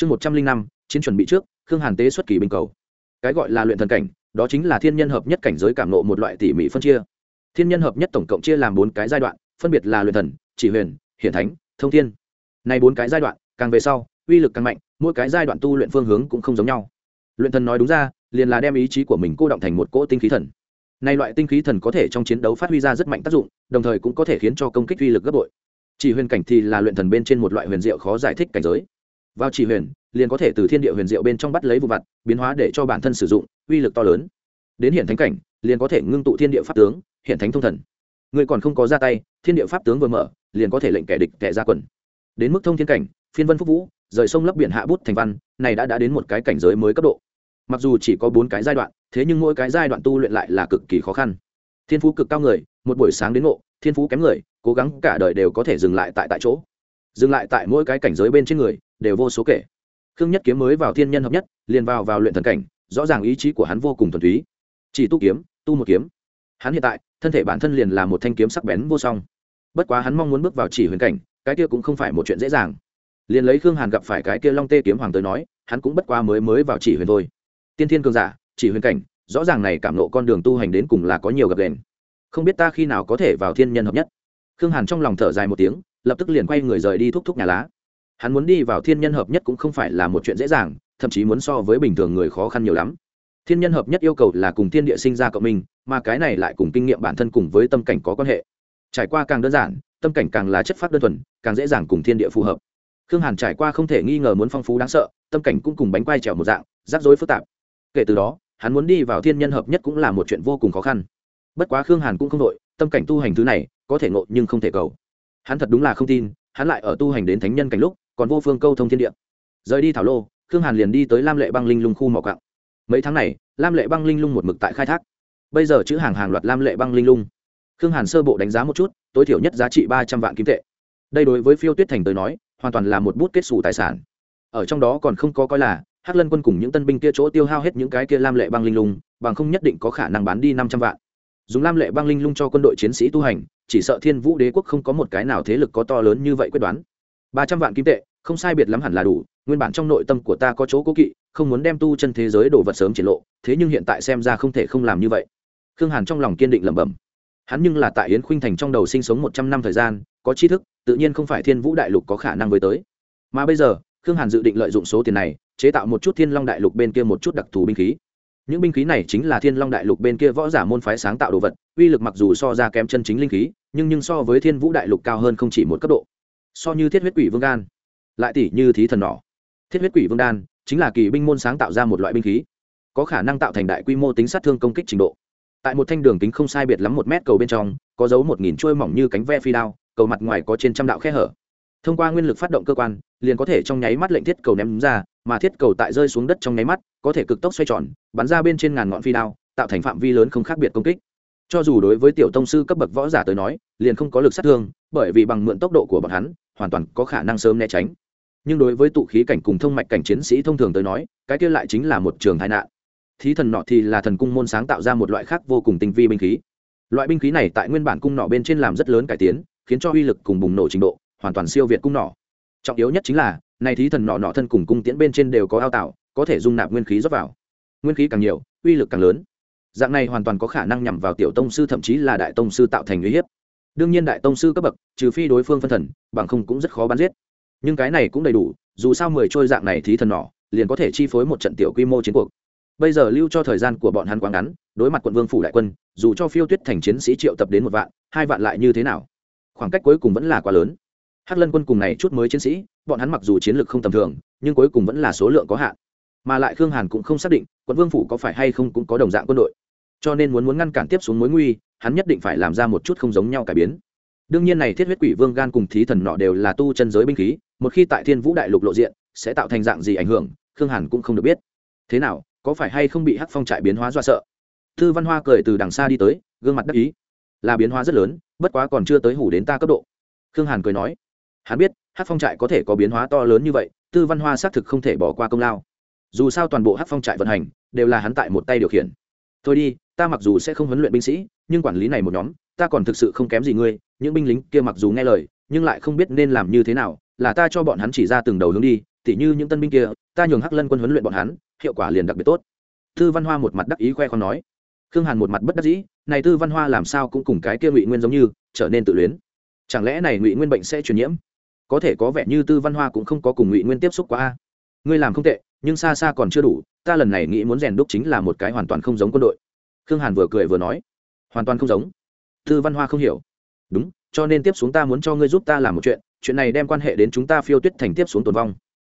chương một trăm linh năm, chiến chuẩn bị trước, khương hàn tế xuất kỳ binh cầu. Cái gọi là luyện thần cảnh, đó chính là thiên nhân hợp nhất cảnh giới cảm nộ một loại tỉ mỉ phân chia. Thiên nhân hợp nhất tổng cộng chia làm bốn cái giai đoạn, phân biệt là luyện thần, chỉ huyền, hiển thánh, thông thiên. Này bốn cái giai đoạn, càng về sau, uy lực càng mạnh, mỗi cái giai đoạn tu luyện phương hướng cũng không giống nhau. Luyện thần nói đúng ra, liền là đem ý chí của mình cô động thành một cỗ tinh khí thần. Này loại tinh khí thần có thể trong chiến đấu phát huy ra rất mạnh tác dụng, đồng thời cũng có thể khiến cho công kích uy lực gấp bội. Chỉ huyền cảnh thì là luyện thần bên trên một loại huyền diệu khó giải thích cảnh giới vào chỉ huyền, liền có thể từ thiên địa huyền diệu bên trong bắt lấy vụ vặt, biến hóa để cho bản thân sử dụng, uy lực to lớn. Đến hiện thánh cảnh, liền có thể ngưng tụ thiên địa pháp tướng, hiện thánh thông thần. Người còn không có ra tay, thiên địa pháp tướng vừa mở, liền có thể lệnh kẻ địch kẻ ra quần. Đến mức thông thiên cảnh, phiên vân phúc vũ, rời sông lấp biển hạ bút thành văn, này đã đã đến một cái cảnh giới mới cấp độ. Mặc dù chỉ có bốn cái giai đoạn, thế nhưng mỗi cái giai đoạn tu luyện lại là cực kỳ khó khăn. Thiên phú cực cao người, một buổi sáng đến ngộ, thiên phú kém người, cố gắng cả đời đều có thể dừng lại tại tại chỗ dừng lại tại mỗi cái cảnh giới bên trên người, đều vô số kể. Khương nhất kiếm mới vào thiên nhân hợp nhất, liền vào vào luyện thần cảnh, rõ ràng ý chí của hắn vô cùng thuần túy. Chỉ tu kiếm, tu một kiếm. Hắn hiện tại, thân thể bản thân liền là một thanh kiếm sắc bén vô song. Bất quá hắn mong muốn bước vào chỉ huyền cảnh, cái kia cũng không phải một chuyện dễ dàng. Liền lấy khương hàn gặp phải cái kia long tê kiếm hoàng tới nói, hắn cũng bất quá mới mới vào chỉ huyền thôi. Tiên thiên cường giả, chỉ huyền cảnh, rõ ràng này cảm nộ con đường tu hành đến cùng là có nhiều gặp đền không biết ta khi nào có thể vào thiên nhân hợp nhất. Khương hàn trong lòng thở dài một tiếng lập tức liền quay người rời đi thúc thúc nhà lá. Hắn muốn đi vào thiên nhân hợp nhất cũng không phải là một chuyện dễ dàng, thậm chí muốn so với bình thường người khó khăn nhiều lắm. Thiên nhân hợp nhất yêu cầu là cùng thiên địa sinh ra cộng minh, mà cái này lại cùng kinh nghiệm bản thân cùng với tâm cảnh có quan hệ. Trải qua càng đơn giản, tâm cảnh càng là chất phát đơn thuần, càng dễ dàng cùng thiên địa phù hợp. Khương hàn trải qua không thể nghi ngờ muốn phong phú đáng sợ, tâm cảnh cũng cùng bánh quai trèo một dạng, rắc rối phức tạp. Kể từ đó, hắn muốn đi vào thiên nhân hợp nhất cũng là một chuyện vô cùng khó khăn. Bất quá khương hàn cũng không đội, tâm cảnh tu hành thứ này có thể ngộ nhưng không thể cầu hắn thật đúng là không tin, hắn lại ở tu hành đến thánh nhân cảnh lúc, còn vô phương câu thông thiên địa. Rời đi thảo lô, khương hàn liền đi tới lam lệ băng linh lung khu mỏ cặng mấy tháng này, lam lệ băng linh lung một mực tại khai thác. Bây giờ chữ hàng hàng loạt lam lệ băng linh lung. Khương hàn sơ bộ đánh giá một chút, tối thiểu nhất giá trị ba trăm vạn kim tệ. Đây đối với phiêu tuyết thành tới nói, hoàn toàn là một bút kết xù tài sản. Ở trong đó còn không có coi là, hắc lân quân cùng những tân binh kia chỗ tiêu hao hết những cái kia lam lệ băng linh lung, bằng không nhất định có khả năng bán đi năm trăm vạn. Dùng lam lệ băng linh lung cho quân đội chiến sĩ tu hành chỉ sợ thiên vũ đế quốc không có một cái nào thế lực có to lớn như vậy quyết đoán. Ba trăm vạn kim tệ, không sai biệt lắm hẳn là đủ, nguyên bản trong nội tâm của ta có chỗ cố kỵ, không muốn đem tu chân thế giới đồ vật sớm triển lộ, thế nhưng hiện tại xem ra không thể không làm như vậy. Khương hàn trong lòng kiên định lẩm bẩm. Hắn nhưng là tại yến khuynh thành trong đầu sinh sống một trăm năm thời gian, có tri thức, tự nhiên không phải thiên vũ đại lục có khả năng với tới. Mà bây giờ, khương hàn dự định lợi dụng số tiền này, chế tạo một chút thiên long đại lục bên kia một chút đặc thù binh khí những binh khí này chính là thiên long đại lục bên kia võ giả môn phái sáng tạo đồ vật, uy lực mặc dù so ra kém chân chính linh khí, nhưng nhưng so với thiên vũ đại lục cao hơn không chỉ một cấp độ. So như thiết huyết quỷ vương đan, lại tỷ như thí thần nỏ. Thiết huyết quỷ vương đan chính là kỳ binh môn sáng tạo ra một loại binh khí, có khả năng tạo thành đại quy mô tính sát thương công kích trình độ. Tại một thanh đường kính không sai biệt lắm một mét cầu bên trong, có dấu một nghìn chuôi mỏng như cánh ve phi đao, cầu mặt ngoài có trên trăm đạo khe hở. Thông qua nguyên lực phát động cơ quan liền có thể trong nháy mắt lệnh thiết cầu ném ra, mà thiết cầu tại rơi xuống đất trong nháy mắt, có thể cực tốc xoay tròn, bắn ra bên trên ngàn ngọn phi đao, tạo thành phạm vi lớn không khác biệt công kích. Cho dù đối với tiểu tông sư cấp bậc võ giả tới nói, liền không có lực sát thương, bởi vì bằng mượn tốc độ của bọn hắn, hoàn toàn có khả năng sớm né tránh. Nhưng đối với tụ khí cảnh cùng thông mạch cảnh chiến sĩ thông thường tới nói, cái kia lại chính là một trường tai nạn. Thí thần nọ thì là thần cung môn sáng tạo ra một loại khác vô cùng tinh vi binh khí. Loại binh khí này tại nguyên bản cung nọ bên trên làm rất lớn cải tiến, khiến cho uy lực cùng bùng nổ trình độ hoàn toàn siêu việt cung nọ trọng yếu nhất chính là, này thí thần nọ nọ thân cùng cung tiễn bên trên đều có ao tạo có thể dung nạp nguyên khí rót vào. Nguyên khí càng nhiều, uy lực càng lớn. Dạng này hoàn toàn có khả năng nhằm vào tiểu tông sư thậm chí là đại tông sư tạo thành uy hiếp. Đương nhiên đại tông sư cấp bậc, trừ phi đối phương phân thần, bằng không cũng rất khó bắn giết. Nhưng cái này cũng đầy đủ, dù sao mười trôi dạng này thí thần nọ, liền có thể chi phối một trận tiểu quy mô chiến cuộc. Bây giờ lưu cho thời gian của bọn hắn quá ngắn, đối mặt quận vương phủ đại quân, dù cho phiêu tuyết thành chiến sĩ triệu tập đến một vạn, hai vạn lại như thế nào? Khoảng cách cuối cùng vẫn là quá lớn hắc lân quân cùng này chút mới chiến sĩ, bọn hắn mặc dù chiến lược không tầm thường, nhưng cuối cùng vẫn là số lượng có hạn. Mà lại khương hàn cũng không xác định, quận vương phủ có phải hay không cũng có đồng dạng quân đội. Cho nên muốn muốn ngăn cản tiếp xuống mối nguy, hắn nhất định phải làm ra một chút không giống nhau cải biến. Đương nhiên này thiết huyết quỷ vương gan cùng thí thần nọ đều là tu chân giới binh khí, một khi tại thiên vũ đại lục lộ diện, sẽ tạo thành dạng gì ảnh hưởng, khương hàn cũng không được biết. Thế nào, có phải hay không bị hắc phong trại biến hóa do sợ? Thư văn hoa cười từ đằng xa đi tới, gương mặt đắc ý. Là biến hóa rất lớn, bất quá còn chưa tới hủ đến ta cấp độ. Khương hàn cười nói hắn biết, hát phong trại có thể có biến hóa to lớn như vậy, tư văn hoa xác thực không thể bỏ qua công lao. Dù sao toàn bộ hát phong trại vận hành, đều là hắn tại một tay điều khiển. Thôi đi, ta mặc dù sẽ không huấn luyện binh sĩ, nhưng quản lý này một nhóm, ta còn thực sự không kém gì ngươi, những binh lính kia mặc dù nghe lời, nhưng lại không biết nên làm như thế nào, là ta cho bọn hắn chỉ ra từng đầu hướng đi, tỉ như những tân binh kia, ta nhường hắc lân quân huấn luyện bọn hắn, hiệu quả liền đặc biệt tốt. Tư văn hoa một mặt đắc ý khoe con nói. Khương hàn một mặt bất đắc dĩ, này tư văn hoa làm sao cũng cùng cái kia ngụy nguyên giống như, trở nên tự luyến. Chẳng lẽ này ngụy nguyên bệnh sẽ truyền nhiễm? Có thể có vẻ như tư văn hoa cũng không có cùng ngụy nguyên tiếp xúc quá a. Ngươi làm không tệ, nhưng xa xa còn chưa đủ, ta lần này nghĩ muốn rèn đúc chính là một cái hoàn toàn không giống quân đội. Khương hàn vừa cười vừa nói. Hoàn toàn không giống. Tư văn hoa không hiểu. Đúng, cho nên tiếp xuống ta muốn cho ngươi giúp ta làm một chuyện chuyện này đem quan hệ đến chúng ta phiêu tuyết thành tiếp xuống tồn vong.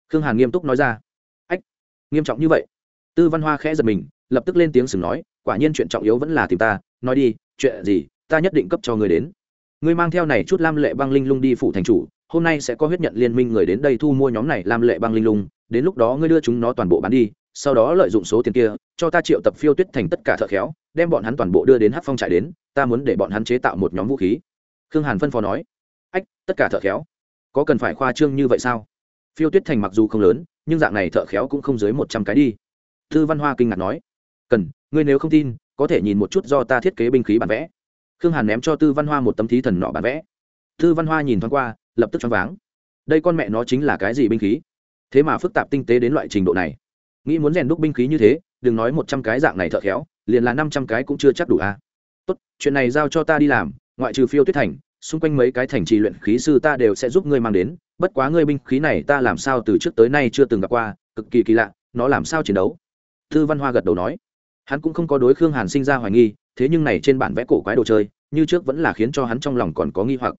Khương hàn nghiêm túc nói ra. Ách, nghiêm trọng như vậy. Tư văn hoa khẽ giật mình, lập tức lên tiếng sừng nói, quả nhiên chuyện trọng yếu vẫn là tìm ta, nói đi, chuyện gì, ta nhất định cấp cho người đến. Ngươi mang theo này chút lam lệ băng linh lung đi phủ thành chủ hôm nay sẽ có huyết nhận liên minh người đến đây thu mua nhóm này làm lệ băng linh lung, đến lúc đó ngươi đưa chúng nó toàn bộ bán đi, sau đó lợi dụng số tiền kia, cho ta triệu tập phiêu tuyết thành tất cả thợ khéo, đem bọn hắn toàn bộ đưa đến hát phong trại đến, ta muốn để bọn hắn chế tạo một nhóm vũ khí. Khương hàn phân phó nói. Ách, tất cả thợ khéo, có cần phải khoa trương như vậy sao? Phiêu tuyết thành mặc dù không lớn, nhưng dạng này thợ khéo cũng không dưới một trăm cái đi. Thư văn hoa kinh ngạc nói. Cần, ngươi nếu không tin, có thể nhìn một chút do ta thiết kế binh khí bản vẽ. Khương hàn ném cho tư văn hoa một tấm thí thần nọ bản vẽ. Tư văn hoa nhìn thoáng qua lập tức choáng váng. Đây con mẹ nó chính là cái gì binh khí? Thế mà phức tạp tinh tế đến loại trình độ này. Nghĩ muốn rèn đúc binh khí như thế, đừng nói một trăm cái dạng này thợ khéo, liền là năm trăm cái cũng chưa chắc đủ a à. tốt, chuyện này giao cho ta đi làm, ngoại trừ phiêu tuyết thành, xung quanh mấy cái thành trì luyện khí sư ta đều sẽ giúp ngươi mang đến, bất quá ngươi binh khí này ta làm sao từ trước tới nay chưa từng gặp qua, cực kỳ kỳ lạ, nó làm sao chiến đấu? Thư văn hoa gật đầu nói. Hắn cũng không có đối khương hàn sinh ra hoài nghi, thế nhưng này trên bản vẽ cổ quái đồ chơi, như trước vẫn là khiến cho hắn trong lòng còn có nghi hoặc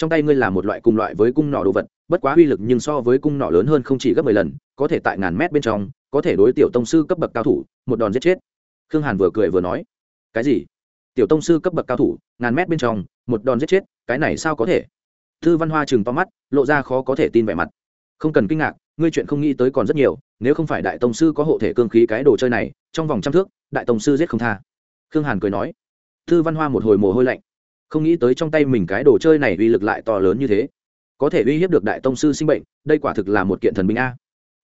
trong tay ngươi là một loại cùng loại với cung nỏ đồ vật, bất quá uy lực nhưng so với cung nỏ lớn hơn không chỉ gấp mười lần, có thể tại ngàn mét bên trong, có thể đối tiểu tông sư cấp bậc cao thủ, một đòn giết chết. Khương hàn vừa cười vừa nói. Cái gì? Tiểu tông sư cấp bậc cao thủ, ngàn mét bên trong, một đòn giết chết, cái này sao có thể? Thư văn hoa chừng to mắt, lộ ra khó có thể tin vẻ mặt. Không cần kinh ngạc, ngươi chuyện không nghĩ tới còn rất nhiều, nếu không phải đại tông sư có hộ thể cương khí cái đồ chơi này, trong vòng trăm thước, đại tông sư giết không tha. Khương hàn cười nói. Thư văn hoa một hồi mồ hôi lạnh không nghĩ tới trong tay mình cái đồ chơi này uy lực lại to lớn như thế. Có thể uy hiếp được đại tông sư sinh bệnh đây quả thực là một kiện thần binh a.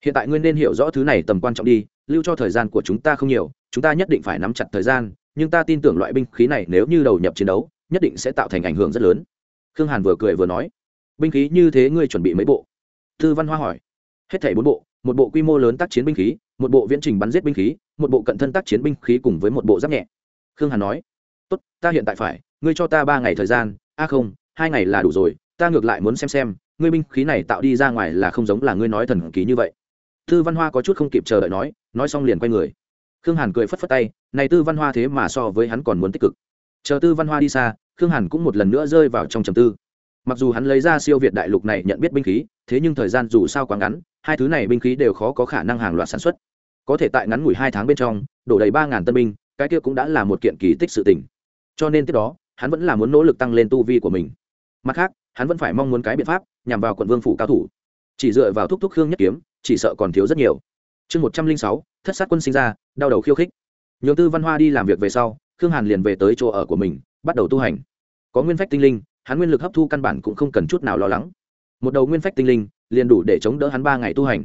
Hiện tại ngươi nên hiểu rõ thứ này tầm quan trọng đi, lưu cho thời gian của chúng ta không nhiều, chúng ta nhất định phải nắm chặt thời gian, nhưng ta tin tưởng loại binh khí này nếu như đầu nhập chiến đấu, nhất định sẽ tạo thành ảnh hưởng rất lớn. Khương hàn vừa cười vừa nói. Binh khí như thế ngươi chuẩn bị mấy bộ? Thư văn hoa hỏi. Hết thảy bốn bộ, một bộ quy mô lớn tác chiến binh khí, một bộ viễn trình bắn giết binh khí, một bộ cận thân tác chiến binh khí cùng với một bộ giáp nhẹ. Khương hàn nói. Tốt, ta hiện tại phải ngươi cho ta ba ngày thời gian, a không, hai ngày là đủ rồi, ta ngược lại muốn xem xem, ngươi binh khí này tạo đi ra ngoài là không giống là ngươi nói thần ký như vậy. Tư văn hoa có chút không kịp chờ đợi nói nói xong liền quay người. Khương hàn cười phất phất tay, này tư văn hoa thế mà so với hắn còn muốn tích cực. Chờ tư văn hoa đi xa, khương hàn cũng một lần nữa rơi vào trong trầm tư. Mặc dù hắn lấy ra siêu việt đại lục này nhận biết binh khí, thế nhưng thời gian dù sao quá ngắn, hai thứ này binh khí đều khó có khả năng hàng loạt sản xuất. Có thể tại ngắn ngủi hai tháng bên trong, đổ đầy ba ngàn tân binh, cái kia cũng đã là một kiện kỳ tích sự tình. Cho nên tiếp đó hắn vẫn là muốn nỗ lực tăng lên tu vi của mình. Mặt khác, hắn vẫn phải mong muốn cái biện pháp nhằm vào quận vương phủ cao thủ. Chỉ dựa vào thúc thúc khương nhất kiếm, chỉ sợ còn thiếu rất nhiều. Chương một trăm linh sáu, thất sát quân sinh ra, đau đầu khiêu khích. Nhường tư văn hoa đi làm việc về sau, khương hàn liền về tới chỗ ở của mình, bắt đầu tu hành. Có nguyên phách tinh linh, hắn nguyên lực hấp thu căn bản cũng không cần chút nào lo lắng. Một đầu nguyên phách tinh linh, liền đủ để chống đỡ hắn ba ngày tu hành.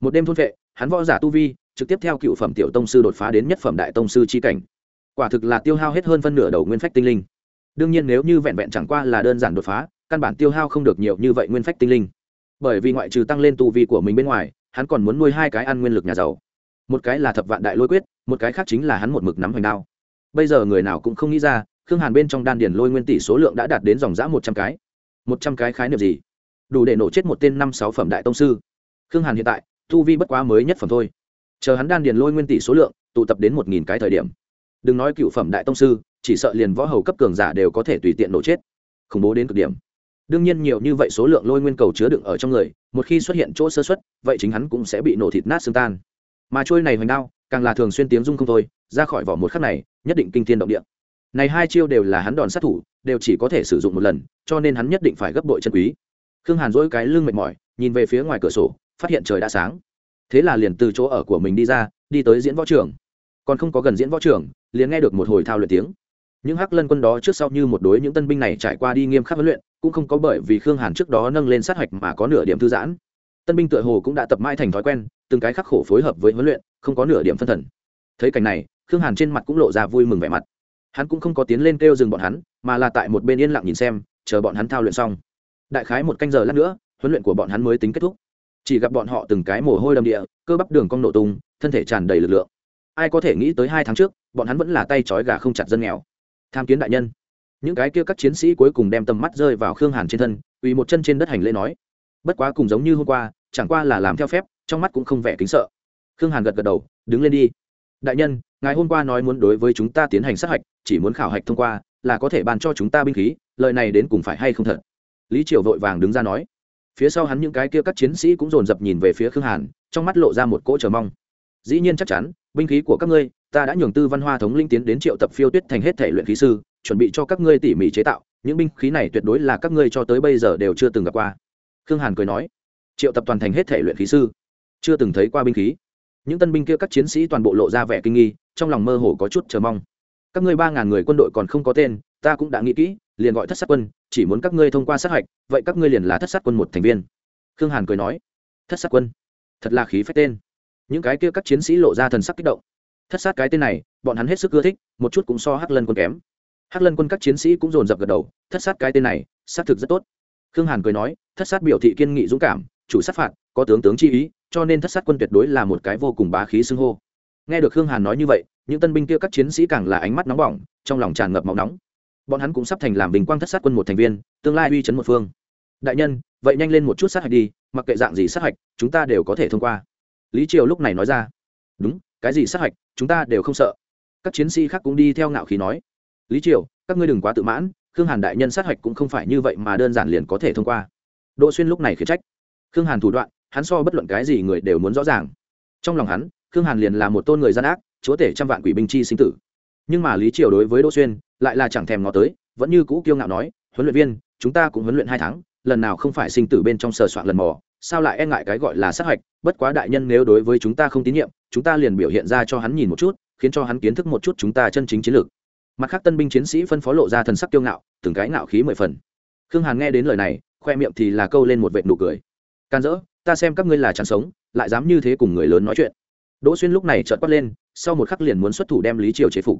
Một đêm thôn vệ, hắn võ giả tu vi, trực tiếp theo cựu phẩm tiểu tông sư đột phá đến nhất phẩm đại tông sư c h i cảnh. Quả thực là tiêu hao hết hơn phân nửa đầu nguyên phách tinh linh đương nhiên nếu như vẹn vẹn chẳng qua là đơn giản đột phá, căn bản tiêu hao không được nhiều như vậy nguyên phách tinh linh. Bởi vì ngoại trừ tăng lên tu vi của mình bên ngoài, hắn còn muốn nuôi hai cái ăn nguyên lực nhà giàu. Một cái là thập vạn đại lôi quyết, một cái khác chính là hắn một mực nắm hoành đao. Bây giờ người nào cũng không nghĩ ra, khương hàn bên trong đan điền lôi nguyên tỷ số lượng đã đạt đến dòng giã một trăm cái. Một trăm cái khái niệm gì? Đủ để nổ chết một tên năm sáu phẩm đại tông sư. Khương hàn hiện tại, tu vi bất quá mới nhất phẩm thôi. Chờ hắn đan điền lôi nguyên tỷ số lượng, tụ tập đến một nghìn cái thời điểm. Đừng nói cựu phẩm đại tông sư chỉ sợ liền võ hầu cấp cường giả đều có thể tùy tiện nổ chết. Khủng bố đến cực điểm. Đương nhiên nhiều như vậy số lượng lôi nguyên cầu chứa đựng ở trong người, một khi xuất hiện chỗ sơ xuất vậy chính hắn cũng sẽ bị nổ thịt nát xương tan. Mà trôi này hoành đao, càng là thường xuyên tiếng rung không thôi, ra khỏi vỏ một khắc này, nhất định kinh thiên động địa. Này hai chiêu đều là hắn đòn sát thủ, đều chỉ có thể sử dụng một lần, cho nên hắn nhất định phải gấp bội chân quý. Khương hàn dỗi cái lưng mệt mỏi, nhìn về phía ngoài cửa sổ, phát hiện trời đã sáng. Thế là liền từ chỗ ở của mình đi ra, đi tới diễn võ trường. Còn không có gần diễn võ trường, liền nghe được một hồi thao luyện tiếng những hắc lân quân đó trước sau như một đối những tân binh này trải qua đi nghiêm khắc huấn luyện, cũng không có bởi vì khương hàn trước đó nâng lên sát hạch mà có nửa điểm thư giãn. Tân binh tựa hồ cũng đã tập mãi thành thói quen, từng cái khắc khổ phối hợp với huấn luyện, không có nửa điểm phân thần. Thấy cảnh này, khương hàn trên mặt cũng lộ ra vui mừng vẻ mặt. Hắn cũng không có tiến lên kêu dừng bọn hắn, mà là tại một bên yên lặng nhìn xem, chờ bọn hắn thao luyện xong. Đại khái một canh giờ lát nữa, huấn luyện của bọn hắn mới tính kết thúc. Chỉ gặp bọn họ từng cái mồ hôi đầm địa, cơ bắp đường cong nổ tung, thân thể tràn đầy lực lượng. Ai có thể nghĩ tới hai tháng trước, bọn hắn vẫn là tay trói gà không chặt dân nghèo tham kiến đại nhân. Những cái kia các chiến sĩ cuối cùng đem tầm mắt rơi vào khương hàn trên thân uy một chân trên đất hành lễ nói, bất quá cùng giống như hôm qua, chẳng qua là làm theo phép, trong mắt cũng không vẻ kính sợ. Khương hàn gật gật đầu, đứng lên đi. Đại nhân, ngài hôm qua nói muốn đối với chúng ta tiến hành sát hạch, chỉ muốn khảo hạch thông qua, là có thể bàn cho chúng ta binh khí, lời này đến cùng phải hay không thật? Lý triều vội vàng đứng ra nói. Phía sau hắn những cái kia các chiến sĩ cũng dồn dập nhìn về phía khương hàn, trong mắt lộ ra một cỗ chờ mong. Dĩ nhiên chắc chắn, binh khí của các ngươi ta đã nhường tư văn hoa thống linh tiến đến triệu tập phiêu tuyết thành hết thể luyện khí sư, chuẩn bị cho các ngươi tỉ mỉ chế tạo. Những binh khí này tuyệt đối là các ngươi cho tới bây giờ đều chưa từng gặp qua. Khương hàn cười nói. Triệu tập toàn thành hết thể luyện khí sư? Chưa từng thấy qua binh khí. Những tân binh kia các chiến sĩ toàn bộ lộ ra vẻ kinh nghi, trong lòng mơ hồ có chút chờ mong. Các ngươi ba ngàn người quân đội còn không có tên, ta cũng đã nghĩ kỹ, liền gọi thất sát quân, chỉ muốn các ngươi thông qua sát hạch, vậy các ngươi liền là thất sát quân một thành viên. Khương hàn cười nói. Thất sát quân? Thật là khí phách tên. Những cái kia các chiến sĩ lộ ra thần sắc kích động thất sát cái tên này, bọn hắn hết sức ưa thích, một chút cũng so hắc lân quân kém. Hắc lân quân các chiến sĩ cũng dồn dập gật đầu, thất sát cái tên này xác thực rất tốt. Khương hàn cười nói, thất sát biểu thị kiên nghị dũng cảm, chủ sát phạt, có tướng tướng chi ý, cho nên thất sát quân tuyệt đối là một cái vô cùng bá khí xưng hô. Nghe được khương hàn nói như vậy, những tân binh kia các chiến sĩ càng là ánh mắt nóng bỏng, trong lòng tràn ngập máu nóng. Bọn hắn cũng sắp thành làm bình quang thất sát quân một thành viên, tương lai uy chấn một phương. Đại nhân, vậy nhanh lên một chút sát hạch đi, mặc kệ dạng gì sát hạch, chúng ta đều có thể thông qua. Lý triều lúc này nói ra. Đúng cái gì sát hạch, chúng ta đều không sợ. Các chiến sĩ khác cũng đi theo ngạo khí nói, lý triều, các ngươi đừng quá tự mãn, khương hàn đại nhân sát hạch cũng không phải như vậy mà đơn giản liền có thể thông qua. Đỗ xuyên lúc này khiển trách. Khương hàn thủ đoạn, hắn so bất luận cái gì người đều muốn rõ ràng. Trong lòng hắn, khương hàn liền là một tôn người gian ác, chúa tể trăm vạn quỷ binh chi sinh tử. Nhưng mà lý triều đối với đỗ xuyên, lại là chẳng thèm ngó tới, vẫn như cũ kiêu ngạo nói, huấn luyện viên, chúng ta cũng huấn luyện hai tháng, lần nào không phải sinh tử bên trong sờ soạn lần mò, sao lại e ngại cái gọi là sát hạch, bất quá đại nhân nếu đối với chúng ta không tín nhiệm chúng ta liền biểu hiện ra cho hắn nhìn một chút, khiến cho hắn kiến thức một chút chúng ta chân chính chiến lược. Mặt khác tân binh chiến sĩ phân phó lộ ra thần sắc kiêu ngạo, từng cái ngạo khí mười phần. Khương hàn nghe đến lời này, khoe miệng thì là câu lên một vệ nụ cười. Can dỡ, ta xem các ngươi là chẳng sống, lại dám như thế cùng người lớn nói chuyện. Đỗ xuyên lúc này trợt quát lên, sau một khắc liền muốn xuất thủ đem lý triều chế phục.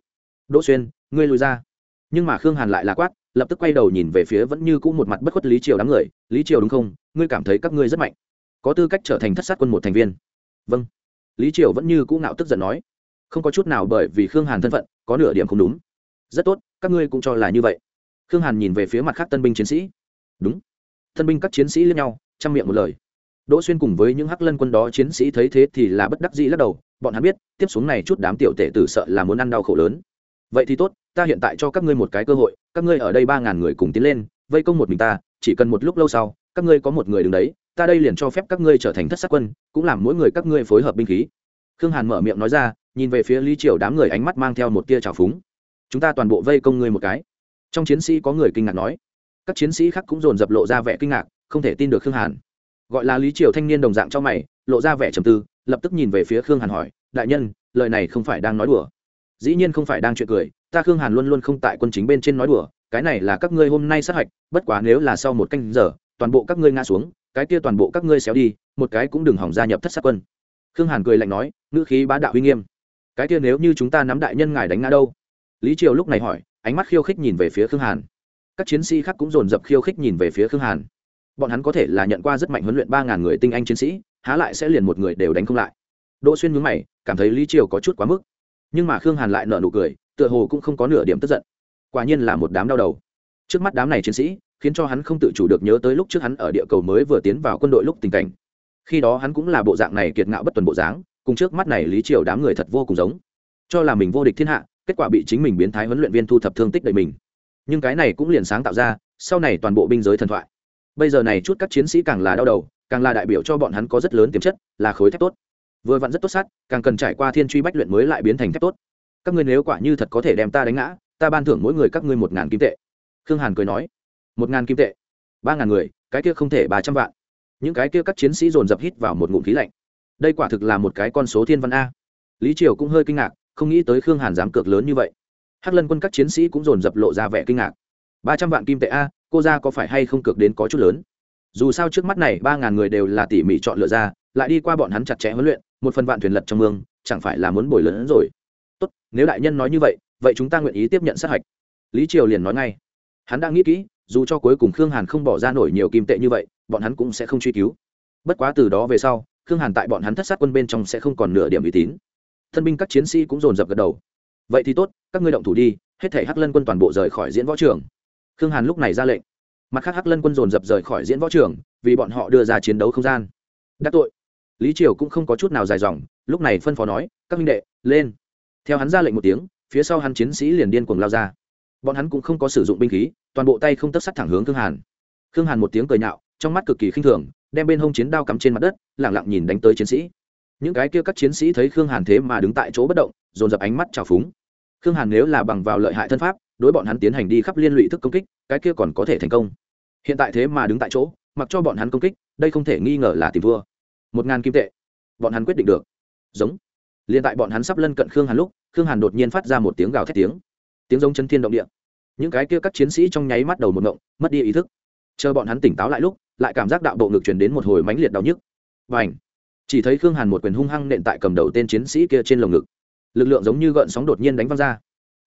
Đỗ xuyên, ngươi lùi ra. Nhưng mà khương hàn lại là quát, lập tức quay đầu nhìn về phía vẫn như cũ một mặt bất khuất lý triều đám người. Lý triều đúng không? Ngươi cảm thấy các ngươi rất mạnh. Có tư cách trở thành thất sát quân một thành viên. Vâng lý triều vẫn như cũ ngạo tức giận nói, không có chút nào bởi vì khương hàn thân phận, có nửa điểm không đúng. Rất tốt, các ngươi cũng cho là như vậy. Khương hàn nhìn về phía mặt khác tân binh chiến sĩ. Đúng. Tân binh các chiến sĩ lẫn nhau, chăm miệng một lời. Đỗ xuyên cùng với những hắc lân quân đó chiến sĩ thấy thế thì là bất đắc dĩ lắc đầu, bọn hắn biết, tiếp xuống này chút đám tiểu tể tử sợ là muốn ăn đau khổ lớn. Vậy thì tốt, ta hiện tại cho các ngươi một cái cơ hội, các ngươi ở đây ba ngàn người cùng tiến lên, vây công một mình ta, chỉ cần một lúc lâu sau, các ngươi có một người đứng đấy ta đây liền cho phép các ngươi trở thành thất sát quân, cũng làm mỗi người các ngươi phối hợp binh khí. Khương hàn mở miệng nói ra, nhìn về phía lý triều đám người ánh mắt mang theo một tia trào phúng. Chúng ta toàn bộ vây công ngươi một cái. Trong chiến sĩ có người kinh ngạc nói. Các chiến sĩ khác cũng dồn dập lộ ra vẻ kinh ngạc, không thể tin được khương hàn. Gọi là lý triều thanh niên đồng dạng cho mày, lộ ra vẻ trầm tư, lập tức nhìn về phía khương hàn hỏi, đại nhân, lời này không phải đang nói đùa? Dĩ nhiên không phải đang chuyện cười, ta khương hàn luôn luôn không tại quân chính bên trên nói đùa, cái này là các ngươi hôm nay sát hạch, bất quá nếu là sau một canh giờ, toàn bộ các ngươi ngã xuống cái kia toàn bộ các ngươi xéo đi, một cái cũng đừng hỏng gia nhập thất sát quân. Khương hàn cười lạnh nói, ngữ khí bá đạo uy nghiêm. Cái kia nếu như chúng ta nắm đại nhân ngài đánh ngã đâu? Lý triều lúc này hỏi, ánh mắt khiêu khích nhìn về phía khương hàn. Các chiến sĩ khác cũng dồn dập khiêu khích nhìn về phía khương hàn. Bọn hắn có thể là nhận qua rất mạnh huấn luyện ba ngàn người tinh anh chiến sĩ, há lại sẽ liền một người đều đánh không lại. Đỗ xuyên nhướng mày, cảm thấy lý triều có chút quá mức. Nhưng mà khương hàn lại nợ nụ cười, tựa hồ cũng không có nửa điểm tức giận. Quả nhiên là một đám đau đầu trước mắt đám này chiến sĩ, khiến cho hắn không tự chủ được nhớ tới lúc trước hắn ở địa cầu mới vừa tiến vào quân đội lúc tình cảnh. Khi đó hắn cũng là bộ dạng này kiệt ngạo bất tuần bộ dáng, cùng trước mắt này lý triều đám người thật vô cùng giống. Cho là mình vô địch thiên hạ, kết quả bị chính mình biến thái huấn luyện viên thu thập thương tích đầy mình. Nhưng cái này cũng liền sáng tạo ra, sau này toàn bộ binh giới thần thoại. Bây giờ này chút các chiến sĩ càng là đau đầu, càng là đại biểu cho bọn hắn có rất lớn tiềm chất, là khối thép tốt. Vừa vặn rất tốt sát, càng cần trải qua thiên truy bách luyện mới lại biến thành thép tốt. Các ngươi nếu quả như thật có thể đem ta đánh ngã, ta ban thưởng mỗi người các ngươi một ngàn kim tệ khương hàn cười nói, một ngàn kim tệ, ba ngàn người, cái kia không thể ba trăm vạn. Những cái kia các chiến sĩ dồn dập hít vào một ngụm khí lạnh. Đây quả thực là một cái con số thiên văn a. Lý triều cũng hơi kinh ngạc, không nghĩ tới khương hàn dám cược lớn như vậy. Hắc lân quân các chiến sĩ cũng dồn dập lộ ra vẻ kinh ngạc. Ba trăm vạn kim tệ a, cô ra có phải hay không cược đến có chút lớn? Dù sao trước mắt này ba ngàn người đều là tỉ mỉ chọn lựa ra, lại đi qua bọn hắn chặt chẽ huấn luyện, một phần vạn thuyền lật trong mương, chẳng phải là muốn bồi lớn hơn rồi. Tốt, nếu đại nhân nói như vậy vậy chúng ta nguyện ý tiếp nhận sát hạch. Lý triều liền nói ngay hắn đã nghĩ kỹ, dù cho cuối cùng khương hàn không bỏ ra nổi nhiều kim tệ như vậy, bọn hắn cũng sẽ không truy cứu. Bất quá từ đó về sau, khương hàn tại bọn hắn thất sát quân bên trong sẽ không còn nửa điểm uy tín. Thân binh các chiến sĩ cũng dồn dập gật đầu. Vậy thì tốt, các ngươi động thủ đi, hết thể hắc lân quân toàn bộ rời khỏi diễn võ trường. Khương hàn lúc này ra lệnh. Mặt khác hắc lân quân dồn dập rời khỏi diễn võ trường, vì bọn họ đưa ra chiến đấu không gian. Đắc tội. Lý triều cũng không có chút nào dài dòng, lúc này phân phó nói, các minh đệ, lên. Theo hắn ra lệnh một tiếng, phía sau hắn chiến sĩ liền điên cuồng lao ra bọn hắn cũng không có sử dụng binh khí, toàn bộ tay không tất sắt thẳng hướng khương hàn. Khương hàn một tiếng cười nhạo, trong mắt cực kỳ khinh thường, đem bên hông chiến đao cắm trên mặt đất lẳng lặng nhìn đánh tới chiến sĩ. Những cái kia các chiến sĩ thấy khương hàn thế mà đứng tại chỗ bất động, dồn dập ánh mắt trào phúng. Khương hàn nếu là bằng vào lợi hại thân pháp, đối bọn hắn tiến hành đi khắp liên lụy thức công kích, cái kia còn có thể thành công. Hiện tại thế mà đứng tại chỗ, mặc cho bọn hắn công kích, đây không thể nghi ngờ là tìm vua. Một ngàn kim tệ. Bọn hắn quyết định được. Giống. Liền tại bọn hắn sắp lân cận khương hàn lúc, khương hàn đột nhiên phát ra một tiếng gào thét tiếng tiếng giống chân thiên động địa. Những cái kia các chiến sĩ trong nháy mắt đầu một ngộng, mất đi ý thức. Chờ bọn hắn tỉnh táo lại lúc, lại cảm giác đạo bộ ngực truyền đến một hồi mãnh liệt đau nhức. Và ảnh chỉ thấy khương hàn một quyền hung hăng nện tại cầm đầu tên chiến sĩ kia trên lồng ngực. Lực lượng giống như gợn sóng đột nhiên đánh văng ra.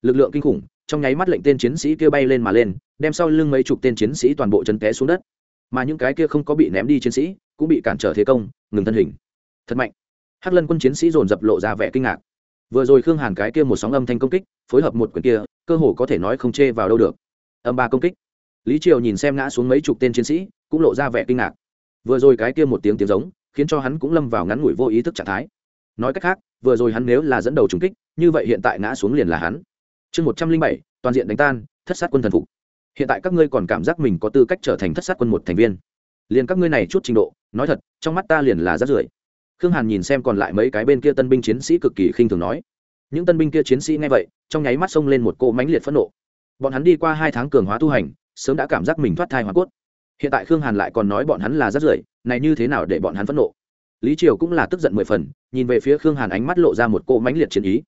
Lực lượng kinh khủng, trong nháy mắt lệnh tên chiến sĩ kia bay lên mà lên, đem sau lưng mấy chục tên chiến sĩ toàn bộ chân té xuống đất. Mà những cái kia không có bị ném đi chiến sĩ, cũng bị cản trở thế công, ngừng thân hình. Thật mạnh! Hắc lân quân chiến sĩ dồn dập lộ ra vẻ kinh ngạc vừa rồi khương hàn cái kia một sóng âm thanh công kích, phối hợp một quyền kia, cơ hồ có thể nói không chê vào đâu được. Âm ba công kích. Lý triều nhìn xem ngã xuống mấy chục tên chiến sĩ, cũng lộ ra vẻ kinh ngạc. Vừa rồi cái kia một tiếng tiếng giống, khiến cho hắn cũng lâm vào ngắn ngủi vô ý thức trạng thái. Nói cách khác, vừa rồi hắn nếu là dẫn đầu trúng kích, như vậy hiện tại ngã xuống liền là hắn. Chương một trăm linh bảy, toàn diện đánh tan, thất sát quân thần phục. Hiện tại các ngươi còn cảm giác mình có tư cách trở thành thất sát quân một thành viên. Liền các ngươi này chút trình độ, nói thật, trong mắt ta liền là rát rưởi khương hàn nhìn xem còn lại mấy cái bên kia tân binh chiến sĩ cực kỳ khinh thường nói. Những tân binh kia chiến sĩ nghe vậy, trong nháy mắt xông lên một cỗ mánh liệt phẫn nộ. Bọn hắn đi qua hai tháng cường hóa tu hành, sớm đã cảm giác mình thoát thai hoa cốt. Hiện tại khương hàn lại còn nói bọn hắn là rất rưởi, này như thế nào để bọn hắn phẫn nộ? Lý triều cũng là tức giận mười phần, nhìn về phía khương hàn ánh mắt lộ ra một cỗ mánh liệt chiến ý.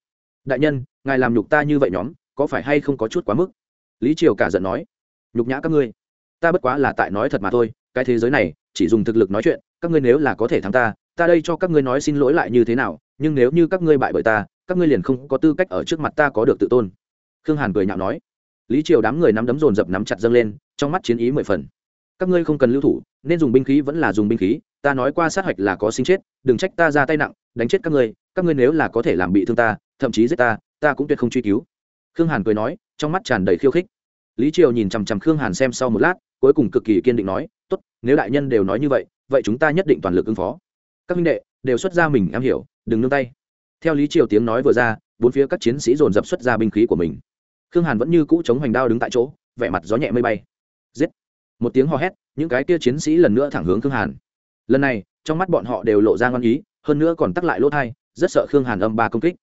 Đại nhân, ngài làm nhục ta như vậy nhóm, có phải hay không có chút quá mức? Lý triều cả giận nói. Nhục nhã các ngươi, ta bất quá là tại nói thật mà thôi, cái thế giới này, chỉ dùng thực lực nói chuyện, các ngươi nếu là có thể thắng ta ta đây cho các ngươi nói xin lỗi lại như thế nào, nhưng nếu như các ngươi bại bởi ta, các ngươi liền không có tư cách ở trước mặt ta có được tự tôn. Khương hàn cười nhạo nói. Lý triều đám người nắm đấm dồn dập nắm chặt dâng lên, trong mắt chiến ý mười phần. Các ngươi không cần lưu thủ, nên dùng binh khí vẫn là dùng binh khí, ta nói qua sát hạch là có sinh chết, đừng trách ta ra tay nặng, đánh chết các ngươi các ngươi nếu là có thể làm bị thương ta, thậm chí giết ta ta cũng tuyệt không truy cứu. Khương hàn cười nói, trong mắt tràn đầy khiêu khích. Lý triều nhìn chằm chằm khương hàn xem sau một lát, cuối cùng cực kỳ kiên định nói, tốt, nếu đại nhân đều nói như vậy vậy chúng ta nhất định toàn lực ứng phó các minh đệ, đều xuất ra mình, am hiểu, đừng nương tay. Theo lý triều tiếng nói vừa ra, bốn phía các chiến sĩ dồn dập xuất ra binh khí của mình. Khương hàn vẫn như cũ chống hoành đao đứng tại chỗ, vẻ mặt gió nhẹ mây bay. Giết! Một tiếng hò hét, những cái kia chiến sĩ lần nữa thẳng hướng khương hàn. Lần này, trong mắt bọn họ đều lộ ra ngon ý, hơn nữa còn tắc lại lỗ thai, rất sợ khương hàn âm ba công kích.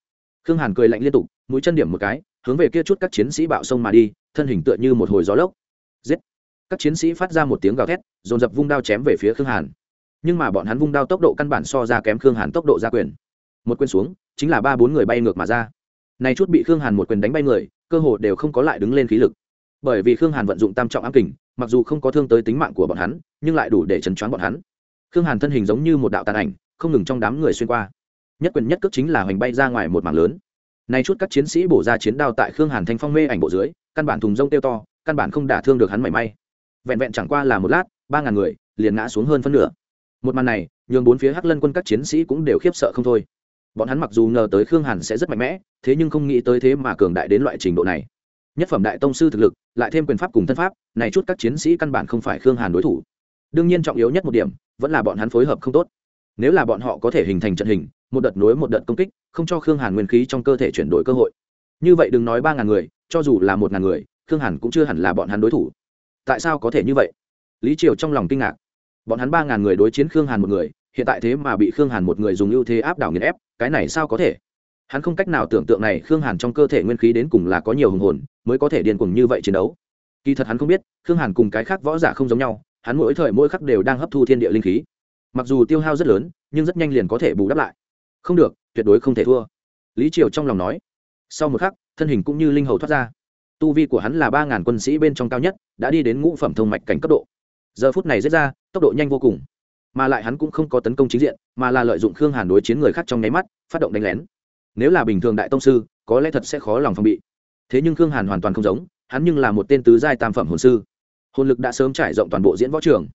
Khương hàn cười lạnh liên tục, mũi chân điểm một cái, hướng về kia chút các chiến sĩ bạo sông mà đi, thân hình tựa như một hồi gió lốc. Giết! Các chiến sĩ phát ra một tiếng gào thét, dồn dập vung đao chém về phía khương hàn nhưng mà bọn hắn vung đao tốc độ căn bản so ra kém khương hàn tốc độ ra quyền. Một quyền xuống, chính là ba bốn người bay ngược mà ra. Này chút bị khương hàn một quyền đánh bay người, cơ hồ đều không có lại đứng lên khí lực. Bởi vì khương hàn vận dụng tam trọng ám kình, mặc dù không có thương tới tính mạng của bọn hắn, nhưng lại đủ để chấn choáng bọn hắn. Khương hàn thân hình giống như một đạo tàn ảnh, không ngừng trong đám người xuyên qua. Nhất quyền nhất cước chính là hoành bay ra ngoài một mảng lớn. Nay chút các chiến sĩ bổ ra chiến đao tại khương hàn thanh phong mê ảnh bộ dưới, căn bản thùng rông tiêu to, căn bản không đả thương được hắn mảy may. Vẹn vẹn chẳng qua là một lát, ba ngàn người liền ngã xuống hơn phân nửa một màn này, nhường bốn phía hắc lân quân các chiến sĩ cũng đều khiếp sợ không thôi. Bọn hắn mặc dù ngờ tới khương hàn sẽ rất mạnh mẽ, thế nhưng không nghĩ tới thế mà cường đại đến loại trình độ này. Nhất phẩm đại tông sư thực lực, lại thêm quyền pháp cùng thân pháp, này chút các chiến sĩ căn bản không phải khương hàn đối thủ. Đương nhiên trọng yếu nhất một điểm, vẫn là bọn hắn phối hợp không tốt. Nếu là bọn họ có thể hình thành trận hình, một đợt nối một đợt công kích, không cho khương hàn nguyên khí trong cơ thể chuyển đổi cơ hội. Như vậy đừng nói ba ngàn người, cho dù là một ngàn người, khương hàn cũng chưa hẳn là bọn hắn đối thủ. Tại sao có thể như vậy? Lý triều trong lòng kinh ngạc bọn hắn ba ngàn người đối chiến khương hàn một người, hiện tại thế mà bị khương hàn một người dùng ưu thế áp đảo nghiền ép, cái này sao có thể? Hắn không cách nào tưởng tượng này khương hàn trong cơ thể nguyên khí đến cùng là có nhiều hùng hồn, mới có thể điên cuồng như vậy chiến đấu. Kỳ thật hắn không biết, khương hàn cùng cái khác võ giả không giống nhau, hắn mỗi thời mỗi khắc đều đang hấp thu thiên địa linh khí. Mặc dù tiêu hao rất lớn, nhưng rất nhanh liền có thể bù đắp lại. Không được, tuyệt đối không thể thua. Lý triều trong lòng nói. Sau một khắc, thân hình cũng như linh hầu thoát ra. Tu vi của hắn là ba ngàn quân sĩ bên trong cao nhất, đã đi đến ngũ phẩm thông mạch cảnh cấp độ giờ phút này giết ra, tốc độ nhanh vô cùng. Mà lại hắn cũng không có tấn công chính diện, mà là lợi dụng khương hàn đối chiến người khác trong nháy mắt, phát động đánh lén. Nếu là bình thường đại tông sư, có lẽ thật sẽ khó lòng phòng bị. Thế nhưng khương hàn hoàn toàn không giống, hắn nhưng là một tên tứ giai tam phẩm hồn sư. Hồn lực đã sớm trải rộng toàn bộ diễn võ trường.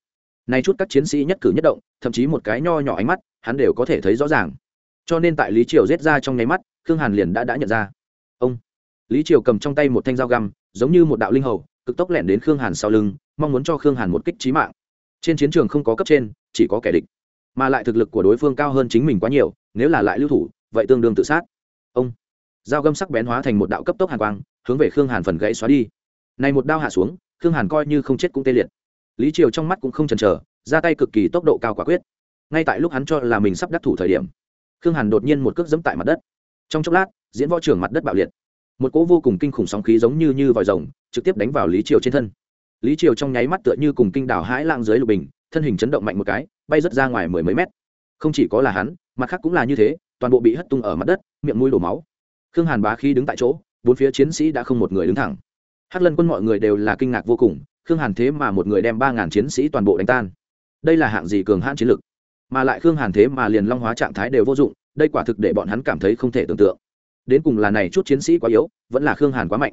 Nay chút các chiến sĩ nhất cử nhất động, thậm chí một cái nho nhỏ ánh mắt, hắn đều có thể thấy rõ ràng. Cho nên tại lý triều giết ra trong nháy mắt, khương hàn liền đã đã nhận ra. Ông! Lý triều cầm trong tay một thanh dao găm, giống như một đạo linh hầu cực tốc lẻn đến khương hàn sau lưng, mong muốn cho khương hàn một kích trí mạng. Trên chiến trường không có cấp trên, chỉ có kẻ địch. Mà lại thực lực của đối phương cao hơn chính mình quá nhiều, nếu là lại lưu thủ, vậy tương đương tự sát. Ông, dao găm sắc bén hóa thành một đạo cấp tốc hàn quang, hướng về khương hàn phần gãy xóa đi. Này một đao hạ xuống, khương hàn coi như không chết cũng tê liệt. Lý triều trong mắt cũng không chần chờ, ra tay cực kỳ tốc độ cao quả quyết. Ngay tại lúc hắn cho là mình sắp đắc thủ thời điểm, khương hàn đột nhiên một cước dẫm tại mặt đất. Trong chốc lát, diễn võ trưởng mặt đất bạo liệt một cỗ vô cùng kinh khủng sóng khí giống như như vòi rồng, trực tiếp đánh vào lý triều trên thân. Lý triều trong nháy mắt tựa như cùng kinh đảo hãi lạng dưới lục bình, thân hình chấn động mạnh một cái, bay rớt ra ngoài mười mấy mét. Không chỉ có là hắn, mặt khác cũng là như thế, toàn bộ bị hất tung ở mặt đất, miệng mũi đổ máu. Khương hàn bá khí đứng tại chỗ, bốn phía chiến sĩ đã không một người đứng thẳng. Hắc lân quân mọi người đều là kinh ngạc vô cùng, khương hàn thế mà một người đem ba ngàn chiến sĩ toàn bộ đánh tan. Đây là hạng gì cường hãn chiến lực? Mà lại khương hàn thế mà liền long hóa trạng thái đều vô dụng, đây quả thực để bọn hắn cảm thấy không thể tưởng tượng đến cùng là này chút chiến sĩ quá yếu, vẫn là khương hàn quá mạnh.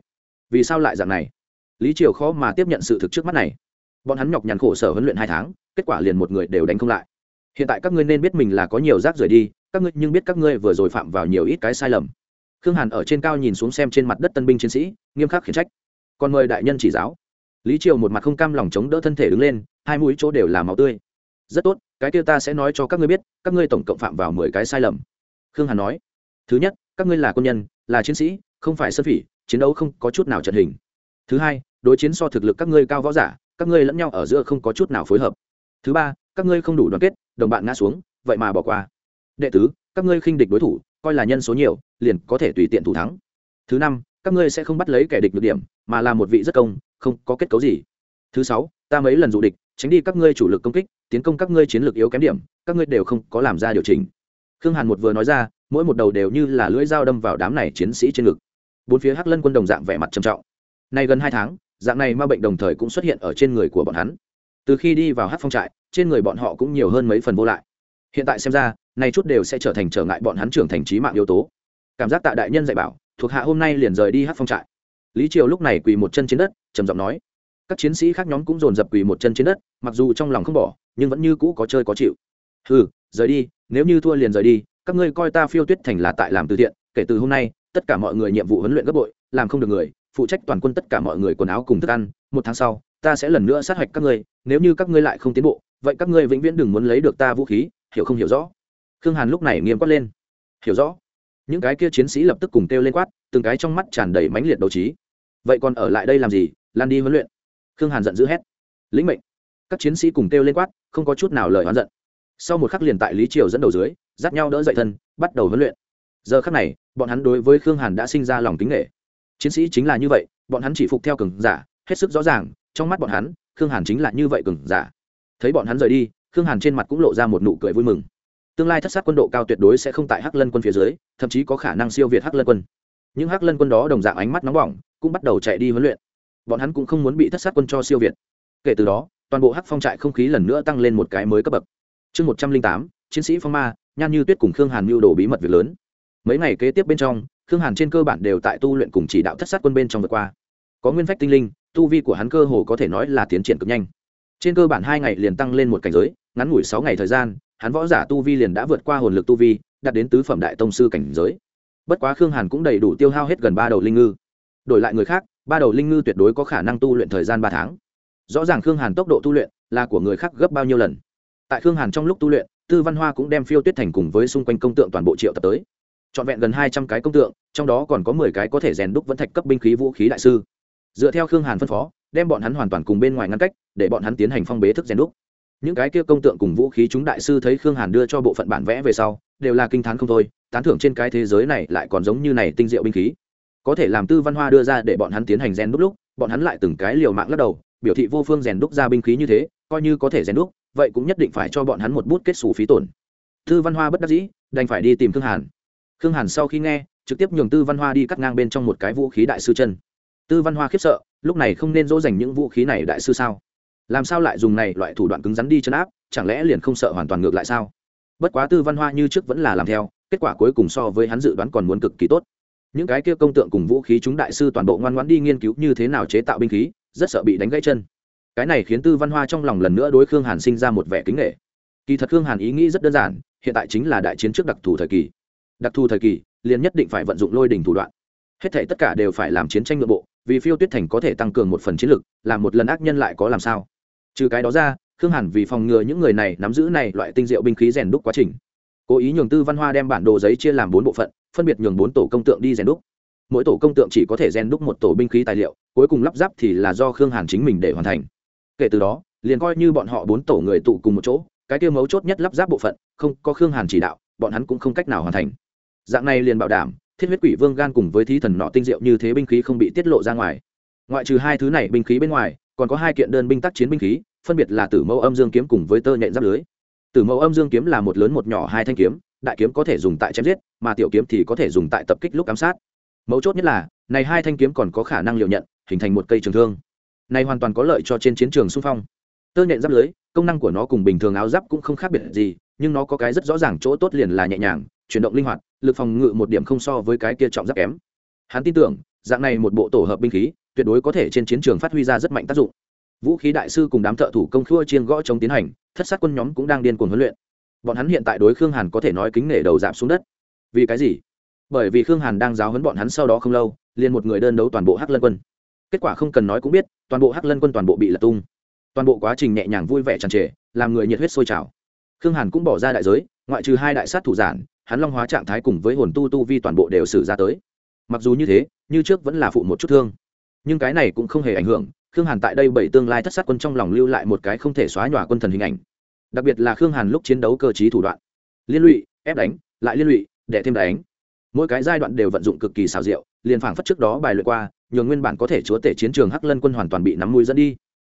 Vì sao lại dạng này? Lý triều khó mà tiếp nhận sự thực trước mắt này. Bọn hắn nhọc nhằn khổ sở huấn luyện hai tháng, kết quả liền một người đều đánh không lại. Hiện tại các ngươi nên biết mình là có nhiều rác rời đi, các ngươi nhưng biết các ngươi vừa rồi phạm vào nhiều ít cái sai lầm. Khương hàn ở trên cao nhìn xuống xem trên mặt đất tân binh chiến sĩ, nghiêm khắc khiển trách. Còn mời đại nhân chỉ giáo. Lý triều một mặt không cam lòng chống đỡ thân thể đứng lên, hai mũi chỗ đều là máu tươi. Rất tốt, cái kia ta sẽ nói cho các ngươi biết, các ngươi tổng cộng phạm vào mười cái sai lầm. Khương hàn nói. Thứ nhất các ngươi là quân nhân, là chiến sĩ, không phải sơn phỉ, chiến đấu không có chút nào trận hình. Thứ hai, đối chiến so thực lực các ngươi cao võ giả, các ngươi lẫn nhau ở giữa không có chút nào phối hợp. Thứ ba, các ngươi không đủ đoàn kết, đồng bạn ngã xuống, vậy mà bỏ qua. Đệ tứ, các ngươi khinh địch đối thủ, coi là nhân số nhiều, liền có thể tùy tiện thủ thắng. Thứ năm, các ngươi sẽ không bắt lấy kẻ địch được điểm, mà là một vị rất công, không có kết cấu gì. Thứ sáu, ta mấy lần dụ địch, tránh đi các ngươi chủ lực công kích, tiến công các ngươi chiến lược yếu kém điểm, các ngươi đều không có làm ra điều chỉnh. Khương hàn một vừa nói ra mỗi một đầu đều như là lưỡi dao đâm vào đám này chiến sĩ trên ngực. Bốn phía hắc lân quân đồng dạng vẻ mặt trầm trọng. Nay gần hai tháng, dạng này ma bệnh đồng thời cũng xuất hiện ở trên người của bọn hắn. Từ khi đi vào hắc phong trại, trên người bọn họ cũng nhiều hơn mấy phần vô lại. Hiện tại xem ra, nay chút đều sẽ trở thành trở ngại bọn hắn trưởng thành trí mạng yếu tố. Cảm giác tạ đại nhân dạy bảo, thuộc hạ hôm nay liền rời đi hắc phong trại. Lý triều lúc này quỳ một chân trên đất, trầm giọng nói. Các chiến sĩ khác nhóm cũng dồn dập quỳ một chân trên đất, mặc dù trong lòng không bỏ, nhưng vẫn như cũ có chơi có chịu. Ừ rời đi, nếu như thua liền rời đi các ngươi coi ta phiêu tuyết thành là tại làm từ thiện, kể từ hôm nay, tất cả mọi người nhiệm vụ huấn luyện gấp bội, làm không được người, phụ trách toàn quân tất cả mọi người quần áo cùng thức ăn, một tháng sau, ta sẽ lần nữa sát hạch các ngươi, nếu như các ngươi lại không tiến bộ, vậy các ngươi vĩnh viễn đừng muốn lấy được ta vũ khí, hiểu không hiểu rõ? Khương hàn lúc này nghiêm quát lên. Hiểu rõ. Những cái kia chiến sĩ lập tức cùng kêu lên quát, từng cái trong mắt tràn đầy mãnh liệt đấu trí. Vậy còn ở lại đây làm gì? Lan đi huấn luyện. Khương hàn giận dữ hét. Lĩnh mệnh. Các chiến sĩ cùng kêu lên quát, không có chút nào lời oán giận. Sau một khắc liền tại lý triều dẫn đầu dưới dắt nhau đỡ dậy thân, bắt đầu huấn luyện. Giờ khắc này, bọn hắn đối với khương hàn đã sinh ra lòng kính nghệ chiến sĩ chính là như vậy, bọn hắn chỉ phục theo cường giả, hết sức rõ ràng, trong mắt bọn hắn, khương hàn chính là như vậy cường giả. Thấy bọn hắn rời đi, khương hàn trên mặt cũng lộ ra một nụ cười vui mừng. Tương lai thất sát quân độ cao tuyệt đối sẽ không tại hắc lân quân phía dưới, thậm chí có khả năng siêu việt hắc lân quân. Những hắc lân quân đó đồng dạng ánh mắt nóng bỏng, cũng bắt đầu chạy đi huấn luyện. Bọn hắn cũng không muốn bị thất sát quân cho siêu việt. Kể từ đó, toàn bộ hắc phong trại không khí lần nữa tăng lên một cái mới cấp bậc. Chương một trăm linh tám, chiến sĩ phong ma nhan như tuyết cùng khương hàn mưu đồ bí mật việc lớn mấy ngày kế tiếp bên trong khương hàn trên cơ bản đều tại tu luyện cùng chỉ đạo thất sát quân bên trong vừa qua có nguyên phách tinh linh tu vi của hắn cơ hồ có thể nói là tiến triển cực nhanh trên cơ bản hai ngày liền tăng lên một cảnh giới ngắn ngủi sáu ngày thời gian hắn võ giả tu vi liền đã vượt qua hồn lực tu vi đạt đến tứ phẩm đại tông sư cảnh giới bất quá khương hàn cũng đầy đủ tiêu hao hết gần ba đầu linh ngư đổi lại người khác ba đầu linh ngư tuyệt đối có khả năng tu luyện thời gian ba tháng rõ ràng khương hàn tốc độ tu luyện là của người khác gấp bao nhiêu lần tại khương hàn trong lúc tu luyện tư văn hoa cũng đem phiêu tuyết thành cùng với xung quanh công tượng toàn bộ triệu tập tới. Trọn vẹn gần hai trăm cái công tượng, trong đó còn có mười cái có thể rèn đúc vẫn thạch cấp binh khí vũ khí đại sư. Dựa theo khương hàn phân phó, đem bọn hắn hoàn toàn cùng bên ngoài ngăn cách, để bọn hắn tiến hành phong bế thức rèn đúc. Những cái kia công tượng cùng vũ khí chúng đại sư thấy khương hàn đưa cho bộ phận bản vẽ về sau, đều là kinh t h á n không thôi, tán thưởng trên cái thế giới này lại còn giống như này tinh diệu binh khí. Có thể làm tư văn hoa đưa ra để bọn hắn tiến hành rèn đúc lúc, bọn hắn lại từng cái liều mạng lắc đầu, biểu thị vô phương rèn đúc ra binh khí như thế, coi như có thể rèn đúc vậy cũng nhất định phải cho bọn hắn một bút kết xù phí tổn. Tư văn hoa bất đắc dĩ, đành phải đi tìm khương hàn. Khương hàn sau khi nghe, trực tiếp nhường tư văn hoa đi cắt ngang bên trong một cái vũ khí đại sư chân. Tư văn hoa khiếp sợ, lúc này không nên dỗ dành những vũ khí này đại sư sao? Làm sao lại dùng này loại thủ đoạn cứng rắn đi chấn áp, chẳng lẽ liền không sợ hoàn toàn ngược lại sao? Bất quá tư văn hoa như trước vẫn là làm theo, kết quả cuối cùng so với hắn dự đoán còn muốn cực kỳ tốt. Những cái kia công tượng cùng vũ khí chúng đại sư toàn bộ ngoan ngoãn đi nghiên cứu như thế nào chế tạo binh khí, rất sợ bị đánh gãy chân cái này khiến tư văn hoa trong lòng lần nữa đối khương hàn sinh ra một vẻ kính nghệ kỳ thật khương hàn ý nghĩ rất đơn giản, hiện tại chính là đại chiến trước đặc thù thời kỳ. Đặc thù thời kỳ, liền nhất định phải vận dụng lôi đình thủ đoạn. Hết thể tất cả đều phải làm chiến tranh nội bộ, vì phiêu tuyết thành có thể tăng cường một phần chiến lực, làm một lần ác nhân lại có làm sao? Trừ cái đó ra, khương hàn vì phòng ngừa những người này nắm giữ này loại tinh diệu binh khí rèn đúc quá trình. Cố ý nhường tư văn hoa đem bản đồ giấy chia làm bốn bộ phận, phân biệt nhường bốn tổ công tượng đi rèn đúc. Mỗi tổ công tượng chỉ có thể rèn đúc một tổ binh khí tài liệu, cuối cùng lắp ráp thì là do khương hàn chính mình để hoàn thành kể từ đó, liền coi như bọn họ bốn tổ người tụ cùng một chỗ, cái tiêu mấu chốt nhất lắp ráp bộ phận, không có khương hàn chỉ đạo, bọn hắn cũng không cách nào hoàn thành. Dạng này liền bảo đảm, thiết huyết quỷ vương gan cùng với thí thần nọ tinh diệu như thế binh khí không bị tiết lộ ra ngoài. Ngoại trừ hai thứ này binh khí bên ngoài, còn có hai kiện đơn binh tác chiến binh khí, phân biệt là tử mẫu âm dương kiếm cùng với tơ nhện giáp lưới. Tử mẫu âm dương kiếm là một lớn một nhỏ hai thanh kiếm, đại kiếm có thể dùng tại chém giết, mà tiểu kiếm thì có thể dùng tại tập kích lúc ám sát. Mấu chốt nhất là, này hai thanh kiếm còn có khả năng liều nhận, hình thành một cây trường thương này hoàn toàn có lợi cho trên chiến trường xung phong. Tơ nhện giáp lưới, công năng của nó cùng bình thường áo giáp cũng không khác biệt gì, nhưng nó có cái rất rõ ràng chỗ tốt liền là nhẹ nhàng, chuyển động linh hoạt, lực phòng ngự một điểm không so với cái kia trọng giáp kém. Hắn tin tưởng, dạng này một bộ tổ hợp binh khí, tuyệt đối có thể trên chiến trường phát huy ra rất mạnh tác dụng. Vũ khí đại sư cùng đám thợ thủ công khua chiên gõ chống tiến hành, thất sát quân nhóm cũng đang điên cuồng huấn luyện. Bọn hắn hiện tại đối khương hàn có thể nói kính nể đầu giảm xuống đất. Vì cái gì? Bởi vì khương hàn đang giáo huấn bọn hắn sau đó không lâu, liền một người đơn đấu toàn bộ hắc lân quân kết quả không cần nói cũng biết, toàn bộ hắc lân quân toàn bộ bị lật tung. Toàn bộ quá trình nhẹ nhàng vui vẻ tràn trề, làm người nhiệt huyết sôi trào. Khương hàn cũng bỏ ra đại giới, ngoại trừ hai đại sát thủ giản, hắn long hóa trạng thái cùng với hồn tu tu vi toàn bộ đều xử ra tới. Mặc dù như thế, như trước vẫn là phụ một chút thương. Nhưng cái này cũng không hề ảnh hưởng, khương hàn tại đây bảy tương lai thất sát quân trong lòng lưu lại một cái không thể xóa nhòa quân thần hình ảnh. Đặc biệt là khương hàn lúc chiến đấu cơ t thủ đoạn. Liên lụy, ép đánh, lại liên lụy để thêm đánh mỗi cái giai đoạn đều vận dụng cực kỳ xảo diệu, liền phảng phất trước đó bài luyện qua nhường nguyên bản có thể chúa tể chiến trường hắc lân quân hoàn toàn bị nắm mũi dẫn đi.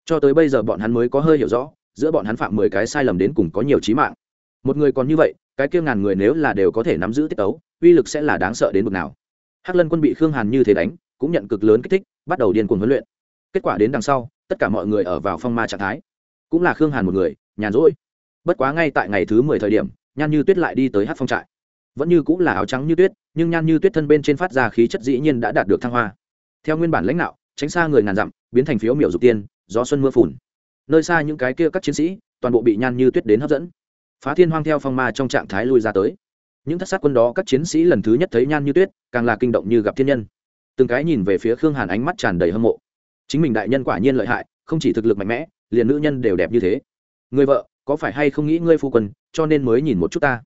Cho tới bây giờ bọn hắn mới có hơi hiểu rõ giữa bọn hắn phạm mười cái sai lầm đến cùng có nhiều trí mạng. Một người còn như vậy cái kia ngàn người nếu là đều có thể nắm giữ tiết tấu uy lực sẽ là đáng sợ đến mức nào. Hắc lân quân bị khương hàn như thế đánh cũng nhận cực lớn kích thích bắt đầu điên cuồng huấn luyện. Kết quả đến đằng sau tất cả mọi người ở vào phong ma trạng thái. Cũng là khương hàn một người nhàn rỗi. Bất quá ngay tại ngày thứ mười thời điểm nhan như tuyết lại đi tới hát phong trại. Vẫn như cũng là áo trắng như tuyết nhưng nhan như tuyết thân bên trên phát ra khí chất dĩ nhiên đã đạt được thăng hoa. Theo nguyên bản lãnh đạo, tránh xa người ngàn dặm, biến thành phiếu miểu dục tiên, gió xuân mưa phùn. Nơi xa những cái kia các chiến sĩ, toàn bộ bị nhan như tuyết đến hấp dẫn. Phá thiên hoang theo phong ma trong trạng thái lui ra tới. Những thất sát quân đó, các chiến sĩ lần thứ nhất thấy nhan như tuyết, càng là kinh động như gặp thiên nhân. Từng cái nhìn về phía khương hàn ánh mắt tràn đầy hâm mộ. Chính mình đại nhân quả nhiên lợi hại, không chỉ thực lực mạnh mẽ, liền nữ nhân đều đẹp như thế. Người vợ, có phải hay không nghĩ ngươi phu quân, cho nên mới nhìn một chút ta?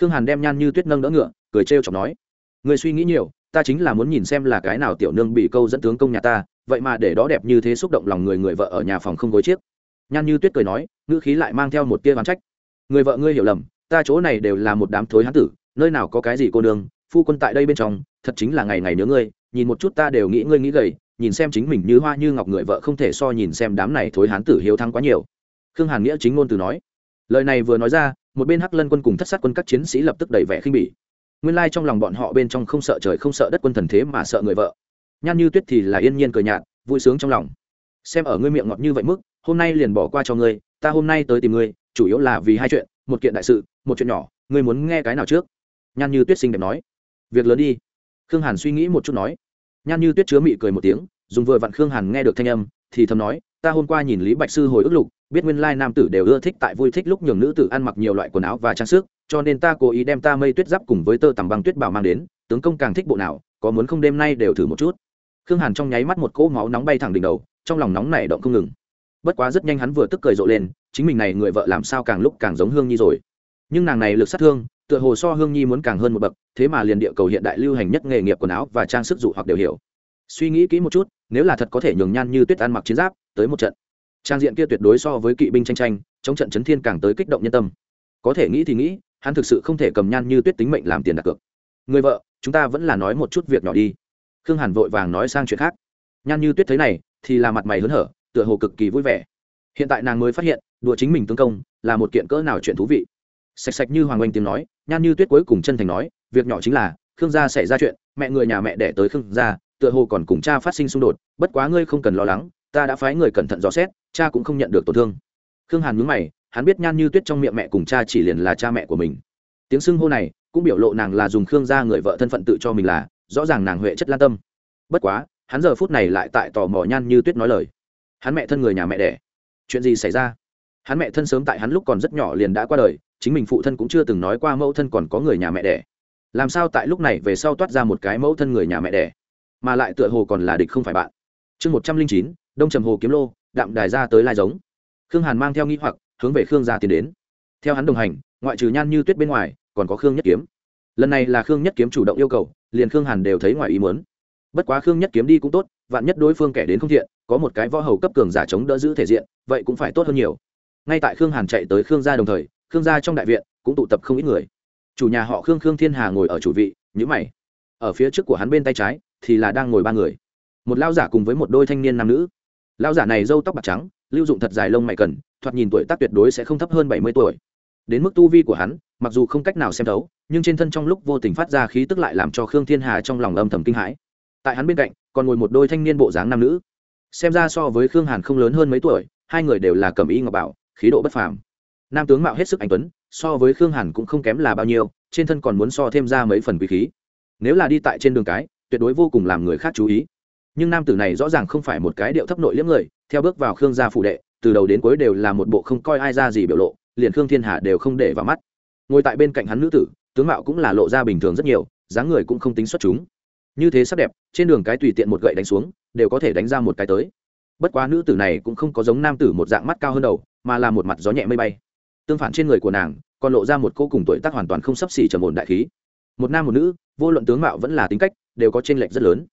Khương hàn đem nhan như tuyết nâng đỡ ngựa, cười trêu chọc nói người suy nghĩ nhiều, ta chính là muốn nhìn xem là cái nào tiểu nương bị câu dẫn tướng công nhà ta, vậy mà để đó đẹp như thế xúc động lòng người người vợ ở nhà phòng không gối chiếc. Nhan như tuyết cười nói, ngữ khí lại mang theo một tia ván trách. Người vợ ngươi hiểu lầm, ta chỗ này đều là một đám thối hán tử, nơi nào có cái gì cô nương, phu quân tại đây bên trong, thật chính là ngày ngày nhớ ngươi, nhìn một chút ta đều nghĩ ngươi nghĩ gầy, nhìn xem chính mình như hoa như ngọc người vợ không thể so nhìn xem đám này thối hán tử hiếu thắng quá nhiều. Khương hàn nghĩa chính ngôn từ nói. Lời này vừa nói ra, một bên hắc lân quân cùng thất sát quân các chiến sĩ lập tức đầy vẻ khinh bỉ nguyên lai trong lòng bọn họ bên trong không sợ trời không sợ đất quân thần thế mà sợ người vợ. Nhan như tuyết thì là yên nhiên cười nhạt, vui sướng trong lòng. Xem ở ngươi miệng ngọt như vậy mức, hôm nay liền bỏ qua cho ngươi, ta hôm nay tới tìm ngươi, chủ yếu là vì hai chuyện, một kiện đại sự, một chuyện nhỏ, ngươi muốn nghe cái nào trước? Nhan như tuyết xinh đẹp nói. Việc lớn đi. Khương hàn suy nghĩ một chút nói. Nhan như tuyết chứa mị cười một tiếng, dùng vừa vặn khương hàn nghe được thanh âm, thì thầm nói, ta hôm qua nhìn lý bạch sư hồi ức lục biết nguyên lai nam tử đều ưa thích tại vui thích lúc nhường nữ tử ăn mặc nhiều loại quần áo và trang sức, cho nên ta cố ý đem ta mây tuyết giáp cùng với tơ tằm băng tuyết bảo mang đến, tướng công càng thích bộ nào, có muốn không đêm nay đều thử một chút. Khương hàn trong nháy mắt một cỗ máu nóng bay thẳng đỉnh đầu, trong lòng nóng nảy động không ngừng. Bất quá rất nhanh hắn vừa tức cười rộ lên, chính mình này người vợ làm sao càng lúc càng giống hương nhi rồi. Nhưng nàng này lực sát thương, tựa hồ so hương nhi muốn càng hơn một bậc, thế mà liền địa cầu hiện đại lưu hành nhất nghề nghiệp quần áo và trang sức dụ hoặc đều hiểu. Suy nghĩ kỹ một chút, nếu là thật có thể nhường nhan như tuyết ăn mặc chiến giáp, tới một trận trang diện kia tuyệt đối so với kỵ binh tranh tranh, chống trận chấn thiên càng tới kích động nhân tâm. Có thể nghĩ thì nghĩ, hắn thực sự không thể cầm nhan như tuyết tính mệnh làm tiền đặt cược. Người vợ, chúng ta vẫn là nói một chút việc nhỏ đi. Khương hàn vội vàng nói sang chuyện khác. Nhan như tuyết thấy này, thì là mặt mày hớn hở, tựa hồ cực kỳ vui vẻ. Hiện tại nàng mới phát hiện, đùa chính mình tương công, là một kiện cỡ nào chuyện thú vị. Sạch sạch như hoàng oanh tiếng nói, nhan như tuyết cuối cùng chân thành nói, việc nhỏ chính là, khương gia xảy ra chuyện, mẹ người nhà mẹ đẻ tới khương gia, tựa hồ còn cùng cha phát sinh xung đột, bất quá ngươi không cần lo lắng, ta đã phái người cẩn thận dò xét cha cũng không nhận được tổn thương. Khương hàn nhúng mày, hắn biết nhan như tuyết trong miệng mẹ cùng cha chỉ liền là cha mẹ của mình. Tiếng xưng hô này cũng biểu lộ nàng là dùng khương gia người vợ thân phận tự cho mình là, rõ ràng nàng huệ chất lan tâm. Bất quá, hắn giờ phút này lại tại tò mò nhan như tuyết nói lời. Hắn mẹ thân người nhà mẹ đẻ. Chuyện gì xảy ra? Hắn mẹ thân sớm tại hắn lúc còn rất nhỏ liền đã qua đời, chính mình phụ thân cũng chưa từng nói qua mẫu thân còn có người nhà mẹ đẻ. Làm sao tại lúc này về sau toát ra một cái mẫu thân người nhà mẹ đẻ? Mà lại tựa hồ còn là địch không phải bạn. Chương một trăm linh chín, đông trầm hồ kiếm lô đạm đài ra tới lai giống. Khương hàn mang theo nghĩ hoặc, hướng về khương gia tiến đến. Theo hắn đồng hành, ngoại trừ nhan như tuyết bên ngoài, còn có khương nhất kiếm. Lần này là khương nhất kiếm chủ động yêu cầu, liền khương hàn đều thấy ngoài ý muốn. Bất quá khương nhất kiếm đi cũng tốt, vạn nhất đối phương kẻ đến không thiện, có một cái võ hầu cấp cường giả chống đỡ giữ thể diện, vậy cũng phải tốt hơn nhiều. Ngay tại khương hàn chạy tới khương gia đồng thời, khương gia trong đại viện cũng tụ tập không ít người. Chủ nhà họ khương khương thiên hà ngồi ở chủ vị nhữ mày. Ở phía trước của hắn bên tay trái thì là đang ngồi ba người. Một lao giả cùng với một đôi thanh niên nam nữ lao giả này râu tóc bạc trắng, lưu dụng thật dài lông mày cần, thoạt nhìn tuổi tác tuyệt đối sẽ không thấp hơn bảy mươi tuổi. Đến mức tu vi của hắn, mặc dù không cách nào xem thấu, nhưng trên thân trong lúc vô tình phát ra khí tức lại làm cho khương thiên hà trong lòng âm thầm kinh hãi. Tại hắn bên cạnh, còn ngồi một đôi thanh niên bộ dáng nam nữ. Xem ra so với khương hàn không lớn hơn mấy tuổi, hai người đều là cẩm y ngọc bảo, khí độ bất phàm. Nam tướng mạo hết sức anh tuấn, so với khương hàn cũng không kém là bao nhiêu, trên thân còn muốn so thêm ra mấy phần quý khí. Nếu là đi tại trên đường cái, tuyệt đối vô cùng làm người khác chú ý nhưng nam tử này rõ ràng không phải một cái điệu thấp nội liếm người, theo bước vào khương gia phụ đệ, từ đầu đến cuối đều là một bộ không coi ai ra gì biểu lộ, liền khương thiên hà đều không để vào mắt. Ngồi tại bên cạnh hắn nữ tử, tướng mạo cũng là lộ ra bình thường rất nhiều, dáng người cũng không tính xuất chúng. Như thế sắc đẹp, trên đường cái tùy tiện một gậy đánh xuống, đều có thể đánh ra một cái tới. Bất quá nữ tử này cũng không có giống nam tử một dạng mắt cao hơn đầu, mà là một mặt gió nhẹ mây bay. Tương phản trên người của nàng, còn lộ ra một cô cùng tuổi tác hoàn toàn không sấp xỉ trầm ổn đại khí. Một nam một nữ, vô luận tướng mạo vẫn là tính cách, đều có chênh lệch rất lớn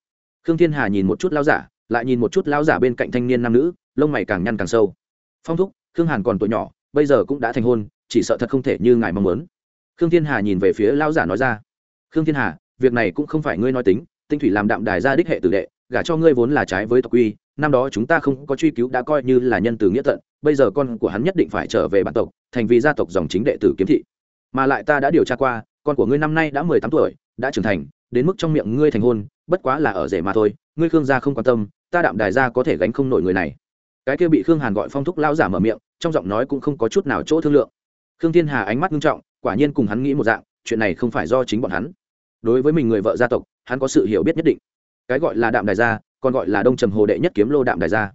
khương thiên hà nhìn một chút lao giả, lại nhìn một chút lao giả bên cạnh thanh niên nam nữ, lông mày càng nhăn càng sâu. Phong thúc, khương hàn còn tuổi nhỏ, bây giờ cũng đã thành hôn, chỉ sợ thật không thể như ngài mong muốn. Khương thiên hà nhìn về phía lao giả nói ra. Khương thiên hà, việc này cũng không phải ngươi nói tính, tinh thủy làm đạm đài ra đích hệ tử đệ, gả cho ngươi vốn là trái với tộc quy, năm đó chúng ta không có truy cứu đã coi như là nhân từ nghĩa tận, bây giờ con của hắn nhất định phải trở về bản tộc, thành vì gia tộc dòng chính đệ tử kiếm thị. Mà lại ta đã điều tra qua, con của ngươi năm nay đã mười tám tuổi, đã trưởng thành đến mức trong miệng ngươi thành hôn, bất quá là ở rể mà thôi, ngươi khương gia không quan tâm, ta đạm đài gia có thể gánh không nổi người này. Cái kia bị khương hàn gọi phong thúc lao giả mở miệng, trong giọng nói cũng không có chút nào chỗ thương lượng. Khương thiên hà ánh mắt nghiêm trọng, quả nhiên cùng hắn nghĩ một dạng, chuyện này không phải do chính bọn hắn. Đối với mình người vợ gia tộc, hắn có sự hiểu biết nhất định. Cái gọi là đạm đài gia còn gọi là đông trầm hồ đệ nhất kiếm lô đạm đài gia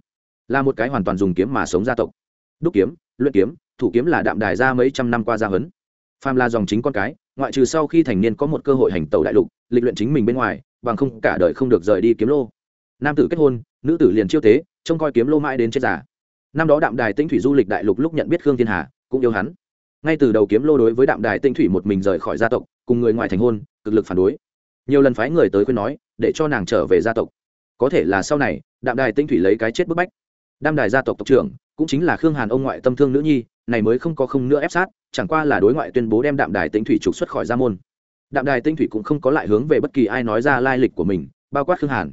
là một cái hoàn toàn dùng kiếm mà sống gia tộc. Đúc kiếm, luyện kiếm, thủ kiếm là đạm đài gia mấy trăm năm qua gia huấn. Phàm là dòng chính con cái ngoại trừ sau khi thành niên có một cơ hội hành tẩu đại lục, lịch luyện chính mình bên ngoài, bằng không cả đời không được rời đi kiếm lô. Nam tử kết hôn, nữ tử liền chiêu tế, trông coi kiếm lô mãi đến chết giả năm đó đạm đài tinh thủy du lịch đại lục lúc nhận biết khương thiên hà, cũng yêu hắn. Ngay từ đầu kiếm lô đối với đạm đài tinh thủy một mình rời khỏi gia tộc, cùng người ngoài thành hôn, cực lực phản đối. Nhiều lần phái người tới khuyên nói, để cho nàng trở về gia tộc. Có thể là sau này, đạm đài tinh thủy lấy cái chết bức bách. Đam đài gia tộc tộc trưởng, cũng chính là khương hàn ông ngoại tâm thương nữ nhi, này mới không có không nữa ép sát chẳng qua là đối ngoại tuyên bố đem đạm đài tinh thủy trục xuất khỏi gia môn. Đạm đài tinh thủy cũng không có lại hướng về bất kỳ ai nói ra lai lịch của mình, bao quát khương hàn.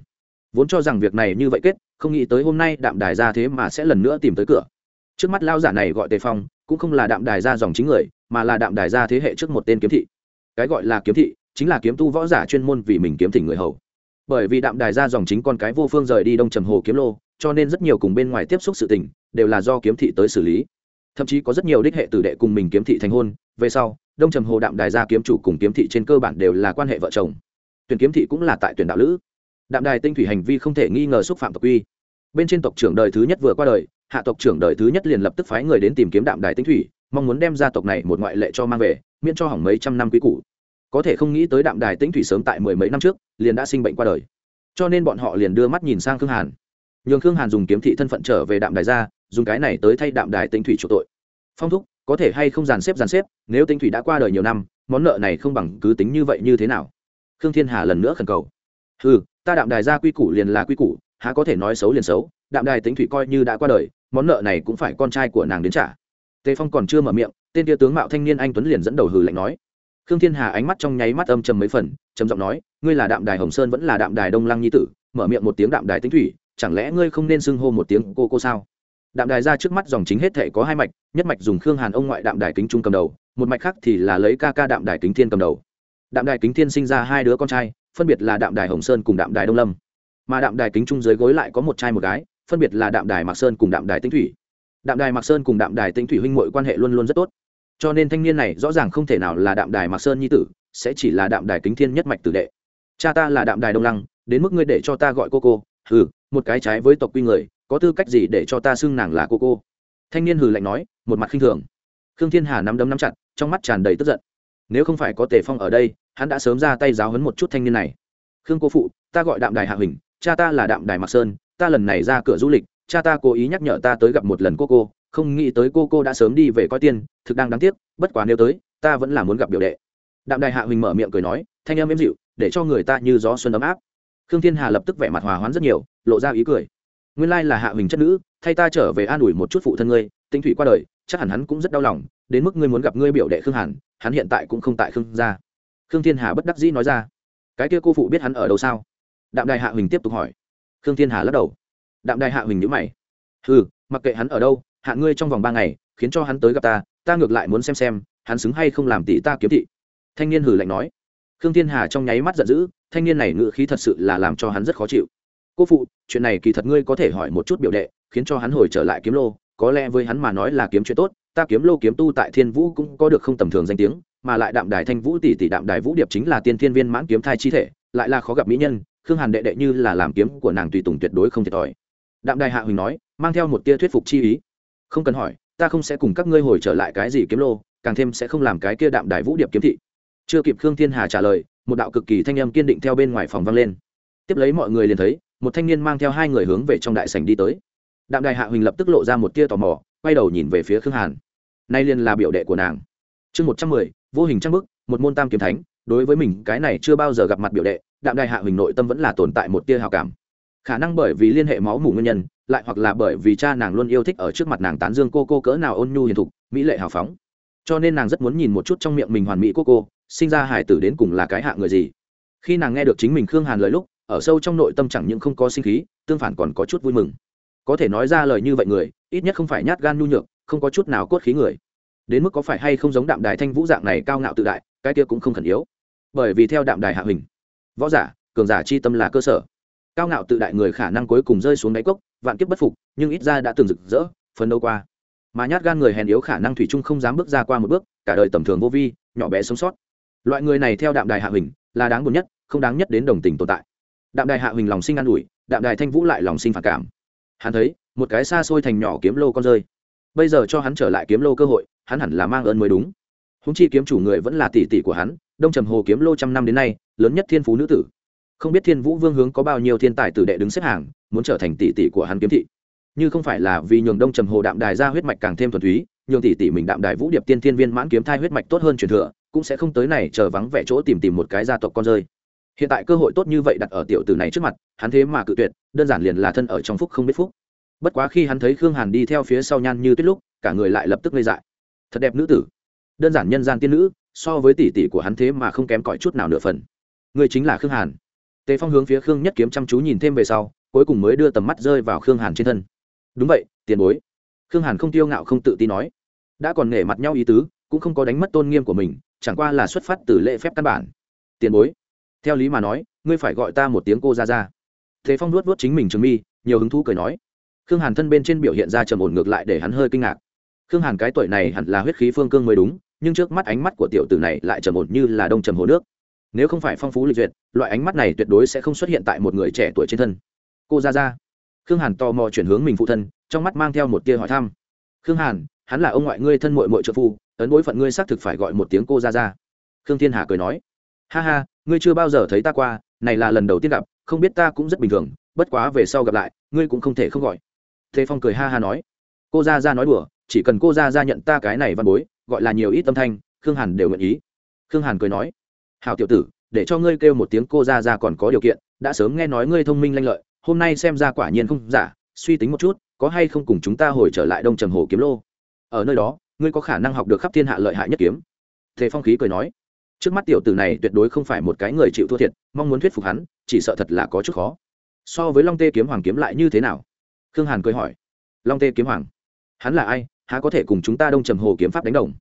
Vốn cho rằng việc này như vậy kết, không nghĩ tới hôm nay đạm đài ra thế mà sẽ lần nữa tìm tới cửa. Trước mắt lao giả này gọi tề phong, cũng không là đạm đài ra dòng chính người, mà là đạm đài ra thế hệ trước một tên kiếm thị. Cái gọi là kiếm thị, chính là kiếm tu võ giả chuyên môn vì mình kiếm thỉnh người hầu. Bởi vì đạm đài ra dòng chính con cái vô phương rời đi đông trầm hồ kiếm lô, cho nên rất nhiều cùng bên ngoài tiếp xúc sự tình, đều là do kiếm thị tới xử lý thậm chí có rất nhiều đích hệ tử đệ cùng mình kiếm thị thành hôn, về sau, đông trầm hồ đạm đài gia kiếm chủ cùng kiếm thị trên cơ bản đều là quan hệ vợ chồng. Tuyển kiếm thị cũng là tại tuyển đạo lữ. Đạm đài tinh thủy hành vi không thể nghi ngờ xúc phạm tộc quy bên trên tộc trưởng đời thứ nhất vừa qua đời, hạ tộc trưởng đời thứ nhất liền lập tức phái người đến tìm kiếm đạm đài tinh thủy, mong muốn đem gia tộc này một ngoại lệ cho mang về, miễn cho hỏng mấy trăm năm quý cũ có thể không nghĩ tới đạm đài tinh thủy sớm tại mười mấy năm trước, liền đã sinh bệnh qua đời. Cho nên bọn họ liền đưa mắt nhìn sang khương hàn. Nhường khương hàn dùng kiếm thị thân phận trở về đạm đài gia dùng cái này tới thay đạm đài tinh thủy chủ tội. Phong thúc, có thể hay không dàn xếp dàn xếp, nếu tinh thủy đã qua đời nhiều năm, món nợ này không bằng cứ tính như vậy như thế nào? Khương thiên hà lần nữa khẩn cầu. Ừ ta đạm đài ra quy củ liền là quy củ, há có thể nói xấu liền xấu, đạm đài tính thủy coi như đã qua đời, món nợ này cũng phải con trai của nàng đến trả. Tề phong còn chưa mở miệng, tên kia tướng mạo thanh niên anh tuấn liền dẫn đầu hừ lạnh nói. Khương thiên hà ánh mắt trong nháy mắt âm trầm mấy phần, trầm giọng nói, ngươi là đạm đài hồng sơn vẫn là đạm đài đông lăng nhi tử, mở miệng một tiếng đạm đài tính thủy, chẳng lẽ ngươi không nên xưng hô một tiếng cô cô sao? Đạm đài ra trước mắt dòng chính hết thể có hai mạch nhất mạch dùng khương hàn ông ngoại đạm đài kính trung cầm đầu một mạch khác thì là lấy ca ca đạm đài kính thiên cầm đầu đạm đài kính thiên sinh ra hai đứa con trai phân biệt là đạm đài hồng sơn cùng đạm đài đông lâm mà đạm đài kính trung dưới gối lại có một trai một gái phân biệt là đạm đài mạc sơn cùng đạm đài tinh thủy đạm đài mạc sơn cùng đạm đài tinh thủy huynh mội quan hệ luôn luôn rất tốt cho nên thanh niên này rõ ràng không thể nào là đạm đài mạc sơn nhi tử sẽ chỉ là đạm đài kính thiên nhất mạch tử đệ cha ta là đạm đài đông lăng đến mức ngươi để cho ta gọi cô cô ừ một cái trái với tộc quy người có tư cách gì để cho ta xưng nàng là cô cô? Thanh niên hừ lạnh nói, một mặt khinh thường. Khương thiên hà nắm đấm nắm chặt, trong mắt tràn đầy tức giận. Nếu không phải có tề phong ở đây, hắn đã sớm ra tay giáo hấn một chút thanh niên này. Khương cô phụ, ta gọi đạm đài hạ huỳnh, cha ta là đạm đài mạc sơn, ta lần này ra cửa du lịch, cha ta cố ý nhắc nhở ta tới gặp một lần cô cô, không nghĩ tới cô cô đã sớm đi về coi tiền thực đang đáng tiếc, bất quá nếu tới, ta vẫn là muốn gặp biểu đệ. Đạm đài hạ huỳnh mở miệng cười nói, thanh em êm dịu, để cho người ta như gió xuân ấm áp. Khương thiên hà lập tức vẻ mặt hòa hoãn rất nhiều, lộ ra ý cười nguyên lai là hạ huỳnh chất nữ, thay ta trở về an ủi một chút phụ thân ngươi, tinh thủy qua đời, chắc hẳn hắn cũng rất đau lòng, đến mức ngươi muốn gặp ngươi biểu đệ khương hàn, hắn hiện tại cũng không tại khương gia. Khương thiên hà bất đắc dĩ nói ra. Cái kia cô phụ biết hắn ở đâu sao? Đạm đài hạ huỳnh tiếp tục hỏi. Khương thiên hà lắc đầu. Đạm đài hạ huỳnh nhữ mày. Ừ mặc kệ hắn ở đâu, hạ ngươi trong vòng ba ngày, khiến cho hắn tới gặp ta ta ngược lại muốn xem xem, hắn xứng hay không làm tỷ ta kiếm thị. Thanh niên hử lạnh nói. Khương thiên hà trong nháy mắt giận dữ, thanh niên này ngự khí thật sự là làm cho hắn rất khó chịu cô phụ, chuyện này kỳ thật ngươi có thể hỏi một chút biểu đệ, khiến cho hắn hồi trở lại kiếm lô. Có lẽ với hắn mà nói là kiếm chuyện tốt, ta kiếm lô kiếm tu tại thiên vũ cũng có được không tầm thường danh tiếng, mà lại đạm đài thanh vũ tỷ tỷ đạm đài vũ điệp chính là tiên thiên viên mãn kiếm thai chi thể, lại là khó gặp mỹ nhân, khương hàn đệ đệ như là làm kiếm của nàng tùy tùng tuyệt đối không thiệt thòi. Đạm đài hạ huỳnh nói, mang theo một tia thuyết phục chi ý. Không cần hỏi, ta không sẽ cùng các ngươi hồi trở lại cái gì kiếm lô, càng thêm sẽ không làm cái kia đạm đài vũ điệp kiếm thị. Chưa kịp khương thiên hà trả lời, một đạo cực kỳ thanh âm kiên định theo bên ngoài phòng vang lên tiếp lấy mọi người liền thấy, một thanh niên mang theo hai người hướng về trong đại sảnh đi tới. Đạm đài hạ huỳnh lập tức lộ ra một tia tò mò, quay đầu nhìn về phía khương hàn. Nay liền là biểu đệ của nàng. Chương một trăm mười, vô hình trang bức, một môn tam kiếm thánh, đối với mình cái này chưa bao giờ gặp mặt biểu đệ, đạm đài hạ huỳnh nội tâm vẫn là tồn tại một tia hào cảm. Khả năng bởi vì liên hệ máu mủ nguyên nhân, lại hoặc là bởi vì cha nàng luôn yêu thích ở trước mặt nàng tán dương cô cô cỡ nào ôn nhu hiền thục, mỹ lệ hào phóng. Cho nên nàng rất muốn nhìn một chút trong miệng mình hoàn mỹ cô cô, sinh ra hải tử đến cùng là cái hạ người gì. Khi nàng nghe được chính mình khương hàn lời lúc ở sâu trong nội tâm chẳng những không có sinh khí, tương phản còn có chút vui mừng. Có thể nói ra lời như vậy người, ít nhất không phải nhát gan nhu nhược, không có chút nào cốt khí người. Đến mức có phải hay không giống đạm đài thanh vũ dạng này cao ngạo tự đại, cái kia cũng không khẩn yếu. Bởi vì theo đạm đài hạ hình, võ giả, cường giả chi tâm là cơ sở. Cao ngạo tự đại người khả năng cuối cùng rơi xuống đáy cốc, vạn kiếp bất phục, nhưng ít ra đã từng rực rỡ, phấn đấu qua. Mà nhát gan người hèn yếu khả năng thủy chung không dám bước ra qua một bước, cả đời tầm thường vô vi, nhỏ bé sống sót. Loại người này theo đạm đài hạ hình, là đáng buồn nhất, không đáng nhất đến đồng tình tồn tại đạm đài hạ huỳnh lòng sinh an ủi, đạm đài thanh vũ lại lòng sinh phản cảm. Hắn thấy, một cái xa xôi thành nhỏ kiếm lô con rơi. Bây giờ cho hắn trở lại kiếm lô cơ hội, hắn hẳn là mang ơn mới đúng. Húng chi kiếm chủ người vẫn là tỷ tỷ của hắn, đông trầm hồ kiếm lô trăm năm đến nay, lớn nhất thiên phú nữ tử. Không biết thiên vũ vương hướng có bao nhiêu thiên tài tử đệ đứng xếp hàng, muốn trở thành tỷ tỷ của hắn kiếm thị. Như không phải là vì nhường đông trầm hồ đạm đài ra huyết mạch càng thêm thuần túy, nhường tỷ tỷ mình đạm đài vũ điệp tiên thiên viên mãn kiếm thai huyết mạch tốt hơn truyền thừa, cũng sẽ không tới này chờ vắng vẻ chỗ tìm tìm một cái gia tộc con rơi hiện tại cơ hội tốt như vậy đặt ở tiểu tử này trước mặt, hắn thế mà cự tuyệt, đơn giản liền là thân ở trong phúc không biết phúc. Bất quá khi hắn thấy khương hàn đi theo phía sau nhan như tuyết lúc, cả người lại lập tức ngây dại. Thật đẹp nữ tử. Đơn giản nhân gian tiên nữ, so với tỷ tỷ của hắn thế mà không kém cỏi chút nào nửa phần. Người chính là khương hàn. Tề phong hướng phía khương nhất kiếm chăm chú nhìn thêm về sau, cuối cùng mới đưa tầm mắt rơi vào khương hàn trên thân. Đúng vậy, tiền bối. Khương hàn không tiêu ngạo không tự tin nói. Đã còn nể mặt nhau ý tứ, cũng không có đánh mất tôn nghiêm của mình, chẳng qua là xuất phát từ lễ phép căn bản. Tiền bối theo lý mà nói, ngươi phải gọi ta một tiếng cô ra ra thế phong nuốt nuốt chính mình trường mi, nhiều hứng thú cười nói. Khương hàn thân bên trên biểu hiện ra trầm ổn ngược lại để hắn hơi kinh ngạc. Khương hàn cái tuổi này hẳn là huyết khí phương cương mới đúng, nhưng trước mắt ánh mắt của tiểu tử này lại trầm ổn như là đông trầm hồ nước. Nếu không phải phong phú lịch duyệt, loại ánh mắt này tuyệt đối sẽ không xuất hiện tại một người trẻ tuổi trên thân. Cô ra ra khương hàn tò mò chuyển hướng mình phụ thân, trong mắt mang theo một tia hỏi thăm. Khương hàn, hắn là ông ngoại ngươi thân mội mội trợ phu, ấn bối phận ngươi xác thực phải gọi một tiếng cô ra ra khương thiên hà cười nói. Ha ha ngươi chưa bao giờ thấy ta qua, này là lần đầu tiên gặp, không biết ta cũng rất bình thường, bất quá về sau gặp lại, ngươi cũng không thể không gọi. Thế phong cười ha ha nói. Cô ra ra nói đùa, chỉ cần cô ra ra nhận ta cái này văn bối, gọi là nhiều ít tâm thanh, khương hàn đều nguyện ý. Khương hàn cười nói. Hào tiểu tử, để cho ngươi kêu một tiếng cô ra ra còn có điều kiện, đã sớm nghe nói ngươi thông minh lanh lợi, hôm nay xem ra quả nhiên không giả, suy tính một chút, có hay không cùng chúng ta hồi trở lại đông trầm hồ kiếm lô? Ở nơi đó, ngươi có khả năng học được khắp thiên hạ lợi hại nhất kiếm. Thế phong khí cười nói trước mắt tiểu tử này tuyệt đối không phải một cái người chịu thua thiệt, mong muốn thuyết phục hắn, chỉ sợ thật là có chút khó. So với long tê kiếm hoàng kiếm lại như thế nào? Khương hàn cười hỏi. Long tê kiếm hoàng. Hắn là ai? Há có thể cùng chúng ta đông trầm hồ kiếm pháp đánh đồng?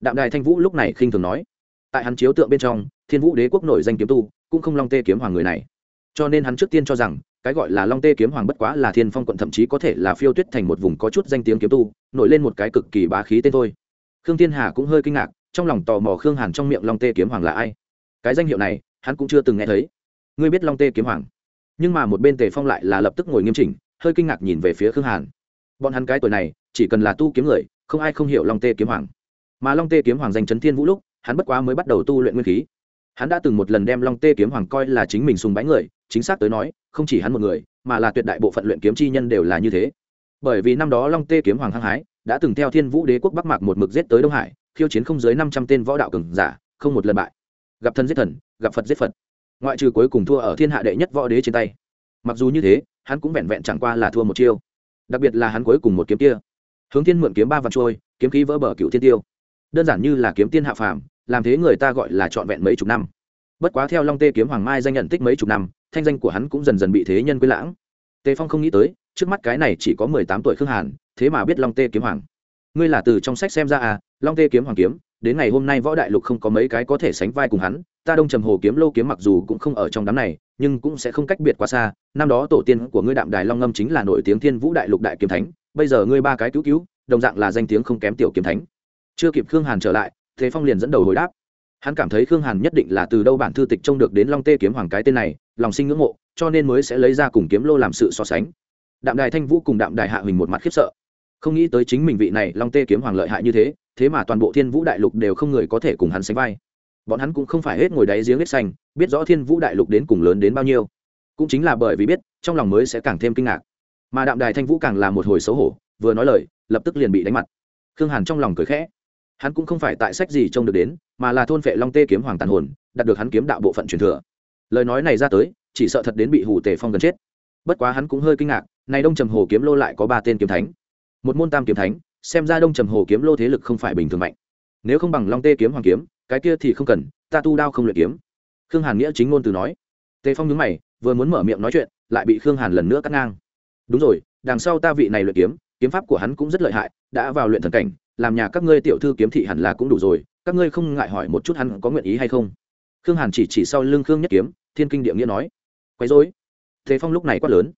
Đạm đài thanh vũ lúc này khinh thường nói. Tại hắn chiếu tượng bên trong, thiên vũ đế quốc nổi danh kiếm tu, cũng không long tê kiếm hoàng người này. Cho nên hắn trước tiên cho rằng, cái gọi là long tê kiếm hoàng bất quá là thiên phong quận thậm chí có thể là phiêu tuyết thành một vùng có chút danh tiếng kiếm tu, nổi lên một cái cực kỳ bá khí tên thôi. Khương thiên hà cũng hơi kinh ngạc trong lòng tò mò khương hàn trong miệng long tê kiếm hoàng là ai. Cái danh hiệu này, hắn cũng chưa từng nghe thấy. Ngươi biết long tê kiếm hoàng? Nhưng mà một bên tề phong lại là lập tức ngồi nghiêm chỉnh, hơi kinh ngạc nhìn về phía khương hàn. Bọn hắn cái tuổi này, chỉ cần là tu kiếm người, không ai không hiểu long tê kiếm hoàng. Mà long tê kiếm hoàng danh chấn thiên vũ lúc, hắn bất quá mới bắt đầu tu luyện nguyên khí. Hắn đã từng một lần đem long tê kiếm hoàng coi là chính mình sùng bái người, chính xác tới nói, không chỉ hắn một người, mà là tuyệt đại bộ phận luyện kiếm chi nhân đều là như thế. Bởi vì năm đó long tê kiếm hoàng hăng hái, đã từng theo thiên vũ đế quốc bắc mạc một mực giết tới đông hải khiêu chiến không dưới năm trăm tên võ đạo cường giả, không một lần bại. Gặp thần giết thần, gặp phật giết phật. Ngoại trừ cuối cùng thua ở thiên hạ đệ nhất võ đế trên tay. Mặc dù như thế, hắn cũng vẹn vẹn chẳng qua là thua một chiêu. Đặc biệt là hắn cuối cùng một kiếm kia. Hướng thiên mượn kiếm ba vạn trôi, kiếm khí vỡ bờ cựu thiên tiêu. Đơn giản như là kiếm tiên hạ phàm, làm thế người ta gọi là trọn vẹn mấy chục năm. Bất quá theo long tê kiếm hoàng mai danh nhận tích mấy chục năm, thanh danh của hắn cũng dần dần bị thế nhân quên lãng. Tề phong không nghĩ tới, trước mắt cái này chỉ có mười tám tuổi khương hàn, thế mà biết long tê kiếm hoàng ngươi là từ trong sách xem ra à long tê kiếm hoàng kiếm, đến ngày hôm nay võ đại lục không có mấy cái có thể sánh vai cùng hắn, ta đông trầm hồ kiếm, lô kiếm mặc dù cũng không ở trong đám này, nhưng cũng sẽ không cách biệt quá xa, năm đó tổ tiên của ngươi đạm đài long ngâm chính là nổi tiếng thiên vũ đại lục đại kiếm thánh, bây giờ ngươi ba cái cứu cứu, đồng dạng là danh tiếng không kém tiểu kiếm thánh. Chưa kịp khương hàn trở lại, thế phong liền dẫn đầu hồi đáp. Hắn cảm thấy khương hàn nhất định là từ đâu bản thư tịch trông được đến long tê kiếm hoàng cái tên này, lòng sinh ngưỡng mộ, cho nên mới sẽ lấy ra cùng kiếm lô làm sự so sánh. Đạm đài thanh vũ cùng đạm đài hạ huỳnh một mặt khiếp sợ không nghĩ tới chính mình vị này long tê kiếm hoàng lợi hại như thế thế mà toàn bộ thiên vũ đại lục đều không người có thể cùng hắn sánh vai. Bọn hắn cũng không phải hết ngồi đáy giếng hết xanh, biết rõ thiên vũ đại lục đến cùng lớn đến bao nhiêu. Cũng chính là bởi vì biết, trong lòng mới sẽ càng thêm kinh ngạc. Mà đạm đài thanh vũ càng là một hồi xấu hổ, vừa nói lời, lập tức liền bị đánh mặt. Khương hàn trong lòng cười khẽ. Hắn cũng không phải tại sách gì trông được đến, mà là thôn vệ long tê kiếm hoàng tàn hồn, đạt được hắn kiếm đạo bộ phận truyền thừa. Lời nói này ra tới, chỉ sợ thật đến bị hủ tề phong gần chết. Bất quá hắn cũng hơi kinh ngạc, này đông trầm hồ kiếm lô lại có ba tên kiếm thánh một môn tam kiếm thánh, xem ra đông trầm hồ kiếm lô thế lực không phải bình thường mạnh. Nếu không bằng long tê kiếm hoàng kiếm, cái kia thì không cần, ta tu đao không luyện kiếm. Khương hàn nghĩa chính ngôn từ nói. Tề phong nhớ mày, vừa muốn mở miệng nói chuyện, lại bị khương hàn lần nữa cắt ngang. Đúng rồi, đằng sau ta vị này luyện kiếm kiếm pháp của hắn cũng rất lợi hại, đã vào luyện thần cảnh, làm nhà các ngươi tiểu thư kiếm thị hẳn là cũng đủ rồi, các ngươi không ngại hỏi một chút hắn có nguyện ý hay không. Khương hàn chỉ chỉ sau lưng khương nhất kiếm, thiên kinh địa nghĩa nói. Quấy dối thế phong lúc này quát lớn.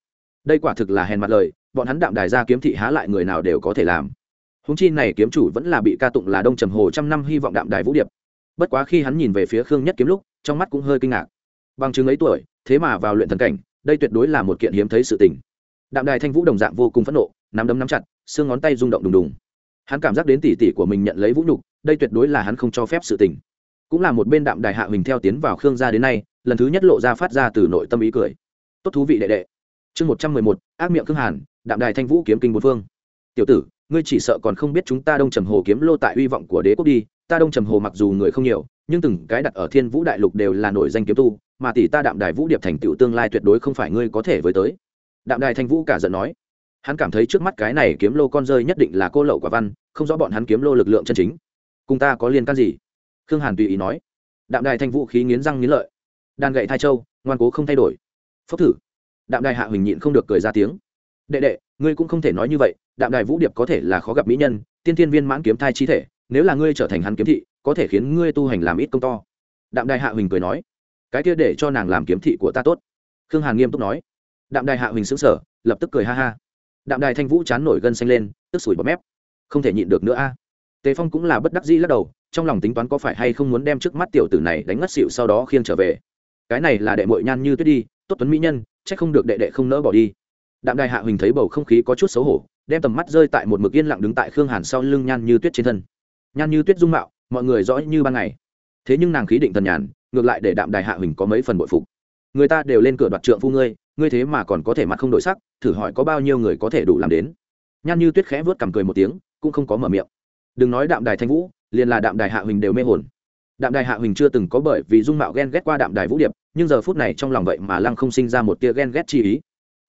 Đây quả thực là hèn mặt lời bọn hắn đạm đài ra kiếm thị há lại người nào đều có thể làm. Húng chi này kiếm chủ vẫn là bị ca tụng là đông trầm hồ trăm năm hy vọng đạm đài vũ điệp. Bất quá khi hắn nhìn về phía khương nhất kiếm lúc, trong mắt cũng hơi kinh ngạc. Bằng chứng ấy tuổi, thế mà vào luyện thần cảnh, đây tuyệt đối là một kiện hiếm thấy sự tình. Đạm đài thanh vũ đồng dạng vô cùng phẫn nộ, nắm đấm nắm chặt, xương ngón tay rung động đùng đùng. Hắn cảm giác đến tỉ tỉ của mình nhận lấy vũ nhục, đây tuyệt đối là hắn không cho phép sự tình. Cũng là một bên đạm đài hạ huỳnh theo tiến vào khương gia đến nay, lần thứ nhất lộ ra phát ra từ nội tâm ý cười. Tốt thú vị đệ đệ. Chương một trăm mười một, ác miệng khương hàn đạm đài thanh vũ kiếm kinh bốn phương. Tiểu tử, ngươi chỉ sợ còn không biết chúng ta đông trầm hồ kiếm lô tại uy vọng của đế quốc đi, ta đông trầm hồ mặc dù người không nhiều, nhưng từng cái đặt ở thiên vũ đại lục đều là nổi danh kiếm tu, mà tỷ ta đạm đài vũ điệp thành tựu tương lai tuyệt đối không phải ngươi có thể với tới. Đạm đài thanh vũ cả giận nói. Hắn cảm thấy trước mắt cái này kiếm lô con rơi nhất định là cô lậu quả văn, không rõ bọn hắn kiếm lô lực lượng chân chính. Cùng ta có liên can gì? Khương hàn tùy ý nói. Đạm đài thanh vũ khí nghiến răng nghiến lợi. Đàn gậy thai châu, ngoan cố không thay đổi. Phốc thử. Đạm đài hạ huỳnh nhịn không được cười ra tiếng đệ đệ, ngươi cũng không thể nói như vậy, đạm đài vũ điệp có thể là khó gặp mỹ nhân, tiên tiên viên mãn kiếm thai chi thể, nếu là ngươi trở thành hắn kiếm thị, có thể khiến ngươi tu hành làm ít công to. Đạm đài hạ huỳnh cười nói, cái kia để cho nàng làm kiếm thị của ta tốt. Khương hàn nghiêm túc nói, đạm đài hạ huỳnh xứng sở lập tức cười ha ha. Đạm đài thanh vũ chán nổi gân xanh lên, tức sủi bọt mép. Không thể nhịn được nữa a. À. Tề phong cũng là bất đắc dĩ lắc đầu, trong lòng tính toán có phải hay không muốn đem trước mắt tiểu tử này đánh ngất xịu sau đó khiêng trở về. Cái này là đệ mội nhan như tuyết đi, tốt tuấn mỹ nhân c h ắ c không được đệ đệ không nỡ bỏ đi đạm đài hạ huỳnh thấy bầu không khí có chút xấu hổ, đem tầm mắt rơi tại một mực yên lặng đứng tại khương hàn sau lưng nhan như tuyết trên thân. Nhan như tuyết dung mạo, mọi người rõ như ban ngày. Thế nhưng nàng khí định thần nhàn, ngược lại để đạm đài hạ huỳnh có mấy phần bội phục. Người ta đều lên cửa đoạt trượng phu ngươi ngươi thế mà còn có thể mặt không đổi sắc, thử hỏi có bao nhiêu người có thể đủ làm đến. Nhan như tuyết khẽ vớt cằm cười một tiếng, cũng không có mở miệng. Đừng nói đạm đài thanh vũ, liền là đạm đài hạ huỳnh đều mê hồn. Đạm đài hạ huỳnh chưa từng có bởi vì dung mạo ghen ghét qua đạm đài vũ điệp, nhưng giờ phút này trong lòng vậy mà lăng không sinh ra một tia ghen ghét chi ý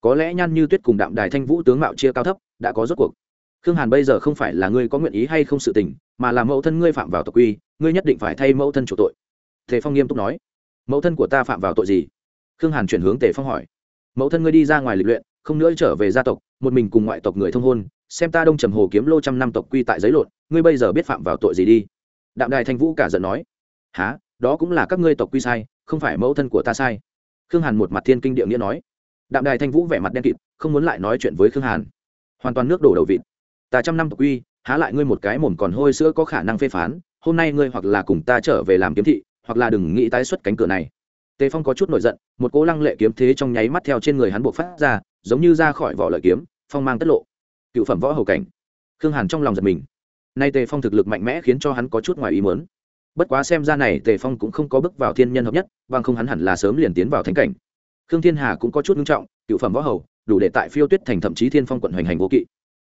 có lẽ nhan như tuyết cùng đạm đài thanh vũ tướng mạo chia cao thấp, đã có rốt cuộc. Khương hàn bây giờ không phải là ngươi có nguyện ý hay không sự tình, mà là mẫu thân ngươi phạm vào tộc quy, ngươi nhất định phải thay mẫu thân chủ tội. Thế phong nghiêm túc nói. Mẫu thân của ta phạm vào tội gì? Khương hàn chuyển hướng tề phong hỏi. Mẫu thân ngươi đi ra ngoài lịch luyện, không nữa trở về gia tộc, một mình cùng ngoại tộc người thông hôn, xem ta đông trầm hồ kiếm lô trăm năm tộc quy tại giấy lộn, ngươi bây giờ biết phạm vào tội gì đi? Đạm đài thanh vũ cả giận nói. Há đó cũng là các ngươi tộc quy sai, không phải mẫu thân của ta sai. Khương hàn một mặt thiên kinh địa nghĩa nói đạm đài thanh vũ vẻ mặt đen kịt, không muốn lại nói chuyện với khương hàn. Hoàn toàn nước đổ đầu vịt. Ta trăm năm tộc quy, há lại ngươi một cái mồm còn hôi sữa có khả năng phê phán, hôm nay ngươi hoặc là cùng ta trở về làm kiếm thị, hoặc là đừng nghĩ tái xuất cánh cửa này. Tề phong có chút nổi giận, một cỗ lăng lệ kiếm thế trong nháy mắt theo trên người hắn buộc phát ra, giống như ra khỏi vỏ lợi kiếm, phong mang tất lộ. Cựu phẩm võ hầu cảnh. Khương hàn trong lòng giật mình. Nay tề phong thực lực mạnh mẽ khiến cho hắn có chút ngoài ý muốn. Bất quá xem ra này tề phong cũng không có bước vào thiên nhân hợp nhất, bằng không hắn hẳn là sớm liền tiến vào thánh cảnh khương thiên hà cũng có chút nghiêm trọng, cựu phẩm võ hầu, đủ để tại phiêu tuyết thành thậm chí thiên phong quận hoành hành vô kỵ.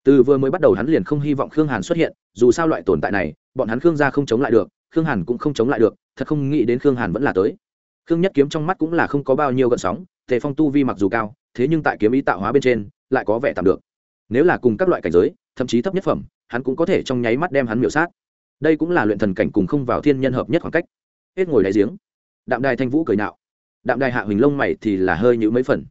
Từ vừa mới bắt đầu hắn liền không hy vọng khương hàn xuất hiện, dù sao loại tồn tại này, bọn hắn khương gia không chống lại được, khương hàn cũng không chống lại được, thật không nghĩ đến khương hàn vẫn là tới. Khương nhất kiếm trong mắt cũng là không có bao nhiêu gợn sóng, tề phong tu vi mặc dù cao, thế nhưng tại kiếm ý tạo hóa bên trên, lại có vẻ tạm được. Nếu là cùng các loại cảnh giới, thậm chí thấp nhất phẩm, hắn cũng có thể trong nháy mắt đem hắn miểu sát. Đây cũng là luyện thần cảnh cùng không vào thiên nhân hợp nhất khoảng cách. Hết ngồi đáy giếng. Đạm đài thanh vũ cười nạo đạm đài hạ huỳnh lông mày thì là hơi nhữ mấy phần.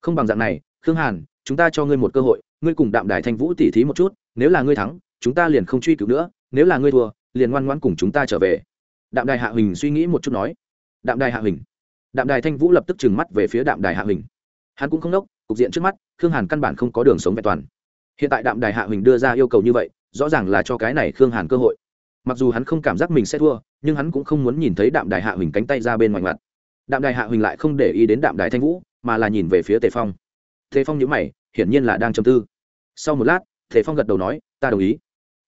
Không bằng dạng này, khương hàn, chúng ta cho ngươi một cơ hội, ngươi cùng đạm đài thanh vũ tỉ thí một chút, nếu là ngươi thắng, chúng ta liền không truy cứu nữa, nếu là ngươi thua, liền ngoan ngoãn cùng chúng ta trở về. Đạm đài hạ huỳnh suy nghĩ một chút nói. Đạm đài hạ huỳnh. Đạm đài thanh vũ lập tức trừng mắt về phía đạm đài hạ huỳnh. Hắn cũng không đốc cục diện trước mắt, khương hàn căn bản không có đường sống vẹn toàn. Hiện tại đạm đài hạ huỳnh đưa ra yêu cầu như vậy, rõ ràng là cho cái này khương hàn cơ hội. Mặc dù hắn không cảm giác mình sẽ thua, nhưng hắn cũng không muốn nhìn thấy đạm đài hạ huỳnh cánh tay ra bên ngoài mặt đạm đài hạ huỳnh lại không để ý đến đạm đài thanh vũ, mà là nhìn về phía tề phong. Tề phong nhữ mày, hiển nhiên là đang chầm tư. Sau một lát, tề phong gật đầu nói, ta đồng ý.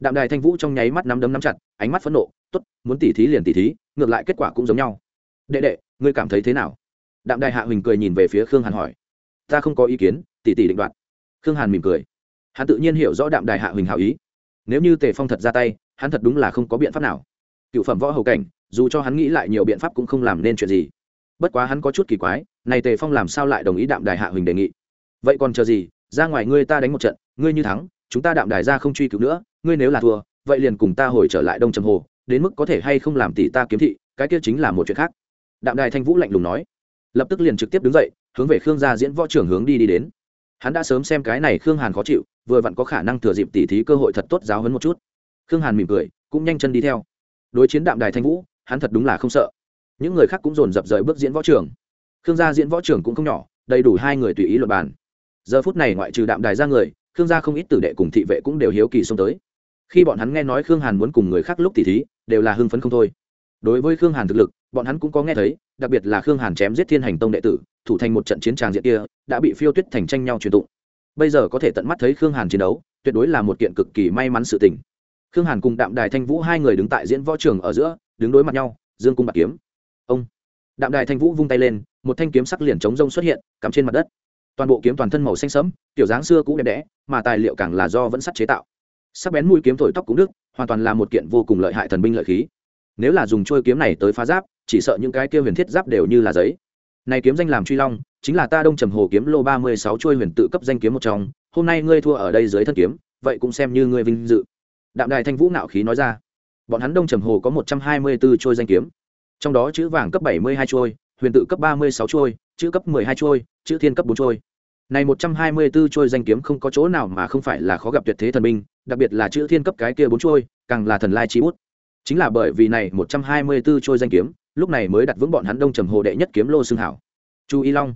Đạm đài thanh vũ trong nháy mắt nắm đấm nắm chặt, ánh mắt phẫn nộ t ố t muốn tỉ thí liền tỉ thí, ngược lại kết quả cũng giống nhau. Đệ đệ, ngươi cảm thấy thế nào? Đạm đài hạ huỳnh cười nhìn về phía khương hàn hỏi. Ta không có ý kiến, tỉ tỉ định đoạt. Khương hàn mỉm cười. Hắn tự nhiên hiểu rõ đạm đài hạ huỳnh hảo ý. Nếu như tề phong thật ra tay, hắn thật đúng là không có biện pháp nào. Cựu phẩm võ hầu cảnh, dù cho hắn nghĩ lại nhiều biện pháp cũng không làm nên chuyện gì bất quá hắn có chút kỳ quái, này tề phong làm sao lại đồng ý đạm đài hạ huỳnh đề nghị? Vậy còn chờ gì? Ra ngoài ngươi ta đánh một trận, ngươi như thắng, chúng ta đạm đài ra không truy cứu nữa, ngươi nếu là thua, vậy liền cùng ta hồi trở lại đông trầm hồ, đến mức có thể hay không làm tỷ ta kiếm thị, cái kia chính là một chuyện khác. Đạm đài thanh vũ lạnh lùng nói. Lập tức liền trực tiếp đứng dậy, hướng về khương gia diễn võ trưởng hướng đi đi đến. Hắn đã sớm xem cái này khương hàn khó chịu, vừa vặn có khả năng thừa dịp tỉ thí cơ hội thật tốt giáo hấn một chút. Khương hàn mỉm cười, cũng nhanh chân đi theo. Đối chiến đạm đài thanh vũ, hắn thật đúng là không sợ những người khác cũng dồn dập rời bước diễn võ trường. Khương gia diễn võ trường cũng không nhỏ, đầy đủ hai người tùy ý luật bàn. Giờ phút này ngoại trừ đạm đài ra người, khương gia không ít tử đệ cùng thị vệ cũng đều hiếu kỳ xông tới. Khi bọn hắn nghe nói khương hàn muốn cùng người khác lúc tỉ thí, đều là hưng phấn không thôi. Đối với khương hàn thực lực, bọn hắn cũng có nghe thấy, đặc biệt là khương hàn chém giết thiên hành tông đệ tử, thủ thành một trận chiến tràng diện kia, đã bị phiêu tuyết thành tranh nhau truyền tụng. Bây giờ có thể tận mắt thấy khương hàn chiến đấu, tuyệt đối là một kiện cực kỳ may mắn sự tình. Khương hàn cùng đạm đài thanh vũ hai người đứng tại diễn võ trường ở giữa, đứng đối mặt nhau, dương cung bạc kiếm ông. Đạm đài thanh vũ vung tay lên, một thanh kiếm sắc liền chống rông xuất hiện, cắm trên mặt đất. Toàn bộ kiếm toàn thân màu xanh sẫm kiểu dáng xưa cũng đẹp đẽ, mà tài liệu càng là do vẫn sắt chế tạo. Sắc bén mũi kiếm thổi tóc cũng đức hoàn toàn là một kiện vô cùng lợi hại thần binh lợi khí. Nếu là dùng trôi kiếm này tới phá giáp, chỉ sợ những cái kia huyền thiết giáp đều như là giấy. Này kiếm danh làm truy long, chính là ta đông trầm hồ kiếm lô ba mươi sáu trôi huyền tự cấp danh kiếm một trong. Hôm nay ngươi thua ở đây dưới thân kiếm, vậy cũng xem như ngươi vinh dự. Đạm đài thanh vũ nạo khí nói ra. Bọn hắn đông trầm hồ có một trăm hai mươi b ố trôi danh kiếm trong đó chữ vàng cấp bảy mươi hai trôi huyền tự cấp ba mươi sáu trôi chữ cấp mười hai trôi chữ thiên cấp bốn trôi này một trăm hai mươi 124 trôi danh kiếm không có chỗ nào mà không phải là khó gặp tuyệt thế thần binh, đặc biệt là chữ thiên cấp cái kia bốn trôi, càng là thần lai chi bút. Chính là bởi vì này một trăm hai mươi 124 trôi danh kiếm, lúc này mới đặt vững bọn hắn Đông Trầm Hồ đệ nhất kiếm lô xương hảo. Chu Y Long,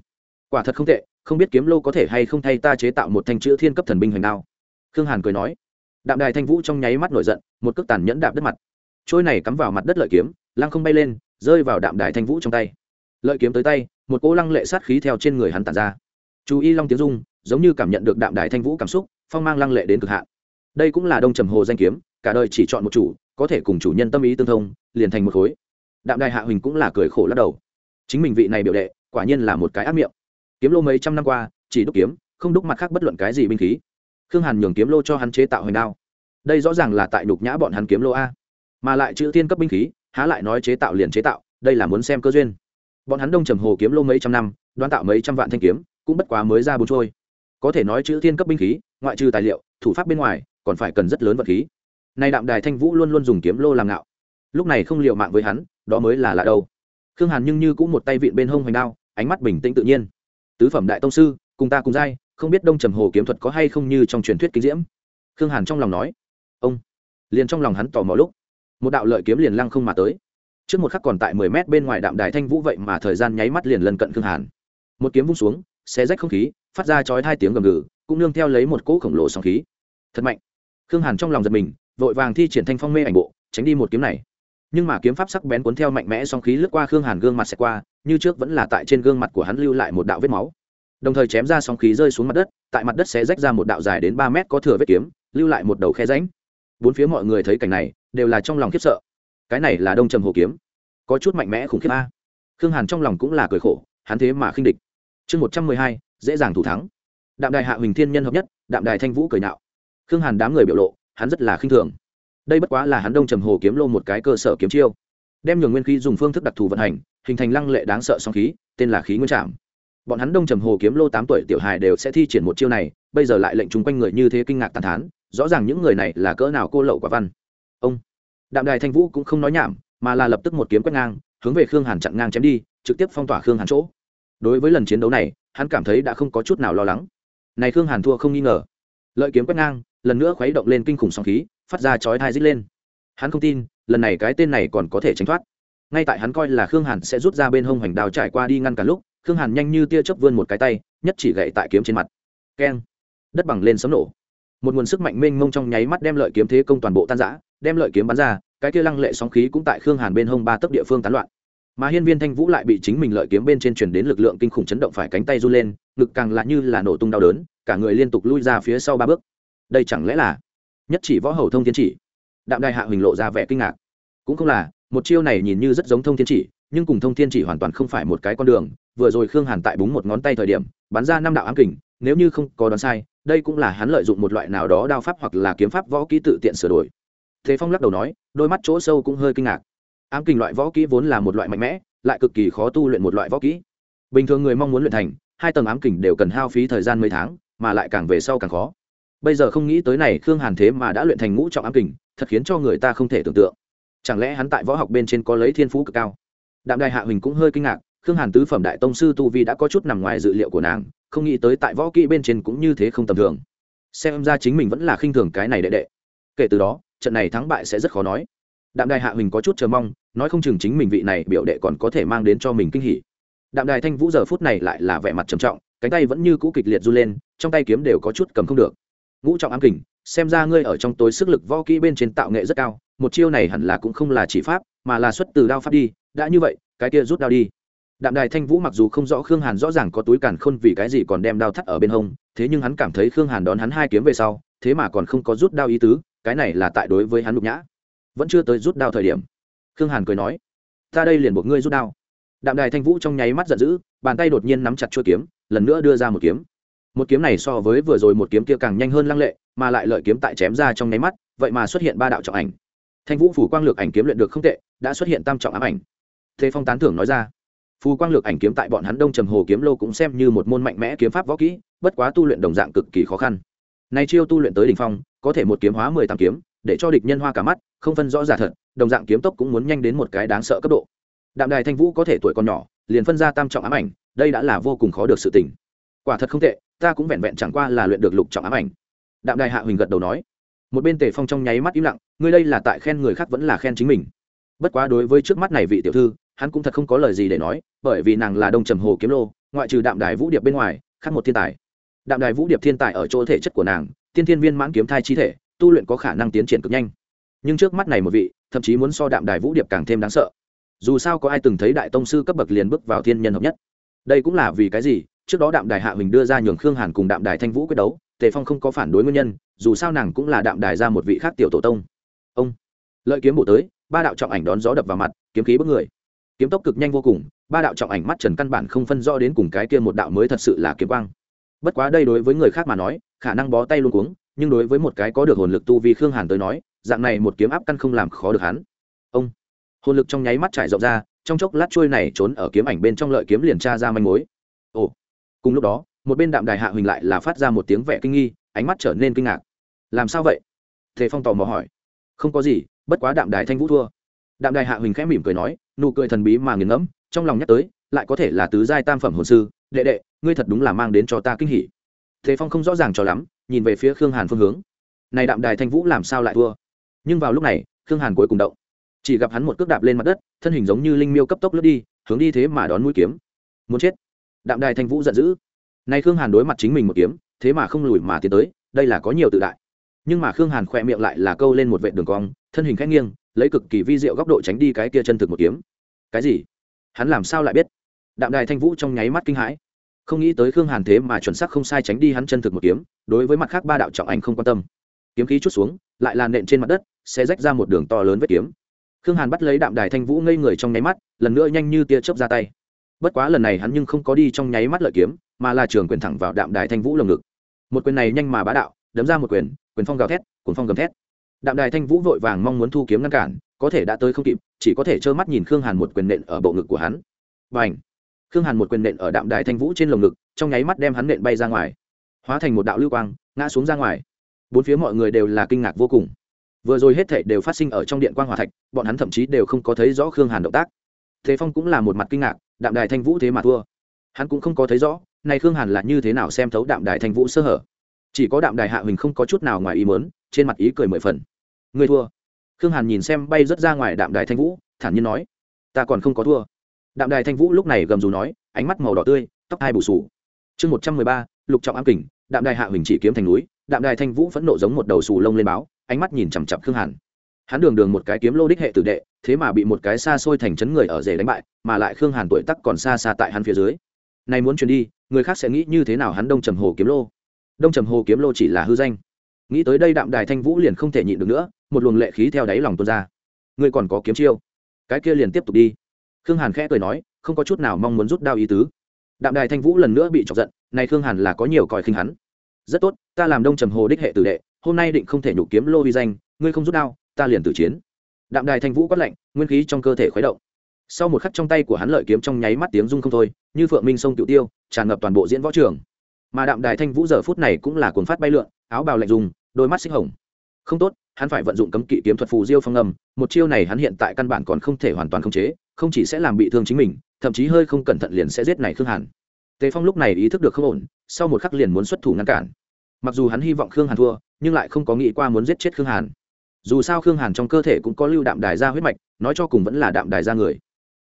quả thật không tệ, không biết kiếm lô có thể hay không thay ta chế tạo một thanh chữ thiên cấp thần binh hoành đao. Khương Hàn cười nói. Đạm Đài Thanh Vũ trong nháy mắt nổi giận, một cước tàn nhẫn đạp đất mặt. Trôi này cắm vào mặt đất lợi kiếm, lăng không bay lên, rơi vào Đạm Đài Thanh Vũ trong tay. Lợi kiếm tới tay, một cỗ lăng lệ sát khí theo trên người hắn tản ra. Chú y long tiếng dung giống như cảm nhận được đạm đài thanh vũ cảm xúc phong mang lăng lệ đến cực hạn. Đây cũng là đông trầm hồ danh kiếm cả đời chỉ chọn một chủ có thể cùng chủ nhân tâm ý tương thông liền thành một khối. Đạm đài hạ huỳnh cũng là cười khổ lắc đầu. Chính mình vị này biểu đệ quả nhiên là một cái ác miệng. Kiếm lô mấy trăm năm qua chỉ đúc kiếm không đúc mặt khác bất luận cái gì binh khí. Khương hàn nhường kiếm lô cho hắn chế tạo hoành đao. Đây rõ ràng là tại nhục nhã bọn hắn kiếm lô a. Mà lại chữ tiên cấp binh khí há lại nói chế tạo liền chế tạo, đây là muốn xem cơ duyên. Bọn hắn đông trầm hồ kiếm lô mấy trăm năm, đoán tạo mấy trăm vạn thanh kiếm, cũng bất quá mới ra bốn trôi. Có thể nói chữ thiên cấp binh khí, ngoại trừ tài liệu, thủ pháp bên ngoài, còn phải cần rất lớn vật khí. Nay đạm đài thanh vũ luôn luôn dùng kiếm lô làm ngạo. Lúc này không liệu mạng với hắn, đó mới là lạ đâu. Khương hàn nhưng như cũng một tay vịn bên hông hoành đao, ánh mắt bình tĩnh tự nhiên. Tứ phẩm đại tông sư, cùng ta cùng giai, không biết đông trầm hồ kiếm thuật có hay không như trong truyền thuyết kinh diễm. Khương hàn trong lòng nói. Ông. Liền trong lòng hắn tò mò lúc một đạo lợi kiếm liền lăng không mà tới. Trước một khắc còn tại mười mét bên ngoài đạm đài thanh vũ vậy mà thời gian nháy mắt liền lần cận khương hàn. Một kiếm vung xuống, xé rách không khí, phát ra chói hai tiếng gầm gừ, cũng nương theo lấy một cỗ khổng lồ sóng khí. Thật mạnh. Khương hàn trong lòng giật mình, vội vàng thi triển thanh phong mê ảnh bộ, tránh đi một kiếm này. Nhưng mà kiếm pháp sắc bén cuốn theo mạnh mẽ sóng khí lướt qua khương hàn gương mặt xẹt qua, như trước vẫn là tại trên gương mặt của hắn lưu lại một đạo vết máu. Đồng thời chém ra sóng khí rơi xuống mặt đất, tại mặt đất sẽ rách ra một đạo dài đến ba mét có thừa vết kiếm, lưu lại một đầu khe ránh bốn phía mọi người thấy cảnh này đều là trong lòng khiếp sợ. Cái này là đông trầm hồ kiếm. Có chút mạnh mẽ khủng khiếp a. Khương hàn trong lòng cũng là cười khổ, hắn thế mà khinh địch. Chương một trăm mười hai, dễ dàng thủ thắng. Đạm đài hạ huỳnh thiên nhân hợp nhất, đạm đài thanh vũ cười nạo. Khương hàn đám người biểu lộ, hắn rất là khinh thường. Đây bất quá là hắn đông trầm hồ kiếm lô một cái cơ sở kiếm chiêu. Đem nhường nguyên khí dùng phương thức đặc thù vận hành, hình thành lăng lệ đáng sợ song khí, tên là khí nguyên trạm bọn hắn đông trầm hồ kiếm lô tám tuổi tiểu hài đều sẽ thi triển một chiêu này, bây giờ lại lệnh chung quanh người như thế kinh ngạc tàn thán, rõ ràng những người này là cỡ nào cô lậu quả văn ông. Đạm đài thanh vũ cũng không nói nhảm, mà là lập tức một kiếm quét ngang, hướng về khương hàn chặn ngang chém đi, trực tiếp phong tỏa khương hàn chỗ. Đối với lần chiến đấu này, hắn cảm thấy đã không có chút nào lo lắng. Này khương hàn thua không nghi ngờ. Lợi kiếm quét ngang, lần nữa khuấy động lên kinh khủng sóng khí, phát ra chói thai dít lên. Hắn không tin, lần này cái tên này còn có thể tránh thoát. Ngay tại hắn coi là khương hàn sẽ rút ra bên hông hoành đào trải qua đi ngăn cả lúc, khương hàn nhanh như tia chớp vươn một cái tay, nhất chỉ gậy tại kiếm trên mặt. Keng. Đất bằng lên sấm nổ. Một nguồn sức mạnh mênh mông trong nháy mắt đem lợi kiếm thế công toàn bộ tan giã đem lợi kiếm bắn ra, cái kia lăng lệ sóng khí cũng tại khương hàn bên hông ba tấc địa phương tán loạn. Mà hiên viên thanh vũ lại bị chính mình lợi kiếm bên trên chuyển đến lực lượng kinh khủng chấn động phải cánh tay run lên, ngực càng lạ như là nổ tung đau đớn, cả người liên tục lui ra phía sau ba bước. Đây chẳng lẽ là nhất chỉ võ hầu thông thiên chỉ? Đạm đài hạ huỳnh lộ ra vẻ kinh ngạc. Cũng không là, một chiêu này nhìn như rất giống thông thiên chỉ, nhưng cùng thông thiên chỉ hoàn toàn không phải một cái con đường. Vừa rồi khương hàn tại búng một ngón tay thời điểm, bắn ra năm đạo ám kình, nếu như không có đoán sai, đây cũng là hắn lợi dụng một loại nào đó đao pháp hoặc là kiếm pháp võ kỹ tự tiện sửa đổi thế phong lắc đầu nói, đôi mắt chỗ sâu cũng hơi kinh ngạc. Ám kình loại võ kỹ vốn là một loại mạnh mẽ, lại cực kỳ khó tu luyện một loại võ kỹ. Bình thường người mong muốn luyện thành, hai tầng ám kình đều cần hao phí thời gian mấy tháng, mà lại càng về sau càng khó. Bây giờ không nghĩ tới này, khương hàn thế mà đã luyện thành ngũ trọng ám kình, thật khiến cho người ta không thể tưởng tượng. Chẳng lẽ hắn tại võ học bên trên có lấy thiên phú cực cao? Đạm đài hạ huỳnh cũng hơi kinh ngạc, khương hàn tứ phẩm đại tông sư tu vi đã có chút nằm ngoài dự liệu của nàng, không nghĩ tới tại võ kỹ bên trên cũng như thế không tầm thường. Xem ra chính mình vẫn là khinh thường cái này đệ đệ. Kể từ đó trận này thắng bại sẽ rất khó nói. Đạm đài hạ huỳnh có chút chờ mong, nói không chừng chính mình vị này biểu đệ còn có thể mang đến cho mình kinh hỉ. Đạm đài thanh vũ giờ phút này lại là vẻ mặt trầm trọng, cánh tay vẫn như cũ kịch liệt r u lên, trong tay kiếm đều có chút cầm không được. Ngũ trọng ám kình, xem ra ngươi ở trong tối sức lực võ kỹ bên trên tạo nghệ rất cao, một chiêu này hẳn là cũng không là chỉ pháp, mà là xuất từ đao pháp đi, đã như vậy, cái kia rút đao đi. Đạm đài thanh vũ mặc dù không rõ khương hàn rõ ràng có túi càn khôn vì cái gì còn đem đao thắt ở bên hông, thế nhưng hắn cảm thấy khương hàn đón hắn hai kiếm về sau, thế mà còn không có rút đao ý tứ cái này là tại đối với hắn nhục nhã. Vẫn chưa tới rút đao thời điểm, khương hàn cười nói, ta đây liền buộc ngươi rút đao. Đạm đài thanh vũ trong nháy mắt giận dữ, bàn tay đột nhiên nắm chặt chuôi kiếm, lần nữa đưa ra một kiếm. Một kiếm này so với vừa rồi một kiếm kia càng nhanh hơn lăng lệ, mà lại lợi kiếm tại chém ra trong nháy mắt, vậy mà xuất hiện ba đạo trọng ảnh. Thanh vũ phủ quang lược ảnh kiếm luyện được không tệ, đã xuất hiện tam trọng ám ảnh. Thế phong tán thưởng nói ra, phù quang lược ảnh kiếm tại bọn hắn đông trầm hồ kiếm lô cũng xem như một môn mạnh mẽ kiếm pháp võ kỹ, bất quá tu luyện đồng dạng cực kỳ khó khăn nay chiêu tu luyện tới đỉnh phong, có thể một kiếm hóa mười tám kiếm, để cho địch nhân hoa cả mắt, không phân rõ giả thật, đồng dạng kiếm tốc cũng muốn nhanh đến một cái đáng sợ cấp độ. Đạm đài thanh vũ có thể tuổi còn nhỏ, liền phân ra tam trọng ám ảnh, đây đã là vô cùng khó được sự tình. Quả thật không tệ, ta cũng vẹn vẹn chẳng qua là luyện được lục trọng ám ảnh. Đạm đài hạ huỳnh gật đầu nói. Một bên tề phong trong nháy mắt im lặng, ngươi đây là tại khen người khác vẫn là khen chính mình. Bất quá đối với trước mắt này vị tiểu thư, hắn cũng thật không có lời gì để nói, bởi vì nàng là đông trầm hồ kiếm lô, ngoại trừ đạm đài vũ điệp bên ngoài, khác một thiên tài đạm đài vũ điệp thiên tài ở chỗ thể chất của nàng, tiên thiên viên mãn kiếm thai chi thể, tu luyện có khả năng tiến triển cực nhanh. Nhưng trước mắt này một vị, thậm chí muốn so đạm đài vũ điệp càng thêm đáng sợ. Dù sao có ai từng thấy đại tông sư cấp bậc liền bước vào thiên nhân hợp nhất? Đây cũng là vì cái gì? Trước đó đạm đài hạ huỳnh đưa ra nhường khương hàn cùng đạm đài thanh vũ quyết đấu, tề phong không có phản đối nguyên nhân, dù sao nàng cũng là đạm đài ra một vị khác tiểu tổ tông. Ông, lợi kiếm bổ tới, ba đạo trọng ảnh đón gió đập vào mặt, kiếm khí bức người. Kiếm tốc cực nhanh vô cùng, ba đạo trọng ảnh mắt trần căn bản không phân rõ đến cùng cái kia một đạo mới thật sự là kiếm quang bất quá đây đối với người khác mà nói, khả năng bó tay luôn cuống, nhưng đối với một cái có được hồn lực tu vi khương hàn tới nói, dạng này một kiếm áp căn không làm khó được hắn. Ông, hồn lực trong nháy mắt trải rộng ra, trong chốc lát trôi này trốn ở kiếm ảnh bên trong lợi kiếm liền tra ra manh mối. Ồ, cùng lúc đó, một bên đạm đài hạ huỳnh lại là phát ra một tiếng vẻ kinh nghi, ánh mắt trở nên kinh ngạc. Làm sao vậy? Thế phong tò mò hỏi. Không có gì, bất quá đạm đài thanh vũ thua. Đạm đài hạ huỳnh khẽ mỉm cười nói, nụ cười thần bí mà nghiền ngẫm, trong lòng nhắc tới, lại có thể là tứ giai tam phẩm hồn sư đệ đệ, ngươi thật đúng là mang đến cho ta kinh hỉ. Thế phong không rõ ràng cho lắm, nhìn về phía khương hàn phương hướng. Này đạm đài thanh vũ làm sao lại thua? Nhưng vào lúc này, khương hàn cuối cùng động. Chỉ gặp hắn một cước đạp lên mặt đất, thân hình giống như linh miêu cấp tốc lướt đi, hướng đi thế mà đón mũi kiếm. Muốn chết. Đạm đài thanh vũ giận dữ. Nay khương hàn đối mặt chính mình một kiếm, thế mà không lùi mà tiến tới, đây là có nhiều tự đại. Nhưng mà khương hàn khỏe miệng lại là câu lên một vệ đường cong, thân hình khét nghiêng, lấy cực kỳ vi diệu góc độ tránh đi cái kia chân thực một kiếm. Cái gì? Hắn làm sao lại biết? Đạm đài thanh vũ trong nháy mắt kinh hãi không nghĩ tới khương hàn thế mà chuẩn xác không sai tránh đi hắn chân thực một kiếm, đối với mặt khác ba đạo trọng ảnh không quan tâm. Kiếm khí chút xuống, lại là nện trên mặt đất, sẽ rách ra một đường to lớn vết kiếm. Khương hàn bắt lấy đạm đài thanh vũ ngây người trong nháy mắt, lần nữa nhanh như tia chớp ra tay. Bất quá lần này hắn nhưng không có đi trong nháy mắt lợi kiếm, mà là trường quyền thẳng vào đạm đài thanh vũ lồng ngực. Một quyền này nhanh mà bá đạo, đấm ra một quyền quyền phong gào thét, cuốn phong gầm thét. Đạm đài thanh vũ vội vàng mong muốn thu kiếm ngăn cản, có thể đã tới không kịp, chỉ có thể trơ mắt nhìn khương hàn một quyền nện ở bộ ngực của hắn. Và ảnh khương hàn một quyền nện ở đạm đài thanh vũ trên lồng ngực, trong nháy mắt đem hắn nện bay ra ngoài. Hóa thành một đạo lưu quang, ngã xuống ra ngoài. Bốn phía mọi người đều là kinh ngạc vô cùng. Vừa rồi hết thảy đều phát sinh ở trong điện quang hòa thạch, bọn hắn thậm chí đều không có thấy rõ khương hàn động tác. Thế phong cũng là một mặt kinh ngạc, đạm đài thanh vũ thế mà thua. Hắn cũng không có thấy rõ, này khương hàn là như thế nào xem thấu đạm đài thanh vũ sơ hở. Chỉ có đạm đài hạ huỳnh không có chút nào ngoài ý mớn trên mặt ý cười mười phần. Người thua. Khương hàn nhìn xem bay rớt ra ngoài đạm đài thanh vũ, thản nhiên nói, ta còn không có thua đạm đài thanh vũ lúc này gầm dù nói, ánh mắt màu đỏ tươi, tóc hai bù sù chương một trăm mười ba, lục trọng ám kình, đạm đài hạ huỳnh chỉ kiếm thành núi, đạm đài thanh vũ phẫn nộ giống một đầu sù lông lên báo, ánh mắt nhìn chằm chặp khương hàn. Hắn đường đường một cái kiếm lô đích hệ tử đệ, thế mà bị một cái xa xôi thành chấn người ở rể đánh bại, mà lại khương hàn tuổi tắc còn xa xa tại hắn phía dưới. Này muốn truyền đi, người khác sẽ nghĩ như thế nào hắn đông trầm hồ kiếm lô? Đông trầm hồ kiếm lô chỉ là hư danh. Nghĩ tới đây đạm đài thanh vũ liền không thể nhịn được nữa, một luồng lệ khí theo đáy lòng tuôn ra. Ngươi còn có kiếm chiêu? Cái kia liền tiếp tục đi khương hàn khẽ cười nói, không có chút nào mong muốn rút đao ý tứ. Đạm đài thanh vũ lần nữa bị chọc giận, này khương hàn là có nhiều còi khinh hắn. Rất tốt, ta làm đông trầm hồ đích hệ tử đệ, hôm nay định không thể nhục kiếm lô vi danh, ngươi không rút đao, ta liền tử chiến. Đạm đài thanh vũ quát lạnh, nguyên khí trong cơ thể khuấy động. Sau một khắc trong tay của hắn lợi kiếm trong nháy mắt tiếng rung không thôi, như phượng minh sông cựu tiêu, tràn ngập toàn bộ diễn võ trường. Mà đạm đài thanh vũ giờ phút này cũng là cuốn phát bay lượn, áo bào lạnh dùng, đôi mắt xích hồng. Không tốt, hắn phải vận dụng cấm kỵ kiếm thuật phù diêu phong âm một chiêu này hắn hiện tại căn bản còn không thể hoàn toàn khống chế không chỉ sẽ làm bị thương chính mình, thậm chí hơi không cẩn thận liền sẽ giết này khương hàn. Tề phong lúc này ý thức được không ổn, sau một khắc liền muốn xuất thủ ngăn cản. Mặc dù hắn hy vọng khương hàn thua, nhưng lại không có nghĩ qua muốn giết chết khương hàn. Dù sao khương hàn trong cơ thể cũng có lưu đạm đài ra huyết mạch, nói cho cùng vẫn là đạm đài ra người.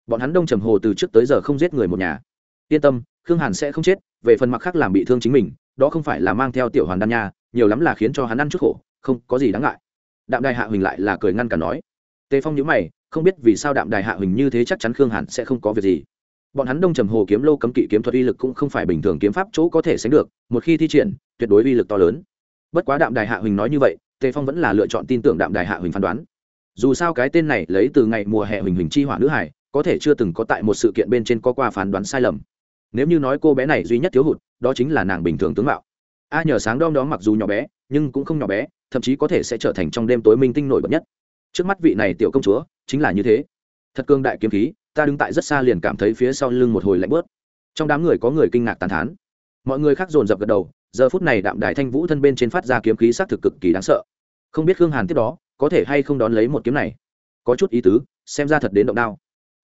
Bọn hắn đông trầm hồ từ trước tới giờ không giết người một nhà. Yên tâm, khương hàn sẽ không chết, về phần mặc khác làm bị thương chính mình, đó không phải là mang theo tiểu hoàn đan nha, nhiều lắm là khiến cho hắn ăn chút khổ, không có gì đáng ngại. Đạm đài hạ huỳnh lại là cười ngăn cả nói. Tề phong nhữ mày không biết vì sao đạm đài hạ huỳnh như thế chắc chắn khương hàn sẽ không có việc gì. Bọn hắn đông trầm hồ kiếm lô cấm kỵ kiếm thuật uy lực cũng không phải bình thường kiếm pháp chỗ có thể sánh được, một khi thi triển, tuyệt đối uy lực to lớn. Bất quá đạm đài hạ huỳnh nói như vậy, tề phong vẫn là lựa chọn tin tưởng đạm đài hạ huỳnh phán đoán. Dù sao cái tên này lấy từ ngày mùa hè huỳnh huỳnh chi hỏa nữ hải, có thể chưa từng có tại một sự kiện bên trên có qua phán đoán sai lầm. Nếu như nói cô bé này duy nhất thiếu hụt, đó chính là nàng bình thường tướng mạo. A nhờ sáng đom đó mặc dù nhỏ bé, nhưng cũng không nhỏ bé, thậm chí có thể sẽ trở thành trong đêm tối minh tinh nổi bật nhất. Trước mắt vị này tiểu công chúa chính là như thế. Thật cương đại kiếm khí, ta đứng tại rất xa liền cảm thấy phía sau lưng một hồi lạnh bớt trong đám người có người kinh ngạc tàn thán. Mọi người khác dồn dập gật đầu, giờ phút này đạm đài thanh vũ thân bên trên phát ra kiếm khí s c thực cực kỳ đáng sợ. Không biết khương hàn tiếp đó, có thể hay không đón lấy một kiếm này? Có chút ý tứ, xem ra thật đến động đao.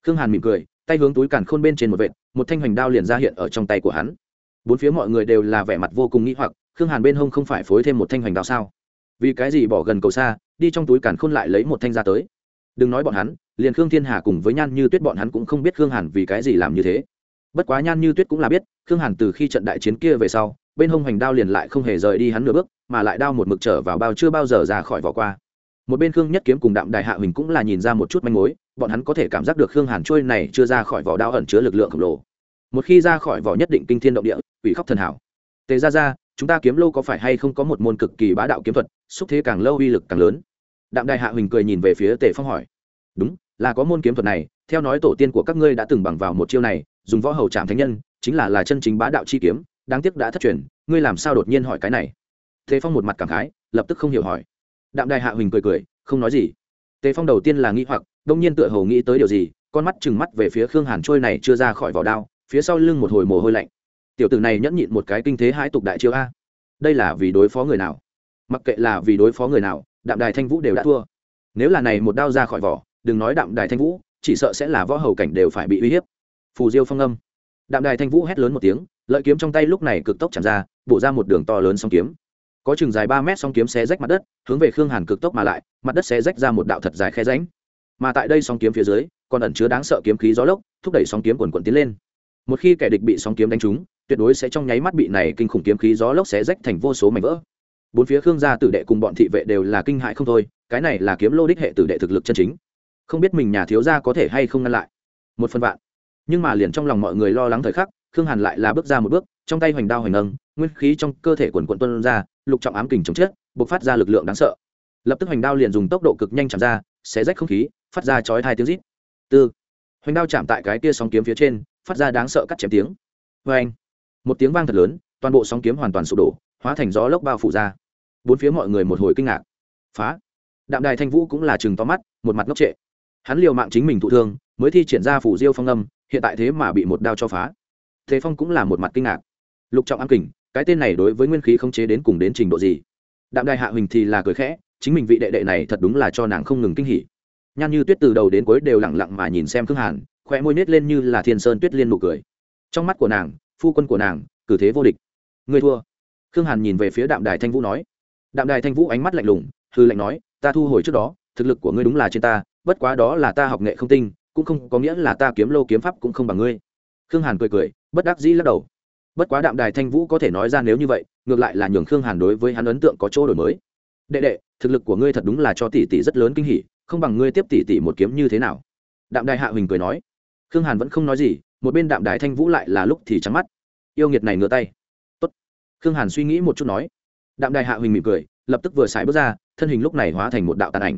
Khương hàn mỉm cười, tay hướng túi càn khôn bên trên một vệt, một thanh hoành đao liền ra hiện ở trong tay của hắn. Bốn phía mọi người đều là vẻ mặt vô cùng nghĩ hoặc, khương hàn bên hông không phải phối thêm một thanh hoành đao sao? Vì cái gì bỏ gần cầu xa, đi trong túi càn khôn lại lấy một thanh ra tới? Đừng nói bọn hắn, liền khương thiên hà cùng với nhan như tuyết bọn hắn cũng không biết khương hàn vì cái gì làm như thế. Bất quá nhan như tuyết cũng là biết, khương hàn từ khi trận đại chiến kia về sau, bên hông hoành đao liền lại không hề rời đi hắn nửa bước, mà lại đao một mực trở vào bao chưa bao giờ ra khỏi vỏ qua. Một bên khương nhất kiếm cùng đạm đại hạ huỳnh cũng là nhìn ra một chút manh mối, bọn hắn có thể cảm giác được khương hàn trôi này chưa ra khỏi vỏ đao ẩn chứa lực lượng khổng lồ. Một khi ra khỏi vỏ nhất định kinh thiên động địa, ủy khóc thần hảo. Tề ra ra chúng ta kiếm lâu có phải hay không có một môn cực kỳ bá đạo kiếm thuật, xúc thế càng lâu uy lực càng lớn đạm đài hạ huỳnh cười nhìn về phía tề phong hỏi. Đúng, là có môn kiếm thuật này, theo nói tổ tiên của các ngươi đã từng bằng vào một chiêu này, dùng võ hầu trạm thánh nhân, chính là là chân chính bá đạo chi kiếm, đáng tiếc đã thất truyền, ngươi làm sao đột nhiên hỏi cái này? Tề phong một mặt cảm khái, lập tức không hiểu hỏi. Đạm đài hạ huỳnh cười cười, không nói gì. Tề phong đầu tiên là nghĩ hoặc, đông nhiên tựa hồ nghĩ tới điều gì, con mắt trừng mắt về phía khương hàn trôi này chưa ra khỏi vỏ đao, phía sau lưng một hồi mồ hôi lạnh. Tiểu tử này nhẫn nhịn một cái kinh thế hãi tục đại chiêu a. Đây là vì đối phó người nào? Mặc kệ là vì đối phó người nào đạm đài thanh vũ đều đã thua. Nếu là này một đao ra khỏi vỏ, đừng nói đạm đài thanh vũ, chỉ sợ sẽ là võ hầu cảnh đều phải bị uy hiếp. Phù diêu phong âm. Đạm đài thanh vũ hét lớn một tiếng, lợi kiếm trong tay lúc này cực tốc chạm ra, bổ ra một đường to lớn song kiếm. Có chừng dài ba mét song kiếm xé rách mặt đất, hướng về khương hàn cực tốc mà lại, mặt đất xé rách ra một đạo thật dài khe ránh mà tại đây song kiếm phía dưới, còn ẩn chứa đáng sợ kiếm khí gió lốc, thúc đẩy song kiếm quần quần tiến lên. Một khi kẻ địch bị song kiếm đánh trúng, tuyệt đối sẽ trong nháy mắt bị này kinh khủng kiếm khí gió lốc xé rách thành vô số mảnh vỡ bốn phía khương gia tử đệ cùng bọn thị vệ đều là kinh hại không thôi cái này là kiếm lô đích hệ tử đệ thực lực chân chính. Không biết mình nhà thiếu gia có thể hay không ngăn lại. Một phần vạn. Nhưng mà liền trong lòng mọi người lo lắng thời khắc khương hàn lại là bước ra một bước trong tay hoành đao hoành nâng, nguyên khí trong cơ thể quần quận tuân ra lục trọng ám kình chống chết buộc phát ra lực lượng đáng sợ. Lập tức hoành đao liền dùng tốc độ cực nhanh chạm ra xé rách không khí phát ra chói hai tiếng rít. Tư. Hoành đao chạm tại cái tia sóng kiếm phía trên phát ra đáng sợ cắt chém tiếng. Vê anh một tiếng vang thật lớn toàn bộ sóng kiếm hoàn toàn sụp đổ hóa thành gió lốc bao phủ ra. Bốn phía mọi người một hồi kinh ngạc. Phá. Đạm đài thanh vũ cũng là chừng to mắt, một mặt ngốc trệ. Hắn liều mạng chính mình thụ thương, mới thi triển ra phủ diêu phong âm, hiện tại thế mà bị một đao cho phá. Thế phong cũng là một mặt kinh ngạc. Lục trọng ám kình, cái tên này đối với nguyên khí không chế đến cùng đến trình độ gì? Đạm đài hạ huỳnh thì là cười khẽ, chính mình vị đệ đệ này thật đúng là cho nàng không ngừng kinh hỉ. Nhan như tuyết từ đầu đến cuối đều lẳng lặng mà nhìn xem khương hàn khoe môi nết lên như là thiên sơn tuyết liên nụ cười. Trong mắt của nàng, phu quân của nàng, cử thế vô địch. Người thua khương hàn nhìn về phía đạm đài thanh vũ nói. Đạm đài thanh vũ ánh mắt lạnh lùng hư lạnh nói, ta thu hồi trước đó, thực lực của ngươi đúng là trên ta, bất quá đó là ta học nghệ không tinh, cũng không có nghĩa là ta kiếm lô kiếm pháp cũng không bằng ngươi. Khương hàn cười cười, bất đắc dĩ lắc đầu. Bất quá đạm đài thanh vũ có thể nói ra nếu như vậy, ngược lại là nhường khương hàn đối với hắn ấn tượng có chỗ đổi mới. Đệ đệ, thực lực của ngươi thật đúng là cho tỷ tỷ rất lớn kinh hỉ, không bằng ngươi tiếp tỷ tỷ một kiếm như thế nào? Đạm đài hạ huỳnh cười nói. Khương hàn vẫn không nói gì, một bên đạm đài thanh vũ lại là lúc thì trắng mắt. Yêu nghiệt này ngựa tay khương hàn suy nghĩ một chút nói. Đạm đài hạ huỳnh mỉm cười, lập tức vừa xài bước ra, thân hình lúc này hóa thành một đạo tàn ảnh.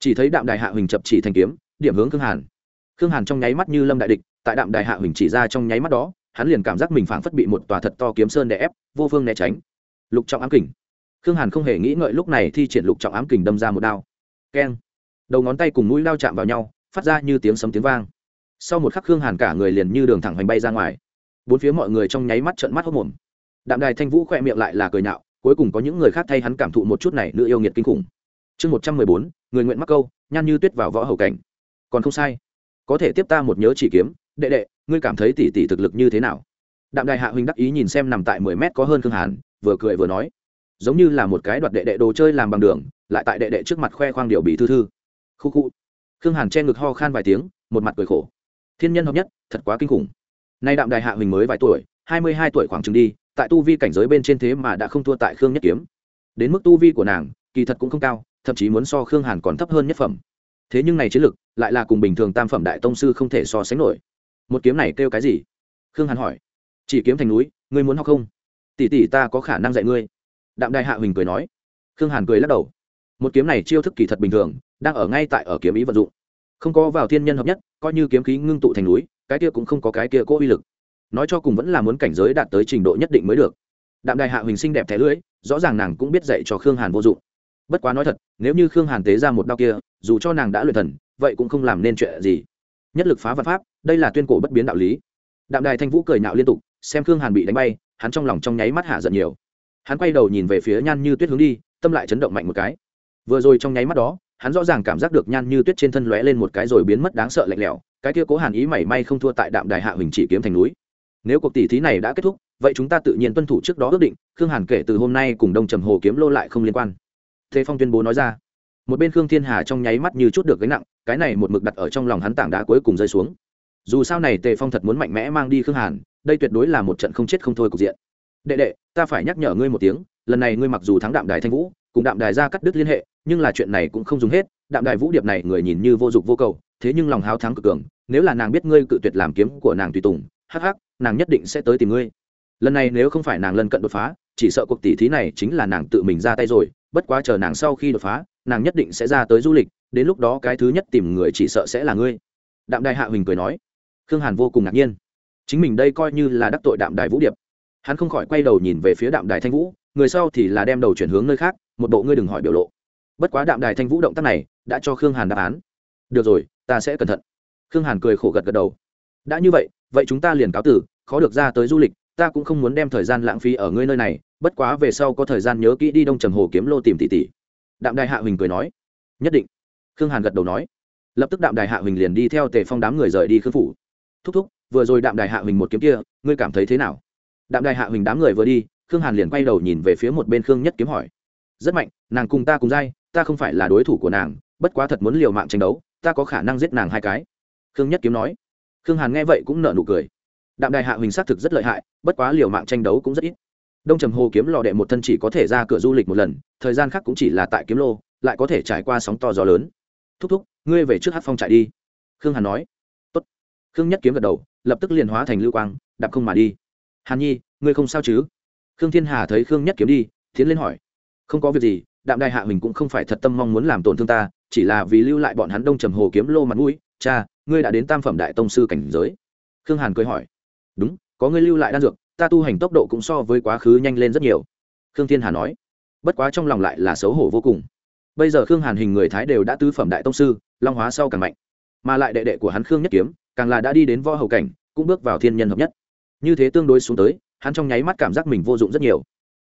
Chỉ thấy đạm đài hạ huỳnh chập chỉ thành kiếm, điểm hướng khương hàn. Khương hàn trong nháy mắt như lâm đại địch, tại đạm đài hạ huỳnh chỉ ra trong nháy mắt đó, hắn liền cảm giác mình phảng phất bị một tòa thật to kiếm sơn đè ép, vô phương né tránh. Lục trọng ám kình. Khương hàn không hề nghĩ ngợi lúc này thi triển lục trọng ám kình đâm ra một đao. Keng. Đầu ngón tay cùng mũi lao chạm vào nhau, phát ra như tiếng sấm tiếng vang. Sau một khắc khương hàn cả người liền như đường thẳng hoành bay ra ngoài. Bốn phía mọi người trong nháy mắt trợn mắt hốc mồm đạm đài thanh vũ khỏe miệng lại là cười nhạo, cuối cùng có những người khác thay hắn cảm thụ một chút này, nữ yêu nghiệt kinh khủng. Chương một trăm mười bốn, người nguyện mắc câu, nhan như tuyết vào võ hầu cảnh. Còn không sai. Có thể tiếp ta một nhớ chỉ kiếm. Đệ đệ, ngươi cảm thấy tỷ tỷ thực lực như thế nào? Đạm đài hạ huynh đắc ý nhìn xem nằm tại mười mét có hơn khương hàn, vừa cười vừa nói. Giống như là một cái đoạt đệ đệ đồ chơi làm bằng đường, lại tại đệ đệ trước mặt khoe khoang điều bị thư thư. Khu khu. Khương hàn che ngực ho khan vài tiếng, một mặt cười khổ. Thiên nhân hợp nhất, thật quá kinh khủng. Nay đạm đài hạ huynh mới vài tuổi, hai mươi hai tuổi khoảng chừng đi tại tu vi cảnh giới bên trên thế mà đã không thua tại khương nhất kiếm. Đến mức tu vi của nàng, kỳ thật cũng không cao, thậm chí muốn so khương hàn còn thấp hơn nhất phẩm. Thế nhưng này chiến lực, lại là cùng bình thường tam phẩm đại tông sư không thể so sánh nổi. Một kiếm này kêu cái gì? Khương hàn hỏi. Chỉ kiếm thành núi, ngươi muốn học không? Tỷ tỷ ta có khả năng dạy ngươi. Đạm đài hạ huỳnh cười nói. Khương hàn cười lắc đầu. Một kiếm này chiêu thức kỳ thật bình thường, đang ở ngay tại ở kiếm ý vận dụng. Không có vào thiên nhân hợp nhất, coi như kiếm khí ngưng tụ thành núi, cái kia cũng không có cái kia cố uy lực nói cho cùng vẫn là muốn cảnh giới đạt tới trình độ nhất định mới được. Đạm đài hạ huỳnh xinh đẹp thẻ lưỡi, rõ ràng nàng cũng biết dạy cho khương hàn vô dụng. Bất quá nói thật, nếu như khương hàn tế ra một đao kia, dù cho nàng đã luyện thần, vậy cũng không làm nên chuyện gì. Nhất lực phá vật pháp, đây là tuyên cổ bất biến đạo lý. Đạm đài thanh vũ cười nhạo liên tục, xem khương hàn bị đánh bay, hắn trong lòng trong nháy mắt hạ giận nhiều. Hắn quay đầu nhìn về phía nhan như tuyết hướng đi, tâm lại chấn động mạnh một cái. Vừa rồi trong nháy mắt đó, hắn rõ ràng cảm giác được nhan như tuyết trên thân lóe lên một cái rồi biến mất đáng sợ lạnh lẽo, cái kia cố hàn ý mảy may không thua tại đạm đài hạ huỳnh chỉ kiếm thành núi nếu cuộc tỷ thí này đã kết thúc, vậy chúng ta tự nhiên tuân thủ trước đó ước định, khương hàn kể từ hôm nay cùng đông trầm hồ kiếm lô lại không liên quan. Thế phong tuyên bố nói ra. Một bên khương thiên hà trong nháy mắt như chút được gánh nặng, cái này một mực đặt ở trong lòng hắn tảng đá cuối cùng rơi xuống. Dù sao này tề phong thật muốn mạnh mẽ mang đi khương hàn, đây tuyệt đối là một trận không chết không thôi cục diện. Đệ đệ, ta phải nhắc nhở ngươi một tiếng, lần này ngươi mặc dù thắng đạm đài thanh vũ, cùng đạm đài ra cắt đứt liên hệ, nhưng là chuyện này cũng không dùng hết, đạm đài vũ điệp này người nhìn như vô dụng vô cầu, thế nhưng lòng háo thắng cực cường, nếu là nàng biết ngươi cự tuyệt làm kiếm của nàng tùy tùng, hắc hắc nàng nhất định sẽ tới tìm ngươi. Lần này nếu không phải nàng lân cận đột phá, chỉ sợ cuộc tỷ thí này chính là nàng tự mình ra tay rồi, bất quá chờ nàng sau khi đột phá, nàng nhất định sẽ ra tới du lịch, đến lúc đó cái thứ nhất tìm người chỉ sợ sẽ là ngươi. Đạm đài hạ huỳnh cười nói. Khương hàn vô cùng ngạc nhiên. Chính mình đây coi như là đắc tội đạm đài vũ điệp. Hắn không khỏi quay đầu nhìn về phía đạm đài thanh vũ, người sau thì là đem đầu chuyển hướng nơi khác, một bộ ngươi đừng hỏi biểu lộ. Bất quá đạm đài thanh vũ động tác này đã cho khương hàn đáp án. Được rồi, ta sẽ cẩn thận. Khương hàn cười khổ gật gật đầu. Đã như vậy vậy chúng ta liền cáo tử, khó được ra tới du lịch, ta cũng không muốn đem thời gian lãng phí ở ngươi nơi này, bất quá về sau có thời gian nhớ kỹ đi đông trầm hồ kiếm lô tìm tỷ tỷ. Đạm đài hạ huỳnh cười nói. Nhất định. Khương hàn gật đầu nói. Lập tức đạm đài hạ huỳnh liền đi theo tề phong đám người rời đi khương phủ. Thúc thúc, vừa rồi đạm đài hạ huỳnh một kiếm kia, ngươi cảm thấy thế nào? Đạm đài hạ huỳnh đám người vừa đi, khương hàn liền quay đầu nhìn về phía một bên khương nhất kiếm hỏi. Rất mạnh, nàng cùng ta cùng dai ta không phải là đối thủ của nàng, bất quá thật muốn liều mạng tranh đấu, ta có khả năng giết nàng hai cái. Khương nhất kiếm nói khương hàn nghe vậy cũng nợ nụ cười. Đạm đài hạ huỳnh xác thực rất lợi hại, bất quá liều mạng tranh đấu cũng rất ít. Đông trầm hồ kiếm lò đệ một thân chỉ có thể ra cửa du lịch một lần, thời gian khác cũng chỉ là tại kiếm lô, lại có thể trải qua sóng to gió lớn. Thúc thúc, ngươi về trước hát phong trại đi. Khương hàn nói. Tốt. khương nhất kiếm gật đầu, lập tức liền hóa thành lưu quang, đạp không mà đi. Hàn nhi, ngươi không sao chứ? Khương thiên hà thấy khương nhất kiếm đi, tiến lên hỏi. Không có việc gì, đạm đài hạ huỳnh cũng không phải thật tâm mong muốn làm tổn thương ta, chỉ là vì lưu lại bọn hắn đông trầm hồ kiếm lô mặt mũi, cha ngươi đã đến tam phẩm đại tông sư cảnh giới. Khương hàn cười hỏi. Đúng, có ngươi lưu lại đan dược, ta tu hành tốc độ cũng so với quá khứ nhanh lên rất nhiều. Khương thiên hà nói. Bất quá trong lòng lại là xấu hổ vô cùng. Bây giờ khương hàn hình người thái đều đã tứ phẩm đại tông sư, long hóa sau càng mạnh. Mà lại đệ đệ của hắn khương nhất kiếm, càng là đã đi đến võ hầu cảnh, cũng bước vào thiên nhân hợp nhất. Như thế tương đối xuống tới, hắn trong nháy mắt cảm giác mình vô dụng rất nhiều.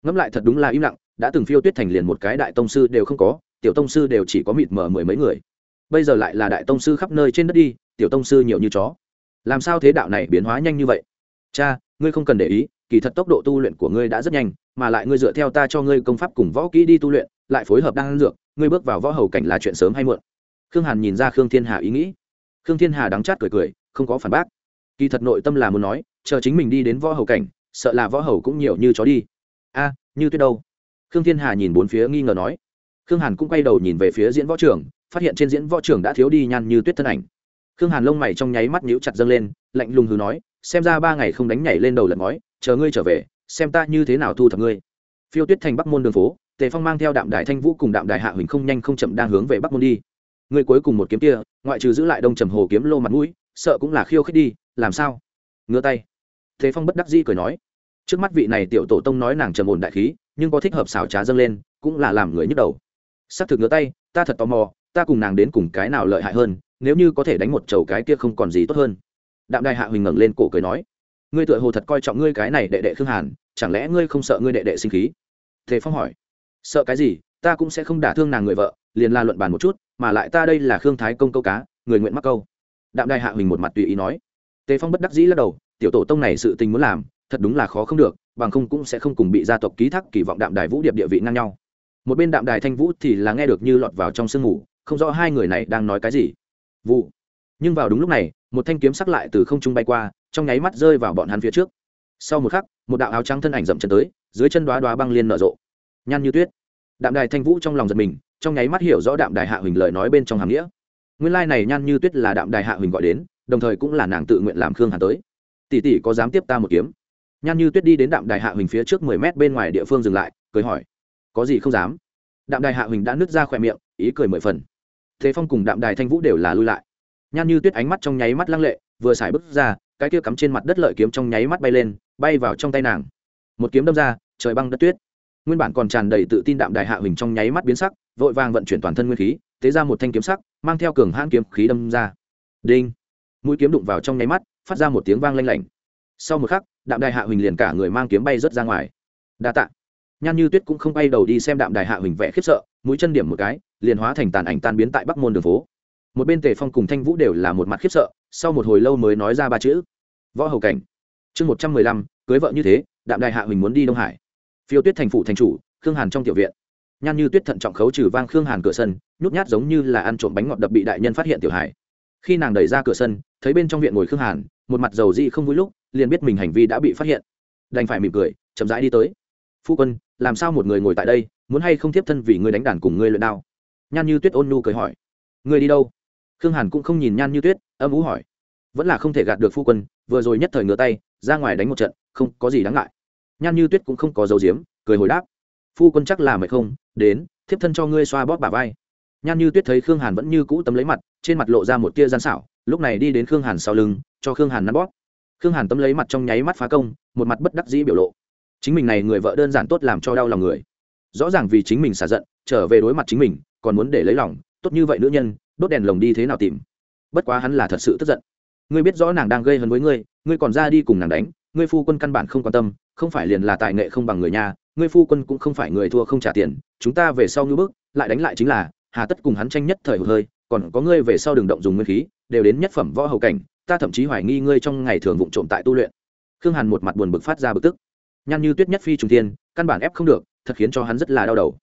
Ngẫm lại thật đúng là im lặng, đã từng phiêu tuyết thành liền một cái đại tông sư đều không có, tiểu tông sư đều chỉ có mịt mờ mười mấy người. Bây giờ lại là đại tông sư khắp nơi trên đất đi tiểu tông sư nhiều như chó. Làm sao thế đạo này biến hóa nhanh như vậy? Cha, ngươi không cần để ý, kỳ thật tốc độ tu luyện của ngươi đã rất nhanh, mà lại ngươi dựa theo ta cho ngươi công pháp cùng võ kỹ đi tu luyện, lại phối hợp đang dược, ngươi bước vào võ hầu cảnh là chuyện sớm hay muộn. Khương hàn nhìn ra khương thiên hà ý nghĩ. Khương thiên hà đắng chát cười cười, không có phản bác. Kỳ thật nội tâm là muốn nói, chờ chính mình đi đến võ hầu cảnh, sợ là võ hầu cũng nhiều như chó đi. A, như tuyết đâu? Khương thiên hà nhìn bốn phía nghi ngờ nói. Khương hàn cũng quay đầu nhìn về phía diễn võ trường, phát hiện trên diễn võ trường đã thiếu đi nhan như tuyết thân ảnh khương hàn lông mày trong nháy mắt nhíu chặt dâng lên, lạnh lùng hừ nói, xem ra ba ngày không đánh nhảy lên đầu lật ngói, chờ ngươi trở về, xem ta như thế nào thu thập ngươi. Phiêu tuyết thành bắc môn đường phố, tề phong mang theo đạm đại thanh vũ cùng đạm đại hạ huỳnh không nhanh không chậm đang hướng về bắc môn đi. Ngươi cuối cùng một kiếm kia, ngoại trừ giữ lại đông trầm hồ kiếm lô mặt mũi, sợ cũng là khiêu khích đi, làm sao? Ngửa tay. Thế phong bất đắc dĩ cười nói. Trước mắt vị này tiểu tổ tông nói nàng trầm ổn đại khí, nhưng có thích hợp xảo trá dâng lên, cũng là làm người nhức đầu. Xác thực ngửa tay, ta thật tò mò, ta cùng nàng đến cùng cái nào lợi hại hơn nếu như có thể đánh một chầu cái kia không còn gì tốt hơn. Đạm đài hạ huỳnh ngẩng lên cổ cười nói ngươi tựa hồ thật coi trọng ngươi cái này đệ đệ khương hàn chẳng lẽ ngươi không sợ ngươi đệ đệ sinh khí? Thế phong hỏi sợ cái gì? Ta cũng sẽ không đả thương nàng người vợ liền la luận bàn một chút mà lại ta đây là khương thái công câu cá người nguyện mắc câu. Đạm đài hạ huỳnh một mặt tùy ý nói. Tề phong bất đắc dĩ lắc đầu tiểu tổ tông này sự tình muốn làm thật đúng là khó không được bằng không cũng sẽ không cùng bị gia tộc ký thác kỳ vọng đạm đài vũ điệp địa vị ngang nhau. Một bên đạm đài thanh vũ thì là nghe được như lọt vào trong sương ngủ, không rõ hai người này đang nói cái gì vụ. Nhưng vào đúng lúc này, một thanh kiếm sắc lại từ không trung bay qua, trong nháy mắt rơi vào bọn hắn phía trước. Sau một khắc, một đạo áo trắng thân ảnh dậm chân tới, dưới chân đoá đoá băng liên nở rộ. Nhăn như tuyết. Đạm đài thanh vũ trong lòng giật mình, trong nháy mắt hiểu rõ đạm đài hạ huỳnh lời nói bên trong hàm nghĩa. Nguyên lai này nhan như tuyết là đạm đài hạ huỳnh gọi đến, đồng thời cũng là nàng tự nguyện làm khương hàn tới. Tỷ tỷ có dám tiếp ta một kiếm? Nhan như tuyết đi đến đạm đài hạ huỳnh phía trước mười mét bên ngoài địa phương dừng lại, cười hỏi. Có gì không dám? Đạm đài hạ huỳnh đã nứt ra khỏe miệng, ý cười mười phần thế phong cùng đạm đài thanh vũ đều là lui lại. Nhan như tuyết ánh mắt trong nháy mắt lăng lệ, vừa xài bước ra, cái kia cắm trên mặt đất lợi kiếm trong nháy mắt bay lên, bay vào trong tay nàng. Một kiếm đâm ra, trời băng đất tuyết. Nguyên bản còn tràn đầy tự tin đạm đài hạ huỳnh trong nháy mắt biến sắc, vội vàng vận chuyển toàn thân nguyên khí, tế ra một thanh kiếm sắc, mang theo cường hãn kiếm khí đâm ra. Đinh. Mũi kiếm đụng vào trong nháy mắt, phát ra một tiếng vang lanh lảnh. Sau một khắc, đạm đài hạ huỳnh liền cả người mang kiếm bay rớt ra ngoài. Đa tạ. Nhan như tuyết cũng không bay đầu đi xem đạm đài hạ huỳnh vẽ khiếp sợ mũi chân điểm một cái, liền hóa thành tàn ảnh tan biến tại bắc môn đường phố. Một bên tề phong cùng thanh vũ đều là một mặt khiếp sợ, sau một hồi lâu mới nói ra ba chữ. Võ hầu cảnh. Chương một trăm mười lăm, cưới vợ như thế, đạm đài hạ huỳnh muốn đi đông hải. Phiêu tuyết thành phủ thành chủ, khương hàn trong tiểu viện. Nhan như tuyết thận trọng khấu trừ vang khương hàn cửa sân, nhút nhát giống như là ăn trộm bánh ngọt đập bị đại nhân phát hiện tiểu hải khi nàng đẩy ra cửa sân, thấy bên trong viện ngồi khương hàn, một mặt dầu dị không vui lúc, liền biết mình hành vi đã bị phát hiện. Đành phải mỉm cười, chậm rãi đi tới. Phu quân, làm sao một người ngồi tại đây? Muốn hay không tiếp thân vì ngươi đánh đàn cùng ngươi luyện đao? Nhan như tuyết ôn nhu cười hỏi. Ngươi đi đâu? Khương hàn cũng không nhìn nhan như tuyết, âm ú hỏi. Vẫn là không thể gạt được phu quân, vừa rồi nhất thời ngửa tay, ra ngoài đánh một trận, không có gì đáng ngại. Nhan như tuyết cũng không có dấu diếm cười hồi đáp. Phu quân chắc là mệt không? Đến, thiếp thân cho ngươi xoa bóp bà vai. Nhan như tuyết thấy khương hàn vẫn như cũ tấm lấy mặt, trên mặt lộ ra một tia gian xảo, lúc này đi đến khương hàn sau lưng, cho khương hàn nắn bóp. Khương hàn tấm lấy mặt trong nháy mắt phá công, một mặt bất đắc dĩ biểu lộ. Chính mình này người vợ đơn giản tốt làm cho đau lòng người rõ ràng vì chính mình xả giận trở về đối mặt chính mình còn muốn để lấy lòng tốt như vậy nữ nhân đốt đèn lồng đi thế nào tìm? Bất quá hắn là thật sự tức giận. Ngươi biết rõ nàng đang gây hấn với ngươi ngươi còn ra đi cùng nàng đánh ngươi phu quân căn bản không quan tâm không phải liền là tài nghệ không bằng người nhà ngươi phu quân cũng không phải người thua không trả tiền chúng ta về sau như bước lại đánh lại chính là hà tất cùng hắn tranh nhất thời hơi còn có ngươi về sau đường động dùng nguyên khí đều đến nhất phẩm võ hầu cảnh ta thậm chí hoài nghi ngươi trong ngày thường vụng trộm tại tu luyện. Khương hàn một mặt buồn bực phát ra bực tức. Nhan như tuyết nhất phi trùng thiên, căn bản ép không được thật khiến cho hắn rất là đau đầu.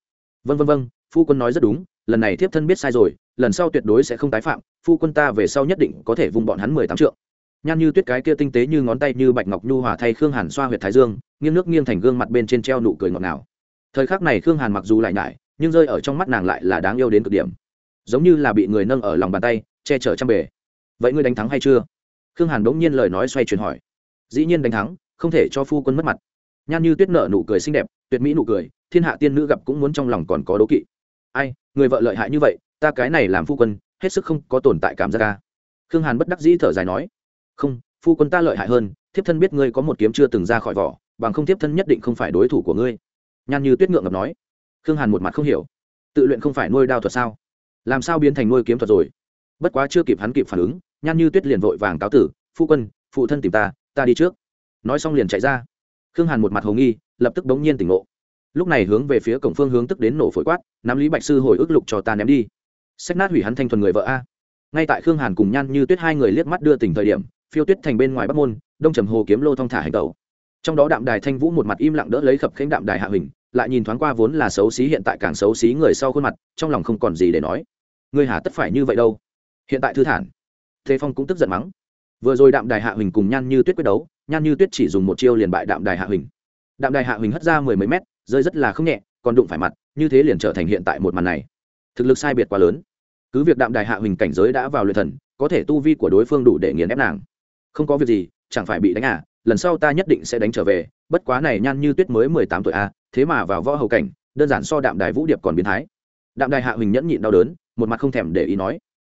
Vân vân vân phu quân nói rất đúng, lần này thiếp thân biết sai rồi, lần sau tuyệt đối sẽ không tái phạm, phu quân ta về sau nhất định có thể vùng bọn hắn mười tám trượng. Nhan như tuyết cái kia tinh tế như ngón tay như bạch ngọc nhu hòa thay khương hàn xoa huyệt thái dương, nghiêng nước nghiêng thành gương mặt bên trên treo nụ cười ngọt ngào. Thời khắc này khương hàn mặc dù lại nhải, nhưng rơi ở trong mắt nàng lại là đáng yêu đến cực điểm. Giống như là bị người nâng ở lòng bàn tay, che chở trăm bề. Vậy ngươi đánh thắng hay chưa? Khương hàn đống nhiên lời nói xoay chuyển hỏi. Dĩ nhiên đánh thắng, không thể cho phu quân mất mặt. Nhan như tuyết nợ nụ cười xinh đẹp tuyệt mỹ nụ cười, thiên hạ tiên nữ gặp cũng muốn trong lòng còn có đố kỵ. Ai, người vợ lợi hại như vậy, ta cái này làm phu quân, hết sức không có tồn tại cảm giác ca. Khương hàn bất đắc dĩ thở dài nói, không, phu quân ta lợi hại hơn, thiếp thân biết ngươi có một kiếm chưa từng ra khỏi vỏ, bằng không thiếp thân nhất định không phải đối thủ của ngươi. Nhan như tuyết ngượng ngập nói, khương hàn một mặt không hiểu, tự luyện không phải nuôi đao thuật sao? Làm sao biến thành nuôi kiếm thuật rồi? Bất quá chưa kịp hắn kịp phản ứng, nhan như tuyết liền vội vàng cáo tử, phu quân, phụ thân tìm ta ta đi trước. Nói xong liền chạy ra. Khương hàn một mặt hồ nghi lập tức bỗng nhiên tỉnh ngộ. Lúc này hướng về phía cổng phương hướng tức đến nổ phổi quát nắm lý bạch sư hồi ức lục cho ta ném đi. Sách nát hủy hắn thanh thuần người vợ a. Ngay tại khương hàn cùng nhan như tuyết hai người liếc mắt đưa tỉnh thời điểm, phiêu tuyết thành bên ngoài bắc môn, đông trầm hồ kiếm lô thong thả hành tẩu. Trong đó đạm đài thanh vũ một mặt im lặng đỡ lấy khập khánh đạm đài hạ hình lại nhìn thoáng qua vốn là xấu xí hiện tại càng xấu xí người sau khuôn mặt, trong lòng không còn gì để nói. Ngươi hà tất phải như vậy đâu. Hiện tại thư thản. Thế phong cũng tức giận mắng. Vừa rồi đạm đài hạ huỳnh cùng nhan như tuyết quyết đấu, nhan như tuyết chỉ dùng một chiêu liền bại đạm đài hạ huỳnh đạm đài hạ huỳnh hất ra mười mấy mét rơi rất là không nhẹ còn đụng phải mặt như thế liền trở thành hiện tại một màn này. Thực lực sai biệt quá lớn. Cứ việc đạm đài hạ huỳnh cảnh giới đã vào luyện thần có thể tu vi của đối phương đủ để nghiền ép nàng. Không có việc gì chẳng phải bị đánh à lần sau ta nhất định sẽ đánh trở về bất quá này nhan như tuyết mới mười tám tuổi a à, thế mà vào võ hầu cảnh đơn giản so đạm đài vũ điệp còn biến thái. Đạm đài hạ huỳnh nhẫn nhịn đau đớn một mặt không thèm để ý nói.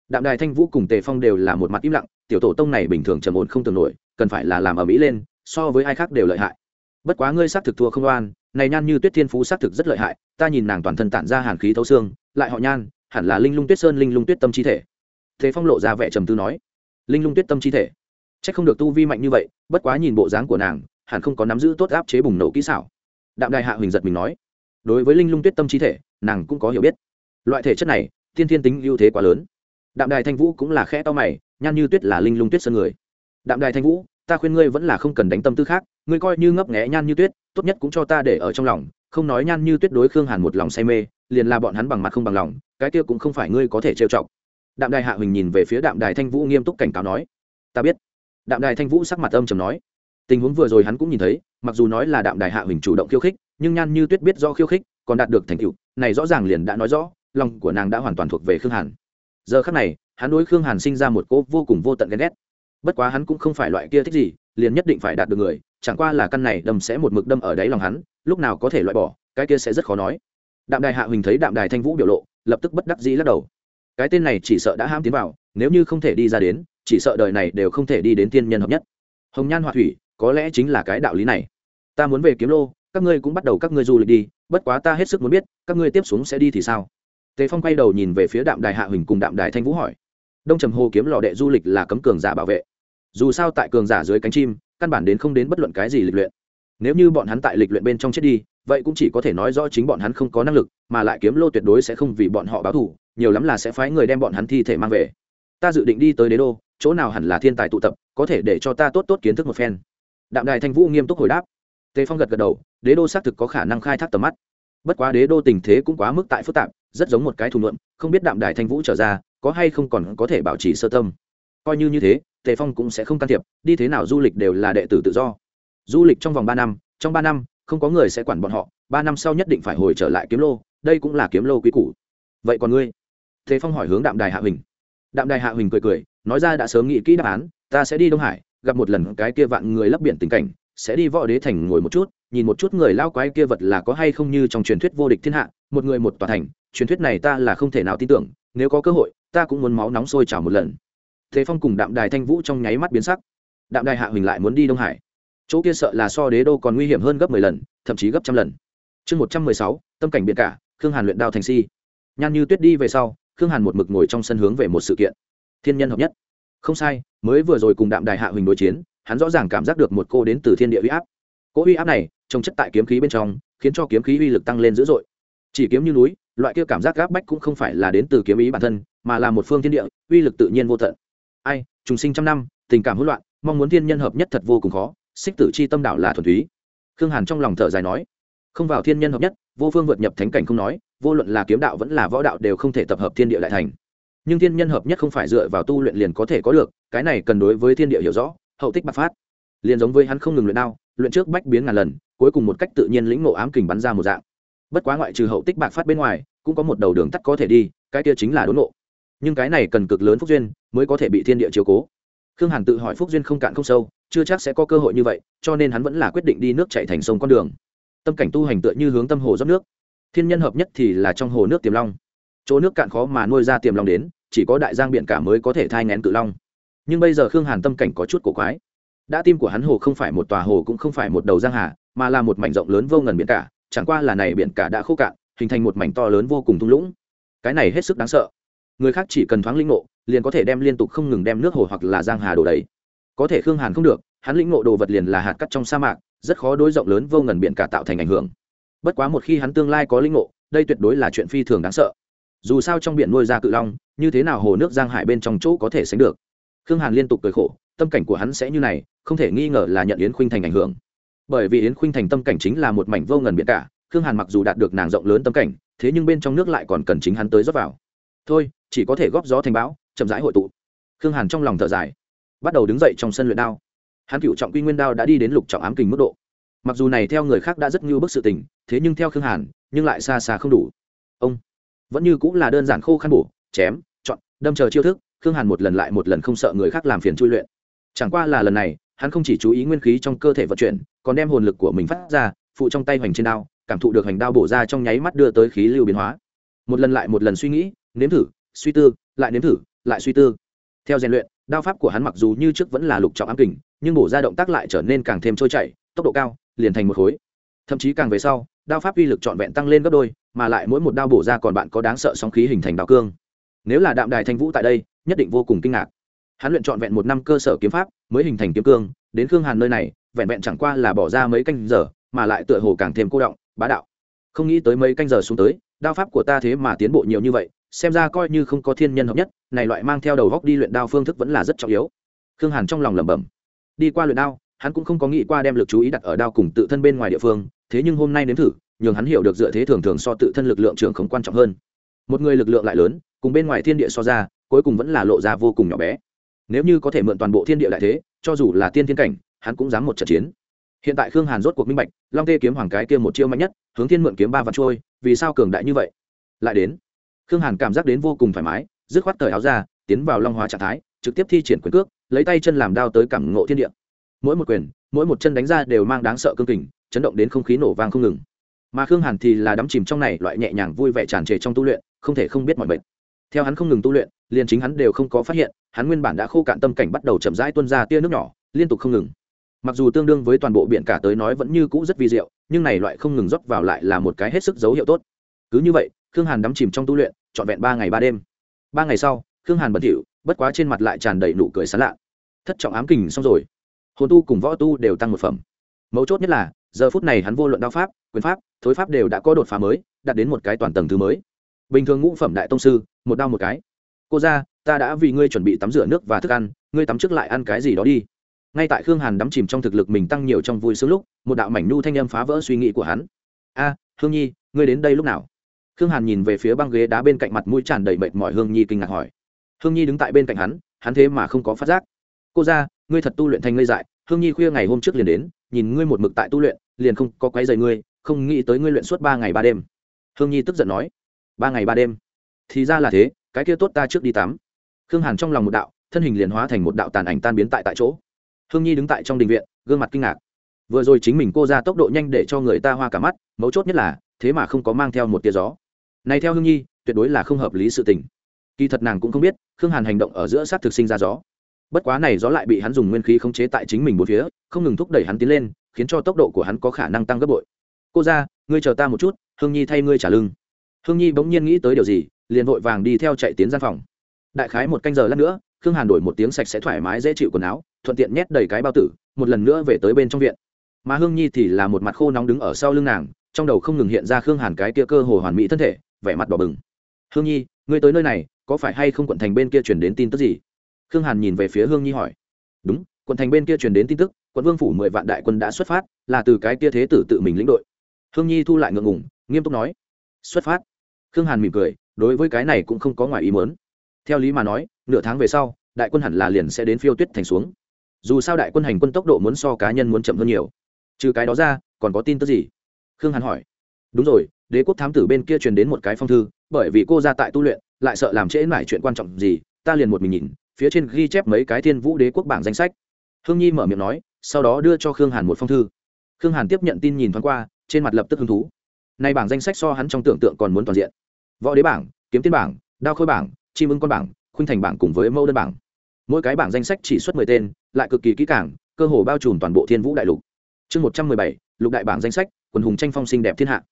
Đạm đài thanh vũ cùng tề phong đều là một mặt im lặng tiểu tổ tông này bình thường trầm ổn không tưởng nổi cần phải là làm ở mỹ lên so với ai khác đều lợi hại bất quá ngươi xác thực thua không oan, này nhan như tuyết thiên phú xác thực rất lợi hại, ta nhìn nàng toàn thân tản ra hàn khí thấu xương, lại họ nhan, hẳn là linh lung tuyết sơn linh lung tuyết tâm chi thể. Thế phong lộ ra vẻ trầm tư nói, linh lung tuyết tâm chi thể? C h ắ c không được tu vi mạnh như vậy, bất quá nhìn bộ dáng của nàng, hẳn không có nắm giữ tốt áp chế bùng nổ kỹ xảo. Đạm đại hạ huỳnh giật mình nói, đối với linh lung tuyết tâm chi thể, nàng cũng có hiểu biết. Loại thể chất này, thiên thiên tính ưu thế quá lớn. Đạm đài thanh vũ cũng là khe to mày, nhan như tuyết là linh lung tuyết sơn người. Đạm đài thanh vũ, ta khuyên ngươi vẫn là không cần đánh tâm tư khác ngươi coi như ngấp nghé nhan như tuyết, tốt nhất cũng cho ta để ở trong lòng, không nói nhan như tuyết đối khương hàn một lòng say mê, liền là bọn hắn bằng mặt không bằng lòng, cái kia cũng không phải ngươi có thể trêu chọc. Đạm đài hạ huỳnh nhìn về phía đạm đài thanh vũ nghiêm túc cảnh cáo nói, ta biết. Đạm đài thanh vũ sắc mặt âm trầm nói, tình huống vừa rồi hắn cũng nhìn thấy, mặc dù nói là đạm đài hạ huỳnh chủ động khiêu khích, nhưng nhan như tuyết biết do khiêu khích, còn đạt được thành tựu, này rõ ràng liền đã nói rõ, lòng của nàng đã hoàn toàn thuộc về khương hàn. Giờ khắc này, hắn đối khương hàn sinh ra một cỗ vô cùng vô tận ghen ghét. Bất quá hắn cũng không phải loại kia thích gì, liền nhất định phải đạt được người chẳng qua là căn này đâm sẽ một mực đâm ở đáy lòng hắn, lúc nào có thể loại bỏ, cái kia sẽ rất khó nói. Đạm đài hạ huỳnh thấy đạm đài thanh vũ biểu lộ, lập tức bất đắc dĩ lắc đầu. Cái tên này chỉ sợ đã ham tiến vào, nếu như không thể đi ra đến, chỉ sợ đời này đều không thể đi đến tiên nhân hợp nhất. Hồng nhan họa thủy, có lẽ chính là cái đạo lý này. Ta muốn về kiếm lô, các ngươi cũng bắt đầu các ngươi du lịch đi, bất quá ta hết sức muốn biết, các ngươi tiếp xuống sẽ đi thì sao? Tề phong quay đầu nhìn về phía đạm đài hạ huỳnh cùng đạm đài thanh vũ hỏi. Đông trầm hồ kiếm lò đệ du lịch là cấm cường giả bảo vệ. Dù sao tại cường giả dưới cánh chim căn bản đến không đến bất luận cái gì lịch luyện. Nếu như bọn hắn tại lịch luyện bên trong chết đi, vậy cũng chỉ có thể nói rõ chính bọn hắn không có năng lực, mà lại kiếm lô tuyệt đối sẽ không vì bọn họ báo thù, nhiều lắm là sẽ phái người đem bọn hắn thi thể mang về. Ta dự định đi tới đế đô, chỗ nào hẳn là thiên tài tụ tập, có thể để cho ta tốt tốt kiến thức một phen. Đạm đài thanh vũ nghiêm túc hồi đáp. Tề phong gật gật đầu, đế đô xác thực có khả năng khai thác tầm mắt. Bất quá đế đô tình thế cũng quá mức tại phức tạp, rất giống một cái thù luận, không biết đạm đài thanh vũ trở ra, có hay không còn có thể bảo trì sơ tâm. Coi như như thế tề phong cũng sẽ không can thiệp, đi thế nào du lịch đều là đệ tử tự do. Du lịch trong vòng ba năm, trong ba năm, không có người sẽ quản bọn họ, ba năm sau nhất định phải hồi trở lại kiếm lô, đây cũng là kiếm lô quý cũ vậy còn ngươi? Tề phong hỏi hướng đạm đài hạ huỳnh. Đạm đài hạ huỳnh cười cười, nói ra đã sớm nghĩ kỹ đáp án, ta sẽ đi đông hải, gặp một lần cái kia vạn người lấp biển tình cảnh, sẽ đi võ đế thành ngồi một chút, nhìn một chút người lao quái kia vật là có hay không như trong truyền thuyết vô địch thiên hạ, một người một tòa thành, truyền thuyết này ta là không thể nào tin tưởng, nếu có cơ hội, ta cũng muốn máu nóng sôi trào một lần thế phong cùng đạm đài thanh vũ trong nháy mắt biến sắc. Đạm đài hạ huỳnh lại muốn đi đông hải. Chỗ kia sợ là so đế đô còn nguy hiểm hơn gấp mười lần, thậm chí gấp trăm lần. Chương một trăm mười sáu, tâm cảnh biệt cả, khương hàn luyện đao thành si. Nhan như tuyết đi về sau, khương hàn một mực ngồi trong sân hướng về một sự kiện. Thiên nhân hợp nhất. Không sai, mới vừa rồi cùng đạm đài hạ huỳnh đối chiến, hắn rõ ràng cảm giác được một cô đến từ thiên địa uy áp. Cỗ uy áp này trồng chất tại kiếm khí bên trong, khiến cho kiếm khí uy lực tăng lên dữ dội. Chỉ kiếm như núi, loại kia cảm giác gáp bách cũng không phải là đến từ kiếm ý bản thân, mà là một phương thiên địa, uy lực tự nhiên vô tận ai, trùng sinh trăm năm, tình cảm hỗn loạn, mong muốn thiên nhân hợp nhất thật vô cùng khó, xích tử c h i tâm đạo là thuần túy. Khương hàn trong lòng thở dài nói, không vào thiên nhân hợp nhất, vô phương vượt nhập thánh cảnh không nói, vô luận là kiếm đạo vẫn là võ đạo đều không thể tập hợp thiên địa đại thành. Nhưng thiên nhân hợp nhất không phải dựa vào tu luyện liền có thể có được, cái này cần đối với thiên địa hiểu rõ, hậu tích bạc phát. Liền giống với hắn không ngừng luyện đao, luyện trước bách biến ngàn lần, cuối cùng một cách tự nhiên lĩnh ngộ ám kình bắn ra một dạng. Bất quá ngoại trừ hậu tích bạc phát bên ngoài, cũng có một đầu đường tắt có thể đi, cái kia chính là đốn ngộ nhưng cái này cần cực lớn phúc duyên mới có thể bị thiên địa chiếu cố. Khương hàn tự hỏi phúc duyên không cạn không sâu, chưa chắc sẽ có cơ hội như vậy, cho nên hắn vẫn là quyết định đi nước chạy thành sông con đường. Tâm cảnh tu hành tựa như hướng tâm hồ dốc nước. Thiên nhân hợp nhất thì là trong hồ nước tiềm long. Chỗ nước cạn khó mà nuôi ra tiềm long đến, chỉ có đại giang biển cả mới có thể thai ngén cự long. Nhưng bây giờ khương hàn tâm cảnh có chút cổ quái. Đã tim của hắn hồ không phải một tòa hồ cũng không phải một đầu giang hà, mà là một mảnh rộng lớn vô ngần biển cả, chẳng qua là này biển cả đã khô cạn, hình thành một mảnh to lớn vô cùng thung lũng. Cái này hết sức đáng sợ người khác chỉ cần thoáng linh ngộ, liền có thể đem liên tục không ngừng đem nước hồ hoặc là giang hà đổ đầy. Có thể khương hàn không được, hắn lĩnh ngộ đồ vật liền là hạt cắt trong sa mạc, rất khó đối rộng lớn vô ngần biển cả tạo thành ảnh hưởng. Bất quá một khi hắn tương lai có lĩnh ngộ, đây tuyệt đối là chuyện phi thường đáng sợ. Dù sao trong biển nuôi ra cự long, như thế nào hồ nước giang hải bên trong chỗ có thể sánh được? Khương hàn liên tục cười khổ, tâm cảnh của hắn sẽ như này, không thể nghi ngờ là nhận yến khuynh thành ảnh hưởng. Bởi vì yến khuynh thành tâm cảnh chính là một mảnh vô ngần biển cả, khương hàn mặc dù đạt được nàng rộng lớn tâm cảnh, thế nhưng bên trong nước lại còn cần chính hắn tới rót vào thôi, chỉ có thể góp gió thành bão, chậm rãi hội tụ. Khương hàn trong lòng thở dài, bắt đầu đứng dậy trong sân luyện đao. Hắn cựu trọng quy nguyên đao đã đi đến lục trọng ám kình mức độ. Mặc dù này theo người khác đã rất ngưu bức sự tình, thế nhưng theo khương hàn, nhưng lại xa xa không đủ. Ông, vẫn như cũng là đơn giản khô khăn bổ, chém, chọn, đâm chờ chiêu thức, khương hàn một lần lại một lần không sợ người khác làm phiền chui luyện. Chẳng qua là lần này, hắn không chỉ chú ý nguyên khí trong cơ thể vận chuyển, còn đem hồn lực của mình phát ra, phụ trong tay hoành trên đao, cảm thụ được hành đao bổ ra trong nháy mắt đưa tới khí lưu biến hóa. Một lần lại một lần suy nghĩ nếm thử, suy tư, lại nếm thử, lại suy tư. Theo rèn luyện, đao pháp của hắn mặc dù như trước vẫn là lục trọng ám kình, nhưng bổ ra động tác lại trở nên càng thêm trôi chảy, tốc độ cao, liền thành một khối. Thậm chí càng về sau, đao pháp uy lực trọn vẹn tăng lên gấp đôi, mà lại mỗi một đao bổ ra còn bạn có đáng sợ sóng khí hình thành đao cương. Nếu là đạm đài thanh vũ tại đây, nhất định vô cùng kinh ngạc. Hắn luyện trọn vẹn một năm cơ sở kiếm pháp, mới hình thành kiếm cương, đến khương hàn nơi này, vẹn vẹn chẳng qua là bỏ ra mấy canh giờ, mà lại tựa hồ càng thêm cô động, bá đạo. Không nghĩ tới mấy canh giờ xuống tới, đao pháp của ta thế mà tiến bộ nhiều như vậy xem ra coi như không có thiên nhân hợp nhất, này loại mang theo đầu góc đi luyện đao phương thức vẫn là rất trọng yếu. Khương hàn trong lòng lẩm bẩm. Đi qua luyện đao, hắn cũng không có nghĩ qua đem lực chú ý đặt ở đao cùng tự thân bên ngoài địa phương, thế nhưng hôm nay nếm thử, nhường hắn hiểu được dựa thế thường thường so tự thân lực lượng trưởng không quan trọng hơn. Một người lực lượng lại lớn, cùng bên ngoài thiên địa so ra, cuối cùng vẫn là lộ ra vô cùng nhỏ bé. Nếu như có thể mượn toàn bộ thiên địa lại thế, cho dù là tiên thiên cảnh, hắn cũng dám một trận chiến. Hiện tại khương hàn rốt cuộc minh bạch, long tê kiếm hoàng cái kia một chiêu mạnh nhất, hướng thiên mượn kiếm ba vạn trôi, vì sao cường đại như vậy? Lại đến khương hàn cảm giác đến vô cùng thoải mái, dứt khoát thời áo ra, tiến vào long hóa trạng thái, trực tiếp thi triển quyền cước, lấy tay chân làm đao tới cảm ngộ thiên địa. Mỗi một quyền, mỗi một chân đánh ra đều mang đáng sợ cương kình, chấn động đến không khí nổ vang không ngừng. Mà khương hàn thì là đắm chìm trong này loại nhẹ nhàng vui vẻ tràn trề trong tu luyện, không thể không biết mọi bệnh theo hắn không ngừng tu luyện, liền chính hắn đều không có phát hiện, hắn nguyên bản đã khô cạn tâm cảnh bắt đầu chậm rãi tuân ra tia nước nhỏ, liên tục không ngừng. Mặc dù tương đương với toàn bộ biển cả tới nói vẫn như cũ rất vi diệu, nhưng này loại không ngừng rót vào lại là một cái hết sức dấu hiệu tốt. Cứ như vậy khương hàn đắm chìm trong tu luyện, trọn vẹn ba ngày ba đêm. Ba ngày sau, khương hàn bẩn thỉu bất quá trên mặt lại tràn đầy nụ cười sán lạ. Thất trọng ám kình xong rồi, hồn tu cùng võ tu đều tăng một phẩm. Mấu chốt nhất là, giờ phút này hắn vô luận đao pháp, quyền pháp, thối pháp đều đã có đột phá mới, đạt đến một cái toàn tầng thứ mới. Bình thường ngũ phẩm đại tông sư, một đao một cái. Cô ra ta đã vì ngươi chuẩn bị tắm rửa nước và thức ăn, ngươi tắm trước lại ăn cái gì đó đi. Ngay tại khương hàn đắm chìm trong thực lực mình tăng nhiều trong vui sướng lúc, một đạo mảnh nhu thanh âm phá vỡ suy nghĩ của hắn. A, hương nhi, ngươi đến đây lúc nào? Khương hàn nhìn về phía băng ghế đá bên cạnh mặt mũi tràn đầy mệt mỏi hương nhi kinh ngạc hỏi. Hương nhi đứng tại bên cạnh hắn hắn thế mà không có phát giác. Cô ra ngươi thật tu luyện thành ngây dại hương nhi khuya ngày hôm trước liền đến, nhìn ngươi một mực tại tu luyện, liền không có quấy dày ngươi, không nghĩ tới ngươi luyện suốt ba ngày ba đêm. Hương nhi tức giận nói. Ba ngày ba đêm? Thì ra là thế, cái kia tốt ta trước đi tắm. Khương hàn trong lòng một đạo, thân hình liền hóa thành một đạo tàn ảnh tan biến tại tại chỗ. Hương nhi đứng tại trong đình viện, gương mặt kinh ngạc. Vừa rồi chính mình cô ra tốc độ nhanh để cho người ta hoa cả mắt, mấu chốt nhất là, thế mà không có mang theo một tia gió này theo hương nhi, tuyệt đối là không hợp lý sự tình. Kỳ thật nàng cũng không biết, khương hàn hành động ở giữa sát thực sinh ra gió. Bất quá này gió lại bị hắn dùng nguyên khí khống chế tại chính mình bốn phía, không ngừng thúc đẩy hắn tiến lên, khiến cho tốc độ của hắn có khả năng tăng gấp bội. Cô ra, ngươi chờ ta một chút, hương nhi thay ngươi trả lưng. Hương nhi bỗng nhiên nghĩ tới điều gì, liền vội vàng đi theo chạy tiến gian phòng. Đại khái một canh giờ lát nữa, khương hàn đổi một tiếng sạch sẽ thoải mái dễ chịu quần áo, thuận tiện nhét đầy cái bao tử, một lần nữa về tới bên trong viện. Mà hương nhi thì là một mặt khô nóng đứng ở sau lưng nàng, trong đầu không ngừng hiện ra khương hàn cái kia cơ hồ hoàn mỹ thân thể vẻ mặt đỏ bừng. Hương nhi, ngươi tới nơi này, có phải hay không quận thành bên kia truyền đến tin tức gì? Khương hàn nhìn về phía hương nhi hỏi. Đúng, quận thành bên kia truyền đến tin tức, quận vương phủ mười vạn đại quân đã xuất phát, là từ cái kia thế tử tự mình lĩnh đội. Hương nhi thu lại ngượng ngùng, nghiêm túc nói. Xuất phát. Khương hàn mỉm cười, đối với cái này cũng không có ngoài ý muốn. Theo lý mà nói, nửa tháng về sau, đại quân hẳn là liền sẽ đến phiêu tuyết thành xuống. Dù sao đại quân hành quân tốc độ muốn so cá nhân muốn chậm hơn nhiều. Trừ cái đó ra, còn có tin tức gì? Khương hàn hỏi đúng rồi, đế quốc thám tử bên kia truyền đến một cái phong thư, bởi vì cô ra tại tu luyện, lại sợ làm trễ mải chuyện quan trọng gì, ta liền một mình nhìn, phía trên ghi chép mấy cái thiên vũ đế quốc bảng danh sách. Hương nhi mở miệng nói, sau đó đưa cho khương hàn một phong thư. Khương hàn tiếp nhận tin nhìn thoáng qua, trên mặt lập tức hứng thú. Nay bảng danh sách so hắn trong tưởng tượng còn muốn toàn diện. Võ đế bảng, kiếm tiên bảng, đao khôi bảng, chim ưng con bảng, khuynh thành bảng cùng với mẫu đơn bảng. Mỗi cái bảng danh sách chỉ xuất mười tên, lại cực kỳ kỹ càng, cơ hồ bao trùm toàn bộ thiên vũ đại lục. Chương một trăm mười bảy, lục đại bảng danh sách, quần hùng tranh phong sinh đẹp thiên hạ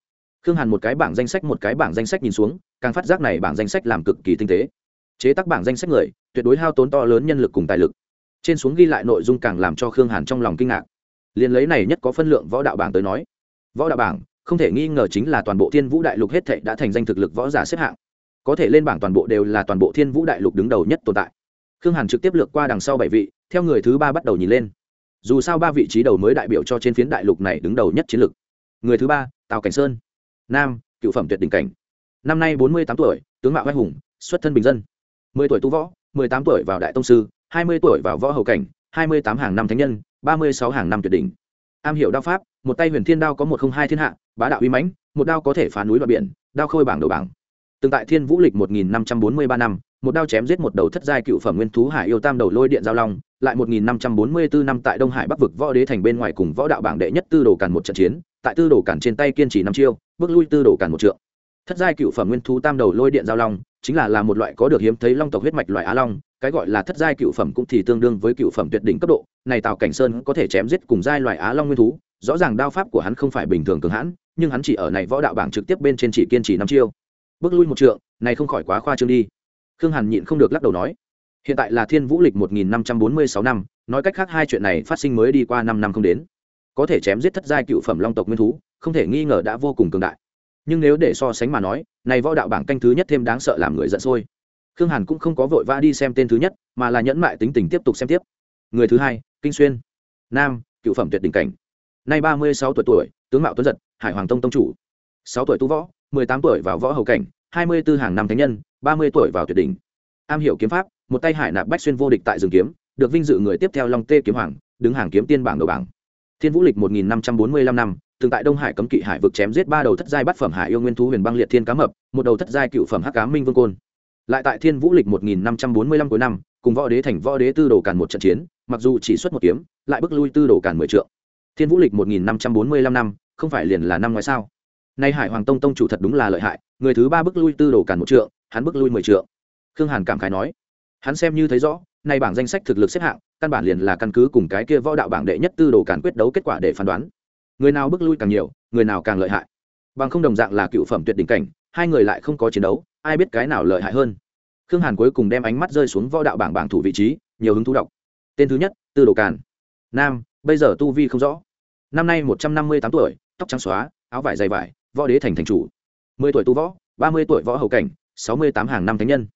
khương hàn một cái bảng danh sách, một cái bảng danh sách nhìn xuống, càng phát giác này bảng danh sách làm cực kỳ tinh tế. Chế tác bảng danh sách người, tuyệt đối hao tốn to lớn nhân lực cùng tài lực. Trên xuống ghi lại nội dung càng làm cho khương hàn trong lòng kinh ngạc. Liền lấy này nhất có phân lượng võ đạo bảng tới nói, võ đạo bảng, không thể nghi ngờ chính là toàn bộ thiên vũ đại lục hết thệ đã thành danh thực lực võ giả xếp hạng. Có thể lên bảng toàn bộ đều là toàn bộ thiên vũ đại lục đứng đầu nhất tồn tại. Khương hàn trực tiếp lược qua đằng sau bảy vị, theo người thứ ba bắt đầu nhìn lên. Dù sao ba vị trí đầu mới đại biểu cho trên phiến đại lục này đứng đầu nhất chiến lực. người thứ ba, tào cảnh sơn nam, cựu phẩm tuyệt đỉnh cảnh. Năm nay bốn mươi tám tuổi, tướng mạo anh hùng, xuất thân bình dân. mười tuổi tu võ, mười tám tuổi vào đại tông sư, hai mươi tuổi vào võ hầu cảnh, hai mươi tám hàng năm thánh nhân, ba mươi sáu hàng năm tuyệt đỉnh. Am hiểu đao pháp, một tay huyền thiên đao có một không hai thiên hạ, bá đạo uy mãnh, một đao có thể phá núi và biển, đao khôi bảng đầu bảng. Từng tại thiên vũ lịch một nghìn năm trăm bốn mươi ba năm một đao chém giết một đầu thất giai cựu phẩm nguyên thú hải yêu tam đầu lôi điện giao long, lại một nghìn năm trăm bốn mươi bốn năm tại đông hải bắc vực võ đế thành bên ngoài cùng võ đạo bảng đệ nhất tư đồ càn một trận chiến, tại tư đồ càn trên tay kiên trì năm chiêu, bước lui tư đồ càn một trượng. Thất giai cựu phẩm nguyên thú tam đầu lôi điện giao long, chính là là một loại có được hiếm thấy long tộc huyết mạch loại á long, cái gọi là thất giai cựu phẩm cũng thì tương đương với cựu phẩm tuyệt đỉnh cấp độ, này tào cảnh sơn có thể chém giết cùng giai loại á long nguyên thú, rõ ràng đao pháp của hắn không phải bình thường cường hãn, nhưng hắn chỉ ở này võ đạo bảng trực tiếp bên trên chỉ kiên trì năm chiêu. Bước lui một trượng, này không khỏi quá khoa trương đi khương hàn nhịn không được lắc đầu nói, hiện tại là thiên vũ lịch một nghìn năm trăm bốn mươi sáu năm, nói cách khác hai chuyện này phát sinh mới đi qua năm năm không đến. Có thể chém giết thất giai cựu phẩm long tộc nguyên thú, không thể nghi ngờ đã vô cùng cường đại. Nhưng nếu để so sánh mà nói, này võ đạo bảng canh thứ nhất thêm đáng sợ làm người giận sôi. Khương hàn cũng không có vội vã đi xem tên thứ nhất, mà là nhẫn mại tính tình tiếp tục xem tiếp. Người thứ hai, kinh xuyên. Nam, cựu phẩm tuyệt đỉnh cảnh. Nay ba mươi sáu tuổi tuổi, tướng mạo tuấn giật, hải hoàng tông tông chủ. sáu tuổi tu võ, mười tám tuổi vào võ hầu cảnh, hai mươi b ố hàng năm thánh nhân ba mươi tuổi vào tuyệt đỉnh. Am hiểu kiếm pháp, một tay hải nạp bách xuyên vô địch tại rừng kiếm, được vinh dự người tiếp theo long tê kiếm hoàng, đứng hàng kiếm tiên bảng đầu bảng. Thiên vũ lịch một nghìn năm trăm bốn mươi lăm năm, từng tại đông hải cấm kỵ hải vực chém giết ba đầu thất giai bát phẩm hải yêu nguyên thú huyền băng liệt thiên cá mập, một đầu thất giai cựu phẩm hắc cá minh vương côn. Lại tại thiên vũ lịch một nghìn năm trăm bốn mươi lăm cuối năm, cùng võ đế thành võ đế tư đồ càn một trận chiến, mặc dù chỉ xuất một kiếm, lại bước lui tư đồ càn mười trượng. Thiên vũ lịch một nghìn năm trăm bốn mươi lăm năm, không phải liền là năm ngoái sao? Nay hải hoàng tông tông chủ thật đúng là lợi hại, người thứ ba bước lui tư đồ càn một trượng hắn bước lui mười trượng. Khương hàn cảm khái nói, hắn xem như thấy rõ, nay bảng danh sách thực lực xếp hạng, căn bản liền là căn cứ cùng cái kia võ đạo bảng đệ nhất tư đồ càn quyết đấu kết quả để phán đoán. Người nào bước lui càng nhiều, người nào càng lợi hại. Bằng không đồng dạng là cựu phẩm tuyệt đỉnh cảnh, hai người lại không có chiến đấu, ai biết cái nào lợi hại hơn. Khương hàn cuối cùng đem ánh mắt rơi xuống võ đạo bảng bảng thủ vị trí, nhiều hứng thú đọc. Tên thứ nhất, tư đồ càn. Nam, bây giờ tu vi không rõ. Năm nay một trăm năm mươi tám tuổi, tóc trắng xóa, áo vải dày vải, võ đế thành thành chủ. mười tuổi tu võ, ba mươi tuổi võ hầu cảnh sáu mươi tám hàng năm thánh nhân.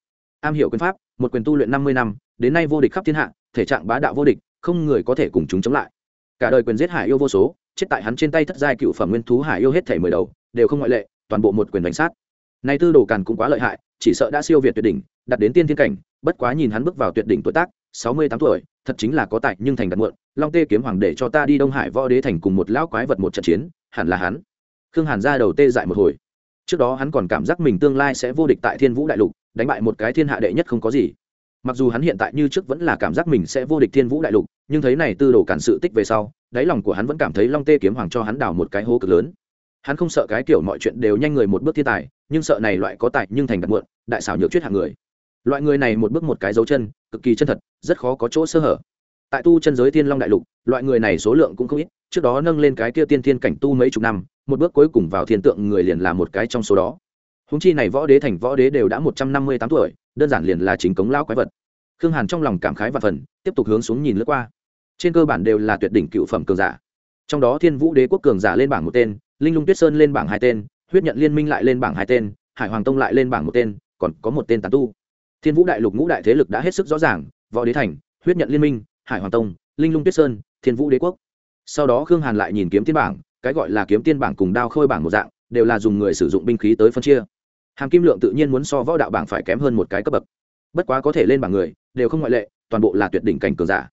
Am hiểu quyền pháp, một quyền tu luyện năm mươi năm, đến nay vô địch khắp thiên hạ, thể trạng bá đạo vô địch, không người có thể cùng chúng chống lại. Cả đời quyền giết hải yêu vô số, chết tại hắn trên tay thất giai cựu phẩm nguyên thú hải yêu hết thể mười đầu, đều không ngoại lệ, toàn bộ một quyền đánh sát. Nay tư đồ càn cũng quá lợi hại, chỉ sợ đã siêu việt tuyệt đỉnh, đặt đến tiên thiên cảnh, bất quá nhìn hắn bước vào tuyệt đỉnh tuổi tác, sáu mươi tám tuổi, thật chính là có tài nhưng thành đặt muộn. Long tê kiếm hoàng để cho ta đi đông hải võ đế thành cùng một lão quái vật một trận chiến, hẳn là hắn. Khương hàn ra đầu tê dại một hồi trước đó hắn còn cảm giác mình tương lai sẽ vô địch tại thiên vũ đại lục, đánh bại một cái thiên hạ đệ nhất không có gì. Mặc dù hắn hiện tại như trước vẫn là cảm giác mình sẽ vô địch thiên vũ đại lục, nhưng thấy này tư đồ cản sự tích về sau, đáy lòng của hắn vẫn cảm thấy long tê kiếm hoàng cho hắn đào một cái hố cực lớn. Hắn không sợ cái kiểu mọi chuyện đều nhanh người một bước thiên tài, nhưng sợ này loại có tài nhưng thành đặt muộn, đại xảo nhược chuyết hạng người. Loại người này một bước một cái dấu chân, cực kỳ chân thật, rất khó có chỗ sơ hở. Tại tu chân giới thiên long đại lục, loại người này số lượng cũng không ít, trước đó nâng lên cái kia tiên thiên cảnh tu mấy chục năm một bước cuối cùng vào thiên tượng người liền là một cái trong số đó. Húng chi này võ đế thành võ đế đều đã một trăm năm mươi tám tuổi, đơn giản liền là chính cống lao quái vật. Khương hàn trong lòng cảm khái và phần, tiếp tục hướng xuống nhìn lướt qua. Trên cơ bản đều là tuyệt đỉnh cựu phẩm cường giả. Trong đó thiên vũ đế quốc cường giả lên bảng một tên, linh lung tuyết sơn lên bảng hai tên, huyết nhận liên minh lại lên bảng hai tên, hải hoàng tông lại lên bảng một tên, còn có một tên tán tu. Thiên vũ đại lục ngũ đại thế lực đã hết sức rõ ràng, võ đế thành, huyết nhận liên minh, hải hoàng tông, linh lung tuyết sơn, thiên vũ đế quốc. Sau đó khương hàn lại nhìn kiếm tiên bảng cái gọi là kiếm tiên bảng cùng đao khôi bảng một dạng, đều là dùng người sử dụng binh khí tới phân chia. Hàm kim lượng tự nhiên muốn so võ đạo bảng phải kém hơn một cái cấp bậc. Bất quá có thể lên bảng người, đều không ngoại lệ, toàn bộ là tuyệt đỉnh cảnh cường giả.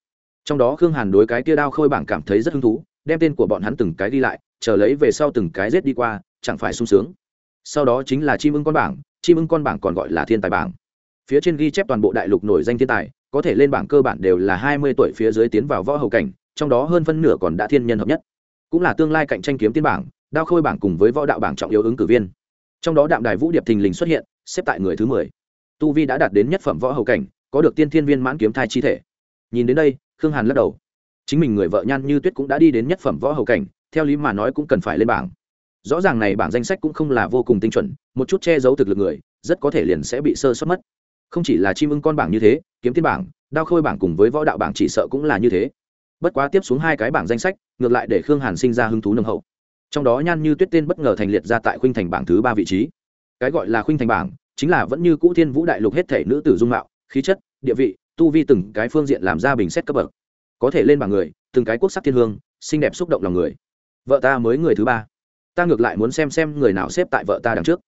Trong đó khương hàn đối cái tia đao khôi bảng cảm thấy rất hứng thú, đem tên của bọn hắn từng cái đi lại, chờ lấy về sau từng cái rết đi qua, chẳng phải sung sướng. Sau đó chính là chim ưng con bảng, chim ưng con bảng còn gọi là thiên tài bảng. Phía trên ghi chép toàn bộ đại lục nổi danh thiên tài, có thể lên bảng cơ bản đều là hai mươi tuổi phía dưới tiến vào võ hầu cảnh, trong đó hơn phân nửa còn đã thiên nhân hợp nhất cũng là tương lai cạnh tranh kiếm tiên bảng, đao khôi bảng cùng với võ đạo bảng trọng yếu ứng cử viên. Trong đó đạm đài vũ điệp thình lình xuất hiện, xếp tại người thứ mười. Tu vi đã đạt đến nhất phẩm võ hậu cảnh, có được tiên thiên viên mãn kiếm thai chi thể. Nhìn đến đây, khương hàn lắc đầu. Chính mình người vợ nhan như tuyết cũng đã đi đến nhất phẩm võ hậu cảnh, theo lý mà nói cũng cần phải lên bảng. Rõ ràng này bảng danh sách cũng không là vô cùng tinh chuẩn, một chút che giấu thực lực người, rất có thể liền sẽ bị sơ xuất mất. Không chỉ là chim ưng con bảng như thế, kiếm tiên bảng, đao khôi bảng cùng với võ đạo bảng chỉ sợ cũng là như thế bất quá tiếp xuống hai cái bảng danh sách, ngược lại để khương hàn sinh ra hứng thú nâng hậu. Trong đó nhan như tuyết tên bất ngờ thành liệt ra tại khuynh thành bảng thứ ba vị trí. Cái gọi là khuynh thành bảng, chính là vẫn như cũ thiên vũ đại lục hết thể nữ tử dung mạo, khí chất, địa vị, tu vi từng cái phương diện làm ra bình xét cấp bậc. Có thể lên bảng người, từng cái quốc sắc thiên hương, xinh đẹp xúc động lòng người. Vợ ta mới người thứ ba. Ta ngược lại muốn xem xem người nào xếp tại vợ ta đằng trước.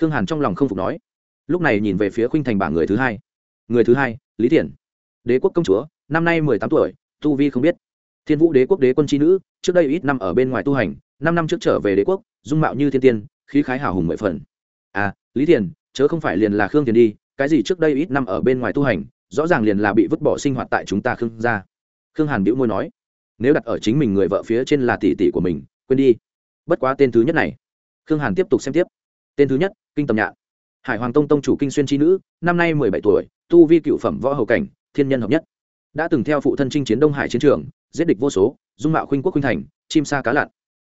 Khương hàn trong lòng không phục nói. Lúc này nhìn về phía khuynh thành bảng người thứ hai. Người thứ hai, lý thiền đế quốc công chúa, năm nay mười tám tuổi tu vi không biết. Thiên vũ đế quốc đế quân tri nữ, trước đây ít năm ở bên ngoài tu hành, năm năm trước trở về đế quốc, dung mạo như thiên tiên, khí khái hào hùng mười phần. À lý thiền, chớ không phải liền là khương Thiền đi, cái gì trước đây ít năm ở bên ngoài tu hành, rõ ràng liền là bị vứt bỏ sinh hoạt tại chúng ta khương gia. Khương hàn bĩu môi nói, nếu đặt ở chính mình người vợ phía trên là tỷ tỷ của mình, quên đi. Bất quá tên thứ nhất này. Khương hàn tiếp tục xem tiếp. Tên thứ nhất, kinh tầm nhạn. Hải hoàng tông tông chủ kinh xuyên tri nữ, năm nay mười bảy tuổi, tu vi cựu phẩm võ hầu cảnh, thiên nhân hợp nhất đã từng theo phụ thân chinh chiến đông hải chiến trường, giết địch vô số, dung mạo khuynh quốc khuynh thành, chim sa cá lặn.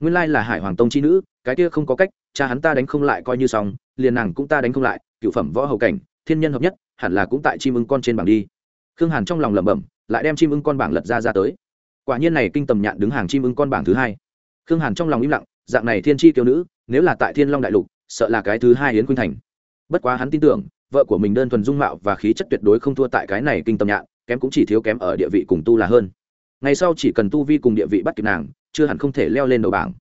Nguyên lai là hải hoàng tông chi nữ, cái kia không có cách, cha hắn ta đánh không lại coi như xong, liền nàng cũng ta đánh không lại cựu phẩm võ hầu cảnh, thiên nhân hợp nhất, hẳn là cũng tại chim ưng con trên bảng đi. Khương hàn trong lòng lẩm bẩm, lại đem chim ưng con bảng lật ra ra tới. Quả nhiên này kinh tầm nhạn đứng hàng chim ưng con bảng thứ hai. Khương hàn trong lòng im lặng, dạng này thiên tri kiêu nữ, nếu là tại thiên long đại lục, sợ là cái thứ hai yến khuynh thành. Bất quá hắn tin tưởng, vợ của mình đơn thuần dung mạo và khí chất tuyệt đối không thua tại cái này kinh tầm nhạn kém cũng chỉ thiếu kém ở địa vị cùng tu là hơn. Ngày sau chỉ cần tu vi cùng địa vị bắt kịp nàng, chưa hẳn không thể leo lên đầu bảng.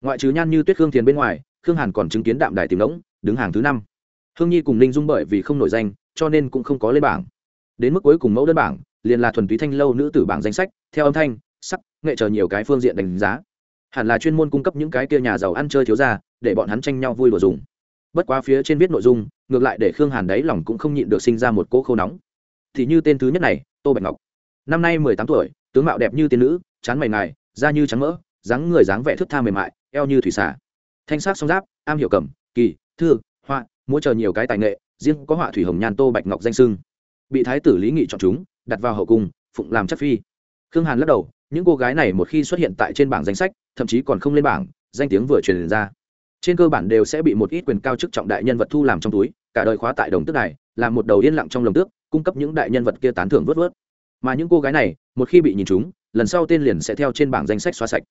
Ngoại trừ nhan như tuyết, khương thiền bên ngoài, khương hàn còn chứng kiến đạm đài tìm ngỗng, đứng hàng thứ năm. Hương nhi cùng ninh dung bởi vì không nổi danh, cho nên cũng không có lên bảng. Đến mức cuối cùng mẫu đơn bảng, liền là thuần túy thanh lâu nữ tử bảng danh sách, theo âm thanh, sắc, nghệ chờ nhiều cái phương diện đánh giá. Hẳn là chuyên môn cung cấp những cái kia nhà giàu ăn chơi thiếu ra để bọn hắn tranh nhau vui đùa dùng. Bất quá phía trên viết nội dung, ngược lại để khương hàn đáy lòng cũng không nhịn được sinh ra một cỗ khâu nóng thì như tên thứ nhất này, tô bạch ngọc. Năm nay mười tám tuổi, tướng mạo đẹp như tiên nữ, chán mày ngài, da như trắng mỡ, dáng người dáng vẻ thức tha mềm mại, eo như thủy xả thanh sắc song giáp, am hiểu cầm kỳ, thư, họa, múa chờ nhiều cái tài nghệ, riêng có họa thủy hồng nhan tô bạch ngọc danh sưng bị thái tử lý nghị chọn chúng, đặt vào hậu cung, phụng làm chất phi. Khương hàn lắc đầu, những cô gái này một khi xuất hiện tại trên bảng danh sách, thậm chí còn không lên bảng, danh tiếng vừa truyền ra. Trên cơ bản đều sẽ bị một ít quyền cao chức trọng đại nhân vật thu làm trong túi, cả đời khóa tại đồng tước này làm một đầu yên lặng trong lồng tước cung cấp những đại nhân vật kia tán thưởng vớt vớt. Mà những cô gái này, một khi bị nhìn chúng, lần sau tên liền sẽ theo trên bảng danh sách xóa sạch.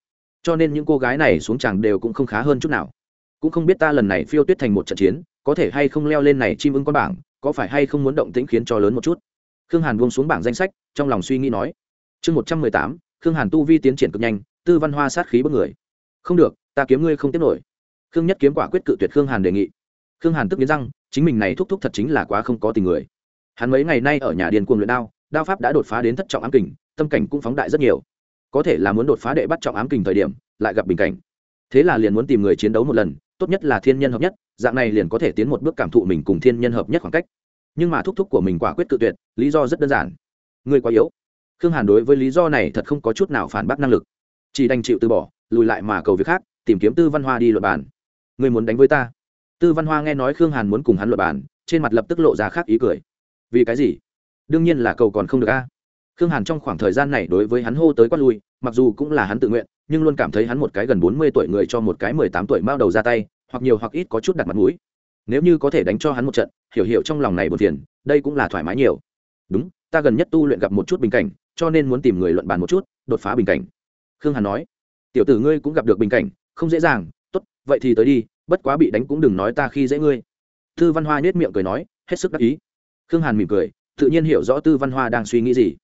Cho nên những cô gái này xuống chẳng đều cũng không khá hơn chút nào. Cũng không biết ta lần này phiêu tuyết thành một trận chiến, có thể hay không leo lên này chim ưng con bảng, có phải hay không muốn động tĩnh khiến cho lớn một chút. Khương hàn buông xuống bảng danh sách, trong lòng suy nghĩ nói. Chương một trăm mười tám, khương hàn tu vi tiến triển cực nhanh, tư văn hoa sát khí bất người. Không được, ta kiếm ngươi không tiếp nổi. Khương nhất kiếm quả quyết cự tuyệt khương hàn đề nghị. Khương hàn tức nghiến răng, chính mình này thúc thúc thật chính là quá không có tình người hắn mấy ngày nay ở nhà điền cuồng luyện đao đao pháp đã đột phá đến thất trọng ám kình, tâm cảnh cũng phóng đại rất nhiều. Có thể là muốn đột phá đệ bắt trọng ám kình thời điểm, lại gặp bình cảnh. Thế là liền muốn tìm người chiến đấu một lần, tốt nhất là thiên nhân hợp nhất, dạng này liền có thể tiến một bước cảm thụ mình cùng thiên nhân hợp nhất khoảng cách. Nhưng mà thúc thúc của mình quả quyết tự tuyệt, lý do rất đơn giản. Người quá yếu. Khương hàn đối với lý do này thật không có chút nào phản bác năng lực. Chỉ đành chịu từ bỏ, lùi lại mà cầu việc khác, tìm kiếm tư văn hoa đi luật bàn. Người muốn đánh với ta? Tư văn hoa nghe nói khương hàn muốn cùng hắn luật bàn, trên mặt lập tức lộ ra khác ý cười vì cái gì? Đương nhiên là cầu còn không được a. Khương hàn trong khoảng thời gian này đối với hắn hô tới quát lui, mặc dù cũng là hắn tự nguyện, nhưng luôn cảm thấy hắn một cái gần bốn mươi tuổi người cho một cái mười tám tuổi mao đầu ra tay, hoặc nhiều hoặc ít có chút đặt mặt mũi. Nếu như có thể đánh cho hắn một trận, hiểu hiểu trong lòng này buồn phiền, đây cũng là thoải mái nhiều. Đúng, ta gần nhất tu luyện gặp một chút bình cảnh, cho nên muốn tìm người luận bàn một chút, đột phá bình cảnh. Khương hàn nói, tiểu tử ngươi cũng gặp được bình cảnh, không dễ dàng, tốt, vậy thì tới đi, bất quá bị đánh cũng đừng nói ta khi dễ ngươi. Thư văn hoa nhét miệng cười nói, hết sức đắc ý khương hàn mỉm cười, tự nhiên hiểu rõ tư văn hoa đang suy nghĩ gì.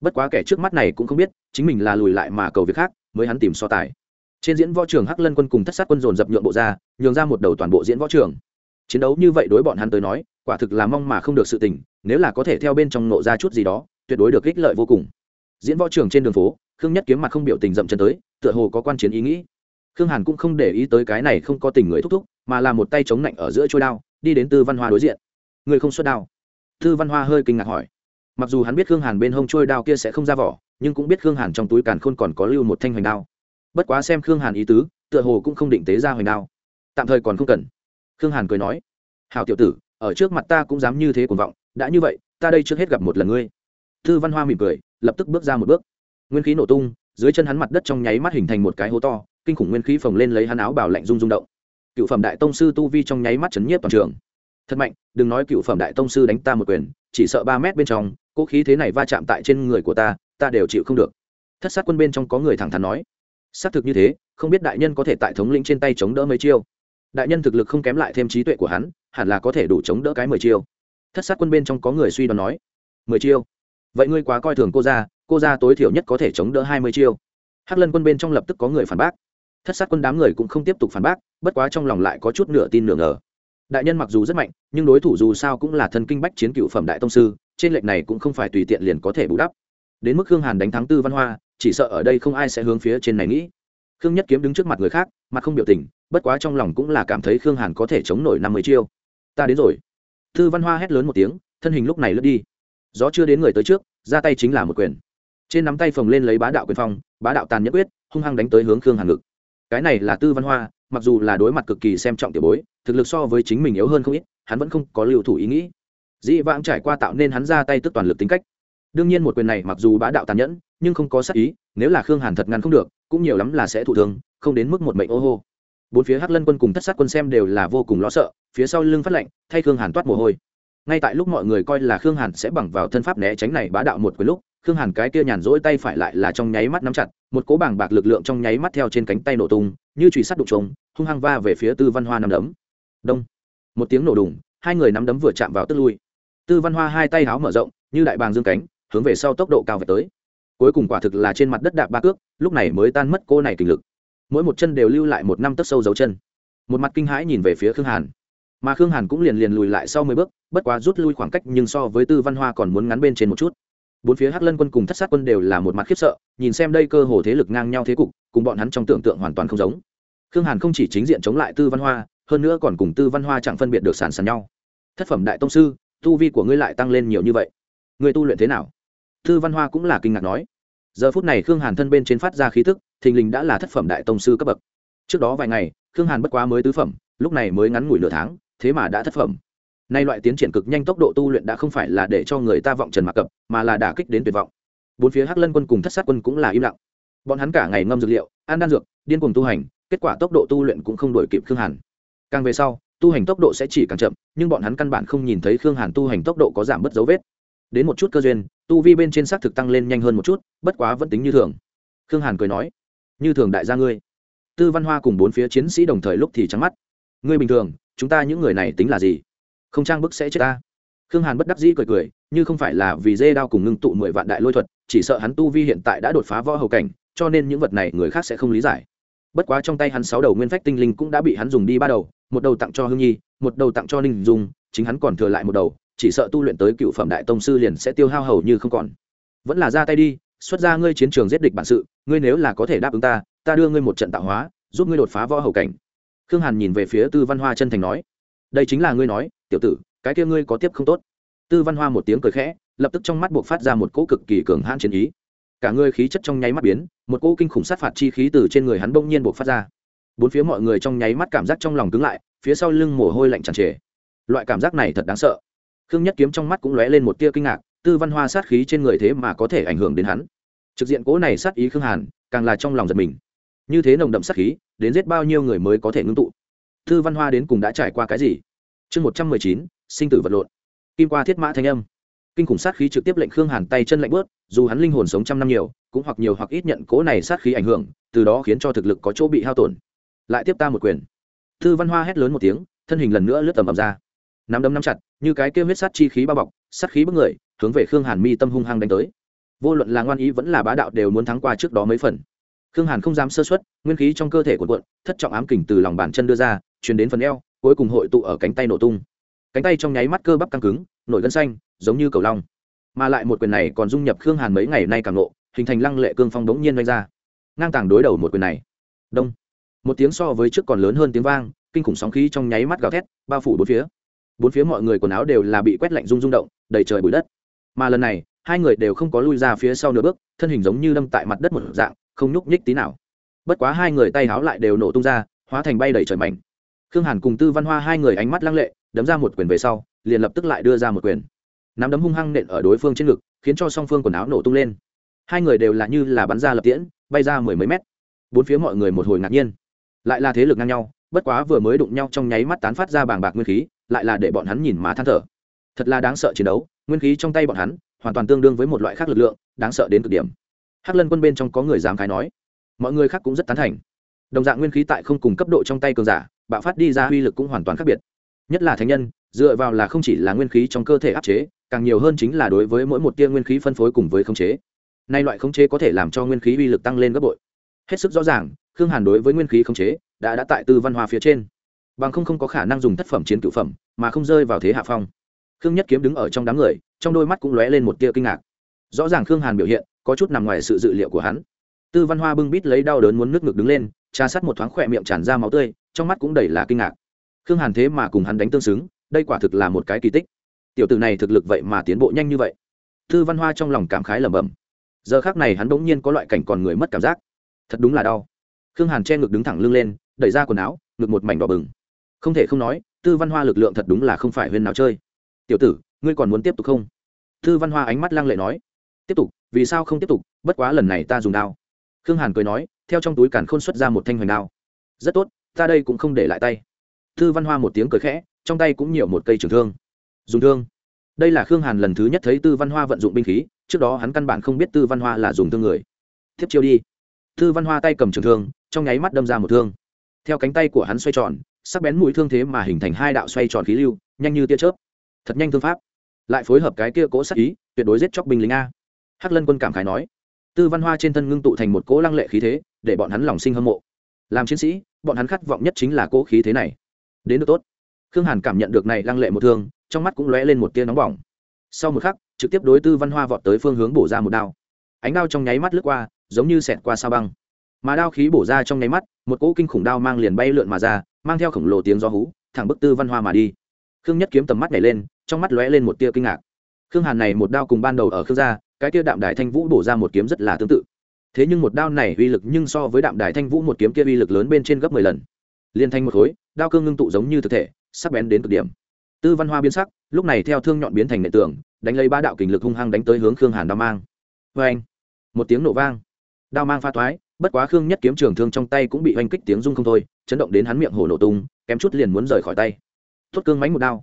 Bất quá kẻ trước mắt này cũng không biết, chính mình là lùi lại mà cầu việc khác, mới hắn tìm so tài. Trên diễn võ trường hắc lân quân cùng thất sát quân dồn dập nhượng bộ ra, nhường ra một đầu toàn bộ diễn võ trường. Chiến đấu như vậy đối bọn hắn tới nói, quả thực là mong mà không được sự tình, nếu là có thể theo bên trong nộ ra chút gì đó, tuyệt đối được ích lợi vô cùng. Diễn võ trường trên đường phố, khương nhất kiếm mặt không biểu tình dậm chân tới, tựa hồ có quan chiến ý nghĩ. Khương hàn cũng không để ý tới cái này không có tình người thúc thúc, mà là một tay chống lạnh ở giữa trôi đao, đi đến tư văn hoa đối diện. Người không xuất đao tư văn hoa hơi kinh ngạc hỏi. Mặc dù hắn biết khương hàn bên hông trôi đao kia sẽ không ra vỏ, nhưng cũng biết khương hàn trong túi càn khôn còn có lưu một thanh hoành đao. Bất quá xem khương hàn ý tứ, tựa hồ cũng không định tế ra hoành đao. Tạm thời còn không cần. Khương hàn cười nói. Hào tiểu tử, ở trước mặt ta cũng dám như thế cuồng vọng, đã như vậy, ta đây trước hết gặp một lần ngươi. Thư văn hoa mỉm cười, lập tức bước ra một bước. Nguyên khí nổ tung, dưới chân hắn mặt đất trong nháy mắt hình thành một cái hố to, kinh khủng nguyên khí phồng lên lấy hắn áo bảo lạnh rung rung động. Cựu phẩm đại tông sư tu vi trong nháy mắt chấn nhiếp toàn trường thật mạnh, đừng nói cựu phẩm đại tông sư đánh ta một quyền, chỉ sợ ba mét bên trong, cỗ khí thế này va chạm tại trên người của ta ta đều chịu không được. Thất sát quân bên trong có người thẳng thắn nói. Xác thực như thế, không biết đại nhân có thể tại thống lĩnh trên tay chống đỡ mấy chiêu. Đại nhân thực lực không kém lại thêm trí tuệ của hắn, hẳn là có thể đủ chống đỡ cái mười chiêu. Thất sát quân bên trong có người suy đoán nói. Mười chiêu? Vậy ngươi quá coi thường cô ra cô ra tối thiểu nhất có thể chống đỡ hai mươi chiêu. Hắc lân quân bên trong lập tức có người phản bác. Thất sát quân đám người cũng không tiếp tục phản bác, bất quá trong lòng lại có chút nửa tin nửa ngờ đại nhân mặc dù rất mạnh, nhưng đối thủ dù sao cũng là thân kinh bách chiến cựu phẩm đại tông sư, trên lệch này cũng không phải tùy tiện liền có thể bù đắp. Đến mức khương hàn đánh thắng tư văn hoa, chỉ sợ ở đây không ai sẽ hướng phía trên này nghĩ. Khương nhất kiếm đứng trước mặt người khác, mặt không biểu tình, bất quá trong lòng cũng là cảm thấy khương hàn có thể chống nổi năm mươi chiêu. Ta đến rồi. Tư văn hoa hét lớn một tiếng, thân hình lúc này lướt đi. Gió chưa đến người tới trước, ra tay chính là một quyền. Trên nắm tay phồng lên lấy bá đạo quyền phong, bá đạo tàn nhất quyết, hung hăng đánh tới hướng khương hàn ngực. Cái này là tư văn hoa mặc dù là đối mặt cực kỳ xem trọng tiểu bối, thực lực so với chính mình yếu hơn không ít, hắn vẫn không có lưu thủ ý nghĩ. Dĩ vãng trải qua tạo nên hắn ra tay tức toàn lực tính cách. Đương nhiên một quyền này mặc dù bá đạo tàn nhẫn, nhưng không có sắc ý, nếu là khương hàn thật ngăn không được, cũng nhiều lắm là sẽ thụ thương, không đến mức một mệnh ô hô. Bốn phía hắc lân quân cùng thất sát quân xem đều là vô cùng lo sợ, phía sau lưng phát lạnh thay khương hàn toát mồ hôi. Ngay tại lúc mọi người coi là khương hàn sẽ bằng vào thân pháp né tránh này bá đạo một quyền lúc khương hàn cái kia nhàn rỗi tay phải lại là trong nháy mắt nắm chặt, một cố bảng bạc lực lượng trong nháy mắt theo trên cánh tay nổ tung, như trùy sắt đụng trống hung hăng va về phía tư văn hoa nắm đấm. Đông. Một tiếng nổ đùng, hai người nắm đấm vừa chạm vào tức lui. Tư văn hoa hai tay háo mở rộng, như đại bàng dương cánh, hướng về sau tốc độ cao về tới. Cuối cùng quả thực là trên mặt đất đạp ba cước, lúc này mới tan mất cô này kình lực. Mỗi một chân đều lưu lại một năm tấc sâu dấu chân. Một mặt kinh hãi nhìn về phía khương hàn. Mà khương hàn cũng liền liền lùi lại sau mười bước, bất quá rút lui khoảng cách nhưng so với tư văn hoa còn muốn ngắn bên trên một chút bốn phía hắc lân quân cùng thất sát quân đều là một mặt khiếp sợ, nhìn xem đây cơ hồ thế lực ngang nhau thế cục, cùng bọn hắn trong tưởng tượng hoàn toàn không giống. Khương hàn không chỉ chính diện chống lại tư văn hoa, hơn nữa còn cùng tư văn hoa chẳng phân biệt được sàn sàn nhau. Thất phẩm đại tông sư, tu vi của ngươi lại tăng lên nhiều như vậy. Ngươi tu luyện thế nào? Tư văn hoa cũng là kinh ngạc nói. Giờ phút này khương hàn thân bên trên phát ra khí thức thình lình đã là thất phẩm đại tông sư cấp bậc. Trước đó vài ngày, khương hàn bất quá mới tứ phẩm, lúc này mới ngắn ngủi nửa tháng, thế mà đã thất phẩm nay loại tiến triển cực nhanh tốc độ tu luyện đã không phải là để cho người ta vọng trần mạc cập, mà là đả kích đến tuyệt vọng. Bốn phía hắc lân quân cùng thất sát quân cũng là im lặng. Bọn hắn cả ngày ngâm dược liệu, ăn đan dược, điên cuồng tu hành, kết quả tốc độ tu luyện cũng không đổi kịp khương hàn. Càng về sau, tu hành tốc độ sẽ chỉ càng chậm, nhưng bọn hắn căn bản không nhìn thấy khương hàn tu hành tốc độ có giảm bớt dấu vết. Đến một chút cơ duyên, tu vi bên trên xác thực tăng lên nhanh hơn một chút, bất quá vẫn tính như thường. Khương hàn cười nói, như thường đại gia ngươi. Tư văn hoa cùng bốn phía chiến sĩ đồng thời lúc thì trắng mắt. Ngươi bình thường, chúng ta những người này tính là gì? Không trang bức sẽ chết ta. Khương hàn bất đắc dĩ cười cười, như không phải là vì dê đao cùng ngưng tụ mười vạn đại lôi thuật, chỉ sợ hắn tu vi hiện tại đã đột phá võ hầu cảnh, cho nên những vật này người khác sẽ không lý giải. Bất quá trong tay hắn sáu đầu nguyên phách tinh linh cũng đã bị hắn dùng đi ba đầu, một đầu tặng cho hương nhi, một đầu tặng cho ninh dung, chính hắn còn thừa lại một đầu, chỉ sợ tu luyện tới cựu phẩm đại tông sư liền sẽ tiêu hao hầu như không còn. Vẫn là ra tay đi, xuất ra ngươi chiến trường giết địch bản sự, ngươi nếu là có thể đáp ứng ta ta đưa ngươi một trận tạo hóa, giúp ngươi đột phá võ hầu cảnh. Khương hàn nhìn về phía tư văn hoa chân thành nói, đây chính là ngươi nói tiểu tử, cái kia ngươi có tiếp không tốt? Tư văn hoa một tiếng cười khẽ, lập tức trong mắt buộc phát ra một cỗ cực kỳ cường hãn chiến ý. Cả ngươi khí chất trong nháy mắt biến, một cỗ kinh khủng sát phạt chi khí từ trên người hắn bỗng nhiên buộc phát ra. Bốn phía mọi người trong nháy mắt cảm giác trong lòng cứng lại, phía sau lưng mồ hôi lạnh tràn trề. Loại cảm giác này thật đáng sợ. Khương nhất kiếm trong mắt cũng lóe lên một tia kinh ngạc, tư văn hoa sát khí trên người thế mà có thể ảnh hưởng đến hắn. Trực diện cỗ này sát ý khương hàn, càng là trong lòng giật mình. Như thế nồng đậm sát khí, đến giết bao nhiêu người mới có thể ngưng tụ? Tư văn hoa đến cùng đã trải qua cái gì? Chương một trăm mười chín, sinh tử vật lộn. Kim qua thiết mã thanh âm. Kinh khủng sát khí trực tiếp lệnh khương hàn tay chân lạnh bớt, dù hắn linh hồn sống trăm năm nhiều, cũng hoặc nhiều hoặc ít nhận cố này sát khí ảnh hưởng, từ đó khiến cho thực lực có chỗ bị hao tổn. Lại tiếp ta một quyền. Thư văn hoa hét lớn một tiếng, thân hình lần nữa lướt tầm ầm ra. Nắm đấm nắm chặt, như cái kêu huyết sát chi khí bao bọc, sát khí bức người, hướng về khương hàn mi tâm hung hăng đánh tới. Vô luận là ngoan ý vẫn là bá đạo đều muốn thắng qua trước đó mấy phần. Khương hàn không dám sơ xuất nguyên khí trong cơ thể của quận thất trọng ám kình từ lòng bàn chân đưa ra chuyển đến phần eo cuối cùng hội tụ ở cánh tay nổ tung. Cánh tay trong nháy mắt cơ bắp căng cứng, nổi gân xanh, giống như cầu long. Mà lại một quyền này còn dung nhập khương hàn mấy ngày nay càng nộ hình thành lăng lệ cương phong đống nhiên đánh ra. Ngang tàng đối đầu một quyền này. Đông. Một tiếng so với trước còn lớn hơn tiếng vang, kinh khủng sóng khí trong nháy mắt gào thét, bao phủ bốn phía. Bốn phía mọi người quần áo đều là bị quét lạnh rung rung động, đầy trời bụi đất. Mà lần này, hai người đều không có lui ra phía sau nửa bước, thân hình giống như đâm tại mặt đất một dạng, không nhúc nhích tí nào. Bất quá hai người tay háo lại đều nổ tung ra, hóa thành bay đầy trời mảnh khương hàn cùng tư văn hoa hai người ánh mắt lăng lệ, đấm ra một quyền về sau, liền lập tức lại đưa ra một quyền. Nắm đấm hung hăng nện ở đối phương trên ngực, khiến cho song phương quần áo nổ tung lên. Hai người đều là như là bắn ra lập tiễn, bay ra mười mấy mét. Bốn phía mọi người một hồi ngạc nhiên. Lại là thế lực ngang nhau, bất quá vừa mới đụng nhau trong nháy mắt tán phát ra bàng bạc nguyên khí, lại là để bọn hắn nhìn má than thở. Thật là đáng sợ chiến đấu, nguyên khí trong tay bọn hắn, hoàn toàn tương đương với một loại khác lực lượng, đáng sợ đến cực điểm. Hắc lân quân bên trong có người dám khái nói. Mọi người khác cũng rất tán thành. Đồng dạng nguyên khí tại không cùng cấp độ trong tay cường giả bạo phát đi ra uy lực cũng hoàn toàn khác biệt. Nhất là thánh nhân, dựa vào là không chỉ là nguyên khí trong cơ thể áp chế, càng nhiều hơn chính là đối với mỗi một tia nguyên khí phân phối cùng với khống chế. Nay loại khống chế có thể làm cho nguyên khí uy lực tăng lên gấp bội. Hết sức rõ ràng, khương hàn đối với nguyên khí khống chế đã đã tại tư văn hoa phía trên. Bằng không không có khả năng dùng thất phẩm chiến cựu phẩm, mà không rơi vào thế hạ phong. Khương nhất kiếm đứng ở trong đám người, trong đôi mắt cũng lóe lên một tia kinh ngạc. Rõ ràng khương hàn biểu hiện, có chút nằm ngoài sự dự liệu của hắn. Tư văn hoa bưng bít lấy đau đớn muốn nước ngực đứng lên, trà sát một thoáng khỏe miệng tràn ra máu tươi trong mắt cũng đầy là kinh ngạc. Khương hàn thế mà cùng hắn đánh tương xứng, đây quả thực là một cái kỳ tích. Tiểu tử này thực lực vậy mà tiến bộ nhanh như vậy. Thư văn hoa trong lòng cảm khái lẩm bẩm. Giờ khác này hắn bỗng nhiên có loại cảnh còn người mất cảm giác. Thật đúng là đau. Khương hàn che ngực đứng thẳng lưng lên, đẩy ra quần áo, ngực một mảnh đỏ bừng. Không thể không nói tư văn hoa lực lượng thật đúng là không phải huyên nào chơi. Tiểu tử, ngươi còn muốn tiếp tục không? Tư văn hoa ánh mắt lăng lệ nói. Tiếp tục, vì sao không tiếp tục? Bất quá lần này ta dùng đao. Khương hàn cười nói, theo trong túi càn khôn xuất ra một thanh hoành đao. Rất tốt ta đây cũng không để lại tay. Tư văn hoa một tiếng cười khẽ, trong tay cũng nhiều một cây trường thương. Dùng thương. Đây là khương hàn lần thứ nhất thấy tư văn hoa vận dụng binh khí, trước đó hắn căn bản không biết tư văn hoa là dùng thương người. Thiếp chiêu đi. Tư văn hoa tay cầm trường thương, trong nháy mắt đâm ra một thương. Theo cánh tay của hắn xoay tròn, sắc bén mũi thương thế mà hình thành hai đạo xoay tròn khí lưu, nhanh như tia chớp. Thật nhanh thương pháp. Lại phối hợp cái kia cố sắc ý, tuyệt đối giết chóc binh lính a. Hắc lân quân cảm khái nói. Tư văn hoa trên thân ngưng tụ thành một cỗ lăng lệ khí thế, để bọn hắn lòng sinh hâm mộ làm chiến sĩ, bọn hắn khát vọng nhất chính là cỗ khí thế này. Đến được tốt. Khương hàn cảm nhận được này lăng lệ một thương, trong mắt cũng lóe lên một tia nóng bỏng. Sau một khắc, trực tiếp đối tư văn hoa vọt tới phương hướng bổ ra một đao. Ánh đao trong nháy mắt lướt qua, giống như xẹt qua sao băng. Mà đao khí bổ ra trong nháy mắt, một cỗ kinh khủng đao mang liền bay lượn mà ra, mang theo khổng lồ tiếng gió hú, thẳng bức tư văn hoa mà đi. Khương nhất kiếm tầm mắt nhảy lên, trong mắt lóe lên một tia kinh ngạc. Khương hàn này một đao cùng ban đầu ở khương gia, cái tia đạm đại thanh vũ bổ ra một kiếm rất là tương tự thế nhưng một đao này uy lực nhưng so với đạm đài thanh vũ một kiếm kia uy lực lớn bên trên gấp mười lần. Liên thanh một khối, đao cương ngưng tụ giống như thực thể, sắc bén đến cực điểm. Tư văn hoa biến sắc, lúc này theo thương nhọn biến thành nệ tường, đánh lấy ba đạo kình lực hung hăng đánh tới hướng khương hàn đao mang. Vê anh một tiếng nổ vang. Đao mang pha thoái, bất quá khương nhất kiếm trường thương trong tay cũng bị oanh kích tiếng rung không thôi, chấn động đến hắn miệng hổ nổ tung, kém chút liền muốn rời khỏi tay. Thốt cương mánh một đao.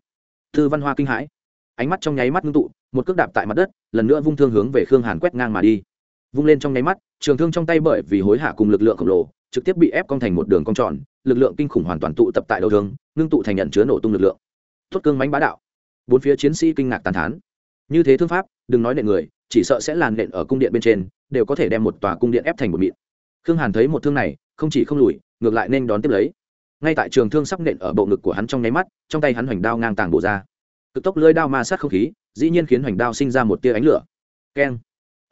Tư văn hoa kinh hãi. Ánh mắt trong nháy mắt ngưng tụ, một cước đạp tại mặt đất, lần nữa vung thương hướng về khương hàn quét ngang mà đi vung lên trong nháy mắt, trường thương trong tay bởi vì hối hạ cùng lực lượng khổng lồ, trực tiếp bị ép cong thành một đường cong tròn, lực lượng kinh khủng hoàn toàn tụ tập tại đầu thương, ngưng tụ thành nhận chứa nổ tung lực lượng. Tốt cương mánh bá đạo. Bốn phía chiến sĩ kinh ngạc tàn thán. Như thế thương pháp, đừng nói nện người, chỉ sợ sẽ làn nện ở cung điện bên trên, đều có thể đem một tòa cung điện ép thành một mịn. Khương hàn thấy một thương này, không chỉ không lùi, ngược lại nên đón tiếp lấy. Ngay tại trường thương sắp nện ở bộ ngực của hắn trong nháy mắt, trong tay hắn hoành đao ngang tàng bổ ra. Cực tốc lưới đao ma sát không khí, dĩ nhiên khiến hoành đao sinh ra một tia ánh lửa. Keng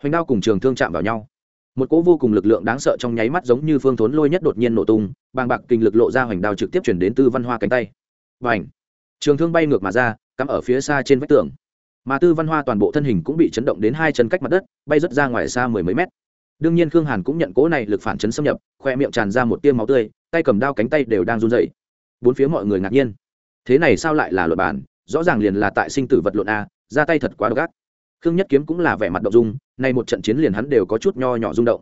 hoành đao cùng trường thương chạm vào nhau. Một cỗ vô cùng lực lượng đáng sợ trong nháy mắt giống như phương thốn lôi nhất đột nhiên nổ tung, bàng bạc kinh lực lộ ra hoành đao trực tiếp chuyển đến tư văn hoa cánh tay. Và ảnh trường thương bay ngược mà ra, cắm ở phía xa trên vách tường. Mà tư văn hoa toàn bộ thân hình cũng bị chấn động đến hai chân cách mặt đất, bay rớt ra ngoài xa mười mấy mét. Đương nhiên khương hàn cũng nhận cỗ này lực phản chấn xâm nhập, khoe miệng tràn ra một tiêu máu tươi, tay cầm đao cánh tay đều đang run dậy bốn phía mọi người ngạc nhiên. Thế này sao lại là luật bản? Rõ ràng liền là tại sinh tử vật lộn a, ra tay thật quá độc ác khương nhất kiếm cũng là vẻ mặt động dung, nay một trận chiến liền hắn đều có chút nho nhỏ rung động.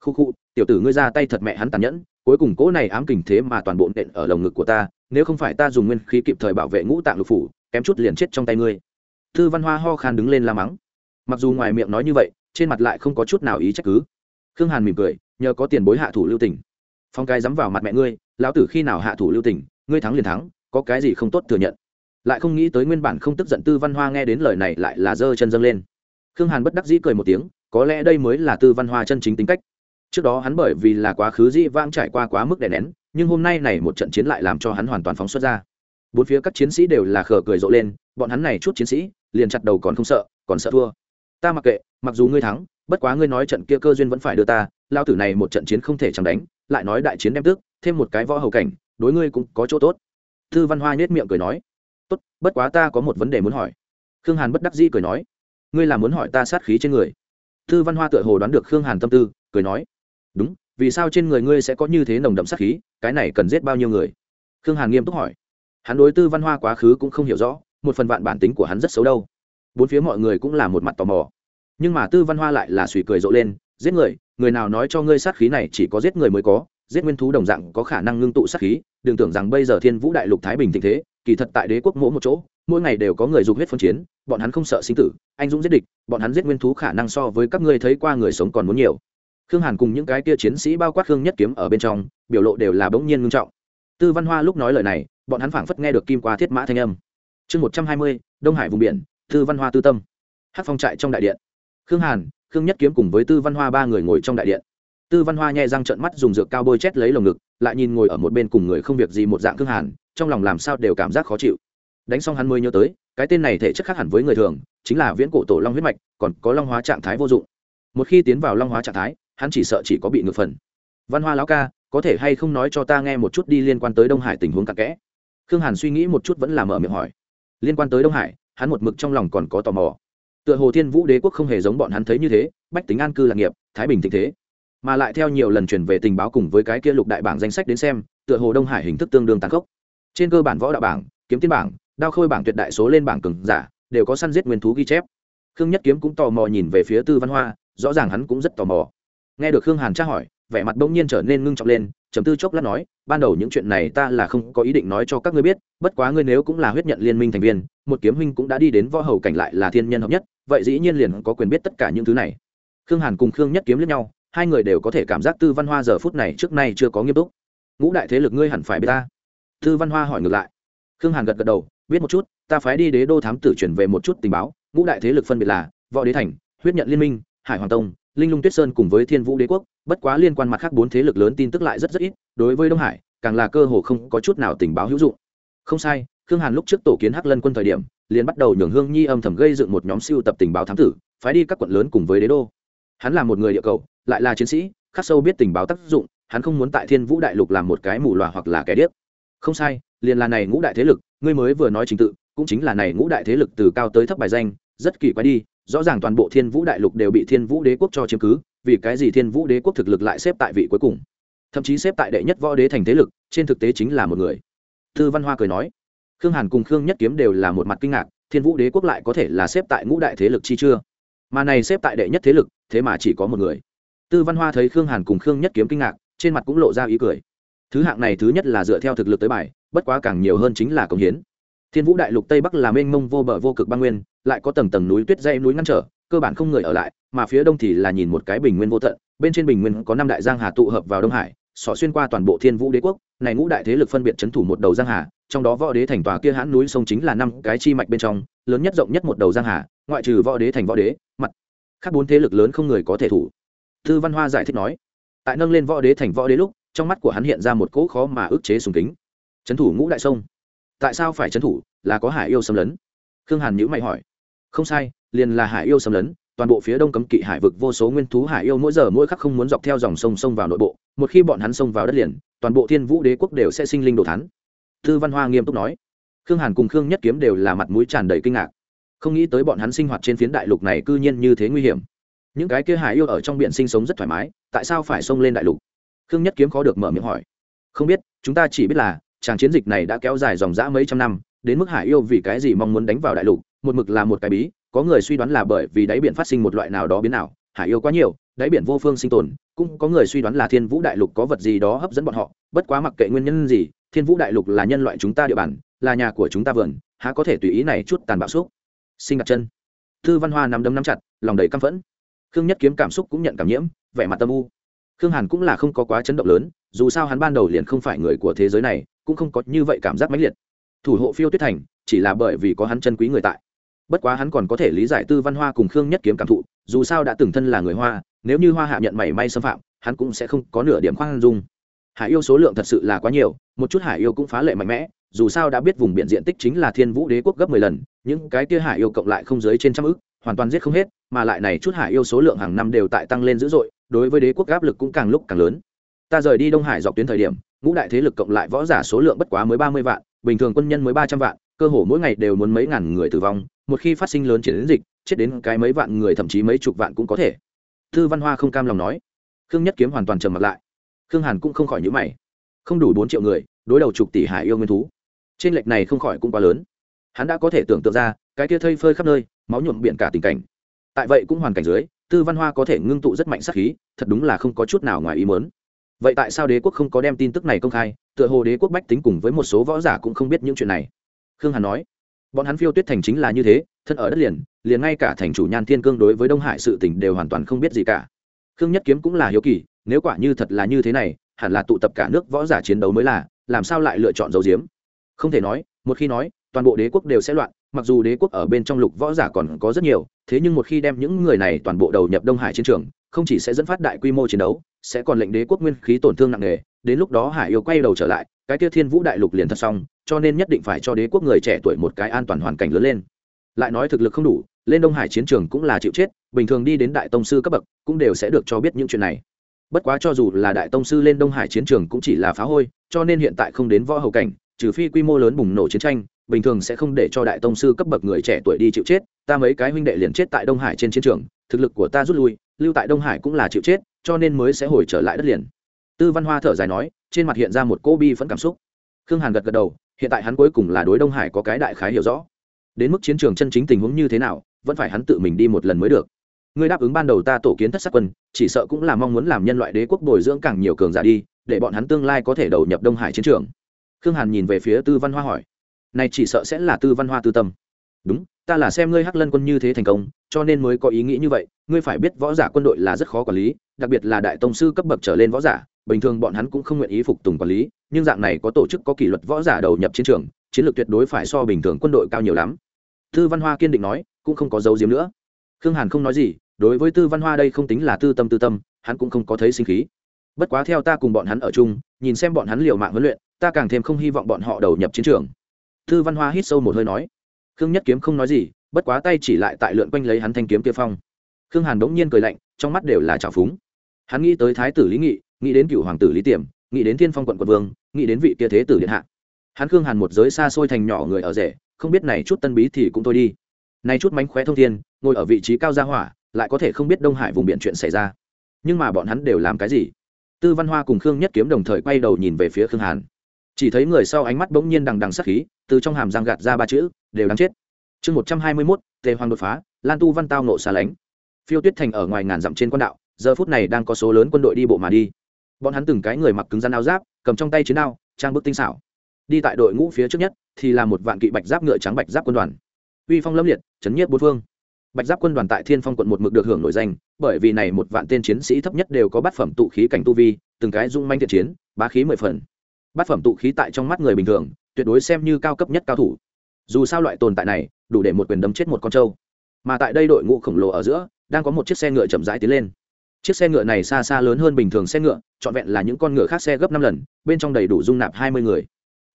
Khu khu, tiểu tử ngươi ra tay thật mẹ hắn tàn nhẫn, cuối cùng cỗ này ám kình thế mà toàn bộ nện ở lồng ngực của ta, nếu không phải ta dùng nguyên khí kịp thời bảo vệ ngũ tạng lục phủ, kém chút liền chết trong tay ngươi. Thư văn hoa ho khan đứng lên la mắng. Mặc dù ngoài miệng nói như vậy, trên mặt lại không có chút nào ý trách cứ. Khương hàn mỉm cười, nhờ có tiền bối hạ thủ lưu tình. Phong cái dám vào mặt mẹ ngươi, lão tử khi nào hạ thủ lưu tình, ngươi thắng liền thắng, có cái gì không tốt thừa nhận lại không nghĩ tới nguyên bản không tức giận tư văn hoa nghe đến lời này lại là giơ chân dâng lên. Khương hàn bất đắc dĩ cười một tiếng, có lẽ đây mới là tư văn hoa chân chính tính cách. Trước đó hắn bởi vì là quá khứ dĩ vãng trải qua quá mức đè nén, nhưng hôm nay này một trận chiến lại làm cho hắn hoàn toàn phóng xuất ra. Bốn phía các chiến sĩ đều là khờ cười rộ lên, bọn hắn này chút chiến sĩ, liền chặt đầu còn không sợ, còn sợ thua. Ta mặc kệ, mặc dù ngươi thắng, bất quá ngươi nói trận kia cơ duyên vẫn phải đưa ta lao tử này một trận chiến không thể chẳng đánh, lại nói đại chiến đem tước, thêm một cái võ hầu cảnh, đối ngươi cũng có chỗ tốt. Thư văn hoa nhét miệng cười nói tốt, bất quá ta có một vấn đề muốn hỏi. Khương hàn bất đắc dĩ cười nói, ngươi là muốn hỏi ta sát khí trên người? Thư văn hoa tựa hồ đoán được khương hàn tâm tư, cười nói, đúng, vì sao trên người ngươi sẽ có như thế nồng đậm sát khí, cái này cần giết bao nhiêu người? Khương hàn nghiêm túc hỏi, hắn đối tư văn hoa quá khứ cũng không hiểu rõ, một phần vạn bản tính của hắn rất xấu đâu. Bốn phía mọi người cũng là một mặt tò mò. Nhưng mà tư văn hoa lại là suy cười rộ lên, giết người người nào nói cho ngươi sát khí này chỉ có giết người mới có, giết nguyên thú đồng dạng có khả năng ngưng tụ sát khí, đừng tưởng rằng bây giờ thiên vũ đại lục thái bình tình thế kỳ thật tại đế quốc mỗi một chỗ, mỗi ngày đều có người dục huyết phân chiến, bọn hắn không sợ sinh tử, anh dũng giết địch, bọn hắn giết nguyên thú khả năng so với các ngươi thấy qua người sống còn muốn nhiều. Khương hàn cùng những cái kia chiến sĩ bao quát khương nhất kiếm ở bên trong, biểu lộ đều là bỗng nhiên ngưng trọng. Tư văn hoa lúc nói lời này, bọn hắn phảng phất nghe được kim qua thiết mã thanh âm. Chương một trăm hai mươi, đông hải vùng biển, tư văn hoa tư tâm. Hát phong trại trong đại điện. Khương hàn, khương nhất kiếm cùng với tư văn hoa ba người ngồi trong đại điện tư văn hoa nhẹ răng trợn mắt dùng dược cao bôi chét lấy lồng ngực, lại nhìn ngồi ở một bên cùng người không việc gì một dạng cương hàn, trong lòng làm sao đều cảm giác khó chịu. Đánh xong hắn mới nhớ tới, cái tên này thể chất khác hẳn với người thường, chính là viễn cổ tổ long huyết mạch, còn có long hóa trạng thái vô dụng. Một khi tiến vào long hóa trạng thái, hắn chỉ sợ chỉ có bị ngược phần. Văn hoa lão ca, có thể hay không nói cho ta nghe một chút đi liên quan tới đông hải tình huống cặn kẽ? Khương hàn suy nghĩ một chút vẫn là mở miệng hỏi. Liên quan tới đông hải, hắn một mực trong lòng còn có tò mò. Tựa hồ thiên vũ đế quốc không hề giống bọn hắn thấy như thế, bách tính an cư lạc nghiệp, thái bình thịnh thế mà lại theo nhiều lần chuyển về tình báo cùng với cái kia lục đại bảng danh sách đến xem, tựa hồ đông hải hình thức tương đương tàn khốc. Trên cơ bản võ đạo bảng, kiếm tiên bảng, đao khôi bảng tuyệt đại số lên bảng cường giả, đều có săn giết nguyên thú ghi chép. Khương nhất kiếm cũng tò mò nhìn về phía tư văn hoa, rõ ràng hắn cũng rất tò mò. Nghe được khương hàn tra hỏi, vẻ mặt bỗng nhiên trở nên ngưng trọng lên chấm tư chốc lát nói, ban đầu những chuyện này ta là không có ý định nói cho các ngươi biết, bất quá ngươi nếu cũng là huyết nhận liên minh thành viên, một kiếm huynh cũng đã đi đến võ hầu cảnh lại là thiên nhân hợp nhất, vậy dĩ nhiên liền có quyền biết tất cả những thứ này. Khương hàn cùng khương nhất kiếm lẫn nhau hai người đều có thể cảm giác tư văn hoa giờ phút này trước nay chưa có nghiêm túc. Ngũ đại thế lực ngươi hẳn phải biết ta. Tư văn hoa hỏi ngược lại. Khương hàn gật gật đầu, biết một chút, ta phái đi đế đô thám tử chuyển về một chút tình báo. Ngũ đại thế lực phân biệt là võ đế thành, huyết nhận liên minh, hải hoàng tông, linh lung tuyết sơn cùng với thiên vũ đế quốc. Bất quá liên quan mặt khác bốn thế lực lớn tin tức lại rất rất ít, đối với đông hải, càng là cơ hồ không có chút nào tình báo hữu dụng. Không sai, khương hàn lúc trước tổ kiến hắc lân quân thời điểm, liền bắt đầu nhường hương nhi âm thầm gây dựng một nhóm siêu tập tình báo thám tử, phái đi các quận lớn cùng với đế đô hắn là một người địa cầu, lại là chiến sĩ, khắc sâu biết tình báo tác dụng, hắn không muốn tại thiên vũ đại lục làm một cái mù loà hoặc là kẻ điếc. Không sai, liền là này ngũ đại thế lực, ngươi mới vừa nói trình tự, cũng chính là này ngũ đại thế lực từ cao tới thấp bài danh, rất kỳ quái đi, rõ ràng toàn bộ thiên vũ đại lục đều bị thiên vũ đế quốc cho chiếm cứ, vì cái gì thiên vũ đế quốc thực lực lại xếp tại vị cuối cùng? Thậm chí xếp tại đệ nhất võ đế thành thế lực, trên thực tế chính là một người. Thư văn hoa cười nói, khương hàn cùng khương nhất kiếm đều là một mặt kinh ngạc, thiên vũ đế quốc lại có thể là xếp tại ngũ đại thế lực chi chưa? Mà này xếp tại đệ nhất thế lực thế mà chỉ có một người. Tư văn hoa thấy khương hàn cùng khương nhất kiếm kinh ngạc, trên mặt cũng lộ ra ý cười. Thứ hạng này thứ nhất là dựa theo thực lực tới bài, bất quá càng nhiều hơn chính là công hiến. Thiên vũ đại lục tây bắc là mênh mông vô bờ vô cực băng nguyên, lại có tầng tầng núi tuyết dây núi ngăn trở, cơ bản không người ở lại, mà phía đông thì là nhìn một cái bình nguyên vô tận, bên trên bình nguyên có năm đại giang hà tụ hợp vào đông hải, xỏ xuyên qua toàn bộ thiên vũ đế quốc, này ngũ đại thế lực phân biệt c h ấ n thủ một đầu giang hà, trong đó võ đế thành tòa kia hãn núi sông chính là năm cái chi mạch bên trong, lớn nhất rộng nhất một đầu giang hà, ngoại trừ võ đế thành võ đế, mặt khác bốn thế lực lớn không người có thể thủ. Thư văn hoa giải thích nói, tại nâng lên võ đế thành võ đế lúc, trong mắt của hắn hiện ra một cỗ khó mà ức chế sùng kính. Trấn thủ ngũ đại sông. Tại sao phải trấn thủ, là có hải yêu xâm lấn? Khương hàn nhữ mày hỏi. Không sai, liền là hải yêu xâm lấn, toàn bộ phía đông cấm kỵ hải vực vô số nguyên thú hải yêu mỗi giờ mỗi khắc không muốn dọc theo dòng sông sông vào nội bộ, một khi bọn hắn xông vào đất liền, toàn bộ thiên vũ đế quốc đều sẽ sinh linh đồ thắn thư văn hoa nghiêm túc nói. Khương hàn cùng khương nhất kiếm đều là mặt mũi tràn đầy kinh ngạc không nghĩ tới bọn hắn sinh hoạt trên phiến đại lục này cư nhiên như thế nguy hiểm. Những cái kia hải yêu ở trong biển sinh sống rất thoải mái, tại sao phải xông lên đại lục? Khương nhất kiếm khó được mở miệng hỏi. Không biết, chúng ta chỉ biết là tràng chiến dịch này đã kéo dài dòng dã mấy trăm năm, đến mức hải yêu vì cái gì mong muốn đánh vào đại lục, một mực là một cái bí, có người suy đoán là bởi vì đáy biển phát sinh một loại nào đó biến nào hải yêu quá nhiều, đáy biển vô phương sinh tồn, cũng có người suy đoán là thiên vũ đại lục có vật gì đó hấp dẫn bọn họ, bất quá mặc kệ nguyên nhân gì, thiên vũ đại lục là nhân loại chúng ta địa bàn, là nhà của chúng ta vườn, há có thể tùy ý này chút tàn bạo xúc sinh đặt chân. Thư văn hoa nắm đấm nắm chặt, lòng đầy căm phẫn. Khương nhất kiếm cảm xúc cũng nhận cảm nhiễm, vẻ mặt tâm u. Khương hàn cũng là không có quá chấn động lớn, dù sao hắn ban đầu liền không phải người của thế giới này, cũng không có như vậy cảm giác mãnh liệt. Thủ hộ phiêu tuyết thành, chỉ là bởi vì có hắn chân quý người tại. Bất quá hắn còn có thể lý giải tư văn hoa cùng khương nhất kiếm cảm thụ, dù sao đã từng thân là người hoa, nếu như hoa hạ nhận mảy may xâm phạm, hắn cũng sẽ không có nửa điểm khoan dung. Hải yêu số lượng thật sự là quá nhiều, một chút hải yêu cũng phá lệ mạnh mẽ, dù sao đã biết vùng biển diện tích chính là thiên vũ đế quốc gấp mười lần những cái kia hải yêu cộng lại không dưới trên trăm ức hoàn toàn giết không hết, mà lại này chút hải yêu số lượng hàng năm đều tại tăng lên dữ dội, đối với đế quốc áp lực cũng càng lúc càng lớn. Ta rời đi đông hải dọc tuyến thời điểm, ngũ đại thế lực cộng lại võ giả số lượng bất quá mới ba mươi vạn, bình thường quân nhân mới ba trăm vạn, cơ hồ mỗi ngày đều muốn mấy ngàn người tử vong, một khi phát sinh lớn chiến dịch, chết đến cái mấy vạn người thậm chí mấy chục vạn cũng có thể. Thư văn hoa không cam lòng nói. Khương nhất kiếm hoàn toàn trầm mặt lại. Khương hàn cũng không khỏi nhữ mày. Không đủ bốn triệu người, đối đầu chục tỷ hải yêu nguyên thú. Trên lệch này không khỏi cũng quá lớn hắn đã có thể tưởng tượng ra, cái kia thây phơi khắp nơi, máu nhuộm biển cả tình cảnh. Tại vậy cũng hoàn cảnh dưới, tư văn hoa có thể ngưng tụ rất mạnh sắc khí, thật đúng là không có chút nào ngoài ý mớn vậy tại sao đế quốc không có đem tin tức này công khai, tựa hồ đế quốc bách tính cùng với một số võ giả cũng không biết những chuyện này? Khương hàn nói, bọn hắn phiêu tuyết thành chính là như thế, thân ở đất liền liền ngay cả thành chủ nhan thiên cương đối với đông hải sự tỉnh đều hoàn toàn không biết gì cả. Khương nhất kiếm cũng là hiếu kỳ, nếu quả như thật là như thế này, hẳn là tụ tập cả nước võ giả chiến đấu mới là, làm sao lại lựa chọn dấu diếm không thể nói, một khi nói toàn bộ đế quốc đều sẽ loạn, mặc dù đế quốc ở bên trong lục võ giả còn có rất nhiều, thế nhưng một khi đem những người này toàn bộ đầu nhập đông hải chiến trường, không chỉ sẽ dẫn phát đại quy mô chiến đấu, sẽ còn lệnh đế quốc nguyên khí tổn thương nặng nề, đến lúc đó hải yêu quay đầu trở lại, cái kia thiên vũ đại lục liền thật xong, cho nên nhất định phải cho đế quốc người trẻ tuổi một cái an toàn hoàn cảnh lớn lên. Lại nói thực lực không đủ, lên đông hải chiến trường cũng là chịu chết, bình thường đi đến đại tông sư cấp bậc cũng đều sẽ được cho biết những chuyện này. Bất quá cho dù là đại tông sư lên đông hải chiến trường cũng chỉ là phá hôi, cho nên hiện tại không đến võ hậu cảnh, trừ phi quy mô lớn bùng nổ chiến tranh bình thường sẽ không để cho đại tông sư cấp bậc người trẻ tuổi đi chịu chết, ta mấy cái huynh đệ liền chết tại đông hải trên chiến trường, thực lực của ta rút lui, lưu tại đông hải cũng là chịu chết, cho nên mới sẽ hồi trở lại đất liền. Tư văn hoa thở dài nói, trên mặt hiện ra một cô bi phẫn cảm xúc. Khương hàn gật gật đầu, hiện tại hắn cuối cùng là đối đông hải có cái đại khái hiểu rõ. Đến mức chiến trường chân chính tình huống như thế nào, vẫn phải hắn tự mình đi một lần mới được. Ngươi đáp ứng ban đầu ta tổ kiến thất sắc quân, chỉ sợ cũng là mong muốn làm nhân loại đế quốc bồi dưỡng càng nhiều cường giả đi, để bọn hắn tương lai có thể đầu nhập đông hải chiến trường. Khương hàn nhìn về phía tư văn hoa hỏi này chỉ sợ sẽ là tư văn hoa tư tâm. Đúng, ta là xem ngươi hắc lân quân như thế thành công, cho nên mới có ý nghĩ như vậy, ngươi phải biết võ giả quân đội là rất khó quản lý, đặc biệt là đại tông sư cấp bậc trở lên võ giả, bình thường bọn hắn cũng không nguyện ý phục tùng quản lý, nhưng dạng này có tổ chức, có kỷ luật võ giả đầu nhập chiến trường, chiến lược tuyệt đối phải so bình thường quân đội cao nhiều lắm. Tư văn hoa kiên định nói, cũng không có dấu diếm nữa. Khương hàn không nói gì, đối với tư văn hoa đây không tính là tư tâm tư tâm, hắn cũng không có thấy sinh khí. Bất quá theo ta cùng bọn hắn ở chung, nhìn xem bọn hắn liều mạng huấn luyện, ta càng thêm không hy vọng bọn họ đầu nhập chiến trường tư văn hoa hít sâu một hơi nói, khương nhất kiếm không nói gì, bất quá tay chỉ lại tại lượn quanh lấy hắn thanh kiếm kia phong. Khương hàn đống nhiên cười lạnh, trong mắt đều là trào phúng. Hắn nghĩ tới thái tử lý nghị, nghĩ đến cựu hoàng tử lý tiềm, nghĩ đến thiên phong quận quận vương, nghĩ đến vị kia thế tử điện hạ. Hắn khương hàn một giới xa xôi thành nhỏ người ở rể, không biết này chút tân bí thì cũng thôi đi. Này chút mánh khóe thông thiên, ngồi ở vị trí cao gia hỏa, lại có thể không biết đông hải vùng biển chuyện xảy ra. Nhưng mà bọn hắn đều làm cái gì? Tư văn hoa cùng khương nhất kiếm đồng thời quay đầu nhìn về phía khương hàn chỉ thấy người sau ánh mắt bỗng nhiên đằng đằng sắc khí, từ trong hàm răng gạt ra ba chữ, đều đáng chết. Chương một trăm hai mươi mốt, tề hoàng đột phá, lan tu văn tao nộ xa lánh. Phiêu tuyết thành ở ngoài ngàn dặm trên quan đạo, giờ phút này đang có số lớn quân đội đi bộ mà đi. Bọn hắn từng cái người mặc cứng rắn áo giáp, cầm trong tay chiến đao, trang bức tinh xảo. Đi tại đội ngũ phía trước nhất, thì là một vạn kỵ bạch giáp ngựa trắng bạch giáp quân đoàn. Uy phong lâm liệt, chấn nhiếp bốn phương. Bạch giáp quân đoàn tại thiên phong quận một mực được hưởng nổi danh, bởi vì này một vạn tên chiến sĩ thấp nhất đều có bát phẩm tụ khí cảnh tu vi, từng cái dung manh thiện chiến, bá khí mười phần bát phẩm tụ khí tại trong mắt người bình thường, tuyệt đối xem như cao cấp nhất cao thủ. Dù sao loại tồn tại này, đủ để một quyền đấm chết một con trâu. Mà tại đây đội ngũ khổng lồ ở giữa, đang có một chiếc xe ngựa chậm rãi tiến lên. Chiếc xe ngựa này xa xa lớn hơn bình thường xe ngựa, trọn vẹn là những con ngựa khác xe gấp năm lần, bên trong đầy đủ dung nạp hai mươi người.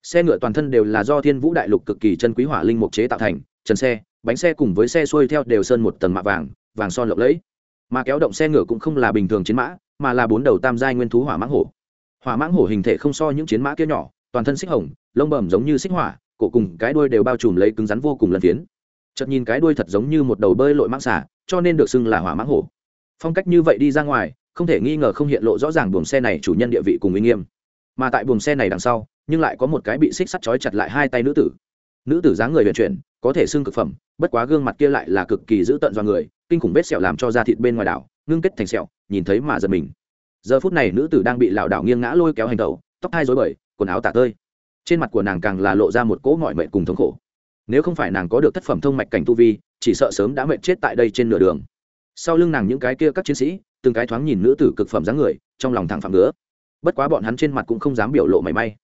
Xe ngựa toàn thân đều là do thiên vũ đại lục cực kỳ chân quý hỏa linh mục chế tạo thành, trần xe, bánh xe cùng với xe xuôi theo đều sơn một tầng mạ vàng vàng son lộng lẫy. Mà kéo động xe ngựa cũng không là bình thường chiến mã, mà là bốn đầu tam giai nguyên thú hỏa mãng hổ hỏa mãng hổ hình thể không so những chiến mã kia nhỏ, toàn thân xích hồng, lông bầm giống như xích hỏa, cổ cùng cái đuôi đều bao trùm lấy cứng rắn vô cùng lần tiến. chợt nhìn cái đuôi thật giống như một đầu bơi lội mãng xả cho nên được xưng là hỏa mãng hổ. Phong cách như vậy đi ra ngoài, không thể nghi ngờ không hiện lộ rõ ràng buồng xe này chủ nhân địa vị cùng uy nghiêm. Mà tại buồng xe này đằng sau, nhưng lại có một cái bị xích sắt trói chặt lại hai tay nữ tử. Nữ tử dáng người vận chuyển, có thể xưng cực phẩm, bất quá gương mặt kia lại là cực kỳ dữ tợn do người, kinh khủng vết sẹo làm cho da thịt bên ngoài đảo, ngưng kết thành sẹo, nhìn thấy mà giật mình giờ phút này nữ tử đang bị lảo đảo nghiêng ngã lôi kéo hành tẩu, tóc hai rối bời, quần áo tả tơi. Trên mặt của nàng càng là lộ ra một cỗ mọi mệnh cùng thống khổ. Nếu không phải nàng có được thất phẩm thông mạch cảnh tu vi, chỉ sợ sớm đã mệt chết tại đây trên nửa đường. Sau lưng nàng những cái kia các chiến sĩ, từng cái thoáng nhìn nữ tử cực phẩm dáng người, trong lòng thẳng phạm nữa. bất quá bọn hắn trên mặt cũng không dám biểu lộ mảy may.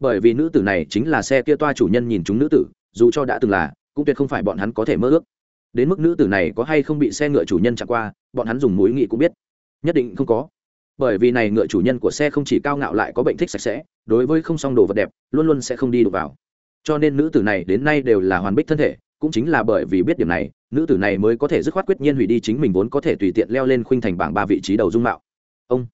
Bởi vì nữ tử này chính là xe kia toa chủ nhân nhìn chúng nữ tử, dù cho đã từng là, cũng tuyệt không phải bọn hắn có thể mơ ước. Đến mức nữ tử này có hay không bị xe ngựa chủ nhân chặn qua, bọn hắn dùng mũi nghị cũng biết. Nhất định không có bởi vì này ngựa chủ nhân của xe không chỉ cao ngạo lại có bệnh thích sạch sẽ, đối với không song đồ vật đẹp, luôn luôn sẽ không đi đụng vào. Cho nên nữ tử này đến nay đều là hoàn bích thân thể, cũng chính là bởi vì biết điểm này, nữ tử này mới có thể dứt khoát quyết nhiên hủy đi chính mình vốn có thể tùy tiện leo lên khuynh thành bảng ba vị trí đầu dung mạo. Ông.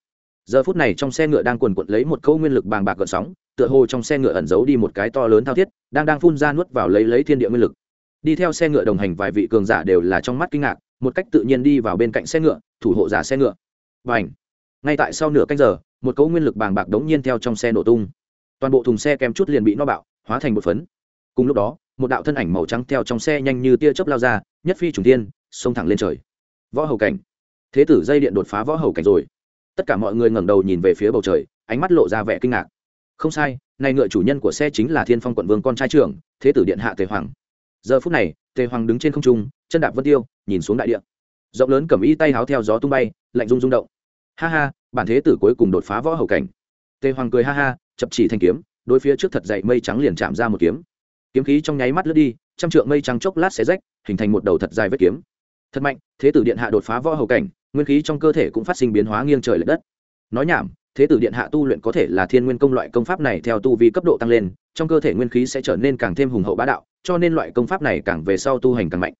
Giờ phút này trong xe ngựa đang quần quận lấy một câu nguyên lực bàng bạc gợn sóng, tựa hồ trong xe ngựa ẩn giấu đi một cái to lớn thao thiết, đang đang phun ra nuốt vào lấy lấy thiên địa nguyên lực. Đi theo xe ngựa đồng hành vài vị cường giả đều là trong mắt kinh ngạc, một cách tự nhiên đi vào bên cạnh xe ngựa, thủ hộ giả xe ngựa. Và ảnh ngay tại sau nửa canh giờ, một cỗ nguyên lực bàng bạc đống nhiên theo trong xe nổ tung. Toàn bộ thùng xe kèm chút liền bị no bạo, hóa thành một phấn. Cùng lúc đó, một đạo thân ảnh màu trắng theo trong xe nhanh như tia chớp lao ra, nhất phi trùng tiên xông thẳng lên trời. Võ hầu cảnh. Thế tử dây điện đột phá võ hầu cảnh rồi. Tất cả mọi người ngẩng đầu nhìn về phía bầu trời, ánh mắt lộ ra vẻ kinh ngạc. Không sai nay ngựa chủ nhân của xe chính là thiên phong quận vương con trai trưởng, thế tử điện hạ tề hoàng. Giờ phút này, tề hoàng đứng trên không trung, chân đạp vân tiêu, nhìn xuống đại địa. Rộng lớn cầm y tay háo theo gió tung bay, lạnh rung rung động ha ha, bản thế tử cuối cùng đột phá võ hậu cảnh. Tề hoàng cười ha ha, chập chỉ thanh kiếm, đối phía trước thật dậy mây trắng liền chạm ra một kiếm. Kiếm khí trong nháy mắt lướt đi, trăm trượng mây trắng chốc lát xé rách, hình thành một đầu thật dài vết kiếm. Thật mạnh, thế tử điện hạ đột phá võ hậu cảnh, nguyên khí trong cơ thể cũng phát sinh biến hóa nghiêng trời l ệ đất. Nói nhảm, thế tử điện hạ tu luyện có thể là thiên nguyên công loại công pháp này theo tu vi cấp độ tăng lên, trong cơ thể nguyên khí sẽ trở nên càng thêm hùng hậu bá đạo, cho nên loại công pháp này càng về sau tu hành càng mạnh.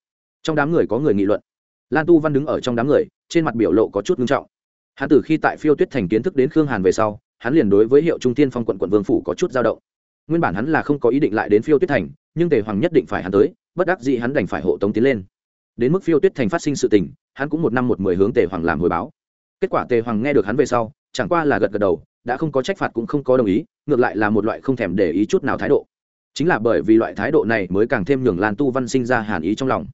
Trong đám người có người nghị luận. Lan tu văn đứng ở trong đám người, trên mặt biểu lộ có chút nghiêm trọng hắn từ khi tại phiêu tuyết thành kiến thức đến khương hàn về sau, hắn liền đối với hiệu trung tiên phong quận quận vương phủ có chút dao động. Nguyên bản hắn là không có ý định lại đến phiêu tuyết thành, nhưng tề hoàng nhất định phải hắn tới, bất đắc dĩ hắn đành phải hộ tống tiến lên. Đến mức phiêu tuyết thành phát sinh sự tình, hắn cũng một năm một mười hướng tề hoàng làm hồi báo. Kết quả tề hoàng nghe được hắn về sau, chẳng qua là gật gật đầu, đã không có trách phạt cũng không có đồng ý, ngược lại là một loại không thèm để ý chút nào thái độ. Chính là bởi vì loại thái độ này mới càng thêm nhường lan tu văn sinh ra hàn ý trong lòng.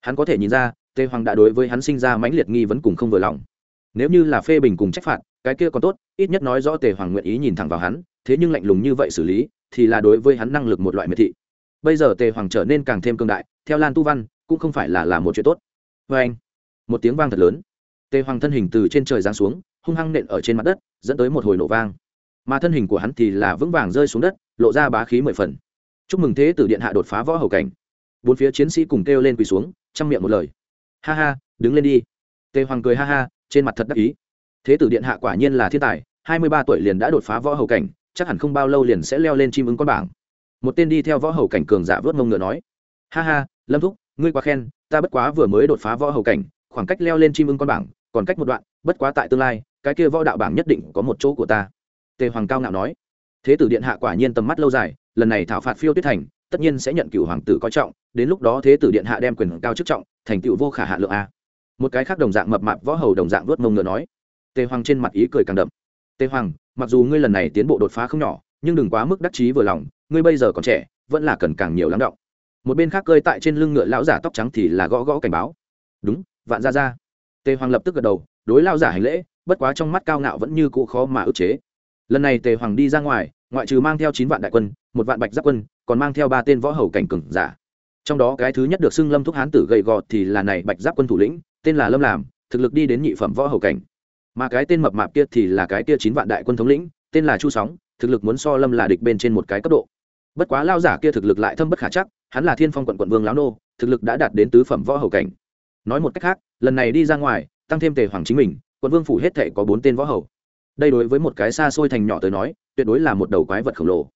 Hắn có thể nhìn ra, tề hoàng đã đối với hắn sinh ra mãnh liệt nghi vấn cùng không vừa lòng nếu như là phê bình cùng trách phạt, cái kia còn tốt, ít nhất nói rõ tề hoàng nguyện ý nhìn thẳng vào hắn, thế nhưng lạnh lùng như vậy xử lý, thì là đối với hắn năng lực một loại miệt thị. Bây giờ tề hoàng trở nên càng thêm cương đại, theo lan tu văn, cũng không phải là là một chuyện tốt. Vê anh, một tiếng vang thật lớn. Tề hoàng thân hình từ trên trời giáng xuống, hung hăng nện ở trên mặt đất, dẫn tới một hồi nổ vang. Mà thân hình của hắn thì là vững vàng rơi xuống đất, lộ ra bá khí mười phần. Chúc mừng thế tử điện hạ đột phá võ hầu cảnh. Bốn phía chiến sĩ cùng kêu lên quỳ xuống, chăm miệng một lời. Ha ha, đứng lên đi. Tề hoàng cười ha ha trên mặt thật đắc ý. Thế tử điện hạ quả nhiên là thiên tài, hai mươi ba tuổi liền đã đột phá võ hầu cảnh, chắc hẳn không bao lâu liền sẽ leo lên chim ứng con bảng. Một tên đi theo võ hầu cảnh cường giả vớt mông ngựa nói, ha ha, lâm thúc, ngươi quá khen, ta bất quá vừa mới đột phá võ hầu cảnh, khoảng cách leo lên chim ưng con bảng, còn cách một đoạn, bất quá tại tương lai, cái kia võ đạo bảng nhất định có một chỗ của ta. Tề hoàng cao ngạo nói. Thế tử điện hạ quả nhiên tầm mắt lâu dài, lần này thảo phạt phiêu tuyết thành, tất nhiên sẽ nhận cựu hoàng tử coi trọng, đến lúc đó thế tử điện hạ đem quyền cao chức trọng, thành tựu vô khả hạ lượng a một cái khác đồng dạng mập mạp võ hầu đồng dạng vuốt mông ngựa nói. Tề hoàng trên mặt ý cười càng đậm. Tề hoàng, mặc dù ngươi lần này tiến bộ đột phá không nhỏ, nhưng đừng quá mức đắc chí vừa lòng, ngươi bây giờ còn trẻ, vẫn là cần càng nhiều lắng động. Một bên khác cơi tại trên lưng ngựa lão giả tóc trắng thì là gõ gõ cảnh báo. Đúng, vạn ra ra tề hoàng lập tức gật đầu, đối lao giả hành lễ, bất quá trong mắt cao ngạo vẫn như cũ khó mà ức chế. Lần này tề hoàng đi ra ngoài, ngoại trừ mang theo chín vạn đại quân, một vạn bạch giáp quân, còn mang theo ba tên võ hầu cảnh cừng giả. Trong đó cái thứ nhất được xưng lâm thúc hán tử gầy gò thì là này bạch giáp quân thủ lĩnh tên là lâm làm, thực lực đi đến nhị phẩm võ hầu cảnh. Mà cái tên mập mạp kia thì là cái kia chín vạn đại quân thống lĩnh, tên là chu sóng, thực lực muốn so lâm là địch bên trên một cái cấp độ. Bất quá lao giả kia thực lực lại thâm bất khả chắc, hắn là thiên phong quận quận vương lão nô, thực lực đã đạt đến tứ phẩm võ hầu cảnh. Nói một cách khác, lần này đi ra ngoài, tăng thêm tề hoàng chính mình, quận vương phủ hết thể có bốn tên võ hầu. Đây đối với một cái xa xôi thành nhỏ tới nói, tuyệt đối là một đầu quái vật khổng lồ.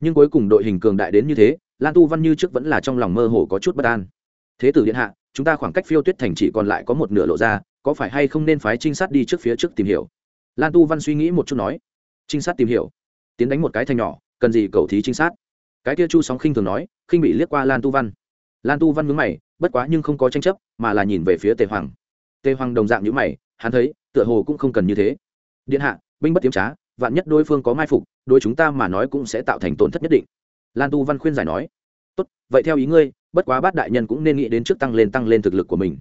Nhưng cuối cùng đội hình cường đại đến như thế, lan tu văn như trước vẫn là trong lòng mơ hồ có chút bất an. Thế tử điện hạ chúng ta khoảng cách phiêu tuyết thành chỉ còn lại có một nửa lộ ra, có phải hay không nên phái trinh sát đi trước phía trước tìm hiểu? Lan tu văn suy nghĩ một chút nói. Trinh sát tìm hiểu. Tiến đánh một cái thành nhỏ, cần gì cầu thí trinh sát? Cái kia chu sóng khinh thường nói, khinh bị liếc qua lan tu văn. Lan tu văn mướn mày, bất quá nhưng không có tranh chấp, mà là nhìn về phía tề hoàng. Tề hoàng đồng dạng nhữ mày, hắn thấy, tựa hồ cũng không cần như thế. Điện hạ, binh bất tiếm trá, vạn nhất đối phương có mai phục đôi chúng ta mà nói cũng sẽ tạo thành tổn thất nhất định. Lan tu văn khuyên giải nói. Tốt, vậy theo ý ngươi bất quá bát đại nhân cũng nên nghĩ đến trước tăng lên tăng lên thực lực của mình.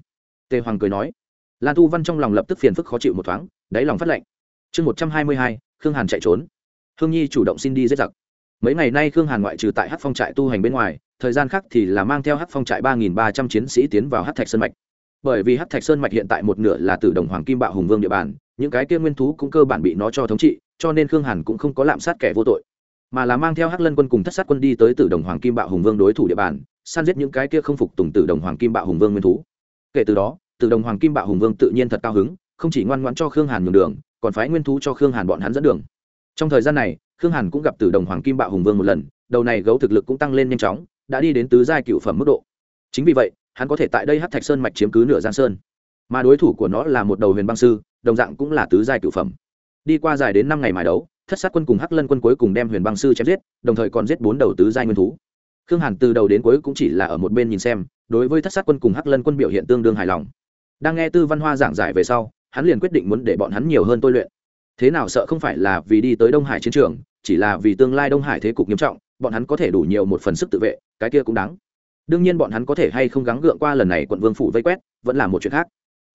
Tề hoàng cười nói. Lan Thu văn trong lòng lập tức phiền phức khó chịu một thoáng, đáy lòng phát lệnh. Chương một trăm hai mươi hai, khương hàn chạy trốn. Hương nhi chủ động xin đi giết giặc. Mấy ngày nay khương hàn ngoại trừ tại hát phong trại tu hành bên ngoài, thời gian khác thì là mang theo hát phong trại ba nghìn ba trăm chiến sĩ tiến vào hát thạch sơn mạch. Bởi vì hát thạch sơn mạch hiện tại một nửa là từ đồng hoàng kim bạo hùng vương địa bàn, những cái kia nguyên thú cũng cơ bản bị nó cho thống trị, cho nên khương hàn cũng không có lạm sát kẻ vô tội, mà là mang theo hắc lân quân cùng thất sát quân đi tới từ đồng hoàng kim bạo hùng vương đối thủ địa bàn săn giết những cái kia không phục tùng từ đồng hoàng kim bạo hùng vương nguyên thú. Kể từ đó từ đồng hoàng kim bạo hùng vương tự nhiên thật cao hứng, không chỉ ngoan ngoãn cho khương hàn nhường đường, còn phái nguyên thú cho khương hàn bọn hắn dẫn đường. Trong thời gian này, khương hàn cũng gặp từ đồng hoàng kim bạo hùng vương một lần, đầu này gấu thực lực cũng tăng lên nhanh chóng, đã đi đến tứ giai cựu phẩm mức độ. Chính vì vậy, hắn có thể tại đây hát thạch sơn mạch chiếm cứ nửa giang sơn. Mà đối thủ của nó là một đầu huyền băng sư, đồng dạng cũng là tứ giai cựu phẩm. Đi qua dài đến năm ngày mài đấu, thất sát quân cùng hắc lân quân cuối cùng đem huyền băng sư chém giết, đồng thời còn giết bốn đầu tứ giai nguyên thú khương hàn từ đầu đến cuối cũng chỉ là ở một bên nhìn xem, đối với thất sát quân cùng hắc lân quân biểu hiện tương đương hài lòng. Đang nghe tư văn hoa giảng giải về sau, hắn liền quyết định muốn để bọn hắn nhiều hơn tôi luyện. Thế nào sợ không phải là vì đi tới đông hải chiến trường, chỉ là vì tương lai đông hải thế cục nghiêm trọng, bọn hắn có thể đủ nhiều một phần sức tự vệ, cái kia cũng đáng. Đương nhiên bọn hắn có thể hay không gắng gượng qua lần này quận vương phủ vây quét, vẫn là một chuyện khác.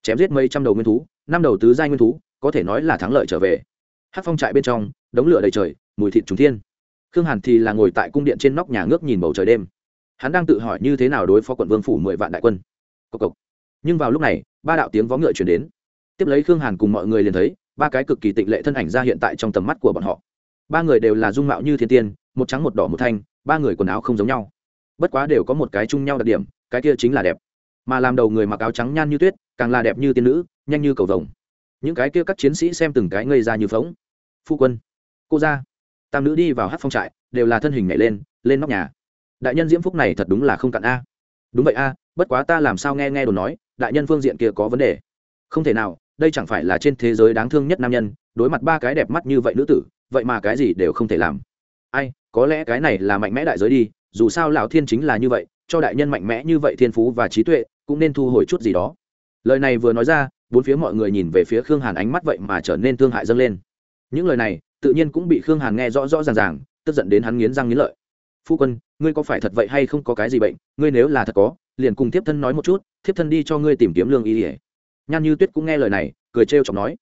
Chém giết mấy trăm đầu nguyên thú, năm đầu tứ giai nguyên thú, có thể nói là thắng lợi trở về. Hát phong trại bên trong, đống lửa đầy trời, mùi thịt trùng thiên khương hàn thì là ngồi tại cung điện trên nóc nhà ngước nhìn bầu trời đêm. Hắn đang tự hỏi như thế nào đối phó quận vương phủ mười vạn đại quân. Cộc cộc. nhưng vào lúc này, ba đạo tiếng vó ngựa chuyển đến. Tiếp lấy khương hàn cùng mọi người liền thấy, ba cái cực kỳ tịnh lệ thân ảnh ra hiện tại trong tầm mắt của bọn họ. Ba người đều là dung mạo như thiên tiên, một trắng một đỏ một thanh, ba người quần áo không giống nhau. Bất quá đều có một cái chung nhau đặc điểm, cái kia chính là đẹp. Mà làm đầu người mặc áo trắng nhan như tuyết, càng là đẹp như tiên nữ, nhanh như cầu vồng. Những cái kia các chiến sĩ xem từng cái ngây ra như phóng phu quân. Cô ra tam nữ đi vào hát phong trại, đều là thân hình nhảy lên lên nóc nhà. Đại nhân diễm phúc này thật đúng là không cạn a. Đúng vậy a, bất quá ta làm sao nghe nghe đồn nói, đại nhân phương diện kia có vấn đề. Không thể nào, đây chẳng phải là trên thế giới đáng thương nhất nam nhân, đối mặt ba cái đẹp mắt như vậy nữ tử, vậy mà cái gì đều không thể làm. Ai, có lẽ cái này là mạnh mẽ đại giới đi, dù sao lão thiên chính là như vậy, cho đại nhân mạnh mẽ như vậy thiên phú và trí tuệ, cũng nên thu hồi chút gì đó. Lời này vừa nói ra, bốn phía mọi người nhìn về phía khương hàn ánh mắt vậy mà trở nên thương hại dâng lên. Những lời này tự nhiên cũng bị khương hàn nghe rõ rõ ràng ràng, tức giận đến hắn nghiến răng nghiến lợi. Phu quân, ngươi có phải thật vậy hay không có cái gì bệnh? Ngươi nếu là thật có, liền cùng tiếp thân nói một chút, thiếp thân đi cho ngươi tìm kiếm lương y ỉa nhan như tuyết cũng nghe lời này, cười trêu chọc nói.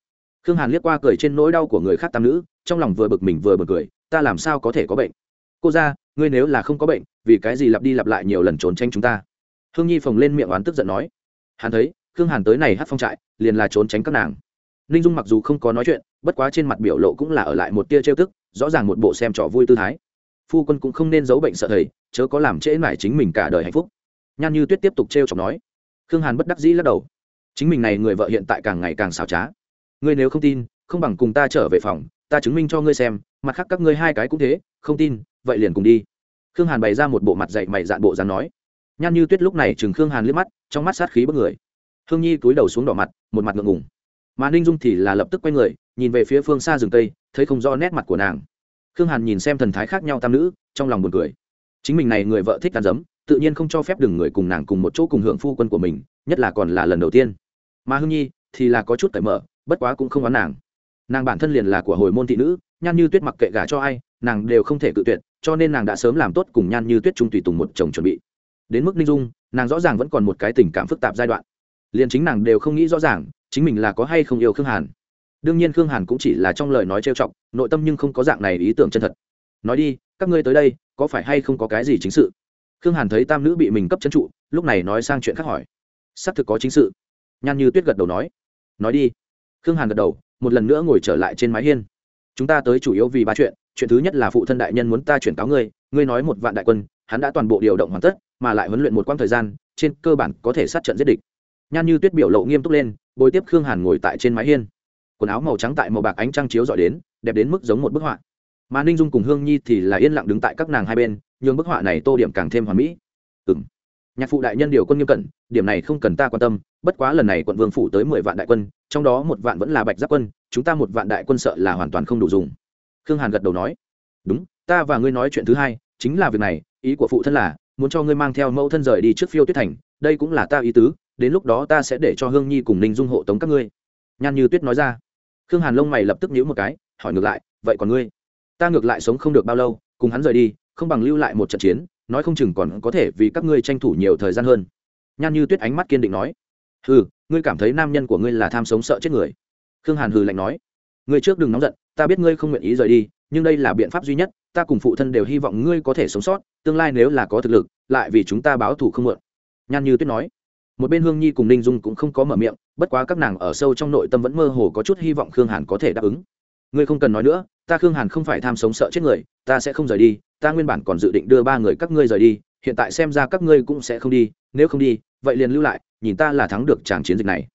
Khương hàn liếc qua cười trên nỗi đau của người khác tam nữ, trong lòng vừa bực mình vừa bực cười, ta làm sao có thể có bệnh? Cô ra ngươi nếu là không có bệnh, vì cái gì lặp đi lặp lại nhiều lần trốn tranh chúng ta? Hương nhi phồng lên miệng oán tức giận nói. Hắn thấy, khương hàn tới này hát phong trại, liền là trốn tránh các nàng. Ninh dung mặc dù không có nói chuyện bất quá trên mặt biểu lộ cũng là ở lại một tia trêu tức, rõ ràng một bộ xem trò vui tư thái. Phu quân cũng không nên giấu bệnh sợ thầy, chớ có làm trễ mải chính mình cả đời hạnh phúc. Nhan như tuyết tiếp tục trêu chọc nói. Khương hàn bất đắc dĩ lắc đầu. Chính mình này người vợ hiện tại càng ngày càng xảo trá. Ngươi nếu không tin, không bằng cùng ta trở về phòng, ta chứng minh cho ngươi xem, mặt khác các ngươi hai cái cũng thế, không tin, vậy liền cùng đi. Khương hàn bày ra một bộ mặt dạy mày dạn bộ dán nói. Nhan như tuyết lúc này chừng khương hàn liếc mắt, trong mắt sát khí bất người. Hương nhi túi đầu xuống đỏ mặt, một mặt ngượng ngùng. Mà ninh dung thì là lập tức quay người nhìn về phía phương xa rừng tây, thấy không rõ nét mặt của nàng. Khương hàn nhìn xem thần thái khác nhau tam nữ, trong lòng buồn cười. Chính mình này người vợ thích ăn dấm, tự nhiên không cho phép đừng người cùng nàng cùng một chỗ cùng hưởng phu quân của mình, nhất là còn là lần đầu tiên. Mà hương nhi thì là có chút cởi mở, bất quá cũng không oán nàng. Nàng bản thân liền là của hồi môn thị nữ, nhan như tuyết mặc kệ gả cho ai, nàng đều không thể cự tuyệt, cho nên nàng đã sớm làm tốt cùng nhan như tuyết trung tùy tùng một chồng chuẩn bị. Đến mức ninh dung, nàng rõ ràng vẫn còn một cái tình cảm phức tạp giai đoạn. Liền chính nàng đều không nghĩ rõ ràng, chính mình là có hay không yêu khương hàn đương nhiên khương hàn cũng chỉ là trong lời nói trêu chọc, nội tâm nhưng không có dạng này ý tưởng chân thật. Nói đi, các ngươi tới đây, có phải hay không có cái gì chính sự? Khương hàn thấy tam nữ bị mình cấp chân trụ, lúc này nói sang chuyện khác hỏi. Xác thực có chính sự. Nhan như tuyết gật đầu nói. Nói đi. Khương hàn gật đầu, một lần nữa ngồi trở lại trên mái hiên. Chúng ta tới chủ yếu vì ba chuyện chuyện thứ nhất là phụ thân đại nhân muốn ta chuyển cáo ngươi ngươi nói một vạn đại quân, hắn đã toàn bộ điều động hoàn tất, mà lại huấn luyện một quãng thời gian, trên cơ bản có thể sát trận giết địch. Nhan như tuyết biểu lộ nghiêm túc lên, bồi tiếp khương hàn ngồi tại trên mái hiên quần áo màu trắng tại màu bạc ánh trăng chiếu dọi đến, đẹp đến mức giống một bức họa. Mà ninh dung cùng hương nhi thì là yên lặng đứng tại các nàng hai bên, nhường bức họa này tô điểm càng thêm hoàn mỹ. Ừ m nhạc phụ đại nhân điều quân nghiêm cẩn, điểm này không cần ta quan tâm, bất quá lần này quận vương phủ tới mười vạn đại quân, trong đó một vạn vẫn là bạch giáp quân, chúng ta một vạn đại quân sợ là hoàn toàn không đủ dùng. Khương hàn gật đầu nói. Đúng, ta và ngươi nói chuyện thứ hai, chính là việc này, ý của phụ thân là, muốn cho ngươi mang theo mẫu thân rời đi trước phiêu tuyết thành, đây cũng là ta ý tứ, đến lúc đó ta sẽ để cho hương nhi cùng ninh dung hộ tống các ngươi. Nhan như tuyết nói ra khương hàn lông mày lập tức nhíu một cái, hỏi ngược lại, vậy còn ngươi? Ta ngược lại sống không được bao lâu, cùng hắn rời đi, không bằng lưu lại một trận chiến, nói không chừng còn có thể vì các ngươi tranh thủ nhiều thời gian hơn. Nhan như tuyết ánh mắt kiên định nói. Hừ, ngươi cảm thấy nam nhân của ngươi là tham sống sợ chết người? Khương hàn hừ lạnh nói. Ngươi trước đừng nóng giận, ta biết ngươi không nguyện ý rời đi, nhưng đây là biện pháp duy nhất, ta cùng phụ thân đều hy vọng ngươi có thể sống sót, tương lai nếu là có thực lực, lại vì chúng ta báo thù không mượn. Nhan như tuyết nói một bên hương nhi cùng ninh dung cũng không có mở miệng, bất quá các nàng ở sâu trong nội tâm vẫn mơ hồ có chút hy vọng khương hàn có thể đáp ứng. Ngươi không cần nói nữa, ta khương hàn không phải tham sống sợ chết người, ta sẽ không rời đi, ta nguyên bản còn dự định đưa ba người các ngươi rời đi, hiện tại xem ra các ngươi cũng sẽ không đi, nếu không đi, vậy liền lưu lại, nhìn ta là thắng được tràng chiến dịch này.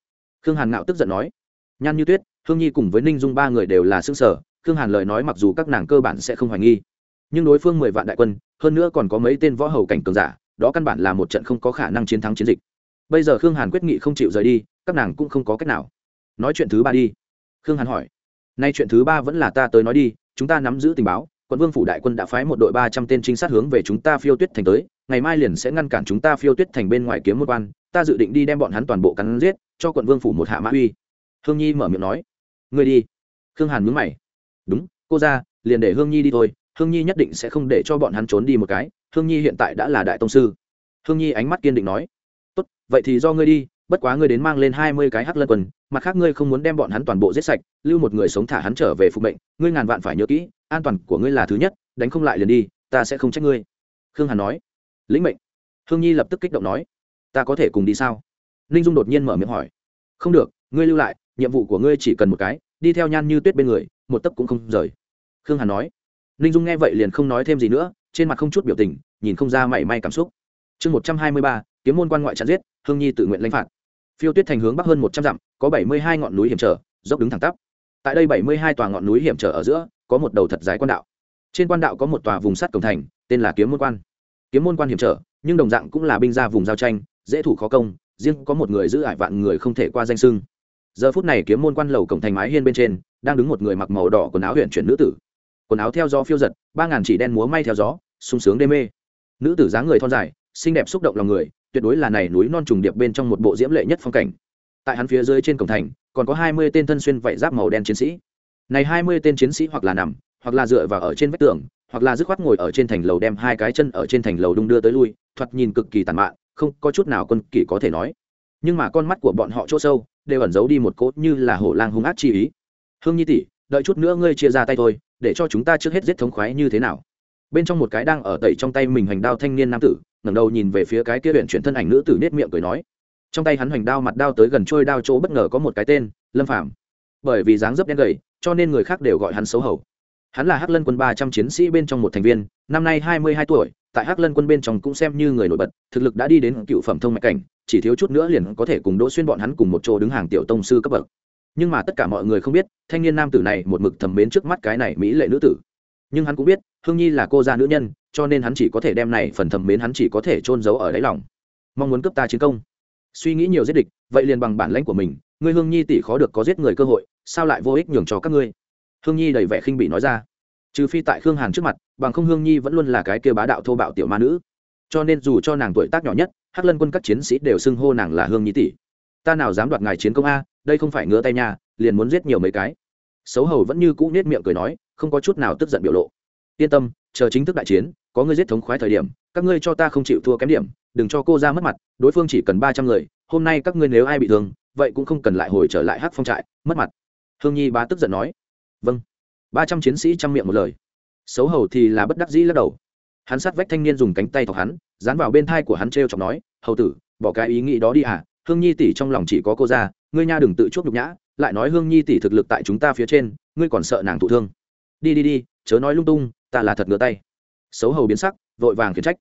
Khương hàn ngạo tức giận nói. Nhan như tuyết, hương nhi cùng với ninh dung ba người đều là xương sở khương hàn lời nói mặc dù các nàng cơ bản sẽ không hoài nghi, nhưng đối phương mười vạn đại quân, hơn nữa còn có mấy tên võ hầu cảnh cường giả, đó căn bản là một trận không có khả năng chiến thắng chiến dịch bây giờ khương hàn quyết nghị không chịu rời đi các nàng cũng không có cách nào nói chuyện thứ ba đi khương hàn hỏi nay chuyện thứ ba vẫn là ta tới nói đi chúng ta nắm giữ tình báo quận vương phủ đại quân đã phái một đội ba trăm tên trinh sát hướng về chúng ta phiêu tuyết thành tới ngày mai liền sẽ ngăn cản chúng ta phiêu tuyết thành bên ngoài kiếm một quan ta dự định đi đem bọn hắn toàn bộ cắn giết cho quận vương phủ một hạ mã uy hương nhi mở miệng nói ngươi đi khương hàn mướn mày đúng cô ra liền để hương nhi đi thôi hương nhi nhất định sẽ không để cho bọn hắn trốn đi một cái hương nhi hiện tại đã là đại tông sư hương nhi ánh mắt kiên định nói vậy thì do ngươi đi, bất quá ngươi đến mang lên hai mươi cái hắc lân quần, mặt khác ngươi không muốn đem bọn hắn toàn bộ giết sạch, lưu một người sống thả hắn trở về phục mệnh, ngươi ngàn vạn phải nhớ kỹ, an toàn của ngươi là thứ nhất, đánh không lại liền đi, ta sẽ không trách ngươi. Khương hàn nói. Lĩnh mệnh. Hương nhi lập tức kích động nói. Ta có thể cùng đi sao? Ninh dung đột nhiên mở miệng hỏi. Không được, ngươi lưu lại, nhiệm vụ của ngươi chỉ cần một cái, đi theo nhan như tuyết bên người, một tấc cũng không rời. Khương hàn nói. Ninh dung nghe vậy liền không nói thêm gì nữa, trên mặt không chút biểu tình, nhìn không ra mảy may cảm xúc. Chương một trăm hai mươi ba kiếm môn quan ngoại chặn giết, hương nhi tự nguyện lãnh phạt. Phiêu tuyết thành hướng bắc hơn một trăm dặm, có bảy mươi hai ngọn núi hiểm trở, dốc đứng thẳng tắp. Tại đây bảy mươi hai tòa ngọn núi hiểm trở ở giữa, có một đầu thật dài quan đạo. Trên quan đạo có một tòa vùng sắt cổng thành, tên là kiếm môn quan. Kiếm môn quan hiểm trở, nhưng đồng dạng cũng là binh ra vùng giao tranh, dễ thủ khó công, riêng có một người giữ ải vạn người không thể qua danh sưng giờ phút này kiếm môn quan lầu cổng thành mái hiên bên trên, đang đứng một người mặc màu đỏ quần áo huyện chuyển nữ tử. Quần áo theo gió phiêu giật, ba ngàn chỉ đen múa may theo gió, sung sướng đê mê. Nữ tử dáng người thon dài, xinh đẹp xúc động lòng người tuyệt đối là này núi non trùng điệp bên trong một bộ diễm lệ nhất phong cảnh. Tại hắn phía dưới trên cổng thành, còn có hai mươi tên thân xuyên vảy giáp màu đen chiến sĩ. Này hai mươi tên chiến sĩ hoặc là nằm, hoặc là dựa vào ở trên vách tường, hoặc là dứt khoát ngồi ở trên thành lầu đem hai cái chân ở trên thành lầu đung đưa tới lui, thoạt nhìn cực kỳ tàn mạn, không có chút nào quân kỳ có thể nói. Nhưng mà con mắt của bọn họ chỗ sâu, đều ẩn giấu đi một cốt như là hổ lang hung ác chi ý. Hương nhi tỷ, đợi chút nữa ngươi chia ra tay thôi, để cho chúng ta trước hết giết thống khoái như thế nào? Bên trong một cái đang ở tẩy trong tay mình hành đao thanh niên nam tử ngẩng đầu nhìn về phía cái kia huyện chuyển thân ảnh nữ tử nết miệng cười nói. Trong tay hắn hoành đao mặt đao tới gần trôi đao chỗ bất ngờ có một cái tên, lâm phạm bởi vì dáng dấp đen gầy, cho nên người khác đều gọi hắn xấu hổ hắn là hắc lân quân ba trăm chiến sĩ bên trong một thành viên, năm nay hai mươi hai tuổi, tại hắc lân quân bên trong cũng xem như người nổi bật, thực lực đã đi đến cựu phẩm thông mạch cảnh, chỉ thiếu chút nữa liền có thể cùng đỗ xuyên bọn hắn cùng một chỗ đứng hàng tiểu tông sư cấp bậc. Nhưng mà tất cả mọi người không biết, thanh niên nam tử này một mực thầm mến trước mắt cái này mỹ lệ nữ tử. Nhưng hắn cũng biết, hương nhi là cô gia nữ nhân cho nên hắn chỉ có thể đem này phần thầm mến hắn chỉ có thể trôn giấu ở đáy lòng. Mong muốn cướp ta chiến công. Suy nghĩ nhiều giết địch, vậy liền bằng bản lãnh của mình, ngươi hương nhi tỷ khó được có giết người cơ hội, sao lại vô ích nhường cho các ngươi? Hương nhi đầy vẻ khinh bị nói ra. Trừ phi tại khương hàn trước mặt, bằng không hương nhi vẫn luôn là cái kia bá đạo thô bạo tiểu ma nữ. Cho nên dù cho nàng tuổi tác nhỏ nhất, hắc lân quân các chiến sĩ đều xưng hô nàng là hương nhi tỷ. Ta nào dám đoạt ngài chiến công a, đây không phải ngứa tay nha, liền muốn giết nhiều mấy cái. Xấu hầu vẫn như cũ nết miệng cười nói, không có chút nào tức giận biểu lộ. Yên tâm, chờ chính thức đại chiến có ngươi giết thống khoái thời điểm, các ngươi cho ta không chịu thua kém điểm, đừng cho cô ra mất mặt, đối phương chỉ cần ba trăm người, hôm nay các ngươi nếu ai bị thương, vậy cũng không cần lại hồi trở lại hắc phong trại, mất mặt. Hương nhi bá tức giận nói. Vâng. Ba trăm chiến sĩ chăm miệng một lời. Xấu hầu thì là bất đắc dĩ lắc đầu. Hắn sát vách thanh niên dùng cánh tay thọc hắn, dán vào bên thai của hắn t r e o chọc nói, hầu tử, bỏ cái ý nghĩ đó đi à hương nhi tỷ trong lòng chỉ có cô ra, ngươi nha đừng tự chuốc nhục nhã, lại nói hương nhi tỷ thực lực tại chúng ta phía trên, ngươi còn sợ nàng thụ thương. Đi đi đi, chớ nói lung tung, ta là thật ngửa tay xấu hầu biến sắc, vội vàng khiển trách.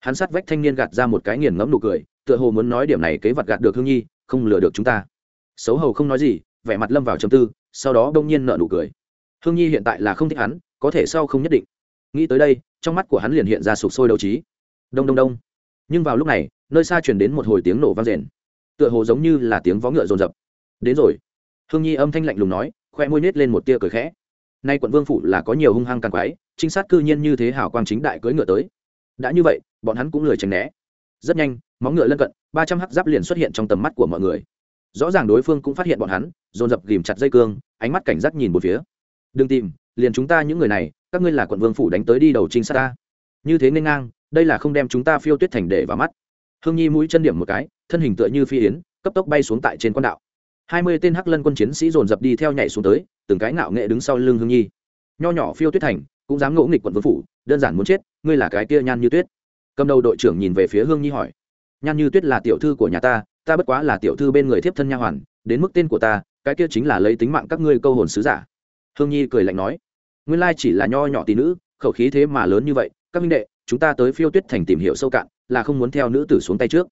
Hắn sát vách thanh niên gạt ra một cái nghiền ngẫm nụ cười, tựa hồ muốn nói điểm này kế vật gạt được hương nhi, không lừa được chúng ta. Xấu hầu không nói gì, vẻ mặt lâm vào chầm tư, sau đó đông nhiên nợ nụ cười. Hương nhi hiện tại là không thích hắn, có thể sau không nhất định. Nghĩ tới đây, trong mắt của hắn liền hiện ra sụp sôi đầu trí. Đông đông đông. Nhưng vào lúc này, nơi xa chuyển đến một hồi tiếng nổ vang rền. Tựa hồ giống như là tiếng vó ngựa rồn rập đến rồi. Hương nhi âm thanh lạnh lùng nói, khoe môi nết lên một tia cười khẽ nay quận vương phủ là có nhiều hung hăng càng quái, trinh sát cư nhiên như thế hảo quang chính đại cưỡi ngựa tới. Đã như vậy, bọn hắn cũng lười tránh né. Rất nhanh, móng ngựa lân cận, ba trăm hắc giáp liền xuất hiện trong tầm mắt của mọi người. Rõ ràng đối phương cũng phát hiện bọn hắn, dồn dập ghìm chặt dây cương, ánh mắt cảnh giác nhìn một phía. Đừng tìm, liền chúng ta những người này, các ngươi là quận vương phủ đánh tới đi đầu trinh sát ta. Như thế nên ngang, đây là không đem chúng ta phiêu tuyết thành để vào mắt. Hương nhi mũi chân điểm một cái, thân hình tựa như phi yến, cấp tốc bay xuống tại trên quan đạo hai mươi tên hắc lân quân chiến sĩ dồn dập đi theo nhảy xuống tới, từng cái ngạo nghệ đứng sau lưng hương nhi. Nho nhỏ phiêu tuyết thành, cũng dám ngỗ nghịch quận vương phủ, đơn giản muốn chết, ngươi là cái kia nhan như tuyết. Cầm đầu đội trưởng nhìn về phía hương nhi hỏi. Nhan như tuyết là tiểu thư của nhà ta ta bất quá là tiểu thư bên người thiếp thân nha hoàn, đến mức tên của ta, cái kia chính là lấy tính mạng các ngươi câu hồn sứ giả. Hương nhi cười lạnh nói. Nguyên lai chỉ là nho nhỏ tỷ nữ, khẩu khí thế mà lớn như vậy, các minh đệ, chúng ta tới phiêu tuyết thành tìm hiểu sâu cạn, là không muốn theo nữ tử xuống tay trước.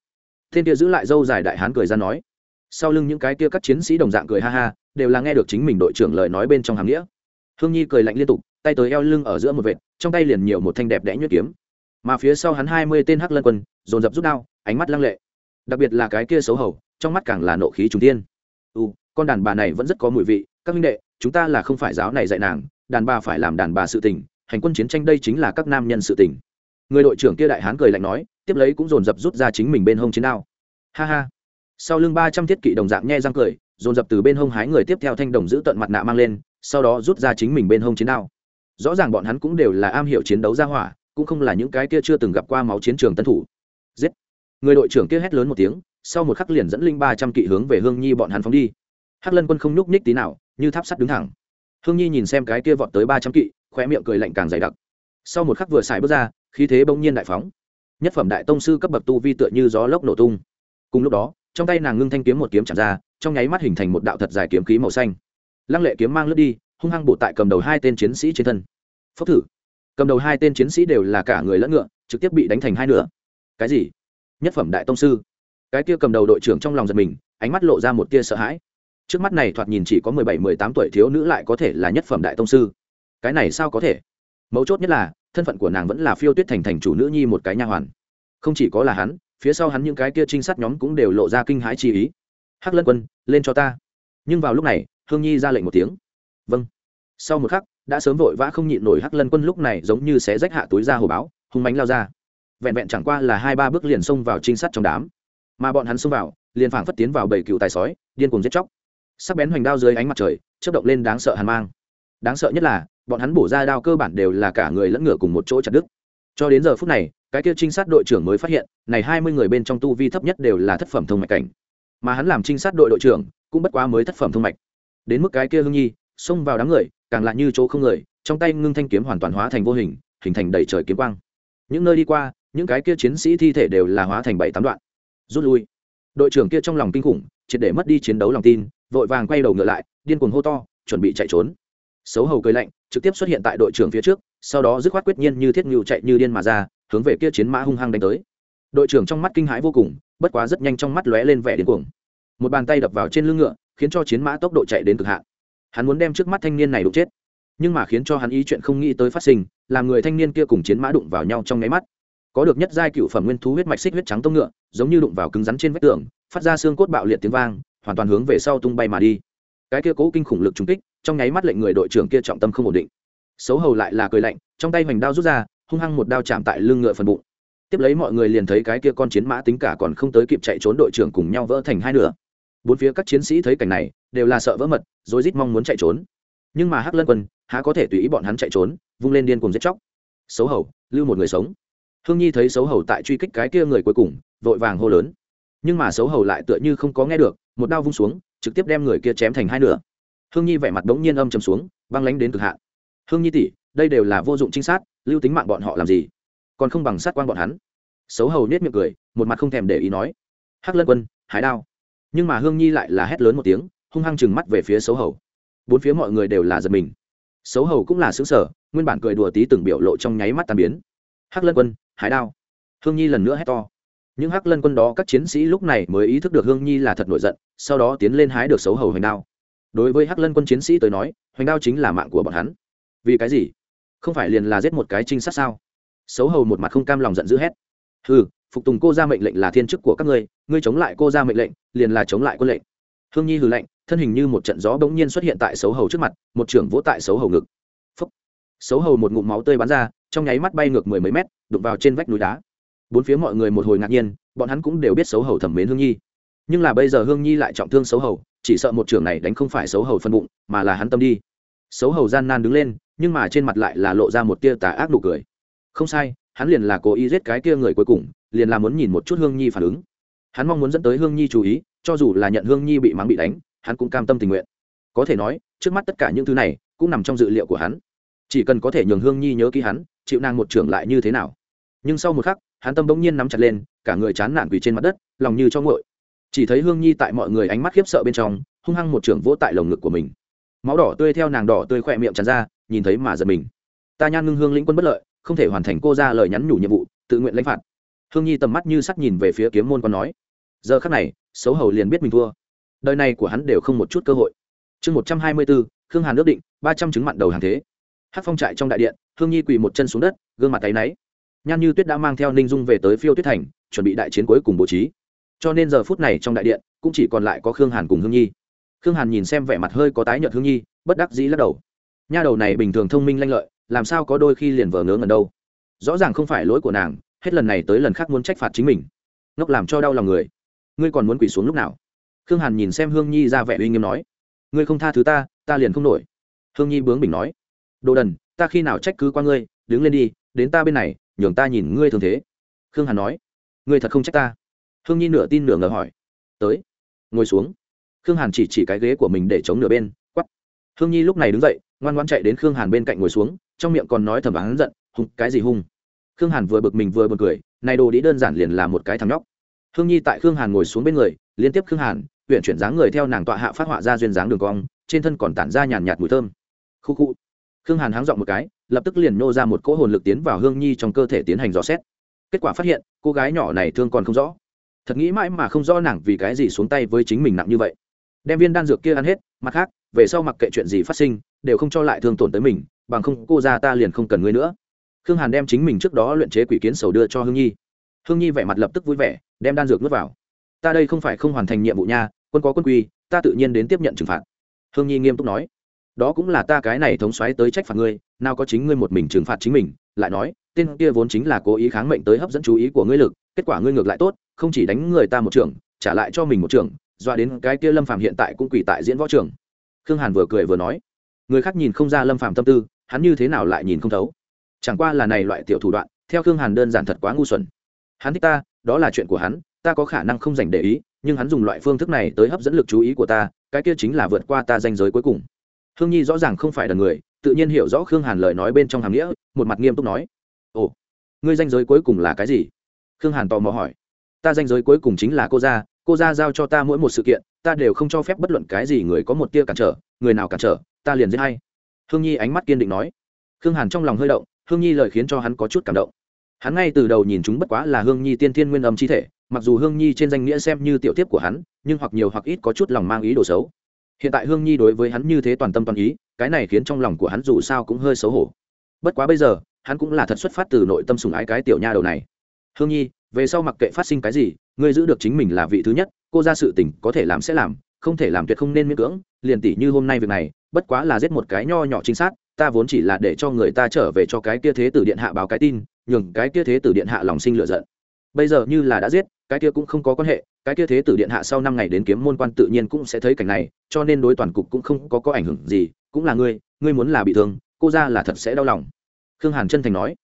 Thiên kia giữ lại dâu dài đại hán cười ra nói sau lưng những cái kia các chiến sĩ đồng dạng cười ha ha, đều là nghe được chính mình đội trưởng lời nói bên trong hàm nghĩa. Hương nhi cười lạnh liên tục, tay tới eo lưng ở giữa một vệt, trong tay liền nhiều một thanh đẹp đẽ nhuyễn kiếm. Mà phía sau hắn hai mươi tên hắc lân quân, dồn dập rút đao, ánh mắt lăng lệ. Đặc biệt là cái kia xấu hầu, trong mắt càng là nộ khí trùng tiên u con đàn bà này vẫn rất có mùi vị, các minh đệ, chúng ta là không phải giáo này dạy nàng, đàn bà phải làm đàn bà sự tình, hành quân chiến tranh đây chính là các nam nhân sự tình. Người đội trưởng kia đại hán cười lạnh nói, tiếp lấy cũng dồn dập rút ra chính mình bên hông chiến đao. Ha ha sau lưng ba trăm thiết kỵ đồng dạng nhe răng cười, dồn dập từ bên hông hái người tiếp theo thanh đồng giữ tận mặt nạ mang lên, sau đó rút ra chính mình bên hông chiến đao. Rõ ràng bọn hắn cũng đều là am hiểu chiến đấu ra hỏa, cũng không là những cái kia chưa từng gặp qua máu chiến trường tân thủ. Giết! Người đội trưởng kia hét lớn một tiếng, sau một khắc liền dẫn linh ba trăm kỵ hướng về hương nhi bọn hắn phóng đi. Hắc lân quân không nhúc nhích tí nào, như tháp sắt đứng thẳng. Hương nhi nhìn xem cái kia vọt tới ba trăm kỵ khoe miệng cười lạnh càng dày đặc. Sau một khắc vừa xài bước ra, khí thế bỗng nhiên đại phóng. Nhất phẩm đại tông sư cấp bậc tu vi tựa như gió lốc nổ tung. Cùng lúc đó trong tay nàng ngưng thanh kiếm một kiếm chạm ra, trong nháy mắt hình thành một đạo thật dài kiếm khí màu xanh. Lăng lệ kiếm mang lướt đi, hung hăng bổ tại cầm đầu hai tên chiến sĩ trên thân. Phốc thử. Cầm đầu hai tên chiến sĩ đều là cả người lẫn ngựa, trực tiếp bị đánh thành hai nửa. Cái gì? Nhất phẩm đại tông sư. Cái kia cầm đầu đội trưởng trong lòng giật mình, ánh mắt lộ ra một tia sợ hãi. Trước mắt này thoạt nhìn chỉ có mười bảy, mười tám tuổi thiếu nữ lại có thể là nhất phẩm đại tông sư. Cái này sao có thể? Mấu chốt nhất là, thân phận của nàng vẫn là phiêu tuyết thành thành chủ nữ nhi một cái nha hoàn. Không chỉ có là hắn phía sau hắn những cái kia trinh sát nhóm cũng đều lộ ra kinh hãi chi ý. Hắc lân quân, lên cho ta. Nhưng vào lúc này, hương nhi ra lệnh một tiếng. Vâng. Sau một khắc, đã sớm vội vã không nhịn nổi hắc lân quân lúc này giống như sẽ rách hạ túi ra hồ báo, hung mánh lao ra. Vẹn vẹn chẳng qua là hai ba bước liền xông vào trinh sát trong đám. Mà bọn hắn xông vào, liền phảng phất tiến vào bảy cựu tài sói, điên cuồng giết chóc. Sắc bén hoành đao dưới ánh mặt trời, chớp động lên đáng sợ hàn mang. Đáng sợ nhất là, bọn hắn bổ ra đao cơ bản đều là cả người lẫn ngựa cùng một chỗ chặt đứt. Cho đến giờ phút này cái kia trinh sát đội trưởng mới phát hiện, này hai mươi người bên trong tu vi thấp nhất đều là thất phẩm thông mạch cảnh. Mà hắn làm trinh sát đội đội trưởng, cũng bất quá mới thất phẩm thông mạch. Đến mức cái kia hương nhi, xông vào đám người, càng lại như chỗ không người, trong tay ngưng thanh kiếm hoàn toàn hóa thành vô hình hình thành đầy trời kiếm quang. Những nơi đi qua, những cái kia chiến sĩ thi thể đều là hóa thành bảy tám đoạn. Rút lui. Đội trưởng kia trong lòng kinh khủng, triệt để mất đi chiến đấu lòng tin, vội vàng quay đầu ngựa lại, điên cuồng hô to, chuẩn bị chạy trốn. Xấu hầu cười lạnh, trực tiếp xuất hiện tại đội trưởng phía trước, sau đó dứt khoát quyết nhiên như thiết ngưu chạy như điên mà ra hướng về kia chiến mã hung hăng đánh tới. Đội trưởng trong mắt kinh hãi vô cùng, bất quá rất nhanh trong mắt lóe lên vẻ điên cuồng. Một bàn tay đập vào trên lưng ngựa, khiến cho chiến mã tốc độ chạy đến cực hạn. Hắn muốn đem trước mắt thanh niên này đụng chết, nhưng mà khiến cho hắn ý chuyện không nghĩ tới phát sinh, làm người thanh niên kia cùng chiến mã đụng vào nhau trong nháy mắt. Có được nhất giai cựu phẩm nguyên thú huyết mạch xích huyết trắng tông ngựa, giống như đụng vào cứng rắn trên vách tường, phát ra xương cốt bạo liệt tiếng vang, hoàn toàn hướng về sau tung bay mà đi. Cái kia cố kinh khủng lực trúng kích, trong nháy mắt lệnh người đội trưởng kia trọng tâm không ổn định. Xấu hầu lại là cười lạnh, trong tay hoành đao rút ra hung hăng một đao chạm tại lưng ngựa phần bụng. Tiếp lấy mọi người liền thấy cái kia con chiến mã tính cả còn không tới kịp chạy trốn đội trưởng cùng nhau vỡ thành hai nửa. Bốn phía các chiến sĩ thấy cảnh này, đều là sợ vỡ mật rồi rít mong muốn chạy trốn. Nhưng mà hắc lân quân, há có thể tùy ý bọn hắn chạy trốn, vung lên điên cùng giết chóc. Xấu hầu, lưu một người sống. Hương nhi thấy xấu hầu tại truy kích cái kia người cuối cùng, vội vàng hô lớn. Nhưng mà xấu hầu lại tựa như không có nghe được, một đao vung xuống, trực tiếp đem người kia chém thành hai nửa. Hương nhi vẻ mặt đ ố n g nhiên âm chầm xuống, băng lánh đến cực hạn. Hương nhi tỷ đây đều là vô dụng trinh sát, lưu tính mạng bọn họ làm gì? Còn không bằng sát quan bọn hắn. Xấu hầu nết miệng cười, một mặt không thèm để ý nói, hắc lân quân hái đao. Nhưng mà hương nhi lại là hét lớn một tiếng, hung hăng chừng mắt về phía xấu hầu. Bốn phía mọi người đều là giật mình. Xấu hầu cũng là xứng sở nguyên bản cười đùa tí từng biểu lộ trong nháy mắt tàn biến. Hắc lân quân hái đao. Hương nhi lần nữa hét to. Những hắc lân quân đó, các chiến sĩ lúc này mới ý thức được hương nhi là thật nổi giận, sau đó tiến lên hái được xấu hầu hoành đao. Đối với hắc lân quân chiến sĩ tới nói, hoành đao chính là mạng của bọn hắn. Vì cái gì? Không phải liền là giết một cái trinh sát sao? Xấu hầu một mặt không cam lòng giận dữ hét. Ừ phục tùng cô ra mệnh lệnh là thiên chức của các ngươi ngươi chống lại cô ra mệnh lệnh, liền là chống lại quân lệnh. Hương nhi hừ lệnh thân hình như một trận gió bỗng nhiên xuất hiện tại xấu hầu trước mặt, một trưởng vỗ tại xấu hầu ngực. Phúc. xấu hầu một ngụm máu tươi bắn ra, trong nháy mắt bay ngược mười mấy mét, đụng vào trên vách núi đá. Bốn phía mọi người một hồi ngạc nhiên, bọn hắn cũng đều biết xấu hầu thẩm mến hương nhi. Nhưng là bây giờ hương nhi lại trọng thương xấu hầu, chỉ sợ một trưởng này đánh không phải xấu hầu phân bụng, mà là hắn tâm đi. Xấu hầu gian nan đứng lên nhưng mà trên mặt lại là lộ ra một tia tà ác nụ cười. Không sai, hắn liền là cố ý giết cái kia người cuối cùng, liền là muốn nhìn một chút hương nhi phản ứng. Hắn mong muốn dẫn tới hương nhi chú ý, cho dù là nhận hương nhi bị mắng bị đánh, hắn cũng cam tâm tình nguyện. Có thể nói, trước mắt tất cả những thứ này cũng nằm trong dự liệu của hắn. Chỉ cần có thể nhường hương nhi nhớ ký hắn, chịu nàng một trưởng lại như thế nào. Nhưng sau một khắc, hắn tâm bỗng nhiên nắm chặt lên, cả người chán nản quỳ trên mặt đất, lòng như cho ngội chỉ thấy hương nhi tại mọi người ánh mắt khiếp sợ bên trong, hung hăng một trưởng vỗ tại lồng ngực của mình. Máu đỏ tươi theo nàng đỏ tươi khỏe miệng tràn ra nhìn thấy mà giật mình. Ta nhan ngưng hương lĩnh quân bất lợi, không thể hoàn thành cô ra lời nhắn nhủ nhiệm vụ, tự nguyện lãnh phạt. Hương nhi tầm mắt như sắt nhìn về phía kiếm môn còn nói. Giờ khắc này, xấu hầu liền biết mình thua. Đời này của hắn đều không một chút cơ hội. Chương một trăm hai mươi bốn, khương hàn ước định, ba trăm chứng mặn đầu hàng thế. Hát phong trại trong đại điện, hương nhi quỳ một chân xuống đất, gương mặt tay náy. Nhan như tuyết đã mang theo ninh dung về tới phiêu tuyết thành, chuẩn bị đại chiến cuối cùng bố trí. Cho nên giờ phút này trong đại điện, cũng chỉ còn lại có khương hàn cùng hương nhi. Khương hàn nhìn xem vẻ mặt hơi có tái nhợt hương nhi, bất đắc dĩ lắc đầu nha đầu này bình thường thông minh lanh lợi, làm sao có đôi khi liền vờ ngớ ngẩn đâu. Rõ ràng không phải lỗi của nàng, hết lần này tới lần khác muốn trách phạt chính mình. Ngốc làm cho đau lòng người. Ngươi còn muốn quỳ xuống lúc nào? Khương hàn nhìn xem hương nhi ra vẻ uy nghiêm nói. Ngươi không tha thứ ta ta liền không nổi. Hương nhi bướng bình nói. Đồ đần, ta khi nào trách cứ qua ngươi, đứng lên đi, đến ta bên này, nhường ta nhìn ngươi thường thế. Khương hàn nói. Ngươi thật không trách ta. Hương nhi nửa tin nửa ngờ hỏi. Tới. Ngồi xuống. Khương hàn chỉ chỉ cái ghế của mình để chống nửa bên hương nhi lúc này đứng dậy, ngoan ngoan chạy đến khương hàn bên cạnh ngồi xuống, trong miệng còn nói thầm hắn giận hung cái gì hung khương hàn vừa bực mình vừa bực cười, này đồ đi đơn giản liền là một cái thằng nhóc. Hương nhi tại khương hàn ngồi xuống bên người, liên tiếp khương hàn, huyện chuyển dáng người theo nàng tọa hạ phát họa ra duyên dáng đường cong, trên thân còn tản ra nhàn nhạt mùi thơm. Khu khu. Khương hàn háng dọn một cái, lập tức liền nô ra một cỗ hồn lực tiến vào hương nhi trong cơ thể tiến hành dò xét. Kết quả phát hiện, cô gái nhỏ này thương còn không rõ. Thật nghĩ mãi mà không rõ nàng vì cái gì xuống tay với chính mình nặng như vậy đem viên đan dược kia ăn hết mặt khác về sau mặc kệ chuyện gì phát sinh đều không cho lại thương tổn tới mình bằng không cô ra ta liền không cần ngươi nữa. Khương hàn đem chính mình trước đó luyện chế quỷ kiến sầu đưa cho hương nhi. Hương nhi vẻ mặt lập tức vui vẻ đem đan dược nuốt vào. Ta đây không phải không hoàn thành nhiệm vụ nha quân có quân quy ta tự nhiên đến tiếp nhận trừng phạt. Hương nhi nghiêm túc nói. Đó cũng là ta cái này thống xoáy tới trách phạt ngươi nào có chính ngươi một mình trừng phạt chính mình lại nói tên kia vốn chính là cố ý kháng mệnh tới hấp dẫn chú ý của ngươi lực kết quả ngươi ngược lại tốt không chỉ đánh người ta một trưởng, trả lại cho mình một trưởng. Dọa đến cái kia lâm phàm hiện tại cũng quỳ tại diễn võ trường. Khương hàn vừa cười vừa nói, người khác nhìn không ra lâm phàm tâm tư, hắn như thế nào lại nhìn không thấu? Chẳng qua là này loại tiểu thủ đoạn, theo khương hàn đơn giản thật quá ngu xuẩn. Hắn thích ta, đó là chuyện của hắn, ta có khả năng không dành để ý, nhưng hắn dùng loại phương thức này tới hấp dẫn lực chú ý của ta, cái kia chính là vượt qua ta danh giới cuối cùng. Hương nhi rõ ràng không phải là người, tự nhiên hiểu rõ khương hàn lời nói bên trong hàm nghĩa, một mặt nghiêm túc nói, ồ, ngươi danh giới cuối cùng là cái gì? Khương hàn tò mò hỏi, ta danh giới cuối cùng chính là cô gia cô ra giao cho ta mỗi một sự kiện, ta đều không cho phép bất luận cái gì người có một tia cản trở, người nào cản trở, ta liền giết hay. Hương nhi ánh mắt kiên định nói. Khương hàn trong lòng hơi động, hương nhi lời khiến cho hắn có chút cảm động. Hắn ngay từ đầu nhìn chúng bất quá là hương nhi tiên thiên nguyên âm chi thể, mặc dù hương nhi trên danh nghĩa xem như tiểu tiếp của hắn, nhưng hoặc nhiều hoặc ít có chút lòng mang ý đồ xấu. Hiện tại hương nhi đối với hắn như thế toàn tâm toàn ý, cái này khiến trong lòng của hắn dù sao cũng hơi xấu hổ. Bất quá bây giờ, hắn cũng là thật xuất phát từ nội tâm sùng ái cái tiểu nha đầu này. Hương nhi về sau mặc kệ phát sinh cái gì, ngươi giữ được chính mình là vị thứ nhất, cô ra sự tình có thể làm sẽ làm, không thể làm tuyệt không nên miễn cưỡng, liền tỷ như hôm nay việc này, bất quá là giết một cái nho nhỏ chính xác ta vốn chỉ là để cho người ta trở về cho cái kia thế tử điện hạ báo cái tin, nhường cái kia thế tử điện hạ lòng sinh lựa giận. Bây giờ như là đã giết, cái kia cũng không có quan hệ, cái kia thế tử điện hạ sau năm ngày đến kiếm môn quan tự nhiên cũng sẽ thấy cảnh này, cho nên đối toàn cục cũng không có có ảnh hưởng gì, cũng là ngươi ngươi muốn là bị thương, cô ra là thật sẽ đau lòng. Khương hàn chân thành nói.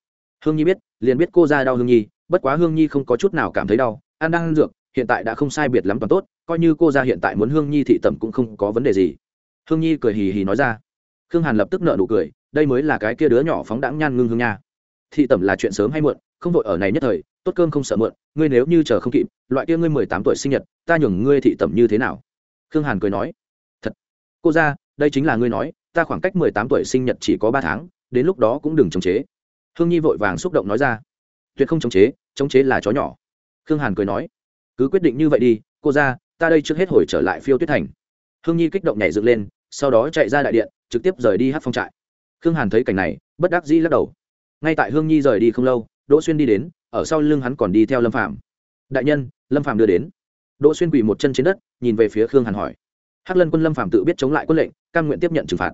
Hương nhi biết, liền biết cô ra đau hương nhi bất quá hương nhi không có chút nào cảm thấy đau, ăn đang ăn dược, hiện tại đã không sai biệt lắm toàn tốt, coi như cô ra hiện tại muốn hương nhi thị tẩm cũng không có vấn đề gì. Hương nhi cười hì hì nói ra. Khương hàn lập tức nợ nụ cười, đây mới là cái kia đứa nhỏ phóng đãng nhan ngưng hương nha. Thị tẩm là chuyện sớm hay muộn, không vội ở này nhất thời, tốt cơm không sợ muộn, ngươi nếu như chờ không kịp, loại kia ngươi mười tám tuổi sinh nhật, ta nhường ngươi thị tẩm như thế nào? Khương hàn cười nói. Thật. Cô ra, đây chính là ngươi nói, ta khoảng cách mười tám tuổi sinh nhật chỉ có ba tháng, đến lúc đó cũng đừng chống chế. Hương nhi vội vàng xúc động nói ra tuyệt không chống chế chống chế là chó nhỏ. Khương hàn cười nói. Cứ quyết định như vậy đi, cô ra ta đây trước hết hồi trở lại phiêu tuyết thành. Hương nhi kích động nhảy dựng lên, sau đó chạy ra đại điện, trực tiếp rời đi hát phong trại. Khương hàn thấy cảnh này, bất đắc dĩ lắc đầu. Ngay tại hương nhi rời đi không lâu, đỗ xuyên đi đến, ở sau lưng hắn còn đi theo lâm phạm đại nhân, lâm phạm đưa đến. Đỗ xuyên quỳ một chân trên đất, nhìn về phía khương hàn hỏi. Hắc lân quân lâm phạm tự biết chống lại quân lệnh căn nguyện tiếp nhận trừng phạt.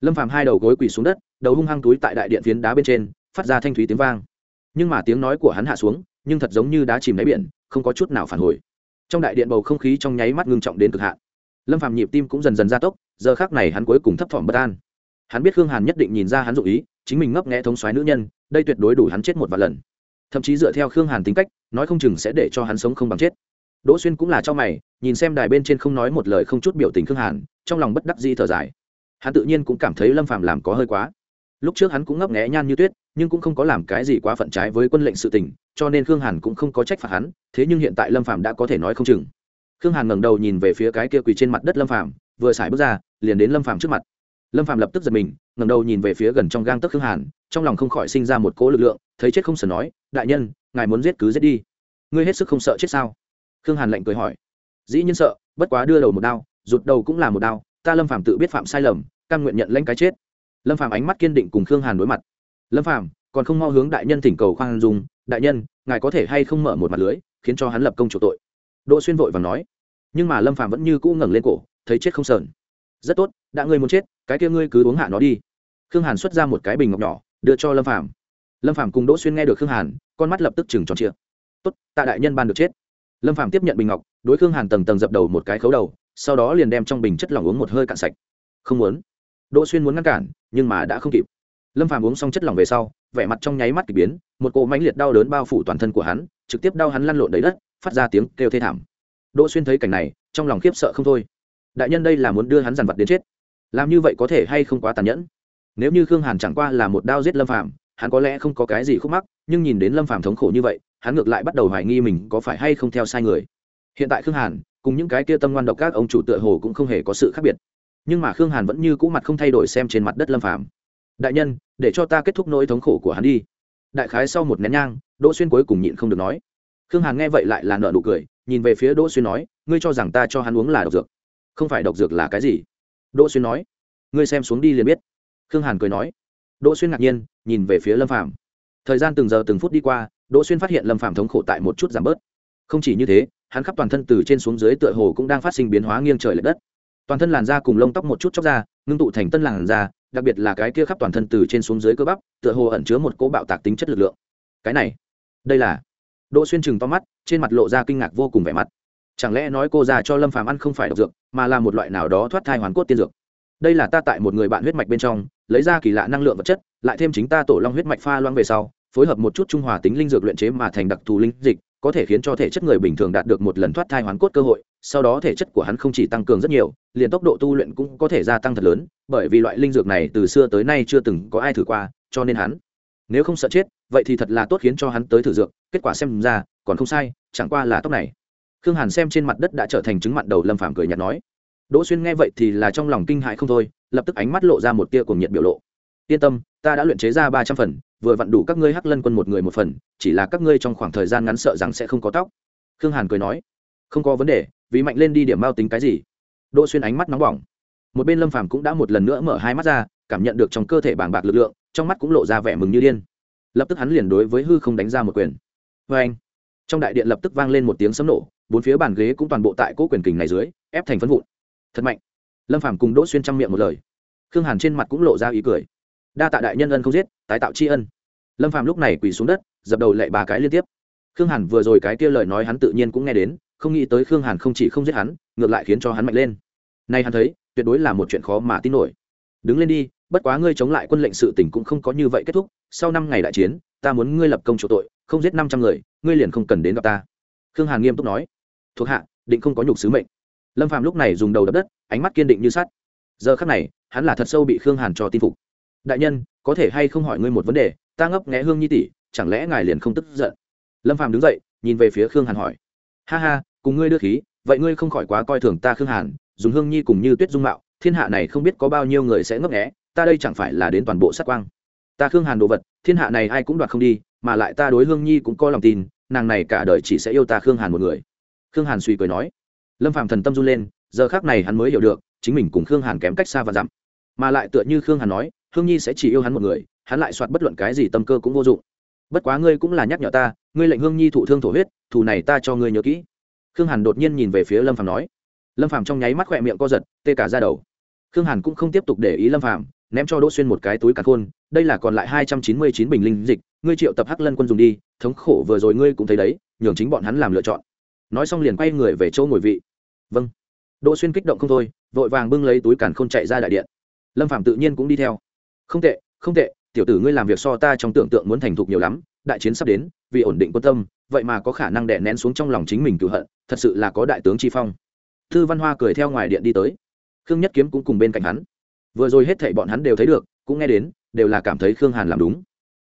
Lâm phạm hai đầu gối quỳ xuống đất, đầu hung hăng túi tại đại điện phiến đá bên trên, phát ra thanh thúy tiếng vang nhưng mà tiếng nói của hắn hạ xuống, nhưng thật giống như đá chìm đáy biển, không có chút nào phản hồi. Trong đại điện bầu không khí trong nháy mắt ngưng trọng đến cực hạn. Lâm phàm nhịp tim cũng dần dần gia tốc, giờ khác này hắn cuối cùng thấp thỏm bất an. Hắn biết khương hàn nhất định nhìn ra hắn dụ ý, chính mình ngấp nghẽ thống xoáy nữ nhân, đây tuyệt đối đủ hắn chết một vài lần. Thậm chí dựa theo khương hàn tính cách, nói không chừng sẽ để cho hắn sống không bằng chết. Đỗ xuyên cũng là cho mày, nhìn xem đài bên trên không nói một lời không chút biểu tình khương hàn, trong lòng bất đắc di thở dài. Hắn tự nhiên cũng cảm thấy lâm phàm làm có hơi quá lúc trước hắn cũng ngấp nghẽ nhan như tuyết nhưng cũng không có làm cái gì quá phận trái với quân lệnh sự tình cho nên khương hàn cũng không có trách phạt hắn thế nhưng hiện tại lâm phạm đã có thể nói không chừng. Khương hàn ngẩng đầu nhìn về phía cái kia quỳ trên mặt đất lâm phạm, vừa xài bước ra liền đến lâm phạm trước mặt. Lâm phạm lập tức giật mình ngẩng đầu nhìn về phía gần trong gang tấc khương hàn trong lòng không khỏi sinh ra một cỗ lực lượng thấy chết không sờ nói đại nhân ngài muốn giết cứ giết đi. Ngươi hết sức không sợ chết sao? Khương hàn lạnh cười hỏi. Dĩ nhiên sợ bất quá đưa đầu một đao rụt đầu cũng là một đao ta lâm phạm tự biết phạm sai lầm căn nguyện nhận lãnh cái chết lâm phàm ánh mắt kiên định cùng khương hàn đối mặt. Lâm phàm, còn không mau hướng đại nhân thỉnh cầu khoan dung. Đại nhân, ngài có thể hay không mở một mặt lưới, khiến cho hắn lập công chủ tội. Đỗ xuyên vội và nói. Nhưng mà lâm phàm vẫn như cũ ngẩng lên cổ, thấy chết không sờn. Rất tốt, đã ngươi muốn chết, cái kia ngươi cứ uống hạ nó đi. Khương hàn xuất ra một cái bình ngọc nhỏ, đưa cho lâm phàm. Lâm phàm cùng đỗ xuyên nghe được khương hàn, con mắt lập tức chừng tròn trịa. Tốt, tạ đại nhân ban được chết. Lâm phàm tiếp nhận bình ngọc, đối khương hàn tầng tầng dập đầu một cái khấu đầu, sau đó liền đem trong bình chất lỏng uống một hơi cạn sạch. Không muốn đỗ xuyên muốn ngăn cản, nhưng mà đã không kịp. Lâm phàm uống xong chất lỏng về sau, vẻ mặt trong nháy mắt k ỳ biến, một cỗ mãnh liệt đau đớn bao phủ toàn thân của hắn, trực tiếp đau hắn lăn lộn đầy đất, phát ra tiếng kêu thê thảm. Đỗ xuyên thấy cảnh này, trong lòng khiếp sợ không thôi. Đại nhân đây là muốn đưa hắn dằn vặt đến chết. Làm như vậy có thể hay không quá tàn nhẫn? Nếu như khương hàn chẳng qua là một đao giết lâm phàm, hắn có lẽ không có cái gì khúc mắc, nhưng nhìn đến lâm phàm thống khổ như vậy, hắn ngược lại bắt đầu hoài nghi mình có phải hay không theo sai người. Hiện tại khương hàn, cùng những cái kia tâm ngoan độc các ông chủ tựa hồ cũng không hề có sự khác biệt nhưng mà khương hàn vẫn như cũ mặt không thay đổi xem trên mặt đất lâm phàm. Đại nhân, để cho ta kết thúc nỗi thống khổ của hắn đi. Đại khái sau một nén nhang, đỗ xuyên cuối cùng nhịn không được nói. Khương hàn nghe vậy lại là nợ nụ cười, nhìn về phía đỗ xuyên nói, ngươi cho rằng ta cho hắn uống là độc dược? Không phải độc dược là cái gì? Đỗ xuyên nói. Ngươi xem xuống đi liền biết. Khương hàn cười nói. Đỗ xuyên ngạc nhiên, nhìn về phía lâm phàm. Thời gian từng giờ từng phút đi qua, đỗ xuyên phát hiện lâm phàm thống khổ tại một chút giảm bớt. Không chỉ như thế, hắn khắp toàn thân từ trên xuống dưới tựa hồ cũng đang phát sinh biến hóa nghiêng trời l ệ đất toàn thân làn da cùng lông tóc một chút chóc ra, ngưng tụ thành tân làn da, đặc biệt là cái kia khắp toàn thân từ trên xuống dưới cơ bắp, tựa hồ ẩn chứa một cỗ bạo tạc tính chất lực lượng. Cái này, đây là đỗ xuyên chừng to mắt, trên mặt lộ ra kinh ngạc vô cùng vẻ mặt. Chẳng lẽ nói cô già cho lâm phàm ăn không phải độc dược, mà là một loại nào đó thoát thai hoàn cốt tiên dược? Đây là ta tại một người bạn huyết mạch bên trong, lấy ra kỳ lạ năng lượng vật chất, lại thêm chính ta tổ long huyết mạch pha loang về sau, phối hợp một chút trung hòa tính linh dược luyện chế mà thành đặc thù linh dịch, có thể khiến cho thể chất người bình thường đạt được một lần thoát thai hoàn cốt cơ hội sau đó thể chất của hắn không chỉ tăng cường rất nhiều, liền tốc độ tu luyện cũng có thể gia tăng thật lớn, bởi vì loại linh dược này từ xưa tới nay chưa từng có ai thử qua, cho nên hắn, nếu không sợ chết, vậy thì thật là tốt khiến cho hắn tới thử dược, kết quả xem ra, còn không sai, chẳng qua là tóc này. Khương hàn xem trên mặt đất đã trở thành chứng mặn đầu lâm phàm cười nhạt nói. Đỗ xuyên nghe vậy thì là trong lòng kinh hại không thôi, lập tức ánh mắt lộ ra một tia cuồng nhiệt biểu lộ. Yên tâm, ta đã luyện chế ra ba trăm phần, vừa vặn đủ các ngươi hắc lân quân một người một phần, chỉ là các ngươi trong khoảng thời gian ngắn sợ rằng sẽ không có tóc. Khương hàn cười nói. Không có vấn đề vì mạnh lên đi điểm mao tính cái gì? Đỗ xuyên ánh mắt nóng bỏng. Một bên lâm phàm cũng đã một lần nữa mở hai mắt ra, cảm nhận được trong cơ thể bàng bạc lực lượng, trong mắt cũng lộ ra vẻ mừng như điên. Lập tức hắn liền đối với hư không đánh ra một quyền. Vê anh, trong đại điện lập tức vang lên một tiếng sấm nổ, bốn phía bàn ghế cũng toàn bộ tại cỗ quyền kình này dưới, ép thành phân vụn. Thật mạnh. Lâm phàm cùng đỗ xuyên chăm miệng một lời. Khương hàn trên mặt cũng lộ ra ý cười. Đa tạ đại nhân ân không giết, tái tạo tri ân. Lâm phàm lúc này quỳ xuống đất, dập đầu lệ ba cái liên tiếp khương hàn vừa rồi cái kia lời nói hắn tự nhiên cũng nghe đến, không nghĩ tới khương hàn không chỉ không giết hắn, ngược lại khiến cho hắn mạnh lên. Nay hắn thấy, tuyệt đối là một chuyện khó mà tin nổi. Đứng lên đi, bất quá ngươi chống lại quân lệnh sự tình cũng không có như vậy kết thúc, sau năm ngày đại chiến, ta muốn ngươi lập công chủ tội, không giết năm trăm người, ngươi liền không cần đến gặp ta. Khương hàn nghiêm túc nói. Thuộc hạ, định không có nhục sứ mệnh. Lâm phạm lúc này dùng đầu đập đất, ánh mắt kiên định như sắt. Giờ khắc này, hắn là thật sâu bị khương hàn cho tin phục. Đại nhân, có thể hay không hỏi ngươi một vấn đề, ta ngấp nghé hương nhi tỷ, chẳng lẽ ngài liền không tức giận? Lâm phạm đứng dậy, nhìn về phía khương hàn hỏi. Ha ha, cùng ngươi đưa khí, vậy ngươi không khỏi quá coi thường ta khương hàn, dùng hương nhi cùng như tuyết dung mạo, thiên hạ này không biết có bao nhiêu người sẽ ngấp nghé, ta đây chẳng phải là đến toàn bộ sát quang. Ta khương hàn đồ vật, thiên hạ này ai cũng đoạt không đi, mà lại ta đối hương nhi cũng có lòng tin, nàng này cả đời chỉ sẽ yêu ta khương hàn một người. Khương hàn suy cười nói. Lâm phạm thần tâm run lên, giờ khác này hắn mới hiểu được, chính mình cùng khương hàn kém cách xa và dặm. Mà lại tựa như khương hàn nói, hương nhi sẽ chỉ yêu hắn một người, hắn lại soạt bất luận cái gì tâm cơ cũng vô dụng. Bất quá ngươi cũng là nhắc nhở ta ngươi lệnh hương nhi thụ thương thổ huyết, thù này ta cho ngươi nhớ kỹ. Khương hàn đột nhiên nhìn về phía lâm phàm nói. Lâm phàm trong nháy mắt khỏe miệng co giật, tê cả ra đầu. Khương hàn cũng không tiếp tục để ý lâm phàm, ném cho đỗ xuyên một cái túi càn khôn, đây là còn lại hai trăm chín mươi chín bình linh dịch, ngươi triệu tập hắc lân quân dùng đi, thống khổ vừa rồi ngươi cũng thấy đấy, nhường chính bọn hắn làm lựa chọn. Nói xong liền quay người về chỗ ngồi vị. Vâng. Đỗ xuyên kích động không thôi, vội vàng bưng lấy túi càn khôn chạy ra đại điện. Lâm phạm tự nhiên cũng đi theo. Không tệ không tệ, tiểu tử ngươi làm việc so ta trong tưởng tượng muốn thành thục nhiều lắm, đại chiến sắp đến vì ổn định quân tâm, vậy mà có khả năng đè nén xuống trong lòng chính mình cựu hận, thật sự là có đại tướng chi phong. Thư văn hoa cười theo ngoài điện đi tới. Khương nhất kiếm cũng cùng bên cạnh hắn. Vừa rồi hết thảy bọn hắn đều thấy được, cũng nghe đến, đều là cảm thấy khương hàn làm đúng.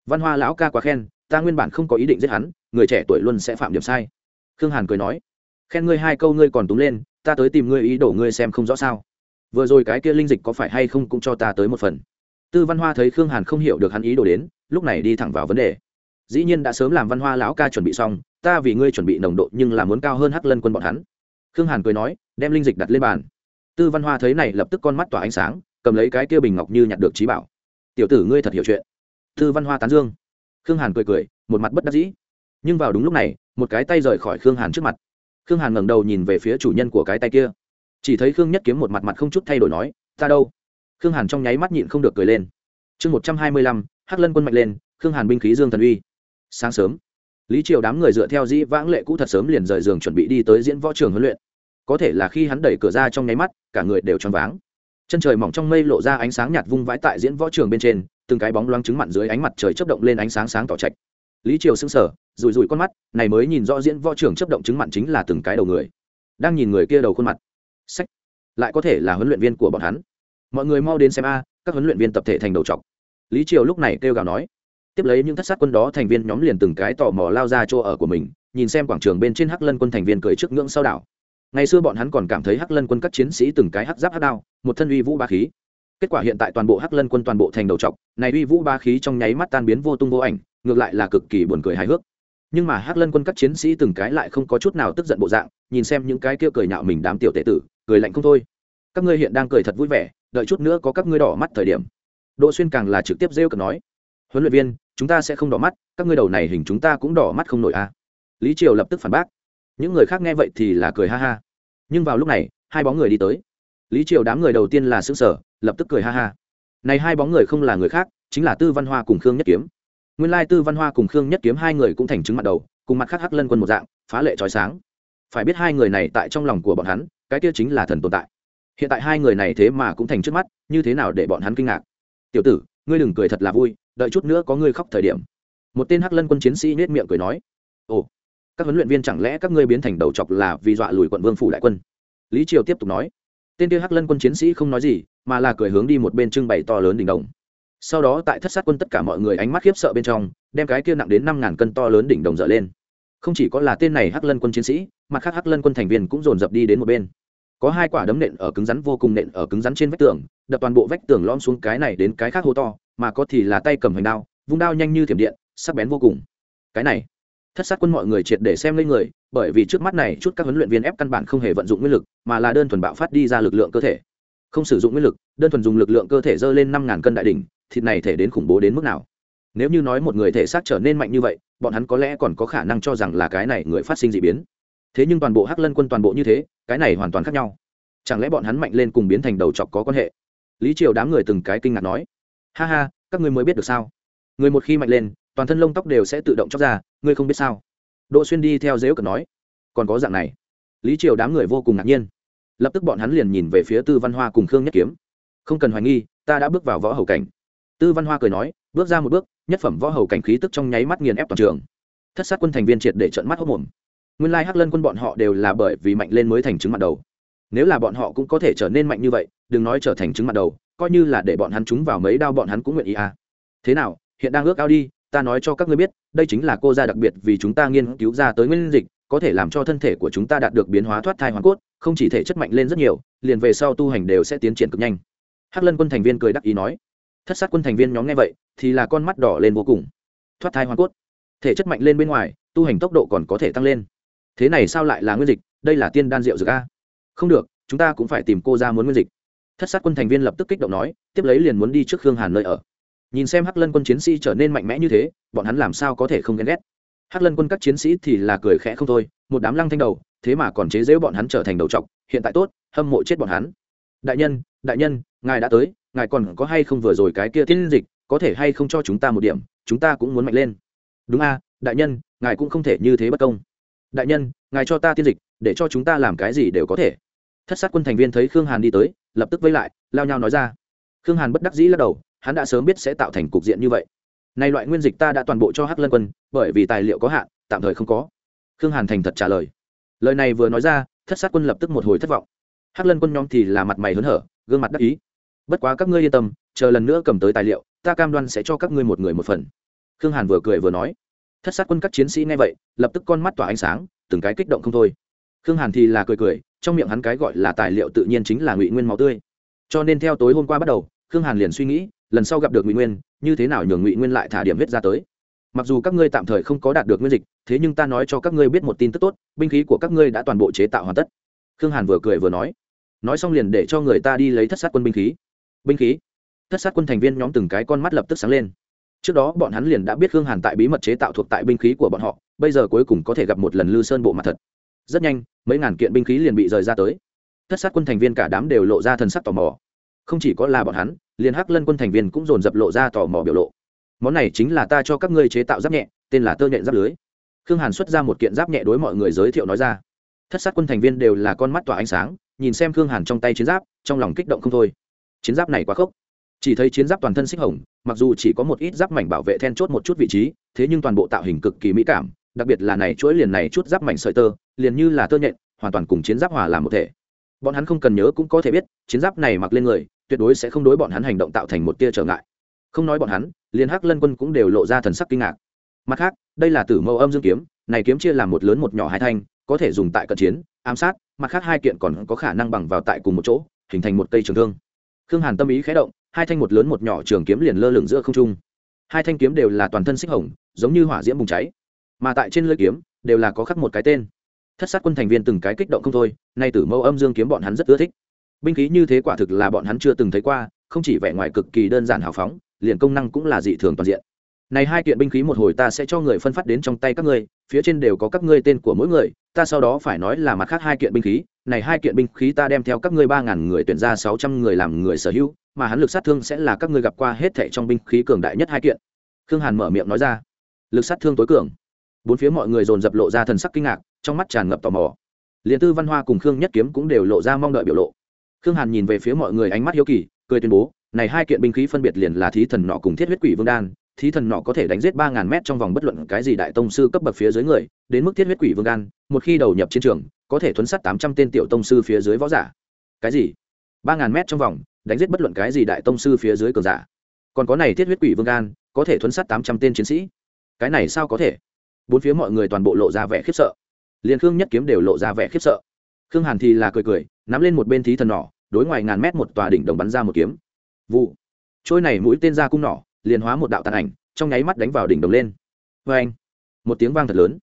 Văn hoa lão ca quá khen, ta nguyên bản không có ý định giết hắn, người trẻ tuổi luôn sẽ phạm điểm sai. Khương hàn cười nói, khen ngươi hai câu ngươi còn túng lên, ta tới tìm ngươi ý đồ ngươi xem không rõ sao. Vừa rồi cái kia linh dịch có phải hay không cũng cho ta tới một phần. Tư văn hoa thấy khương hàn không hiểu được hắn ý đồ đến, lúc này đi thẳng vào vấn đề dĩ nhiên đã sớm làm văn hoa lão ca chuẩn bị xong, ta vì ngươi chuẩn bị nồng độ nhưng là muốn cao hơn hắc lân quân bọn hắn. Khương hàn cười nói, đem linh dịch đặt lên bàn. Tư văn hoa thấy này lập tức con mắt tỏa ánh sáng, cầm lấy cái kia bình ngọc như nhặt được trí bảo. Tiểu tử ngươi thật hiểu chuyện. Tư văn hoa tán dương. Khương hàn cười cười, một mặt bất đắc dĩ. Nhưng vào đúng lúc này, một cái tay rời khỏi khương hàn trước mặt. Khương hàn ngẩng đầu nhìn về phía chủ nhân của cái tay kia. Chỉ thấy khương nhất kiếm một mặt mặt không chút thay đổi nói, ta đâu? Khương hàn trong nháy mắt nhịn không được cười lên. Chương một trăm hai mươi lăm, hắc lân quân mạnh lên, khương hàn binh khí dương thần uy sáng sớm. Lý triều đám người dựa theo dĩ vãng lệ cũ thật sớm liền rời giường chuẩn bị đi tới diễn võ trường huấn luyện. Có thể là khi hắn đẩy cửa ra trong nháy mắt, cả người đều choáng váng. Chân trời mỏng trong mây lộ ra ánh sáng nhạt vung vãi tại diễn võ trường bên trên, từng cái bóng loáng trứng mặn dưới ánh mặt trời chấp động lên ánh sáng sáng tỏ trạch. Lý triều sững sờ rùi rùi con mắt, này mới nhìn rõ diễn võ trường chấp động trứng mặn chính là từng cái đầu người. Đang nhìn người kia đầu khuôn mặt. Sách lại có thể là huấn luyện viên của bọn hắn. Mọi người mau đến xem a, các huấn luyện viên tập thể thành đầu trọc. Lý triều lúc này kêu gào nói tiếp lấy những thất sát quân đó thành viên nhóm liền từng cái tò mò lao ra chỗ ở của mình, nhìn xem quảng trường bên trên hắc lân quân thành viên cười trước ngưỡng sau đảo. Ngày xưa bọn hắn còn cảm thấy hắc lân quân các chiến sĩ từng cái hắc giáp hắc đao, một thân uy vũ ba khí. Kết quả hiện tại toàn bộ hắc lân quân toàn bộ thành đầu trọc, này uy vũ ba khí trong nháy mắt tan biến vô tung vô ảnh, ngược lại là cực kỳ buồn cười hài hước. Nhưng mà hắc lân quân các chiến sĩ từng cái lại không có chút nào tức giận bộ dạng, nhìn xem những cái kia cười nhạo mình đám tiểu tệ tử, cười lạnh không thôi. Các ngươi hiện đang cười thật vui vẻ, đợi chút nữa có các ngươi đỏ mắt thời điểm. Đỗ xuyên càng là trực tiếp rêu cực nói. Huấn luyện viên chúng ta sẽ không đỏ mắt, các ngươi đầu này hình chúng ta cũng đỏ mắt không nổi a. À. lý triều lập tức phản bác. Những người khác nghe vậy thì là cười ha ha. Nhưng vào lúc này, hai bóng người đi tới. Lý triều đám người đầu tiên là xứng sở lập tức cười ha ha. Này hai bóng người không là người khác, chính là tư văn hoa cùng khương nhất kiếm. Nguyên lai tư văn hoa cùng khương nhất kiếm hai người cũng thành chứng mặt đầu, cùng mặt khác hắc lân quân một dạng, phá lệ trói sáng. Phải biết hai người này tại trong lòng của bọn hắn, cái kia chính là thần tồn tại. Hiện tại hai người này thế mà cũng thành trước mắt, như thế nào để bọn hắn kinh ngạc? Tiểu tử, ngươi đừng cười thật là vui đợi chút nữa có ngươi khóc thời điểm. Một tên hắc lân quân chiến sĩ nết miệng cười nói, ồ, các huấn luyện viên chẳng lẽ các ngươi biến thành đầu chọc là vì dọa lùi quận vương phủ đại quân? Lý triều tiếp tục nói, tên kia hắc lân quân chiến sĩ không nói gì, mà là cười hướng đi một bên trưng bày to lớn đỉnh đồng. Sau đó tại thất sát quân tất cả mọi người ánh mắt khiếp sợ bên trong, đem cái kia nặng đến năm ngàn cân to lớn đỉnh đồng dở lên. Không chỉ có là tên này hắc lân quân chiến sĩ, mặt khác hắc lân quân thành viên cũng dồn dập đi đến một bên có hai quả đấm nện ở cứng rắn vô cùng nện ở cứng rắn trên vách tường, đập toàn bộ vách tường lom xuống cái này đến cái khác hô to, mà có thì là tay cầm hành đao, vung đao nhanh như thiểm điện, sắc bén vô cùng. Cái này, thất sát quân mọi người triệt để xem lên người, bởi vì trước mắt này chút các huấn luyện viên ép căn bản không hề vận dụng nguyên lực, mà là đơn thuần bạo phát đi ra lực lượng cơ thể. Không sử dụng nguyên lực, đơn thuần dùng lực lượng cơ thể dơ lên năm ngàn cân đại đỉnh, thịt này thể đến khủng bố đến mức nào? Nếu như nói một người thể xác trở nên mạnh như vậy, bọn hắn có lẽ còn có khả năng cho rằng là cái này người phát sinh d ị biến thế nhưng toàn bộ hắc lân quân toàn bộ như thế, cái này hoàn toàn khác nhau. Chẳng lẽ bọn hắn mạnh lên cùng biến thành đầu chọc có quan hệ? Lý triều đám người từng cái kinh ngạc nói. Ha ha, các ngươi mới biết được sao? Người một khi mạnh lên, toàn thân lông tóc đều sẽ tự động chóc ra, ngươi không biết sao? Đỗ xuyên đi theo dếu cần nói. Còn có dạng này. Lý triều đám người vô cùng ngạc nhiên. Lập tức bọn hắn liền nhìn về phía tư văn hoa cùng khương nhất kiếm. Không cần hoài nghi, ta đã bước vào võ hầu cảnh. Tư văn hoa cười nói, bước ra một bước, nhất phẩm võ hầu cảnh khí tức trong nháy mắt nghiền ép toàn trường. Thất sát quân thành viên triệt để trận mắt hốc mồm nguyên lai hắc lân quân bọn họ đều là bởi vì mạnh lên mới thành chứng mặt đầu. Nếu là bọn họ cũng có thể trở nên mạnh như vậy, đừng nói trở thành chứng mặt đầu, coi như là để bọn hắn trúng vào mấy đao bọn hắn cũng nguyện ý à. Thế nào, hiện đang ước ao đi, ta nói cho các ngươi biết, đây chính là cô gia đặc biệt vì chúng ta nghiên cứu ra tới nguyên dịch, có thể làm cho thân thể của chúng ta đạt được biến hóa thoát thai hoàn cốt, không chỉ thể chất mạnh lên rất nhiều, liền về sau tu hành đều sẽ tiến triển cực nhanh. Hắc lân quân thành viên cười đắc ý nói. Thất sát quân thành viên nhóm nghe vậy, thì là con mắt đỏ lên vô cùng. Thoát thai hoàn cốt. Thể chất mạnh lên bên ngoài, tu hành tốc độ còn có thể tăng lên thế này sao lại là nguyên dịch? Đây là tiên đan rượu dược a. Không được, chúng ta cũng phải tìm cô ra muốn nguyên dịch. Thất sát quân thành viên lập tức kích động nói, tiếp lấy liền muốn đi trước khương hàn nơi ở. Nhìn xem hắc lân quân chiến sĩ trở nên mạnh mẽ như thế, bọn hắn làm sao có thể không ghen ghét? Hắc lân quân các chiến sĩ thì là cười khẽ không thôi, một đám lăng thanh đầu, thế mà còn chế giễu bọn hắn trở thành đầu trọc, hiện tại tốt, hâm mộ chết bọn hắn. Đại nhân đại nhân, ngài đã tới, ngài còn có hay không vừa rồi cái kia tiên dịch, có thể hay không cho chúng ta một điểm, chúng ta cũng muốn mạnh lên. Đúng a, đại nhân, ngài cũng không thể như thế bất công đại nhân, ngài cho ta tiên dịch, để cho chúng ta làm cái gì đều có thể. Thất sát quân thành viên thấy khương hàn đi tới, lập tức vây lại, lao nhau nói ra. Khương hàn bất đắc dĩ lắc đầu, hắn đã sớm biết sẽ tạo thành cục diện như vậy. Nay loại nguyên dịch ta đã toàn bộ cho hắc lân quân, bởi vì tài liệu có hạn, tạm thời không có. Khương hàn thành thật trả lời. Lời này vừa nói ra, thất sát quân lập tức một hồi thất vọng. Hắc lân quân nhóm thì là mặt mày hớn hở, gương mặt đắc ý. Bất quá các ngươi yên tâm, chờ lần nữa cầm tới tài liệu, ta cam đoan sẽ cho các ngươi một người một phần. Khương hàn vừa cười vừa nói thất sát quân các chiến sĩ nghe vậy, lập tức con mắt tỏa ánh sáng, từng cái kích động không thôi. Khương hàn thì là cười cười, trong miệng hắn cái gọi là tài liệu tự nhiên chính là ngụy nguyên máu tươi. Cho nên theo tối hôm qua bắt đầu, khương hàn liền suy nghĩ, lần sau gặp được ngụy nguyên, như thế nào nhường ngụy nguyên lại thả điểm huyết ra tới. Mặc dù các ngươi tạm thời không có đạt được nguyên dịch, thế nhưng ta nói cho các ngươi biết một tin tức tốt, binh khí của các ngươi đã toàn bộ chế tạo hoàn tất. Khương hàn vừa cười vừa nói. Nói xong liền để cho người ta đi lấy thất sát quân binh khí. Binh khí. Thất sát quân thành viên nhóm từng cái con mắt lập tức sáng lên trước đó bọn hắn liền đã biết khương hàn tại bí mật chế tạo thuộc tại binh khí của bọn họ, bây giờ cuối cùng có thể gặp một lần lư sơn bộ mặt thật. Rất nhanh, mấy ngàn kiện binh khí liền bị rời ra tới. Thất sát quân thành viên cả đám đều lộ ra thần sắc tò mò. Không chỉ có là bọn hắn, liền hắc lân quân thành viên cũng dồn dập lộ ra tò mò biểu lộ. Món này chính là ta cho các ngươi chế tạo giáp nhẹ, tên là tơ nhện giáp lưới. Khương hàn xuất ra một kiện giáp nhẹ đối mọi người giới thiệu nói ra. Thất sát quân thành viên đều là con mắt tỏa ánh sáng, nhìn xem khương hàn trong tay chiến giáp, trong lòng kích động không thôi. Chiến giáp này quá khốc chỉ thấy chiến giáp toàn thân xích hồng, mặc dù chỉ có một ít giáp mảnh bảo vệ then chốt một chút vị trí, thế nhưng toàn bộ tạo hình cực kỳ mỹ cảm, đặc biệt là này chuỗi liền này chút giáp mảnh sợi tơ, liền như là tơ nhện, hoàn toàn cùng chiến giáp hòa làm một thể. Bọn hắn không cần nhớ cũng có thể biết, chiến giáp này mặc lên người, tuyệt đối sẽ không đối bọn hắn hành động tạo thành một tia trở ngại. Không nói bọn hắn, liền hắc lân quân cũng đều lộ ra thần sắc kinh ngạc. Mặt khác, đây là tử mẫu âm dương kiếm, này kiếm chia làm một lớn một nhỏ hai thanh, có thể dùng tại cận chiến, ám sát, mặt khác hai kiện còn có khả năng bằng vào tại cùng một chỗ, hình thành một cây trường thương khương hàn tâm ý khé động, hai thanh một lớn một nhỏ trường kiếm liền lơ lửng giữa không trung. Hai thanh kiếm đều là toàn thân xích hồng, giống như hỏa diễm bùng cháy. Mà tại trên lưỡi kiếm, đều là có khắc một cái tên. Thất sát quân thành viên từng cái kích động không thôi, nay tử mẫu âm dương kiếm bọn hắn rất ưa thích. Binh khí như thế quả thực là bọn hắn chưa từng thấy qua, không chỉ vẻ ngoài cực kỳ đơn giản hào phóng, liền công năng cũng là dị thường toàn diện. Này hai kiện binh khí một hồi ta sẽ cho người phân phát đến trong tay các ngươi, phía trên đều có các ngươi tên của mỗi người, ta sau đó phải nói là mặt khác hai kiện binh khí này hai kiện binh khí ta đem theo các ngươi ba ngàn người tuyển ra sáu trăm người làm người sở hữu, mà hắn lực sát thương sẽ là các ngươi gặp qua hết thảy trong binh khí cường đại nhất hai kiện. Khương hàn mở miệng nói ra. Lực sát thương tối cường. Bốn phía mọi người dồn dập lộ ra thần sắc kinh ngạc, trong mắt tràn ngập tò mò. Liền tư văn hoa cùng khương nhất kiếm cũng đều lộ ra mong đợi biểu lộ. Khương hàn nhìn về phía mọi người ánh mắt hiếu kỳ, cười tuyên bố, này hai kiện binh khí phân biệt liền là thí thần nọ cùng thiết huyết quỷ vương đan. Thí thần nọ có thể đánh giết ba ngàn mét trong vòng bất luận cái gì đại tông sư cấp bậc phía dưới người, đến mức thiết huyết quỷ vương đan, một khi đầu nhập chiến trường có thể thuấn sát tám trăm tên tiểu tông sư phía dưới võ giả. Cái gì? Ba ngàn mét trong vòng, đánh giết bất luận cái gì đại tông sư phía dưới cường giả. Còn có này thiết huyết quỷ vương gan, có thể thuấn sát tám trăm tên chiến sĩ. Cái này sao có thể? Bốn phía mọi người toàn bộ lộ ra vẻ khiếp sợ. Liền khương nhất kiếm đều lộ ra vẻ khiếp sợ. Khương hàn thì là cười cười, nắm lên một bên thí thần nỏ, đối ngoài ngàn mét một tòa đỉnh đồng bắn ra một kiếm. Vụ. Trôi này mũi tên ra cung nỏ, liền hóa một đạo tàn ảnh, trong nháy mắt đánh vào đỉnh đồng lên. Vê anh một tiếng vang thật lớn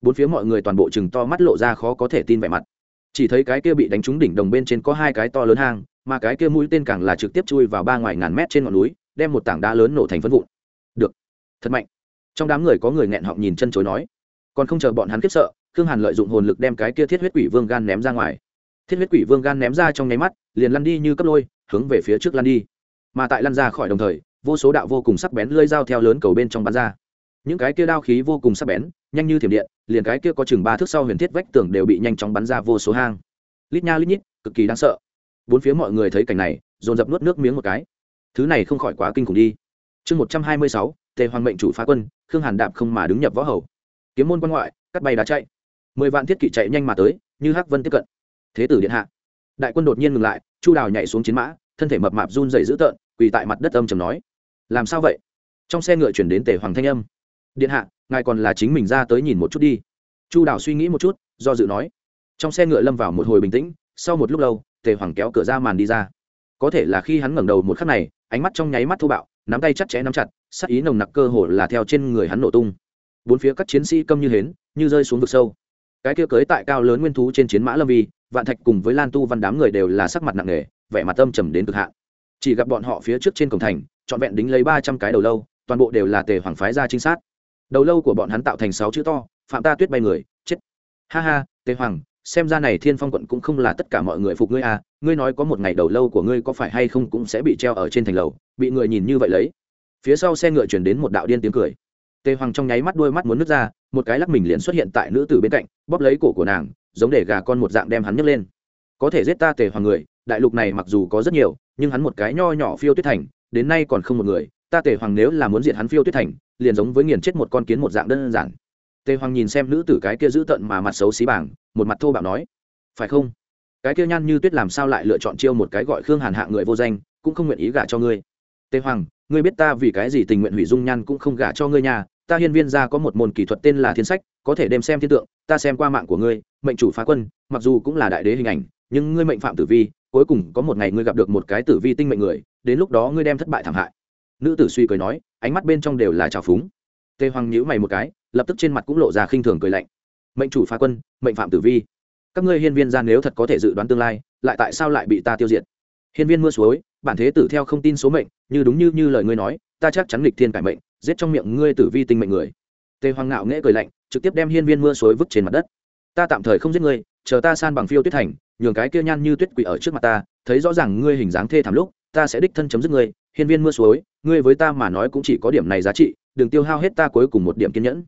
bốn phía mọi người toàn bộ chừng to mắt lộ ra khó có thể tin vẻ mặt. Chỉ thấy cái kia bị đánh trúng đỉnh đồng bên trên có hai cái to lớn hang, mà cái kia mũi tên càng là trực tiếp chui vào ba ngoài ngàn mét trên ngọn núi, đem một tảng đá lớn nổ thành phân vụn. Được. Thật mạnh. Trong đám người có người nghẹn họng nhìn chân chối nói. Còn không chờ bọn hắn khiếp sợ, khương hàn lợi dụng hồn lực đem cái kia thiết huyết quỷ vương gan ném ra ngoài. Thiết huyết quỷ vương gan ném ra trong nháy mắt, liền lăn đi như cấp lôi, hướng về phía trước lăn đi. Mà tại lăn ra khỏi đồng thời, vô số đạo vô cùng sắc bén lơi dao theo lớn cầu bên trong bắn ra. Những cái kia đao khí vô cùng sắc bén nhanh như thiểm điện, liền cái kia có chừng ba thước sau huyền thiết vách tường đều bị nhanh chóng bắn ra vô số hang. Lít nha lít nhít, cực kỳ đáng sợ. Bốn phía mọi người thấy cảnh này, dồn dập nuốt nước miếng một cái. Thứ này không khỏi quá kinh khủng đi. Chương một trăm hai mươi sáu, tề hoàng mệnh chủ phá quân, khương hàn đạp không mà đứng nhập võ hầu. Kiếm môn quan ngoại, cắt bay đá chạy. Mười vạn thiết kỵ chạy nhanh mà tới, như hắc vân tiếp cận. Thế tử điện hạ. Đại quân đột nhiên ngừng lại, chu đào nhảy xuống chiến mã, thân thể mập mạp run dày dữ tợn, quỳ tại mặt đất âm trầm nói. Làm sao vậy? Trong xe ngựa chuyển đến tề hoàng thanh âm. Điện hạ ngài còn là chính mình ra tới nhìn một chút đi. Chu đào suy nghĩ một chút, do dự nói. Trong xe ngựa lâm vào một hồi bình tĩnh, sau một lúc lâu, tề hoàng kéo cửa ra màn đi ra. Có thể là khi hắn ngẩng đầu một khắc này, ánh mắt trong nháy mắt thô bạo, nắm tay chặt chẽ nắm chặt, sắc ý nồng nặc cơ hồ là theo trên người hắn nổ tung. Bốn phía các chiến sĩ câm như hến, như rơi xuống vực sâu. Cái kia cưới tại cao lớn nguyên thú trên chiến mã lâm vi, vạn thạch cùng với lan tu văn đám người đều là sắc mặt nặng nề, vẻ mặt âm trầm đến cực hạn. Chỉ gặp bọn họ phía trước trên cổng thành, trọn vẹn đính lấy ba trăm cái đầu lâu, toàn bộ đều là tề hoàng phái ra trinh sát đầu lâu của bọn hắn tạo thành sáu chữ to, phạm ta tuyết bay người, chết. Ha ha, tề hoàng, xem ra này thiên phong quận cũng không là tất cả mọi người phục ngươi à ngươi nói có một ngày đầu lâu của ngươi có phải hay không cũng sẽ bị treo ở trên thành lầu, bị người nhìn như vậy lấy. Phía sau xe ngựa chuyển đến một đạo điên tiếng cười. Tề hoàng trong nháy mắt đôi mắt muốn nứt ra, một cái lắc mình liền xuất hiện tại nữ tử bên cạnh, bóp lấy cổ của nàng, giống để gà con một dạng đem hắn nhấc lên. Có thể giết ta, tề hoàng người, đại lục này mặc dù có rất nhiều, nhưng hắn một cái nho nhỏ phiêu tuyết thành, đến nay còn không một người, ta tề hoàng nếu là muốn diệt hắn phiêu tuyết thành liền giống với nghiền chết một con kiến một dạng đơn giản. Tề hoàng nhìn xem nữ tử cái kia giữ tận mà mặt xấu xí bảng, một mặt thô bạo nói, phải không? Cái kia nhan như tuyết làm sao lại lựa chọn chiêu một cái gọi khương hàn hạ người vô danh, cũng không nguyện ý gả cho ngươi. Tề hoàng, ngươi biết ta vì cái gì tình nguyện hủy dung nhan cũng không gả cho ngươi nhà ta hiên viên ra có một môn kỹ thuật tên là thiên sách, có thể đem xem thiên tượng, ta xem qua mạng của ngươi, mệnh chủ phá quân, mặc dù cũng là đại đế hình ảnh, nhưng ngươi mệnh phạm tử vi, cuối cùng có một ngày ngươi gặp được một cái tử vi tinh mệnh người, đến lúc đó ngươi đem thất bại thảm hại. Nữ tử suy cười nói ánh mắt bên trong đều là trào phúng. Tề hoàng nhíu mày một cái, lập tức trên mặt cũng lộ ra khinh thường cười lạnh. Mệnh chủ phá quân, mệnh phạm tử vi. Các ngươi hiên viên ra nếu thật có thể dự đoán tương lai, lại tại sao lại bị ta tiêu diệt? Hiên viên mưa suối, bản thế tử theo không tin số mệnh, như đúng như như lời ngươi nói, ta chắc chắn lịch thiên cải mệnh, giết trong miệng ngươi tử vi tinh mệnh người. Tề hoàng ngạo nghễ cười lạnh, trực tiếp đem hiên viên mưa suối vứt trên mặt đất. Ta tạm thời không giết ngươi, chờ ta san bằng phiêu tuyết thành, nhường cái kia nhan như tuyết quỷ ở trước mặt ta, thấy rõ ràng ngươi hình dáng thê thảm lúc, ta sẽ đích thân chấm dứt ngươi hiên viên mưa suối, ngươi với ta mà nói cũng chỉ có điểm này giá trị, đừng tiêu hao hết ta cuối cùng một điểm kiên nhẫn.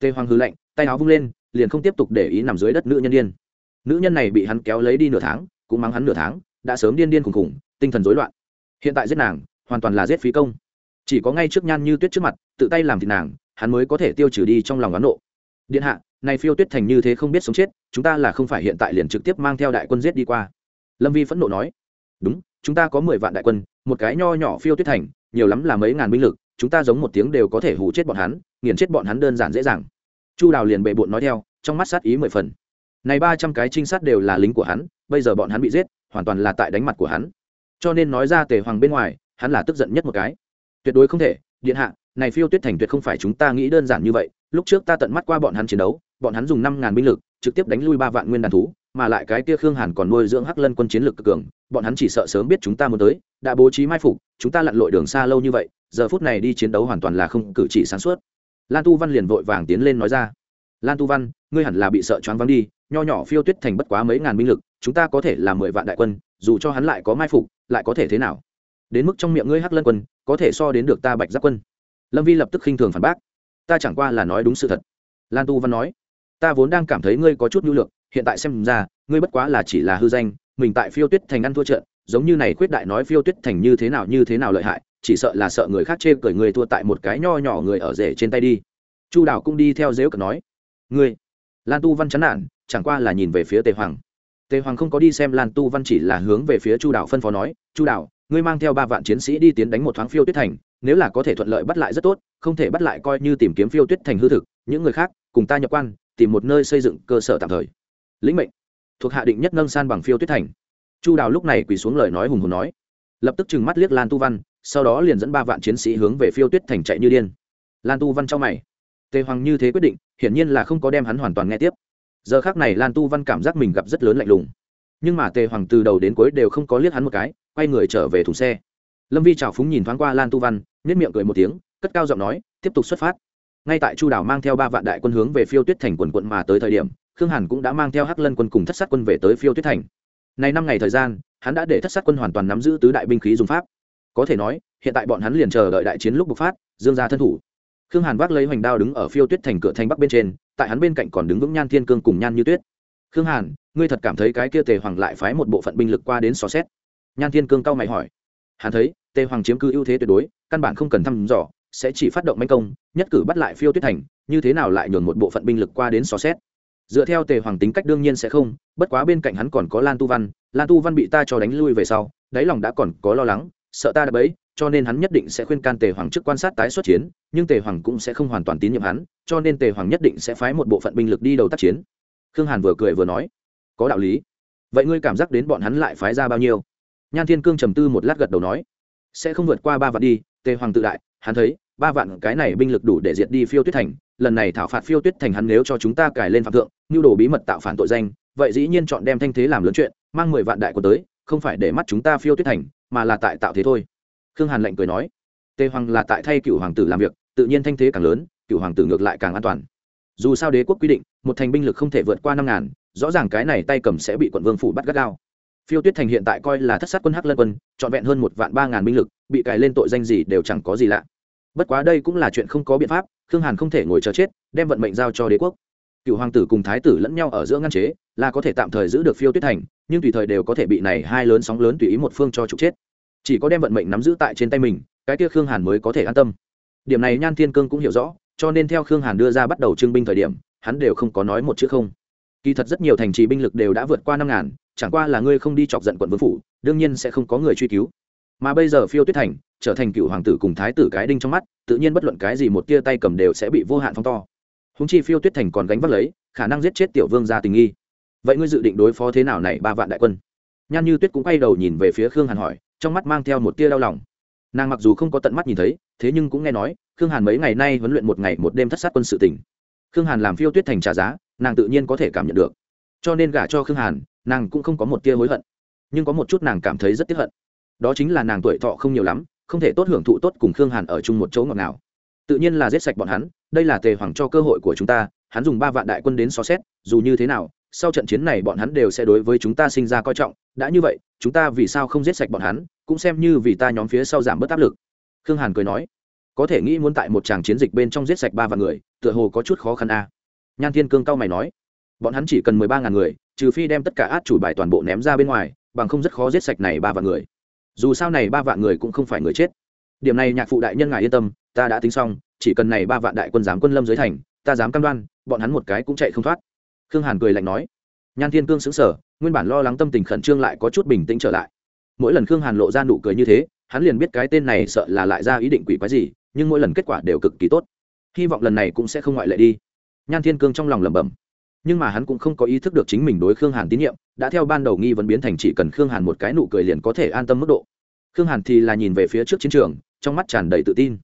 Tề hoàng hư lạnh, tay áo vung lên, liền không tiếp tục để ý nằm dưới đất nữ nhân điên. Nữ nhân này bị hắn kéo lấy đi nửa tháng, cũng mắng hắn nửa tháng, đã sớm điên điên khùng khùng tinh thần rối loạn. Hiện tại giết nàng, hoàn toàn là giết phí công. Chỉ có ngay trước nhan như tuyết trước mặt, tự tay làm thịt nàng, hắn mới có thể tiêu trừ đi trong lòng oán nộ. Điện hạ, này phiêu tuyết thành như thế không biết sống chết, chúng ta là không phải hiện tại liền trực tiếp mang theo đại quân giết đi qua. Lâm vi phẫn nộ nói, đúng chúng ta có mười vạn đại quân, một cái nho nhỏ phiêu tuyết thành, nhiều lắm là mấy ngàn binh lực, chúng ta giống một tiếng đều có thể hủ chết bọn hắn, nghiền chết bọn hắn đơn giản dễ dàng. Chu đào liền bệ bộn nói theo, trong mắt sát ý mười phần. Này ba trăm cái trinh sát đều là lính của hắn, bây giờ bọn hắn bị giết, hoàn toàn là tại đánh mặt của hắn. Cho nên nói ra tề hoàng bên ngoài, hắn là tức giận nhất một cái. Tuyệt đối không thể, điện hạ, này phiêu tuyết thành tuyệt không phải chúng ta nghĩ đơn giản như vậy, lúc trước ta tận mắt qua bọn hắn chiến đấu, bọn hắn dùng năm ngàn binh lực trực tiếp đánh lui ba vạn nguyên đàn thú, mà lại cái kia khương hàn còn nuôi dưỡng hắc lân quân chiến lược cực cường, bọn hắn chỉ sợ sớm biết chúng ta muốn tới, đã bố trí mai phục, chúng ta lặn lội đường xa lâu như vậy, giờ phút này đi chiến đấu hoàn toàn là không cử chỉ sáng suốt. Lan tu văn liền vội vàng tiến lên nói ra, lan tu văn, ngươi hẳn là bị sợ choáng vắng đi, nho nhỏ phiêu tuyết thành bất quá mấy ngàn binh lực, chúng ta có thể là mười vạn đại quân, dù cho hắn lại có mai phục, lại có thể thế nào? Đến mức trong miệng ngươi hắc lân quân, có thể so đến được ta bạch giáp quân. Lâm vi lập tức khinh thường phản bác, ta chẳng qua là nói đúng sự thật. Lan tu văn nói ta vốn đang cảm thấy ngươi có chút nhu lược, hiện tại xem ra, ngươi bất quá là chỉ là hư danh, mình tại phiêu tuyết thành ăn thua trận, giống như này khuyết đại nói phiêu tuyết thành như thế nào như thế nào lợi hại, chỉ sợ là sợ người khác chê cười người thua tại một cái nho nhỏ người ở rể trên tay đi. Chu đào cũng đi theo dếu cờ nói, ngươi? Lan tu văn chán nản, chẳng qua là nhìn về phía tề hoàng. Tề hoàng không có đi xem lan tu văn chỉ là hướng về phía chu đào phân phó nói, chu đào, ngươi mang theo ba vạn chiến sĩ đi tiến đánh một thoáng phiêu tuyết thành, nếu là có thể thuận lợi bắt lại rất tốt, không thể bắt lại coi như tìm kiếm phiêu tuyết thành hư thực, những người khác cùng ta nhập quan tìm một nơi xây dựng cơ sở tạm thời. Lĩnh mệnh. Thuộc hạ định nhất nâng san bằng phiêu tuyết thành. Chu đào lúc này quỳ xuống lời nói hùng hồn nói. Lập tức trừng mắt liếc lan tu văn, sau đó liền dẫn ba vạn chiến sĩ hướng về phiêu tuyết thành chạy như điên. Lan tu văn trong mày. Tề hoàng như thế quyết định, hiển nhiên là không có đem hắn hoàn toàn nghe tiếp. Giờ khác này lan tu văn cảm giác mình gặp rất lớn lạnh lùng. Nhưng mà tề hoàng từ đầu đến cuối đều không có liếc hắn một cái, quay người trở về thùng xe. Lâm vi trào phúng nhìn thoáng qua lan tu văn nếp miệng cười một tiếng, cất cao giọng nói, tiếp tục xuất phát ngay tại chu đảo mang theo ba vạn đại quân hướng về phiêu tuyết thành quần quận mà tới thời điểm, khương hàn cũng đã mang theo hắc lân quân cùng thất sát quân về tới phiêu tuyết thành. Này năm ngày thời gian, hắn đã để thất sát quân hoàn toàn nắm giữ tứ đại binh khí dùng pháp. Có thể nói, hiện tại bọn hắn liền chờ đợi đại chiến lúc bộc phát, dương ra thân thủ. Khương hàn vác lấy hoành đao đứng ở phiêu tuyết thành cửa thành bắc bên trên, tại hắn bên cạnh còn đứng vững nhan thiên cương cùng nhan như tuyết. Khương hàn, ngươi thật cảm thấy cái kia tề hoàng lại phái một bộ phận binh lực qua đến xò xét? Nhan thiên cương cao mày hỏi. Hắn thấy, tề hoàng chiếm cứ ưu thế tuyệt đối, căn bản không cần thăm dò sẽ chỉ phát động manh công, nhất cử bắt lại phiêu tuyết thành, như thế nào lại nhường một bộ phận binh lực qua đến xò xét? Dựa theo tề hoàng tính cách đương nhiên sẽ không, bất quá bên cạnh hắn còn có lan tu văn, lan tu văn bị ta cho đánh lui về sau, đáy lòng đã còn có lo lắng, sợ ta đã bấy, cho nên hắn nhất định sẽ khuyên can tề hoàng trước quan sát tái xuất chiến, nhưng tề hoàng cũng sẽ không hoàn toàn tín nhiệm hắn, cho nên tề hoàng nhất định sẽ phái một bộ phận binh lực đi đầu tác chiến. Khương hàn vừa cười vừa nói, có đạo lý. Vậy ngươi cảm giác đến bọn hắn lại phái ra bao nhiêu? Nhan thiên cương trầm tư một lát gật đầu nói, sẽ không vượt qua ba vạn đi. Tề hoàng tự đại, hắn thấy ba vạn cái này binh lực đủ để diệt đi phiêu tuyết thành, lần này thảo phạt phiêu tuyết thành hắn nếu cho chúng ta cài lên phạm thượng nhu đồ bí mật tạo phản tội danh, vậy dĩ nhiên chọn đem thanh thế làm lớn chuyện, mang mười vạn đại quân tới, không phải để mắt chúng ta phiêu tuyết thành, mà là tại tạo thế thôi. Khương hàn lệnh cười nói. Tề hoàng là tại thay cựu hoàng tử làm việc, tự nhiên thanh thế càng lớn, cựu hoàng tử ngược lại càng an toàn. Dù sao đế quốc quy định, một thành binh lực không thể vượt qua năm ngàn, rõ ràng cái này tay cầm sẽ bị quận vương phủ bắt gắt gao. Phiêu tuyết thành hiện tại coi là thất sát quân hắc lân quân, trọn vẹn hơn một vạn ba ngàn binh lực, bị cài lên tội danh gì đều chẳng có gì lạ bất quá đây cũng là chuyện không có biện pháp, khương hàn không thể ngồi chờ chết, đem vận mệnh giao cho đế quốc. Cựu hoàng tử cùng thái tử lẫn nhau ở giữa ngăn chế, là có thể tạm thời giữ được phiêu tuyết thành, nhưng tùy thời đều có thể bị này hai lớn sóng lớn tùy ý một phương cho trục chết. Chỉ có đem vận mệnh nắm giữ tại trên tay mình, cái kia khương hàn mới có thể an tâm. Điểm này nhan thiên cương cũng hiểu rõ, cho nên theo khương hàn đưa ra bắt đầu trưng binh thời điểm, hắn đều không có nói một chữ không. Kỳ thật rất nhiều thành trì binh lực đều đã vượt qua năm ngàn, chẳng qua là ngươi không đi chọc giận quận vương phủ, đương nhiên sẽ không có người truy cứu mà bây giờ phiêu tuyết thành trở thành cựu hoàng tử cùng thái tử cái đinh trong mắt, tự nhiên bất luận cái gì một tia tay cầm đều sẽ bị vô hạn phong to. Húng chi phiêu tuyết thành còn gánh vác lấy, khả năng giết chết tiểu vương ra tình nghi. Vậy ngươi dự định đối phó thế nào này, ba vạn đại quân? Nhan như tuyết cũng quay đầu nhìn về phía khương hàn hỏi, trong mắt mang theo một tia đau lòng. Nàng mặc dù không có tận mắt nhìn thấy, thế nhưng cũng nghe nói, khương hàn mấy ngày nay huấn luyện một ngày một đêm thất sát quân sự tỉnh khương hàn làm phiêu tuyết thành trả giá, nàng tự nhiên có thể cảm nhận được. Cho nên gả cho khương hàn, nàng cũng không có một tia hối hận. Nhưng có một chút nàng cảm thấy rất tiếc hận đó chính là nàng tuổi thọ không nhiều lắm, không thể tốt hưởng thụ tốt cùng khương hàn ở chung một chỗ ngọt nào tự nhiên là giết sạch bọn hắn, đây là tề hoàng cho cơ hội của chúng ta, hắn dùng ba vạn đại quân đến xó xét, dù như thế nào, sau trận chiến này bọn hắn đều sẽ đối với chúng ta sinh ra coi trọng. Đã như vậy, chúng ta vì sao không giết sạch bọn hắn, cũng xem như vì ta nhóm phía sau giảm bớt áp lực. Khương hàn cười nói. Có thể nghĩ muốn tại một tràng chiến dịch bên trong giết sạch ba vạn người, tựa hồ có chút khó khăn a. À. nhan thiên cương cao mày nói. Bọn hắn chỉ cần mười ba ngàn người, trừ phi đem tất cả át chủ bài toàn bộ ném ra bên ngoài, bằng không rất khó giết sạch này ba vạn người dù sao này ba vạn người cũng không phải người chết. Điểm này nhạc phụ đại nhân ngài yên tâm, ta đã tính xong, chỉ cần này ba vạn đại quân giám quân lâm dưới thành, ta dám cam đoan, bọn hắn một cái cũng chạy không thoát. Khương hàn cười lạnh nói. Nhan thiên cương xứng sở nguyên bản lo lắng tâm tình khẩn trương lại có chút bình tĩnh trở lại. Mỗi lần khương hàn lộ ra nụ cười như thế, hắn liền biết cái tên này sợ là lại ra ý định quỷ quái gì, nhưng mỗi lần kết quả đều cực kỳ tốt. Hy vọng lần này cũng sẽ không ngoại lệ đi. Nhan thiên cương trong lòng lẩm bẩm nhưng mà hắn cũng không có ý thức được chính mình đối khương hàn tín nhiệm, đã theo ban đầu nghi vấn biến thành chỉ cần khương hàn một cái nụ cười liền có thể an tâm mức độ. Khương hàn thì là nhìn về phía trước chiến trường, trong mắt tràn đầy tự tin.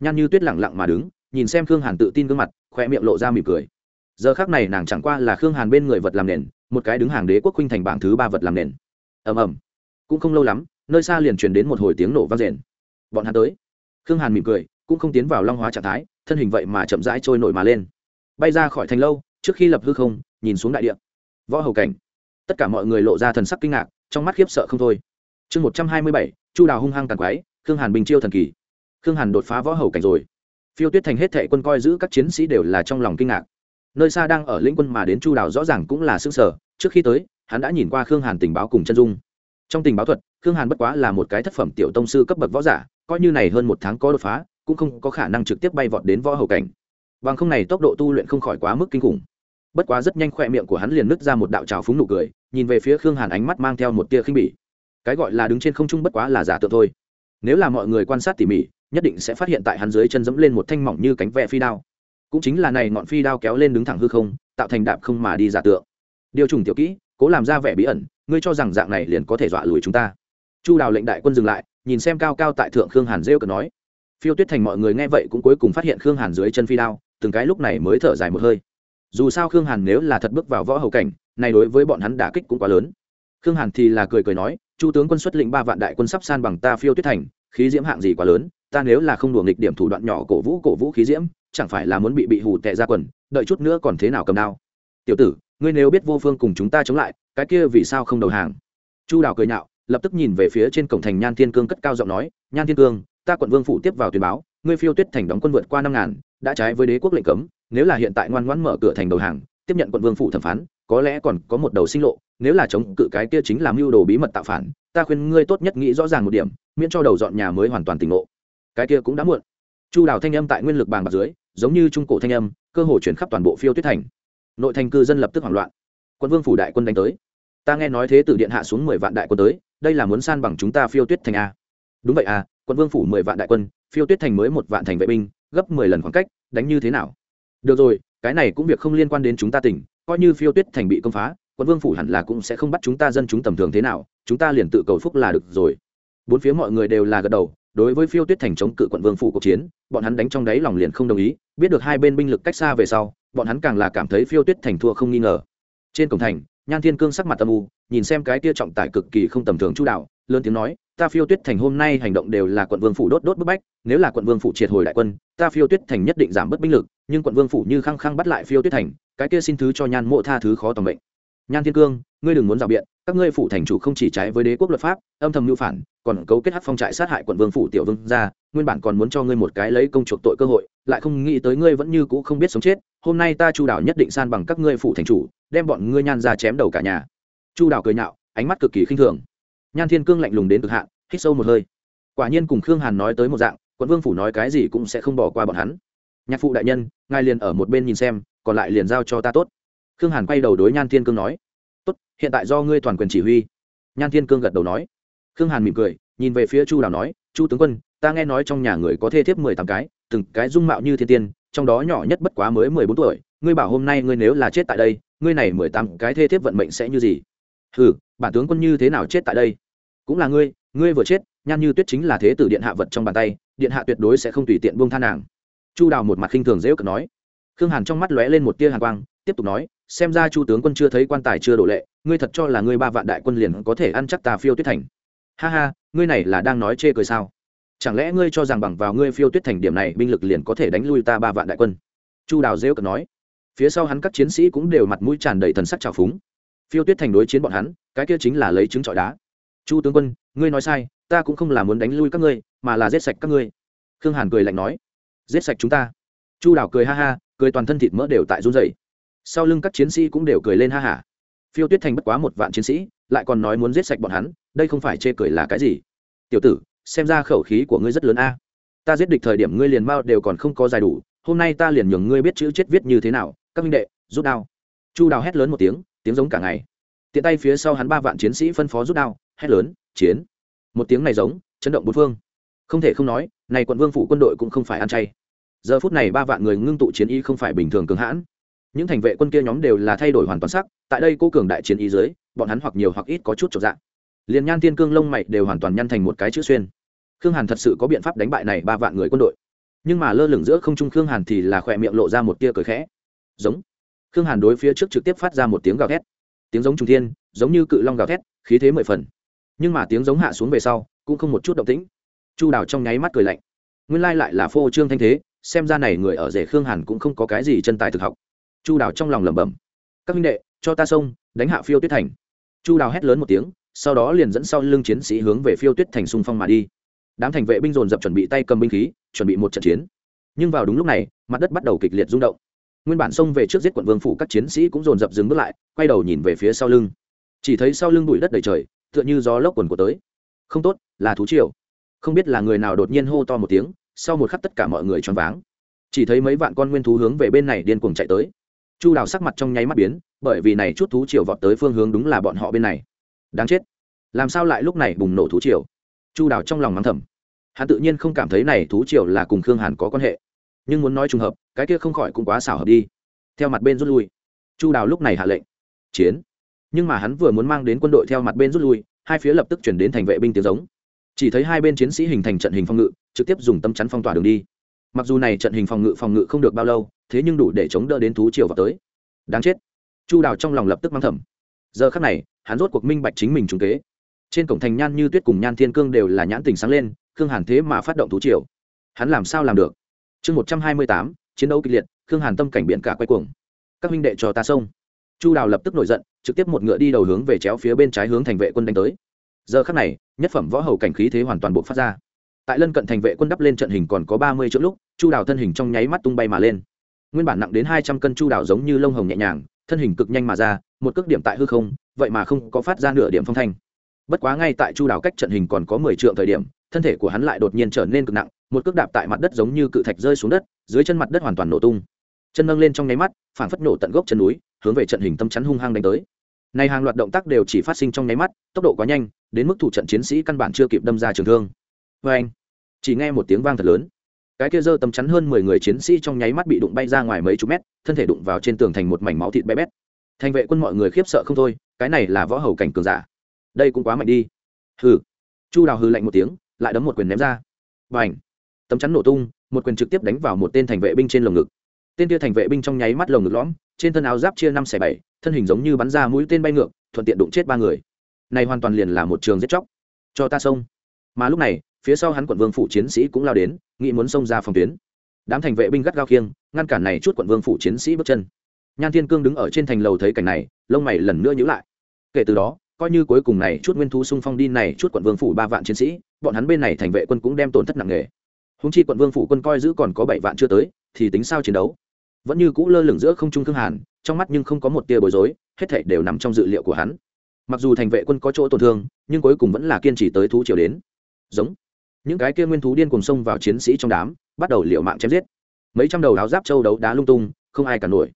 Nhan như tuyết lẳng lặng mà đứng, nhìn xem khương hàn tự tin gương mặt khoe miệng lộ ra mỉm cười. Giờ khác này nàng chẳng qua là khương hàn bên người vật làm nền, một cái đứng hàng đế quốc khuynh thành bảng thứ ba vật làm nền. Ầm ầm. Cũng không lâu lắm, nơi xa liền truyền đến một hồi tiếng nổ vang rền. Bọn hắn tới. Khương hàn mỉm cười, cũng không tiến vào long hóa trạng thái, thân hình vậy mà chậm rãi trôi nổi mà lên. Bay ra khỏi thành lâu trước khi lập hư không, nhìn xuống đại địa. Võ hầu cảnh. Tất cả mọi người lộ ra thần sắc kinh ngạc, trong mắt khiếp sợ không thôi. Chương một trăm hai mươi bảy, chu đào hung hăng tàn quái, khương hàn bình chiêu thần kỳ. Khương hàn đột phá võ hầu cảnh rồi. Phiêu tuyết thành hết thệ quân coi giữ các chiến sĩ đều là trong lòng kinh ngạc. Nơi xa đang ở lĩnh quân mà đến chu đào rõ ràng cũng là xương sở trước khi tới, hắn đã nhìn qua khương hàn tình báo cùng chân dung. Trong tình báo thuật, khương hàn bất quá là một cái thất phẩm tiểu tông sư cấp bậc võ giả, coi như này hơn một tháng có đột phá, cũng không có khả năng trực tiếp bay vọt đến võ hầu cảnh. Bằng không này tốc độ tu luyện không khỏi quá mức kinh khủng bất quá rất nhanh khoe miệng của hắn liền nứt ra một đạo trào phúng nụ cười, nhìn về phía khương hàn ánh mắt mang theo một tia khinh bỉ. Cái gọi là đứng trên không trung bất quá là giả tượng thôi. Nếu là mọi người quan sát tỉ mỉ, nhất định sẽ phát hiện tại hắn dưới chân dẫm lên một thanh mỏng như cánh ve phi đao. Cũng chính là này ngọn phi đao kéo lên đứng thẳng hư không, tạo thành đạp không mà đi giả tượng. Điều trùng tiểu kỹ, cố làm ra vẻ bí ẩn, ngươi cho rằng dạng này liền có thể dọa lùi chúng ta. Chu đào lệnh đại quân dừng lại, nhìn xem cao cao tại thượng khương hàn rêu cờ nói. Phiêu tuyết thành mọi người nghe vậy cũng cuối cùng phát hiện khương hàn dưới chân phi đao, từng cái lúc này mới thở dài một hơi dù sao khương hàn nếu là thật bước vào võ hầu cảnh, này đối với bọn hắn đả kích cũng quá lớn. Khương hàn thì là cười cười nói, chu tướng quân xuất lĩnh ba vạn đại quân sắp san bằng ta phiêu tuyết thành, khí diễm hạng gì quá lớn, ta nếu là không đùa nghịch điểm thủ đoạn nhỏ cổ vũ cổ vũ khí diễm, chẳng phải là muốn bị bị hù tệ ra quần, đợi chút nữa còn thế nào cầm đao? Tiểu tử, ngươi nếu biết vô phương cùng chúng ta chống lại, cái kia vì sao không đầu hàng? Chu đào cười nhạo, lập tức nhìn về phía trên cổng thành nhan thiên cương cất cao giọng nói, nhan thiên cương, ta quận vương phủ tiếp vào tuyên báo, ngươi phiêu tuyết thành đóng quân vượt qua năm ngàn, đã trái với đế quốc lệnh cấm nếu là hiện tại ngoan ngoãn mở cửa thành đầu hàng, tiếp nhận quận vương phủ thẩm phán, có lẽ còn có một đầu sinh lộ. Nếu là chống cự cái kia chính là mưu đồ bí mật tạo phản, ta khuyên ngươi tốt nhất nghĩ rõ ràng một điểm, miễn cho đầu dọn nhà mới hoàn toàn tỉnh ngộ. Cái kia cũng đã muộn. Chu đào thanh âm tại nguyên lực bàng bạc dưới, giống như trung cổ thanh âm, cơ hồ chuyển khắp toàn bộ phiêu tuyết thành. Nội thành cư dân lập tức hoảng loạn. Quân vương phủ đại quân đánh tới. Ta nghe nói thế tử điện hạ xuống mười vạn đại quân tới, đây là muốn san bằng chúng ta phiêu tuyết thành a. Đúng vậy à quân vương phủ mười vạn đại quân, phiêu tuyết thành mới một vạn thành vệ binh, gấp mười lần khoảng cách, đánh như thế nào? Được rồi, cái này cũng việc không liên quan đến chúng ta tỉnh, coi như phiêu tuyết thành bị công phá, quân vương phủ hẳn là cũng sẽ không bắt chúng ta dân chúng tầm thường thế nào, chúng ta liền tự cầu phúc là được rồi. Bốn phía mọi người đều là gật đầu, đối với phiêu tuyết thành chống cự quận vương phủ cuộc chiến, bọn hắn đánh trong đáy lòng liền không đồng ý, biết được hai bên binh lực cách xa về sau, bọn hắn càng là cảm thấy phiêu tuyết thành thua không nghi ngờ. Trên cổng thành, nhan thiên cương sắc mặt tâm u, nhìn xem cái tia trọng tải cực kỳ không tầm thường chú đạo, lớn tiếng nói, ta phiêu tuyết thành hôm nay hành động đều là quận vương phủ đốt đốt bức bách, nếu là quận vương phủ triệt hồi đại quân, ta phiêu tuyết thành nhất định giảm bớt binh lực nhưng quận vương phủ như khăng khăng bắt lại phiêu tuyết thành, cái kia xin thứ cho nhan mộ tha thứ khó tầm bệnh. Nhan thiên cương, ngươi đừng muốn rào biện, các ngươi phủ thành chủ không chỉ trái với đế quốc luật pháp, âm thầm mưu phản, còn cấu kết hát phong trại sát hại quận vương phủ tiểu vương ra nguyên bản còn muốn cho ngươi một cái lấy công chuộc tội cơ hội, lại không nghĩ tới ngươi vẫn như cũ không biết sống chết, hôm nay ta chu đảo nhất định san bằng các ngươi phủ thành chủ, đem bọn ngươi nhan ra chém đầu cả nhà. Chu đảo cười nhạo, ánh mắt cực kỳ khinh thường. Nhan thiên cương lạnh lùng đến cực hạn, hít sâu một hơi. Quả nhiên cùng khương hàn nói tới một dạng, quận vương phủ nói cái gì cũng sẽ không bỏ qua bọn hắn nhạc phụ đại nhân, ngài liền ở một bên nhìn xem, còn lại liền giao cho ta tốt. Khương hàn quay đầu đối nhan thiên cương nói, tốt, hiện tại do ngươi toàn quyền chỉ huy. Nhan thiên cương gật đầu nói. Khương hàn mỉm cười, nhìn về phía chu đào nói, chu tướng quân, ta nghe nói trong nhà người có thê thiếp mười tám cái, từng cái dung mạo như thiên tiên, trong đó nhỏ nhất bất quá mới mười bốn tuổi, ngươi bảo hôm nay ngươi nếu là chết tại đây, ngươi này mười tám cái thê thiếp vận mệnh sẽ như gì? Ừ bản tướng quân như thế nào chết tại đây? Cũng là ngươi ngươi vừa chết, nhan như tuyết chính là thế tử điện hạ vật trong bàn tay, điện hạ tuyệt đối sẽ không tùy tiện buông tha nàng chu đào một mặt khinh thường dễ cợt nói. Khương hàn trong mắt lóe lên một tia hàn quang, tiếp tục nói, xem ra chu tướng quân chưa thấy quan tài chưa đổ lệ, ngươi thật cho là ngươi ba vạn đại quân liền có thể ăn chắc tà phiêu tuyết thành. Ha ha, ngươi này là đang nói chê cười sao? Chẳng lẽ ngươi cho rằng bằng vào ngươi phiêu tuyết thành điểm này binh lực liền có thể đánh lui ta ba vạn đại quân? Chu đào rêu cợt nói. Phía sau hắn các chiến sĩ cũng đều mặt mũi tràn đầy thần sắc trào phúng. Phiêu tuyết thành đối chiến bọn hắn, cái kia chính là lấy trứng trọi đá. Chu tướng quân, ngươi nói sai, ta cũng không là muốn đánh lui các ngươi, mà là giết sạch các ngươi. Khương hàn cười lạnh nói giết sạch chúng ta. Chu đào cười ha ha, cười toàn thân thịt mỡ đều tại run dày sau lưng các chiến sĩ cũng đều cười lên ha hả phiêu tuyết thành bất quá một vạn chiến sĩ, lại còn nói muốn giết sạch bọn hắn, đây không phải chê cười là cái gì? Tiểu tử, xem ra khẩu khí của ngươi rất lớn a. Ta giết địch thời điểm ngươi liền mao đều còn không có dài đủ, hôm nay ta liền nhường ngươi biết chữ chết viết như thế nào, các minh đệ, rút đao. Chu đào hét lớn một tiếng tiếng giống cả ngày. Tiện tay phía sau hắn ba vạn chiến sĩ phân phó rút đao, hét lớn, chiến. Một tiếng này giống, chấn động bốn phương. Không thể không nói này quận vương phủ quân đội cũng không phải ăn chay. Giờ phút này ba vạn người ngưng tụ chiến y không phải bình thường cường hãn. Những thành vệ quân kia nhóm đều là thay đổi hoàn toàn sắc, tại đây cô cường đại chiến y dưới, bọn hắn hoặc nhiều hoặc ít có chút trọn dạng liền nhan thiên cương lông mày đều hoàn toàn nhăn thành một cái chữ xuyên. Khương hàn thật sự có biện pháp đánh bại này ba vạn người quân đội. Nhưng mà lơ lửng giữa không trung khương hàn thì là khỏe miệng lộ ra một tia cười khẽ. Giống. Khương hàn đối phía trước trực tiếp phát ra một tiếng gào thét. Tiếng giống trung thiên, giống như cự long gào thét, khí thế mười phần. Nhưng mà tiếng giống hạ xuống về sau, cũng không một chút động tĩnh chu đào trong nháy mắt cười lạnh. Nguyên lai lại là phô trương thanh thế, xem ra này người ở rể khương hàn cũng không có cái gì chân tài thực học. Chu đào trong lòng lẩm bẩm. Các minh đệ, cho ta xông, đánh hạ phiêu tuyết thành. Chu đào hét lớn một tiếng, sau đó liền dẫn sau lưng chiến sĩ hướng về phiêu tuyết thành xung phong mà đi. Đám thành vệ binh dồn dập chuẩn bị tay cầm binh khí, chuẩn bị một trận chiến. Nhưng vào đúng lúc này, mặt đất bắt đầu kịch liệt rung động. Nguyên bản xông về trước giết quận vương phủ các chiến sĩ cũng dồn dập dừng bước lại, quay đầu nhìn về phía sau lưng. Chỉ thấy sau lưng bụi đất đầy trời, tựa như gió lốc quần của tới. Không tốt, là thú triều không biết là người nào đột nhiên hô to một tiếng, sau một khắc tất cả mọi người choáng váng. Chỉ thấy mấy vạn con nguyên thú hướng về bên này điên cuồng chạy tới. Chu đào sắc mặt trong nháy mắt biến, bởi vì này chút thú triều vọt tới phương hướng đúng là bọn họ bên này. Đáng chết. Làm sao lại lúc này bùng nổ thú triều? Chu đào trong lòng mắng thầm. Hắn tự nhiên không cảm thấy này thú triều là cùng khương hàn có quan hệ. Nhưng muốn nói trùng hợp, cái kia không khỏi cũng quá xảo hợp đi. Theo mặt bên rút lui. Chu đào lúc này hạ lệnh. Chiến. Nhưng mà hắn vừa muốn mang đến quân đội theo mặt bên rút lui, hai phía lập tức chuyển đến thành vệ binh tiếng giống chỉ thấy hai bên chiến sĩ hình thành trận hình phòng ngự, trực tiếp dùng tâm chắn phong tỏa đường đi. Mặc dù này trận hình phòng ngự phòng ngự không được bao lâu, thế nhưng đủ để chống đỡ đến thú triều vào tới. Đáng chết. Chu đào trong lòng lập tức mang thầm. Giờ khắc này, hắn rốt cuộc minh bạch chính mình trúng kế. Trên cổng thành nhan như tuyết cùng nhan thiên cương đều là nhãn tình sáng lên, khương hàn thế mà phát động thú triều. Hắn làm sao làm được? Chương một trăm hai mươi tám, chiến đấu kịch liệt, khương hàn tâm cảnh biện cả quay cuồng. Các minh đệ cho ta xông. Chu đào lập tức nổi giận, trực tiếp một ngựa đi đầu hướng về chéo phía bên trái hướng thành vệ quân đánh tới giờ khắc này, nhất phẩm võ hầu cảnh khí thế hoàn toàn bộ phát ra. Tại lân cận thành vệ quân đắp lên trận hình còn có ba mươi chỗ lúc, chu đào thân hình trong nháy mắt tung bay mà lên. Nguyên bản nặng đến hai trăm cân chu đào giống như lông hồng nhẹ nhàng, thân hình cực nhanh mà ra, một cước điểm tại hư không, vậy mà không có phát ra nửa điểm phong thanh. Bất quá ngay tại chu đào cách trận hình còn có mười triệu thời điểm, thân thể của hắn lại đột nhiên trở nên cực nặng, một cước đạp tại mặt đất giống như cự thạch rơi xuống đất, dưới chân mặt đất hoàn toàn nổ tung. Chân nâng lên trong nháy mắt, phảng phất nổ tận gốc chân núi, hướng về trận hình tâm chắn hung hăng đánh tới này hàng loạt động tác đều chỉ phát sinh trong nháy mắt, tốc độ quá nhanh, đến mức thủ trận chiến sĩ căn bản chưa kịp đâm ra trường thương. Vê anh, chỉ nghe một tiếng vang thật lớn. Cái kia giơ tấm chắn hơn mười người chiến sĩ trong nháy mắt bị đụng bay ra ngoài mấy chục mét, thân thể đụng vào trên tường thành một mảnh máu thịt bé bét. Thành vệ quân mọi người khiếp sợ không thôi, cái này là võ hầu cảnh cường giả. Đây cũng quá mạnh đi. Hừ. Chu đào hừ lạnh một tiếng, lại đấm một quyền ném ra. Và ảnh tấm chắn nổ tung, một quyền trực tiếp đánh vào một tên thành vệ binh trên lồng ngực tên kia thành vệ binh trong nháy mắt lồng ngực lõm, trên thân áo giáp chia năm xẻ bảy, thân hình giống như bắn ra mũi tên bay ngược, thuận tiện đụng chết ba người. Này hoàn toàn liền là một trường giết chóc. Cho ta xông. Mà lúc này, phía sau hắn quận vương phủ chiến sĩ cũng lao đến, nghĩ muốn xông ra phòng tuyến. Đám thành vệ binh gắt gao khiêng, ngăn cản này chút quận vương phủ chiến sĩ bước chân. Nhan thiên cương đứng ở trên thành lầu thấy cảnh này, lông mày lần nữa nhữ lại. Kể từ đó, coi như cuối cùng này chút nguyên thú xung phong đi này chút quận vương phủ ba vạn chiến sĩ, bọn hắn bên này thành vệ quân cũng đem tổn thất nặng nề. Húng chi quận vương phủ quân coi giữ còn có bảy vạn chưa tới thì tính sao chiến đấu. Vẫn như cũ lơ lửng giữa không trung thương hàn, trong mắt nhưng không có một tia bối rối, hết thảy đều nằm trong dự liệu của hắn. Mặc dù thành vệ quân có chỗ tổn thương, nhưng cuối cùng vẫn là kiên trì tới thú triều đến. Giống. Những cái kia nguyên thú điên cùng xông vào chiến sĩ trong đám, bắt đầu liệu mạng chém giết. Mấy trăm đầu áo giáp châu đấu đá lung tung, không ai cả nổi.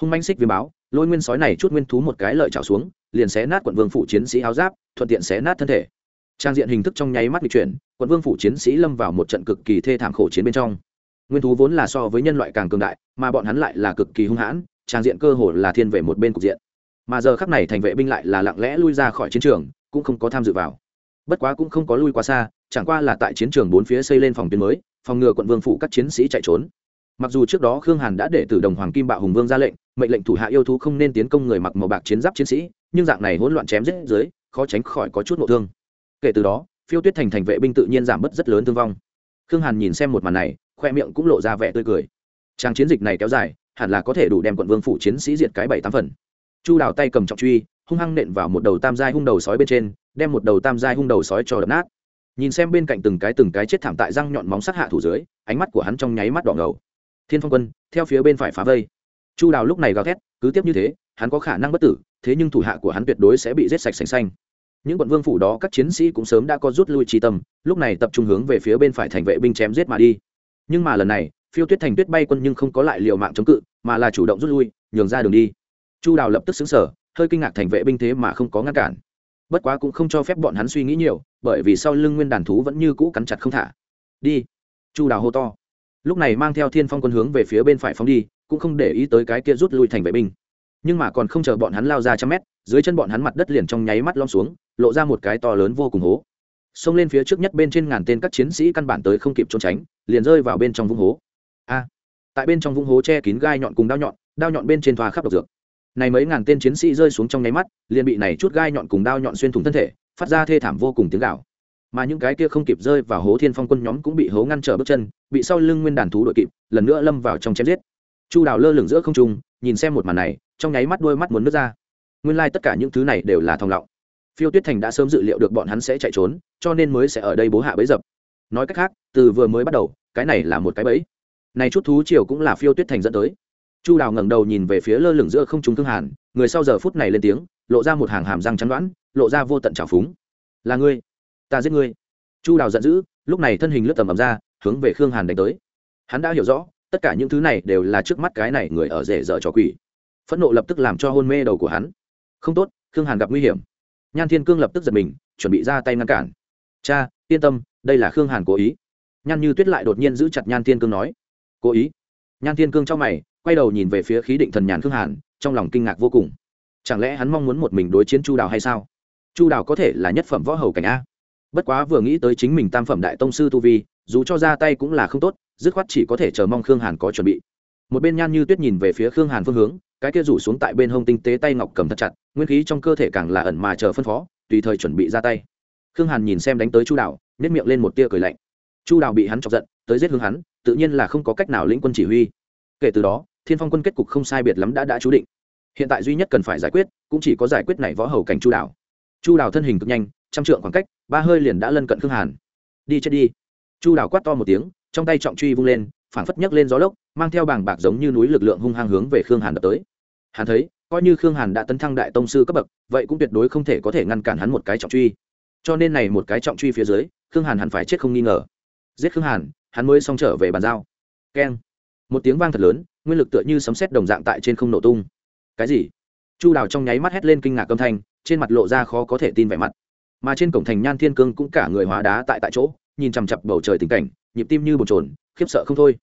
Hung manh xích viêm báo, lôi nguyên sói này chút nguyên thú một cái lợi trào xuống, liền xé nát quận vương phủ chiến sĩ áo giáp, thuận tiện xé nát thân thể. Trang diện hình thức trong nháy mắt bị chuyển, quận vương phủ chiến sĩ lâm vào một trận cực kỳ thê thảm khổ chiến bên trong nguyên thú vốn là so với nhân loại càng cường đại, mà bọn hắn lại là cực kỳ hung hãn, trang diện cơ hồ là thiên về một bên cục diện. Mà giờ khắc này thành vệ binh lại là lặng lẽ lui ra khỏi chiến trường, cũng không có tham dự vào. Bất quá cũng không có lui quá xa, chẳng qua là tại chiến trường bốn phía xây lên phòng tuyến mới, phòng ngừa quận vương phụ các chiến sĩ chạy trốn. Mặc dù trước đó khương hàn đã để tử đồng hoàng kim bạo hùng vương ra lệnh, mệnh lệnh thủ hạ yêu thú không nên tiến công người mặc màu bạc chiến giáp chiến sĩ, nhưng dạng này hỗn loạn chém giết dưới, khó tránh khỏi có chút nội thương. Kể từ đó, phiêu tuyết thành thành vệ binh tự nhiên giảm bớt rất lớn thương vong. Khương hàn nhìn xem một màn này khoe miệng cũng lộ ra vẻ tươi cười. Trang chiến dịch này kéo dài, hẳn là có thể đủ đem quận vương phủ chiến sĩ diệt cái bảy tám phần. Chu đào tay cầm trọng truy, hung hăng nện vào một đầu tam giai hung đầu sói bên trên, đem một đầu tam giai hung đầu sói cho đập nát. Nhìn xem bên cạnh từng cái từng cái chết thảm tại răng nhọn móng sắc hạ thủ dưới, ánh mắt của hắn trong nháy mắt đỏ ngầu. Thiên phong quân, theo phía bên phải phá vây. Chu đào lúc này gào thét, cứ tiếp như thế, hắn có khả năng bất tử, thế nhưng thủ hạ của hắn tuyệt đối sẽ bị giết sạch sành xanh. Những quận vương phủ đó các chiến sĩ cũng sớm đã có rút lui trí tâm, lúc này tập trung hướng về phía bên phải thành vệ binh chém giết mà đi nhưng mà lần này, phiêu tuyết thành tuyết bay quân nhưng không có lại liều mạng chống cự, mà là chủ động rút lui, nhường ra đường đi. Chu đào lập tức xứng sở hơi kinh ngạc thành vệ binh thế mà không có ngăn cản. Bất quá cũng không cho phép bọn hắn suy nghĩ nhiều, bởi vì sau lưng nguyên đàn thú vẫn như cũ cắn chặt không thả. Đi. Chu đào hô to. Lúc này mang theo thiên phong quân hướng về phía bên phải phóng đi, cũng không để ý tới cái kia rút lui thành vệ binh. Nhưng mà còn không chờ bọn hắn lao ra trăm mét, dưới chân bọn hắn mặt đất liền trong nháy mắt lom xuống, lộ ra một cái to lớn vô cùng hố xông lên phía trước nhất bên trên ngàn tên các chiến sĩ căn bản tới không kịp trốn tránh, liền rơi vào bên trong vũng hố. A! Tại bên trong vũng hố che kín gai nhọn cùng đao nhọn đao nhọn bên trên thoa khắp độc dược. Này mấy ngàn tên chiến sĩ rơi xuống trong nháy mắt, liền bị này chút gai nhọn cùng đao nhọn xuyên thủng thân thể, phát ra thê thảm vô cùng tiếng gạo mà những cái kia không kịp rơi vào hố thiên phong quân nhóm cũng bị hố ngăn trở bước chân, bị sau lưng nguyên đàn thú đội kịp, lần nữa lâm vào trong chém giết. Chu đào lơ lửng giữa không trung, nhìn xem một màn này, trong nháy mắt đôi mắt muốn nước ra. Nguyên lai、like、tất cả những thứ này đều là thòng lọng phiêu tuyết thành đã sớm dự liệu được bọn hắn sẽ chạy trốn, cho nên mới sẽ ở đây bố hạ bấy dập. Nói cách khác, từ vừa mới bắt đầu, cái này là một cái bẫy. Này chút thú triều cũng là phiêu tuyết thành dẫn tới. Chu đào ngẩng đầu nhìn về phía lơ lửng giữa không trung thương hàn, người sau giờ phút này lên tiếng, lộ ra một hàng hàm răng chắn đoán, lộ ra vô tận trào phúng. Là ngươi, ta giết ngươi. Chu đào giận dữ, lúc này thân hình lướt tầm ầm ra, hướng về khương hàn đánh tới. Hắn đã hiểu rõ, tất cả những thứ này đều là trước mắt cái này người ở rể dở trò quỷ. Phẫn nộ lập tức làm cho hôn mê đầu của hắn. Không tốt, khương hàn gặp nguy hiểm nhan thiên cương lập tức giật mình, chuẩn bị ra tay ngăn cản. Cha, yên tâm, đây là khương hàn cố ý. Nhan như tuyết lại đột nhiên giữ chặt nhan thiên cương nói, cố ý? Nhan thiên cương trong mày, quay đầu nhìn về phía khí định thần nhàn khương hàn, trong lòng kinh ngạc vô cùng. Chẳng lẽ hắn mong muốn một mình đối chiến chu đào hay sao? Chu đào có thể là nhất phẩm võ hầu cảnh a. Bất quá vừa nghĩ tới chính mình tam phẩm đại tông sư tu vi, dù cho ra tay cũng là không tốt, dứt khoát chỉ có thể chờ mong khương hàn có chuẩn bị. Một bên nhan như tuyết nhìn về phía khương hàn phương hướng cái kia rủ xuống tại bên hông tinh tế tay ngọc cầm thật chặt, nguyên khí trong cơ thể càng là ẩn mà chờ phân phó, tùy thời chuẩn bị ra tay. Khương hàn nhìn xem đánh tới chu đào nếp miệng lên một tia cười lạnh. Chu đào bị hắn chọc giận, tới giết hương hắn, tự nhiên là không có cách nào lĩnh quân chỉ huy. Kể từ đó, thiên phong quân kết cục không sai biệt lắm đã đã chú định. Hiện tại duy nhất cần phải giải quyết, cũng chỉ có giải quyết này võ hầu cảnh chu đào. Chu đào thân hình cực nhanh, trăm trượng khoảng cách, ba hơi liền đã lân cận khương hàn. Đi chết đi. Chu đào quát to một tiếng, trong tay trọng truy vung lên, phảng phất nhấc lên gió lốc, mang theo bảng bạc giống như núi lực lượng hung hăng hướng về khương hàn đập tới hắn thấy, coi như khương hàn đã tấn thăng đại tông sư cấp bậc, vậy cũng tuyệt đối không thể có thể ngăn cản hắn một cái trọng truy. Cho nên này một cái trọng truy phía dưới, khương hàn hẳn phải chết không nghi ngờ. Giết khương hàn, hắn mới xong trở về bàn giao. Keng. Một tiếng vang thật lớn, nguyên lực tựa như sấm sét đồng dạng tại trên không nổ tung. Cái gì? Chu đào trong nháy mắt hét lên kinh ngạc âm thanh, trên mặt lộ ra khó có thể tin vẻ mặt. Mà trên cổng thành nhan thiên cương cũng cả người hóa đá tại tại chỗ, nhìn chằm chặp bầu trời tình cảnh, nhịp tim như bồn trồn khiếp sợ không thôi.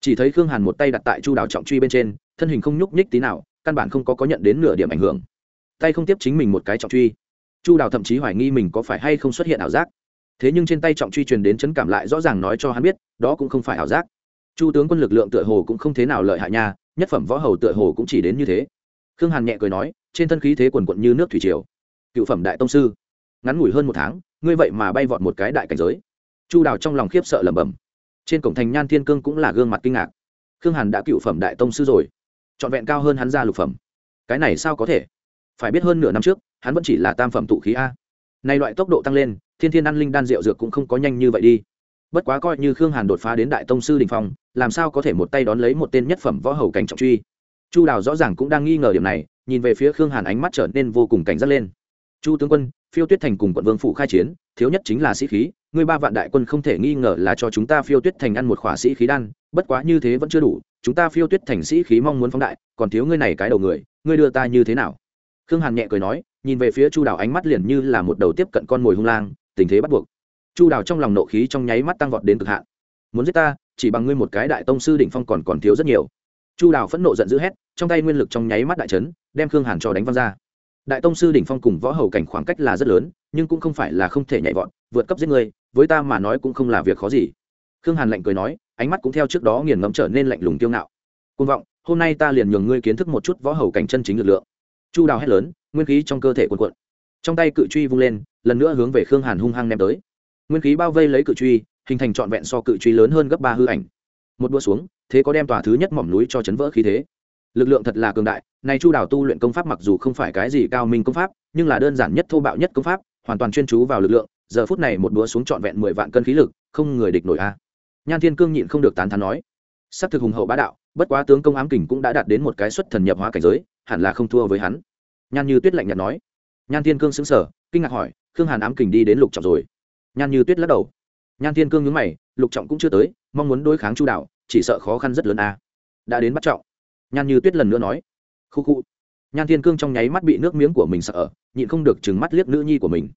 Chỉ thấy khương hàn một tay đặt tại chu đào trọng truy bên trên, thân hình không nhúc nhích tí nào căn bản không có có nhận đến nửa điểm ảnh hưởng. Tay không tiếp chính mình một cái trọng truy. Chu đào thậm chí hoài nghi mình có phải hay không xuất hiện ảo giác. Thế nhưng trên tay trọng truy truyền đến chấn cảm lại rõ ràng nói cho hắn biết, đó cũng không phải ảo giác. Chu tướng quân lực lượng tựa hồ cũng không thế nào lợi hại nha, nhất phẩm võ hầu tựa hồ cũng chỉ đến như thế. Khương hàn nhẹ cười nói, trên thân khí thế quần quận như nước thủy triều. Cựu phẩm đại tông sư, ngắn ngủi hơn một tháng, ngươi vậy mà bay vọt một cái đại cảnh giới. Chu đào trong lòng khiếp sợ lẩm bẩm. Trên cổng thành nhan thiên cương cũng là gương mặt kinh ngạc. Khương hàn đã cựu phẩm đại tông sư rồi trọn vẹn cao hơn hắn ra lục phẩm. Cái này sao có thể? Phải biết hơn nửa năm trước, hắn vẫn chỉ là tam phẩm tụ khí a. Nay loại tốc độ tăng lên, thiên thiên ăn linh đan rượu dược cũng không có nhanh như vậy đi. Bất quá coi như khương hàn đột phá đến đại tông sư đình phong, làm sao có thể một tay đón lấy một tên nhất phẩm võ hầu cảnh trọng truy? Chu đào rõ ràng cũng đang nghi ngờ điểm này, nhìn về phía khương hàn ánh mắt trở nên vô cùng cảnh giác lên. Chu tướng quân, phiêu tuyết thành cùng quận vương phụ khai chiến, thiếu nhất chính là sĩ khí, ngươi ba vạn đại quân không thể nghi ngờ là cho chúng ta phiêu tuyết thành ăn một khỏa sĩ khí đan, bất quá như thế vẫn chưa đủ chúng ta phiêu tuyết thành sĩ khí mong muốn phóng đại, còn thiếu ngươi này cái đầu người, ngươi đưa ta như thế nào? Khương hàn nhẹ cười nói, nhìn về phía chu đào ánh mắt liền như là một đầu tiếp cận con mồi hung lang, tình thế bắt buộc. Chu đào trong lòng nộ khí trong nháy mắt tăng vọt đến cực hạn. Muốn giết ta, chỉ bằng ngươi một cái đại tông sư đỉnh phong còn còn thiếu rất nhiều. Chu đào phẫn nộ giận dữ hét, trong tay nguyên lực trong nháy mắt đại trấn đem khương hàn cho đánh văng ra. Đại tông sư đỉnh phong cùng võ hầu cảnh khoảng cách là rất lớn, nhưng cũng không phải là không thể nhảy vọt, vượt cấp giết người với ta mà nói cũng không là việc khó gì. Khương hàn lạnh cười nói ánh mắt cũng theo trước đó nghiền ngẫm trở nên lạnh lùng tiêu ngạo. Côn vọng, hôm nay ta liền nhường ngươi kiến thức một chút võ hầu cảnh chân chính lực lượng. Chu đào hét lớn, nguyên khí trong cơ thể cuồn cuộn. Trong tay cự truy vung lên, lần nữa hướng về khương hàn hung hăng ném tới. Nguyên khí bao vây lấy cự truy, hình thành trọn vẹn so cự truy lớn hơn gấp ba hư ảnh. Một đua xuống, thế có đem tòa thứ nhất mỏm núi cho chấn vỡ khí thế. Lực lượng thật là cường đại, này chu đào tu luyện công pháp mặc dù không phải cái gì cao minh công pháp, nhưng là đơn giản nhất thô bạo nhất công pháp, hoàn toàn chuyên chú vào lực lượng, giờ phút này một đũa xuống trọn vẹn mười vạn cân khí lực, không người địch nổi a nhan thiên cương nhịn không được tán thán nói s ắ c thực hùng hậu bá đạo, bất quá tướng công ám kình cũng đã đạt đến một cái xuất thần nhập hóa cảnh giới, hẳn là không thua với hắn. Nhan như tuyết lạnh nhạt nói. Nhan thiên cương xứng sở kinh ngạc hỏi, khương hàn ám kình đi đến lục trọng rồi? Nhan như tuyết lắc đầu. Nhan thiên cương nhướng mày, lục trọng cũng chưa tới, mong muốn đối kháng chu đạo, chỉ sợ khó khăn rất lớn a. Đã đến bắt trọng. Nhan như tuyết lần nữa nói. Khu khu. Nhan thiên cương trong nháy mắt bị nước miếng của mình sợ, nhịn không được chừng mắt liếc nữ nhi của mình.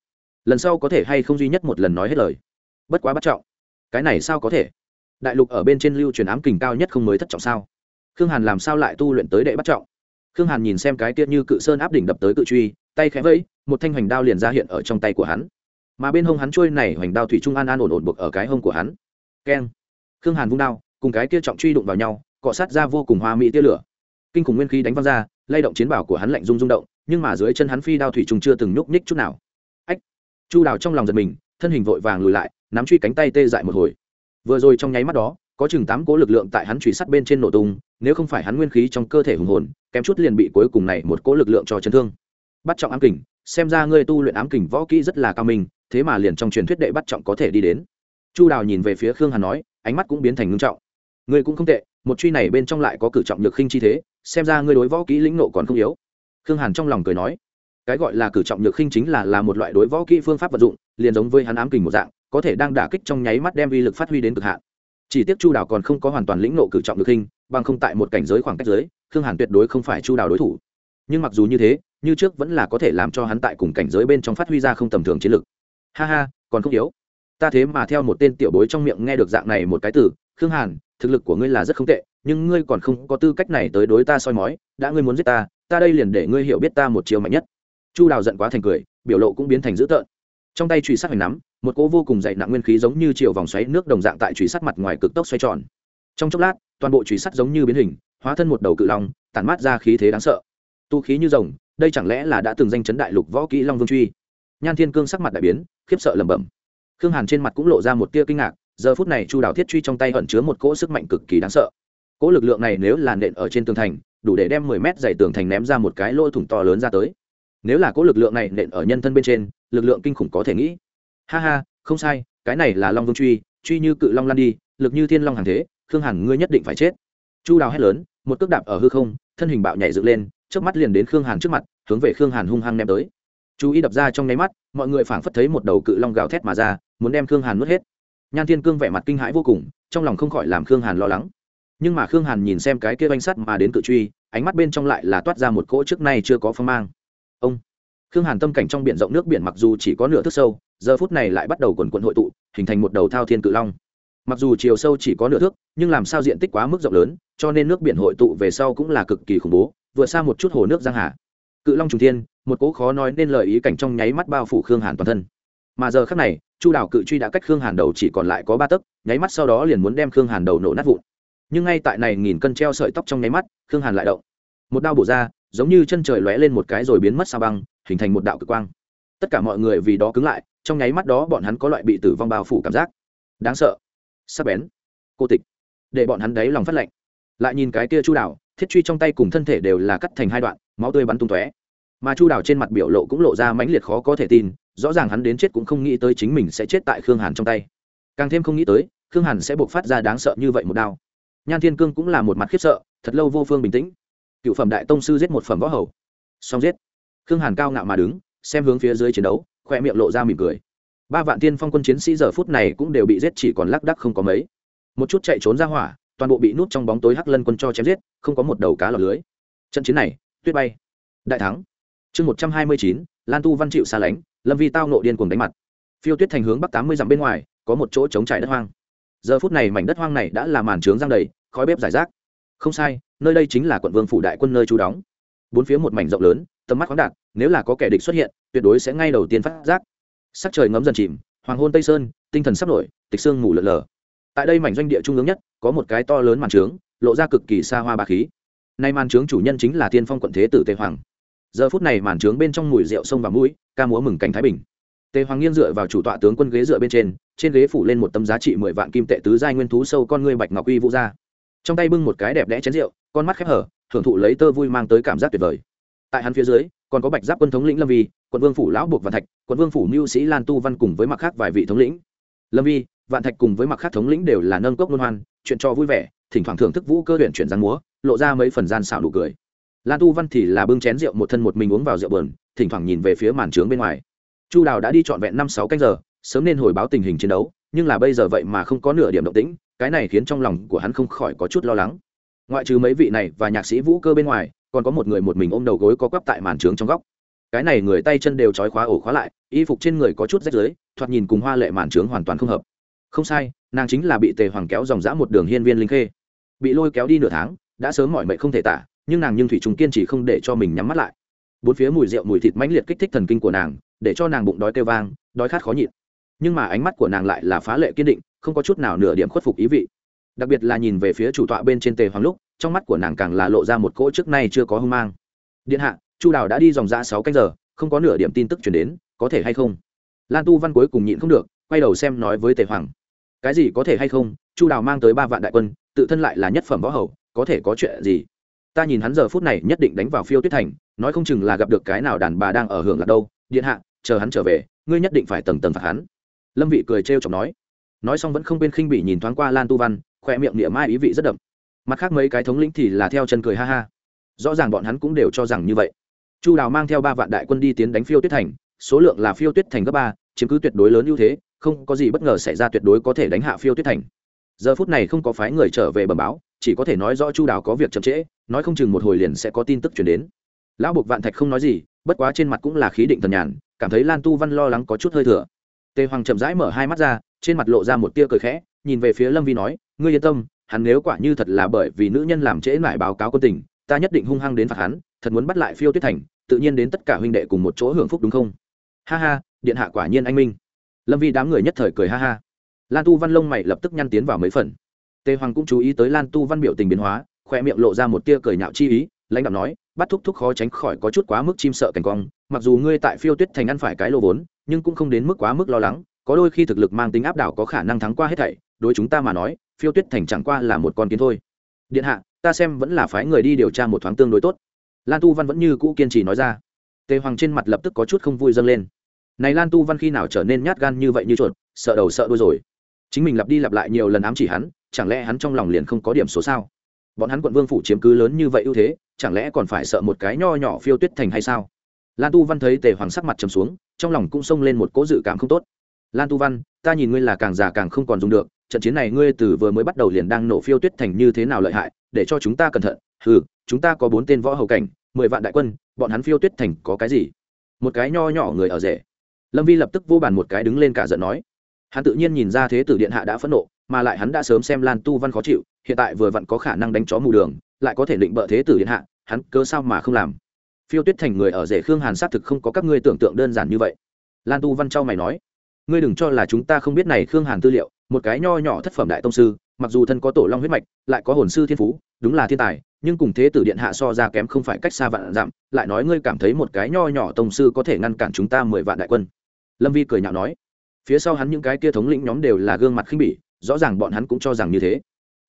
Lần sau có thể hay không duy nhất một lần nói hết lời. Bất quá bắt trọng cái này sao có thể? Đại lục ở bên trên lưu truyền ám kình cao nhất không mới thất trọng sao? Khương hàn làm sao lại tu luyện tới đệ bắt trọng? Khương hàn nhìn xem cái tiết như cự sơn áp đỉnh đập tới cự truy, tay khẽ vẫy, một thanh hoành đao liền ra hiện ở trong tay của hắn. Mà bên hông hắn trôi này hoành đao thủy trung an an ổn ổn buộc ở cái hông của hắn. Keng. Khương hàn vung đao, cùng cái kia trọng truy đụng vào nhau, cọ sát ra vô cùng hoa mỹ tia lửa. Kinh khủng nguyên khí đánh văng ra, lay động chiến bảo của hắn lạnh rung rung động, nhưng mà dưới chân hắn phi đao thủy trung chưa từng nhúc nhích chút nào. Ách. Chu đào trong lòng giật mình, thân hình vội vàng lùi lại nắm truy cánh tay tê dại một hồi. Vừa rồi trong nháy mắt đó, có chừng tám cố lực lượng tại hắn truy sát bên trên nổ tung, nếu không phải hắn nguyên khí trong cơ thể hùng hồn, kém chút liền bị cuối cùng này một cố lực lượng cho chấn thương. Bắt trọng ám kình, xem ra ngươi tu luyện ám kình võ kỹ rất là cao minh, thế mà liền trong truyền thuyết đệ bắt trọng có thể đi đến. Chu đào nhìn về phía khương hàn nói, ánh mắt cũng biến thành ngưng trọng. Ngươi cũng không tệ, một truy này bên trong lại có cử trọng nhược khinh chi thế, xem ra ngươi đối võ kỹ lĩnh nộ còn không yếu. Khương hàn trong lòng cười nói, cái gọi là cử trọng nhược khinh chính là là một loại đối võ kỹ phương pháp vật dụng, liền giống với hắn ám kình một dạng có thể đang đả kích trong nháy mắt đem vi lực phát huy đến cực hạn. Chỉ tiếc chu đào còn không có hoàn toàn lĩnh nộ cử trọng lực hình, bằng không tại một cảnh giới khoảng cách giới, khương hàn tuyệt đối không phải chu đào đối thủ. Nhưng mặc dù như thế, như trước vẫn là có thể làm cho hắn tại cùng cảnh giới bên trong phát huy ra không tầm thường chiến lực. Ha ha, còn không yếu. Ta thế mà theo một tên tiểu bối trong miệng nghe được dạng này một cái từ, khương hàn, thực lực của ngươi là rất không tệ, nhưng ngươi còn không có tư cách này tới đối ta soi mói, đã ngươi muốn giết ta ta đây liền để ngươi hiểu biết ta một chiều mạnh nhất. Chu đào giận quá thành cười, biểu lộ cũng biến thành dữ tợn. Trong tay truy sát hoành nắm một cỗ vô cùng dày nặng nguyên khí giống như chiều vòng xoáy nước đồng dạng tại truy sắt mặt ngoài cực tốc xoay tròn. Trong chốc lát, toàn bộ truy sắt giống như biến hình, hóa thân một đầu cự long, tản mát ra khí thế đáng sợ. Tu khí như rồng, đây chẳng lẽ là đã từng danh chấn đại lục võ kỹ long vương truy? Nhan thiên cương sắc mặt đại biến, khiếp sợ lẩm bẩm. Khương hàn trên mặt cũng lộ ra một tia kinh ngạc, giờ phút này chu đào thiết truy trong tay ẩn chứa một cỗ sức mạnh cực kỳ đáng sợ. Cỗ lực lượng này nếu là nện ở trên tường thành, đủ để đem mười mét dày tường thành ném ra một cái lỗ thủng to lớn ra tới. Nếu là cỗ lực lượng này nện ở nhân thân bên trên, lực lượng kinh khủng có thể nghĩ ha ha, không sai, cái này là long vương truy truy như cự long lan đi, lực như thiên long hàng thế, khương hàn ngươi nhất định phải chết. Chu đào hét lớn, một cước đạp ở hư không, thân hình bạo nhảy dựng lên trước mắt liền đến khương hàn trước mặt, hướng về khương hàn hung hăng ném tới. Chú ý đập ra trong nháy mắt, mọi người phảng phất thấy một đầu cự long gào thét mà ra, muốn đem khương hàn nuốt hết. Nhan thiên cương vẻ mặt kinh hãi vô cùng, trong lòng không khỏi làm khương hàn lo lắng. Nhưng mà khương hàn nhìn xem cái kia oanh sắt mà đến cự truy, ánh mắt bên trong lại là toát ra một cỗ trước nay chưa có phong mang. Ông! Khương hàn tâm cảnh trong biển rộng nước biển mặc dù chỉ có nửa thước sâu, giờ phút này lại bắt đầu quần quận hội tụ, hình thành một đầu thao thiên cự long. Mặc dù chiều sâu chỉ có nửa thước, nhưng làm sao diện tích quá mức rộng lớn, cho nên nước biển hội tụ về sau cũng là cực kỳ khủng bố, vượt xa một chút hồ nước giang hà. Cự long trùng thiên, một cỗ khó nói nên lời ý cảnh trong nháy mắt bao phủ khương hàn toàn thân. Mà giờ khắc này, chu đảo cự truy đã cách khương hàn đầu chỉ còn lại có ba tấc, nháy mắt sau đó liền muốn đem khương hàn đầu nổ nát vụn. Nhưng ngay tại này nghìn cân treo sợi tóc trong nháy mắt, khương hàn lại động. Một đao bổ ra, giống như chân trời lóe lên một cái rồi biến mất sao băng hình thành một đạo cực quang. Tất cả mọi người vì đó cứng lại, trong nháy mắt đó bọn hắn có loại bị tử vong bao phủ cảm giác. Đáng sợ. Sắc bén. Cô tịch. Để bọn hắn đấy lòng phát lạnh. Lại nhìn cái kia chu đảo, thiết truy trong tay cùng thân thể đều là cắt thành hai đoạn, máu tươi bắn tung tóe. Mà chu đảo trên mặt biểu lộ cũng lộ ra mãnh liệt khó có thể tin, rõ ràng hắn đến chết cũng không nghĩ tới chính mình sẽ chết tại khương hàn trong tay. Càng thêm không nghĩ tới, khương hàn sẽ buộc phát ra đáng sợ như vậy một đao. Nhan thiên cương cũng là một mặt khiếp sợ, thật lâu vô phương bình tĩnh. Cựu phẩm đại tông sư giết một phẩm võ hầu. Xong giết khương hàn cao ngạo mà đứng, xem hướng phía dưới chiến đấu, khoe miệng lộ ra mỉm cười. Ba vạn tiên phong quân chiến sĩ giờ phút này cũng đều bị giết, chỉ còn lác đắc không có mấy. Một chút chạy trốn ra hỏa, toàn bộ bị nút trong bóng tối hắc lân quân cho chém giết, không có một đầu cá lọc lưới. Trận chiến này, tuyết bay. Đại thắng. Chương một trăm hai mươi chín, lan tu văn chịu xa lánh, lâm vi tao nộ điên cuồng đánh mặt. Phiêu tuyết thành hướng bắc tám mươi dặm bên ngoài, có một chỗ trống trải đất hoang. Giờ phút này mảnh đất hoang này đã là màn trướng giang đầy, khói bếp giải rác. Không sai, nơi đây chính là quận vương phủ đại quân nơi trú đóng. Bốn phía một mảnh rộng lớn tầm mắt khoáng đạt, nếu là có kẻ địch xuất hiện, tuyệt đối sẽ ngay đầu tiên phát giác. Sắc trời ngấm dần chìm, hoàng hôn tây sơn, tinh thần sắp nổi, tịch sương ngủ lợn lờ. Tại đây mảnh doanh địa trung ương nhất, có một cái to lớn màn trướng, lộ ra cực kỳ xa hoa bà khí. Nay màn trướng chủ nhân chính là tiên phong quận thế tử tề hoàng. Giờ phút này màn trướng bên trong mùi rượu sông và mũi, ca múa mừng cảnh thái bình. Tề hoàng nghiêng dựa vào chủ tọa tướng quân ghế dựa bên trên trên ghế phủ lên một tấm giá trị mười vạn kim tệ tứ giai nguyên thú sâu con ngươi bạch ngọc uy vũ ra. Trong tay bưng một cái đẹp đẽ chén rượu, con mắt khép hở thưởng thụ lấy tơ vui mang tới cảm giác tuyệt vời tại hắn phía dưới, còn có bạch giáp quân thống lĩnh lâm vi, quận vương phủ lão buộc vạn thạch, quận vương phủ mưu sĩ lan tu văn cùng với mặc khác vài vị thống lĩnh. Lâm vi, vạn thạch cùng với mặc khác thống lĩnh đều là nâng cốc luân hoan, chuyện cho vui vẻ, thỉnh thoảng thưởng thức vũ cơ luyện chuyển giang múa, lộ ra mấy phần gian xảo đủ cười. Lan tu văn thì là bưng chén rượu một thân một mình uống vào rượu bờn thỉnh thoảng nhìn về phía màn trướng bên ngoài. Chu đào đã đi trọn vẹn năm sáu canh giờ, sớm nên hồi báo tình hình chiến đấu, nhưng là bây giờ vậy mà không có nửa điểm động tĩnh, cái này khiến trong lòng của hắn không khỏi có chút lo lắng. Ngoại trừ mấy vị này và nhạc sĩ vũ cơ bên ngoài còn có một người một mình ôm đầu gối có quắp tại màn trướng trong góc. Cái này người tay chân đều trói khóa ổ khóa lại, y phục trên người có chút rách rưới, thoạt nhìn cùng hoa lệ màn trướng hoàn toàn không hợp. Không sai, nàng chính là bị tề hoàng kéo dòng dã một đường hiên viên linh khê. Bị lôi kéo đi nửa tháng, đã sớm mọi mệnh không thể tả, nhưng nàng nhưng thủy chúng kiên trì không để cho mình nhắm mắt lại. Bốn phía mùi rượu mùi thịt mãnh liệt kích thích thần kinh của nàng, để cho nàng bụng đói kêu vang, đói khát khó nhịn. Nhưng mà ánh mắt của nàng lại là phá lệ kiên định, không có chút nào nửa điểm khuất phục ý vị. Đặc biệt là nhìn về phía chủ tọa bên trên tề hoàng lúc trong mắt của nàng càng là lộ ra một cỗ trước nay chưa có hung mang. Điện hạ, chu đào đã đi dòng ra sáu canh giờ, không có nửa điểm tin tức chuyển đến, có thể hay không? Lan tu văn cuối cùng nhịn không được, quay đầu xem nói với tề hoàng. Cái gì có thể hay không? Chu đào mang tới ba vạn đại quân, tự thân lại là nhất phẩm võ hầu, có thể có chuyện gì? Ta nhìn hắn giờ phút này nhất định đánh vào phiêu tuyết thành, nói không chừng là gặp được cái nào đàn bà đang ở hưởng là đâu. Điện hạ, chờ hắn trở về, ngươi nhất định phải tầng tầng phạt hắn. Lâm vị cười trêu chọc nói. Nói xong vẫn không quên khinh bỉ nhìn thoáng qua lan tu văn, khoe miệng niệm mai ý vị rất đậm mặt khác mấy cái thống lĩnh thì là theo chân cười ha ha. Rõ ràng bọn hắn cũng đều cho rằng như vậy. Chu đào mang theo ba vạn đại quân đi tiến đánh phiêu tuyết thành, số lượng là phiêu tuyết thành gấp ba, chiếm cứ tuyệt đối lớn ưu thế, không có gì bất ngờ xảy ra tuyệt đối có thể đánh hạ phiêu tuyết thành. Giờ phút này không có phái người trở về bẩm báo, chỉ có thể nói rõ chu đào có việc chậm trễ, nói không chừng một hồi liền sẽ có tin tức chuyển đến. Lão buộc vạn thạch không nói gì, bất quá trên mặt cũng là khí định thần nhàn, cảm thấy lan tu văn lo lắng có chút hơi thừa. Tề hoàng chậm rãi mở hai mắt ra, trên mặt lộ ra một tia cười khẽ, nhìn về phía lâm vi nói, ngươi yên tâm hắn nếu quả như thật là bởi vì nữ nhân làm trễ lại báo cáo quân tình, ta nhất định hung hăng đến phạt hắn, thật muốn bắt lại phiêu tuyết thành, tự nhiên đến tất cả huynh đệ cùng một chỗ hưởng phúc đúng không? Ha ha, điện hạ quả nhiên anh minh. Lâm vi đám người nhất thời cười ha ha. Lan tu văn lông mày lập tức nhăn tiến vào mấy phần. Tề hoàng cũng chú ý tới lan tu văn biểu tình biến hóa khoe miệng lộ ra một tia cười nhạo chi ý, lãnh đạo nói, bắt thúc thúc khó tránh khỏi có chút quá mức chim sợ cảnh cong mặc dù ngươi tại phiêu tuyết thành ăn phải cái lô vốn, nhưng cũng không đến mức quá mức lo lắng, có đôi khi thực lực mang tính áp đảo có khả năng thắng qua hết thảy, đối chúng ta mà nói phiêu tuyết thành chẳng qua là một con kiến thôi. Điện hạ, ta xem vẫn là phái người đi điều tra một thoáng tương đối tốt. Lan tu văn vẫn như cũ kiên trì nói ra. Tề hoàng trên mặt lập tức có chút không vui dâng lên. Này lan tu văn khi nào trở nên nhát gan như vậy như chuột, sợ đầu sợ đuôi rồi. Chính mình lặp đi lặp lại nhiều lần ám chỉ hắn, chẳng lẽ hắn trong lòng liền không có điểm số sao? Bọn hắn quận vương phủ chiếm cứ lớn như vậy ưu thế, chẳng lẽ còn phải sợ một cái nho nhỏ phiêu tuyết thành hay sao? Lan tu văn thấy tề hoàng sắc mặt trầm xuống, trong lòng cũng xông lên một cỗ dự cảm không tốt. Lan tu văn, ta nhìn ngươi là càng già càng không còn dùng được trận chiến này ngươi từ vừa mới bắt đầu liền đang nổ phiêu tuyết thành như thế nào lợi hại, để cho chúng ta cẩn thận. Ừ chúng ta có bốn tên võ hầu cảnh, mười vạn đại quân, bọn hắn phiêu tuyết thành có cái gì? Một cái nho nhỏ người ở rể. Lâm vi lập tức vô bàn một cái đứng lên cả giận nói. Hắn tự nhiên nhìn ra thế tử điện hạ đã phẫn nộ, mà lại hắn đã sớm xem lan tu văn khó chịu, hiện tại vừa vặn có khả năng đánh chó mù đường, lại có thể định bợ thế tử điện hạ, hắn cớ sao mà không làm? Phiêu tuyết thành người ở rể khương hàn xác thực không có các ngươi tưởng tượng đơn giản như vậy. Lan tu văn châu mày nói. Ngươi đừng cho là chúng ta không biết này khương hàn tư liệu một cái nho nhỏ thất phẩm đại tông sư, mặc dù thân có tổ long huyết mạch, lại có hồn sư thiên phú, đúng là thiên tài, nhưng cùng thế tử điện hạ so ra kém không phải cách xa vạn dặm, lại nói ngươi cảm thấy một cái nho nhỏ tông sư có thể ngăn cản chúng ta mười vạn đại quân. Lâm vi cười nhạo nói. Phía sau hắn những cái kia thống lĩnh nhóm đều là gương mặt khinh bỉ, rõ ràng bọn hắn cũng cho rằng như thế.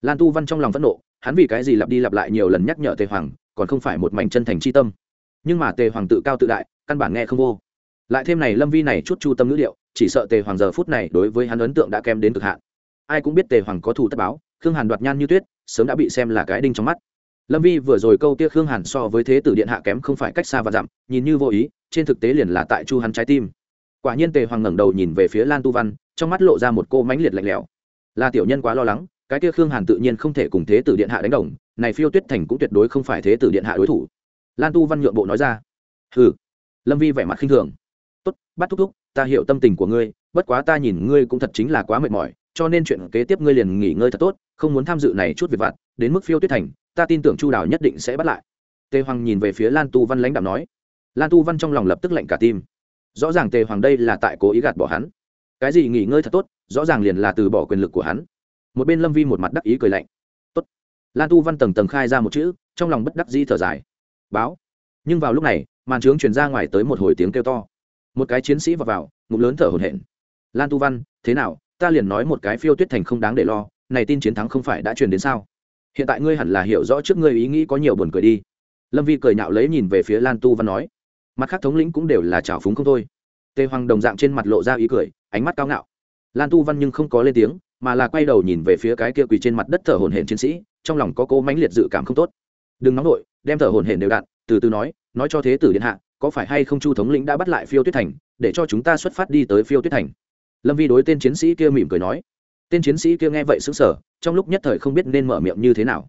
Lan tu văn trong lòng phẫn nộ, hắn vì cái gì lặp đi lặp lại nhiều lần nhắc nhở tề hoàng, còn không phải một mảnh chân thành c h i tâm. Nhưng mà tề hoàng tự cao tự đại, căn bản nghe không vô. Lại thêm này lâm vi này chút chu tâm ngữ liệu chỉ sợ tề hoàng giờ phút này đối với hắn ấn tượng đã kém đến cực hạn. Ai cũng biết tề hoàng có thù tất báo, khương hàn đoạt nhan như tuyết, sớm đã bị xem là cái đinh trong mắt. Lâm vi vừa rồi câu tia khương hàn so với thế tử điện hạ kém không phải cách xa và dặm, nhìn như vô ý, trên thực tế liền là tại chu hắn trái tim. Quả nhiên tề hoàng ngẩng đầu nhìn về phía lan tu văn, trong mắt lộ ra một cô mãnh liệt lạnh lẽo. Là tiểu nhân quá lo lắng, cái kia khương hàn tự nhiên không thể cùng thế tử điện hạ đánh đồng, này phiêu tuyết thành cũng tuyệt đối không phải thế tử điện hạ đối thủ. Lan tu văn nhượng bộ nói ra. Ừ lâm vi vẻ mặt khinh thường. Tốt, bắt thúc thúc ta hiểu tâm tình của ngươi, bất quá ta nhìn ngươi cũng thật chính là quá mệt mỏi, cho nên chuyện kế tiếp ngươi liền nghỉ ngơi thật tốt, không muốn tham dự này chút việc vặt, đến mức phiêu tuyết thành, ta tin tưởng chu đào nhất định sẽ bắt lại. Tề hoàng nhìn về phía lan tu văn lãnh đạo nói. Lan tu văn trong lòng lập tức lạnh cả tim. Rõ ràng tề hoàng đây là tại cố ý gạt bỏ hắn. Cái gì nghỉ ngơi thật tốt, rõ ràng liền là từ bỏ quyền lực của hắn. Một bên lâm vi một mặt đắc ý cười lạnh. Tốt. Lan tu văn tầng tầng khai ra một chữ, trong lòng bất đắc dĩ thở dài. Báo. Nhưng vào lúc này, màn trướng truyền ra ngoài tới một hồi tiếng kêu to một cái chiến sĩ vào vào, ngụm lớn thở hổn hển. Lan tu văn, thế nào? Ta liền nói một cái phiêu tuyết thành không đáng để lo, này tin chiến thắng không phải đã truyền đến sao? Hiện tại ngươi hẳn là hiểu rõ trước ngươi ý nghĩ có nhiều buồn cười đi. Lâm vi cười nhạo lấy nhìn về phía lan tu văn nói. Mặt khác thống lĩnh cũng đều là trào phúng không thôi. Tề hoàng đồng dạng trên mặt lộ ra ý cười, ánh mắt cao ngạo. Lan tu văn nhưng không có lên tiếng, mà là quay đầu nhìn về phía cái kia quỳ trên mặt đất thở hổn hển chiến sĩ, trong lòng có cố mãnh liệt dự cảm không tốt. Đừng nóng nổi đem thở hổn hển đều đặn từ từ nói nói cho thế tử điện hạ có phải hay không chu thống lĩnh đã bắt lại phiêu tuyết thành, để cho chúng ta xuất phát đi tới phiêu tuyết thành? Lâm vi đối tên chiến sĩ kia mỉm cười nói. Tên chiến sĩ kia nghe vậy xứng sở trong lúc nhất thời không biết nên mở miệng như thế nào.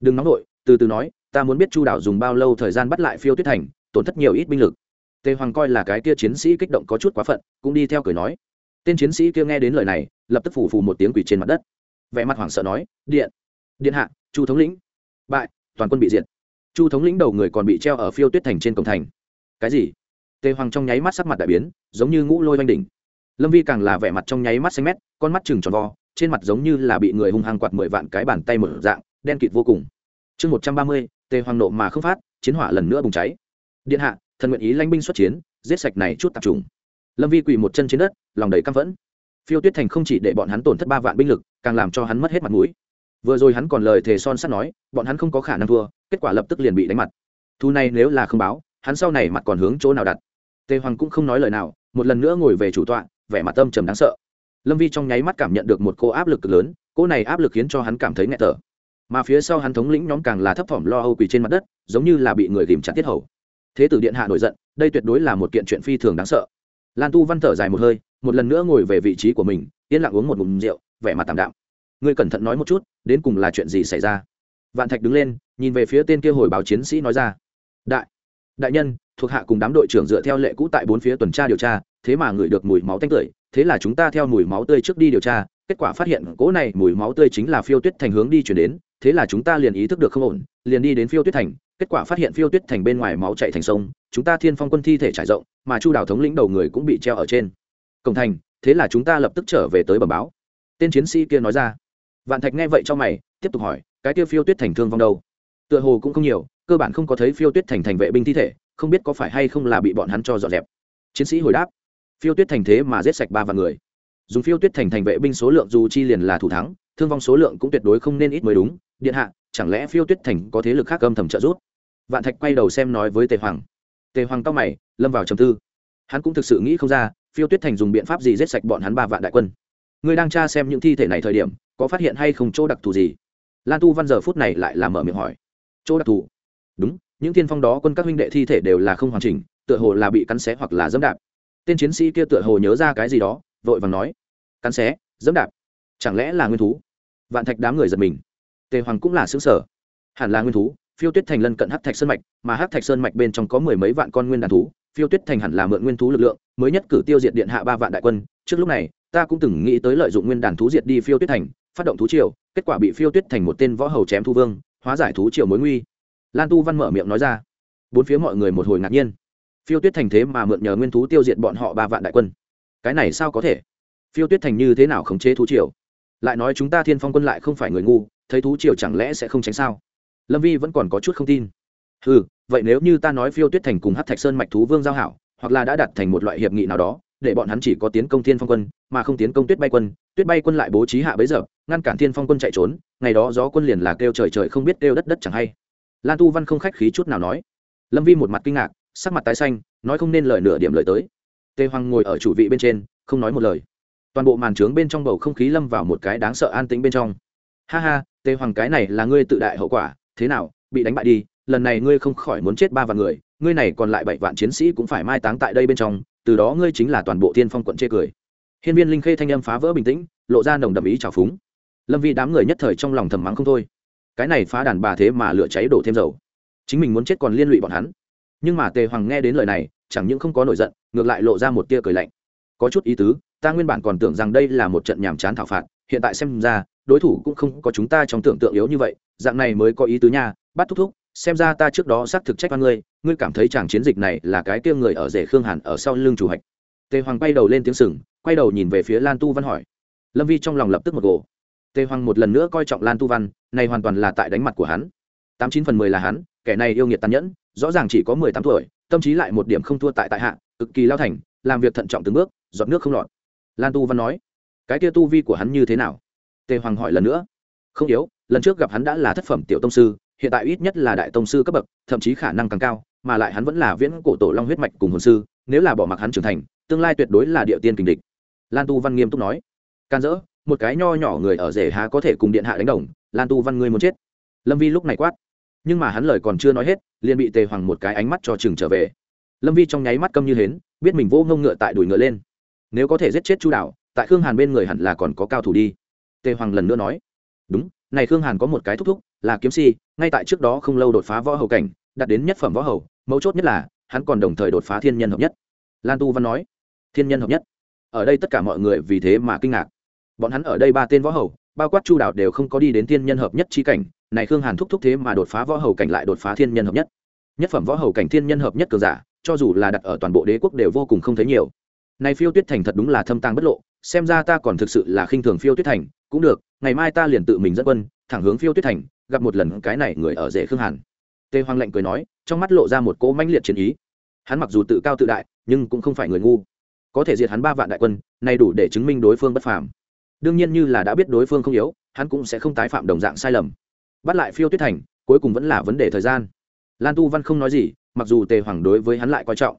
Đừng nóng vội, từ từ nói, ta muốn biết chu đảo dùng bao lâu thời gian bắt lại phiêu tuyết thành, tổn thất nhiều ít binh lực. Tề hoàng coi là cái kia chiến sĩ kích động có chút quá phận, cũng đi theo cười nói. Tên chiến sĩ kia nghe đến lời này, lập tức phủ phù một tiếng quỷ trên mặt đất. Vẻ mặt hoảng sợ nói, điện điện hạ, chu thống lĩnh. Bại, toàn quân bị diệt. Chu thống lĩnh đầu người còn bị treo ở phiêu tuyết thành trên cổng thành cái gì? Tề hoàng trong nháy mắt sắc mặt đại biến, giống như ngũ lôi oanh đỉnh. Lâm vi càng là vẻ mặt trong nháy mắt xanh mét, con mắt chừng tròn vo, trên mặt giống như là bị người hung hăng quạt mười vạn cái bàn tay mở dạng, đen kịt vô cùng. Chương một trăm ba mươi, tề hoàng nộ mà không phát, chiến hỏa lần nữa bùng cháy. Điện hạ, thần nguyện ý lãnh binh xuất chiến, giết sạch này chút tạp trùng lâm vi quỳ một chân trên đất, lòng đầy căm phẫn. Phiêu tuyết thành không chỉ để bọn hắn tổn thất ba vạn binh lực, càng làm cho hắn mất hết mặt mũi. Vừa rồi hắn còn lời thề son sắt nói, bọn hắn không có khả năng thua, kết quả lập tức liền bị đánh mặt. Thu này nếu là không báo hắn sau này mặt còn hướng chỗ nào đặt. Tề hoàng cũng không nói lời nào, một lần nữa ngồi về chủ tọa, vẻ mặt tâm trầm đáng sợ. Lâm vi trong nháy mắt cảm nhận được một cô áp lực cực lớn, cô này áp lực khiến cho hắn cảm thấy nghẹt thở. Mà phía sau hắn thống lĩnh nhóm càng là thấp thỏm lo âu quỳ trên mặt đất, giống như là bị người tìm chặt tiết hầu. Thế tử điện hạ nổi giận, đây tuyệt đối là một kiện chuyện phi thường đáng sợ. Lan tu văn thở dài một hơi, một lần nữa ngồi về vị trí của mình, yên lặng uống một ngụm rượu, vẻ mặt tạm đạm. Ngươi cẩn thận nói một chút, đến cùng là chuyện gì xảy ra? Vạn thạch đứng lên, nhìn về phía tên kia hồi báo chiến sĩ nói ra. Đại đại nhân, thuộc hạ cùng đám đội trưởng dựa theo lệ cũ tại bốn phía tuần tra điều tra, thế mà ngửi được mùi máu tanh tưởi, thế là chúng ta theo mùi máu tươi trước đi điều tra, kết quả phát hiện cỗ này mùi máu tươi chính là phiêu tuyết thành hướng đi chuyển đến, thế là chúng ta liền ý thức được không ổn, liền đi đến phiêu tuyết thành, kết quả phát hiện phiêu tuyết thành bên ngoài máu chạy thành sông, chúng ta thiên phong quân thi thể trải rộng, mà chu đào thống lĩnh đầu người cũng bị treo ở trên. Cổng thành, thế là chúng ta lập tức trở về tới bờ báo. Tên chiến sĩ kia nói ra. Vạn thạch nghe vậy cho mày, tiếp tục hỏi, cái tiêu phiêu tuyết thành thương vong đâu? Tựa hồ cũng không nhiều cơ bản không có thấy phiêu tuyết thành thành vệ binh thi thể, không biết có phải hay không là bị bọn hắn cho dọn dẹp. Chiến sĩ hồi đáp, phiêu tuyết thành thế mà giết sạch ba vạn người. Dùng phiêu tuyết thành thành vệ binh số lượng dù chi liền là thủ thắng, thương vong số lượng cũng tuyệt đối không nên ít mới đúng. Điện hạ, chẳng lẽ phiêu tuyết thành có thế lực khác âm thầm trợ giúp? Vạn thạch quay đầu xem nói với tề hoàng. Tề hoàng cao mày, lâm vào trầm tư. Hắn cũng thực sự nghĩ không ra, phiêu tuyết thành dùng biện pháp gì giết sạch bọn hắn ba vạn đại quân. Người đang tra xem những thi thể này thời điểm, có phát hiện hay không chỗ đặc thù gì? Lan tu văn giờ phút này lại làm mở miệng hỏi. Chỗ đặc thù? Đúng, những tiên phong đó quân các huynh đệ thi thể đều là không hoàn chỉnh, tựa hồ là bị cắn xé hoặc là dẫm đạp. Tên chiến sĩ kia tựa hồ nhớ ra cái gì đó, vội vàng nói, cắn xé, dẫm đạp, chẳng lẽ là nguyên thú? Vạn thạch đám người giật mình. Tề hoàng cũng là xứ sở hẳn là nguyên thú, phiêu tuyết thành lân cận hát thạch sơn mạch, mà hát thạch sơn mạch bên trong có mười mấy vạn con nguyên đàn thú, phiêu tuyết thành hẳn là mượn nguyên thú lực lượng, mới nhất cử tiêu diệt điện hạ ba vạn đại quân. Trước lúc này, ta cũng từng nghĩ tới lợi dụng nguyên đàn thú diệt đi phiêu tuyết thành, phát động thú triều, kết quả bị phiêu tuyết thành một tên võ hầu chém thu vương, hóa giải thú triều mối nguy lan tu văn mở miệng nói ra. Bốn phía mọi người một hồi ngạc nhiên. Phiêu tuyết thành thế mà mượn nhờ nguyên thú tiêu diệt bọn họ ba vạn đại quân. Cái này sao có thể? Phiêu tuyết thành như thế nào khống chế thú triều? Lại nói chúng ta thiên phong quân lại không phải người ngu, thấy thú triều chẳng lẽ sẽ không tránh sao? Lâm vi vẫn còn có chút không tin. Ừ vậy nếu như ta nói phiêu tuyết thành cùng hát thạch sơn mạch thú vương giao hảo, hoặc là đã đặt thành một loại hiệp nghị nào đó, để bọn hắn chỉ có tiến công thiên phong quân, mà không tiến công tuyết bay quân, tuyết bay quân lại bố trí hạ bấy giờ, ngăn cản thiên phong quân chạy trốn, ngày đó gió quân liền là kêu trời trời không biết kêu đất đất chẳng hay lan tu văn không khách khí chút nào nói. Lâm vi một mặt kinh ngạc, sắc mặt tái xanh, nói không nên lời nửa điểm lời tới. Tề hoàng ngồi ở chủ vị bên trên, không nói một lời. Toàn bộ màn trướng bên trong bầu không khí lâm vào một cái đáng sợ an tĩnh bên trong. Ha ha, tề hoàng, cái này là ngươi tự đại hậu quả, thế nào, bị đánh bại đi, lần này ngươi không khỏi muốn chết ba vạn người, ngươi này còn lại bảy vạn chiến sĩ cũng phải mai táng tại đây bên trong, từ đó ngươi chính là toàn bộ thiên phong quận chê cười. Hiên viên linh khê thanh âm phá vỡ bình tĩnh, lộ ra nồng đậm ý trào phúng. Lâm vi đám người nhất thời trong lòng thầm mắng không thôi cái này phá đàn bà thế mà lửa cháy đổ thêm dầu. Chính mình muốn chết còn liên lụy bọn hắn. Nhưng mà tề hoàng nghe đến lời này, chẳng những không có nổi giận, ngược lại lộ ra một tia cười lạnh. Có chút ý tứ, ta nguyên bản còn tưởng rằng đây là một trận nhàm chán thảo phạt, hiện tại xem ra, đối thủ cũng không có chúng ta trong tưởng tượng yếu như vậy, dạng này mới có ý tứ nha, bắt thúc thúc, xem ra ta trước đó xác thực trách oan ngươi ngươi cảm thấy chàng chiến dịch này là cái kia người ở rể khương hàn ở sau lưng chủ hạch tề hoàng bay đầu lên tiếng sừng, quay đầu nhìn về phía lan tu văn hỏi. Lâm vi trong lòng lập tức một gỗ tề hoàng một lần nữa coi trọng lan tu văn này hoàn toàn là tại đánh mặt của hắn. Tám chín phần mười là hắn, kẻ này yêu nghiệt tàn nhẫn, rõ ràng chỉ có mười tám tuổi, tâm trí lại một điểm không thua tại tại hạ, cực kỳ lao thành, làm việc thận trọng từng bước, giọt nước không lọt. Lan tu văn nói, cái kia tu vi của hắn như thế nào? Tề hoàng hỏi lần nữa. Không yếu, lần trước gặp hắn đã là thất phẩm tiểu tông sư, hiện tại ít nhất là đại tông sư cấp bậc, thậm chí khả năng càng cao, mà lại hắn vẫn là viễn cổ tổ long huyết mạch cùng hồn sư, nếu là bỏ mặc hắn trưởng thành, tương lai tuyệt đối là địa tiên kình địch. Lan tu văn nghiêm túc nói, can dỡ, một cái nho nhỏ người ở rể há có thể cùng điện hạ đánh đồng lan tu văn ngươi muốn chết. Lâm vi lúc này quát. Nhưng mà hắn lời còn chưa nói hết liền bị tề hoàng một cái ánh mắt cho chừng trở về. Lâm vi trong nháy mắt câm như hến biết mình vô ngông ngựa tại đuổi ngựa lên. Nếu có thể giết chết chu Đạo, tại khương hàn bên người hẳn là còn có cao thủ đi. Tề hoàng lần nữa nói. Đúng này khương hàn có một cái thúc thúc là kiếm si ngay tại trước đó không lâu đột phá võ hầu cảnh đạt đến nhất phẩm võ hầu mấu chốt nhất là hắn còn đồng thời đột phá thiên nhân hợp nhất. Lan tu văn nói. Thiên nhân hợp nhất. Ở đây tất cả mọi người vì thế mà kinh ngạc. Bọn hắn ở đây ba tên võ hầu bao quát chu đạo đều không có đi đến thiên nhân hợp nhất chi cảnh, này khương hàn thúc thúc thế mà đột phá võ hầu cảnh lại đột phá thiên nhân hợp nhất. Nhất phẩm võ hầu cảnh thiên nhân hợp nhất cường giả, cho dù là đặt ở toàn bộ đế quốc đều vô cùng không thấy nhiều. Này phiêu tuyết thành thật đúng là thâm tàng bất lộ, xem ra ta còn thực sự là khinh thường phiêu tuyết thành, cũng được, ngày mai ta liền tự mình dẫn quân, thẳng hướng phiêu tuyết thành, gặp một lần cái này người ở rể khương hàn. Tề hoàng lệnh cười nói, trong mắt lộ ra một cỗ mãnh liệt chiến ý. Hắn mặc dù tự cao tự đại, nhưng cũng không phải người ngu. Có thể diệt hắn ba vạn đại quân, này đủ để chứng minh đối phương bất phàm đương nhiên như là đã biết đối phương không yếu, hắn cũng sẽ không tái phạm đồng dạng sai lầm. Bắt lại phiêu tuyết thành, cuối cùng vẫn là vấn đề thời gian. Lan tu văn không nói gì, mặc dù tề hoàng đối với hắn lại coi trọng.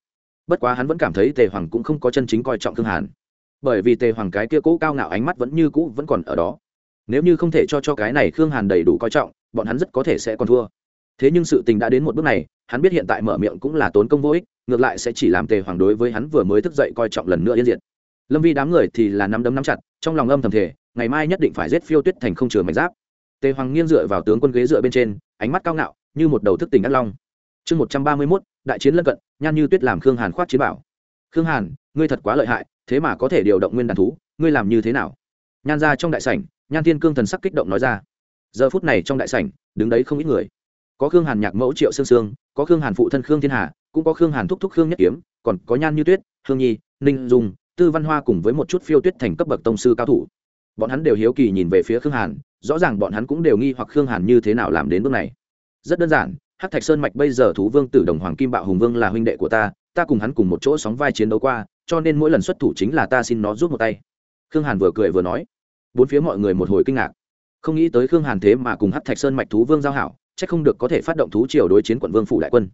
Bất quá hắn vẫn cảm thấy tề hoàng cũng không có chân chính coi trọng thương hàn. Bởi vì tề hoàng cái kia cũ cao ngạo ánh mắt vẫn như cũ vẫn còn ở đó. Nếu như không thể cho cho cái này khương hàn đầy đủ coi trọng, bọn hắn rất có thể sẽ còn thua. Thế nhưng sự tình đã đến một bước này, hắn biết hiện tại mở miệng cũng là tốn công vô ích, ngược lại sẽ chỉ làm tề hoàng đối với hắn vừa mới thức dậy coi trọng lần nữa yên diện lâm vi đám người thì là nắm đấm nắm chặt, trong lòng âm thầm thể ngày mai nhất định phải giết phiêu tuyết thành không chừa mảnh giáp. Tề hoàng nghiêng dựa vào tướng quân ghế dựa bên trên, ánh mắt cao ngạo, như một đầu thức tỉnh ác long. Chương một trăm ba mươi mốt, đại chiến lân cận, nhan như tuyết làm khương hàn khoát chiến bảo. Khương hàn, ngươi thật quá lợi hại, thế mà có thể điều động nguyên đàn thú, ngươi làm như thế nào? Nhan ra trong đại sảnh, nhan thiên cương thần sắc kích động nói ra. Giờ phút này trong đại sảnh, đứng đấy không ít người. Có khương hàn nhạc mẫu triệu sương sương, có khương hàn phụ thân khương thiên hà, cũng có khương hàn thúc thúc khương nhất kiếm, còn có nhan như tuyết, hương nhi, ninh dung tư văn hoa cùng với một chút phiêu tuyết thành cấp bậc tông sư cao thủ. Bọn hắn đều hiếu kỳ nhìn về phía khương hàn, rõ ràng bọn hắn cũng đều nghi hoặc khương hàn như thế nào làm đến bước này. Rất đơn giản hát thạch sơn mạch bây giờ thú vương tử đồng hoàng kim bạo hùng vương là huynh đệ của ta ta cùng hắn cùng một chỗ sóng vai chiến đấu qua, cho nên mỗi lần xuất thủ chính là ta xin nó giúp một tay. Khương hàn vừa cười vừa nói. Bốn phía mọi người một hồi kinh ngạc. Không nghĩ tới khương hàn thế mà cùng hát thạch sơn mạch thú vương giao hảo c h ắ c không được có thể phát động thú triều đối chiến quận vương phủ đại quân.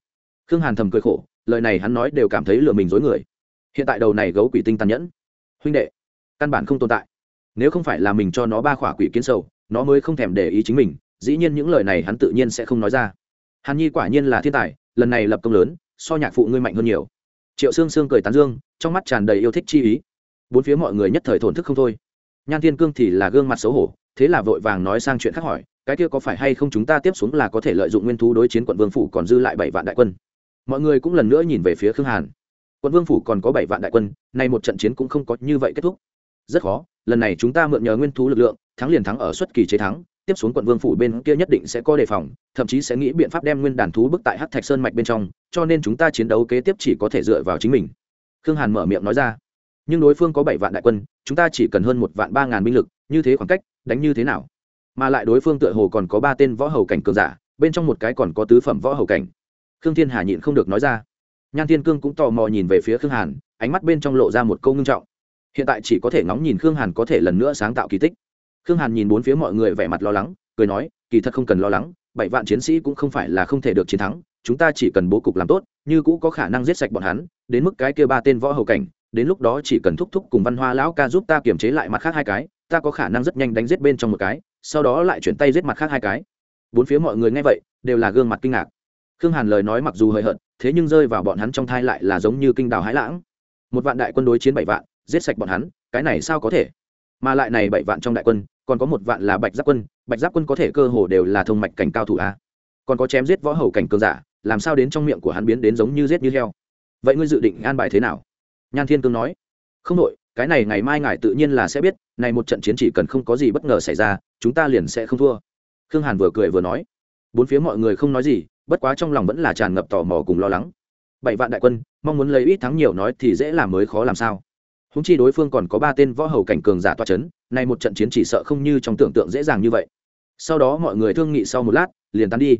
Khương hàn thầm cười khổ, lời này hắn nói đều cảm thấy lừa mình dối người hiện tại đầu này gấu quỷ tinh tàn nhẫn. Huynh đệ, căn bản không tồn tại. Nếu không phải là mình cho nó ba khỏa quỷ kiến sầu, nó mới không thèm để ý chính mình, dĩ nhiên những lời này hắn tự nhiên sẽ không nói ra. Hàn nhi quả nhiên là thiên tài, lần này lập công lớn, so nhạc phụ ngươi mạnh hơn nhiều. Triệu sương sương cười tán dương, trong mắt tràn đầy yêu thích chi ý. Bốn phía mọi người nhất thời thổn thức không thôi. Nhan thiên cương thì là gương mặt xấu hổ, thế là vội vàng nói sang chuyện khác hỏi, cái kia có phải hay không chúng ta tiếp xuống là có thể lợi dụng nguyên thú đối chiến quận vương phủ còn dư lại bảy vạn đại quân? Mọi người cũng lần nữa nhìn về phía khương hàn quận vương phủ còn có bảy vạn đại quân, nay một trận chiến cũng không có như vậy kết thúc. Rất khó, lần này chúng ta mượn nhờ nguyên thú lực lượng, thắng liền thắng ở xuất kỳ chế thắng, tiếp xuống quận vương phủ bên kia nhất định sẽ có đề phòng, thậm chí sẽ nghĩ biện pháp đem nguyên đàn thú bức tại hát thạch sơn mạch bên trong, cho nên chúng ta chiến đấu kế tiếp chỉ có thể dựa vào chính mình. Khương hàn mở miệng nói ra. Nhưng đối phương có bảy vạn đại quân, chúng ta chỉ cần hơn một vạn ba ngàn binh lực, như thế khoảng cách, đánh như thế nào? Mà lại đối phương tựa hồ còn có ba tên võ hầu cảnh cường giả, bên trong một cái còn có tứ phẩm võ hầu cảnh. Khương thiên hà nhịn không được nói ra nhan thiên cương cũng tò mò nhìn về phía khương hàn, ánh mắt bên trong lộ ra một câu ngưng trọng. Hiện tại chỉ có thể ngóng nhìn khương hàn có thể lần nữa sáng tạo kỳ tích. Khương hàn nhìn bốn phía mọi người vẻ mặt lo lắng, cười nói, kỳ thật không cần lo lắng, bảy vạn chiến sĩ cũng không phải là không thể được chiến thắng, chúng ta chỉ cần bố cục làm tốt, như cũ có khả năng giết sạch bọn hắn, đến mức cái kia ba tên võ hầu cảnh, đến lúc đó chỉ cần thúc thúc cùng văn hoa lão ca giúp ta kiềm chế lại mặt khác hai cái, ta có khả năng rất nhanh đánh giết bên trong một cái, sau đó lại chuyển tay giết mặt khác hai cái. Bốn phía mọi người nghe vậy, đều là gương mặt kinh ngạc. Khương hàn lời nói mặc dù hời hợt thế nhưng rơi vào bọn hắn trong thai lại là giống như kinh đào hãi lãng. Một vạn đại quân đối chiến bảy vạn, giết sạch bọn hắn, cái này sao có thể? Mà lại này bảy vạn trong đại quân, còn có một vạn là bạch giáp quân, bạch giáp quân có thể cơ hồ đều là thông mạch cảnh cao thủ a. Còn có chém giết võ hầu cảnh cường giả, làm sao đến trong miệng của hắn biến đến giống như giết như heo? Vậy ngươi dự định an bài thế nào? Nhan thiên cương nói. Không đội, cái này ngày mai ngài tự nhiên là sẽ biết, này một trận chiến chỉ cần không có gì bất ngờ xảy ra, chúng ta liền sẽ không thua. Khương hàn vừa cười vừa nói. Bốn phía mọi người không nói gì bất quá trong lòng vẫn là tràn ngập tò mò cùng lo lắng. Bảy vạn đại quân, mong muốn lấy ít thắng nhiều nói thì dễ làm mới khó làm sao. Húng chi đối phương còn có ba tên võ hầu cảnh cường giả toa c h ấ n nay một trận chiến chỉ sợ không như trong tưởng tượng dễ dàng như vậy. Sau đó mọi người thương nghị sau một lát, liền tán đi.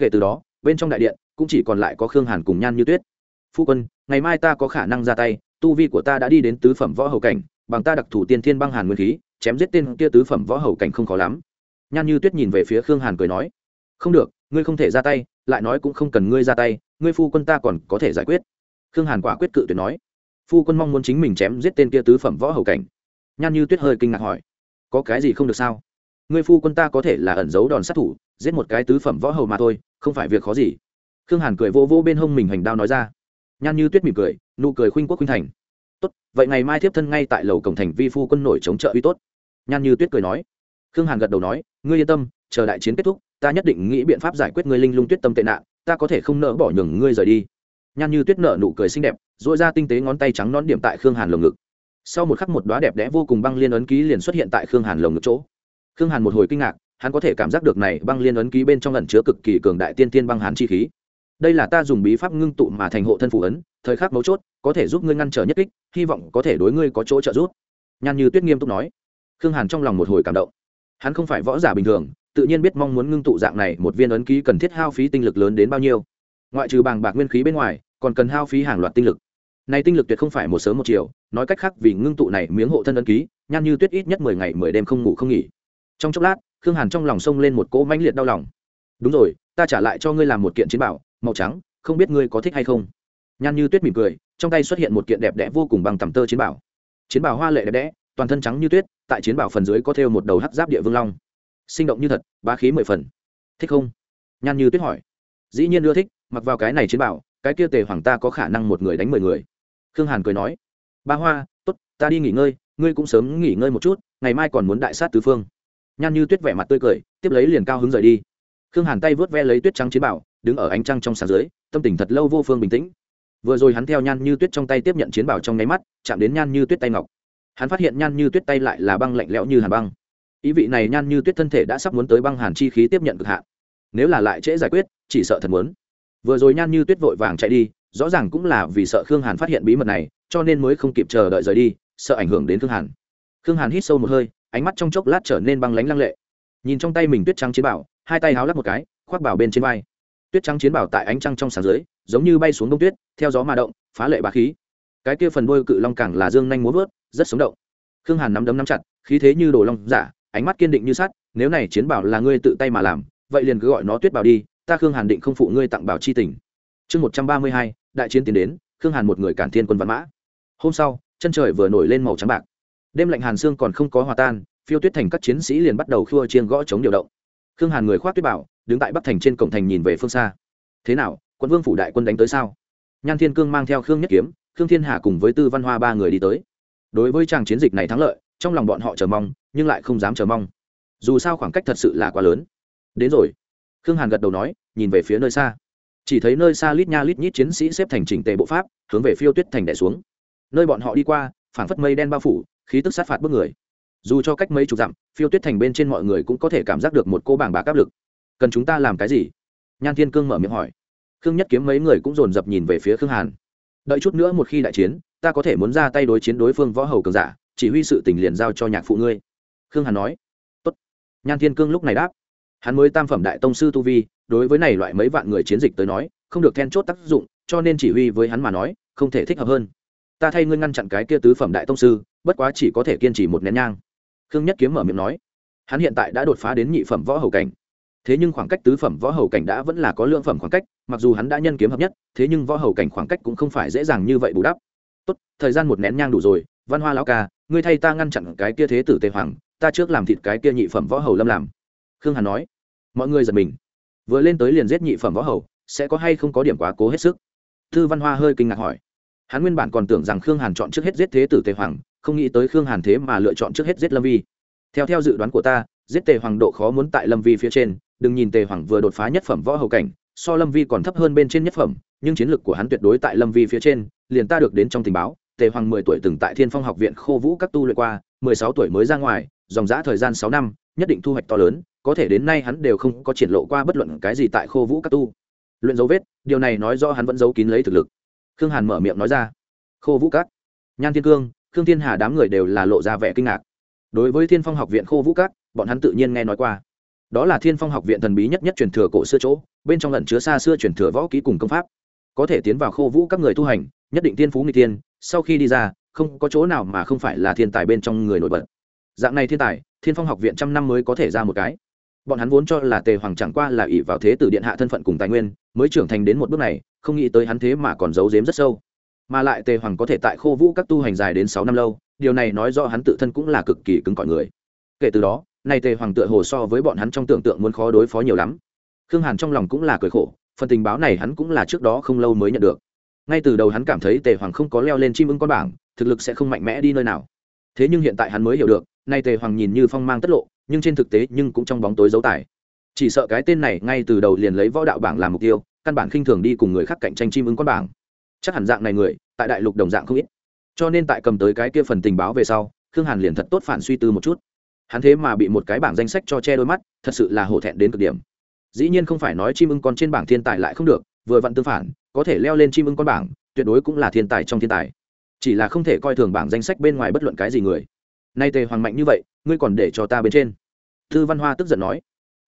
Kể từ đó, bên trong đại điện cũng chỉ còn lại có khương hàn cùng nhan như tuyết. Phu quân, ngày mai ta có khả năng ra tay, tu vi của ta đã đi đến tứ phẩm võ hầu cảnh, bằng ta đặc thủ tiên thiên băng hàn nguyên khí, chém giết tên kia tứ phẩm võ hầu cảnh không khó lắm. Nhan như tuyết nhìn về phía khương hàn cười nói, không được, ngươi không thể ra tay lại nói cũng không cần ngươi ra tay, ngươi phu quân ta còn có thể giải quyết. Khương hàn quả quyết cự tuyệt nói. Phu quân mong muốn chính mình chém giết tên kia tứ phẩm võ hầu cảnh. Nhan như tuyết hơi kinh ngạc hỏi, có cái gì không được sao? Ngươi phu quân ta có thể là ẩn giấu đòn sát thủ, giết một cái tứ phẩm võ hầu mà thôi, không phải việc khó gì. Khương hàn cười vô vô bên hông mình hành đao nói ra. Nhan như tuyết mỉm cười, nụ cười khuynh quốc khuynh thành. Tốt, vậy ngày mai tiếp thân ngay tại lầu cổng thành vi phu quân nổi chống trợ uy tốt. Nhan như tuyết cười nói. Khương hàn gật đầu nói, ngươi yên tâm, chờ đại chiến kết thúc ta nhất định nghĩ biện pháp giải quyết ngươi linh lung tuyết tâm tệ nạn, ta có thể không nỡ bỏ nhường ngươi rời đi. Nhan như tuyết nở nụ cười xinh đẹp dội ra tinh tế ngón tay trắng nón điểm tại khương hàn lồng ngực. Sau một khắc một đoá đẹp đẽ vô cùng băng liên ấn ký liền xuất hiện tại khương hàn lồng ngực chỗ. Khương hàn một hồi kinh ngạc, hắn có thể cảm giác được này băng liên ấn ký bên trong lần chứa cực kỳ cường đại tiên tiên băng hán chi khí. Đây là ta dùng bí pháp ngưng tụ mà thành hộ thân phù ấn, thời khắc mấu chốt, có thể giúp ngươi ngăn trở nhất kích, hy vọng có thể đối ngươi có chỗ trợ giúp. Nhan như tuyết nghiêm túc nói. Khương hàn trong lòng một hồi cảm động. Hắn không phải võ giả bình thường tự nhiên biết mong muốn ngưng tụ dạng này một viên ấn ký cần thiết hao phí tinh lực lớn đến bao nhiêu. Ngoại trừ bàng bạc nguyên khí bên ngoài, còn cần hao phí hàng loạt tinh lực. Này tinh lực tuyệt không phải một sớm một chiều, nói cách khác vì ngưng tụ này miếng hộ thân ấn ký, nhan như tuyết ít nhất mười ngày mười đêm không ngủ không nghỉ. Trong chốc lát, khương hàn trong lòng sông lên một cỗ mãnh liệt đau lòng. Đúng rồi, ta trả lại cho ngươi làm một kiện chiến bảo, màu trắng, không biết ngươi có thích hay không? Nhan như tuyết mỉm cười, trong tay xuất hiện một kiện đẹp đẽ vô cùng bằng tầm tơ chiến bảo. Chiến bảo hoa lệ đẹp đẽ, toàn thân trắng như tuyết, tại chiến bảo phần dưới có thêu một đầu hắc giáp địa vương long sinh động như thật, bá khí mười phần. Thích không? Nhan như tuyết hỏi. Dĩ nhiên ưa thích, mặc vào cái này chiến bảo, cái kia tề hoàng ta có khả năng một người đánh mười người. Khương hàn cười nói. Ba hoa t ố t ta đi nghỉ ngơi, ngươi cũng sớm nghỉ ngơi một chút, ngày mai còn muốn đại sát tứ phương. Nhan như tuyết vẻ mặt tươi cười, tiếp lấy liền cao hứng rời đi. Khương hàn tay vớt ve lấy tuyết trắng chiến bảo, đứng ở ánh trăng trong sáng dưới, tâm tình thật lâu vô phương bình tĩnh. Vừa rồi hắn theo nhan như tuyết trong tay tiếp nhận chiến bảo trong nháy mắt, chạm đến nhan như tuyết tay ngọc. Hắn phát hiện nhan như tuyết tay lại là băng lạnh lẽo như hàn băng ý vị này nhan như tuyết thân thể đã sắp muốn tới băng hàn chi khí tiếp nhận cực hạn. Nếu là lại trễ giải quyết, chỉ sợ thật muốn. Vừa rồi nhan như tuyết vội vàng chạy đi, rõ ràng cũng là vì sợ khương hàn phát hiện bí mật này, cho nên mới không kịp chờ đợi rời đi, sợ ảnh hưởng đến khương hàn. Khương hàn hít sâu một hơi, ánh mắt trong chốc lát trở nên băng lánh lăng lệ. Nhìn trong tay mình tuyết trắng chiến bảo, hai tay háo lắp một cái, khoác bảo bên trên vai. Tuyết trắng chiến bảo tại ánh trăng trong sáng dưới, giống như bay xuống đông tuyết, theo gió mà động, phá lệ bá khí. Cái kia phần đôi cự long càng là dương nhanh muốn vớt, rất sống động. Khương hàn nắm đấm nắm chặt, khí thế như đồ long giả ánh mắt kiên định như sắt, nếu này chiến bảo là ngươi tự tay mà làm, vậy liền cứ gọi nó tuyết bảo đi, ta khương hàn định không phụ ngươi tặng bảo chi tình. Chương một trăm ba mươi hai, đại chiến tiến đến, khương hàn một người cản thiên quân văn mã. Hôm sau, chân trời vừa nổi lên màu trắng bạc. Đêm lạnh hàn xương còn không có hòa tan, phiêu tuyết thành các chiến sĩ liền bắt đầu khua chiên gõ chống điều động. Khương hàn người khoác tuyết bảo, đứng tại bắc thành trên cổng thành nhìn về phương xa. Thế nào, quân vương phủ đại quân đánh tới sao? Nhan thiên cương mang theo khương nhất kiếm, khương thiên hà cùng với tư văn hoa ba người đi tới. Đối với tràng chiến dịch này thắng lợi, trong lòng bọn họ chờ mong nhưng lại không dám chờ mong. Dù sao khoảng cách thật sự là quá lớn. Đến rồi. Khương hàn gật đầu nói, nhìn về phía nơi xa. Chỉ thấy nơi xa lít nha lít nhít chiến sĩ xếp thành chỉnh tề bộ pháp, hướng về phiêu tuyết thành đẻ xuống. Nơi bọn họ đi qua, phảng phất mây đen bao phủ, khí tức sát phạt bước người. Dù cho cách mấy chục dặm, phiêu tuyết thành bên trên mọi người cũng có thể cảm giác được một cô bảng bạc áp lực. Cần chúng ta làm cái gì? Nhan thiên cương mở miệng hỏi. Khương nhất kiếm mấy người cũng dồn dập nhìn về phía khương hàn. Đợi chút nữa một khi đại chiến, ta có thể muốn ra tay đối chiến đối phương võ hầu cường giả, chỉ huy sự tình liền giao cho nhạc phụ ngươi khương hàn nói, Tốt. nhan thiên cương lúc này đáp, hắn mới tam phẩm đại tông sư tu vi, đối với này loại mấy vạn người chiến dịch tới nói, không được then chốt tác dụng, cho nên chỉ huy với hắn mà nói, không thể thích hợp hơn. Ta thay ngươi ngăn chặn cái kia tứ phẩm đại tông sư, bất quá chỉ có thể kiên trì một nén nhang. Khương nhất kiếm mở miệng nói, hắn hiện tại đã đột phá đến nhị phẩm võ hầu cảnh. Thế nhưng khoảng cách tứ phẩm võ hầu cảnh đã vẫn là có lượng phẩm khoảng cách, mặc dù hắn đã nhân kiếm hợp nhất, thế nhưng võ hầu cảnh khoảng cách cũng không phải dễ dàng như vậy bù đắp. Tốt, thời gian một nén nhang đủ rồi, văn hoa lão ca, ngươi thay ta ngăn chặn cái kia thế tử tề hoàng ta trước làm thịt cái kia nhị phẩm võ hầu lâm làm. Khương hàn nói. Mọi người giật mình. Vừa lên tới liền giết nhị phẩm võ hầu, sẽ có hay không có điểm quá cố hết sức? Thư văn hoa hơi kinh ngạc hỏi. Hắn nguyên bản còn tưởng rằng khương hàn chọn trước hết giết thế tử tề hoàng, không nghĩ tới khương hàn thế mà lựa chọn trước hết giết lâm vi. Theo theo dự đoán của ta, giết tề hoàng độ khó muốn tại lâm vi phía trên, đừng nhìn tề hoàng vừa đột phá nhất phẩm võ hầu cảnh, so lâm vi còn thấp hơn bên trên nhất phẩm, nhưng chiến lược của hắn tuyệt đối tại lâm vi phía trên, liền ta được đến trong tình báo, tề hoàng mười tuổi từng tại thiên phong học viện khô vũ các tu luyện qua, mười sáu tuổi mới ra ngoài dòng giã thời gian sáu năm, nhất định thu hoạch to lớn, có thể đến nay hắn đều không có triển lộ qua bất luận cái gì tại khô vũ các tu. Luyện dấu vết, điều này nói do hắn vẫn giấu kín lấy thực lực. Khương hàn mở miệng nói ra. Khô vũ các, nhan thiên cương, khương thiên hà đám người đều là lộ ra vẻ kinh ngạc. Đối với thiên phong học viện khô vũ các, bọn hắn tự nhiên nghe nói qua. Đó là thiên phong học viện thần bí nhất nhất truyền thừa cổ xưa chỗ, bên trong lẩn chứa xa xưa truyền thừa võ ký cùng công pháp. Có thể tiến vào khô vũ các người tu hành, nhất định tiên phú người tiên sau khi đi ra, không có chỗ nào mà không phải là thiên tài bên trong người nổi bật dạng này thiên tài, thiên phong học viện trăm năm mới có thể ra một cái. Bọn hắn vốn cho là tề hoàng chẳng qua là ỷ vào thế tử điện hạ thân phận cùng tài nguyên, mới trưởng thành đến một bước này, không nghĩ tới hắn thế mà còn giấu giếm rất sâu. Mà lại tề hoàng có thể tại khô vũ các tu hành dài đến sáu năm lâu, điều này nói do hắn tự thân cũng là cực kỳ cứng cỏi người. Kể từ đó, nay tề hoàng tựa hồ so với bọn hắn trong tưởng tượng muốn khó đối phó nhiều lắm. Khương hàn trong lòng cũng là cười khổ, phần tình báo này hắn cũng là trước đó không lâu mới nhận được. Ngay từ đầu hắn cảm thấy tề hoàng không có leo lên chim ưng con bảng, thực lực sẽ không mạnh mẽ đi nơi nào. Thế nhưng hiện tại hắn mới hiểu được nay tề hoàng nhìn như phong mang tất lộ, nhưng trên thực tế nhưng cũng trong bóng tối giấu tài. Chỉ sợ cái tên này ngay từ đầu liền lấy võ đạo bảng làm mục tiêu, căn bản khinh thường đi cùng người khác cạnh tranh chim ứng con bảng. Chắc hẳn dạng này người, tại đại lục đồng dạng không ít. Cho nên tại cầm tới cái kia phần tình báo về sau, khương hàn liền thật tốt phản suy tư một chút. Hắn thế mà bị một cái bảng danh sách cho che đôi mắt, thật sự là hổ thẹn đến cực điểm. Dĩ nhiên không phải nói chim ưng con trên bảng thiên tài lại không được, vừa vặn tương phản, có thể leo lên chim ưng con bảng, tuyệt đối cũng là thiên tài trong thiên tài. Chỉ là không thể coi thường bảng danh sách bên ngoài bất luận cái gì người nay tề hoàng mạnh như vậy, ngươi còn để cho ta bên trên. Thư văn hoa tức giận nói.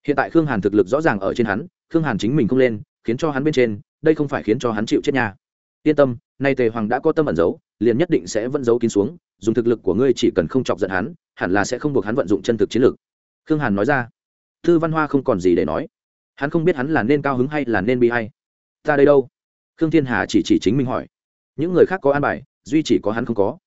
Hiện tại khương hàn thực lực rõ ràng ở trên hắn, khương hàn chính mình không lên, khiến cho hắn bên trên, đây không phải khiến cho hắn chịu chết nha. Yên tâm, nay tề hoàng đã có tâm ẩn giấu, liền nhất định sẽ vẫn giấu kín xuống, dùng thực lực của ngươi chỉ cần không chọc giận hắn, hẳn là sẽ không buộc hắn vận dụng chân thực chiến lược khương hàn nói ra. Thư văn hoa không còn gì để nói. Hắn không biết hắn là nên cao hứng hay là nên bị hay ta đây đâu? Khương thiên hà chỉ chỉ chính mình hỏi. Những người khác có an bài, duy chỉ có hắn không có.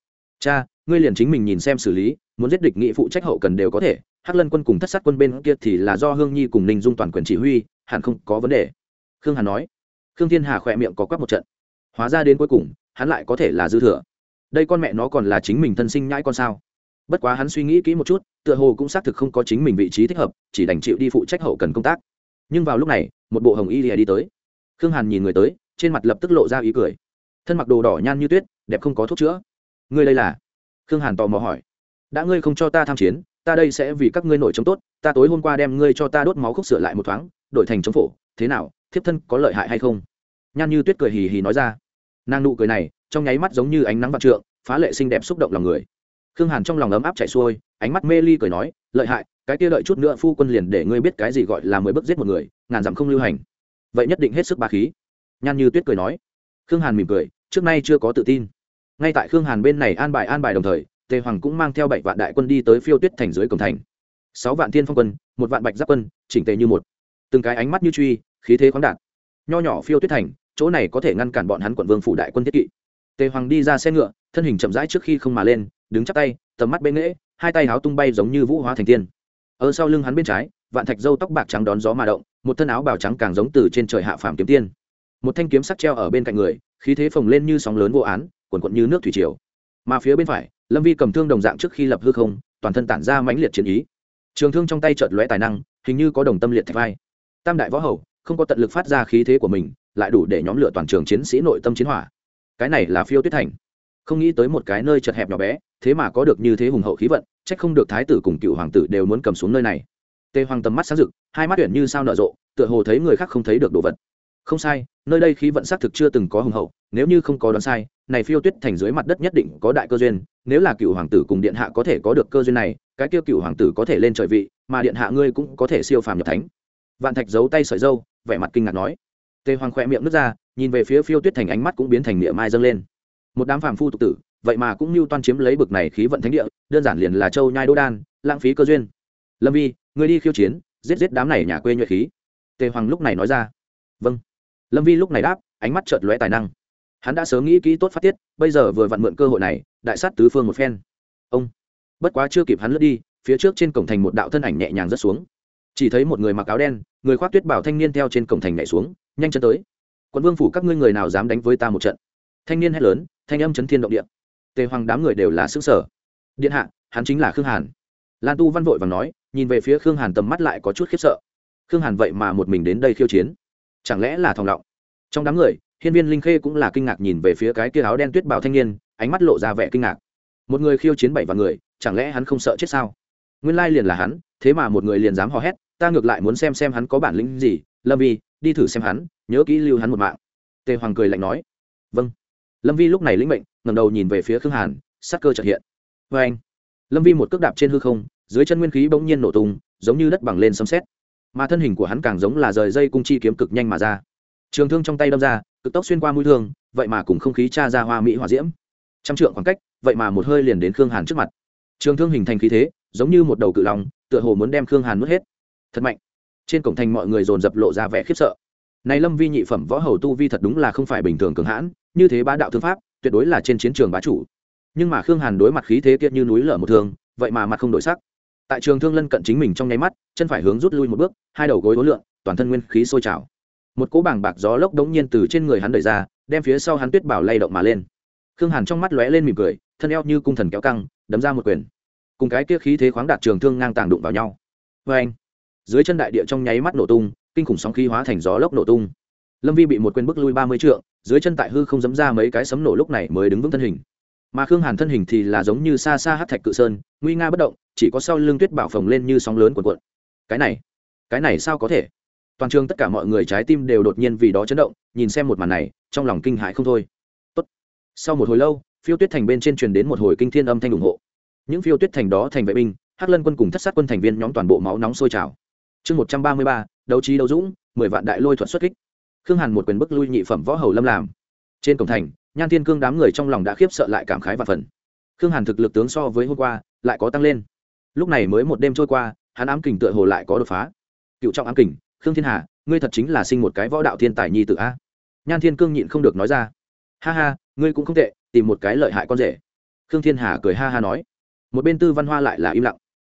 Cha ngươi liền chính mình nhìn xem xử lý, muốn giết địch nghị phụ trách hậu cần đều có thể, hắc lân quân cùng thất sát quân bên kia thì là do hương nhi cùng ninh dung toàn quyền chỉ huy, hẳn không có vấn đề. Khương hàn nói. Khương thiên hà khỏe miệng có quắc một trận. Hóa ra đến cuối cùng, hắn lại có thể là dư thừa. Đây con mẹ nó còn là chính mình thân sinh nhãi con sao? Bất quá hắn suy nghĩ kỹ một chút, tựa hồ cũng xác thực không có chính mình vị trí thích hợp, chỉ đành chịu đi phụ trách hậu cần công tác. Nhưng vào lúc này, một bộ hồng y lìa đi tới. Khương hàn nhìn người tới, trên mặt lập tức lộ ra ý cười. Thân mặc đồ đỏ nhan như tuyết, đẹp không có thuốc chữa. Ngươi đây là? Khương hàn tò mò hỏi. Đã ngươi không cho ta tham chiến, ta đây sẽ vì các ngươi nổi chống tốt, ta tối hôm qua đem ngươi cho ta đốt máu khúc sửa lại một thoáng, đổi thành chống phổ, thế nào, thiếp thân có lợi hại hay không? Nhan như tuyết cười hì hì nói ra. Nàng nụ cười này, trong nháy mắt giống như ánh nắng vạn trượng, phá lệ xinh đẹp xúc động lòng người. Khương hàn trong lòng ấm áp chạy xuôi, ánh mắt mê ly cười nói, lợi hại, cái kia đợi chút nữa phu quân liền để ngươi biết cái gì gọi là mười bước giết một người, ngàn dặm không lưu hành. Vậy nhất định hết sức ba khí. Nhan như tuyết cười nói. Khương hàn mỉm cười, trước nay chưa có tự tin ngay tại khương hàn bên này an bài an bài đồng thời, tề hoàng cũng mang theo bảy vạn đại quân đi tới phiêu tuyết thành dưới cổng thành. Sáu vạn thiên phong quân, một vạn bạch giáp quân, chỉnh tề như một. Từng cái ánh mắt như truy, khí thế khoáng đạt. Nho nhỏ phiêu tuyết thành, chỗ này có thể ngăn cản bọn hắn quận vương phủ đại quân thiết kỵ. Tề hoàng đi ra xe ngựa, thân hình chậm rãi trước khi không mà lên, đứng chắp tay, tầm mắt bên nghễ, hai tay háo tung bay giống như vũ hóa thành tiên ở sau lưng hắn bên trái, vạn thạch dâu tóc bạc trắng đón gió mà động, một thân áo bào trắng càng giống từ trên trời hạ phàm kiếm tiên. Một thanh kiếm sắc treo ở bên cạnh người, khí thế phồng lên như sóng lớn vô án cuồn cuộn như nước thủy triều. Mà phía bên phải, lâm vi cầm thương đồng dạng trước khi lập hư không, toàn thân tản ra mãnh liệt chiến ý. Trường thương trong tay chợt lóe tài năng, hình như có đồng tâm liệt thạch vai. Tam đại võ hầu, không có tận lực phát ra khí thế của mình, lại đủ để nhóm lửa toàn trường chiến sĩ nội tâm chiến hỏa. Cái này là phiêu tuyết thành. Không nghĩ tới một cái nơi chật hẹp nhỏ bé, thế mà có được như thế hùng hậu khí vận trách không được thái tử cùng cựu hoàng tử đều muốn cầm xuống nơi này. Tề hoàng tầm mắt sáng rực, hai mắt tuyển như sao nở rộ, tựa hồ thấy người khác không thấy được đồ vật. Không sai, nơi đây khí vận xác thực chưa từng có hùng hậu, nếu như không có đoán sai này phiêu tuyết thành dưới mặt đất nhất định có đại cơ duyên, nếu là cựu hoàng tử cùng điện hạ có thể có được cơ duyên này, cái kia cựu hoàng tử có thể lên trời vị, mà điện hạ ngươi cũng có thể siêu phàm nhập thánh. Vạn thạch giấu tay sợi dâu, vẻ mặt kinh ngạc nói. Tề hoàng khỏe miệng nước ra, nhìn về phía phiêu tuyết thành ánh mắt cũng biến thành miệng mai dâng lên. Một đám phàm phu tục tử, vậy mà cũng như toan chiếm lấy bực này khí vận thánh địa, đơn giản liền là châu nhai đô đan, lãng phí cơ duyên. Lâm vi người đi khiêu chiến, giết giết đám này nhà quê nhuệ khí. Tề hoàng lúc này nói ra. Vâng. Lâm vi lúc này đáp, ánh mắt chợt lóe tài năng hắn đã sớm nghĩ kỹ tốt phát tiết, bây giờ vừa vặn mượn cơ hội này, đại sát tứ phương một phen. Ông, bất quá chưa kịp hắn lướt đi, phía trước trên cổng thành một đạo thân ảnh nhẹ nhàng rớt xuống. Chỉ thấy một người mặc áo đen, người khoác tuyết bảo thanh niên theo trên cổng thành nhảy xuống, nhanh chân tới. Quận vương phủ, các ngươi người nào dám đánh với ta một trận? Thanh niên hét lớn, thanh âm chấn thiên động địa. Tề hoàng đám người đều là xứ sở điện hạ, hắn chính là khương hàn. Lan tu văn vội và nói, nhìn về phía khương hàn tầm mắt lại có chút khiếp sợ. Khương hàn vậy mà một mình đến đây khiêu chiến, chẳng lẽ là thòng lọng? Trong đám người hiên viên linh khê cũng là kinh ngạc nhìn về phía cái kia áo đen tuyết bảo thanh niên, ánh mắt lộ ra vẻ kinh ngạc. Một người khiêu chiến bảy và người, chẳng lẽ hắn không sợ chết sao? Nguyên lai liền là hắn, thế mà một người liền dám hò hét, ta ngược lại muốn xem xem hắn có bản lĩnh gì. Lâm vi, đi thử xem hắn, nhớ kỹ lưu hắn một mạng. Tề hoàng cười lạnh nói. Vâng. Lâm vi lúc này lĩnh mệnh ngầm đầu nhìn về phía khương hàn, sắc cơ chợt hiện. Vê anh. Lâm vi một cước đạp trên hư không, dưới chân nguyên khí bỗng nhiên nổ tung, giống như đất bằng lên sấm xét mà thân hình của hắn càng giống là rời dây cung chi kiếm cực nhanh mà ra. Trường thương trong tay đâm ra cực tốc xuyên qua mũi thương vậy mà cùng không khí cha ra hoa mỹ hòa diễm. Trăm trượng khoảng cách vậy mà một hơi liền đến khương hàn trước mặt. Trường thương hình thành khí thế giống như một đầu cự lòng tựa hồ muốn đem khương hàn nuốt hết. Thật mạnh. Trên cổng thành mọi người dồn dập lộ ra vẻ khiếp sợ. Này lâm vi nhị phẩm võ hầu tu vi thật đúng là không phải bình thường cường hãn như thế bá đạo thương pháp tuyệt đối là trên chiến trường bá chủ. Nhưng mà khương hàn đối mặt khí thế kiệt như núi lở một thường, vậy mà mặt không đổi sắc. Tại trường thương lân cận chính mình trong nháy mắt chân phải hướng rút lui một bước hai đầu gối hối lượng toàn thân nguyên khí sôi trào một cỗ bảng bạc gió lốc đống nhiên từ trên người hắn đẩy ra, đem phía sau hắn tuyết bảo lay động mà lên. Khương hàn trong mắt lóe lên mỉm cười, thân eo như cung thần kéo căng, đấm ra một quyền. Cùng cái kia khí thế khoáng đạt trường thương ngang tàng đụng vào nhau. Vê anh dưới chân đại địa trong nháy mắt nổ tung, kinh khủng sóng khí hóa thành gió lốc nổ tung. Lâm vi bị một quyền bức lui ba mươi trượng, dưới chân tại hư không dấm ra mấy cái sấm nổ lúc này mới đứng vững thân hình. Mà khương hàn thân hình thì là giống như xa xa hát thạch cự sơn, nguy nga bất động, chỉ có sau lưng tuyết bảo phồng lên như sóng lớn cuộn cuộn. Cái này cái này sao có thể? Toàn trường tất cả mọi người trái tim đều đột nhiên vì đó chấn động, nhìn xem một màn này, trong lòng kinh hãi không thôi. Tốt. sau một hồi lâu, phiêu tuyết thành bên trên truyền đến một hồi kinh thiên âm thanh ủng hộ. Những phiêu tuyết thành đó thành vệ binh, hắc lân quân cùng thất sát quân thành viên nhóm toàn bộ máu nóng sôi trào. Chương một trăm ba mươi ba, đấu trí đấu dũng, mười vạn đại lôi thuật xuất kích. Khương hàn một quyền bức lui nhị phẩm võ hầu lâm làm trên cổng thành, nhan thiên cương đám người trong lòng đã khiếp sợ lại cảm khái và phần khương hàn thực lực tướng so với hôm qua, lại có tăng lên. Lúc này mới một đêm trôi qua, hắn ám kình tựa hồ lại có đột phá. Cựu trọng ám kình khương thiên hà, ngươi thật chính là sinh một cái võ đạo thiên tài nhi tự a. Nhan thiên cương nhịn không được nói ra. Ha ha, ngươi cũng không tệ, tìm một cái lợi hại con rể. Khương thiên hà cười ha ha nói. Một bên tư văn hoa lại là im lặng.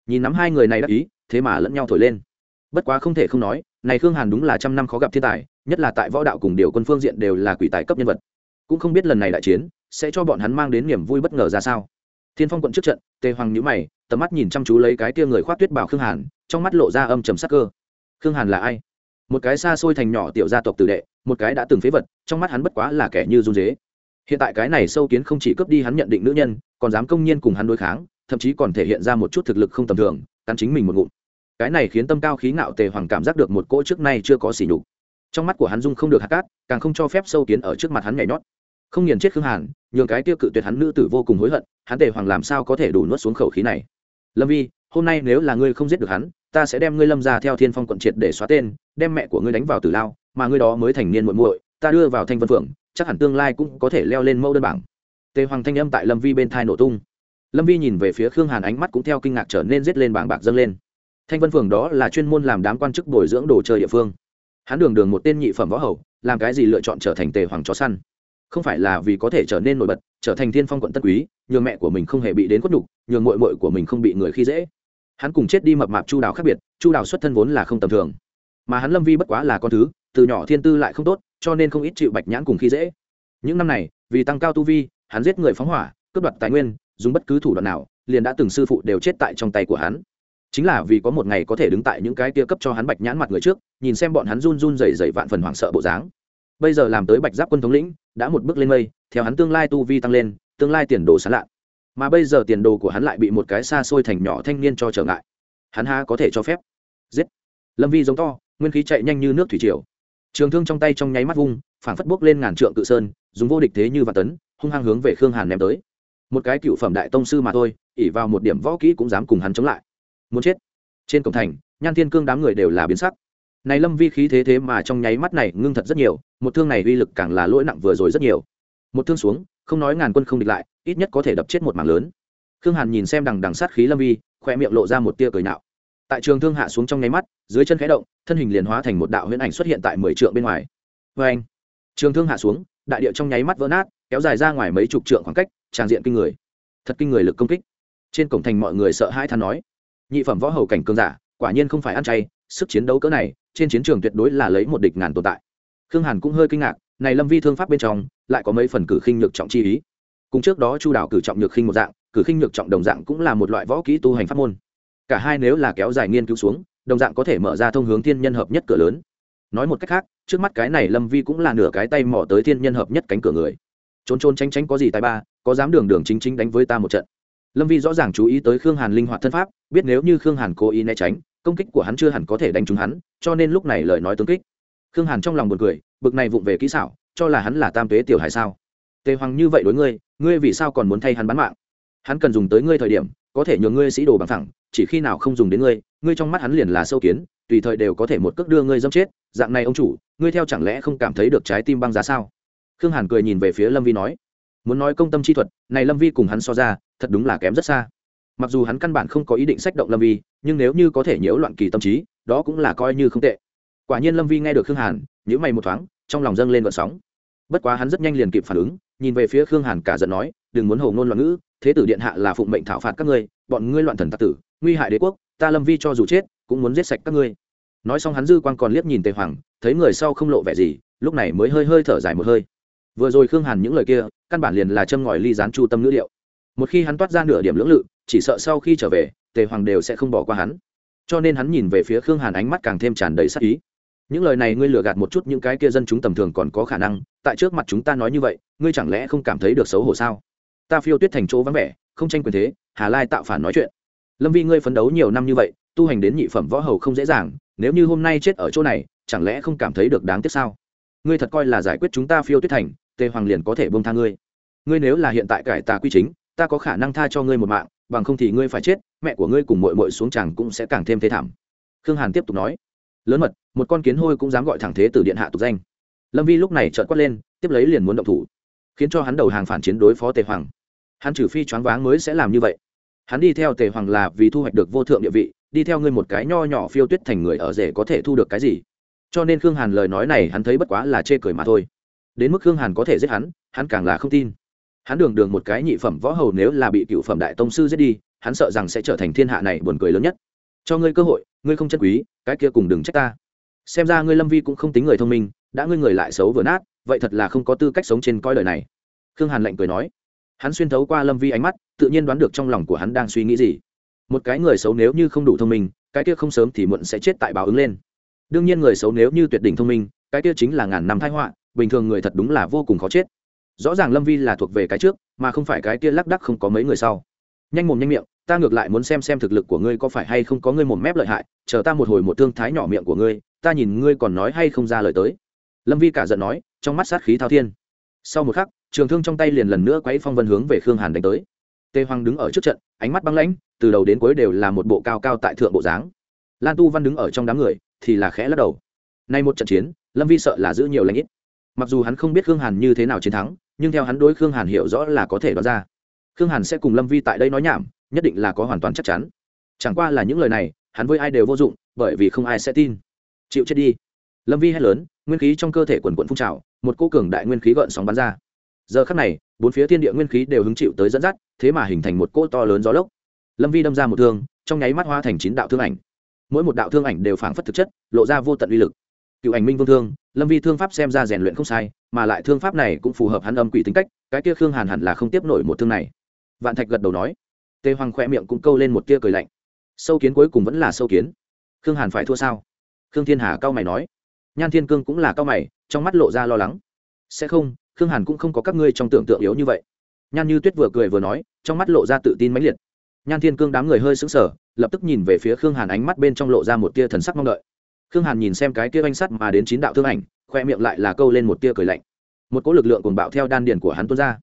Nhìn nắm hai người này đắc ý, thế mà lẫn nhau thổi lên. Bất quá không thể không nói, này khương hàn đúng là trăm năm khó gặp thiên tài, nhất là tại võ đạo cùng điều quân phương diện đều là quỷ tài cấp nhân vật. Cũng không biết lần này đại chiến sẽ cho bọn hắn mang đến niềm vui bất ngờ ra sao. Thiên phong quận trước trận, tề hoàng nhữ mày, tầm mắt nhìn chăm chú lấy cái tia người khoác tuyết bảo khương hàn, trong mắt lộ ra âm trầm sắc cơ khương hàn là ai? Một cái xa xôi thành nhỏ tiểu gia tộc tử đệ, một cái đã từng phế vật, trong mắt hắn bất quá là kẻ như run dế. Hiện tại cái này sâu kiến không chỉ cướp đi hắn nhận định nữ nhân, còn dám công nhiên cùng hắn đối kháng, thậm chí còn thể hiện ra một chút thực lực không tầm thường, cắn chính mình một ngụm. Cái này khiến tâm cao khí ngạo tề hoàng cảm giác được một cỗ trước nay chưa có xỉ nhục. Trong mắt của hắn dung không được hạt cát, càng không cho phép sâu kiến ở trước mặt hắn nhảy nhót. Không nghiền chết khương hàn, nhường cái tiêu cự tuyệt hắn nữ tử vô cùng hối hận, hắn tề hoàng làm sao có thể đủ nuốt xuống khẩu khí này? Lâm vi, hôm nay nếu là ngươi không giết được hắn ta sẽ đem ngươi lâm ra theo thiên phong quận triệt để xóa tên, đem mẹ của ngươi đánh vào tử lao, mà ngươi đó mới thành niên muội muội, ta đưa vào thanh vân phượng, chắc hẳn tương lai cũng có thể leo lên mẫu đơn bảng. Tề hoàng thanh âm tại lâm vi bên thai nổ tung. Lâm vi nhìn về phía khương hàn ánh mắt cũng theo kinh ngạc trở nên rết lên bảng bạc dâng lên. Thanh vân phường đó là chuyên môn làm đám quan chức bồi dưỡng đồ chơi địa phương. Hắn đường đường một tên nhị phẩm võ hầu, làm cái gì lựa chọn trở thành tề hoàng chó săn? Không phải là vì có thể trở nên nổi bật, trở thành thiên phong quận tân quý, nhường mẹ của mình không hề bị đến quất đục nhường mội mội của mình không bị người khi dễ hắn cùng chết đi mập mạp chu đào khác biệt, chu đào xuất thân vốn là không tầm thường. Mà hắn lâm vi bất quá là con thứ, từ nhỏ thiên tư lại không tốt, cho nên không ít chịu bạch nhãn cùng khi dễ. Những năm này, vì tăng cao tu vi, hắn giết người phóng hỏa, cướp đoạt tài nguyên, dùng bất cứ thủ đoạn nào, liền đã từng sư phụ đều chết tại trong tay của hắn. Chính là vì có một ngày có thể đứng tại những cái kia cấp cho hắn bạch nhãn mặt người trước, nhìn xem bọn hắn run run rẩy rẩy vạn phần hoảng sợ bộ dáng. Bây giờ làm tới bạch giáp quân thống lĩnh, đã một bước lên mây, theo hắn tương lai tu vi tăng lên, tương lai tiền đồ sán lạ mà bây giờ tiền đồ của hắn lại bị một cái xa xôi thành nhỏ thanh niên cho trở ngại. Hắn ha có thể cho phép? Giết! Lâm vi giống to, nguyên khí chạy nhanh như nước thủy triều. Trường thương trong tay trong nháy mắt vung, phảng phất bước lên ngàn trượng cự sơn, dùng vô địch thế như vạn tấn, hung hăng hướng về khương hàn ném tới. Một cái cựu phẩm đại tông sư mà thôi ỉ vào một điểm võ kỹ cũng dám cùng hắn chống lại. Muốn chết! Trên cổng thành, nhan thiên cương đám người đều là biến sắc. Này lâm vi khí thế thế mà trong nháy mắt này ngưng thật rất nhiều, một thương này uy lực càng là lỗi nặng vừa rồi rất nhiều. Một thương xuống không nói ngàn quân không địch lại, ít nhất có thể đập chết một mảng lớn. Khương hàn nhìn xem đằng đằng sát khí lâm vi, khoe miệng lộ ra một tia cười nạo. Tại trường thương hạ xuống trong nháy mắt, dưới chân khẽ động, thân hình liền hóa thành một đạo huyễn ảnh xuất hiện tại mười trượng bên ngoài. Vê anh, trường thương hạ xuống, đại địa trong nháy mắt vỡ nát, kéo dài ra ngoài mấy chục trượng khoảng cách tràng diện kinh người. Thật kinh người lực công kích. Trên cổng thành mọi người sợ hãi than nói, nhị phẩm võ hầu cảnh cường giả, quả nhiên không phải ăn chay, sức chiến đấu cỡ này, trên chiến trường tuyệt đối là lấy một địch ngàn tồn tại. Khương hàn cũng hơi kinh ngạc này lâm vi thương pháp bên trong, lại có mấy phần cử khinh nhược trọng chi ý. Cùng trước đó chu đảo cử trọng nhược khinh một dạng, cử khinh nhược trọng đồng dạng cũng là một loại võ kỹ tu hành pháp môn. Cả hai nếu là kéo dài nghiên cứu xuống, đồng dạng có thể mở ra thông hướng thiên nhân hợp nhất cửa lớn. Nói một cách khác, trước mắt cái này lâm vi cũng là nửa cái tay mỏ tới thiên nhân hợp nhất cánh cửa người. Trốn trốn tránh tránh có gì tài ba, có dám đường đường chính chính đánh với ta một trận. Lâm vi rõ ràng chú ý tới khương hàn linh hoạt thân pháp, biết nếu như khương hàn cố ý né tránh, công kích của hắn chưa hẳn có thể đánh trúng hắn, cho nên lúc này lời nói tương kích khương hàn trong lòng buồn cười, bực này vụng về kỹ xảo, cho là hắn là tam tuế tiểu hải sao? Tề hoàng như vậy đối ngươi ngươi vì sao còn muốn thay hắn bán mạng? Hắn cần dùng tới ngươi thời điểm, có thể nhường ngươi sĩ đồ bằng thẳng chỉ khi nào không dùng đến ngươi ngươi trong mắt hắn liền là sâu kiến, tùy thời đều có thể một cước đưa ngươi dâm chết, dạng này ông chủ, ngươi theo chẳng lẽ không cảm thấy được trái tim băng giá sao? Khương hàn cười nhìn về phía lâm vi nói, muốn nói công tâm chi thuật, này lâm vi cùng hắn so ra, thật đúng là kém rất xa. Mặc dù hắn căn bản không có ý định sách động lâm vi, nhưng nếu như có thể nhiễu loạn kỳ tâm trí, đó cũng là coi như không tệ quả nhiên lâm vi nghe được khương hàn nhữ mày một thoáng, trong lòng dâng lên vận sóng. Bất quá hắn rất nhanh liền kịp phản ứng, nhìn về phía khương hàn cả giận nói, đừng muốn hồ ngôn loạn ngữ, thế tử điện hạ là phụng mệnh thảo phạt các ngươi, bọn ngươi loạn thần tạc tử, nguy hại đế quốc, ta lâm vi cho dù chết, cũng muốn giết sạch các ngươi. Nói xong hắn dư quan còn liếc nhìn tề hoàng, thấy người sau không lộ vẻ gì, lúc này mới hơi hơi thở dài một hơi. Vừa rồi khương hàn những lời kia, căn bản liền là châm ngòi ly gián chu tâm ngữ liệu. Một khi hắn toát ra nửa điểm lưỡng lự, chỉ sợ sau khi trở về, tề hoàng đều sẽ không bỏ qua hắn. Cho nên hắn nhìn về phía khương hàn ánh mắt càng thêm tràn đầy sắc ý những lời này ngươi lừa gạt một chút những cái kia dân chúng tầm thường còn có khả năng, tại trước mặt chúng ta nói như vậy, ngươi chẳng lẽ không cảm thấy được xấu hổ sao? Ta phiêu tuyết thành chỗ vắng vẻ, không tranh quyền thế, hà lai tạo phản nói chuyện. Lâm vi ngươi phấn đấu nhiều năm như vậy, tu hành đến nhị phẩm võ hầu không dễ dàng, nếu như hôm nay chết ở chỗ này, chẳng lẽ không cảm thấy được đáng tiếc sao? Ngươi thật coi là giải quyết chúng ta phiêu tuyết thành, tề hoàng liền có thể bông tha ngươi. Ngươi nếu là hiện tại cải tà quy chính, ta có khả năng tha cho ngươi một mạng, bằng không thì ngươi phải chết, mẹ của ngươi cùng mội mội xuống chàng cũng sẽ càng thêm thế thảm. Khương hàn tiếp tục nói lớn mật, một con kiến hôi cũng dám gọi thẳng thế từ điện hạ tục danh. Lâm vi lúc này trợn quát lên, tiếp lấy liền muốn động thủ, khiến cho hắn đầu hàng phản chiến đối phó tề hoàng. Hắn trừ phi choáng váng mới sẽ làm như vậy. Hắn đi theo tề hoàng là vì thu hoạch được vô thượng địa vị, đi theo ngươi một cái nho nhỏ phiêu tuyết thành người ở rể có thể thu được cái gì. Cho nên khương hàn lời nói này hắn thấy bất quá là chê cười mà thôi. Đến mức khương hàn có thể giết hắn hắn càng là không tin. Hắn đường đường một cái nhị phẩm võ hầu nếu là bị cựu phẩm đại tông sư giết đi, hắn sợ rằng sẽ trở thành thiên hạ này buồn cười lớn nhất cho ngươi cơ hội, ngươi không chân quý, cái kia cùng đừng trách ta. Xem ra ngươi lâm vi cũng không tính người thông minh, đã ngươi người lại xấu vừa nát, vậy thật là không có tư cách sống trên coi đời này. Khương hàn lạnh cười nói. Hắn xuyên thấu qua lâm vi ánh mắt, tự nhiên đoán được trong lòng của hắn đang suy nghĩ gì. Một cái người xấu nếu như không đủ thông minh, cái kia không sớm thì muộn sẽ chết tại báo ứng lên. Đương nhiên người xấu nếu như tuyệt đỉnh thông minh, cái kia chính là ngàn năm thái họa, bình thường người thật đúng là vô cùng khó chết. Rõ ràng lâm vi là thuộc về cái trước, mà không phải cái kia lác đắc không có mấy người sau. Nhanh mồm nhanh miệng ta ngược lại muốn xem xem thực lực của ngươi có phải hay không có ngươi một mép lợi hại, chờ ta một hồi một thương thái nhỏ miệng của ngươi, ta nhìn ngươi còn nói hay không ra lời tới. Lâm vi cả giận nói, trong mắt sát khí thao thiên. Sau một khắc, trường thương trong tay liền lần nữa quấy phong vân hướng về khương hàn đánh tới. Tề hoàng đứng ở trước trận, ánh mắt băng lãnh, từ đầu đến cuối đều là một bộ cao cao tại thượng bộ dáng. Lan tu văn đứng ở trong đám người, thì là khẽ lắc đầu. Nay một trận chiến, lâm vi sợ là giữ nhiều lãnh ít. Mặc dù hắn không biết khương hàn như thế nào chiến thắng, nhưng theo hắn đối khương hàn hiểu rõ là có thể đoán ra. Khương hàn sẽ cùng lâm vi tại đây nói nhảm nhất định là có hoàn toàn chắc chắn. Chẳng qua là những lời này, hắn với ai đều vô dụng, bởi vì không ai sẽ tin. Chịu chết đi. Lâm vi hét lớn, nguyên khí trong cơ thể quần quận phun trào, một cô cường đại nguyên khí gợn sóng bắn ra. Giờ khắc này, bốn phía thiên địa nguyên khí đều hứng chịu tới dẫn dắt, thế mà hình thành một cỗ to lớn gió lốc. Lâm vi đâm ra một thương, trong nháy mắt hoa thành chín đạo thương ảnh. Mỗi một đạo thương ảnh đều phảng phất thực chất, lộ ra vô tận uy lực. Cựu ảnh minh vương thương, lâm vi thương pháp xem ra rèn luyện không sai, mà lại thương pháp này cũng phù hợp hắn âm quỷ tính cách, cái kia khương hàn hẳn là không tiếp nổi một thương này. Vạn thạch gật đầu nói Tề hoàng khoe miệng cũng câu lên một tia cười lạnh. Sâu kiến cuối cùng vẫn là sâu kiến. Khương hàn phải thua sao? Khương thiên hà cao mày nói. Nhan thiên cương cũng là cao mày, trong mắt lộ ra lo lắng. Sẽ không, khương hàn cũng không có các ngươi trong tưởng tượng yếu như vậy. Nhan như tuyết vừa cười vừa nói, trong mắt lộ ra tự tin mãnh liệt. Nhan thiên cương đám người hơi sững sờ, lập tức nhìn về phía khương hàn ánh mắt bên trong lộ ra một tia thần sắc mong đợi. Khương hàn nhìn xem cái kia oanh sắt mà đến chín đạo thương ảnh khoe miệng lại là câu lên một tia cười lạnh. Một cỗ lực lượng cuồng bạo theo đan điền của hắn tuôn ra.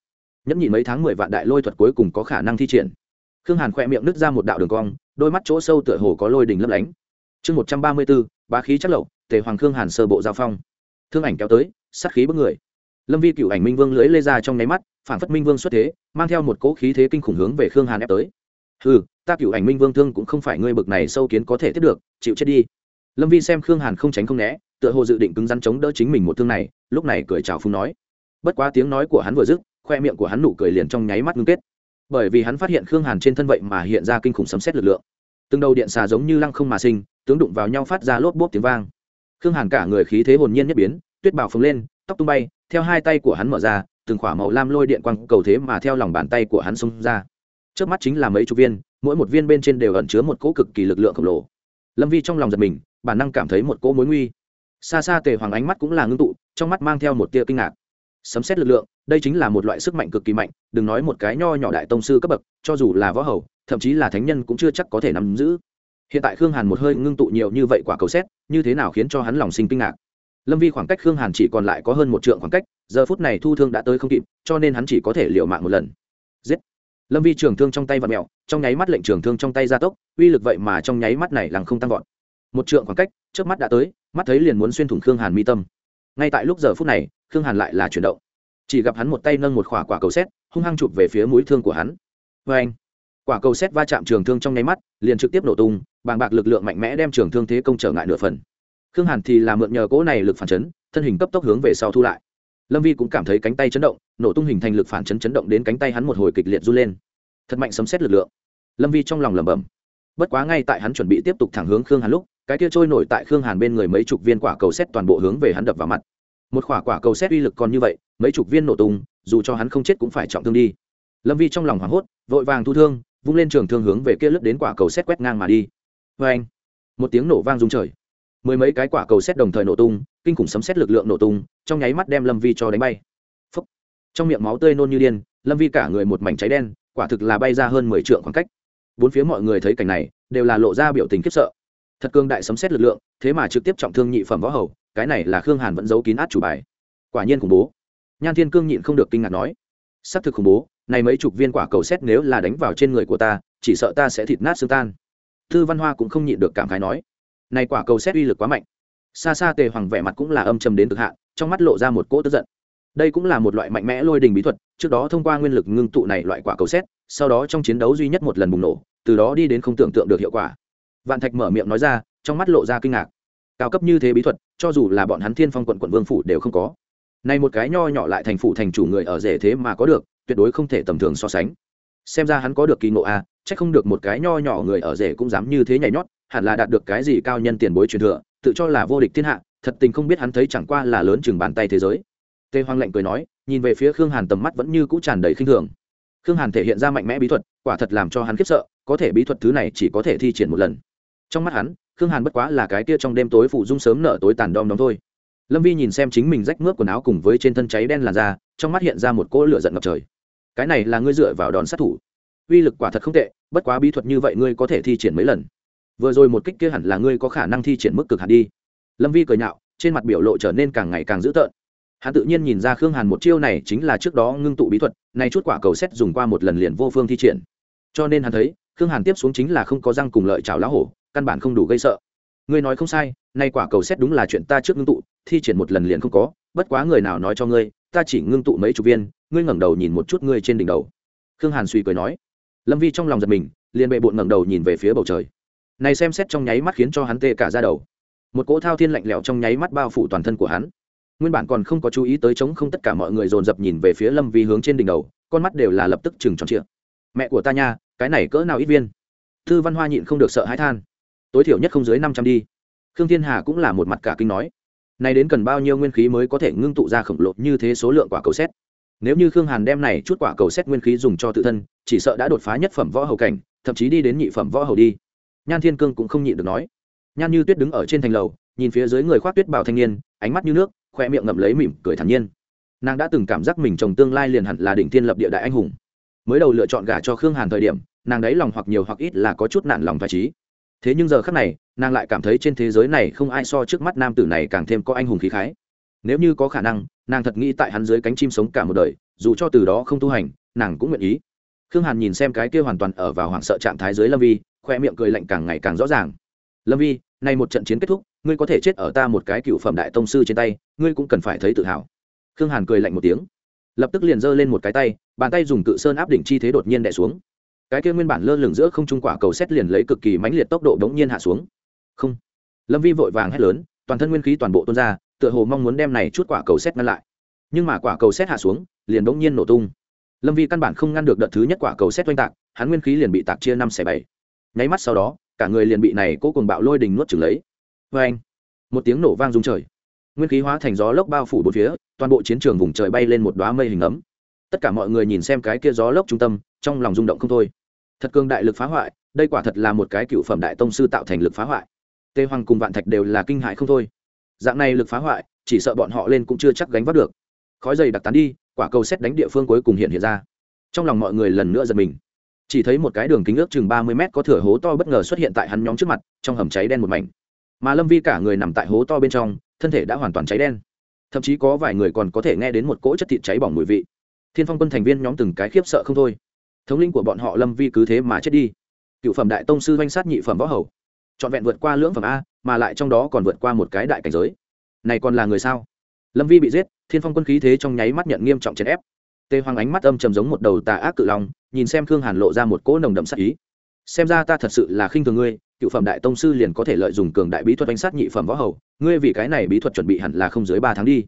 Nhẫn nhịn mấy tháng mười vạn đại lôi thuật cuối cùng có khả năng thi triển khương hàn khoe miệng nứt ra một đạo đường cong, đôi mắt chỗ sâu tựa hồ có lôi đình lấp lánh. Chương một trăm ba mươi b ố bá khí chất lậu, tề hoàng khương hàn sơ bộ giao phong. Thương ảnh kéo tới, sát khí bức người. Lâm vi cựu ảnh minh vương lưỡi lê ra trong nháy mắt, phản phất minh vương xuất thế, mang theo một cỗ khí thế kinh khủng hướng về khương hàn ép tới. Ừ ta cựu ảnh minh vương thương cũng không phải ngươi bực này sâu kiến có thể tiếp được, chịu chết đi. Lâm vi xem khương hàn không tránh không né, tựa hồ dự định cứng rắn chống đỡ chính mình một thương này, lúc này cười chào phung nói. Bất quá tiếng nói của hắn vừa dứt, khoe miệng của hắn nụ cười liền trong nháy mắt ngưng kết bởi vì hắn phát hiện khương hàn trên thân vậy mà hiện ra kinh khủng sấm xét lực lượng. Từng đầu điện xà giống như lăng không mà sinh, tướng đụng vào nhau phát ra lốp bốp tiếng vang. Khương hàn cả người khí thế hồn nhiên nhất biến, tuyết bào phồng lên, tóc tung bay, theo hai tay của hắn mở ra, từng khỏa màu lam lôi điện quang cầu thế mà theo lòng bàn tay của hắn xông ra. Trước mắt chính là mấy chục viên, mỗi một viên bên trên đều ẩn chứa một cỗ cực kỳ lực lượng khổng lồ. Lâm vi trong lòng giật mình, bản năng cảm thấy một cỗ mối nguy. Xa xa tề hoàng ánh mắt cũng là ngưng tụ, trong mắt mang theo một tia kinh ngạc sấm xét lực lượng, đây chính là một loại sức mạnh cực kỳ mạnh, đừng nói một cái nho nhỏ đại tông sư cấp bậc, cho dù là võ hầu, thậm chí là thánh nhân cũng chưa chắc có thể nắm giữ. Hiện tại khương hàn một hơi ngưng tụ nhiều như vậy quả cầu xét như thế nào khiến cho hắn lòng sinh kinh ngạc? Lâm vi khoảng cách khương hàn chỉ còn lại có hơn một trượng khoảng cách, giờ phút này thu thương đã tới không kịp, cho nên hắn chỉ có thể liều mạng một lần. Giết! Lâm vi trường thương trong tay và mẹo trong nháy mắt lệnh trường thương trong tay gia tốc, uy lực vậy mà trong nháy mắt này làng không tăng vọt. Một trượng khoảng cách trước mắt đã tới, mắt thấy liền muốn xuyên thủng khương hàn mi tâm ngay tại lúc giờ phút này, khương hàn lại là chuyển động. Chỉ gặp hắn một tay nâng một khỏa quả cầu xét hung hăng chụp về phía mũi thương của hắn. Vê anh, quả cầu xét va chạm trường thương trong nháy mắt, liền trực tiếp nổ tung, bàng bạc lực lượng mạnh mẽ đem trường thương thế công trở ngại nửa phần. Khương hàn thì là mượn nhờ cỗ này lực phản chấn, thân hình cấp tốc hướng về sau thu lại. Lâm vi cũng cảm thấy cánh tay chấn động, nổ tung hình thành lực phản chấn chấn động đến cánh tay hắn một hồi kịch liệt run lên. Thật mạnh sấm xét lực lượng. Lâm vi trong lòng lẩm bẩm. Bất quá ngay tại hắn chuẩn bị tiếp tục thẳng hướng khương hàn lúc cái kia trôi nổi tại khương hàn bên người mấy chục viên quả cầu xét toàn bộ hướng về hắn đập vào mặt. Một quả quả cầu xét uy lực còn như vậy, mấy chục viên nổ tung, dù cho hắn không chết cũng phải trọng thương đi. Lâm vi trong lòng hoảng hốt, vội vàng thu thương, vung lên trường thương hướng về kia lướt đến quả cầu xét quét ngang mà đi. Vê anh một tiếng nổ vang rung trời. Mười mấy cái quả cầu xét đồng thời nổ tung, kinh khủng sấm xét lực lượng nổ tung, trong nháy mắt đem lâm vi cho đánh bay. Phúc. trong miệng máu tươi nôn như điên, lâm vi cả người một mảnh cháy đen, quả thực là bay ra hơn mười trượng khoảng cách. Bốn phía mọi người thấy cảnh này, đều là lộ ra biểu tình khiếp sợ thật cương đại sấm xét lực lượng, thế mà trực tiếp trọng thương nhị phẩm võ hầu, cái này là khương hàn vẫn giấu kín át chủ bài. Quả nhiên khủng bố. Nhan thiên cương nhịn không được kinh ngạc nói s ắ c thực khủng bố, này mấy chục viên quả cầu xét nếu là đánh vào trên người của ta, chỉ sợ ta sẽ thịt nát xương tan. Thư văn hoa cũng không nhịn được cảm khái nói, này quả cầu xét uy lực quá mạnh. Xa xa tề hoàng vẻ mặt cũng là âm trầm đến cực hạn, trong mắt lộ ra một cỗ tức giận. Đây cũng là một loại mạnh mẽ lôi đình bí thuật, trước đó thông qua nguyên lực ngưng tụ này loại quả cầu xét sau đó trong chiến đấu duy nhất một lần bùng nổ, từ đó đi đến không tưởng tượng được hiệu quả vạn thạch mở miệng nói ra trong mắt lộ ra kinh ngạc. Cao cấp như thế bí thuật cho dù là bọn hắn thiên phong quận quận vương phủ đều không có. Này một cái nho nhỏ lại thành phủ thành chủ người ở rể thế mà có được tuyệt đối không thể tầm thường so sánh. Xem ra hắn có được kỳ ngộ a à, chắc không được một cái nho nhỏ người ở rể cũng dám như thế nhảy nhót hẳn là đạt được cái gì cao nhân tiền bối truyền thừa tự cho là vô địch thiên hạ thật tình không biết hắn thấy chẳng qua là lớn chừng bàn tay thế giới. Tề Hoang lệnh cười nói nhìn về phía khương hàn tầm mắt vẫn như cũ tràn đầy khinh thường. Khương hàn thể hiện ra mạnh mẽ bí thuật quả thật làm cho hắn khiếp sợ có thể bí thuật thứ này chỉ có thể thi triển một lần trong mắt hắn, khương hàn bất quá là cái kia trong đêm tối phụ dung sớm nở tối tàn đom đóm thôi. Lâm vi nhìn xem chính mình rách mướp quần áo cùng với trên thân cháy đen làn da, trong mắt hiện ra một cỗ lửa giận ngập trời. Cái này là ngươi dựa vào đòn sát thủ. Uy lực quả thật không tệ, bất quá bí thuật như vậy ngươi có thể thi triển mấy lần. Vừa rồi một kích kia hẳn là ngươi có khả năng thi triển mức cực hạt đi. Lâm vi cười nhạo, trên mặt biểu lộ trở nên càng ngày càng dữ tợn. Hắn tự nhiên nhìn ra khương hàn một chiêu này chính là trước đó ngưng tụ bí thuật, nay chút quả cầu xét dùng qua một lần liền vô phương thi triển. Cho nên hắn thấy, khương hàn tiếp xuống chính là không có răng cùng lợi chào lá hổ căn bản không đủ gây sợ. Ngươi nói không sai, nay quả cầu xét đúng là chuyện ta trước ngưng tụ, thi triển một lần liền không có, bất quá người nào nói cho ngươi, ta chỉ ngưng tụ mấy chục viên, ngươi ngẩng đầu nhìn một chút ngươi trên đỉnh đầu. Khương hàn suy cười nói. Lâm vi trong lòng giật mình, liền bệ bộn ngẩng đầu nhìn về phía bầu trời. Này xem xét trong nháy mắt khiến cho hắn tê cả ra đầu. Một cỗ thao thiên lạnh lẽo trong nháy mắt bao phủ toàn thân của hắn. Nguyên bản còn không có chú ý tới chống không tất cả mọi người dồn dập nhìn về phía lâm vi hướng trên đỉnh đầu, con mắt đều là lập tức chừng tròn trịa. Mẹ của ta nha, cái này cỡ nào ít viên? Thư văn hoa nhịn không được sợ hãi than tối thiểu nhất không dưới năm trăm đi. Khương thiên hà cũng là một mặt cả kinh nói này đến cần bao nhiêu nguyên khí mới có thể ngưng tụ ra khổng lồ như thế số lượng quả cầu xét? Nếu như khương hàn đem này chút quả cầu xét nguyên khí dùng cho tự thân, chỉ sợ đã đột phá nhất phẩm võ hầu cảnh, thậm chí đi đến nhị phẩm võ hầu đi. Nhan thiên cương cũng không nhịn được nói. Nhan như tuyết đứng ở trên thành lầu, nhìn phía dưới người khoác tuyết bảo thanh niên, ánh mắt như nước, khoe miệng ngậm lấy mỉm cười thản nhiên. Nàng đã từng cảm giác mình chồng tương lai liền hẳn là đỉnh thiên lập địa đại anh hùng. Mới đầu lựa chọn gả cho khương hàn thời điểm, nàng đấy lòng hoặc nhiều hoặc ít là có chút nản lòng và trí thế nhưng giờ khác này, nàng lại cảm thấy trên thế giới này không ai so trước mắt nam tử này càng thêm có anh hùng khí khái. Nếu như có khả năng, nàng thật nghĩ tại hắn dưới cánh chim sống cả một đời, dù cho từ đó không tu hành, nàng cũng nguyện ý. Khương hàn nhìn xem cái kia hoàn toàn ở vào hoảng sợ trạng thái dưới lâm vi, khoe miệng cười lạnh càng ngày càng rõ ràng. Lâm vi, nay một trận chiến kết thúc, ngươi có thể chết ở ta một cái cựu phẩm đại tông sư trên tay, ngươi cũng cần phải thấy tự hào. Khương hàn cười lạnh một tiếng, lập tức liền giơ lên một cái tay, bàn tay dùng cự sơn áp đỉnh chi thế đột nhiên đẻ xuống cái kia nguyên bản lơ lửng giữa không trung quả cầu xét liền lấy cực kỳ mãnh liệt tốc độ bỗng nhiên hạ xuống. Không. Lâm vi vội vàng hét lớn, toàn thân nguyên khí toàn bộ tuôn ra, tựa hồ mong muốn đem này chút quả cầu xét ngăn lại. Nhưng mà quả cầu xét hạ xuống, liền bỗng nhiên nổ tung. Lâm vi căn bản không ngăn được đợt thứ nhất quả cầu xét oanh tạc, hắn nguyên khí liền bị tạc chia năm xẻ bảy. Nháy mắt sau đó, cả người liền bị này cố cùng bạo lôi đình nuốt trừng lấy. Vê anh một tiếng nổ vang rung trời. Nguyên khí hóa thành gió lốc bao phủ bốn phía, toàn bộ chiến trường vùng trời bay lên một đoá mây hình ấm. Tất cả mọi người nhìn xem cái kia gió lốc trung tâm, trong lòng rung động không thôi thật cường đại lực phá hoại, đây quả thật là một cái cựu phẩm đại tông sư tạo thành lực phá hoại. Tê hoàng cùng vạn thạch đều là kinh hại không thôi. Dạng này lực phá hoại, chỉ sợ bọn họ lên cũng chưa chắc gánh vác được. Khói dày đặc tán đi, quả cầu xét đánh địa phương cuối cùng hiện hiện ra. Trong lòng mọi người lần nữa giật mình. Chỉ thấy một cái đường kính ước chừng ba mươi mét có thửa hố to bất ngờ xuất hiện tại hắn nhóm trước mặt, trong hầm cháy đen một mảnh. Mà lâm vi cả người nằm tại hố to bên trong, thân thể đã hoàn toàn cháy đen. Thậm chí có vài người còn có thể nghe đến một cỗ chất thịt cháy bỏng mùi vị. Thiên phong quân thành viên nhóm từng cái khiếp sợ không thôi thống linh của bọn họ lâm vi cứ thế mà chết đi. Cựu phẩm đại tông sư doanh sát nhị phẩm võ hầu, trọn vẹn vượt qua lưỡng phẩm a, mà lại trong đó còn vượt qua một cái đại cảnh giới. Này còn là người sao? Lâm vi bị giết, thiên phong quân khí thế trong nháy mắt nhận nghiêm trọng chèn ép. Tê hoàng ánh mắt âm trầm giống một đầu tà ác cự long, nhìn xem khương hàn lộ ra một cỗ nồng đậm sắc ý. Xem ra ta thật sự là khinh thường ngươi, cựu phẩm đại tông sư liền có thể lợi dụng cường đại bí thuật đánh sát nhị phẩm võ hầu, ngươi vì cái này bí thuật chuẩn bị hẳn là không dưới ba tháng đi.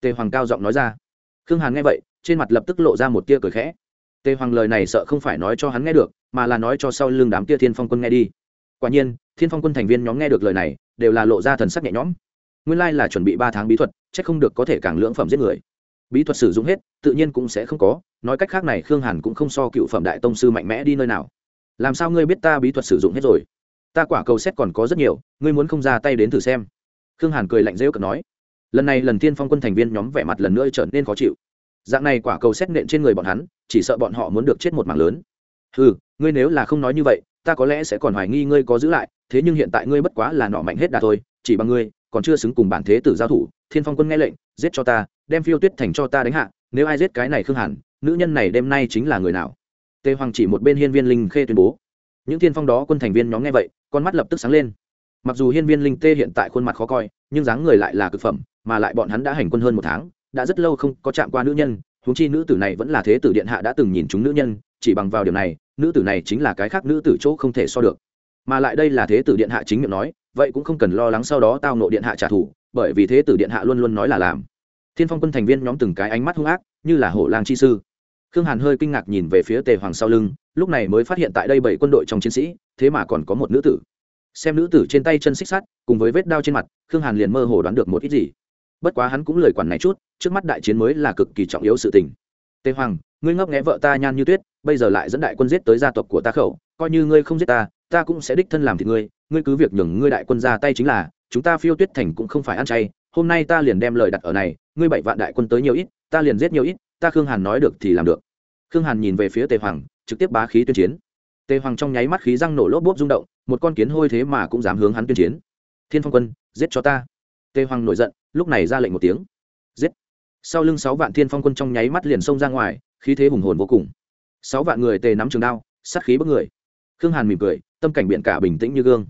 Tề hoàng cao giọng nói ra. Khương hàn nghe vậy, trên mặt lập tức lộ ra một tia cười khẽ tề hoàng lời này sợ không phải nói cho hắn nghe được, mà là nói cho sau lưng đám kia thiên phong quân nghe đi. Quả nhiên, thiên phong quân thành viên nhóm nghe được lời này, đều là lộ ra thần sắc nhẹ nhõm. Nguyên lai là chuẩn bị ba tháng bí thuật c h ắ c không được có thể càng lưỡng phẩm giết người. Bí thuật sử dụng hết, tự nhiên cũng sẽ không có, nói cách khác này khương hàn cũng không so cựu phẩm đại tông sư mạnh mẽ đi nơi nào. Làm sao ngươi biết ta bí thuật sử dụng hết rồi? Ta quả cầu xét còn có rất nhiều, ngươi muốn không ra tay đến thử xem. Khương hàn cười lạnh rêu cực nói. Lần này lần tiên phong quân thành viên nhóm vẻ mặt lần nữa trở nên khó chịu dạng này quả cầu xét nện trên người bọn hắn, chỉ sợ bọn họ muốn được chết một mảng lớn. Ừ ngươi nếu là không nói như vậy, ta có lẽ sẽ còn hoài nghi ngươi có giữ lại, thế nhưng hiện tại ngươi bất quá là nọ mạnh hết đà thôi, chỉ bằng ngươi, còn chưa xứng cùng bản thế tử giao thủ, thiên phong quân nghe lệnh, giết cho ta, đem phiêu tuyết thành cho ta đánh hạ, nếu ai giết cái này khương hẳn nữ nhân này đêm nay chính là người nào? Tề hoàng chỉ một bên hiên viên linh khê tuyên bố. Những thiên phong đó quân thành viên nhóm nghe vậy, con mắt lập tức sáng lên. Mặc dù hiên viên linh tê hiện tại khuôn mặt khó coi, nhưng dáng người lại là cực phẩm, mà lại bọn hắn đã hành quân hơn một tháng đã rất lâu không có chạm qua nữ nhân, huống chi nữ tử này vẫn là thế tử điện hạ đã từng nhìn chúng nữ nhân, chỉ bằng vào điều này, nữ tử này chính là cái khác nữ tử chỗ không thể so được. Mà lại đây là thế tử điện hạ chính miệng nói, vậy cũng không cần lo lắng sau đó tao nộ điện hạ trả thù, bởi vì thế tử điện hạ luôn luôn nói là làm. Thiên phong quân thành viên nhóm từng cái ánh mắt hung ác, như là hổ lang chi sư. Khương hàn hơi kinh ngạc nhìn về phía tề hoàng sau lưng, lúc này mới phát hiện tại đây bảy quân đội trong chiến sĩ, thế mà còn có một nữ tử. Xem nữ tử trên tay chân xích sắt, cùng với vết đao trên mặt, khương hàn liền mơ hồ đoán được một ít gì bất quá hắn cũng lời quản này chút, trước mắt đại chiến mới là cực kỳ trọng yếu sự tình. Tề hoàng, ngươi ngấp nghẽ vợ ta nhan như tuyết, bây giờ lại dẫn đại quân giết tới gia tộc của ta khẩu, coi như ngươi không giết ta ta cũng sẽ đích thân làm thì ngươi ngươi cứ việc nhường ngươi đại quân ra tay chính là, chúng ta phiêu tuyết thành cũng không phải ăn chay, hôm nay ta liền đem lời đặt ở này, ngươi bảy vạn đại quân tới nhiều ít, ta liền giết nhiều ít, ta khương hàn nói được thì làm được. Khương hàn nhìn về phía tề hoàng, trực tiếp bá khí tuyên chiến. Tề hoàng trong nháy mắt khí răng nổ lốp bốp rung động, một con kiến hôi thế mà cũng dám hướng hắn tuyên chiến. Thiên phong quân, giết cho ta tề hoàng nổi giận, lúc này ra lệnh một tiếng. Giết. Sau lưng sáu vạn thiên phong quân trong nháy mắt liền xông ra ngoài, khí thế hùng hồn vô cùng. Sáu vạn người tề nắm trường đao, sát khí bức người. Khương hàn mỉm cười, tâm cảnh biển cả bình tĩnh như gương.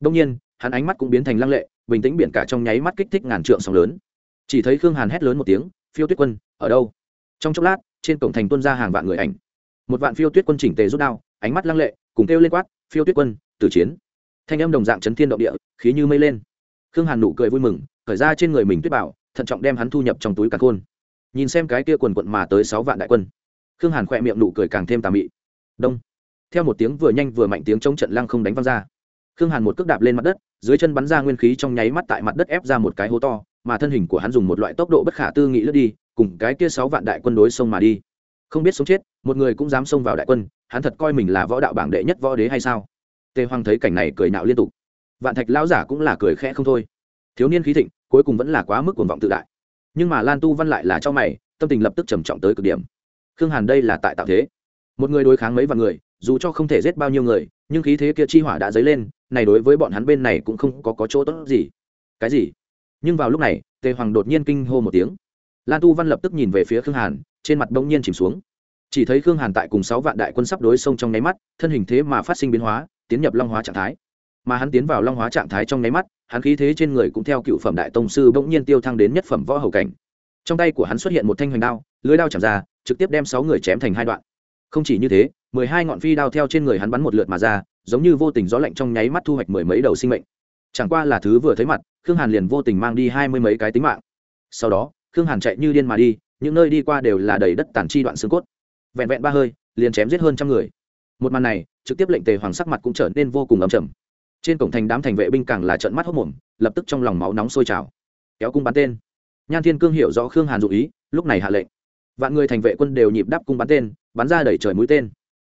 Đông nhiên, hắn ánh mắt cũng biến thành lăng lệ, bình tĩnh biển cả trong nháy mắt kích thích ngàn trượng sóng lớn. Chỉ thấy khương hàn hét lớn một tiếng, phiêu tuyết quân, ở đâu? Trong chốc lát, trên cổng thành tuân ra hàng vạn người ảnh. Một vạn phiêu tuyết quân chỉnh tề rút đao, ánh mắt lăng lệ, cùng kêu lên quát, phiêu tuyết quân, tử chiến. Thanh âm đồng dạng chấn thiên động địa, khí như mây lên khương hàn nụ cười vui mừng khởi ra trên người mình tuyết bảo, thận trọng đem hắn thu nhập trong túi cả khôn. Nhìn xem cái kia quần quận mà tới sáu vạn đại quân. Khương hàn khỏe miệng nụ cười càng thêm tà mị. Đông. Theo một tiếng vừa nhanh vừa mạnh tiếng chống trận lăng không đánh văng ra. Khương hàn một cước đạp lên mặt đất, dưới chân bắn ra nguyên khí trong nháy mắt tại mặt đất ép ra một cái hố to, mà thân hình của hắn dùng một loại tốc độ bất khả tư nghị lướt đi, cùng cái kia sáu vạn đại quân đối xông mà đi. Không biết sống chết, một người cũng dám xông vào đại quân, hắn thật coi mình là võ đạo bảng đệ nhất võ đế hay sao? Tề hoàng thấy cảnh này cười nạo liên tục vạn thạch lão giả cũng là cười khẽ không thôi. Thiếu niên khí thịnh cuối cùng vẫn là quá mức cuồng vọng tự đại. Nhưng mà lan tu văn lại là cho mày tâm tình lập tức trầm trọng tới cực điểm. Khương hàn đây là tại tạo thế. Một người đối kháng mấy vạn người dù cho không thể giết bao nhiêu người nhưng khí thế kia chi hỏa đã dấy lên này đối với bọn hắn bên này cũng không có, có chỗ tốt gì. Cái gì? Nhưng vào lúc này tề hoàng đột nhiên kinh hô một tiếng. Lan tu văn lập tức nhìn về phía khương hàn trên mặt bỗng nhiên chìm xuống. Chỉ thấy khương hàn tại cùng sáu vạn đại quân sắp đối sông trong nháy mắt thân hình thế mà phát sinh biến hóa tiến nhập long hóa trạng thái mà hắn tiến vào long hóa trạng thái trong nháy mắt, hắn khí thế trên người cũng theo cựu phẩm đại tông sư bỗng nhiên tiêu thăng đến nhất phẩm võ hầu cảnh. Trong tay của hắn xuất hiện một thanh hoành đao, lưới đao chạm ra, trực tiếp đem sáu người chém thành hai đoạn. Không chỉ như thế, mười hai ngọn phi đao theo trên người hắn bắn một lượt mà ra, giống như vô tình gió lạnh trong nháy mắt thu hoạch mười mấy đầu sinh mệnh. Chẳng qua là thứ vừa thấy mặt, khương hàn liền vô tình mang đi hai mươi mấy cái tính mạng. Sau đó, khương hàn chạy như điên mà đi, những nơi đi qua đều là đầy đất tàn chi đoạn xương cốt. Vẹn vẹn ba hơi, liền chém giết hơn trăm người. Một màn này, trực tiếp lệnh tề hoàng sắc mặt cũng trở nên vô cùng ấm chầm trên cổng thành đám thành vệ binh càng là trận mắt hốc mồm lập tức trong lòng máu nóng sôi trào. Kéo cung bắn tên. Nhan thiên cương hiểu rõ khương hàn dụ ý, lúc này hạ lệnh. Vạn người thành vệ quân đều nhịp đáp cung bắn tên, bắn ra đẩy trời mũi tên.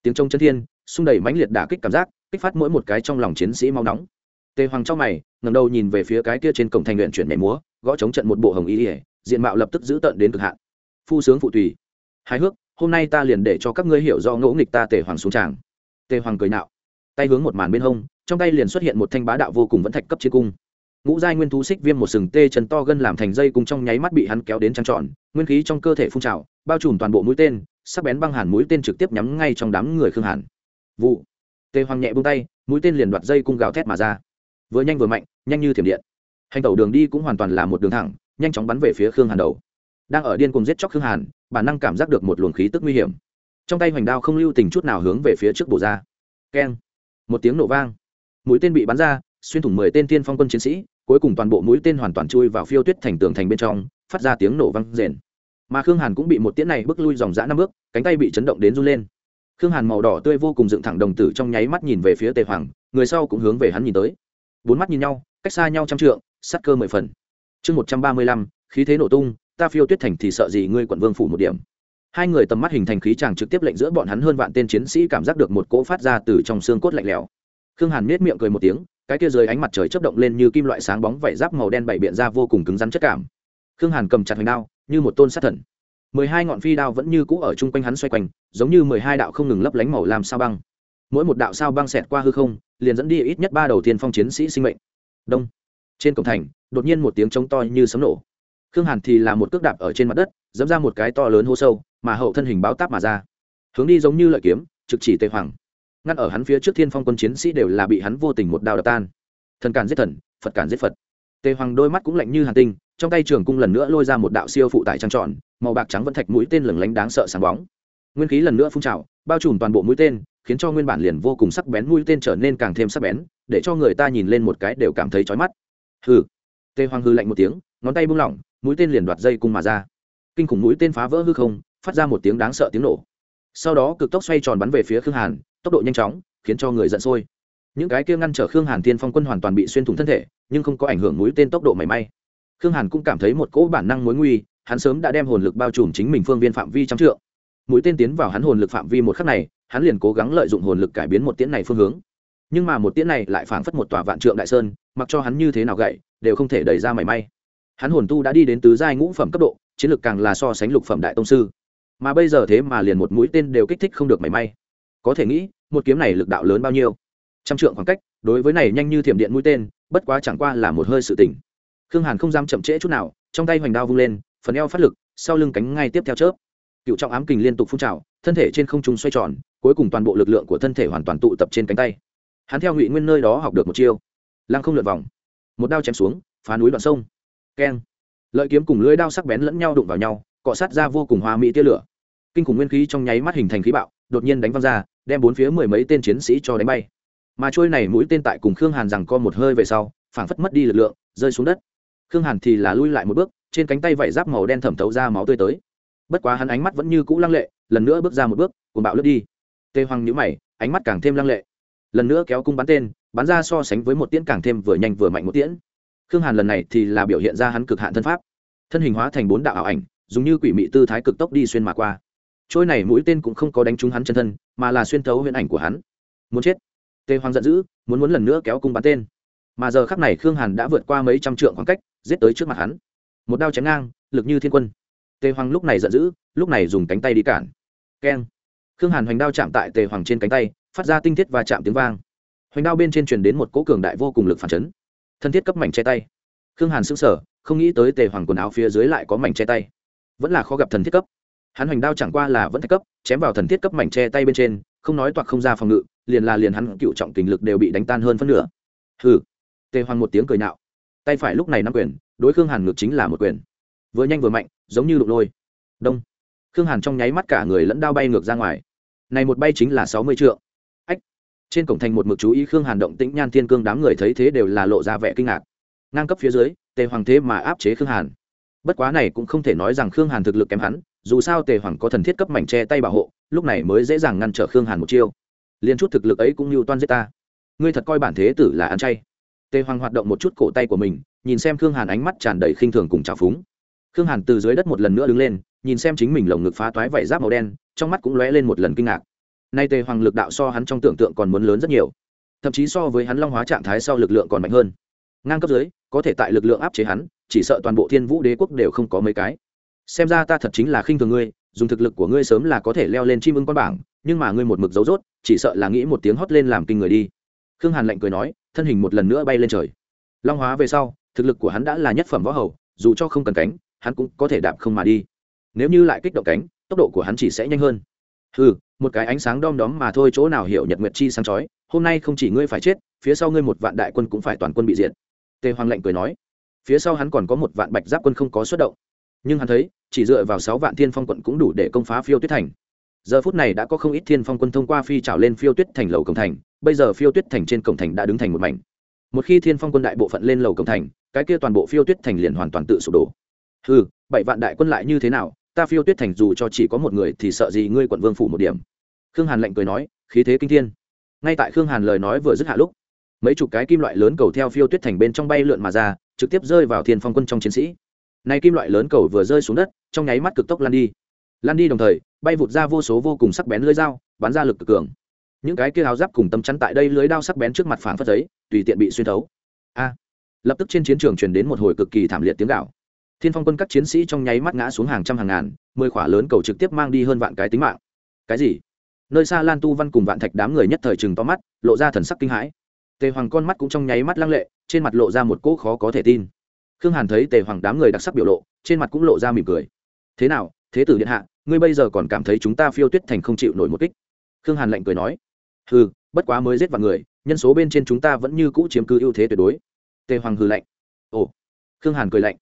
Tiếng trông chân thiên, xung đẩy mãnh liệt đả kích cảm giác, kích phát mỗi một cái trong lòng chiến sĩ máu nóng. Tề hoàng trong mày ngầm đầu nhìn về phía cái kia trên cổng thành luyện chuyển nhảy múa, gõ chống trận một bộ hồng y ỉa diện mạo lập tức giữ tận đến cực hạn. Phu sướng phụ tùy. Hài hước, hôm nay ta liền để cho các ngươi hiểu do ngỗ nghịch ta tề hoàng xuống tràng. Tề hoàng cười nạo, tay hướng một màn bên hông trong tay liền xuất hiện một thanh bá đạo vô cùng vẫn thạch cấp chiến cung. Ngũ giai nguyên thú xích viêm một sừng tê chân to gân làm thành dây cùng trong nháy mắt bị hắn kéo đến trăng trọn nguyên khí trong cơ thể phun trào, bao trùm toàn bộ mũi tên, sắc bén băng hàn mũi tên trực tiếp nhắm ngay trong đám người khương hàn. Vụ. Tê hoàng nhẹ buông tay, mũi tên liền đoạt dây cung gào thét mà ra. Vừa nhanh vừa mạnh, nhanh như thiểm điện. Hành tẩu đường đi cũng hoàn toàn là một đường thẳng, nhanh chóng bắn về phía khương hàn đầu. Đang ở điên cùng giết chóc khương hàn, bản năng cảm giác được một luồng khí tức nguy hiểm. Trong tay hoành đao không lưu tình chút nào hướng về phía trước bổ ra. Keng. Một tiếng nổ vang mũi tên bị bắn ra, xuyên thủng mười tên tiên phong quân chiến sĩ, cuối cùng toàn bộ mũi tên hoàn toàn chui vào phiêu tuyết thành tường thành bên trong, phát ra tiếng nổ vang rền. Mà khương hàn cũng bị một tiễn này bước lui dòng dã năm bước, cánh tay bị chấn động đến run lên. Khương hàn màu đỏ tươi vô cùng dựng thẳng đồng tử trong nháy mắt nhìn về phía tề hoàng, người sau cũng hướng về hắn nhìn tới. Bốn mắt nhìn nhau, cách xa nhau trăm trượng sắt cơ mười phần. Chương một trăm ba mươi lăm, khí thế nổ tung, ta phiêu tuyết thành thì sợ gì ngươi quận vương phủ một điểm. Hai người tầm mắt hình thành khí chàng trực tiếp lệnh giữa bọn hắn hơn vạn tên chiến sĩ cảm giác được một cỗ phát ra từ trong xương cốt lạnh lẽo khương hàn nết miệng cười một tiếng, cái kia dưới ánh mặt trời chớp động lên như kim loại sáng bóng vảy giáp màu đen bảy biện ra vô cùng cứng rắn chất cảm. Khương hàn cầm chặt hoành đao, như một tôn sát thần. Mười hai ngọn phi đao vẫn như cũ ở chung quanh hắn xoay quanh, giống như mười hai đạo không ngừng lấp lánh màu làm sao băng. Mỗi một đạo sao băng xẹt qua hư không, liền dẫn đi ít nhất ba đầu tiên phong chiến sĩ sinh mệnh. Đông. Trên cổng thành, đột nhiên một tiếng trống to như sấm nổ. Khương hàn thì là một cước đạp ở trên mặt đất, dẫm ra một cái to lớn hô sâu, mà hậu thân hình báo táp mà ra. Hướng đi giống như lợi kiếm, trực chỉ tề hoàng ngăn ở hắn phía trước thiên phong quân chiến sĩ đều là bị hắn vô tình một đao đập tan. Thần càn giết thần, phật càn giết phật. Tề hoàng đôi mắt cũng lạnh như hàn tinh, trong tay trường cung lần nữa lôi ra một đạo siêu phụ tải trăng tròn, màu bạc trắng vẫn thạch mũi tên lửng lánh đáng sợ sáng bóng. Nguyên khí lần nữa phun trào, bao trùm toàn bộ mũi tên, khiến cho nguyên bản liền vô cùng sắc bén mũi tên trở nên càng thêm sắc bén, để cho người ta nhìn lên một cái đều cảm thấy chói mắt. Hừ. Tề hoàng hư lạnh một tiếng, ngón tay buông lỏng, mũi tên liền đoạt dây cung mà ra. Kinh khủng mũi tên phá vỡ hư không, phát ra một tiếng đáng sợ tiếng nổ sau đó cực tốc xoay tròn bắn về phía khương hàn, tốc độ nhanh chóng, khiến cho người giận sôi. Những cái kia ngăn trở khương hàn tiên phong quân hoàn toàn bị xuyên thủng thân thể, nhưng không có ảnh hưởng mũi tên tốc độ mảy may. Khương hàn cũng cảm thấy một cỗ bản năng mối nguy, hắn sớm đã đem hồn lực bao trùm chính mình phương viên phạm vi trăm trượng. Mũi tên tiến vào hắn hồn lực phạm vi một khắc này, hắn liền cố gắng lợi dụng hồn lực cải biến một tiễn này phương hướng. Nhưng mà một tiễn này lại phảng phất một tòa vạn trượng đại sơn, mặc cho hắn như thế nào gậy, đều không thể đẩy ra mảy may. Hắn hồn tu đã đi đến tứ giai ngũ phẩm cấp độ, chiến lược càng là so sánh lục phẩm đại tông sư mà bây giờ thế mà liền một mũi tên đều kích thích không được mảy may. Có thể nghĩ, một kiếm này lực đạo lớn bao nhiêu? Trăm trượng khoảng cách, đối với này nhanh như thiểm điện mũi tên, bất quá chẳng qua là một hơi sự tỉnh khương hàn không dám chậm trễ chút nào, trong tay hoành đao vung lên, phần eo phát lực, sau lưng cánh ngay tiếp theo chớp. Cựu trọng ám kình liên tục phun trào, thân thể trên không trung xoay tròn, cuối cùng toàn bộ lực lượng của thân thể hoàn toàn tụ tập trên cánh tay. Hắn theo ngụy nguyên nơi đó học được một chiêu. Lăng không lượt vòng. Một đao chém xuống, phá núi đoạn sông. Keng. Lợi kiếm cùng lưỡi đao sắc bén lẫn nhau đụng vào nhau, cọ sát ra vô cùng hoa mỹ tia lửa kinh khủng nguyên khí trong nháy mắt hình thành khí bạo, đột nhiên đánh văng ra, đem bốn phía mười mấy tên chiến sĩ cho đánh bay. Mà trôi này mũi tên tại cùng khương hàn rằng co một hơi về sau, phảng phất mất đi lực lượng, rơi xuống đất. Khương hàn thì là lui lại một bước, trên cánh tay vảy giáp màu đen thẩm thấu ra máu tươi tới. Bất quá hắn ánh mắt vẫn như cũ lăng lệ, lần nữa bước ra một bước cùng bạo lướt đi. Tê hoang nhũ mày, ánh mắt càng thêm lăng lệ. Lần nữa kéo cung bắn tên, bắn ra so sánh với một tiễn càng thêm vừa nhanh vừa mạnh một tiễn. Khương hàn lần này thì là biểu hiện ra hắn cực hạn thân pháp. Thân hình hóa thành bốn đạo ảo ảnh, dùng như quỷ mị tư thái cực tốc đi xuyên mà qua trôi này mũi tên cũng không có đánh trúng hắn chân thân, mà là xuyên thấu huyễn ảnh của hắn. Muốn chết. Tề hoàng giận dữ, muốn muốn lần nữa kéo cung bắn tên. Mà giờ khắc này khương hàn đã vượt qua mấy trăm trượng khoảng cách, giết tới trước mặt hắn. Một đao chém ngang, lực như thiên quân. Tề hoàng lúc này giận dữ, lúc này dùng cánh tay đi cản. Keng. Khương hàn hoành đao chạm tại tề hoàng trên cánh tay, phát ra tinh thiết và chạm tiếng vang. Hoành đao bên trên truyền đến một cỗ cường đại vô cùng lực phản chấn. Thân thiết cấp mảnh che tay. Khương hàn sững sở không nghĩ tới tề hoàng quần áo phía dưới lại có mảnh che tay. Vẫn là khó gặp thần thiết cấp hắn hoành đao chẳng qua là vẫn thạch cấp, chém vào thần thiết cấp mảnh tre tay bên trên, không nói toạc không ra phòng ngự, liền là liền hắn cựu trọng tình lực đều bị đánh tan hơn phân nửa. Hừ. Tề hoàng một tiếng cười nạo. Tay phải lúc này nắm quyền, đối khương hàn ngược chính là một quyền. Vừa nhanh vừa mạnh, giống như đụng lôi. Đông. Khương hàn trong nháy mắt cả người lẫn đao bay ngược ra ngoài. Này một bay chính là sáu mươi triệu ách. Trên cổng thành một mực chú ý khương hàn động tĩnh nhan thiên cương đám người thấy thế đều là lộ ra vẻ kinh ngạc. Ngang cấp phía dưới, tề hoàng thế mà áp chế khương hàn. Bất quá này cũng không thể nói rằng khương hàn thực lực kém hắn dù sao tề hoàng có thần thiết cấp mảnh che tay bảo hộ, lúc này mới dễ dàng ngăn trở khương hàn một chiêu. Liên chút thực lực ấy cũng như toan giết ta. Ngươi thật coi bản thế tử là ăn chay. Tề hoàng hoạt động một chút cổ tay của mình, nhìn xem khương hàn ánh mắt tràn đầy khinh thường cùng trào phúng. Khương hàn từ dưới đất một lần nữa đứng lên, nhìn xem chính mình lồng ngực phá toái vảy giáp màu đen, trong mắt cũng lóe lên một lần kinh ngạc. Nay tề hoàng lực đạo so hắn trong tưởng tượng còn muốn lớn rất nhiều. Thậm chí so với hắn long hóa trạng thái sau lực lượng còn mạnh hơn. Ngang cấp dưới, có thể tại lực lượng áp chế hắn, chỉ sợ toàn bộ thiên vũ đế quốc đều không có mấy cái xem ra ta thật chính là khinh thường ngươi, dùng thực lực của ngươi sớm là có thể leo lên chim ưng con bảng, nhưng mà ngươi một mực dấu dốt chỉ sợ là nghĩ một tiếng hót lên làm kinh người đi. Khương hàn lạnh cười nói, thân hình một lần nữa bay lên trời. Long hóa về sau, thực lực của hắn đã là nhất phẩm võ hầu, dù cho không cần cánh, hắn cũng có thể đạp không mà đi. Nếu như lại kích động cánh, tốc độ của hắn chỉ sẽ nhanh hơn. Ừ một cái ánh sáng đom đóm mà thôi, chỗ nào hiểu nhật nguyệt chi sáng chói, hôm nay không chỉ ngươi phải chết, phía sau ngươi một vạn đại quân cũng phải toàn quân bị diệt. Tề hoàng lệnh cười nói. Phía sau hắn còn có một vạn bạch giáp quân không có xuất động nhưng hắn thấy, chỉ dựa vào sáu vạn thiên phong quận cũng đủ để công phá phiêu tuyết thành. Giờ phút này đã có không ít thiên phong quân thông qua phi trào lên phiêu tuyết thành lầu cổng thành, bây giờ phiêu tuyết thành trên cổng thành đã đứng thành một mảnh. Một khi thiên phong quân đại bộ phận lên lầu cổng thành, cái kia toàn bộ phiêu tuyết thành liền hoàn toàn tự sụp đổ. Ừ bảy vạn đại quân lại như thế nào, ta phiêu tuyết thành dù cho chỉ có một người thì sợ gì ngươi quận vương phủ một điểm. Khương hàn lệnh cười nói, khí thế kinh thiên. Ngay tại khương hàn lời nói vừa dứt hạ lúc, mấy chục cái kim loại lớn cầu theo phiêu tuyết thành bên trong bay lượn mà ra, trực tiếp rơi vào thiên phong quân trong chiến sĩ này kim loại lớn cầu vừa rơi xuống đất, trong nháy mắt cực tốc lan đi. Lan đi đồng thời, bay vụt ra vô số vô cùng sắc bén lưới dao, bắn ra lực cực cường. Những cái kia áo giáp cùng tâm chắn tại đây lưới đao sắc bén trước mặt phản phất giấy, tùy tiện bị xuyên thấu. A! Lập tức trên chiến trường truyền đến một hồi cực kỳ thảm liệt tiếng gạo thiên phong quân các chiến sĩ trong nháy mắt ngã xuống hàng trăm hàng ngàn, mười khỏa lớn cầu trực tiếp mang đi hơn vạn cái tính mạng. Cái gì? Nơi xa lan tu văn cùng vạn thạch đám người nhất thời chừng to mắt, lộ ra thần sắc kinh hãi. Tề hoàng con mắt cũng trong nháy mắt lăng lệ, trên mặt lộ ra một cỗ khó có thể tin khương hàn thấy tề hoàng đám người đặc sắc biểu lộ trên mặt cũng lộ ra mỉm cười. Thế nào thế tử điện hạ ngươi bây giờ còn cảm thấy chúng ta phiêu tuyết thành không chịu nổi một kích? Khương hàn lạnh cười nói. Hừ, bất quá mới giết vào người nhân số bên trên chúng ta vẫn như cũ chiếm cứ ưu thế tuyệt đối. Tề hoàng hừ lạnh. Ồ. Khương hàn cười lạnh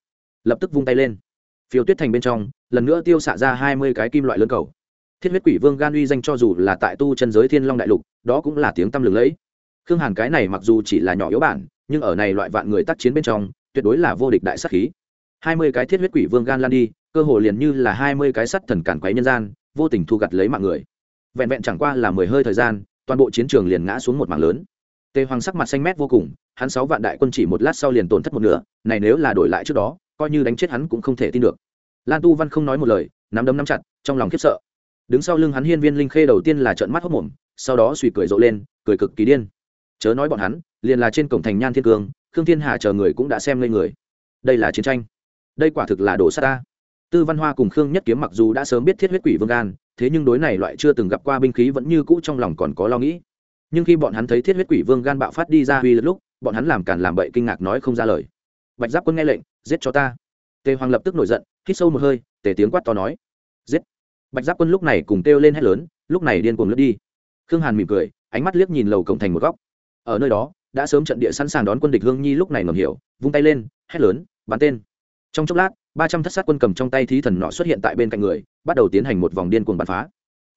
lập tức vung tay lên. Phiêu tuyết thành bên trong lần nữa tiêu xạ ra hai mươi cái kim loại lớn cầu. Thiết huyết quỷ vương gan uy danh cho dù là tại tu chân giới thiên long đại lục đó cũng là tiếng tăm lừng lẫy. Khương hàn cái này mặc dù chỉ là nhỏ yếu bản nhưng ở này loại vạn người tác chiến bên trong tuyệt đối là vô địch đại sắc khí. Hai mươi cái thiết huyết quỷ vương gan lan đi, cơ hồ liền như là hai mươi cái sắt thần cản quấy nhân gian, vô tình thu gặt lấy mạng người. Vẹn vẹn chẳng qua là mười hơi thời gian, toàn bộ chiến trường liền ngã xuống một mảng lớn. Tề hoàng sắc mặt xanh mét vô cùng, hắn sáu vạn đại quân chỉ một lát sau liền tổn thất một nửa, này nếu là đổi lại trước đó, coi như đánh chết hắn cũng không thể tin được. Lan tu văn không nói một lời, nắm đấm nắm chặt, trong lòng khiếp sợ. Đứng sau lưng hắn hiên viên linh khê đầu tiên là trợn mắt hốc mồm, sau đó suy cười rộ lên, cười cực kỳ điên. Chớ nói bọn hắn, liền là trên cổng thành nhan thiên cương khương thiên hà chờ người cũng đã xem lên người. Đây là chiến tranh. Đây quả thực là đồ sát ta. Tư văn hoa cùng khương nhất kiếm mặc dù đã sớm biết thiết huyết quỷ vương gan, thế nhưng đối này loại chưa từng gặp qua binh khí vẫn như cũ trong lòng còn có lo nghĩ. Nhưng khi bọn hắn thấy thiết huyết quỷ vương gan bạo phát đi ra uy lực lúc, bọn hắn làm càn làm bậy kinh ngạc nói không ra lời. Bạch giáp quân nghe lệnh, giết cho ta. Tề hoàng lập tức nổi giận, hít sâu một hơi, tề tiếng quát to nói, giết. Bạch giáp quân lúc này cùng kêu lên hét lớn, lúc này điên cuồng lướt đi. Khương hàn mỉm cười, ánh mắt liếc nhìn lầu cổng thành một góc. Ở nơi đó đã sớm trận địa sẵn sàng đón quân địch hương nhi lúc này ngầm hiểu, vung tay lên, hét lớn, bắn tên. Trong chốc lát, ba trăm thất sát quân cầm trong tay thí thần nọ xuất hiện tại bên cạnh người, bắt đầu tiến hành một vòng điên cuồng bắn phá.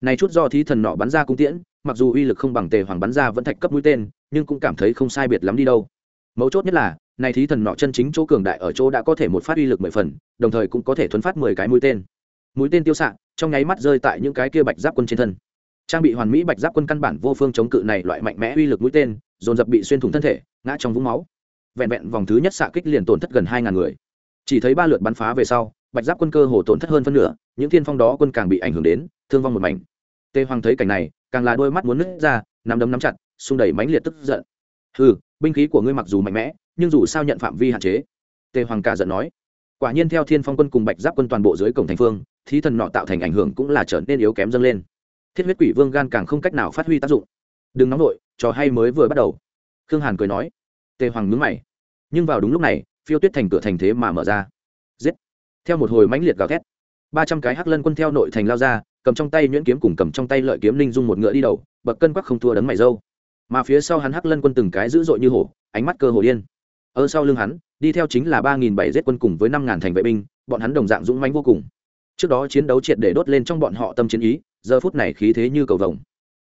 Này chút do thí thần nọ bắn ra cung tiễn, mặc dù uy lực không bằng tề hoàng bắn ra vẫn thạch cấp mũi tên, nhưng cũng cảm thấy không sai biệt lắm đi đâu. Mấu chốt nhất là, này thí thần nọ chân chính chỗ cường đại ở chỗ đã có thể một phát uy lực mười phần, đồng thời cũng có thể thuấn phát mười cái mũi tên. Mũi tên tiêu xạ, trong nháy mắt rơi tại những cái kia bạch giáp quân trên thân. Trang bị hoàn mỹ bạch giáp quân căn bản vô phương chống cự này loại mạnh mẽ uy lực mũi tên dồn dập bị xuyên thủng thân thể, ngã trong vũng máu. Vẹn vẹn vòng thứ nhất xạ kích liền tổn thất gần hai ngàn người. Chỉ thấy ba lượt bắn phá về sau, bạch giáp quân cơ hồ tổn thất hơn phân nửa, những thiên phong đó quân càng bị ảnh hưởng đến, thương vong một mảnh. Tê hoàng thấy cảnh này, càng là đôi mắt muốn nứt ra, nắm đấm nắm chặt, xung đẩy mãnh liệt tức giận. Ừ binh khí của ngươi mặc dù mạnh mẽ, nhưng dù sao nhận phạm vi hạn chế. Tề hoàng cả giận nói. Quả nhiên theo thiên phong quân cùng bạch giáp quân toàn bộ dưới cổng thành phương, thí thần nọ tạo thành ảnh hưởng cũng là trở nên yếu kém dâng lên. Thiết huyết quỷ vương gan càng không cách nào phát huy tác dụng đừng nóng nổi trò hay mới vừa bắt đầu. Khương hàn cười nói. Tề hoàng ngứng mày. Nhưng vào đúng lúc này, phiêu tuyết thành cửa thành thế mà mở ra. Giết. Theo một hồi mãnh liệt gào thét, ba trăm cái hắc lân quân theo nội thành lao ra, cầm trong tay nhuyễn kiếm cùng cầm trong tay lợi kiếm linh dung một ngựa đi đầu, bậc cân quắc không thua đấng mày dâu. Mà phía sau hắn hắc lân quân từng cái dữ dội như hổ, ánh mắt cơ hồ điên. Ở sau lưng hắn, đi theo chính là ba nghìn bảy giết quân cùng với năm ngàn thành vệ binh, bọn hắn đồng dạng dũng mãnh vô cùng. Trước đó chiến đấu triệt để đốt lên trong bọn họ tâm chiến ý, giờ phút này khí thế như cầu vồng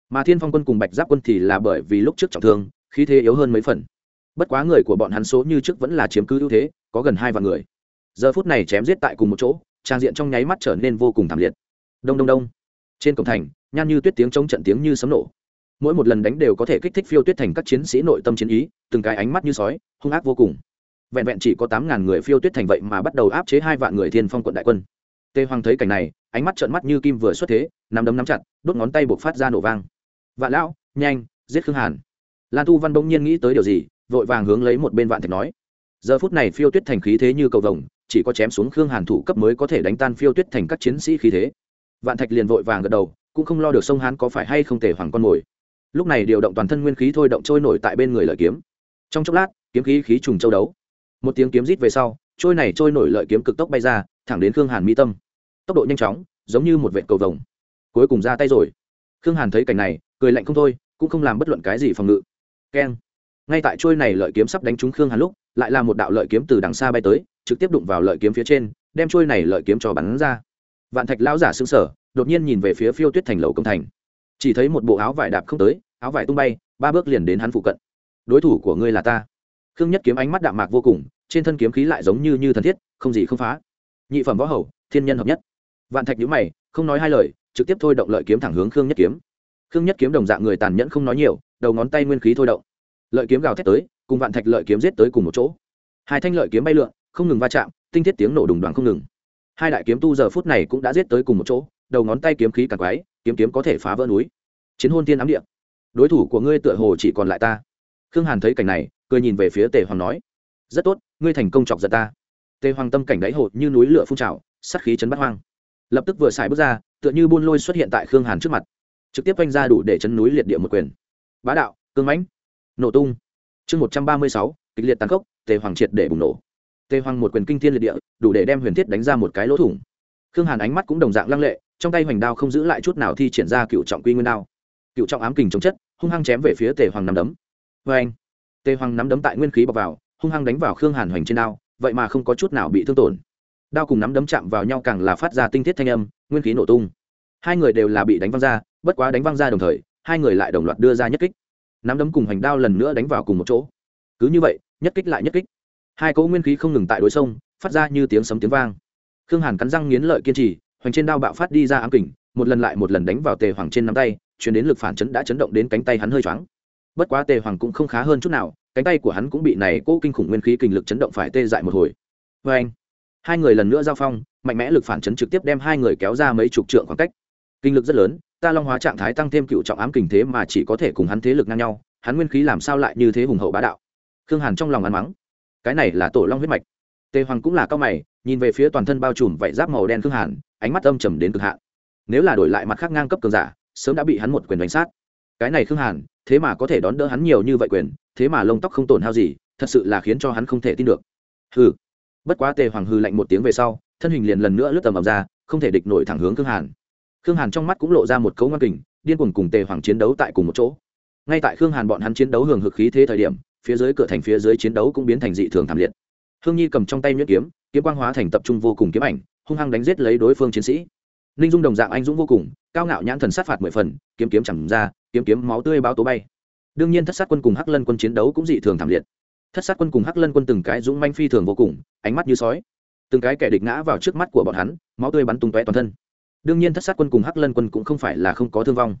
mà thiên phong quân cùng bạch giáp quân thì là bởi vì lúc trước trọng thương, khí thế yếu hơn mấy phần. Bất quá người của bọn hắn số như trước vẫn là chiếm cứ ưu thế, có gần hai vạn người. Giờ phút này chém giết tại cùng một chỗ, trang diện trong nháy mắt trở nên vô cùng thảm liệt. Đông đông đông. Trên cổng thành, nhan như tuyết tiếng chống trận tiếng như sấm nổ. Mỗi một lần đánh đều có thể kích thích phiêu tuyết thành các chiến sĩ nội tâm chiến ý, từng cái ánh mắt như sói, hung ác vô cùng. Vẹn vẹn chỉ có tám ngàn người phiêu tuyết thành vậy mà bắt đầu áp chế hai vạn người thiên phong quận đại quân. Tề hoàng thấy cảnh này, ánh mắt trợn mắt như kim vừa xuất thế, nắm đấm nắm chặt, đốt ngón tay buộc phát ra nổ vang vạn lão, nhanh, giết khương hàn. Lan tu văn bỗng nhiên nghĩ tới điều gì, vội vàng hướng lấy một bên vạn thạch nói. Giờ phút này phiêu tuyết thành khí thế như cầu vồng, chỉ có chém xuống khương hàn thủ cấp mới có thể đánh tan phiêu tuyết thành các chiến sĩ khí thế. Vạn thạch liền vội vàng gật đầu, cũng không lo được sông hán có phải hay không thể hoàng con mồi. Lúc này điều động toàn thân nguyên khí thôi động trôi nổi tại bên người lợi kiếm. Trong chốc lát, kiếm khí khí trùng châu đấu. Một tiếng kiếm rít về sau, trôi này trôi nổi lợi kiếm cực tốc bay ra, thẳng đến khương hàn mỹ tâm. Tốc độ nhanh chóng, giống như một vệ cầu vồng. Cuối cùng ra tay rồi. Khương hàn thấy cảnh này cười lạnh không thôi, cũng không làm bất luận cái gì phòng ngự. Keng. Ngay tại trôi này lợi kiếm sắp đánh trúng khương hàn lúc, lại là một đạo lợi kiếm từ đằng xa bay tới, trực tiếp đụng vào lợi kiếm phía trên, đem trôi này lợi kiếm cho bắn ra. Vạn thạch lão giả xứng sở đột nhiên nhìn về phía phiêu tuyết thành lầu công thành. Chỉ thấy một bộ áo vải đạp không tới, áo vải tung bay, ba bước liền đến hắn phụ cận. Đối thủ của ngươi là ta. Khương nhất kiếm ánh mắt đạm mạc vô cùng, trên thân kiếm khí lại giống như như thần thiết, không gì không phá. Nhị phẩm võ hầu, thiên nhân hợp nhất. Vạn thạch nhữ mày, không nói hai lời, trực tiếp thôi động lợi kiếm thẳng hướng khương nhất kiếm khương nhất kiếm đồng dạng người tàn nhẫn không nói nhiều, đầu ngón tay nguyên khí thôi động. Lợi kiếm gào thét tới, cùng vạn thạch lợi kiếm giết tới cùng một chỗ. Hai thanh lợi kiếm bay lượn, không ngừng va chạm, tinh thiết tiếng nổ đùng đoàn không ngừng. Hai đại kiếm tu giờ phút này cũng đã giết tới cùng một chỗ, đầu ngón tay kiếm khí càng quái, kiếm kiếm có thể phá vỡ núi. Chiến hôn tiên ám địa. Đối thủ của ngươi tựa hồ chỉ còn lại ta. Khương hàn thấy cảnh này, cười nhìn về phía tề hoàng nói, rất tốt, ngươi thành công chọc giật ta. Tề hoàng tâm cảnh đáy hồ như núi lửa phun trào sắt khí chấn bắt hoang. Lập tức vừa xài bước ra, tựa như buôn lôi xuất hiện tại khương hàn trước mặt trực tiếp oanh ra đủ để chấn núi liệt địa một quyền. Bá đạo, cương mãnh, nổ tung. Chương một trăm ba mươi sáu, kịch liệt tàn khốc, tề hoàng triệt để bùng nổ. Tề hoàng một quyền kinh thiên liệt địa, đủ để đem huyền thiết đánh ra một cái lỗ thủng. Khương hàn ánh mắt cũng đồng dạng lăng lệ, trong tay hoành đao không giữ lại chút nào thi triển ra cựu trọng quy nguyên đao. Cựu trọng ám kình chống chất, hung hăng chém về phía tề hoàng nắm đấm. Vê anh, tề hoàng nắm đấm tại nguyên khí bọc vào, hung hăng đánh vào khương hàn hoành trên đao, vậy mà không có chút nào bị thương tổn. Đao cùng nắm đấm chạm vào nhau càng là phát ra tinh thiết thanh âm, nguyên khí nổ tung. Hai người đều là bị đánh văng ra bất quá đánh văng ra đồng thời, hai người lại đồng loạt đưa ra nhất kích. Nắm đấm cùng hành đao lần nữa đánh vào cùng một chỗ. Cứ như vậy, nhất kích lại nhất kích. Hai cỗ nguyên khí không ngừng tại đối sông, phát ra như tiếng sấm tiếng vang. Khương hàn cắn răng nghiến lợi kiên trì, hoành trên đao bạo phát đi ra ám kình, một lần lại một lần đánh vào tề hoàng trên nắm tay, chuyển đến lực phản chấn đã chấn động đến cánh tay hắn hơi choáng. Bất quá tề hoàng cũng không khá hơn chút nào, cánh tay của hắn cũng bị này cỗ kinh khủng nguyên khí kình lực chấn động phải tê dại một hồi. Vê anh, hai người lần nữa giao phong, mạnh mẽ lực phản chấn trực tiếp đem hai người kéo ra mấy chục trượng khoảng cách. Kinh lực rất lớn ta long hóa trạng thái tăng thêm cựu trọng ám kình thế mà chỉ có thể cùng hắn thế lực ngang nhau, hắn nguyên khí làm sao lại như thế hùng hậu bá đạo? Khương hàn trong lòng ăn mắng. Cái này là tổ long huyết mạch. Tề hoàng cũng là cao mày, nhìn về phía toàn thân bao trùm vạy giáp màu đen khương hàn, ánh mắt âm trầm đến cực hạn. Nếu là đổi lại mặt khác ngang cấp cường giả, sớm đã bị hắn một quyền đánh sát. Cái này khương hàn, thế mà có thể đón đỡ hắn nhiều như vậy quyền, thế mà lông tóc không tổn hao gì, thật sự là khiến cho hắn không thể tin được. Hừ. Bất quá tề hoàng hư lạnh một tiếng về sau, thân hình liền lần nữa lướt tầm ầm ra, không thể địch nổi thẳng hướng khương hàn khương hàn trong mắt cũng lộ ra một cấu ngoan kình, điên cuồng cùng tề hoàng chiến đấu tại cùng một chỗ. Ngay tại khương hàn bọn hắn chiến đấu hưởng hực khí thế thời điểm, phía dưới cửa thành phía dưới chiến đấu cũng biến thành dị thường thảm liệt. Hương nhi cầm trong tay nhuyễn kiếm kiếm quang hóa thành tập trung vô cùng kiếm ảnh, hung hăng đánh giết lấy đối phương chiến sĩ. Ninh dung đồng dạng anh dũng vô cùng, cao ngạo nhãn thần sát phạt mười phần, kiếm kiếm chẳng ra, kiếm kiếm máu tươi bao tố bay. Đương nhiên thất sát quân cùng hắc lân quân chiến đấu cũng dị thường thảm liệt. Thất sát quân cùng hắc lân quân từng cái dũng manh phi thường vô cùng, ánh mắt như sói. Từng cái kẻ địch ngã vào trước mắt của bọn hắn, máu tươi bắn tung tóe toàn thân đương nhiên thất sát quân cùng hắc lân quân cũng không phải là không có thương vong.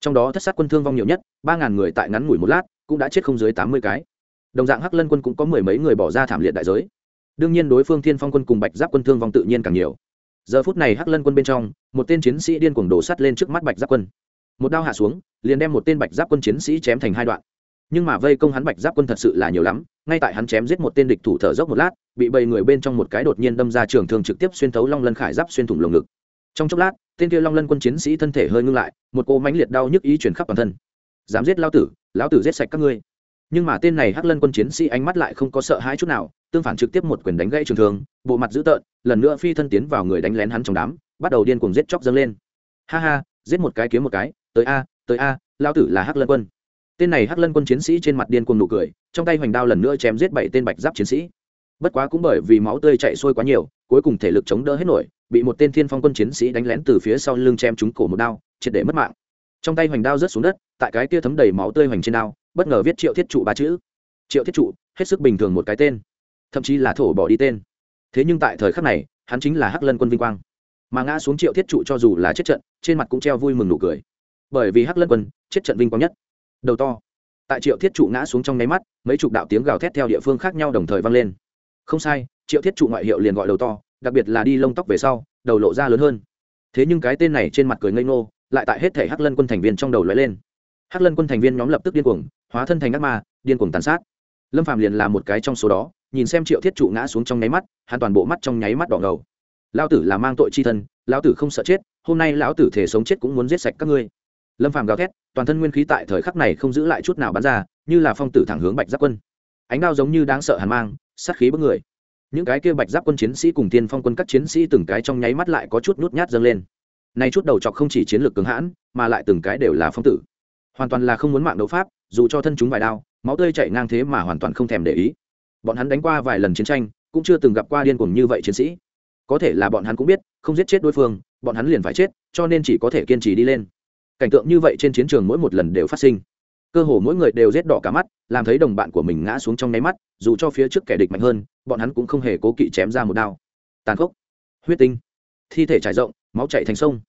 Trong đó thất sát quân thương vong nhiều nhất, ba ngàn người tại ngắn ngủi một lát, cũng đã chết không dưới tám mươi cái. Đồng dạng hắc lân quân cũng có mười mấy người bỏ ra thảm liệt đại giới. Đương nhiên đối phương thiên phong quân cùng bạch giáp quân thương vong tự nhiên càng nhiều. Giờ phút này hắc lân quân bên trong, một tên chiến sĩ điên cuồng đổ sắt lên trước mắt bạch giáp quân. Một đao hạ xuống, liền đem một tên bạch giáp quân chiến sĩ chém thành hai đoạn. Nhưng mà vây công hắn bạch giáp quân thật sự là nhiều lắm, ngay tại hắn chém giết một tên địch thủ thở dốc một lát, bị bầy người bên trong một cái đột nhiên đâm ra trường thường trực tiếp xuyên thấu long lân khải giáp xuyên thủng lồng ngực trong chốc lát, tên kia long lân quân chiến sĩ thân thể hơi ngưng lại, một cô mãnh liệt đau nhức ý chuyển khắp toàn thân. Dám giết lao tử, lão tử giết sạch các ngươi. Nhưng mà tên này hắc lân quân chiến sĩ ánh mắt lại không có sợ hãi chút nào, tương phản trực tiếp một quyền đánh gãy trường thường bộ mặt dữ tợn, lần nữa phi thân tiến vào người đánh lén hắn trong đám, bắt đầu điên cuồng giết chóc dâng lên. Ha ha, giết một cái kiếm một cái, tới a tới a lao tử là hắc lân quân. Tên này hắc lân quân chiến sĩ trên mặt điên cuồng nụ cười, trong tay hoành đao lần nữa chém giết bảy tên bạch giáp chiến sĩ bất quá cũng bởi vì máu tươi chạy xuôi quá nhiều, cuối cùng thể lực chống đỡ hết nổi, bị một tên thiên phong quân chiến sĩ đánh lén từ phía sau lưng chém trúng cổ một đao, triệt để mất mạng. Trong tay hoành đao rớt xuống đất, tại cái kia thấm đầy máu tươi hoành trên đao, bất ngờ viết triệu thiết trụ ba chữ. Triệu thiết trụ, hết sức bình thường một cái tên, thậm chí là thổ bỏ đi tên. Thế nhưng tại thời khắc này, hắn chính là hắc lân quân vinh quang. Mà ngã xuống triệu thiết trụ cho dù là chết trận, trên mặt cũng treo vui mừng nụ cười. Bởi vì hắc lân quân, chết trận vinh quang nhất. Đầu to. Tại triệu thiết trụ ngã xuống trong nháy mắt, mấy chục đạo tiếng gào thét theo địa phương khác nhau đồng thời vang lên không sai, triệu thiết trụ ngoại hiệu liền gọi đầu to, đặc biệt là đi lông tóc về sau, đầu lộ ra lớn hơn. Thế nhưng cái tên này trên mặt cười ngây ngô, lại tại hết thể hắc lân quân thành viên trong đầu lóe lên. Hắc lân quân thành viên nhóm lập tức điên cuồng, hóa thân thành ác ma, điên cuồng tàn sát. Lâm phạm liền là một cái trong số đó, nhìn xem triệu thiết trụ ngã xuống trong nháy mắt, hắn toàn bộ mắt trong nháy mắt đỏ ngầu. Lao tử là mang tội chi thân, lão tử không sợ chết, hôm nay lão tử thể sống chết cũng muốn giết sạch các ngươi. Lâm phàm gào thét, toàn thân nguyên khí tại thời khắc này không giữ lại chút nào bắn ra, như là phong tử thẳng hướng bạch giáp quân. Ánh đao giống như đáng sợ hàn mang sát khí bức người. Những cái kia bạch giáp quân chiến sĩ cùng tiên phong quân các chiến sĩ từng cái trong nháy mắt lại có chút nút nhát dâng lên. Nay chút đầu chọc không chỉ chiến lược cứng hãn, mà lại từng cái đều là phong tử. Hoàn toàn là không muốn mạng đấu pháp, dù cho thân chúng vài đao, máu tươi chạy ngang thế mà hoàn toàn không thèm để ý. Bọn hắn đánh qua vài lần chiến tranh, cũng chưa từng gặp qua điên cuồng như vậy chiến sĩ. Có thể là bọn hắn cũng biết, không giết chết đối phương, bọn hắn liền phải chết, cho nên chỉ có thể kiên trì đi lên. Cảnh tượng như vậy trên chiến trường mỗi một lần đều phát sinh cơ hồ mỗi người đều rét đỏ cả mắt, làm thấy đồng bạn của mình ngã xuống trong nháy mắt, dù cho phía trước kẻ địch mạnh hơn, bọn hắn cũng không hề cố kỵ chém ra một đao. Tàn khốc. Huyết tinh. Thi thể trải rộng, máu chạy thành sông.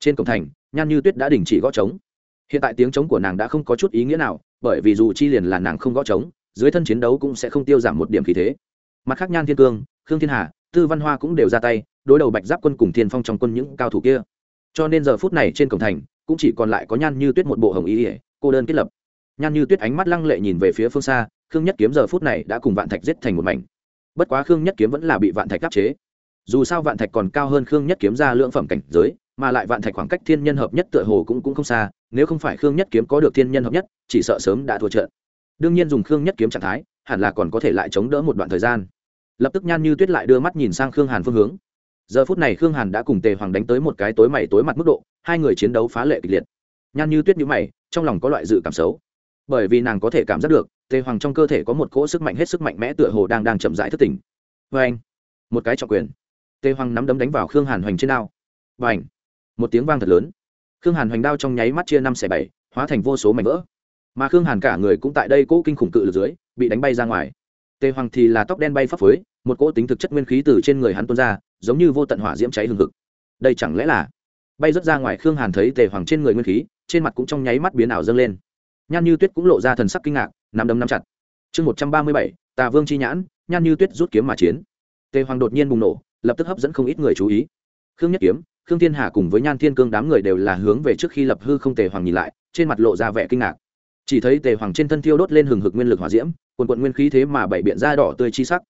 Trên cổng thành, nhan như tuyết đã đình chỉ gõ trống. Hiện tại tiếng trống của nàng đã không có chút ý nghĩa nào, bởi vì dù chi liền là nàng không gõ trống, dưới thân chiến đấu cũng sẽ không tiêu giảm một điểm khí thế. Mặt khác nhan thiên cương, khương thiên hà, tư văn hoa cũng đều ra tay, đối đầu bạch giáp quân cùng thiên phong trong quân những cao thủ kia. Cho nên giờ phút này trên cổng thành, cũng chỉ còn lại có nhan như tuyết một bộ hồng ý ỉa cô đơn kết lập nhan như tuyết ánh mắt lăng lệ nhìn về phía phương xa, khương nhất kiếm giờ phút này đã cùng vạn thạch giết thành một mảnh. Bất quá khương nhất kiếm vẫn là bị vạn thạch áp chế. Dù sao vạn thạch còn cao hơn khương nhất kiếm ra lưỡng phẩm cảnh giới, mà lại vạn thạch khoảng cách thiên nhân hợp nhất tựa hồ cũng cũng không xa, nếu không phải khương nhất kiếm có được thiên nhân hợp nhất, chỉ sợ sớm đã thua trận. Đương nhiên dùng khương nhất kiếm trạng thái, hẳn là còn có thể lại chống đỡ một đoạn thời gian. Lập tức nhan như tuyết lại đưa mắt nhìn sang khương hàn phương hướng. Giờ phút này khương hàn đã cùng tề hoàng đánh tới một cái tối mày tối mặt mức độ, hai người chiến đấu phá lệ kịch liệt. Nhan như tuyết nhũ mày, trong lòng có loại dự cảm xấu bởi vì nàng có thể cảm giác được, tề hoàng trong cơ thể có một cỗ sức mạnh hết sức mạnh mẽ tựa hồ đang đang chậm rãi thất tỉnh. Vê anh, một cái trọng quyền. Tề hoàng nắm đấm đánh vào khương hàn hoành trên đao. Và ảnh một tiếng vang thật lớn. Khương hàn hoành đao trong nháy mắt chia năm xẻ bảy, hóa thành vô số mảnh vỡ. Mà khương hàn cả người cũng tại đây cỗ kinh khủng cự lực dưới, bị đánh bay ra ngoài. Tề hoàng thì là tóc đen bay phấp phới, một cỗ tính thực chất nguyên khí từ trên người hắn tuôn ra, giống như vô tận hỏa diễm cháy hừng hực. Đây chẳng lẽ là bay rớt ra ngoài khương hàn thấy tề hoàng trên người nguyên khí, trên mặt cũng trong nháy mắt biến ảo dâng lên nhan như tuyết cũng lộ ra thần sắc kinh ngạc, nắm đấm nắm chặt. Chương một trăm ba mươi bảy, tà vương chi nhãn, nhan như tuyết rút kiếm mà chiến. Tề hoàng đột nhiên bùng nổ, lập tức hấp dẫn không ít người chú ý. Khương nhất kiếm, khương thiên hà cùng với nhan thiên cương đám người đều là hướng về trước khi lập hư không tề hoàng nhìn lại, trên mặt lộ ra vẻ kinh ngạc. Chỉ thấy tề hoàng trên thân thiêu đốt lên hừng hực nguyên lực hỏa diễm, quần quận nguyên khí thế mà bảy biện da đỏ tươi chi sắc.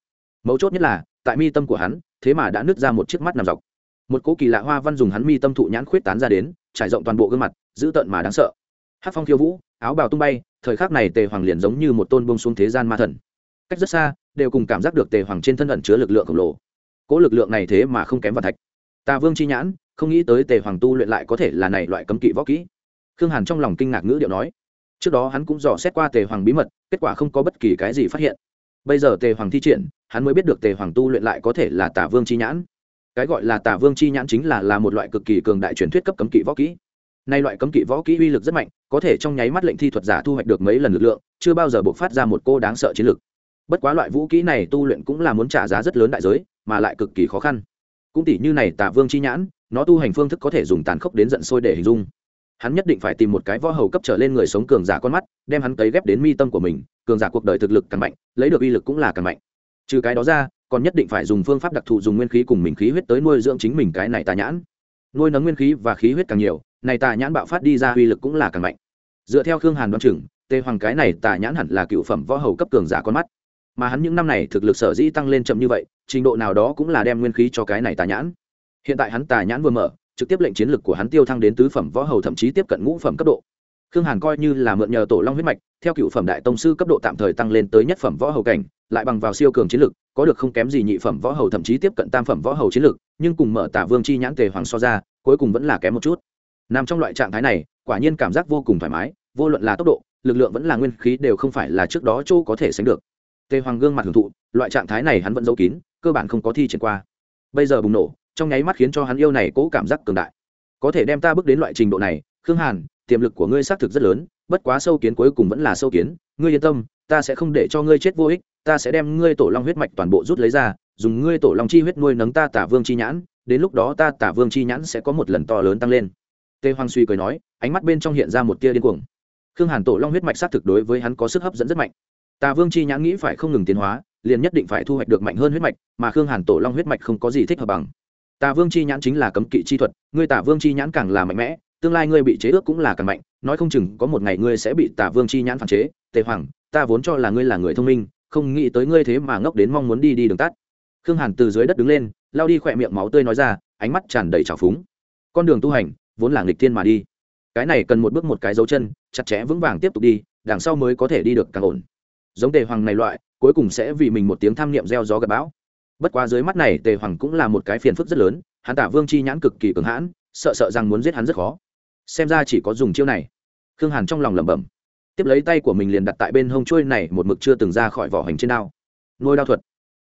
Mấu chốt nhất là, tại mi tâm của hắn, thế mà đã nứt ra một chiếc mắt nằm dọc. Một cỗ kỳ lạ hoa văn dùng hắn mi tâm thụ nhãn khuyết tán ra đến, trải rộng toàn bộ gương mặt, dữ tợn mà đáng sợ. Hát phong khiêu vũ áo bào tung bay, thời khắc này tề hoàng liền giống như một tôn bông xuống thế gian ma thần. Cách rất xa, đều cùng cảm giác được tề hoàng trên thân ẩn chứa lực lượng khổng lồ. Cỗ lực lượng này thế mà không kém vào thạch. Tà vương chi nhãn, không nghĩ tới tề hoàng tu luyện lại có thể là này loại cấm kỵ võ kỹ. Khương hàn trong lòng kinh ngạc ngữ điệu nói. Trước đó hắn cũng dò xét qua tề hoàng bí mật, kết quả không có bất kỳ cái gì phát hiện. Bây giờ tề hoàng thi triển, hắn mới biết được tề hoàng tu luyện lại có thể là tả vương chi nhãn. Cái gọi là tả vương chi nhãn chính là là một loại cực kỳ cường đại truyền thuyết cấp cấm kỵ võ kỹ nay loại cấm kỵ võ kỹ uy lực rất mạnh, có thể trong nháy mắt lệnh thi thuật giả thu hoạch được mấy lần lực lượng, chưa bao giờ buộc phát ra một cô đáng sợ chiến lực. Bất quá loại vũ kỹ này tu luyện cũng là muốn trả giá rất lớn đại giới, mà lại cực kỳ khó khăn. Cũng tỷ như này tả vương chi nhãn, nó tu hành phương thức có thể dùng tàn khốc đến giận sôi để hình dung. Hắn nhất định phải tìm một cái võ hầu cấp trở lên người sống cường giả con mắt, đem hắn cấy ghép đến mi tâm của mình, cường giả cuộc đời thực lực càng mạnh, lấy được uy lực cũng là càng mạnh. Trừ cái đó ra, còn nhất định phải dùng phương pháp đặc thù dùng nguyên khí cùng mình khí huyết tới nuôi dưỡng chính mình cái này tà nhãn nuôi nấng nguyên khí và khí huyết càng nhiều, này tà nhãn bạo phát đi ra uy lực cũng là càng mạnh. Dựa theo khương hàn đoán chừng tê hoàng cái này tà nhãn hẳn là cựu phẩm võ hầu cấp cường giả con mắt. Mà hắn những năm này thực lực sở dĩ tăng lên chậm như vậy, trình độ nào đó cũng là đem nguyên khí cho cái này tà nhãn. Hiện tại hắn tà nhãn vừa mở, trực tiếp lệnh chiến lực của hắn tiêu thăng đến tứ phẩm võ hầu thậm chí tiếp cận ngũ phẩm cấp độ. Khương hàn coi như là mượn nhờ tổ long huyết mạch, theo cựu phẩm đại tông sư cấp độ tạm thời tăng lên tới nhất phẩm võ hầu cảnh, lại bằng vào siêu cường chiến lực có được không kém gì nhị phẩm võ hầu, thậm chí tiếp cận tam phẩm võ hầu chiến lực nhưng cùng mở tả vương chi nhãn tề hoàng so ra, cuối cùng vẫn là kém một chút. Nằm trong loại trạng thái này, quả nhiên cảm giác vô cùng thoải mái, vô luận là tốc độ, lực lượng vẫn là nguyên khí đều không phải là trước đó châu có thể sánh được. Tề hoàng gương mặt hưởng thụ, loại trạng thái này hắn vẫn giấu kín, cơ bản không có thi triển qua. Bây giờ bùng nổ, trong nháy mắt khiến cho hắn yêu này cố cảm giác cường đại. Có thể đem ta bước đến loại trình độ này, khương hàn, tiềm lực của ngươi xác thực rất lớn, bất quá sâu kiến cuối cùng vẫn là sâu kiến. Ngươi yên tâm, ta sẽ không để cho ngươi chết vô ích ta sẽ đem ngươi tổ long huyết mạch toàn bộ rút lấy ra, dùng ngươi tổ long chi huyết nuôi nấng ta tả vương chi nhãn, đến lúc đó ta tả vương chi nhãn sẽ có một lần to lớn tăng lên. Tê hoàng suy cười nói, ánh mắt bên trong hiện ra một tia điên cuồng. Khương hàn tổ long huyết mạch xác thực đối với hắn có sức hấp dẫn rất mạnh. Tà vương chi nhãn nghĩ phải không ngừng tiến hóa, liền nhất định phải thu hoạch được mạnh hơn huyết mạch, mà khương hàn tổ long huyết mạch không có gì thích hợp bằng. Tà vương chi nhãn chính là cấm kỵ chi thuật, ngươi tà vương chi nhãn càng là mạnh mẽ, tương lai ngươi bị chế ước cũng là càng mạnh, nói không chừng có một ngày ngươi sẽ bị tà vương chi nhãn phản chế. Tề hoàng, ta vốn cho là ngươi là người thông minh không nghĩ tới ngươi thế mà ngốc đến mong muốn đi đi đường tắt. Khương hàn từ dưới đất đứng lên lao đi khỏe miệng máu tươi nói ra, ánh mắt tràn đầy trào phúng. Con đường tu hành, vốn là nghịch thiên mà đi. Cái này cần một bước một cái dấu chân, chặt chẽ vững vàng tiếp tục đi, đằng sau mới có thể đi được càng ổn. Giống tề hoàng này loại, cuối cùng sẽ vì mình một tiếng tham niệm gieo gió gặp bão. Bất quá dưới mắt này, tề hoàng cũng là một cái phiền phức rất lớn, hắn tả vương chi nhãn cực kỳ cường hãn, sợ sợ rằng muốn giết hắn rất khó. Xem ra chỉ có dùng chiêu này. Khương hàn trong lòng lẩm bẩm tiếp lấy tay của mình liền đặt tại bên hông trôi này, một mực chưa từng ra khỏi vỏ hành trên đao. Nuôi đao thuật.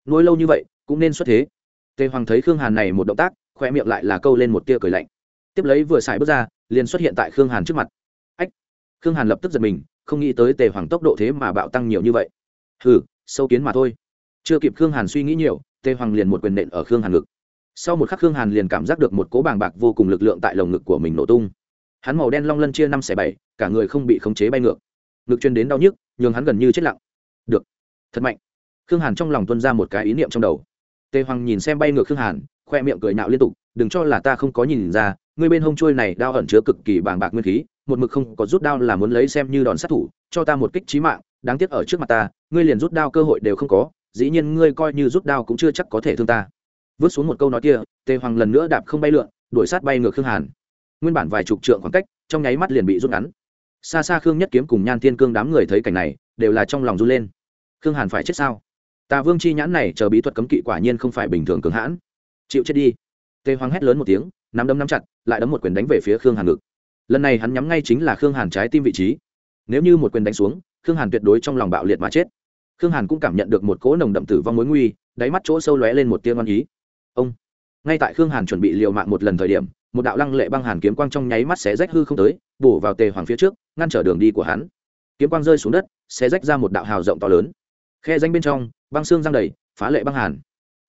Nuôi lâu như vậy, cũng nên xuất thế. Tề hoàng thấy khương hàn này một động tác khoe miệng lại là câu lên một tia cười lạnh. Tiếp lấy vừa xài bước ra, liền xuất hiện tại khương hàn trước mặt. Ách! Khương hàn lập tức giật mình, không nghĩ tới tề hoàng tốc độ thế mà bạo tăng nhiều như vậy. Hừ, sâu kiến mà thôi. Chưa kịp khương hàn suy nghĩ nhiều, tề hoàng liền một quyền nện ở khương hàn ngực. Sau một khắc khương hàn liền cảm giác được một cố bàng bạc vô cùng lực lượng tại lồng ngực của mình nổ tung. Hắn màu đen long lân chia năm xẻ bảy, cả người không bị khống chế bay ngược ngực truyền đến đau nhức, nhường hắn gần như chết lặng. Được. Thật mạnh. Khương hàn trong lòng tuân ra một cái ý niệm trong đầu. Tề hoàng nhìn xem bay ngược khương hàn, khoe miệng cười nạo liên tục, đừng cho là ta không có nhìn ra, ngươi bên hông trôi này đao ẩn chứa cực kỳ bàng bạc nguyên khí, một mực không có rút đao là muốn lấy xem như đòn sát thủ, cho ta một kích trí mạng, đáng tiếc ở trước mặt ta, ngươi liền rút đao cơ hội đều không có, dĩ nhiên ngươi coi như rút đao cũng chưa chắc có thể thương ta. Vứt xuống một câu nói kia, tề hoàng lần nữa đạp không bay lượn, đuổi sát bay ngược khương hàn. Nguyên bản vài chục trượng khoảng cách, trong nháy mắt liền bị rút ngắn xa xa khương nhất kiếm cùng nhan thiên cương đám người thấy cảnh này, đều là trong lòng run lên. Khương hàn phải chết sao? Tà vương chi nhãn này chờ bí thuật cấm kỵ quả nhiên không phải bình thường cường hãn. Chịu chết đi. Tề hoàng hét lớn một tiếng, nắm đấm nắm chặt, lại đấm một quyền đánh về phía khương hàn ngực. Lần này hắn nhắm ngay chính là khương hàn trái tim vị trí. Nếu như một quyền đánh xuống, khương hàn tuyệt đối trong lòng bạo liệt mà chết. Khương hàn cũng cảm nhận được một cỗ nồng đậm tử vong mối nguy, đáy mắt chỗ sâu lóe lên một tia ngon ý. Ông! Ngay tại khương hàn chuẩn bị liều mạng một lần thời điểm, một đạo lăng lệ băng hàn kiếm quang trong nháy mắt xé rách hư không tới, bổ vào tề hoàng phía trước ngăn trở đường đi của hắn. Kiếm quang rơi xuống đất, xé rách ra một đạo hào rộng to lớn. Khe danh bên trong, băng xương răng đầy, phá lệ băng hàn.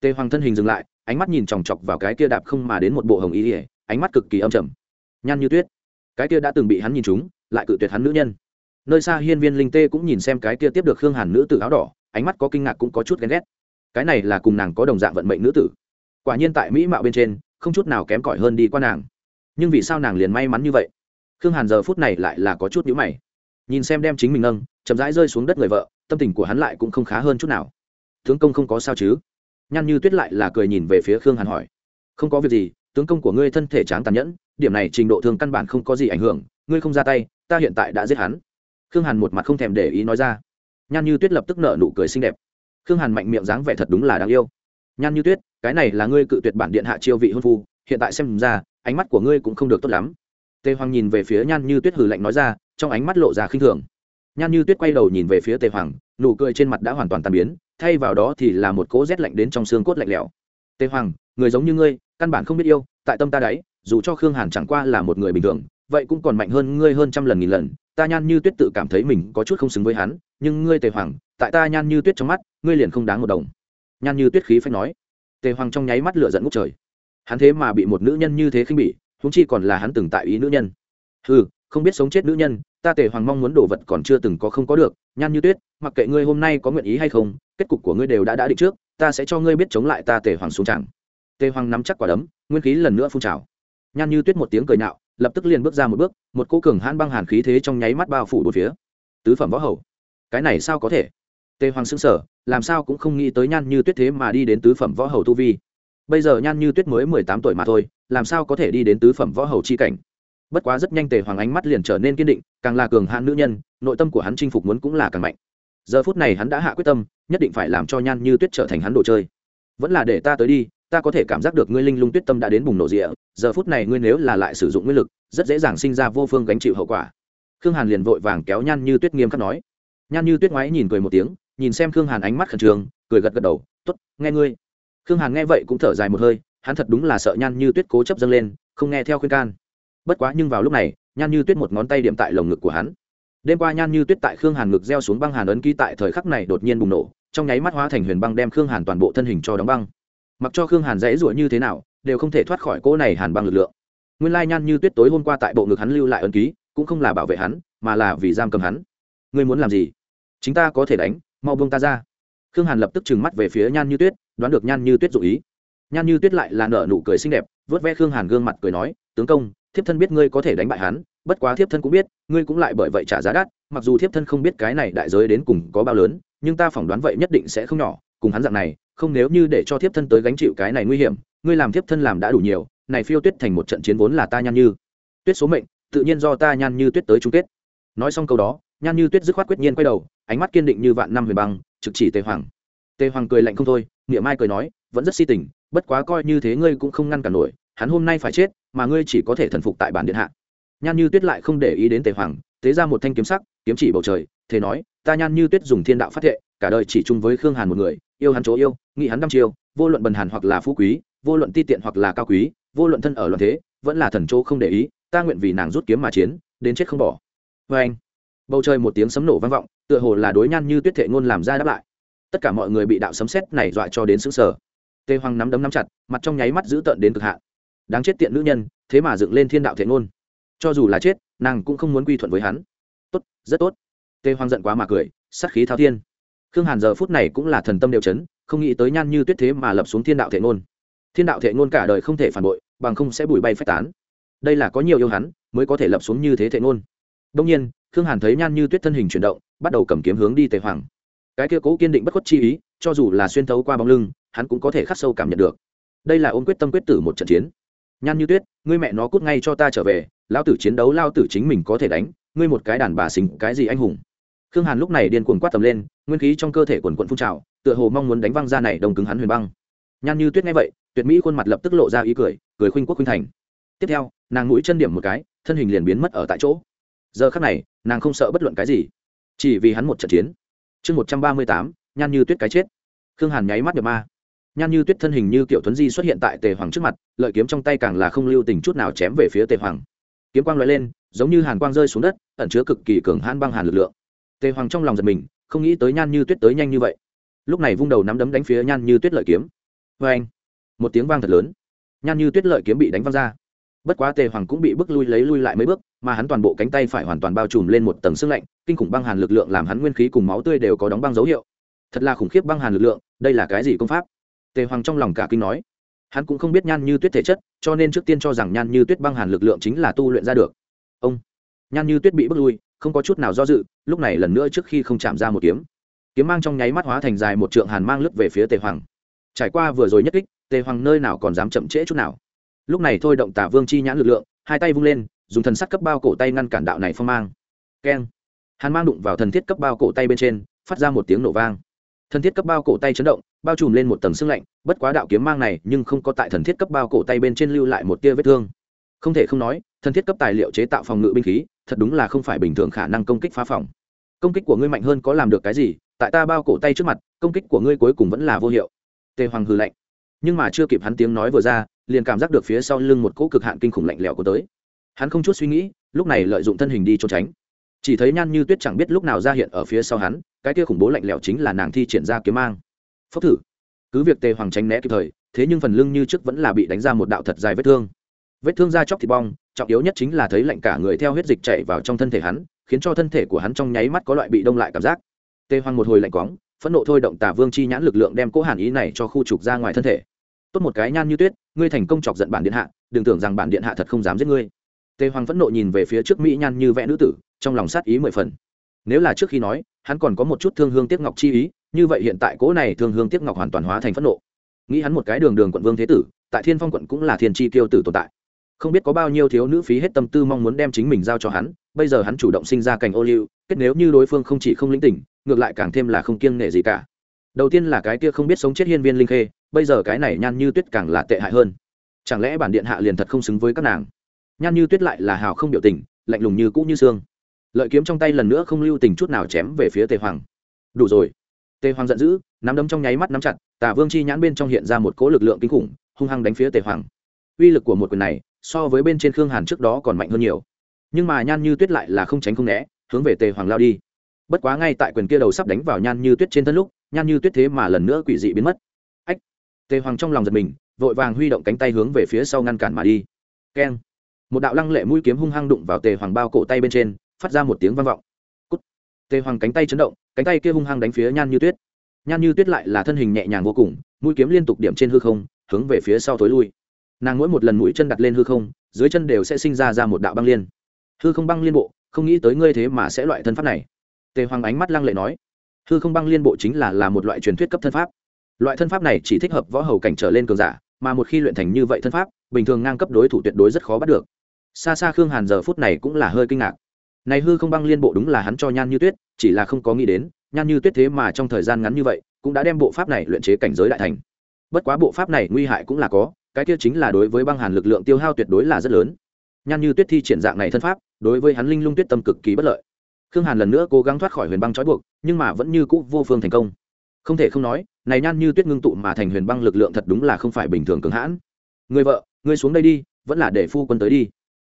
Tề hoàng thân hình dừng lại, ánh mắt nhìn chòng chọc vào cái kia đạp không mà đến một bộ hồng ý ỉa ánh mắt cực kỳ âm trầm. Nhan như tuyết, cái kia đã từng bị hắn nhìn trúng, lại cự tuyệt hắn nữ nhân. Nơi xa hiên viên linh tê cũng nhìn xem cái kia tiếp được khương hàn nữ tử áo đỏ, ánh mắt có kinh ngạc cũng có chút ghen ghét. Cái này là cùng nàng có đồng dạng vận mệnh nữ tử. Quả nhiên tại mỹ mạo bên trên, không chút nào kém cỏi hơn đi qua nàng. Nhưng vì sao nàng liền may mắn như vậy? Khương hàn giờ phút này lại là có chút nhữ mày. Nhìn xem đem chính mình nâng, chậm rãi rơi xuống đất người vợ, tâm tình của hắn lại cũng không khá hơn chút nào. Tướng công không có sao chứ? Nhăn như tuyết lại là cười nhìn về phía khương hàn hỏi. Không có việc gì, tướng công của ngươi thân thể tráng tàn nhẫn, điểm này trình độ thường căn bản không có gì ảnh hưởng, ngươi không ra tay, ta hiện tại đã giết hắn. Khương hàn một mặt không thèm để ý nói ra. Nhan như tuyết lập tức nở nụ cười xinh đẹp. Khương hàn mạnh miệng dáng vẻ thật đúng là đáng yêu. Nhan như tuyết, cái này là ngươi cự tuyệt bản điện hạ chiêu vị hôn phu, hiện tại xem ra, ánh mắt của ngươi cũng không được tốt lắm tề hoàng nhìn về phía nhan như tuyết hừ lạnh nói ra, trong ánh mắt lộ ra khinh thường. Nhan như tuyết quay đầu nhìn về phía tề hoàng, nụ cười trên mặt đã hoàn toàn tàn biến, thay vào đó thì là một cỗ rét lạnh đến trong xương cốt lạnh lẽo. Tề hoàng, người giống như ngươi, căn bản không biết yêu, tại tâm ta đấy dù cho khương hàn chẳng qua là một người bình thường, vậy cũng còn mạnh hơn ngươi hơn trăm lần nghìn lần. Ta nhan như tuyết tự cảm thấy mình có chút không xứng với hắn, nhưng ngươi tề hoàng, tại ta nhan như tuyết trong mắt, ngươi liền không đáng một đồng. Nhan như tuyết khí phách nói. Tề hoàng trong nháy mắt lửa giận ngút trời. Hắn thế mà bị một nữ nhân như thế khinh bỉ huống chi còn là hắn từng tại ý nữ nhân. Ừ không biết sống chết nữ nhân, ta tề hoàng mong muốn đồ vật còn chưa từng có không có được, nhan như tuyết, mặc kệ ngươi hôm nay có nguyện ý hay không, kết cục của ngươi đều đã đã định trước, ta sẽ cho ngươi biết chống lại ta tề hoàng xuống chẳng. Tề hoàng nắm chắc quả đấm, nguyên khí lần nữa phun trào. Nhan như tuyết một tiếng cười nhạo lập tức liền bước ra một bước, một cô cường hãn băng hàn khí thế trong nháy mắt bao phủ một phía. Tứ phẩm võ hầu. Cái này sao có thể? Tề hoàng xưng sở làm sao cũng không nghĩ tới nhan như tuyết thế mà đi đến tứ phẩm võ hầu tu vi. Bây giờ nhan như tuyết mới mười tám tuổi mà thôi làm sao có thể đi đến tứ phẩm võ hầu chi cảnh? Bất quá rất nhanh tề hoàng ánh mắt liền trở nên kiên định, càng là cường hạn nữ nhân, nội tâm của hắn chinh phục muốn cũng là càng mạnh. Giờ phút này hắn đã hạ quyết tâm, nhất định phải làm cho nhan như tuyết trở thành hắn đồ chơi. Vẫn là để ta tới đi, ta có thể cảm giác được ngươi linh lung tuyết tâm đã đến bùng nổ rịa, giờ phút này ngươi nếu là lại sử dụng nguyên lực, rất dễ dàng sinh ra vô phương gánh chịu hậu quả. Khương hàn liền vội vàng kéo nhan như tuyết nghiêm khắc nói. Nhan như tuyết ngoái nhìn cười một tiếng, nhìn xem khương hàn ánh mắt khẩn trương, cười gật gật đầu t ố t nghe ngươi. Khương hàn nghe vậy cũng thở dài một hơi hắn thật đúng là sợ nhan như tuyết cố chấp dâng lên, không nghe theo khuyên can. Bất quá nhưng vào lúc này, nhan như tuyết một ngón tay điểm tại lồng ngực của hắn. Đêm qua nhan như tuyết tại khương hàn ngực gieo xuống băng hàn ấn ký tại thời khắc này đột nhiên bùng nổ, trong nháy mắt hóa thành huyền băng đem khương hàn toàn bộ thân hình cho đóng băng. Mặc cho khương hàn dãy ruổi như thế nào, đều không thể thoát khỏi cỗ này hàn băng lực lượng. Nguyên lai nhan như tuyết tối hôm qua tại bộ ngực hắn lưu lại ấn ký, cũng không là bảo vệ hắn, mà là vì giam cầm hắn. Ngươi muốn làm gì? Chính ta có thể đánh, mau buông ta ra. Khương hàn lập tức trừng mắt về phía nhan như tuyết, đoán được nhan như tuyết dụ ý nhan như tuyết lại là nở nụ cười xinh đẹp vớt ve khương hàn gương mặt cười nói, tướng công, thiếp thân biết ngươi có thể đánh bại hắn, bất quá thiếp thân cũng biết, ngươi cũng lại bởi vậy trả giá đắt, mặc dù thiếp thân không biết cái này đại giới đến cùng có bao lớn, nhưng ta phỏng đoán vậy nhất định sẽ không nhỏ, cùng hắn dạng này, không nếu như để cho thiếp thân tới gánh chịu cái này nguy hiểm, ngươi làm thiếp thân làm đã đủ nhiều, này phiêu tuyết thành một trận chiến vốn là ta nhan như. Tuyết số mệnh, tự nhiên do ta nhan như tuyết tới chung kết. Nói xong câu đó, nhan như tuyết dứt khoát quyết nhiên quay đầu, ánh mắt kiên định như vạn năm huyền băng, trực chỉ tề hoàng. Tề hoàng cười lạnh không thôi niệm mai cười nói, vẫn rất si tình bất quá coi như thế ngươi cũng không ngăn cản nổi, hắn hôm nay phải chết, mà ngươi chỉ có thể thần phục tại bản điện hạ. Nhan như tuyết lại không để ý đến tề hoàng, tế ra một thanh kiếm sắc, kiếm chỉ bầu trời thế nói, ta nhan như tuyết dùng thiên đạo phát thệ, cả đời chỉ chung với khương hàn một người, yêu hắn chỗ yêu nghĩ hắn đăm chiêu, vô luận bần hàn hoặc là phú quý, vô luận ti tiện hoặc là cao quý, vô luận thân ở loạn thế, vẫn là thần chỗ không để ý, ta nguyện vì nàng rút kiếm mà chiến, đến chết không bỏ. Vê anh, bầu trời một tiếng sấm nổ vang vọng, tựa hồ là đối nhan như tuyết thệ ngôn làm ra đáp lại. Tất cả mọi người bị đạo sấm sét này dọa cho đến sững sờ. Tề hoàng nắm đấm nắm chặt, mặt trong nháy mắt giữ tợn đến cực hạn. Đáng chết tiện nữ nhân, thế mà dựng lên thiên đạo thể ngôn. Cho dù là chết, nàng cũng không muốn quy thuận với hắn. Tốt, rất tốt. Tề hoàng giận quá mà cười, sát khí thao thiên. Khương hàn giờ phút này cũng là thần tâm đều chấn, không nghĩ tới nhan như tuyết thế mà lập xuống thiên đạo thể ngôn. Thiên đạo thể ngôn cả đời không thể phản bội, bằng không sẽ bùi bay phách tán. Đây là có nhiều yêu hắn, mới có thể lập xuống như thế thể ngôn. Đông nhiên, khương hàn thấy nhan như tuyết thân hình chuyển động, bắt đầu cầm kiếm hướng đi tề hoàng cái kia cố kiên định bất khuất chi ý, cho dù là xuyên thấu qua bóng lưng hắn cũng có thể khắc sâu cảm nhận được. Đây là ôm quyết tâm quyết tử một trận chiến. Nhan như tuyết, ngươi mẹ nó cút ngay cho ta trở về lao tử chiến đấu lao tử chính mình có thể đánh, ngươi một cái đàn bà xình cái gì anh hùng. Khương hàn lúc này điên cuồng quát tầm lên, nguyên khí trong cơ thể quần quận phun trào, tựa hồ mong muốn đánh văng ra này đồng cứng hắn huyền băng. Nhan như tuyết nghe vậy, tuyệt mỹ khuôn mặt lập tức lộ ra ý cười cười khuynh quốc khuynh thành. Tiếp theo, nàng mũi chân điểm một cái, thân hình liền biến mất ở tại chỗ. Giờ khắc này, nàng không sợ bất luận cái gì. Chỉ vì hắn một trận chiến. Chương một trăm ba mươi tám, nhan như tuyết cái chết. Khương hàn nháy mắt nhập ma nhan như tuyết thân hình như kiểu thuấn di xuất hiện tại tề hoàng trước mặt, lợi kiếm trong tay càng là không lưu tình chút nào chém về phía tề hoàng. Kiếm quang l lên, giống như hàn quang rơi xuống đất, ẩn chứa cực kỳ cường hãn băng hàn lực lượng. Tề hoàng trong lòng giật mình, không nghĩ tới nhan như tuyết tới nhanh như vậy. Lúc này vung đầu nắm đấm đánh phía nhan như tuyết lợi kiếm. Vê anh, một tiếng vang thật lớn. Nhan như tuyết lợi kiếm bị đánh văng ra. Bất quá tề hoàng cũng bị bước lui lấy lui lại mấy bước, mà hắn toàn bộ cánh tay phải hoàn toàn bao trùm lên một tầng sương lạnh, kinh khủng băng hàn lực lượng làm hắn nguyên khí cùng máu tươi đều có đóng băng dấu hiệu. Thật là khủng khiếp băng hàn lực lượng, đây là cái gì công pháp? Tề hoàng trong lòng cả kinh nói, hắn cũng không biết nhan như tuyết thể chất, cho nên trước tiên cho rằng nhan như tuyết băng hàn lực lượng chính là tu luyện ra được. Ông, nhan như tuyết bị bước lui, không có chút nào do dự, lúc này lần nữa trước khi không chạm ra một kiếm. Kiếm mang trong nháy mắt hóa thành dài một trượng hàn mang lướt về phía tề hoàng. Trải qua vừa rồi nhất kích, tề hoàng nơi nào còn dám chậm trễ chút nào. Lúc này thôi động tả vương chi nhãn lực lượng, hai tay vung lên, dùng thần sắt cấp bao cổ tay ngăn cản đạo này phong mang. Keng. Hàn mang đụng vào thần thiết cấp bao cổ tay bên trên, phát ra một tiếng nổ vang. Thần thiết cấp bao cổ tay chấn động bao trùm lên một tầng sưng lạnh, bất quá đạo kiếm mang này nhưng không có tại thần thiết cấp bao cổ tay bên trên lưu lại một tia vết thương. Không thể không nói, thần thiết cấp tài liệu chế tạo phòng ngự binh khí, thật đúng là không phải bình thường khả năng công kích phá phòng. Công kích của ngươi mạnh hơn có làm được cái gì, tại ta bao cổ tay trước mặt, công kích của ngươi cuối cùng vẫn là vô hiệu. Tề hoàng hư lạnh. Nhưng mà chưa kịp hắn tiếng nói vừa ra, liền cảm giác được phía sau lưng một cỗ cực hạn kinh khủng lạnh lẽo của tới. Hắn không chút suy nghĩ, lúc này lợi dụng thân hình đi trốn tránh. Chỉ thấy nhan như tuyết chẳng biết lúc nào ra hiện ở phía sau hắn, cái kia khủng bố lạnh lẽo chính là nàng thi triển ra kiếm mang phốc thử. Cứ việc tề hoàng tránh né kịp thời, thế nhưng phần lưng như trước vẫn là bị đánh ra một đạo thật dài vết thương. Vết thương da chóc thịt bong, trọng yếu nhất chính là thấy lạnh cả người theo huyết dịch chảy vào trong thân thể hắn, khiến cho thân thể của hắn trong nháy mắt có loại bị đông lại cảm giác. Tề hoàng một hồi lạnh quóng phẫn nộ thôi động tả vương chi nhãn lực lượng đem cố hàn ý này cho khu trục ra ngoài thân thể. Tốt một cái nhan như tuyết, ngươi thành công chọc giận bản điện hạ, đừng tưởng rằng bản điện hạ thật không dám giết ngươi. Tề hoàng phẫn nộ nhìn về phía trước mỹ nhan như vẽ nữ tử, trong lòng sát ý mười phần. Nếu là trước khi nói, hắn còn có một chút thương hương tiếc ngọc chi ý như vậy hiện tại cỗ này thương hương tiếc ngọc hoàn toàn hóa thành phẫn nộ. Nghĩ hắn một cái đường đường quận vương thế tử, tại thiên phong quận cũng là thiên tri tiêu tử tồn tại. Không biết có bao nhiêu thiếu nữ phí hết tâm tư mong muốn đem chính mình giao cho hắn, bây giờ hắn chủ động sinh ra cành ô liu, kết nếu như đối phương không chỉ không lĩnh tỉnh, ngược lại càng thêm là không kiêng nể gì cả. Đầu tiên là cái kia không biết sống chết hiên viên linh khê, bây giờ cái này nhan như tuyết càng là tệ hại hơn. Chẳng lẽ bản điện hạ liền thật không xứng với các nàng? Nhan như tuyết lại là hào không biểu tình, lạnh lùng như cũ như xương. Lợi kiếm trong tay lần nữa không lưu tình chút nào chém về phía tề hoàng. Đủ rồi tề hoàng giận dữ, nắm đấm trong nháy mắt nắm chặt tả vương chi nhãn bên trong hiện ra một cỗ lực lượng kinh khủng, hung hăng đánh phía tề hoàng. Uy lực của một quyền này, so với bên trên khương hàn trước đó còn mạnh hơn nhiều. Nhưng mà nhan như tuyết lại là không tránh không né, hướng về tề hoàng lao đi. Bất quá ngay tại quyền kia đầu sắp đánh vào nhan như tuyết trên thân lúc, nhan như tuyết thế mà lần nữa quỷ dị biến mất. Ách! Tề hoàng trong lòng giật mình, vội vàng huy động cánh tay hướng về phía sau ngăn cản mà đi. Keng! Một đạo lăng lệ mũi kiếm hung hăng đụng vào tề hoàng bao cổ tay bên trên, phát ra một tiếng vang vọng. Cút. tề hoàng cánh tay chấn động cánh tay kia hung hăng đánh phía nhan như tuyết. Nhan như tuyết lại là thân hình nhẹ nhàng vô cùng, mũi kiếm liên tục điểm trên hư không, hướng về phía sau tối lui. Nàng mỗi một lần mũi chân đặt lên hư không, dưới chân đều sẽ sinh ra ra một đạo băng liên. Hư không băng liên bộ, không nghĩ tới ngươi thế mà sẽ loại thân pháp này. Tề hoàng ánh mắt lăng lệ nói, hư không băng liên bộ chính là là một loại truyền thuyết cấp thân pháp. Loại thân pháp này chỉ thích hợp võ hầu cảnh trở lên cường giả, mà một khi luyện thành như vậy thân pháp, bình thường ngang cấp đối thủ tuyệt đối rất khó bắt được. Xa xa khương hàn giờ phút này cũng là hơi kinh ngạc. Này hư không băng liên bộ đúng là hắn cho nhan như tuyết chỉ là không có nghĩ đến, nhan như tuyết thế mà trong thời gian ngắn như vậy, cũng đã đem bộ pháp này luyện chế cảnh giới đại thành. Bất quá bộ pháp này nguy hại cũng là có, cái kia chính là đối với băng hàn lực lượng tiêu hao tuyệt đối là rất lớn. Nhan như tuyết thi triển dạng này thân pháp, đối với hắn linh lung tuyết tâm cực kỳ bất lợi. Khương hàn lần nữa cố gắng thoát khỏi huyền băng trói buộc, nhưng mà vẫn như cũ vô phương thành công. Không thể không nói, này nhan như tuyết ngưng tụ mà thành huyền băng lực lượng thật đúng là không phải bình thường cường hãn. Người vợ người xuống đây đi, vẫn là để phu quân tới đi.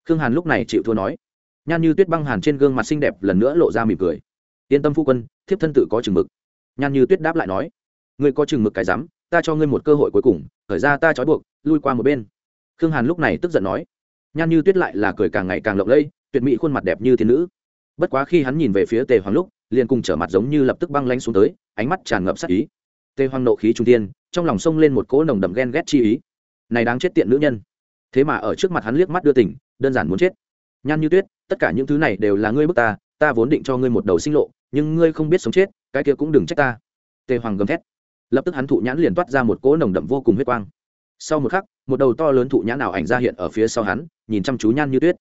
Khương hàn lúc này chịu thua nói. Nhan như tuyết băng hàn trên gương mặt xinh đẹp lần nữa lộ ra mỉm cười yên tâm phu quân, thiếp thân tự có chừng mực. Nhan như tuyết đáp lại nói, ngươi có chừng mực cái rắm ta cho ngươi một cơ hội cuối cùng, khởi ra ta trói buộc, lui qua một bên. Khương hàn lúc này tức giận nói, nhan như tuyết lại là cười càng ngày càng lộng lẫy, tuyệt mỹ khuôn mặt đẹp như thiên nữ. Bất quá khi hắn nhìn về phía tề hoàng lúc, liền cùng trở mặt giống như lập tức băng lanh xuống tới, ánh mắt tràn ngập sắc ý. Tề hoàng nộ khí trung tiên trong lòng sông lên một cỗ nồng đậm ghen ghét chi ý. Này đáng chết tiện nữ nhân. Thế mà ở trước mặt hắn liếc mắt đưa tỉnh đơn giản muốn chết. Nhan như tuyết, tất cả những thứ này đều là ngươi bức ta ta vốn định cho ngươi một đầu sinh lộ, nhưng ngươi không biết sống chết, cái kia cũng đừng trách ta. Tề hoàng gầm thét. Lập tức hắn thụ nhãn liền toát ra một cỗ nồng đậm vô cùng huyết quang. Sau một khắc, một đầu to lớn thụ nhãn nào ảnh ra hiện ở phía sau hắn, nhìn chăm chú nhan như tuyết.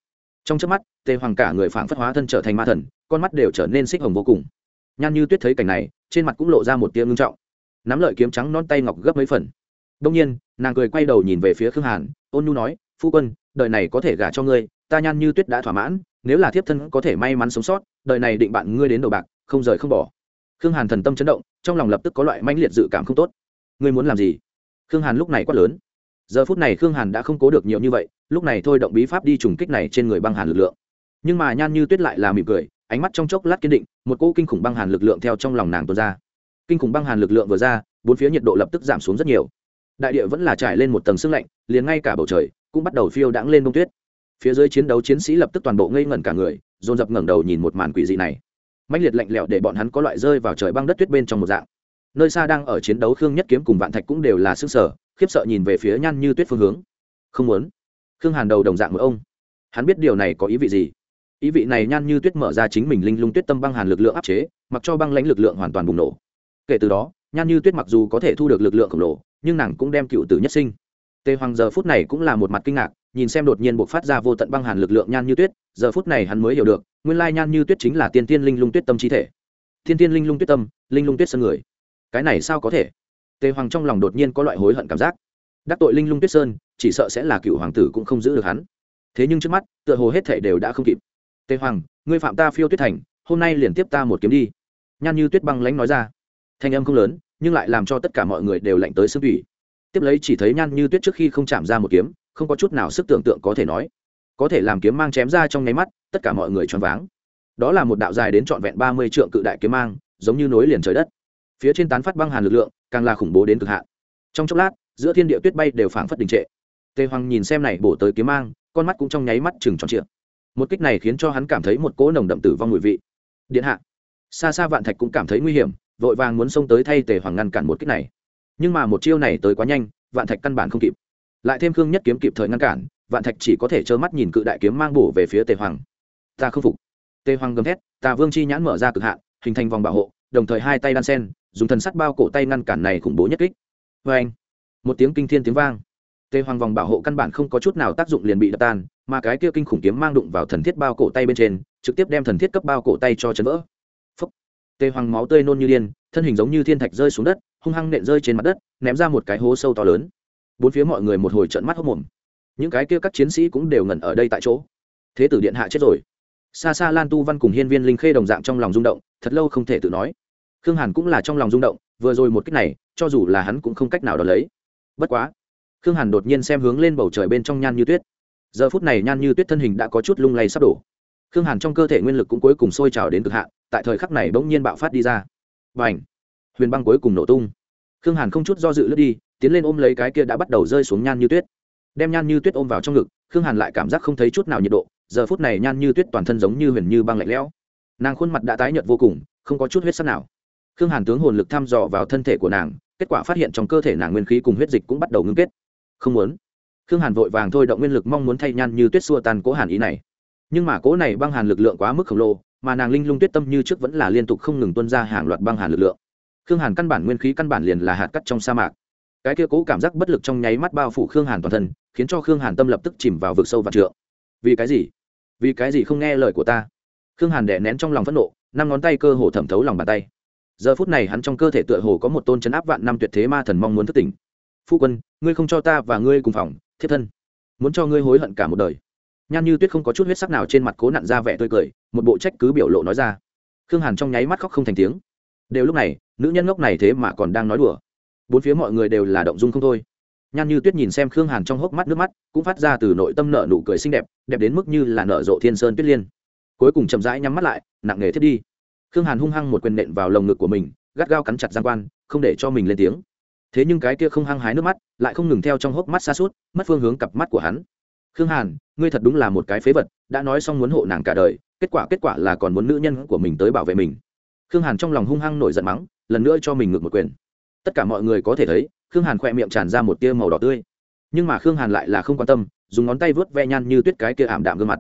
Trong trước mắt, tề hoàng cả người phảng phất hóa thân trở thành ma thần, con mắt đều trở nên xích hồng vô cùng. Nhan như tuyết thấy cảnh này, trên mặt cũng lộ ra một tia ngưng trọng. Nắm lợi kiếm trắng non tay ngọc gấp mấy phần. Đông nhiên, nàng cười quay đầu nhìn về phía khương hàn, ôn nhu nói, phu quân, đời này có thể gả cho ngươi, ta nhan như tuyết đã thỏa mãn nếu là thiếp thân có thể may mắn sống sót, đời này định bạn ngươi đến đầu bạc, không rời không bỏ. Khương hàn thần tâm chấn động, trong lòng lập tức có loại mãnh liệt dự cảm không tốt. Ngươi muốn làm gì? Khương hàn lúc này quát lớn. Giờ phút này khương hàn đã không cố được nhiều như vậy, lúc này thôi động bí pháp đi trùng kích này trên người băng hàn lực lượng. Nhưng mà nhan như tuyết lại là mỉm cười, ánh mắt trong chốc lát kiên định, một cỗ kinh khủng băng hàn lực lượng theo trong lòng nàng tuôn ra. Kinh khủng băng hàn lực lượng vừa ra, bốn phía nhiệt độ lập tức giảm xuống rất nhiều. Đại địa vẫn là trải lên một tầng sương lạnh, liền ngay cả bầu trời cũng bắt đầu phiêu đãng lên bông tuyết phía dưới chiến đấu chiến sĩ lập tức toàn bộ ngây ngẩn cả người, dồn dập ngẩng đầu nhìn một màn quỷ dị này. Mạnh liệt lạnh lẽo để bọn hắn có loại rơi vào trời băng đất tuyết bên trong một dạng. Nơi xa đang ở chiến đấu khương nhất kiếm cùng vạn thạch cũng đều là sức sở khiếp sợ nhìn về phía nhan như tuyết phương hướng. Không muốn. Khương hàn đầu đồng dạng một ông. Hắn biết điều này có ý vị gì? Ý vị này nhan như tuyết mở ra chính mình linh lung tuyết tâm băng hàn lực lượng áp chế, mặc cho băng lãnh lực lượng hoàn toàn bùng nổ. Kể từ đó, nhan như tuyết mặc dù có thể thu được lực lượng khổng lồ, nhưng nàng cũng đem cựu tử nhất sinh. Tề hoàng giờ phút này cũng là một mặt kinh ngạc nhìn xem đột nhiên buộc phát ra vô tận băng hàn lực lượng nhan như tuyết, giờ phút này hắn mới hiểu được, nguyên lai nhan như tuyết chính là tiên tiên linh lung tuyết tâm chi thể. Thiên tiên linh lung tuyết tâm, linh lung tuyết sơn người. Cái này sao có thể? Tề hoàng trong lòng đột nhiên có loại hối hận cảm giác. Đắc tội linh lung tuyết sơn, chỉ sợ sẽ là cựu hoàng tử cũng không giữ được hắn. Thế nhưng trước mắt, tựa hồ hết thể đều đã không kịp. Tề hoàng, ngươi phạm ta phiêu tuyết thành, hôm nay liền tiếp ta một kiếm đi. Nhan như tuyết băng lãnh nói ra. Thanh âm không lớn, nhưng lại làm cho tất cả mọi người đều lạnh tới xương thủy tiếp lấy chỉ thấy nhan như tuyết trước khi không chạm ra một kiếm không có chút nào sức tưởng tượng có thể nói. Có thể làm kiếm mang chém ra trong nháy mắt, tất cả mọi người choáng váng. Đó là một đạo dài đến trọn vẹn ba mươi trượng cự đại kiếm mang, giống như nối liền trời đất. Phía trên tán phát băng hàn lực lượng, càng là khủng bố đến cực hạn. Trong chốc lát, giữa thiên địa tuyết bay đều phảng phất đình trệ. Tề hoàng nhìn xem này bổ tới kiếm mang, con mắt cũng trong nháy mắt chừng tròn trịa. Một kích này khiến cho hắn cảm thấy một cỗ nồng đậm tử vong mùi vị. Điện hạ. Xa xa vạn thạch cũng cảm thấy nguy hiểm, vội vàng muốn xông tới thay tề hoàng ngăn cản một kích này. Nhưng mà một chiêu này tới quá nhanh, vạn thạch căn bản không kịp lại thêm khương nhất kiếm kịp thời ngăn cản, vạn thạch chỉ có thể trơ mắt nhìn cự đại kiếm mang bổ về phía tề hoàng. Ta không phục. Tề hoàng gầm thét tà vương chi nhãn mở ra cực hạn, hình thành vòng bảo hộ, đồng thời hai tay đan sen, dùng thần sắt bao cổ tay ngăn cản này khủng bố nhất kích. Vê anh một tiếng kinh thiên tiếng vang. Tề hoàng vòng bảo hộ căn bản không có chút nào tác dụng liền bị đập tan, mà cái kia kinh khủng kiếm mang đụng vào thần thiết bao cổ tay bên trên, trực tiếp đem thần thiết cấp bao cổ tay cho chấn vỡ. Phúc. tề hoàng máu tươi nôn như điên, thân hình giống như thiên thạch rơi xuống đất, hung hăng nện rơi trên mặt đất, ném ra một cái hố sâu to lớn bốn phía mọi người một hồi trận mắt hốc mồm. Những cái kia các chiến sĩ cũng đều ngẩn ở đây tại chỗ. Thế tử điện hạ chết rồi. Xa xa lan tu văn cùng hiên viên linh khê đồng dạng trong lòng rung động, thật lâu không thể tự nói. Khương hàn cũng là trong lòng rung động, vừa rồi một cách này, cho dù là hắn cũng không cách nào đ ó lấy. Bất quá, khương hàn đột nhiên xem hướng lên bầu trời bên trong nhan như tuyết. Giờ phút này nhan như tuyết thân hình đã có chút lung lay sắp đổ. Khương hàn trong cơ thể nguyên lực cũng cuối cùng sôi trào đến cực hạn, tại thời khắc này bỗng nhiên bạo phát đi ra. Và h huyền băng cuối cùng nổ tung. Khương hàn không chút do dự lướt đi tiến lên ôm lấy cái kia đã bắt đầu rơi xuống nhan như tuyết. Đem nhan như tuyết ôm vào trong ngực, khương hàn lại cảm giác không thấy chút nào nhiệt độ, giờ phút này nhan như tuyết toàn thân giống như huyền như băng lạnh lẽo. Nàng khuôn mặt đã tái nhợt vô cùng, không có chút huyết sắc nào. Khương hàn tướng hồn lực thăm dò vào thân thể của nàng, kết quả phát hiện trong cơ thể nàng nguyên khí cùng huyết dịch cũng bắt đầu ngưng kết. Không muốn. Khương hàn vội vàng thôi động nguyên lực mong muốn thay nhan như tuyết xua tan cố hàn ý này. Nhưng mà cố này băng hàn lực lượng quá mức khổng lồ, mà nàng linh lung tuyết tâm như trước vẫn là liên tục không ngừng tuân ra hàng loạt băng hàn lực lượng. Khương hàn căn bản nguyên khí căn bản liền là hạt cắt trong sa mạc cái kia cố cảm giác bất lực trong nháy mắt bao phủ khương hàn toàn thân, khiến cho khương hàn tâm lập tức chìm vào vực sâu và trượng. Vì cái gì? Vì cái gì không nghe lời của ta? Khương hàn đẻ nén trong lòng phẫn nộ, năm ngón tay cơ hồ thẩm thấu lòng bàn tay. Giờ phút này hắn trong cơ thể tựa hồ có một tôn chấn áp vạn năm tuyệt thế ma thần mong muốn thức tỉnh. Phu quân, ngươi không cho ta và ngươi cùng phòng thiết thân. Muốn cho ngươi hối hận cả một đời. Nhan như tuyết không có chút huyết sắc nào trên mặt cố nặn ra vẻ tươi cười, một bộ trách cứ biểu lộ nói ra. Khương hàn trong nháy mắt khóc không thành tiếng. Đều lúc này, nữ nhân ngốc này thế mà còn đang nói đùa bốn phía mọi người đều là động dung không thôi. Nhan như tuyết nhìn xem khương hàn trong hốc mắt nước mắt, cũng phát ra từ nội tâm nợ nụ cười xinh đẹp đẹp đến mức như là nở rộ thiên sơn tuyết liên. Cuối cùng chậm rãi nhắm mắt lại, nặng nghề thiết đi. Khương hàn hung hăng một quyền nện vào lồng ngực của mình, gắt gao cắn chặt giang quan, không để cho mình lên tiếng. Thế nhưng cái kia không hăng hái nước mắt, lại không ngừng theo trong hốc mắt xa suốt, mất phương hướng cặp mắt của hắn. Khương hàn, ngươi thật đúng là một cái phế vật, đã nói xong muốn hộ nàng cả đời, kết quả kết quả là còn muốn nữ nhân của mình tới bảo vệ mình. Khương hàn trong lòng hung hăng nổi giận mắng, lần nữa cho mình ngược một quyền tất cả mọi người có thể thấy, khương hàn khỏe miệng tràn ra một tia màu đỏ tươi. Nhưng mà khương hàn lại là không quan tâm, dùng ngón tay vớt ve nhan như tuyết cái kia ảm đạm gương mặt.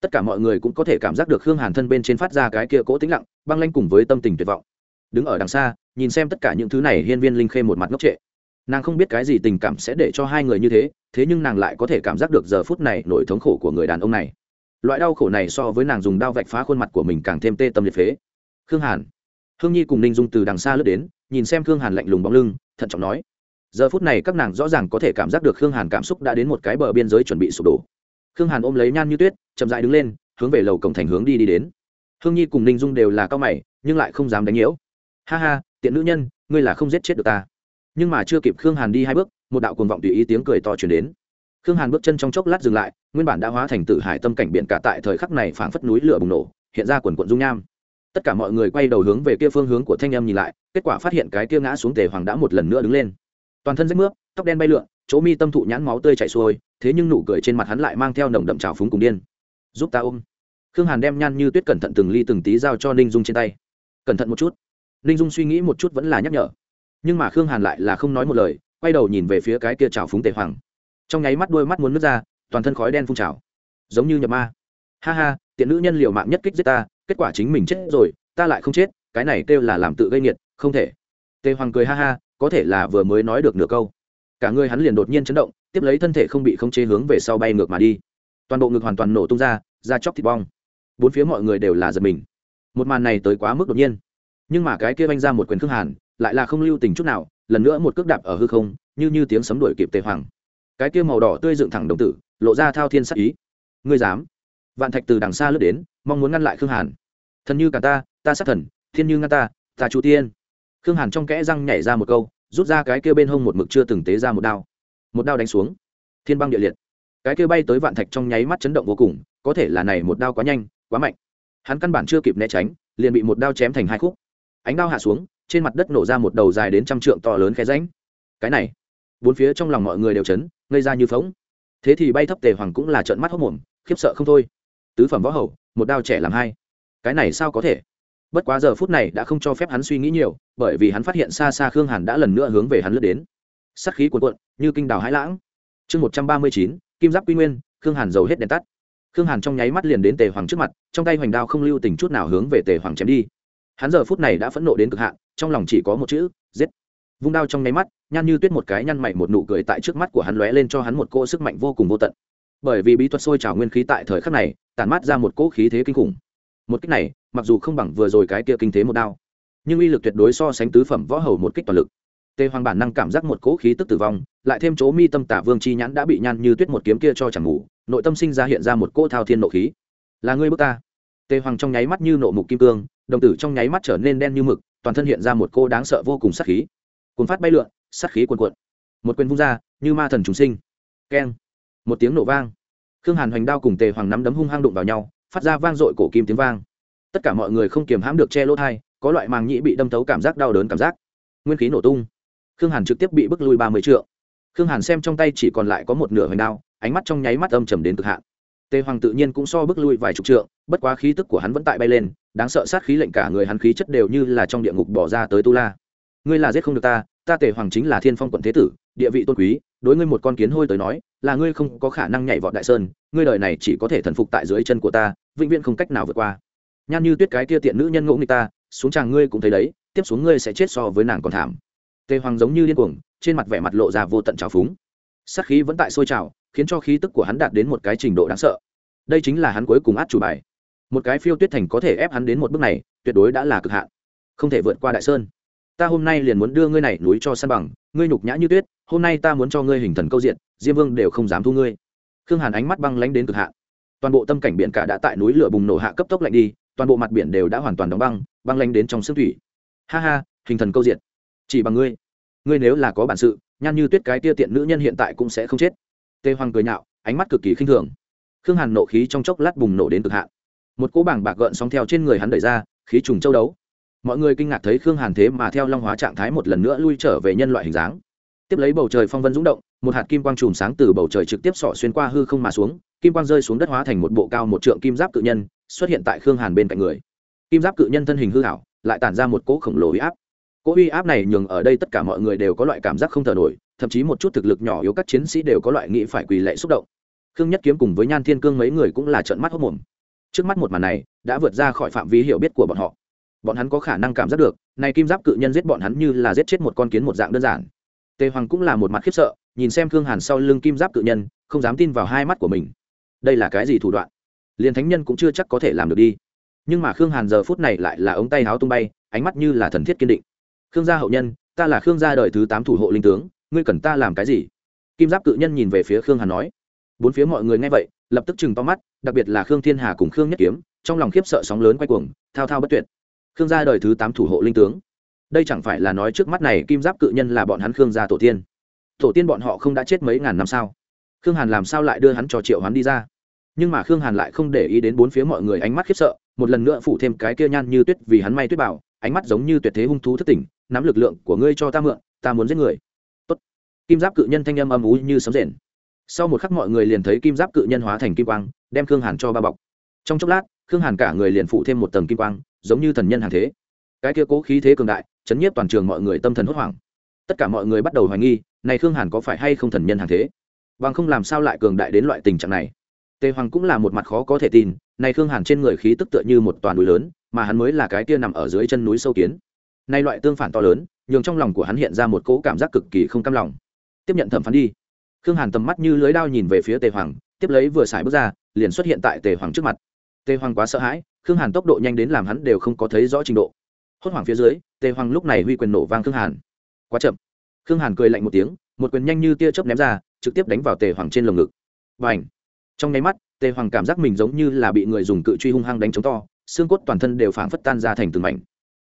Tất cả mọi người cũng có thể cảm giác được khương hàn thân bên trên phát ra cái kia cỗ tĩnh lặng, băng lanh cùng với tâm tình tuyệt vọng. Đứng ở đằng xa, nhìn xem tất cả những thứ này, hiên viên linh khê một mặt ngốc trệ. Nàng không biết cái gì tình cảm sẽ để cho hai người như thế thế nhưng nàng lại có thể cảm giác được giờ phút này nỗi thống khổ của người đàn ông này. Loại đau khổ này so với nàng dùng đao vạch phá khuôn mặt của mình càng thêm tê tâm liệt phế. Khương hàn, hương nhi cùng ninh dung từ đằng xa lướt đến nhìn xem khương hàn lạnh lùng bóng lưng, thận trọng nói, giờ phút này các nàng rõ ràng có thể cảm giác được khương hàn cảm xúc đã đến một cái bờ biên giới chuẩn bị sụp đổ. Khương hàn ôm lấy nhan như tuyết, chậm dại đứng lên, hướng về lầu cổng thành hướng đi đi đến. Hương nhi cùng ninh dung đều là cao mày, nhưng lại không dám đánh nhiễu. Ha ha, tiện nữ nhân, ngươi là không giết chết được ta. Nhưng mà chưa kịp khương hàn đi hai bước, một đạo cuồng vọng tùy ý tiếng cười to chuyển đến. Khương hàn bước chân trong chốc lát dừng lại, nguyên bản đã hóa thành tử hải tâm cảnh biển cả tại thời khắc này phảng phất núi lửa bùng nổ, hiện ra quần quận dung nham tất cả mọi người quay đầu hướng về kia phương hướng của thanh em nhìn lại, kết quả phát hiện cái kia ngã xuống tề hoàng đã một lần nữa đứng lên. Toàn thân rách mướp, tóc đen bay lượn, chỗ mi tâm thụ nhãn máu tươi chảy xuôi, thế nhưng nụ cười trên mặt hắn lại mang theo nồng đậm trào phúng cùng điên. Giúp ta ôm. Khương hàn đem nhan như tuyết cẩn thận từng ly từng tí giao cho ninh dung trên tay. Cẩn thận một chút. Ninh dung suy nghĩ một chút vẫn là nhắc nhở. Nhưng mà khương hàn lại là không nói một lời, quay đầu nhìn về phía cái kia trào phúng tề hoàng. Trong nháy mắt đôi mắt muốn nước ra, toàn thân khói đen phun trào. Giống như nhập ma. Ha ha, tiện nữ nhân liệu mạng nhất kích giết ta kết quả chính mình chết rồi, ta lại không chết, cái này kêu là làm tự gây nghiệt, không thể. Tề hoàng cười ha ha, có thể là vừa mới nói được nửa câu. Cả người hắn liền đột nhiên chấn động, tiếp lấy thân thể không bị không chế hướng về sau bay ngược mà đi. Toàn bộ ngực hoàn toàn nổ tung ra ra chóc thịt bong. Bốn phía mọi người đều là giật mình. Một màn này tới quá mức đột nhiên. Nhưng mà cái kia vanh ra một quyền khương hàn, lại là không lưu tình chút nào, lần nữa một cước đạp ở hư không, như như tiếng sấm đuổi kịp tề hoàng. Cái kia màu đỏ tươi dựng thẳng đồng tử, lộ ra thao thiên sắc ý. Ngươi dám? Vạn thạch từ đằng xa lướt đến, mong muốn ngăn lại khương hàn. Thần như cả ta ta sát thần, thiên như ngăn ta ta chủ tiên. Khương hàn trong kẽ răng nhảy ra một câu, rút ra cái kia bên hông một mực chưa từng tế ra một đao. Một đao đánh xuống. Thiên băng địa liệt. Cái kia bay tới vạn thạch trong nháy mắt chấn động vô cùng, có thể là này một đao quá nhanh, quá mạnh. Hắn căn bản chưa kịp né tránh, liền bị một đao chém thành hai khúc. Ánh đao hạ xuống, trên mặt đất nổ ra một đầu dài đến trăm trượng to lớn khe ránh cái này, bốn phía trong lòng mọi người đều chấn, ngây ra như phóng thế thì bay thấp tề hoàng cũng là trợn mắt hốc mồm, khiếp sợ không thôi tứ phẩm võ hầu, một đao trẻ làm hai. Cái này sao có thể? Bất quá giờ phút này đã không cho phép hắn suy nghĩ nhiều, bởi vì hắn phát hiện xa xa khương hàn đã lần nữa hướng về hắn lướt đến. Sắc khí cuồn cuộn, như kinh đào hãi lãng. Chương một trăm ba mươi chín, kim giáp quy nguyên, khương hàn giàu hết đèn tắt. Khương hàn trong nháy mắt liền đến tề hoàng trước mặt, trong tay hoành đao không lưu tình chút nào hướng về tề hoàng chém đi. Hắn giờ phút này đã phẫn nộ đến cực hạn, trong lòng chỉ có một chữ, giết. Vung đao trong nháy mắt nhăn như tuyết một cái nhăn mày một nụ cười tại trước mắt của hắn lóe lên cho hắn một cỗ sức mạnh vô cùng vô tận bởi vì bí thuật sôi trào nguyên khí tại thời khắc này, tản mát ra một cỗ khí thế kinh khủng. Một kích này, mặc dù không bằng vừa rồi cái kia kinh thế một đao, nhưng uy lực tuyệt đối so sánh tứ phẩm võ hầu một kích toàn lực. Tề hoàng bản năng cảm giác một cỗ khí tức tử vong, lại thêm chỗ mi tâm tả vương chi nhãn đã bị nhan như tuyết một kiếm kia cho chẳng ngủ, nội tâm sinh ra hiện ra một cỗ thao thiên nộ khí. Là ngươi bước ta. Tề hoàng trong nháy mắt như nộ mục kim cương, đồng tử trong nháy mắt trở nên đen như mực, toàn thân hiện ra một cô đáng sợ vô cùng sát khí. Cuốn phát bay lượn, sát khí cuồn cuộn. Một quyền vung ra, như ma thần trùng sinh. Keng một tiếng nổ vang. Khương hàn hoành đao cùng tề hoàng nắm đấm hung hăng đụng vào nhau, phát ra vang dội cổ kim tiếng vang. Tất cả mọi người không kiềm hãm được che lỗ thai, có loại màng nhĩ bị đâm thấu cảm giác đau đớn cảm giác. Nguyên khí nổ tung. Khương hàn trực tiếp bị bức lui ba mươi triệu khương hàn xem trong tay chỉ còn lại có một nửa hoành đao, ánh mắt trong nháy mắt âm trầm đến cực hạn. Tề hoàng tự nhiên cũng so bước lui vài chục trượng, bất quá khí tức của hắn vẫn tại bay lên, đáng sợ sát khí lệnh cả người hắn khí chất đều như là trong địa ngục bỏ ra tới tu la. Ngươi là giết không được ta ta tề hoàng chính là thiên phong quận thế tử, địa vị tôn quý đối ngươi một con kiến hôi tới nói, là ngươi không có khả năng nhảy vọt đại sơn, ngươi đời này chỉ có thể thần phục tại dưới chân của ta, vĩnh viễn không cách nào vượt qua. Nhan như tuyết cái kia tiện nữ nhân ngỗ nghịch ta, xuống chàng ngươi cũng thấy đấy, tiếp xuống ngươi sẽ chết so với nàng còn thảm. Tề hoàng giống như điên cuồng, trên mặt vẻ mặt lộ ra vô tận trào phúng. Sát khí vẫn tại sôi trào, khiến cho khí tức của hắn đạt đến một cái trình độ đáng sợ. Đây chính là hắn cuối cùng át chủ bài. Một cái phiêu tuyết thành có thể ép hắn đến một bước này, tuyệt đối đã là cực hạn, không thể vượt qua đại sơn ta hôm nay liền muốn đưa ngươi này núi cho san bằng, ngươi nhục nhã như tuyết, hôm nay ta muốn cho ngươi hình thần câu diện, diêm vương đều không dám thu ngươi. Khương hàn ánh mắt băng lánh đến cực hạn. Toàn bộ tâm cảnh biển cả đã tại núi lửa bùng nổ hạ cấp tốc lạnh đi, toàn bộ mặt biển đều đã hoàn toàn đóng băng băng lánh đến trong xương thủy. Ha ha, hình thần câu diện. Chỉ bằng ngươi. Ngươi nếu là có bản sự, nhan như tuyết cái tia tiện nữ nhân hiện tại cũng sẽ không chết. Tê hoàng cười nhạo, ánh mắt cực kỳ khinh thường. Khương hàn nộ khí trong chốc lát bùng nổ đến cực hạn. Một cỗ bảng bạc gợn sóng theo trên người hắn đẩy ra, khí trùng châu đấu mọi người kinh ngạc thấy khương hàn thế mà theo long hóa trạng thái một lần nữa lui trở về nhân loại hình dáng. Tiếp lấy bầu trời phong vân rúng động, một hạt kim quang chùm sáng từ bầu trời trực tiếp sỏ xuyên qua hư không mà xuống, kim quang rơi xuống đất hóa thành một bộ cao một trượng kim giáp cự nhân, xuất hiện tại khương hàn bên cạnh người. Kim giáp cự nhân thân hình hư hảo lại tản ra một cỗ khổng lồ uy áp. Cỗ uy áp này nhường ở đây tất cả mọi người đều có loại cảm giác không thở nổi, thậm chí một chút thực lực nhỏ yếu các chiến sĩ đều có loại nghĩ phải quỳ lệ xúc động. Khương nhất kiếm cùng với nhan thiên cương mấy người cũng là trận mắt hốc mồm. Trước mắt một màn này, đã vượt ra khỏi phạm vi hiểu biết của bọn họ bọn hắn có khả năng cảm giác được, này kim giáp cự nhân giết bọn hắn như là giết chết một con kiến một dạng đơn giản. Tề hoàng cũng là một mặt khiếp sợ, nhìn xem khương hàn sau lưng kim giáp cự nhân, không dám tin vào hai mắt của mình. Đây là cái gì thủ đoạn? Liền thánh nhân cũng chưa chắc có thể làm được đi. Nhưng mà khương hàn giờ phút này lại là ống tay háo tung bay, ánh mắt như là thần thiết kiên định. Khương gia hậu nhân, ta là khương gia đời thứ tám thủ hộ linh tướng, ngươi cần ta làm cái gì? Kim giáp cự nhân nhìn về phía khương hàn nói. Bốn phía mọi người nghe vậy, lập tức chừng to mắt, đặc biệt là khương thiên hà cùng khương nhất kiếm, trong lòng khiếp sợ sóng lớn quay cuồng, thao thao bất tuyệt khương gia đời thứ tám thủ hộ linh tướng. Đây chẳng phải là nói trước mắt này kim giáp cự nhân là bọn hắn khương gia tổ tiên. Tổ tiên bọn họ không đã chết mấy ngàn năm sao? Khương hàn làm sao lại đưa hắn cho triệu hắn đi ra? Nhưng mà khương hàn lại không để ý đến bốn phía mọi người ánh mắt khiếp sợ, một lần nữa phủ thêm cái kia nhan như tuyết vì hắn may tuyết bảo, ánh mắt giống như tuyệt thế hung thú thất tỉnh, nắm lực lượng của ngươi cho ta mượn, ta muốn giết người. Tốt. kim giáp cự nhân thanh âm âm ú như sấm rền. Sau một khắc mọi người liền thấy kim giáp cự nhân hóa thành kim quang, đem khương hàn cho ba bọc. Trong chốc lát khương hàn cả người liền phụ thêm một tầng kim quang, giống như thần nhân hàng thế. Cái kia cố khí thế cường đại, chấn nhiếp toàn trường mọi người tâm thần hốt hoảng. Tất cả mọi người bắt đầu hoài nghi, này khương hàn có phải hay không thần nhân hàng thế? Bằng không làm sao lại cường đại đến loại tình trạng này? Tề hoàng cũng là một mặt khó có thể tin, này khương hàn trên người khí tức tựa như một toàn núi lớn, mà hắn mới là cái kia nằm ở dưới chân núi sâu kiến. Nay loại tương phản to lớn, nhường trong lòng của hắn hiện ra một cỗ cảm giác cực kỳ không cam lòng. Tiếp nhận thẩm phán đi. Khương hàn tầm mắt như lưới đao nhìn về phía tề hoàng, tiếp lấy vừa xài bước ra, liền xuất hiện tại tề hoàng trước mặt tề hoàng quá sợ hãi, khương hàn tốc độ nhanh đến làm hắn đều không có thấy rõ trình độ. Hốt hoảng phía dưới, tề hoàng lúc này huy quyền nổ vang khương hàn. Quá chậm. Khương hàn cười lạnh một tiếng, một quyền nhanh như tia chớp ném ra, trực tiếp đánh vào tề hoàng trên lồng ngực. Và ảnh trong nháy mắt, tề hoàng cảm giác mình giống như là bị người dùng cự truy hung hăng đánh chống to, xương cốt toàn thân đều phảng phất tan ra thành từng mảnh.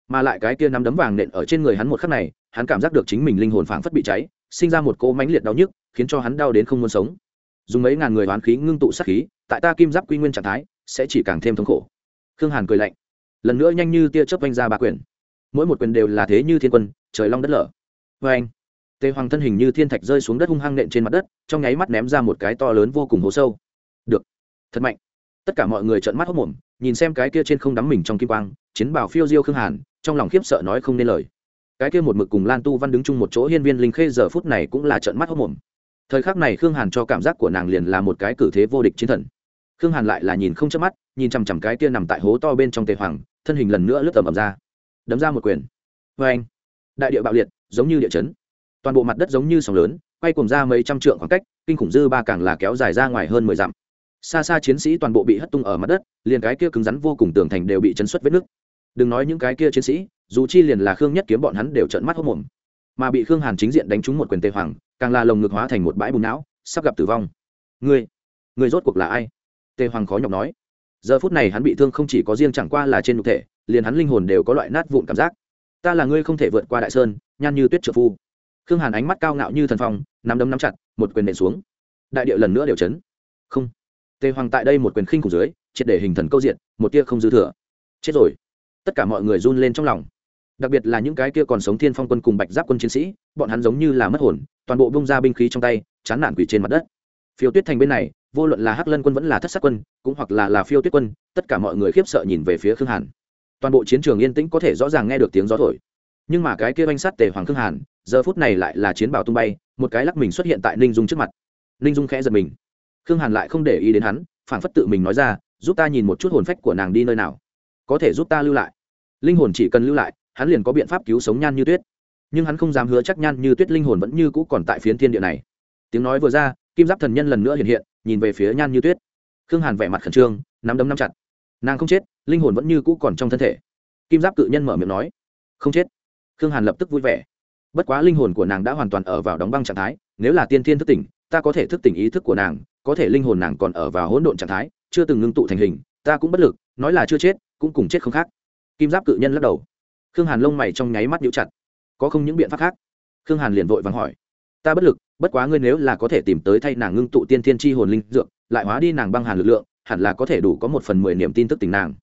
Mà lại cái kia nắm đấm vàng nện ở trên người hắn một khắc này, hắn cảm giác được chính mình linh hồn phảng phất bị cháy, sinh ra một cỗ mãnh liệt đau nhức, khiến cho hắn đau đến không muốn sống. Dùng mấy ngàn người hoán khí ngưng tụ sát khí, tại ta kim giáp quy nguyên trạng thái sẽ chỉ càng thêm thống khổ. Khương hàn cười lạnh. Lần nữa nhanh như tia chớp vanh ra ba quyền. Mỗi một quyền đều là thế như thiên quân, trời long đất lở. Vê anh, tề hoàng thân hình như thiên thạch rơi xuống đất hung hăng nện trên mặt đất, trong nháy mắt ném ra một cái to lớn vô cùng hố sâu. Được. Thật mạnh. Tất cả mọi người trợn mắt hốc mồm nhìn xem cái kia trên không đắm mình trong kim quang, chiến bào phiêu diêu khương hàn, trong lòng khiếp sợ nói không nên lời. Cái kia một mực cùng lan tu văn đứng chung một chỗ hiên viên linh khê giờ phút này cũng là trợn mắt hốc mồm thời khắc này khương hàn cho cảm giác của nàng liền là một cái cử thế vô địch chiến thần khương hàn lại là nhìn không chớp mắt, nhìn chằm chằm cái kia nằm tại hố to bên trong tề hoàng, thân hình lần nữa lướt tầm ầm ra. Đấm ra một quyền. Vê anh đại địa bạo liệt, giống như địa chấn. Toàn bộ mặt đất giống như sóng lớn, quay cùng ra mấy trăm trượng khoảng cách, kinh khủng dư ba càng là kéo dài ra ngoài hơn mười dặm. Xa xa chiến sĩ toàn bộ bị hất tung ở mặt đất, liền cái kia cứng rắn vô cùng tường thành đều bị chấn xuất vết nứt. Đừng nói những cái kia chiến sĩ, dù chi liền là khương nhất kiếm bọn hắn đều trợn mắt hốc mồm mà bị khương hàn chính diện đánh trúng một quyền tề hoàng, càng là lồng ngực hóa thành một bãi bùn não, sắp gặp tử vong. Ngươi ngươi rốt cuộc là ai? Tề hoàng khó nhọc nói. Giờ phút này hắn bị thương không chỉ có riêng chẳng qua là trên nhục thể, liền hắn linh hồn đều có loại nát vụn cảm giác. Ta là ngươi không thể vượt qua đại sơn, nhan như tuyết trợ phu. Khương hàn ánh mắt cao ngạo như thần phong, nắm đấm nắm chặt, một quyền nện xuống. Đại điệu lần nữa đều chấn. Không. Tề hoàng tại đây một quyền khinh cùng dưới, triệt để hình thần câu diện, một tia không dư thừa. Chết rồi. Tất cả mọi người run lên trong lòng. Đặc biệt là những cái kia còn sống thiên phong quân cùng bạch giáp quân chiến sĩ, bọn hắn giống như là mất hồn, toàn bộ bông ra binh khí trong tay, chán nản quỷ trên mặt đất. Phiêu tuyết thành bên này vô luận là hắc lân quân vẫn là thất sắc quân, cũng hoặc là là phiêu tuyết quân, tất cả mọi người khiếp sợ nhìn về phía khương hàn. Toàn bộ chiến trường yên tĩnh có thể rõ ràng nghe được tiếng gió thổi. Nhưng mà cái kia oanh sát tề hoàng khương hàn, giờ phút này lại là chiến bào tung bay, một cái lắc mình xuất hiện tại ninh dung trước mặt. Ninh dung khẽ giật mình. Khương hàn lại không để ý đến hắn phản phất tự mình nói ra, giúp ta nhìn một chút hồn phách của nàng đi nơi nào. Có thể giúp ta lưu lại. Linh hồn chỉ cần lưu lại, hắn liền có biện pháp cứu sống nhan như tuyết. Nhưng hắn không dám hứa chắc nhan như tuyết linh hồn vẫn như cũ còn tại phiến thiên địa này. Tiếng nói vừa ra, kim giáp thần nhân lần nữa hiện hiện nhìn về phía nhan như tuyết. Khương hàn vẻ mặt khẩn trương, nắm đấm nắm chặt. Nàng không chết, linh hồn vẫn như cũ còn trong thân thể. Kim giáp cự nhân mở miệng nói, không chết. Khương hàn lập tức vui vẻ. Bất quá linh hồn của nàng đã hoàn toàn ở vào đóng băng trạng thái, nếu là tiên thiên thức tỉnh, ta có thể thức tỉnh ý thức của nàng, có thể linh hồn nàng còn ở vào hỗn độn trạng thái, chưa từng ngưng tụ thành hình, ta cũng bất lực, nói là chưa chết, cũng cùng chết không khác. Kim giáp cự nhân lắc đầu. Khương hàn lông mày trong nháy mắt nhũ chặt. Có không những biện pháp khác? Khương hàn liền vội vàng hỏi ta bất lực, bất quá ngươi nếu là có thể tìm tới thay nàng ngưng tụ tiên thiên tri hồn linh dược, lại hóa đi nàng băng hàn lực lượng, hẳn là có thể đủ có một phần mười niềm tin tức tình nàng.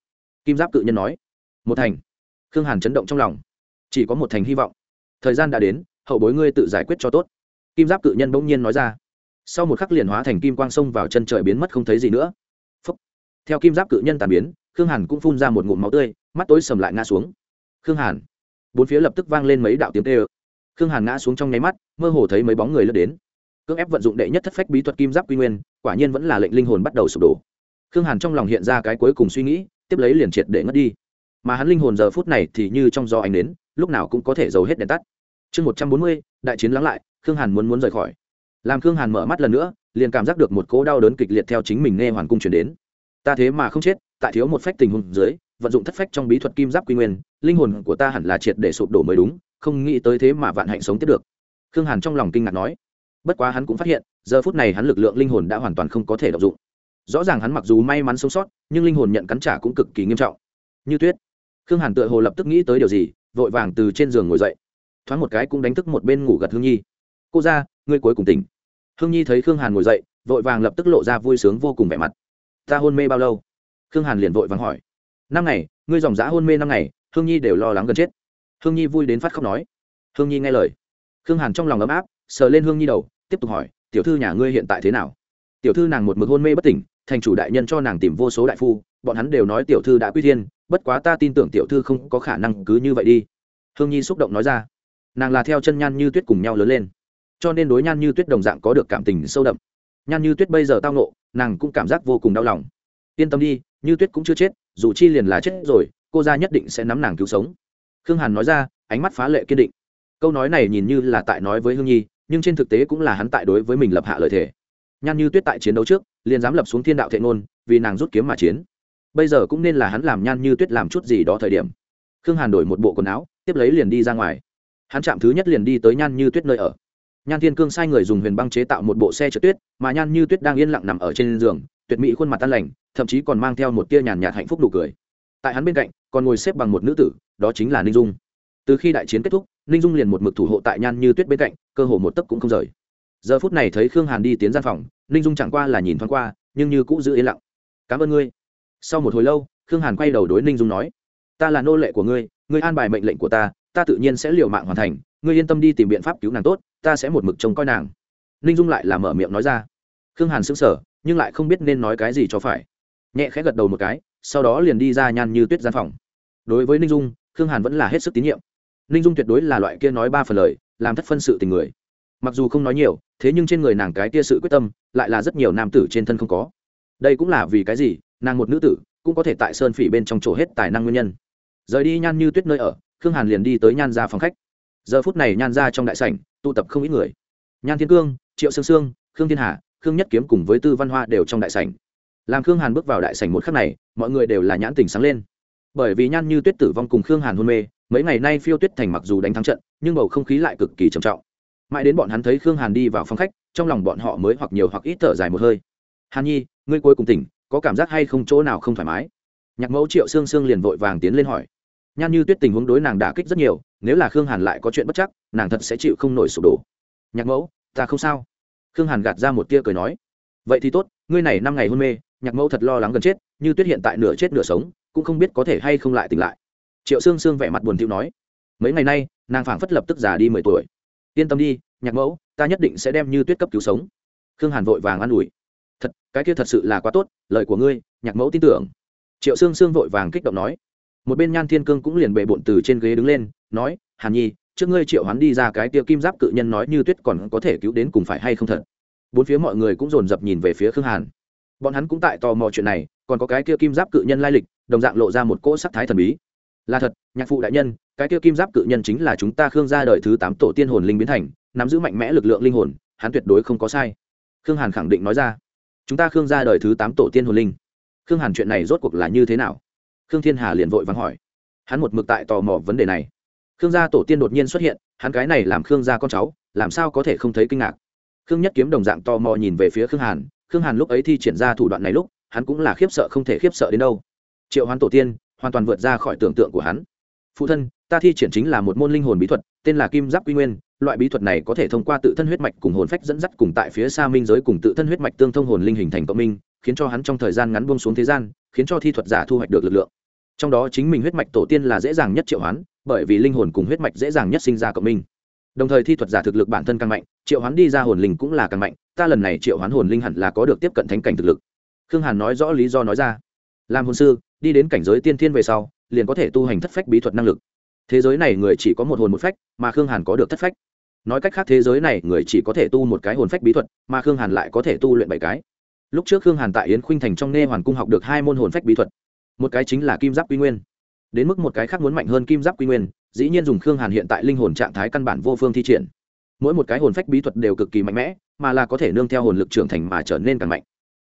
Kim giáp cự nhân nói. Một thành. Khương hàn chấn động trong lòng. Chỉ có một thành hy vọng. Thời gian đã đến, hậu bối ngươi tự giải quyết cho tốt. Kim giáp cự nhân bỗng nhiên nói ra. Sau một khắc liền hóa thành kim quang sông vào chân trời biến mất không thấy gì nữa. Phúc. theo kim giáp cự nhân tàn biến, khương hàn cũng phun ra một ngụm máu tươi, mắt tối sầm lại ngã xuống. Khương hàn. Bốn phía lập tức vang lên mấy đạo tiếng tê ơ khương hàn ngã xuống trong nháy mắt, mơ hồ thấy mấy bóng người lướt đến. Cưỡng ép vận dụng đệ nhất thất phách bí thuật kim giáp quy nguyên, quả nhiên vẫn là lệnh linh hồn bắt đầu sụp đổ. Khương hàn trong lòng hiện ra cái cuối cùng suy nghĩ, tiếp lấy liền triệt để ngất đi. Mà hắn linh hồn giờ phút này thì như trong gió ánh đến lúc nào cũng có thể giấu hết đèn tắt. Chương một trăm bốn mươi, đại chiến lắng lại, khương hàn muốn muốn rời khỏi. Làm khương hàn mở mắt lần nữa, liền cảm giác được một cỗ đau đớn kịch liệt theo chính mình nghe hoàn cung chuyển đến. Ta thế mà không chết, tại thiếu một phách tình huống dưới, vận dụng thất phách trong bí thuật kim giáp quy nguyên, linh hồn của ta hẳn là triệt để sụp đổ mới đúng không nghĩ tới thế mà vạn hạnh sống tiếp được. Khương hàn trong lòng kinh ngạc nói, bất quá hắn cũng phát hiện, giờ phút này hắn lực lượng linh hồn đã hoàn toàn không có thể đ ộ n g dụng. Rõ ràng hắn mặc dù may mắn sống sót, nhưng linh hồn nhận cắn trả cũng cực kỳ nghiêm trọng. Như tuyết, khương hàn tựa hồ lập tức nghĩ tới điều gì, vội vàng từ trên giường ngồi dậy. Thoáng một cái cũng đánh thức một bên ngủ gật hương nhi. Cô ra, ngươi cuối cùng tỉnh. Hương nhi thấy khương hàn ngồi dậy, vội vàng lập tức lộ ra vui sướng vô cùng vẻ mặt. Ta hôn mê bao lâu? Khương hàn liền vội vàng hỏi. Năm ngày, ngươi dòng dã hôn mê năm ngày, hương nhi đều lo lắng gần chết hương nhi vui đến phát khóc nói. Hương nhi nghe lời. Khương hàn trong lòng ấm áp, sờ lên hương nhi đầu, tiếp tục hỏi, tiểu thư nhà ngươi hiện tại thế nào? Tiểu thư nàng một mực hôn mê bất tỉnh, thành chủ đại nhân cho nàng tìm vô số đại phu, bọn hắn đều nói tiểu thư đã quy thiên, bất quá ta tin tưởng tiểu thư không có khả năng cứ như vậy đi. Hương nhi xúc động nói ra. Nàng là theo chân nhan như tuyết cùng nhau lớn lên. Cho nên đối nhan như tuyết đồng dạng có được cảm tình sâu đậm. Nhan như tuyết bây giờ tao nộ nàng cũng cảm giác vô cùng đau lòng. Yên tâm đi, như tuyết cũng chưa chết, dù chi liền là chết rồi, cô ra nhất định sẽ nắm nàng cứu sống khương hàn nói ra, ánh mắt phá lệ kiên định. Câu nói này nhìn như là tại nói với hương nhi, nhưng trên thực tế cũng là hắn tại đối với mình lập hạ lời thề. Nhan như tuyết tại chiến đấu trước, liền dám lập xuống thiên đạo thệ ngôn, vì nàng rút kiếm mà chiến. Bây giờ cũng nên là hắn làm nhan như tuyết làm chút gì đó thời điểm. Khương hàn đổi một bộ quần áo, tiếp lấy liền đi ra ngoài. Hắn chạm thứ nhất liền đi tới nhan như tuyết nơi ở. Nhan thiên cương sai người dùng huyền băng chế tạo một bộ xe trượt tuyết, mà nhan như tuyết đang yên lặng nằm ở trên giường, tuyệt mỹ khuôn mặt tan lành, thậm chí còn mang theo một tia nhàn nhạt hạnh phúc nụ cười. Tại hắn bên cạnh, còn ngồi xếp bằng một nữ tử đó chính là ninh dung. Từ khi đại chiến kết thúc, ninh dung liền một mực thủ hộ tại nhan như tuyết bên cạnh, cơ hồ một tấc cũng không rời. Giờ phút này thấy khương hàn đi tiến gian phòng, ninh dung chẳng qua là nhìn thoáng qua, nhưng như cũ giữ yên lặng. Cảm ơn ngươi. Sau một hồi lâu, khương hàn quay đầu đối ninh dung nói, ta là nô lệ của ngươi ngươi an bài mệnh lệnh của ta ta tự nhiên sẽ liều mạng hoàn thành, ngươi yên tâm đi tìm biện pháp cứu nàng tốt, ta sẽ một mực trông coi nàng. Ninh dung lại là mở miệng nói ra. Khương hàn sững sờ, nhưng lại không biết nên nói cái gì cho phải. Nhẹ khẽ gật đầu một cái, sau đó liền đi ra nhan như tuyết gian phòng. Đối với ninh dung khương hàn vẫn là hết sức tín nhiệm. Ninh dung tuyệt đối là loại kia nói ba phần lời, làm thất phân sự tình người. Mặc dù không nói nhiều, thế nhưng trên người nàng cái kia sự quyết tâm, lại là rất nhiều nam tử trên thân không có. Đây cũng là vì cái gì, nàng một nữ tử, cũng có thể tại sơn phỉ bên trong chỗ hết tài năng nguyên nhân. Rời đi nhan như tuyết nơi ở, khương hàn liền đi tới nhan ra phòng khách. Giờ phút này nhan ra trong đại sảnh, tụ tập không ít người. Nhan thiên cương, triệu sương sương, khương thiên hà, khương nhất kiếm cùng với tư văn hoa đều trong đại sảnh. Làm khương hàn bước vào đại sảnh một khắc này, mọi người đều là nhãn tình sáng lên bởi vì nhan như tuyết tử vong cùng khương hàn hôn mê, mấy ngày nay phiêu tuyết thành mặc dù đánh thắng trận, nhưng bầu không khí lại cực kỳ trầm trọng. Mãi đến bọn hắn thấy khương hàn đi vào phòng khách, trong lòng bọn họ mới hoặc nhiều hoặc ít thở dài một hơi. Hàn nhi, ngươi cuối cùng tỉnh, có cảm giác hay không chỗ nào không thoải mái? Nhạc mẫu triệu sương sương liền vội vàng tiến lên hỏi. Nhan như tuyết tình huống đối nàng đả kích rất nhiều, nếu là khương hàn lại có chuyện bất chắc, nàng thật sẽ chịu không nổi sụp đổ. Nhạc mẫu, ta không sao. Khương hàn gạt ra một tia cười nói. Vậy thì tốt, ngươi này năm ngày hôn mê, nhạc mẫu thật lo lắng gần chết, như tuyết hiện tại nửa chết nửa sống cũng không biết có thể hay không lại tỉnh lại. Triệu sương sương vẻ mặt buồn thiu nói, mấy ngày nay, nàng phảng phất lập tức già đi mười tuổi. Yên tâm đi, nhạc mẫu, ta nhất định sẽ đem như tuyết cấp cứu sống. Khương hàn vội vàng an ủi, thật, cái kia thật sự là quá tốt, lời của ngươi, nhạc mẫu tin tưởng. Triệu sương sương vội vàng kích động nói, một bên nhan thiên cương cũng liền bệ bộn từ trên ghế đứng lên, nói, hàn nhi, trước ngươi triệu hắn đi ra cái tia kim giáp cự nhân nói như tuyết còn có thể cứu đến cùng phải hay không thật? Bốn phía mọi người cũng dồn dập nhìn về phía khương hàn. Bọn hắn cũng tại tò mò chuyện này còn có cái kia kim giáp cự nhân lai lịch, đồng dạng lộ ra một cỗ sắc thái thần bí. Là thật, nhạc phụ đại nhân, cái kia kim giáp cự nhân chính là chúng ta khương gia đời thứ tám tổ tiên hồn linh biến thành, nắm giữ mạnh mẽ lực lượng linh hồn, hắn tuyệt đối không có sai. Khương hàn khẳng định nói ra. Chúng ta khương gia đời thứ tám tổ tiên hồn linh. Khương hàn chuyện này rốt cuộc là như thế nào? Khương thiên hà liền vội vắng hỏi. Hắn một mực tại tò mò vấn đề này. Khương gia tổ tiên đột nhiên xuất hiện, hắn cái này làm khương gia con cháu, làm sao có thể không thấy kinh ngạc? Khương nhất kiếm đồng dạng tò mò nhìn về phía khương hàn khương hàn lúc ấy thi triển ra thủ đoạn này lúc hắn cũng là khiếp sợ không thể khiếp sợ đến đâu. Triệu hoán tổ tiên, hoàn toàn vượt ra khỏi tưởng tượng của hắn. Phụ thân, ta thi triển chính là một môn linh hồn bí thuật, tên là kim giáp quy nguyên. Loại bí thuật này có thể thông qua tự thân huyết mạch cùng hồn phách dẫn dắt cùng tại phía xa minh giới cùng tự thân huyết mạch tương thông hồn linh hình thành cộng minh, khiến cho hắn trong thời gian ngắn buông xuống thế gian, khiến cho thi thuật giả thu hoạch được lực lượng. Trong đó chính mình huyết mạch tổ tiên là dễ dàng nhất triệu hoán, bởi vì linh hồn cùng huyết mạch dễ dàng nhất sinh ra cộng minh. Đồng thời thi thuật giả thực lực bản thân càng mạnh, triệu hoán đi ra hồn linh cũng là càng mạnh, ta lần này triệu hoán hồn linh hẳn là có được tiếp cận thánh cảnh thực lực khương hàn nói rõ lý do nói ra. Làm hồn sư, đi đến cảnh giới tiên thiên về sau, liền có thể tu hành thất phách bí thuật năng lực. Thế giới này người chỉ có một hồn một phách, mà khương hàn có được thất phách. Nói cách khác, thế giới này người chỉ có thể tu một cái hồn phách bí thuật, mà khương hàn lại có thể tu luyện bảy cái. Lúc trước khương hàn tại yến khuynh thành trong nghe hoàn cung học được hai môn hồn phách bí thuật. Một cái chính là kim giáp quy nguyên. Đến mức một cái khác muốn mạnh hơn kim giáp quy nguyên, dĩ nhiên dùng khương hàn hiện tại linh hồn trạng thái căn bản vô phương thi triển. Mỗi một cái hồn phách bí thuật đều cực kỳ mạnh mẽ, mà là có thể nương theo hồn lực trưởng thành mà trở nên càng mạnh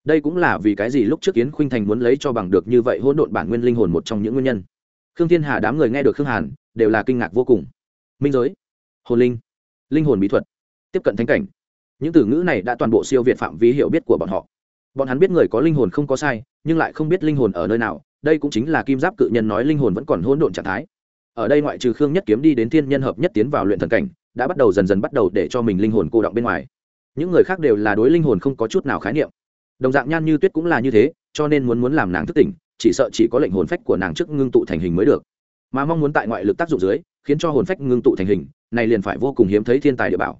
đây cũng là vì cái gì lúc trước yến khuynh thành muốn lấy cho bằng được như vậy hỗn độn bản nguyên linh hồn một trong những nguyên nhân. Khương thiên hà đám người nghe được khương hàn, đều là kinh ngạc vô cùng. Minh giới, hồn linh linh hồn bí thuật, tiếp cận thánh cảnh. Những từ ngữ này đã toàn bộ siêu việt phạm vi hiểu biết của bọn họ. Bọn hắn biết người có linh hồn không có sai, nhưng lại không biết linh hồn ở nơi nào, đây cũng chính là kim giáp cự nhân nói linh hồn vẫn còn hỗn độn trạng thái. Ở đây ngoại trừ khương nhất kiếm đi đến thiên nhân hợp nhất tiến vào luyện thần cảnh, đã bắt đầu dần dần bắt đầu để cho mình linh hồn cô động bên ngoài. Những người khác đều là đối linh hồn không có chút nào khái niệm đồng dạng nhan như tuyết cũng là như thế, cho nên muốn muốn làm nàng thức tỉnh, chỉ sợ chỉ có lệnh hồn phách của nàng trước ngưng tụ thành hình mới được. Mà mong muốn tại ngoại lực tác dụng dưới, khiến cho hồn phách ngưng tụ thành hình, này liền phải vô cùng hiếm thấy thiên tài địa bảo.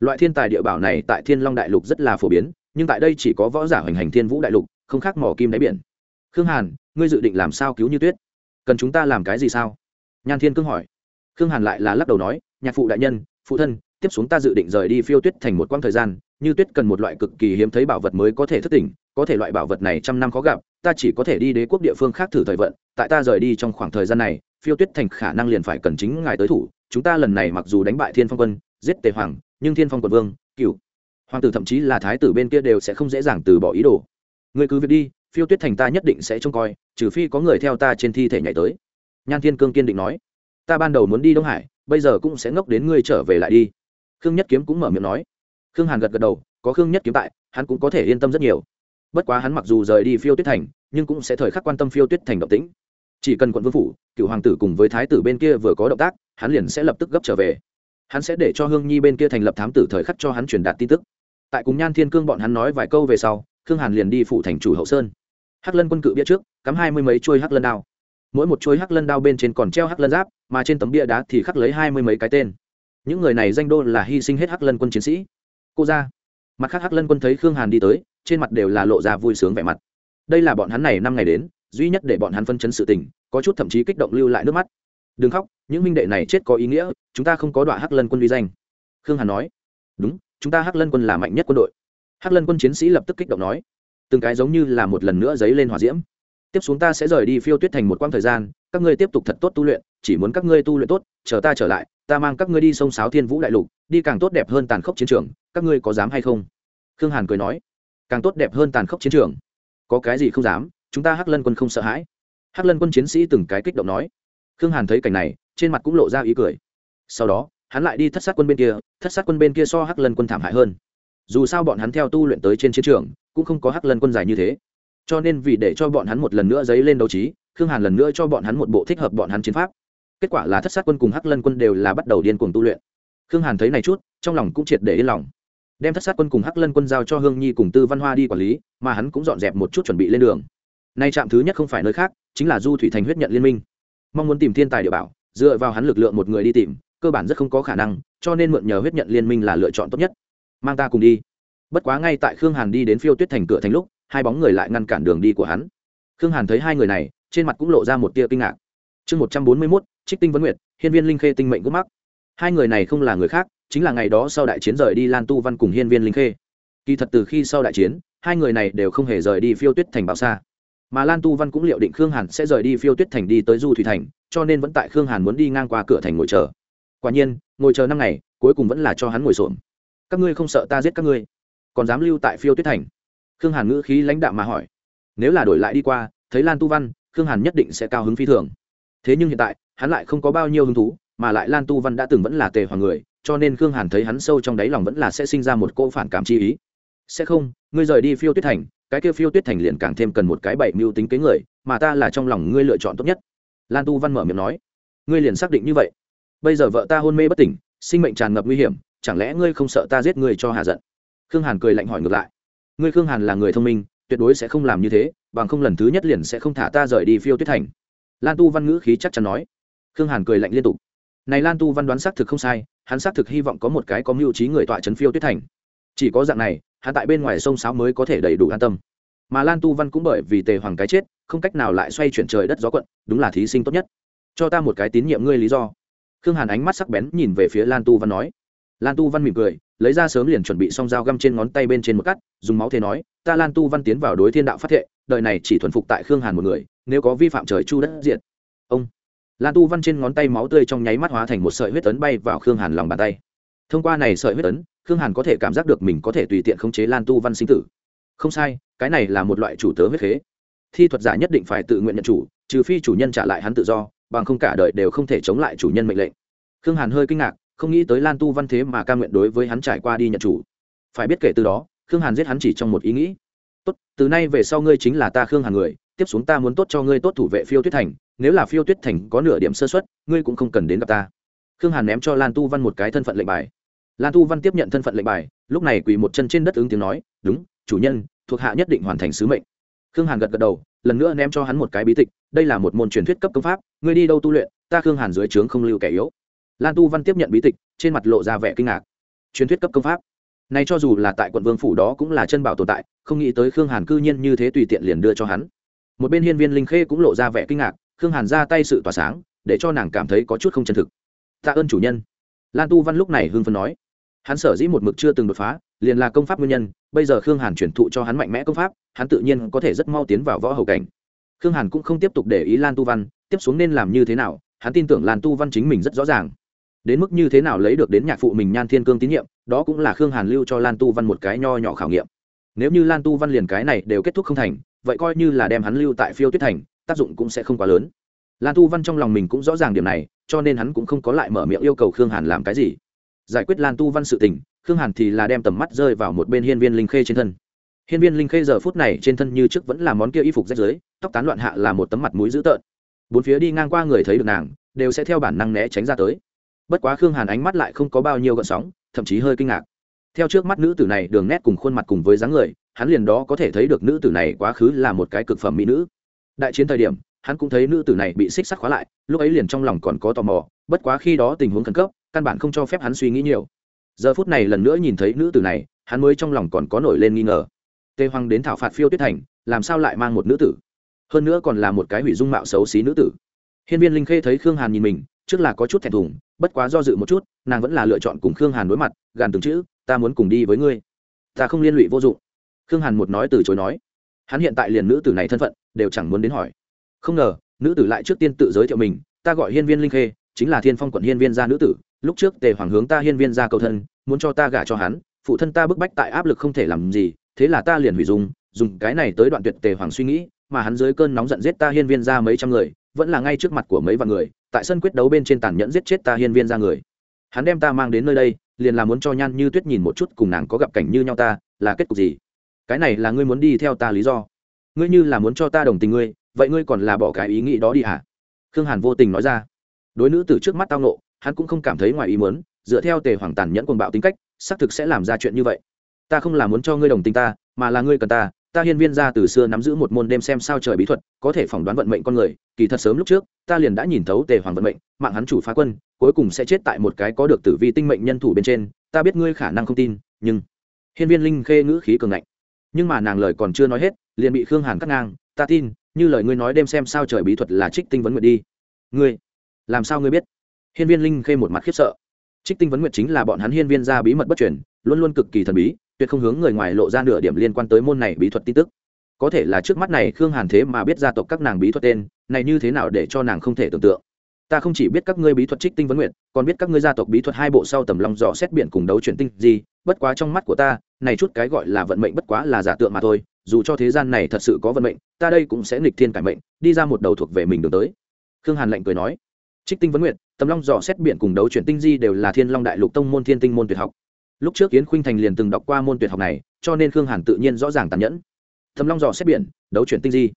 Loại thiên tài địa bảo này tại thiên long đại lục rất là phổ biến, nhưng tại đây chỉ có võ giả hoành hành thiên vũ đại lục, không khác mỏ kim đáy biển. Khương hàn, ngươi dự định làm sao cứu như tuyết? Cần chúng ta làm cái gì sao? Nhan thiên cương hỏi. Khương hàn lại là lắc đầu nói, nhạc phụ đại nhân, phụ thân, tiếp xuống ta dự định rời đi phiêu tuyết thành một quãng thời gian như tuyết cần một loại cực kỳ hiếm thấy bảo vật mới có thể thức tỉnh, có thể loại bảo vật này trăm năm khó gặp, ta chỉ có thể đi đế quốc địa phương khác thử thời vận, tại ta rời đi trong khoảng thời gian này, phiêu tuyết thành khả năng liền phải cần chính ngài tới thủ, chúng ta lần này mặc dù đánh bại thiên phong quân, giết tề hoàng, nhưng thiên phong quận vương, cựu hoàng tử thậm chí là thái tử bên kia đều sẽ không dễ dàng từ bỏ ý đồ. Người cứ việc đi, phiêu tuyết thành ta nhất định sẽ trông coi, trừ phi có người theo ta trên thi thể nhảy tới. Nhan thiên cương kiên định nói. Ta ban đầu muốn đi đông hải, bây giờ cũng sẽ ngốc đến ngươi trở về lại đi. Khương nhất kiếm cũng mở miệng nói khương hàn gật gật đầu, có khương nhất kiếm tại, hắn cũng có thể yên tâm rất nhiều. Bất quá hắn mặc dù rời đi phiêu tuyết thành, nhưng cũng sẽ thời khắc quan tâm phiêu tuyết thành động tĩnh. Chỉ cần quận vương phủ, cựu hoàng tử cùng với thái tử bên kia vừa có động tác, hắn liền sẽ lập tức gấp trở về. Hắn sẽ để cho hương nhi bên kia thành lập thám tử thời khắc cho hắn truyền đạt tin tức. Tại cùng nhan thiên cương bọn hắn nói vài câu về sau, khương hàn liền đi phụ thành chủ hậu sơn. Hắc lân quân cự bia trước, cắm hai mươi mấy chuôi hắc lân đao. Mỗi một chuôi hắc lân đao bên trên còn treo hắc lân giáp, mà trên tấm bia đá thì khắc lấy hai mươi mấy cái tên. Những người này danh đô là hy sinh hết hắc lân quân chiến sĩ cô ra. Mặt khác hắc lân quân thấy khương hàn đi tới, trên mặt đều là lộ ra vui sướng vẻ mặt. Đây là bọn hắn này năm ngày đến, duy nhất để bọn hắn phân chấn sự tình, có chút thậm chí kích động lưu lại nước mắt. Đừng khóc, những minh đệ này chết có ý nghĩa, chúng ta không có đoạn hắc lân quân uy danh. Khương hàn nói. Đúng, chúng ta hắc lân quân là mạnh nhất quân đội. Hắc lân quân chiến sĩ lập tức kích động nói. Từng cái giống như là một lần nữa dấy lên hỏa diễm. Tiếp xuống ta sẽ rời đi phiêu tuyết thành một quãng thời gian, các ngươi tiếp tục thật tốt tu luyện, chỉ muốn các ngươi tu luyện tốt, chờ ta trở lại, ta mang các ngươi đi sông sáo thiên vũ đại lục, đi càng tốt đẹp hơn tàn khốc chiến trường các ngươi có dám hay không? Khương hàn cười nói, càng tốt đẹp hơn tàn khốc chiến trường. Có cái gì không dám, chúng ta hắc lân quân không sợ hãi. Hắc lân quân chiến sĩ từng cái kích động nói. Khương hàn thấy cảnh này, trên mặt cũng lộ ra ý cười. Sau đó, hắn lại đi thất sát quân bên kia, thất sát quân bên kia so hắc lân quân thảm hại hơn. Dù sao bọn hắn theo tu luyện tới trên chiến trường, cũng không có hắc lân quân dài như thế. Cho nên vì để cho bọn hắn một lần nữa dấy lên đấu trí, khương hàn lần nữa cho bọn hắn một bộ thích hợp bọn hắn chiến pháp. Kết quả là thất sát quân cùng hắc lân quân đều là bắt đầu điên cuồng tu luyện. Khương hàn thấy này chút, trong lòng cũng triệt để yên lòng đem thất sát quân cùng hắc lân quân giao cho hương nhi cùng tư văn hoa đi quản lý, mà hắn cũng dọn dẹp một chút chuẩn bị lên đường. Nay trạm thứ nhất không phải nơi khác, chính là du thủy thành huyết nhận liên minh. Mong muốn tìm thiên tài địa bảo, dựa vào hắn lực lượng một người đi tìm, cơ bản rất không có khả năng, cho nên mượn nhờ huyết nhận liên minh là lựa chọn tốt nhất. Mang ta cùng đi. Bất quá ngay tại khương hàn đi đến phiêu tuyết thành cửa thành lúc, hai bóng người lại ngăn cản đường đi của hắn. Khương hàn thấy hai người này, trên mặt cũng lộ ra một tia kinh ngạc. Chương một trăm bốn mươi mốt, trích tinh vấn nguyệt, hiên viên linh khê tinh mệnh gốc mắc. Hai người này không là người khác chính là ngày đó sau đại chiến rời đi lan tu văn cùng hiên viên linh khê. Kỳ thật từ khi sau đại chiến, hai người này đều không hề rời đi phiêu tuyết thành bao xa. Mà lan tu văn cũng liệu định khương hàn sẽ rời đi phiêu tuyết thành đi tới du thủy thành, cho nên vẫn tại khương hàn muốn đi ngang qua cửa thành ngồi chờ. Quả nhiên, ngồi chờ năm ngày, cuối cùng vẫn là cho hắn ngồi xổm. Các ngươi không sợ ta giết các ngươi? Còn dám lưu tại phiêu tuyết thành? Khương hàn ngữ khí lãnh đạm mà hỏi. Nếu là đổi lại đi qua, thấy lan tu văn, khương hàn nhất định sẽ cao hứng phi thường. Thế nhưng hiện tại, hắn lại không có bao nhiêu hứng thú, mà lại lan tu văn đã từng vẫn là tề hoàng người cho nên khương hàn thấy hắn sâu trong đáy lòng vẫn là sẽ sinh ra một cô phản cảm chi ý. Sẽ không, ngươi rời đi phiêu tuyết thành, cái kia phiêu tuyết thành liền càng thêm cần một cái bảy mưu tính kế người, mà ta là trong lòng ngươi lựa chọn tốt nhất. Lan tu văn mở miệng nói. Ngươi liền xác định như vậy. Bây giờ vợ ta hôn mê bất tỉnh, sinh mệnh tràn ngập nguy hiểm, chẳng lẽ ngươi không sợ ta giết ngươi cho hạ giận? Khương hàn cười lạnh hỏi ngược lại. Ngươi khương hàn là người thông minh, tuyệt đối sẽ không làm như thế, bằng không lần thứ nhất liền sẽ không thả ta rời đi phiêu tuyết thành. Lan tu văn ngữ khí chắc chắn nói. Khương hàn cười lạnh liên tục. Này lan tu văn đoán xác thực không sai hắn xác thực hy vọng có một cái có mưu trí người tọa trấn phiêu tuyết thành. Chỉ có dạng này, hắn tại bên ngoài sông sáo mới có thể đầy đủ an tâm. Mà lan tu văn cũng bởi vì tề hoàng cái chết, không cách nào lại xoay chuyển trời đất gió quận, đúng là thí sinh tốt nhất. Cho ta một cái tín nhiệm ngươi lý do. Khương hàn ánh mắt sắc bén nhìn về phía lan tu văn nói. Lan tu văn mỉm cười, lấy ra sớm liền chuẩn bị xong dao găm trên ngón tay bên trên một cắt, dùng máu thế nói, ta lan tu văn tiến vào đối thiên đạo phát thệ, đời này chỉ thuần phục tại khương hàn một người, nếu có vi phạm trời chu đất diện ông lan tu văn trên ngón tay máu tươi trong nháy mắt hóa thành một sợi huyết tấn bay vào khương hàn lòng bàn tay. Thông qua này sợi huyết tấn khương hàn có thể cảm giác được mình có thể tùy tiện khống chế lan tu văn sinh tử. Không sai, cái này là một loại chủ tớ huyết khế. Thi thuật giả nhất định phải tự nguyện nhận chủ, trừ phi chủ nhân trả lại hắn tự do, bằng không cả đời đều không thể chống lại chủ nhân mệnh lệnh. Khương hàn hơi kinh ngạc, không nghĩ tới lan tu văn thế mà ca nguyện đối với hắn trải qua đi nhận chủ. Phải biết kể từ đó, khương hàn giết hắn chỉ trong một ý nghĩ. Tốt, từ nay về sau ngươi chính là ta khương hàn người, tiếp xuống ta muốn tốt cho ngươi tốt thủ vệ phiêu tuyết thành nếu là phiêu tuyết thành có nửa điểm sơ xuất ngươi cũng không cần đến gặp ta. Khương hàn ném cho lan tu văn một cái thân phận lệnh bài. Lan tu văn tiếp nhận thân phận lệnh bài, lúc này quỳ một chân trên đất ứng tiếng nói, đúng, chủ nhân, thuộc hạ nhất định hoàn thành sứ mệnh. Khương hàn gật gật đầu, lần nữa ném cho hắn một cái bí tịch, đây là một môn truyền thuyết cấp công pháp, ngươi đi đâu tu luyện, ta khương hàn dưới trướng không lưu kẻ yếu. Lan tu văn tiếp nhận bí tịch, trên mặt lộ ra vẻ kinh ngạc. Truyền thuyết cấp công pháp. Này cho dù là tại quận vương phủ đó cũng là chân bảo tồn tại, không nghĩ tới khương hàn cư nhiên như thế tùy tiện liền đưa cho hắn. Một bên hiên viên linh khê cũng lộ ra vẻ kinh ngạc khương hàn ra tay sự tỏa sáng, để cho nàng cảm thấy có chút không chân thực. Tạ ơn chủ nhân. Lan tu văn lúc này hưng phấn nói. Hắn sở dĩ một mực chưa từng đột phá, liền là công pháp nguyên nhân, bây giờ khương hàn chuyển thụ cho hắn mạnh mẽ công pháp, hắn tự nhiên có thể rất mau tiến vào võ hầu cảnh. Khương hàn cũng không tiếp tục để ý lan tu văn, tiếp xuống nên làm như thế nào, hắn tin tưởng lan tu văn chính mình rất rõ ràng. Đến mức như thế nào lấy được đến nhạc phụ mình nhan thiên cương tín nhiệm, đó cũng là khương hàn lưu cho lan tu văn một cái nho nhỏ khảo nghiệm. Nếu như lan tu văn liền cái này đều kết thúc không thành, vậy coi như là đem hắn lưu tại phiêu tuyết thành tác dụng cũng sẽ không quá lớn. Lan tu văn trong lòng mình cũng rõ ràng điểm này, cho nên hắn cũng không có lại mở miệng yêu cầu khương hàn làm cái gì. Giải quyết lan tu văn sự tình, khương hàn thì là đem tầm mắt rơi vào một bên hiên viên linh khê trên thân. Hiên viên linh khê giờ phút này trên thân như trước vẫn là món kia y phục rách rưới, tóc tán loạn hạ là một tấm mặt mũi dữ tợn. Bốn phía đi ngang qua người thấy được nàng, đều sẽ theo bản năng né tránh ra tới. Bất quá khương hàn ánh mắt lại không có bao nhiêu gợn sóng, thậm chí hơi kinh ngạc. Theo trước mắt nữ tử này đường nét cùng khuôn mặt cùng với dáng người, hắn liền đó có thể thấy được nữ tử này quá khứ là một cái cực phẩm mỹ nữ đại chiến thời điểm, hắn cũng thấy nữ tử này bị xích sắt khóa lại, lúc ấy liền trong lòng còn có tò mò, bất quá khi đó tình huống khẩn cấp, căn bản không cho phép hắn suy nghĩ nhiều. Giờ phút này lần nữa nhìn thấy nữ tử này, hắn mới trong lòng còn có nổi lên nghi ngờ. Tề hoàng đến thảo phạt phiêu tuyết thành, làm sao lại mang một nữ tử? Hơn nữa còn là một cái hủy dung mạo xấu xí nữ tử. Hiên viên linh khê thấy khương hàn nhìn mình, trước là có chút thẹn thùng, bất quá do dự một chút, nàng vẫn là lựa chọn cùng khương hàn đối mặt, gàn từng chữ, ta muốn cùng đi với ngươi. Ta không liên lụy vô dụng. Khương hàn một nói từ chối nói hắn hiện tại liền nữ tử này thân phận, đều chẳng muốn đến hỏi. Không ngờ, nữ tử lại trước tiên tự giới thiệu mình, ta gọi hiên viên linh khê, chính là thiên phong quận hiên viên gia nữ tử, lúc trước tề hoàng hướng ta hiên viên gia cầu thân, muốn cho ta gả cho hắn, phụ thân ta bức bách tại áp lực không thể làm gì, thế là ta liền hủy dung, dùng cái này tới đoạn tuyệt tề hoàng suy nghĩ, mà hắn dưới cơn nóng giận giết ta hiên viên gia mấy trăm người, vẫn là ngay trước mặt của mấy vạn người, tại sân quyết đấu bên trên tàn nhẫn giết chết ta hiên viên gia người. Hắn đem ta mang đến nơi đây, liền là muốn cho nhan như tuyết nhìn một chút cùng nàng có gặp cảnh như nhau ta, là kết cục gì? Cái này là ngươi muốn đi theo ta lý do. Ngươi như là muốn cho ta đồng tình ngươi, vậy ngươi còn là bỏ cái ý nghĩ đó đi hả? Khương hàn vô tình nói ra. Đối nữ từ trước mắt tao nộ hắn cũng không cảm thấy ngoài ý muốn, dựa theo tề hoàng tàn nhẫn cuồng bạo tính cách, xác thực sẽ làm ra chuyện như vậy. Ta không là muốn cho ngươi đồng tình ta, mà là ngươi cần ta ta hiên viên ra từ xưa nắm giữ một môn đêm xem sao trời bí thuật, có thể phỏng đoán vận mệnh con người, kỳ thật sớm lúc trước, ta liền đã nhìn thấu tề hoàng vận mệnh, mạng hắn chủ phá quân, cuối cùng sẽ chết tại một cái có được tử vi tinh mệnh nhân thủ bên trên, ta biết ngươi khả năng không tin, nhưng hiên viên linh khê ngữ khí cường ngạnh nhưng mà nàng lời còn chưa nói hết, liền bị khương hàn cắt ngang. Ta tin, như lời ngươi nói đêm xem sao trời bí thuật là trích tinh vấn nguyện đi. Ngươi? Làm sao ngươi biết? Hiên viên linh khê một mặt khiếp sợ. Trích tinh vấn nguyện chính là bọn hắn hiên viên ra bí mật bất chuyển luôn luôn cực kỳ thần bí, tuyệt không hướng người ngoài lộ ra nửa điểm liên quan tới môn này bí thuật tin tức. Có thể là trước mắt này khương hàn thế mà biết gia tộc các nàng bí thuật tên, này như thế nào để cho nàng không thể tưởng tượng? Ta không chỉ biết các ngươi bí thuật trích tinh vấn nguyện còn biết các ngươi gia tộc bí thuật hai bộ sau tầm lòng dò xét biển cùng đấu chuyển tinh gì, bất quá trong mắt của ta này chút cái gọi là vận mệnh bất quá là giả tượng mà thôi, dù cho thế gian này thật sự có vận mệnh, ta đây cũng sẽ nghịch thiên cải mệnh, đi ra một đầu thuộc về mình được tới. Khương hàn lệnh cười nói. Trích tinh vấn nguyện tầm long dò xét biển cùng đấu chuyển tinh di đều là thiên long đại lục tông môn thiên tinh môn tuyệt học. Lúc trước yến khuynh thành liền từng đọc qua môn tuyệt học này, cho nên khương hàn tự nhiên rõ ràng tàn nhẫn. Thầm long dò xét biển, đấu chuyển tinh di.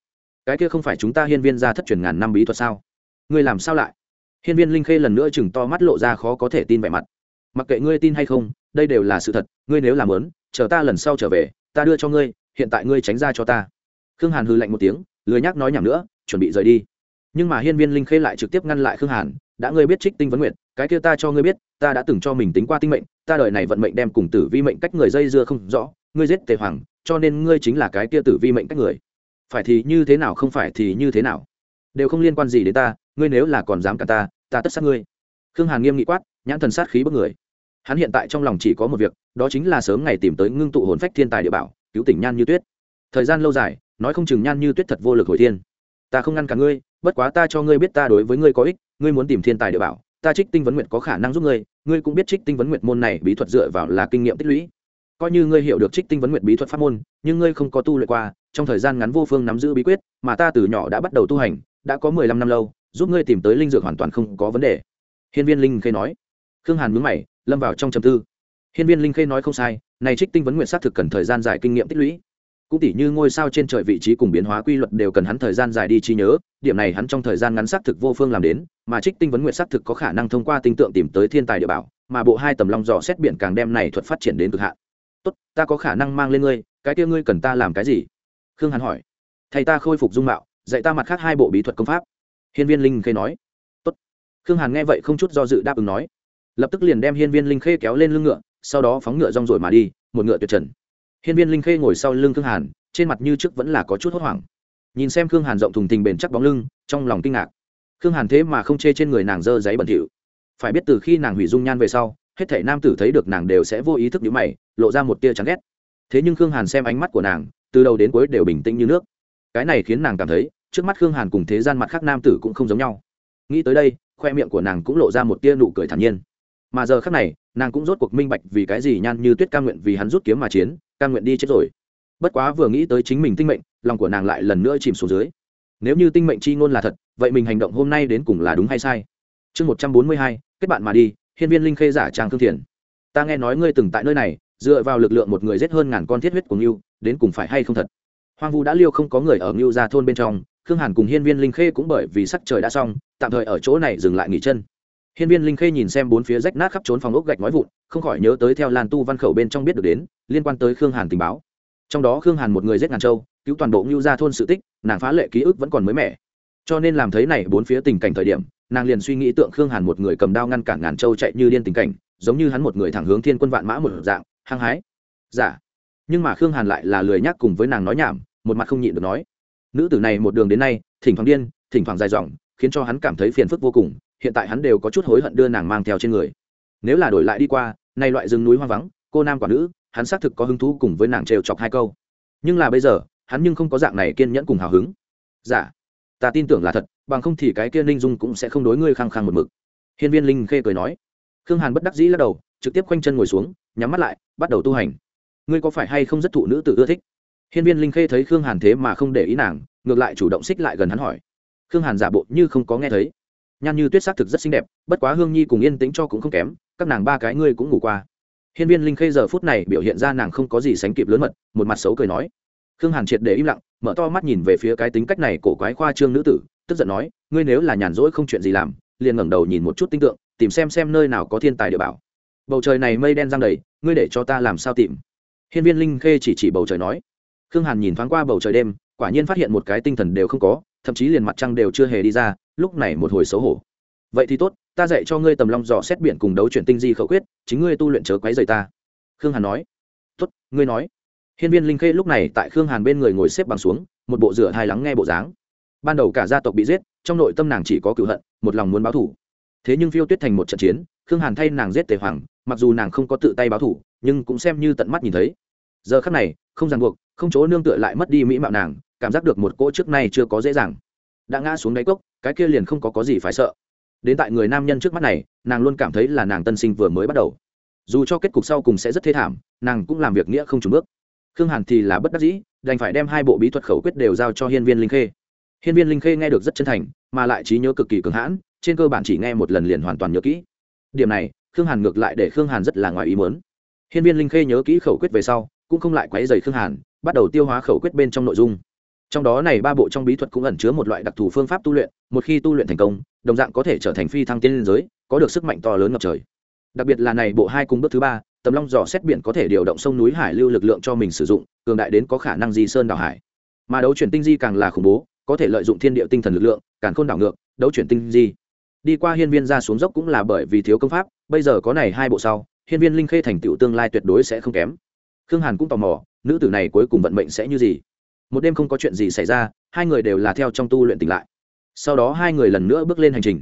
Cái kia không phải chúng ta hiên viên ra thất truyền ngàn năm bí thuật sao? Ngươi làm sao lại? Hiên viên linh khê lần nữa chừng to mắt lộ ra khó có thể tin vẻ mặt. Mặc kệ ngươi tin hay không, đây đều là sự thật, ngươi nếu làm lớn chờ ta lần sau trở về, ta đưa cho ngươi, hiện tại ngươi tránh ra cho ta. Khương hàn hư lạnh một tiếng, lười nhác nói nhảm nữa, chuẩn bị rời đi. Nhưng mà hiên viên linh khê lại trực tiếp ngăn lại khương hàn, đã ngươi biết trích tinh vấn nguyện cái kia ta cho ngươi biết, ta đã từng cho mình tính qua tinh mệnh, ta đợi này vận mệnh đem cùng tử vi mệnh cách người dây dưa không rõ, ngươi giết tề hoàng, cho nên ngươi chính là cái kia tử vi mệnh cách người. Phải thì như thế nào không phải thì như thế nào. Đều không liên quan gì đến ta, ngươi nếu là còn dám cả ta ta tất sát ngươi. Khương hàn nghiêm nghị quát, nhãn thần sát khí bức người hắn hiện tại trong lòng chỉ có một việc, đó chính là sớm ngày tìm tới ngưng tụ hồn phách thiên tài địa bảo, cứu tỉnh nhan như tuyết. Thời gian lâu dài, nói không chừng nhan như tuyết thật vô lực hồi thiên. Ta không ngăn cả ngươi, bất quá ta cho ngươi biết ta đối với ngươi có ích, ngươi muốn tìm thiên tài địa bảo, ta trích tinh vấn nguyện có khả năng giúp ngươi ngươi cũng biết trích tinh vấn nguyện môn này bí thuật dựa vào là kinh nghiệm tích lũy. Coi như ngươi hiểu được trích tinh vấn nguyện bí thuật pháp môn, nhưng ngươi không có tu luyện qua, trong thời gian ngắn vô phương nắm giữ bí quyết, mà ta từ nhỏ đã bắt đầu tu hành, đã có mười lăm năm lâu, giúp ngươi tìm tới linh dược hoàn toàn không có vấn đề. Hiên viên linh khê nói khương hàn mướn mày, lâm vào trong trầm tư. Hiên viên linh khê nói không sai, này trích tinh vấn nguyện xác thực cần thời gian dài kinh nghiệm tích lũy. Cũng tỉ như ngôi sao trên trời vị trí cùng biến hóa quy luật đều cần hắn thời gian dài đi trí nhớ, điểm này hắn trong thời gian ngắn xác thực vô phương làm đến, mà trích tinh vấn nguyện xác thực có khả năng thông qua tinh tượng tìm tới thiên tài địa bảo, mà bộ hai tầm long dò xét biển càng đem này thuật phát triển đến cực hạn. Tốt, ta có khả năng mang lên ngươi, cái kia ngươi cần ta làm cái gì? Khương hàn hỏi. Thầy ta khôi phục dung mạo, dạy ta mặt khác hai bộ bí thuật công pháp. Hiên viên linh khê nói. Tốt. Khương hàn nghe vậy không chút do dự đáp ứng nói lập tức liền đem hiên viên linh khê kéo lên lưng ngựa, sau đó phóng ngựa rong rồi mà đi, một ngựa tuyệt trần. Hiên viên linh khê ngồi sau lưng khương hàn, trên mặt như trước vẫn là có chút hốt hoảng. Nhìn xem khương hàn rộng thùng thình bền chắc bóng lưng, trong lòng kinh ngạc. Khương hàn thế mà không chê trên người nàng dơ giấy bẩn thỉu. Phải biết từ khi nàng hủy dung nhan về sau, hết thể nam tử thấy được nàng đều sẽ vô ý thức nhíu mày, lộ ra một tia chán ghét. Thế nhưng khương hàn xem ánh mắt của nàng, từ đầu đến cuối đều bình tĩnh như nước. Cái này khiến nàng cảm thấy, trước mắt khương hàn cùng thế gian mặt khác nam tử cũng không giống nhau. Nghĩ tới đây, khoe miệng của nàng cũng lộ ra một tia nụ cười thản nhiên mà giờ khác này, nàng cũng rốt cuộc minh bạch vì cái gì nhan như tuyết ca nguyện vì hắn rút kiếm mà chiến ca nguyện đi chết rồi. Bất quá vừa nghĩ tới chính mình tinh mệnh, lòng của nàng lại lần nữa chìm xuống dưới. Nếu như tinh mệnh c h i ngôn là thật, vậy mình hành động hôm nay đến cùng là đúng hay sai? Chương một trăm bốn mươi hai, kết bạn mà đi, hiên viên linh khê giả trang thương thiền. Ta nghe nói ngươi từng tại nơi này, dựa vào lực lượng một người giết hơn ngàn con thiết huyết của ngưu, đến cùng phải hay không thật? Hoang vu đã liêu không có người ở ngưu ra thôn bên trong, khương hàn cùng hiên viên linh khê cũng bởi vì sắc trời đã xong, tạm thời ở chỗ này dừng lại nghỉ chân hiên viên linh khê nhìn xem bốn phía rách nát khắp trốn phòng ốc gạch nói vụn, không khỏi nhớ tới theo lan tu văn khẩu bên trong biết được đến, liên quan tới khương hàn tình báo. Trong đó khương hàn một người giết ngàn châu, cứu toàn bộ Nưu gia thôn sự tích, nàng phá lệ ký ức vẫn còn mới mẻ. Cho nên làm thấy này bốn phía tình cảnh thời điểm, nàng liền suy nghĩ tượng khương hàn một người cầm đao ngăn cản ngàn châu chạy như điên tình cảnh, giống như hắn một người thẳng hướng thiên quân vạn mã một dạng, hăng hái. Giả dạ. nhưng mà khương hàn lại là lười nhắc cùng với nàng nói nhảm, một mặt không nhịn được nói. Nữ tử này một đường đến nay, thỉnh thoảng điên, thỉnh thoảng dài dòng, khiến cho hắn cảm thấy phiền phức vô cùng hiện tại hắn đều có chút hối hận đưa nàng mang theo trên người. Nếu là đổi lại đi qua nay loại rừng núi hoang vắng cô nam quả nữ hắn xác thực có hứng thú cùng với nàng trêu chọc hai câu. Nhưng là bây giờ hắn nhưng không có dạng này kiên nhẫn cùng hào hứng. Giả dạ, ta tin tưởng là thật bằng không thì cái kia ninh dung cũng sẽ không đối ngươi khăng khăng một mực. Hiên viên linh khê cười nói. Khương hàn bất đắc dĩ lắc đầu trực tiếp khoanh chân ngồi xuống nhắm mắt lại bắt đầu tu hành. Ngươi có phải hay không rất thụ nữ tự ưa thích? Hiên viên linh khê thấy khương hàn thế mà không để ý nàng ngược lại chủ động xích lại gần hắn hỏi. Khương hàn giả bộ như không có nghe thấy nhan như tuyết xác thực rất xinh đẹp, bất quá hương nhi cùng yên tĩnh cho cũng không kém, các nàng ba cái ngươi cũng ngủ qua. Hiên viên linh khê giờ phút này biểu hiện ra nàng không có gì sánh kịp lớn mật, một mặt xấu cười nói. Khương hàn triệt để im lặng, mở to mắt nhìn về phía cái tính cách này cổ quái khoa trương nữ tử, tức giận nói, ngươi nếu là nhàn rỗi không chuyện gì làm, liền ngẩng đầu nhìn một chút tinh tượng, tìm xem xem nơi nào có thiên tài địa bảo. Bầu trời này mây đen giăng đầy, ngươi để cho ta làm sao tìm? Hiên viên linh khê chỉ chỉ bầu trời nói. Khương hàn nhìn thoáng qua bầu trời đêm, quả nhiên phát hiện một cái tinh thần đều không có thậm chí liền mặt trăng đều chưa hề đi ra, lúc này một hồi xấu hổ. Vậy thì tốt, ta dạy cho ngươi tầm long dò xét biển cùng đấu chuyển tinh di khẩu quyết, chính ngươi tu luyện chớ quấy rời ta. Khương hàn nói. Tốt, ngươi nói. Hiên viên linh khê lúc này tại khương hàn bên người ngồi xếp bằng xuống, một bộ rửa hai lắng nghe bộ dáng. Ban đầu cả gia tộc bị giết, trong nội tâm nàng chỉ có cựu hận, một lòng muốn báo thủ thế nhưng phiêu tuyết thành một trận chiến, khương hàn thay nàng giết tề hoàng, mặc dù nàng không có tự tay báo thủ nhưng cũng xem như tận mắt nhìn thấy. Giờ khắc này, không ràng buộc, không chỗ nương tựa lại mất đi mỹ mạo nàng cảm giác được một cỗ trước nay chưa có dễ dàng. Đã ngã xuống đáy cốc, cái kia liền không có có gì phải sợ. Đến tại người nam nhân trước mắt này, nàng luôn cảm thấy là nàng tân sinh vừa mới bắt đầu. Dù cho kết cục sau cùng sẽ rất thê thảm, nàng cũng làm việc nghĩa không trùng bước. Khương hàn thì là bất đắc dĩ, đành phải đem hai bộ bí thuật khẩu quyết đều giao cho hiên viên linh khê. Hiên viên linh khê nghe được rất chân thành, mà lại trí nhớ cực kỳ cường hãn, trên cơ bản chỉ nghe một lần liền hoàn toàn nhớ kỹ. Điểm này, khương hàn ngược lại để khương hàn rất là ngoài ý muốn. Hiên viên linh khê nhớ kỹ khẩu quyết về sau, cũng không lại quấy dày khương hàn, bắt đầu tiêu hóa khẩu quyết bên trong nội dung trong đó này ba bộ trong bí thuật cũng ẩn chứa một loại đặc thù phương pháp tu luyện, một khi tu luyện thành công, đồng dạng có thể trở thành phi thăng tiên liên giới, có được sức mạnh to lớn ngập trời. Đặc biệt là này bộ hai cung bước thứ ba, tầm long dò xét biển có thể điều động sông núi hải lưu lực lượng cho mình sử dụng, cường đại đến có khả năng di sơn đảo hải. Mà đấu chuyển tinh di càng là khủng bố, có thể lợi dụng thiên địa tinh thần lực lượng càng khôn đảo ngược, đấu chuyển tinh di. Đi qua hiên viên ra xuống dốc cũng là bởi vì thiếu công pháp, bây giờ có này hai bộ sau, hiên viên linh khê thành tựu tương lai tuyệt đối sẽ không kém. Khương hàn cũng tò mò, nữ tử này cuối cùng vận mệnh sẽ như gì? Một đêm không có chuyện gì xảy ra, hai người đều là theo trong tu luyện tỉnh lại. Sau đó hai người lần nữa bước lên hành trình.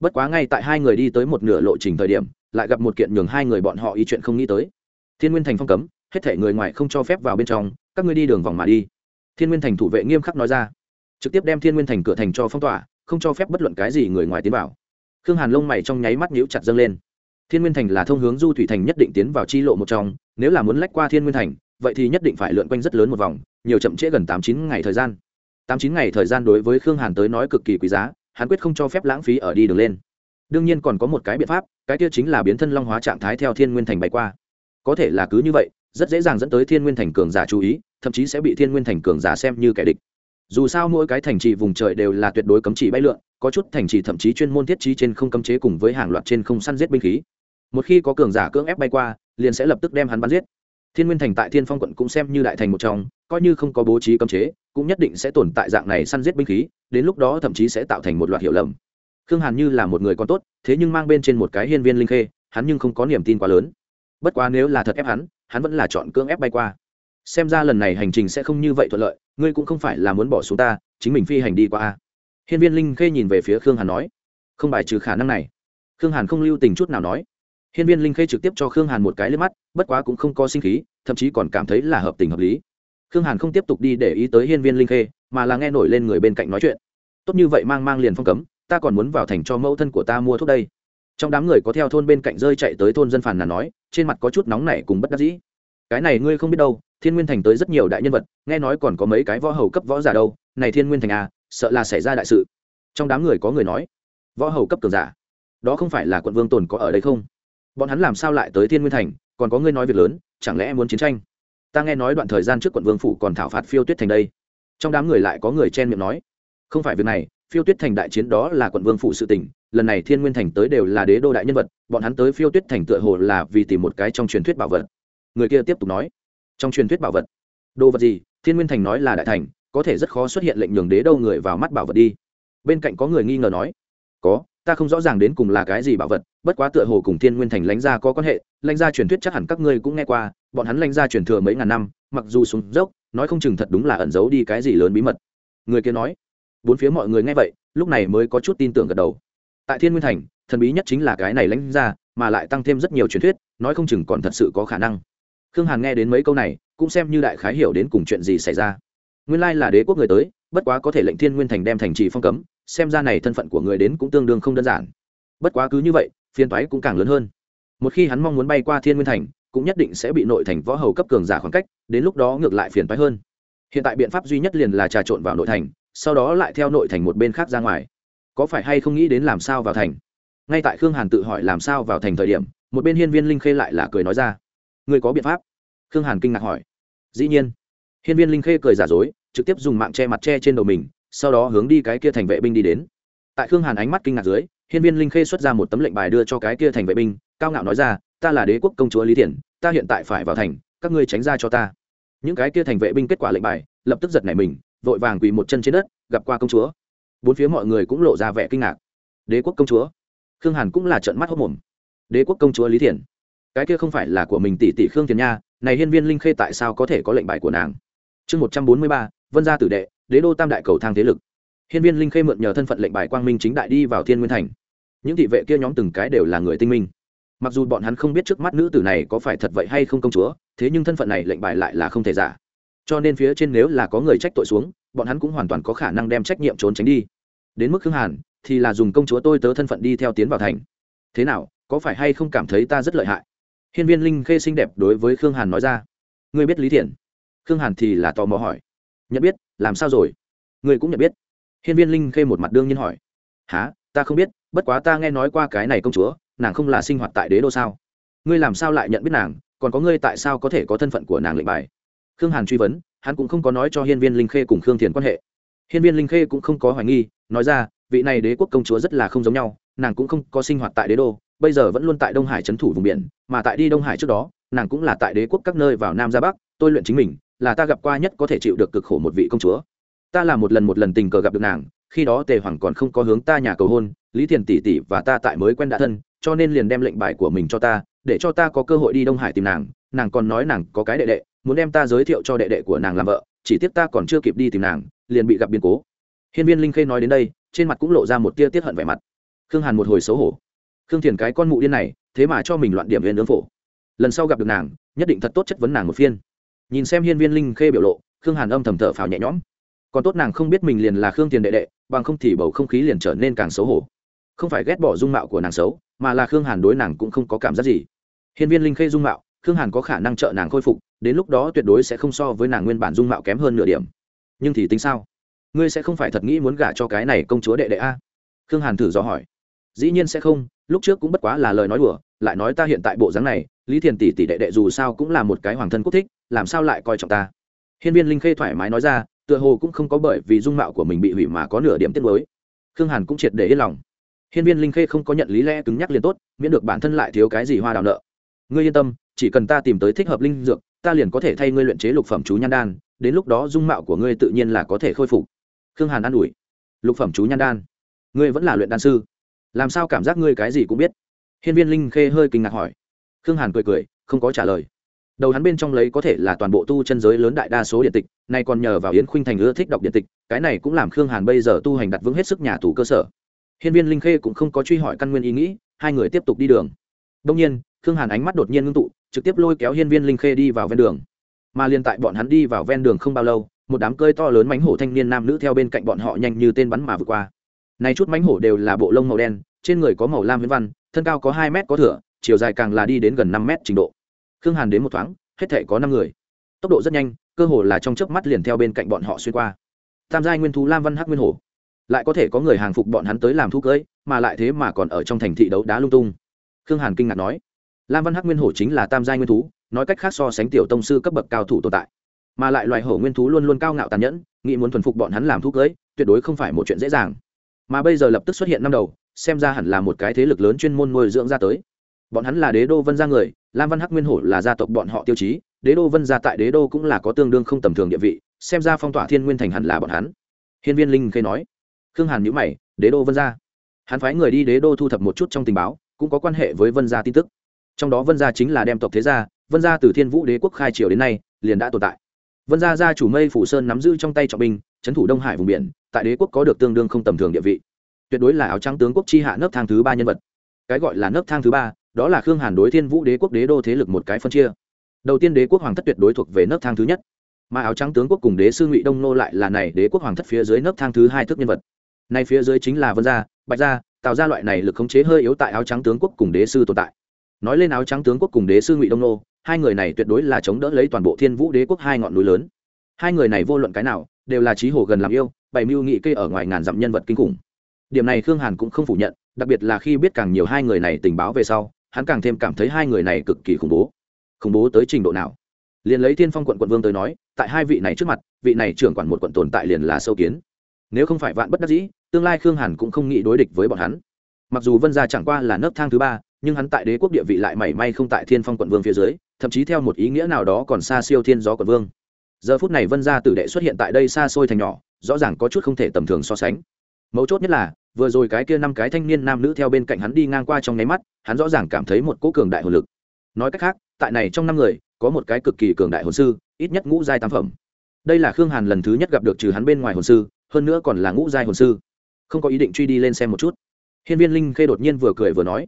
Bất quá ngay tại hai người đi tới một nửa lộ trình thời điểm, lại gặp một kiện nhường hai người bọn họ ý chuyện không nghĩ tới. Thiên nguyên thành phong cấm, hết thể người ngoài không cho phép vào bên trong, các ngươi đi đường vòng mà đi. Thiên nguyên thành thủ vệ nghiêm khắc nói ra. Trực tiếp đem thiên nguyên thành cửa thành cho phong tỏa, không cho phép bất luận cái gì người ngoài tiến vào. Khương hàn lông mày trong nháy mắt nhíu chặt dâng lên. Thiên nguyên thành là thông hướng du thủy thành nhất định tiến vào chi lộ một trong, nếu là muốn lách qua thiên nguyên thành, vậy thì nhất định phải lượn quanh rất lớn một vòng nhiều chậm trễ gần tám chín ngày thời gian. Tám chín ngày thời gian đối với khương hàn tới nói cực kỳ quý giá, hắn quyết không cho phép lãng phí ở đi đường lên. Đương nhiên còn có một cái biện pháp, cái kia chính là biến thân long hóa trạng thái theo thiên nguyên thành bay qua. Có thể là cứ như vậy, rất dễ dàng dẫn tới thiên nguyên thành cường giả chú ý, thậm chí sẽ bị thiên nguyên thành cường giả xem như kẻ địch. Dù sao mỗi cái thành trì vùng trời đều là tuyệt đối cấm chỉ bay lượn, có chút thành trì thậm chí chuyên môn thiết trí trên không cấm chế cùng với hàng loạt trên không săn giết binh khí. Một khi có cường giả cưỡng ép bay qua, liền sẽ lập tức đem hắn bắn giết thiên nguyên thành tại thiên phong quận cũng xem như đại thành một trong, coi như không có bố trí cấm chế, cũng nhất định sẽ tồn tại dạng này săn giết binh khí, đến lúc đó thậm chí sẽ tạo thành một loạt hiểu lầm. Khương hàn như là một người con tốt, thế nhưng mang bên trên một cái hiên viên linh khê, hắn nhưng không có niềm tin quá lớn. Bất quá nếu là thật ép hắn hắn vẫn là chọn cưỡng ép bay qua. Xem ra lần này hành trình sẽ không như vậy thuận lợi, ngươi cũng không phải là muốn bỏ xuống ta, chính mình phi hành đi qua a. Hiên viên linh khê nhìn về phía khương hàn nói, không bài trừ khả năng này. Khương hàn không lưu tình chút nào nói hiên viên linh khê trực tiếp cho khương hàn một cái liếc mắt, bất quá cũng không có sinh khí, thậm chí còn cảm thấy là hợp tình hợp lý. Khương hàn không tiếp tục đi để ý tới hiên viên linh khê, mà là nghe nổi lên người bên cạnh nói chuyện. Tốt như vậy mang mang liền phong cấm, ta còn muốn vào thành cho mẫu thân của ta mua thuốc đây. Trong đám người có theo thôn bên cạnh rơi chạy tới thôn dân phàn nàn nói, trên mặt có chút nóng nảy cùng bất đắc dĩ. Cái này ngươi không biết đâu, thiên nguyên thành tới rất nhiều đại nhân vật, nghe nói còn có mấy cái võ hầu cấp võ giả đâu, này thiên nguyên thành à sợ là xảy ra đại sự. Trong đám người có người nói, võ hầu cấp cường giả, đó không phải là quận vương tồn có ở đây không? Bọn hắn làm sao lại tới thiên nguyên thành, còn có ngươi nói việc lớn, chẳng lẽ muốn chiến tranh? Ta nghe nói đoạn thời gian trước quận vương phủ còn thảo phạt phiêu tuyết thành đây. Trong đám người lại có người chen miệng nói, không phải việc này, phiêu tuyết thành đại chiến đó là quận vương phủ sự tỉnh lần này thiên nguyên thành tới đều là đế đô đại nhân vật, bọn hắn tới phiêu tuyết thành tựa hồ là vì tìm một cái trong truyền thuyết bảo vật. Người kia tiếp tục nói, trong truyền thuyết bảo vật? Đồ vật gì? Thiên nguyên thành nói là đại thành, có thể rất khó xuất hiện lệnh nhường đế đâu người vào mắt bảo vật đi. Bên cạnh có người nghi ngờ nói, có, ta không rõ ràng đến cùng là cái gì bảo vật bất quá tựa hồ cùng thiên nguyên thành lãnh gia có quan hệ, lãnh gia truyền thuyết chắc hẳn các ngươi cũng nghe qua, bọn hắn lãnh gia truyền thừa mấy ngàn năm, mặc dù xuống dốc, nói không chừng thật đúng là ẩn giấu đi cái gì lớn bí mật. Người kia nói, bốn phía mọi người nghe vậy, lúc này mới có chút tin tưởng gật đầu. Tại thiên nguyên thành, thần bí nhất chính là cái này lãnh gia, mà lại tăng thêm rất nhiều truyền thuyết, nói không chừng còn thật sự có khả năng. Khương hàn nghe đến mấy câu này, cũng xem như đại khái hiểu đến cùng chuyện gì xảy ra. Nguyên lai là đế quốc người tới, bất quá có thể lệnh thiên nguyên thành đem thành trì phong cấm, xem ra này thân phận của người đến cũng tương đương không đơn giản. Bất quá cứ như vậy phiên toái cũng càng lớn hơn. Một khi hắn mong muốn bay qua thiên nguyên thành, cũng nhất định sẽ bị nội thành võ hầu cấp cường giả khoảng cách, đến lúc đó ngược lại phiền toái hơn. Hiện tại biện pháp duy nhất liền là trà trộn vào nội thành, sau đó lại theo nội thành một bên khác ra ngoài. Có phải hay không nghĩ đến làm sao vào thành? Ngay tại khương hàn tự hỏi làm sao vào thành thời điểm, một bên hiên viên linh khê lại là cười nói ra. Người có biện pháp? Khương hàn kinh ngạc hỏi. Dĩ nhiên. Hiên viên linh khê cười giả dối, trực tiếp dùng mạng che mặt che trên đầu mình, sau đó hướng đi cái kia thành vệ binh đi đến. Tại khương hàn ánh mắt kinh ngạc dưới hiên viên linh khê xuất ra một tấm lệnh bài đưa cho cái kia thành vệ binh cao ngạo nói ra ta là đế quốc công chúa lý Thiển, ta hiện tại phải vào thành các ngươi tránh ra cho ta. Những cái kia thành vệ binh kết quả lệnh bài lập tức giật nảy mình vội vàng quỳ một chân trên đất gặp qua công chúa. Bốn phía mọi người cũng lộ ra vẻ kinh ngạc. Đế quốc công chúa? Khương hàn cũng là trận mắt hốc mồm. Đế quốc công chúa lý Thiển, cái kia không phải là của mình tỷ tỷ khương thiền nha này hiên viên linh khê tại sao có thể có lệnh bài của nàng? Chương một trăm bốn mươi ba vân gia tử đệ đế đô tam đại cầu thang thế lực hiên viên linh khê mượn nhờ thân phận lệnh bài quang minh chính đại đi vào thiên nguyên thành. Những thị vệ kia nhóm từng cái đều là người tinh minh. Mặc dù bọn hắn không biết trước mắt nữ tử này có phải thật vậy hay không công chúa, thế nhưng thân phận này lệnh bài lại là không thể giả. Cho nên phía trên nếu là có người trách tội xuống, bọn hắn cũng hoàn toàn có khả năng đem trách nhiệm trốn tránh đi. Đến mức khương hàn, thì là dùng công chúa tôi tớ thân phận đi theo tiến vào thành. Thế nào, có phải hay không cảm thấy ta rất lợi hại? Hiên viên linh khê xinh đẹp đối với khương hàn nói ra. Ngươi biết lý thiện? Khương hàn thì là tò mò hỏi. Nhận biết, làm sao rồi? Ngươi cũng nhận biết hiên viên linh khê một mặt đương nhiên hỏi. Há ta không biết, bất quá ta nghe nói qua cái này công chúa, nàng không là sinh hoạt tại đế đô sao? Ngươi làm sao lại nhận biết nàng? Còn có ngươi tại sao có thể có thân phận của nàng lệnh bài? Khương hàn truy vấn, hắn cũng không có nói cho hiên viên linh khê cùng khương thiền quan hệ. Hiên viên linh khê cũng không có hoài nghi, nói ra, vị này đế quốc công chúa rất là không giống nhau, nàng cũng không có sinh hoạt tại đế đô, bây giờ vẫn luôn tại đông hải trấn thủ vùng biển, mà tại đi đông hải trước đó, nàng cũng là tại đế quốc các nơi vào nam ra bắc, tôi luyện chính mình, là ta gặp qua nhất có thể chịu được cực khổ một vị công chúa ta là một lần một lần tình cờ gặp được nàng, khi đó tề hoàng còn không có hướng ta nhà cầu hôn, lý thiền tỷ tỷ và ta tại mới quen đã thân, cho nên liền đem lệnh bài của mình cho ta, để cho ta có cơ hội đi đông hải tìm nàng nàng còn nói nàng có cái đệ đệ, muốn đem ta giới thiệu cho đệ đệ của nàng làm vợ, chỉ tiếc ta còn chưa kịp đi tìm nàng, liền bị gặp biến cố. Hiên viên linh khê nói đến đây, trên mặt cũng lộ ra một tia tiết hận vẻ mặt. Khương hàn một hồi xấu hổ. Khương thiền cái con mụ điên này, thế mà cho mình loạn điểm viên nướng phổ. Lần sau gặp được nàng, nhất định thật tốt chất vấn nàng một phiên. Nhìn xem hiên viên linh khê biểu lộ, khương hàn âm thầm thở phào nhẹ nhõm còn tốt nàng không biết mình liền là khương tiền đệ đệ, bằng không thì bầu không khí liền trở nên càng xấu hổ. Không phải ghét bỏ dung mạo của nàng xấu, mà là khương hàn đối nàng cũng không có cảm giác gì. Hiên viên linh khê dung mạo, khương hàn có khả năng trợ nàng khôi phục, đến lúc đó tuyệt đối sẽ không so với nàng nguyên bản dung mạo kém hơn nửa điểm. Nhưng thì tính sao? Ngươi sẽ không phải thật nghĩ muốn gả cho cái này công chúa đệ đệ a? Khương hàn thử dò hỏi. Dĩ nhiên sẽ không, lúc trước cũng bất quá là lời nói đùa, lại nói ta hiện tại bộ dáng này, lý thiền tỷ tỷ đệ đệ dù sao cũng là một cái hoàng thân quốc thích, làm sao lại coi trọng ta? Hiên viên linh khê thoải mái nói ra tựa hồ cũng không có bởi vì dung mạo của mình bị hủy mà có nửa điểm tiết mới. Khương hàn cũng triệt để yên lòng. Hiên viên linh khê không có nhận lý lẽ cứng nhắc liền tốt, miễn được bản thân lại thiếu cái gì hoa đào nợ. Ngươi yên tâm, chỉ cần ta tìm tới thích hợp linh dược, ta liền có thể thay ngươi luyện chế lục phẩm chú nhan đan, đến lúc đó dung mạo của ngươi tự nhiên là có thể khôi phục. Khương hàn an ủi. Lục phẩm chú nhan đan? Ngươi vẫn là luyện đan sư? Làm sao cảm giác ngươi cái gì cũng biết? Hiên viên linh khê hơi kinh ngạc hỏi. Khương hàn cười cười, không có trả lời đầu hắn bên trong lấy có thể là toàn bộ tu chân giới lớn đại đa số điện tịch, nay còn nhờ vào yến khuynh thành ưa thích đọc điện tịch, cái này cũng làm khương hàn bây giờ tu hành đặt vững hết sức nhà tù cơ sở. Hiên viên linh khê cũng không có truy hỏi căn nguyên ý nghĩ, hai người tiếp tục đi đường. Đông nhiên, khương hàn ánh mắt đột nhiên ngưng tụ, trực tiếp lôi kéo hiên viên linh khê đi vào ven đường. Mà liên tại bọn hắn đi vào ven đường không bao lâu, một đám cơi to lớn mánh hổ thanh niên nam nữ theo bên cạnh bọn họ nhanh như tên bắn mà vượt qua. Này chút mánh hổ đều là bộ lông màu đen, trên người có màu lam viễn văn, thân cao có hai mét có thửa, chiều dài càng là đi đến gần năm mét trình độ khương hàn đến một thoáng, hết thể có năm người. Tốc độ rất nhanh, cơ hồ là trong chớp mắt liền theo bên cạnh bọn họ xuyên qua. Tam giai nguyên thú lam văn hắc nguyên hổ. Lại có thể có người hàng phục bọn hắn tới làm thú cưỡi mà lại thế mà còn ở trong thành thị đấu đá lung tung. Khương hàn kinh ngạc nói, lam văn hắc nguyên hổ chính là tam giai nguyên thú, nói cách khác so sánh tiểu tông sư cấp bậc cao thủ tồn tại. Mà lại loài hổ nguyên thú luôn luôn cao ngạo tàn nhẫn, nghĩ muốn thuần phục bọn hắn làm thú cưỡi tuyệt đối không phải một chuyện dễ dàng. Mà bây giờ lập tức xuất hiện năm đầu, xem ra hẳn là một cái thế lực lớn chuyên môn nuôi dưỡng ra tới bọn hắn là đế đô vân gia người, lam văn hắc nguyên hổ là gia tộc bọn họ tiêu chí, đế đô vân gia tại đế đô cũng là có tương đương không tầm thường địa vị, xem ra phong tỏa thiên nguyên thành hẳn là bọn hắn. Hiên viên linh khê nói. Khương hàn nhữ mày, đế đô vân gia. Hắn phái người đi đế đô thu thập một chút trong tình báo, cũng có quan hệ với vân gia tin tức. Trong đó vân gia chính là đem tộc thế gia, vân gia từ thiên vũ đế quốc khai triều đến nay, liền đã tồn tại. Vân gia gia chủ mây phủ sơn nắm giữ trong tay trọng binh, trấn thủ đông hải vùng biển, tại đế quốc có được tương đương không tầm thường địa vị. Tuyệt đối là áo trắng tướng quốc chi hạ nấc thang thứ ba nhân vật. Cái gọi là nấc thang thứ ba đó là khương hàn đối thiên vũ đế quốc đế đô thế lực một cái phân chia. Đầu tiên đế quốc hoàng thất tuyệt đối thuộc về nấc thang thứ nhất, mà áo trắng tướng quốc cùng đế sư ngụy đông nô lại là này đế quốc hoàng thất phía dưới nấc thang thứ hai thức nhân vật. Nay phía dưới chính là vân gia, bạch gia tạo ra loại này lực khống chế hơi yếu tại áo trắng tướng quốc cùng đế sư tồn tại. Nói lên áo trắng tướng quốc cùng đế sư ngụy đông nô, hai người này tuyệt đối là chống đỡ lấy toàn bộ thiên vũ đế quốc hai ngọn núi lớn. Hai người này vô luận cái nào, đều là trí hồ gần làm yêu, bày mưu nghị kê ở ngoài ngàn dặm nhân vật kinh khủng. Điểm này khương hàn cũng không phủ nhận, đặc biệt là khi biết càng nhiều hai người này tình báo về sau hắn càng thêm cảm thấy hai người này cực kỳ khủng bố. Khủng bố tới trình độ nào? Liền lấy thiên phong quận quận vương tới nói, tại hai vị này trước mặt, vị này trưởng quản một quận tồn tại liền là sâu kiến. Nếu không phải vạn bất đắc dĩ, tương lai khương hàn cũng không nghĩ đối địch với bọn hắn. Mặc dù vân gia chẳng qua là nấc thang thứ ba, nhưng hắn tại đế quốc địa vị lại mảy may không tại thiên phong quận vương phía dưới, thậm chí theo một ý nghĩa nào đó còn xa siêu thiên gió quận vương. Giờ phút này vân gia tử đệ xuất hiện tại đây xa xôi thành nhỏ, rõ ràng có chút không thể tầm thường so sánh mấu chốt nhất là, vừa rồi cái kia năm cái thanh niên nam nữ theo bên cạnh hắn đi ngang qua trong nháy mắt, hắn rõ ràng cảm thấy một cỗ cường đại hồn lực. Nói cách khác, tại này trong năm người, có một cái cực kỳ cường đại hồn sư, ít nhất ngũ giai tam phẩm. Đây là khương hàn lần thứ nhất gặp được trừ hắn bên ngoài hồn sư, hơn nữa còn là ngũ giai hồn sư. Không có ý định truy đi lên xem một chút. Hiên viên linh khê đột nhiên vừa cười vừa nói.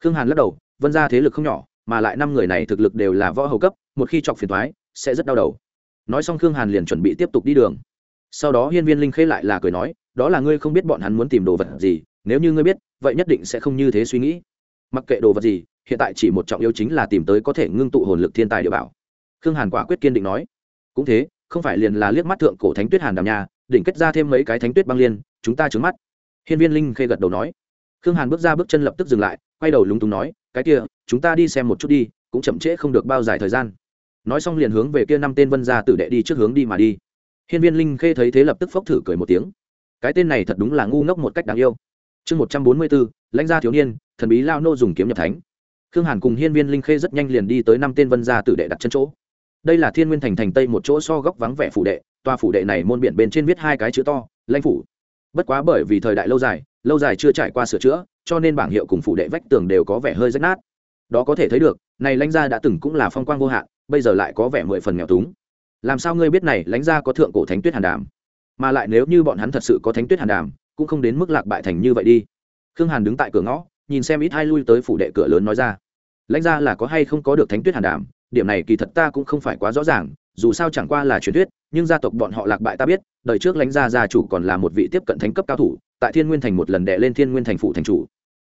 Khương hàn lắc đầu, vân ra thế lực không nhỏ, mà lại năm người này thực lực đều là võ hầu cấp, một khi chọc phiền thoái sẽ rất đau đầu. Nói xong khương hàn liền chuẩn bị tiếp tục đi đường sau đó hiên viên linh khê lại là cười nói, đó là ngươi không biết bọn hắn muốn tìm đồ vật gì, nếu như ngươi biết, vậy nhất định sẽ không như thế suy nghĩ. Mặc kệ đồ vật gì, hiện tại chỉ một trọng yếu chính là tìm tới có thể ngưng tụ hồn lực thiên tài địa bảo. Khương hàn quả quyết kiên định nói. Cũng thế, không phải liền là liếc mắt thượng cổ thánh tuyết hàn đàm nhà đỉnh kết ra thêm mấy cái thánh tuyết băng liên, chúng ta trứng mắt. Hiên viên linh khê gật đầu nói. Khương hàn bước ra bước chân lập tức dừng lại, quay đầu lúng túng nói, cái kia, chúng ta đi xem một chút đi, cũng chậm trễ không được bao dài thời gian. Nói xong liền hướng về kia năm tên vân gia tử đệ đi trước hướng đi mà đi hiên viên linh khê thấy thế lập tức phốc thử cười một tiếng. Cái tên này thật đúng là ngu ngốc một cách đáng yêu. Chương một trăm bốn mươi bốn lãnh gia thiếu niên, thần bí lao nô dùng kiếm nhập thánh. Khương hàn cùng hiên viên linh khê rất nhanh liền đi tới năm tên vân gia tử đệ đặt chân chỗ. Đây là thiên nguyên thành thành tây một chỗ so góc vắng vẻ phủ đệ, tòa phủ đệ này môn biển bên trên viết hai cái chữ to, lãnh phủ. Bất quá bởi vì thời đại lâu dài lâu dài chưa trải qua sửa chữa, cho nên bảng hiệu cùng phủ đệ vách tường đều có vẻ hơi rách nát. Đó có thể thấy được, này lãnh gia đã từng cũng là phong quang vô hạn, bây giờ lại có vẻ mười phần nghèo túng làm sao ngươi biết này lãnh gia có thượng cổ thánh tuyết hàn đàm? Mà lại nếu như bọn hắn thật sự có thánh tuyết hàn đàm, cũng không đến mức lạc bại thành như vậy đi. Khương hàn đứng tại cửa ngõ, nhìn xem ít hai lui tới phủ đệ cửa lớn nói ra. Lãnh ra là có hay không có được thánh tuyết hàn đàm? Điểm này kỳ thật ta cũng không phải quá rõ ràng, dù sao chẳng qua là truyền thuyết, nhưng gia tộc bọn họ lạc bại ta biết, đời trước lãnh gia gia chủ còn là một vị tiếp cận thánh cấp cao thủ, tại thiên nguyên thành một lần đệ lên thiên nguyên thành phụ thành chủ.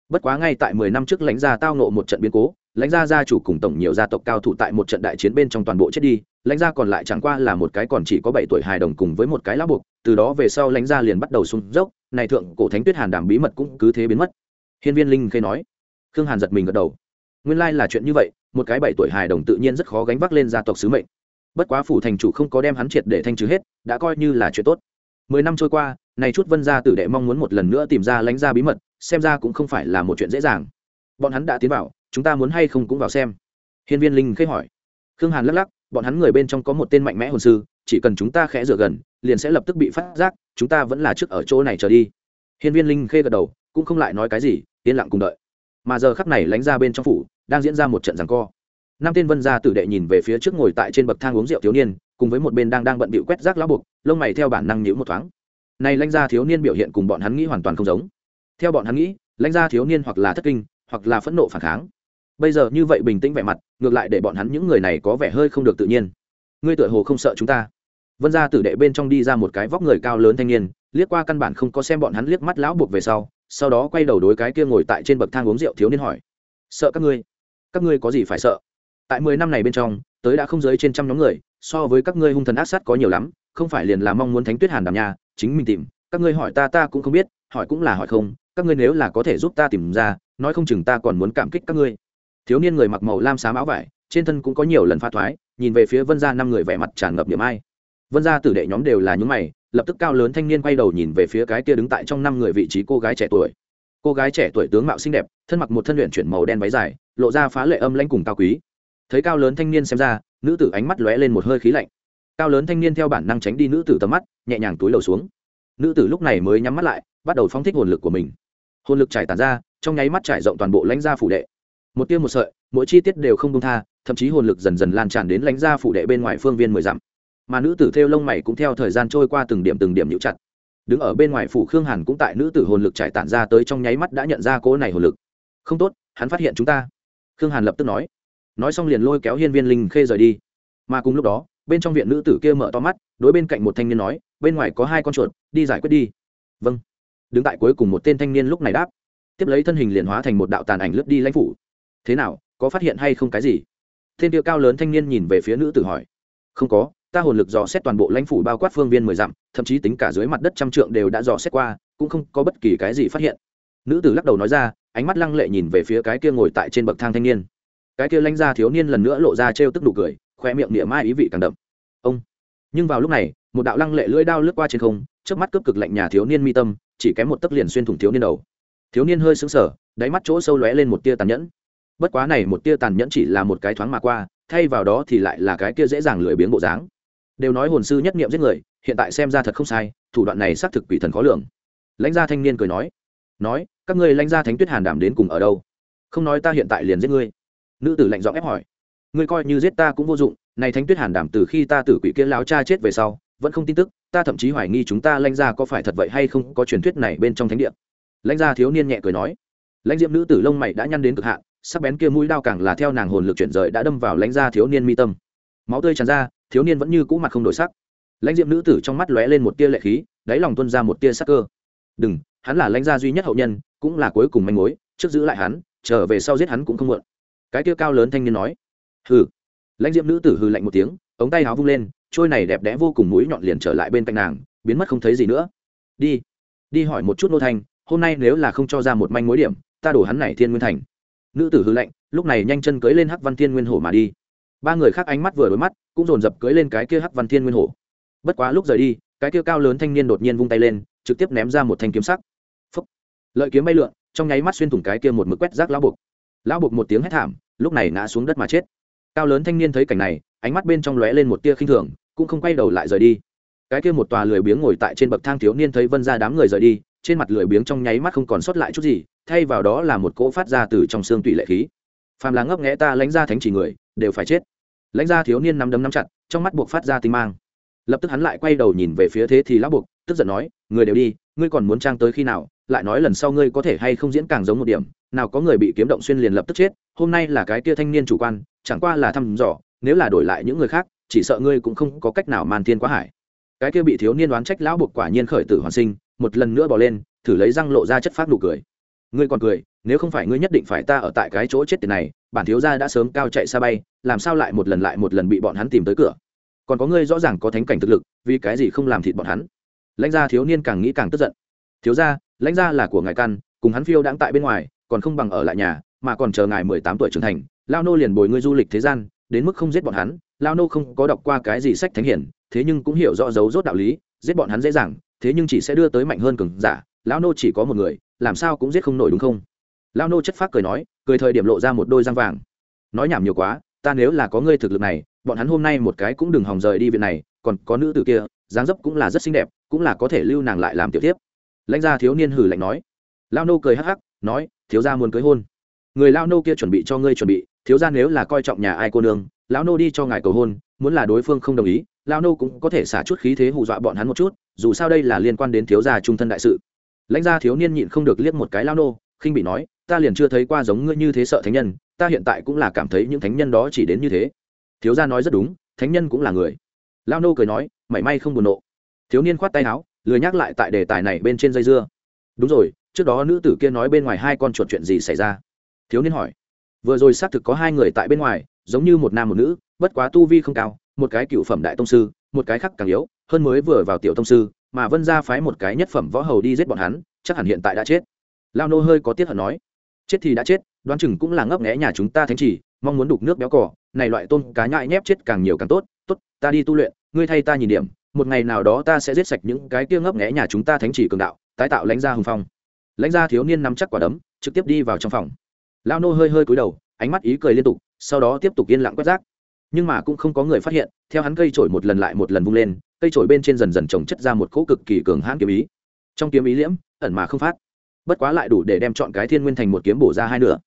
Bất quá ngay tại mười năm trước lãnh gia tao nộ một trận biến cố lãnh gia gia chủ cùng tổng nhiều gia tộc cao thủ tại một trận đại chiến bên trong toàn bộ chết đi, lãnh gia còn lại chẳng qua là một cái còn chỉ có bảy tuổi hài đồng cùng với một cái lá buộc, từ đó về sau lãnh gia liền bắt đầu sung dốc, này thượng cổ thánh tuyết hàn đảm bí mật cũng cứ thế biến mất. Hiên viên linh khê nói. Khương hàn giật mình gật đầu. Nguyên lai là chuyện như vậy, một cái bảy tuổi hài đồng tự nhiên rất khó gánh vác lên gia tộc sứ mệnh. Bất quá phủ thành chủ không có đem hắn triệt để thanh trừ hết, đã coi như là chuyện tốt. Mười năm trôi qua, này chút vân gia tử đệ mong muốn một lần nữa tìm ra lãnh gia bí mật, xem ra cũng không phải là một chuyện dễ dàng. Bọn hắn đã tiến vào chúng ta muốn hay không cũng vào xem. Hiên viên linh khê hỏi. Khương hàn lắc lắc, bọn hắn người bên trong có một tên mạnh mẽ hồn sư, chỉ cần chúng ta khẽ rửa gần, liền sẽ lập tức bị phát giác, chúng ta vẫn là trước ở chỗ này trở đi. Hiên viên linh khê gật đầu, cũng không lại nói cái gì, yên lặng cùng đợi. Mà giờ khắp này lánh ra bên trong phủ, đang diễn ra một trận rằng co. Năm tên vân gia tử đệ nhìn về phía trước ngồi tại trên bậc thang uống rượu thiếu niên, cùng với một bên đang đang bận bịu quét rác lá buộc, lông mày theo bản năng nhữ một thoáng. Này lãnh gia thiếu niên biểu hiện cùng bọn hắn nghĩ hoàn toàn không giống. Theo bọn hắn nghĩ lãnh gia thiếu niên hoặc là thất kinh, hoặc là phẫn nộ phản kháng bây giờ như vậy bình tĩnh vẻ mặt, ngược lại để bọn hắn những người này có vẻ hơi không được tự nhiên. Ngươi tựa hồ không sợ chúng ta. Vân gia tử đệ bên trong đi ra một cái vóc người cao lớn thanh niên, liếc qua căn bản không có xem bọn hắn liếc mắt lão buộc về sau sau đó quay đầu đối cái kia ngồi tại trên bậc thang uống rượu thiếu niên hỏi. Sợ các ngươi? Các ngươi có gì phải sợ? Tại mười năm này bên trong, tới đã không dưới trên trăm nhóm người, so với các ngươi hung thần ác sát có nhiều lắm, không phải liền là mong muốn thánh tuyết hàn đàm nhà chính mình tìm. Các ngươi hỏi ta ta cũng không biết, hỏi cũng là hỏi không, các ngươi nếu là có thể giúp ta tìm ra, nói không chừng ta còn muốn cảm kích các ngươi thiếu niên người mặc màu lam xám áo vải, trên thân cũng có nhiều lần pha thoái, nhìn về phía vân gia năm người vẻ mặt tràn ngập điểm ai. Vân gia tử đệ nhóm đều là những mày, lập tức cao lớn thanh niên quay đầu nhìn về phía cái kia đứng tại trong năm người vị trí cô gái trẻ tuổi. Cô gái trẻ tuổi tướng mạo xinh đẹp, thân mặc một thân luyện chuyển màu đen váy dài, lộ ra phá lệ âm lãnh cùng cao quý. Thấy cao lớn thanh niên xem ra, nữ tử ánh mắt lóe lên một hơi khí lạnh. Cao lớn thanh niên theo bản năng tránh đi nữ tử tầm mắt, nhẹ nhàng túi lầu xuống. Nữ tử lúc này mới nhắm mắt lại, bắt đầu phóng thích hồn lực của mình. Hồn lực trải tàn ra, trong nháy mắt trải rộng toàn bộ lãnh gia phủ đệ một tiêu một sợi, mỗi chi tiết đều không công tha, thậm chí hồn lực dần dần lan tràn đến lãnh gia phủ đệ bên ngoài phương viên mười dặm. Mà nữ tử theo lông mày cũng theo thời gian trôi qua từng điểm từng điểm nhũ chặt. Đứng ở bên ngoài phủ khương hàn cũng tại nữ tử hồn lực trải tản ra tới trong nháy mắt đã nhận ra cỗ này hồn lực. Không tốt, hắn phát hiện chúng ta. Khương hàn lập tức nói. Nói xong liền lôi kéo hiên viên linh khê rời đi. Mà cùng lúc đó, bên trong viện nữ tử kia mở to mắt, đối bên cạnh một thanh niên nói, bên ngoài có hai con chuột, đi giải quyết đi. Vâng. Đứng tại cuối cùng một tên thanh niên lúc này đáp. Tiếp lấy thân hình liền hóa thành một đạo tàn ảnh lướt đi lãnh phủ thế nào, có phát hiện hay không cái gì? Thiên tiêu cao lớn thanh niên nhìn về phía nữ tử hỏi. Không có, ta hồn lực dò xét toàn bộ lãnh phủ bao quát phương viên mười dặm, thậm chí tính cả dưới mặt đất trăm trượng đều đã dò xét qua, cũng không có bất kỳ cái gì phát hiện. Nữ tử lắc đầu nói ra, ánh mắt lăng lệ nhìn về phía cái kia ngồi tại trên bậc thang thanh niên. Cái kia lãnh gia thiếu niên lần nữa lộ ra trêu tức đủ cười, khoe miệng niệm mai ý vị càng đậm. Ông. Nhưng vào lúc này, một đạo lăng lệ lưỡi đao lướt qua trên không trước mắt cướp cực lạnh nhà thiếu niên mi tâm, chỉ kém một tấc liền xuyên thủng thiếu niên đầu. Thiếu niên hơi sững sờ, đáy mắt chỗ sâu lóe lên một tia tàn nhẫn bất quá này một tia tàn nhẫn chỉ là một cái thoáng mà qua, thay vào đó thì lại là cái kia dễ dàng lười biếng bộ dáng. Đều nói hồn sư nhất nghiệm giết người, hiện tại xem ra thật không sai, thủ đoạn này xác thực quỷ thần khó lường. Lãnh gia thanh niên cười nói nói, các ngươi lãnh gia thánh tuyết hàn đảm đến cùng ở đâu? Không nói ta hiện tại liền giết ngươi. Nữ tử lạnh giọng ép hỏi, ngươi coi như giết ta cũng vô dụng, này thánh tuyết hàn đảm từ khi ta tử quỷ kia láo cha chết về sau, vẫn không tin tức, ta thậm chí hoài nghi chúng ta lãnh gia có phải thật vậy hay không có truyền thuyết này bên trong thánh địa. Lãnh gia thiếu niên nhẹ cười nói, lãnh diệm nữ tử lông mày đã nhăn đến cực hạn sắc bén kia mũi đao càng là theo nàng hồn lực chuyển rời đã đâm vào lãnh gia thiếu niên mi tâm. Máu tươi tràn ra, thiếu niên vẫn như cũ mặt không đổi sắc. Lãnh diệm nữ tử trong mắt lóe lên một tia lệ khí, đáy lòng tuân ra một tia sắc cơ. Đừng, hắn là lãnh gia duy nhất hậu nhân, cũng là cuối cùng manh mối, trước giữ lại hắn, trở về sau giết hắn cũng không muộn. Cái tia cao lớn thanh niên nói. Hừ. Lãnh diệm nữ tử hừ lạnh một tiếng, ống tay áo vung lên, trôi này đẹp đẽ vô cùng mũi nhọn liền trở lại bên cạnh nàng, biến mất không thấy gì nữa. Đi. Đi hỏi một chút nô thanh hôm nay nếu là không cho ra một manh mối điểm, ta đổ hắn này thiên nguyên thành nữ tử hư lệnh lúc này nhanh chân cưới lên hắc văn thiên nguyên hổ mà đi. Ba người khác ánh mắt vừa đối mắt, cũng dồn dập cưới lên cái kia hắc văn thiên nguyên hổ. Bất quá lúc rời đi, cái kia cao lớn thanh niên đột nhiên vung tay lên, trực tiếp ném ra một thanh kiếm sắc. Phúc. lợi kiếm bay lượn, trong nháy mắt xuyên thủng cái kia một mực quét rác lão buộc. Lão buộc một tiếng hét thảm, lúc này ngã xuống đất mà chết. Cao lớn thanh niên thấy cảnh này, ánh mắt bên trong lóe lên một tia khinh thường, cũng không quay đầu lại rời đi. Cái kia một tòa lười biếng ngồi tại trên bậc thang thiếu niên thấy vân ra đám người rời đi, trên mặt lười biếng trong nháy mắt không còn sót lại chút gì thay vào đó là một cỗ phát ra từ trong xương tủy lệ khí. Phàm là ngấp nghẽ ta lãnh ra thánh chỉ người, đều phải chết. Lãnh ra thiếu niên nắm đấm nắm chặt, trong mắt buộc phát ra tinh mang. Lập tức hắn lại quay đầu nhìn về phía thế thì lão buộc, tức giận nói, người đều đi, ngươi còn muốn trang tới khi nào? Lại nói lần sau ngươi có thể hay không diễn càng giống một điểm, nào có người bị kiếm động xuyên liền lập tức chết, hôm nay là cái kia thanh niên chủ quan, chẳng qua là thăm dò, nếu là đổi lại những người khác, chỉ sợ ngươi cũng không có cách nào màn thiên quá hải. Cái kia bị thiếu niên đoán trách lão buộc quả nhiên khởi tử hoàn sinh, một lần nữa bỏ lên, thử lấy răng lộ ra chất phát nụ cười ngươi còn cười, nếu không phải ngươi nhất định phải ta ở tại cái chỗ chết tiền này, bản thiếu gia đã sớm cao chạy xa bay, làm sao lại một lần lại một lần bị bọn hắn tìm tới cửa? Còn có ngươi rõ ràng có thánh cảnh thực lực, vì cái gì không làm thịt bọn hắn? Lãnh gia thiếu niên càng nghĩ càng tức giận. Thiếu gia, lãnh gia là của ngài căn, cùng hắn phiêu đãng tại bên ngoài, còn không bằng ở lại nhà, mà còn chờ ngài mười tám tuổi trưởng thành, lao nô liền bồi ngươi du lịch thế gian, đến mức không giết bọn hắn. Lao nô không có đọc qua cái gì sách thánh hiển, thế nhưng cũng hiểu rõ dấu rốt đạo lý, giết bọn hắn dễ dàng, thế nhưng chỉ sẽ đưa tới mạnh hơn cường giả lão nô chỉ có một người, làm sao cũng giết không nổi đúng không? Lão nô chất phác cười nói, cười thời điểm lộ ra một đôi răng vàng. Nói nhảm nhiều quá, ta nếu là có ngươi thực lực này, bọn hắn hôm nay một cái cũng đừng hòng rời đi viện này, còn có nữ tử kia, dáng dấp cũng là rất xinh đẹp, cũng là có thể lưu nàng lại làm tiểu tiếp lãnh gia thiếu niên hử lạnh nói. Lao nô cười hắc hắc, nói, thiếu gia muốn cưới hôn. Người lao nô kia chuẩn bị cho ngươi chuẩn bị, thiếu gia nếu là coi trọng nhà ai cô nương, lão nô đi cho ngài cầu hôn, muốn là đối phương không đồng ý lao nô cũng có thể xả chút khí thế hù dọa bọn hắn một chút, dù sao đây là liên quan đến thiếu gia trung thân đại sự lãnh gia thiếu niên nhịn không được liếc một cái lao nô, khinh bị nói, ta liền chưa thấy qua giống ngươi như thế sợ thánh nhân, ta hiện tại cũng là cảm thấy những thánh nhân đó chỉ đến như thế. Thiếu gia nói rất đúng, thánh nhân cũng là người. Lao nô cười nói, mảy may không buồn nộ. Thiếu niên khoát tay áo, lười nhắc lại tại đề tài này bên trên dây dưa. Đúng rồi, trước đó nữ tử kia nói bên ngoài hai con chuột chuyện gì xảy ra? Thiếu niên hỏi. Vừa rồi xác thực có hai người tại bên ngoài, giống như một nam một nữ, bất quá tu vi không cao, một cái cựu phẩm đại tông sư, một cái khác càng yếu, hơn mới vừa vào tiểu tông sư mà vân ra phái một cái nhất phẩm võ hầu đi giết bọn hắn, chắc hẳn hiện tại đã chết. Lao nô hơi có tiếc hận nói. Chết thì đã chết, đoán chừng cũng là ngấp nghẽ nhà chúng ta thánh chỉ, mong muốn đục nước béo cỏ này loại tôm cá nhại nhép chết càng nhiều càng tốt. Tốt, ta đi tu luyện, ngươi thay ta nhìn điểm, một ngày nào đó ta sẽ giết sạch những cái kia ngấp nghẽ nhà chúng ta thánh chỉ cường đạo, tái tạo lãnh gia hùng phong. Lãnh gia thiếu niên nắm chắc quả đấm, trực tiếp đi vào trong phòng. Lao nô hơi hơi cúi đầu, ánh mắt ý cười liên tục, sau đó tiếp tục yên lặng quét rác. Nhưng mà cũng không có người phát hiện, theo hắn cây trổi một lần lại một lần vung lên cây trổi bên trên dần dần trồng chất ra một cỗ cực kỳ cường hãn kiếm ý. Trong kiếm ý liễm, ẩn mà không phát. Bất quá lại đủ để đem chọn cái thiên nguyên thành một kiếm bổ ra hai nửa.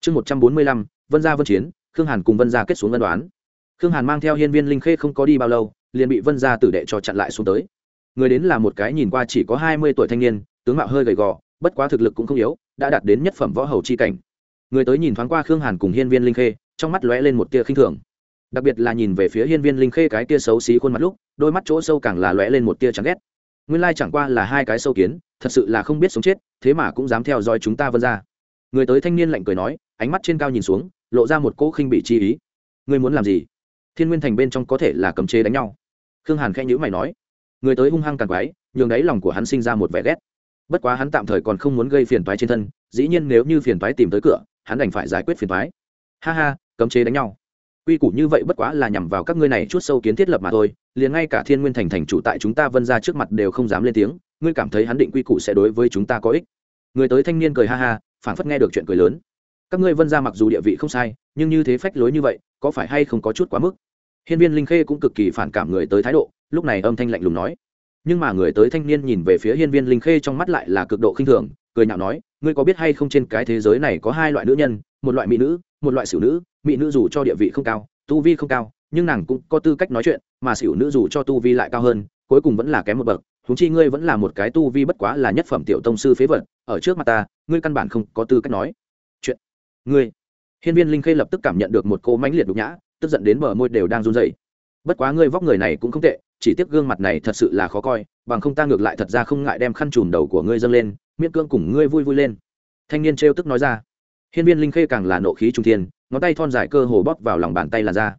Chương một trăm bốn mươi lăm, vân gia vân chiến, khương hàn cùng vân gia kết xuống ân đoán. Khương hàn mang theo hiên viên linh khê không có đi bao lâu, liền bị vân gia tử đệ cho chặn lại xuống tới. Người đến là một cái nhìn qua chỉ có hai mươi tuổi thanh niên, tướng mạo hơi gầy gò, bất quá thực lực cũng không yếu, đã đạt đến nhất phẩm võ hầu chi cảnh. Người tới nhìn thoáng qua khương hàn cùng hiên viên linh khê, trong mắt lóe lên một tia khinh thường đặc biệt là nhìn về phía hiên viên linh khê cái tia xấu xí khuôn mặt lúc, đôi mắt chỗ sâu càng là lóe lên một tia chẳng ghét. Nguyên lai chẳng qua là hai cái sâu kiến, thật sự là không biết sống chết, thế mà cũng dám theo dõi chúng ta vân ra. Người tới thanh niên lạnh cười nói, ánh mắt trên cao nhìn xuống, lộ ra một cỗ khinh bị chi ý. Ngươi muốn làm gì? Thiên nguyên thành bên trong có thể là cấm chế đánh nhau. Khương hàn khẽ nhữ mày nói. Người tới hung hăng càng quái, nhường đáy lòng của hắn sinh ra một vẻ ghét. Bất quá hắn tạm thời còn không muốn gây phiền toái trên thân, dĩ nhiên nếu như phiền toái tìm tới cửa, hắn đành phải giải quyết phiền toái. Ha ha, cấm chế đánh nhau quy củ như vậy bất quá là nhằm vào các ngươi này chút sâu kiến thiết lập mà thôi, liền ngay cả thiên nguyên thành thành chủ tại chúng ta vân ra trước mặt đều không dám lên tiếng, ngươi cảm thấy hắn định quy củ sẽ đối với chúng ta có ích. Người tới thanh niên cười ha ha, phảng phất nghe được chuyện cười lớn. Các ngươi vân ra mặc dù địa vị không sai, nhưng như thế phách lối như vậy, có phải hay không có chút quá mức? Hiên viên linh khê cũng cực kỳ phản cảm người tới thái độ, lúc này âm thanh lạnh lùng nói. Nhưng mà người tới thanh niên nhìn về phía hiên viên linh khê trong mắt lại là cực độ khinh thường, cười nhạo nói, ngươi có biết hay không trên cái thế giới này có hai loại nữ nhân, một loại mỹ nữ một loại xỉu nữ, mỹ nữ dù cho địa vị không cao, tu vi không cao, nhưng nàng cũng có tư cách nói chuyện, mà xỉu nữ dù cho tu vi lại cao hơn, cuối cùng vẫn là kém một bậc. Húng chi ngươi vẫn là một cái tu vi bất quá là nhất phẩm tiểu tông sư phế vật, ở trước mặt ta, ngươi căn bản không có tư cách nói chuyện. Ngươi. Hiên viên linh khê lập tức cảm nhận được một cô mãnh liệt đục nhã, tức giận đến bờ môi đều đang run rẩy. Bất quá ngươi vóc người này cũng không tệ, chỉ tiếc gương mặt này thật sự là khó coi, bằng không ta ngược lại thật ra không ngại đem khăn trùm đầu của ngươi dâng lên, miễn cưỡng cùng ngươi vui vui lên. Thanh niên trêu tức nói ra hiên viên linh khê càng là nộ khí trung thiên, ngón tay thon dài cơ hồ bóp vào lòng bàn tay là ra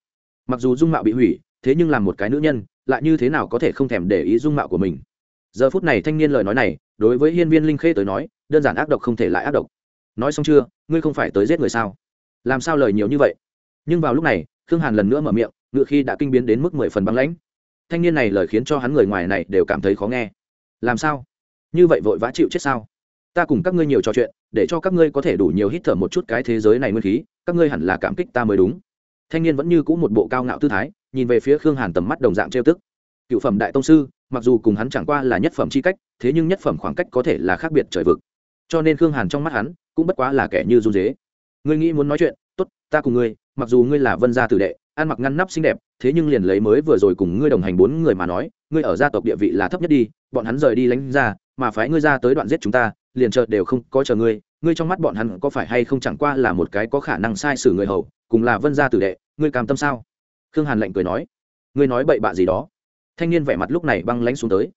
mặc dù dung mạo bị hủy, thế nhưng làm một cái nữ nhân, lại như thế nào có thể không thèm để ý dung mạo của mình? Giờ phút này thanh niên lời nói này, đối với hiên viên linh khê tới nói, đơn giản ác độc không thể lại ác độc. Nói xong chưa, ngươi không phải tới giết người sao? Làm sao lời nhiều như vậy? Nhưng vào lúc này, khương hàn lần nữa mở miệng, ngựa khi đã kinh biến đến mức mười phần băng lãnh. Thanh niên này lời khiến cho hắn người ngoài này đều cảm thấy khó nghe. Làm sao? Như vậy vội vã chịu chết sao? Ta cùng các ngươi nhiều trò chuyện, để cho các ngươi có thể đủ nhiều hít thở một chút cái thế giới này nguyên khí, các ngươi hẳn là cảm kích ta mới đúng. Thanh niên vẫn như cũ một bộ cao ngạo tư thái, nhìn về phía khương hàn tầm mắt đồng dạng trêu tức. Cựu phẩm đại tông sư, mặc dù cùng hắn chẳng qua là nhất phẩm c h i cách, thế nhưng nhất phẩm khoảng cách có thể là khác biệt trời vực. Cho nên khương hàn trong mắt hắn, cũng bất quá là kẻ như run dế. Ngươi nghĩ muốn nói chuyện t ố t ta cùng ngươi, mặc dù ngươi là vân gia tử đệ, ăn mặc ngăn nắp xinh đẹp, thế nhưng liền lấy mới vừa rồi cùng ngươi đồng hành bốn người mà nói, ngươi ở gia tộc địa vị là thấp nhất đi, bọn hắn rời đi lánh ra, mà phái ngươi ra tới đoạn giết chúng ta liền chờ đều không có chờ ngươi ngươi trong mắt bọn hắn có phải hay không chẳng qua là một cái có khả năng sai sử người hầu, cùng là vân gia tử đệ, ngươi cam tâm sao? Khương hàn lạnh cười nói. Ngươi nói bậy bạ gì đó? Thanh niên vẻ mặt lúc này băng lãnh xuống tới.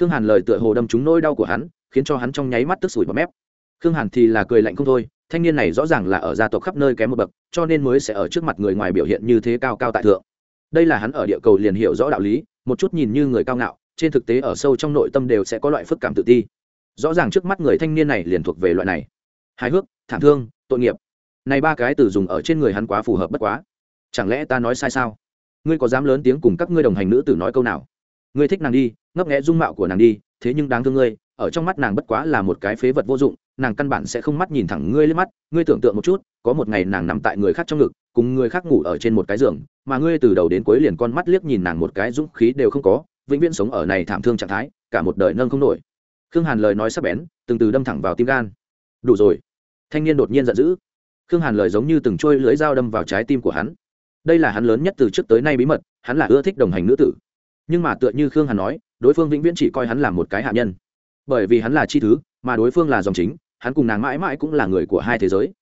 Khương hàn lời tựa hồ đâm trúng nỗi đau của hắn, khiến cho hắn trong nháy mắt tức sủi bọt mép. Khương hàn thì là cười lạnh không thôi, thanh niên này rõ ràng là ở gia tộc khắp nơi kém một bậc, cho nên mới sẽ ở trước mặt người ngoài biểu hiện như thế cao cao tại thượng. Đây là hắn ở địa cầu liền hiểu rõ đạo lý, một chút nhìn như người cao ngạo, trên thực tế ở sâu trong nội tâm đều sẽ có loại phức cảm tự ti rõ ràng trước mắt người thanh niên này liền thuộc về loại này. Hài hước, thảm thương, tội nghiệp. Này ba cái từ dùng ở trên người hắn quá phù hợp bất quá. Chẳng lẽ ta nói sai sao? Ngươi có dám lớn tiếng cùng các ngươi đồng hành nữ tử nói câu nào? Ngươi thích nàng đi, ngấp nghẽ dung mạo của nàng đi, thế nhưng đáng thương ngươi, ở trong mắt nàng bất quá là một cái phế vật vô dụng, nàng căn bản sẽ không mắt nhìn thẳng ngươi lên mắt. Ngươi tưởng tượng một chút, có một ngày nàng nằm tại người khác trong ngực, cùng người khác ngủ ở trên một cái giường, mà ngươi từ đầu đến cuối liền con mắt liếc nhìn nàng một cái, dũng khí đều không có, vĩnh viễn sống ở này thảm thương trạng thái, cả một đời nâng không nổi khương hàn lời nói sắp bén, từng từ đâm thẳng vào tim gan. Đủ rồi. Thanh niên đột nhiên giận dữ. Khương hàn lời giống như từng trôi lưỡi dao đâm vào trái tim của hắn. Đây là hắn lớn nhất từ trước tới nay bí mật, hắn là ưa thích đồng hành nữ tử. Nhưng mà tựa như khương hàn nói, đối phương vĩnh viễn chỉ coi hắn là một cái hạ nhân. Bởi vì hắn là chi thứ, mà đối phương là dòng chính, hắn cùng nàng mãi mãi cũng là người của hai thế giới.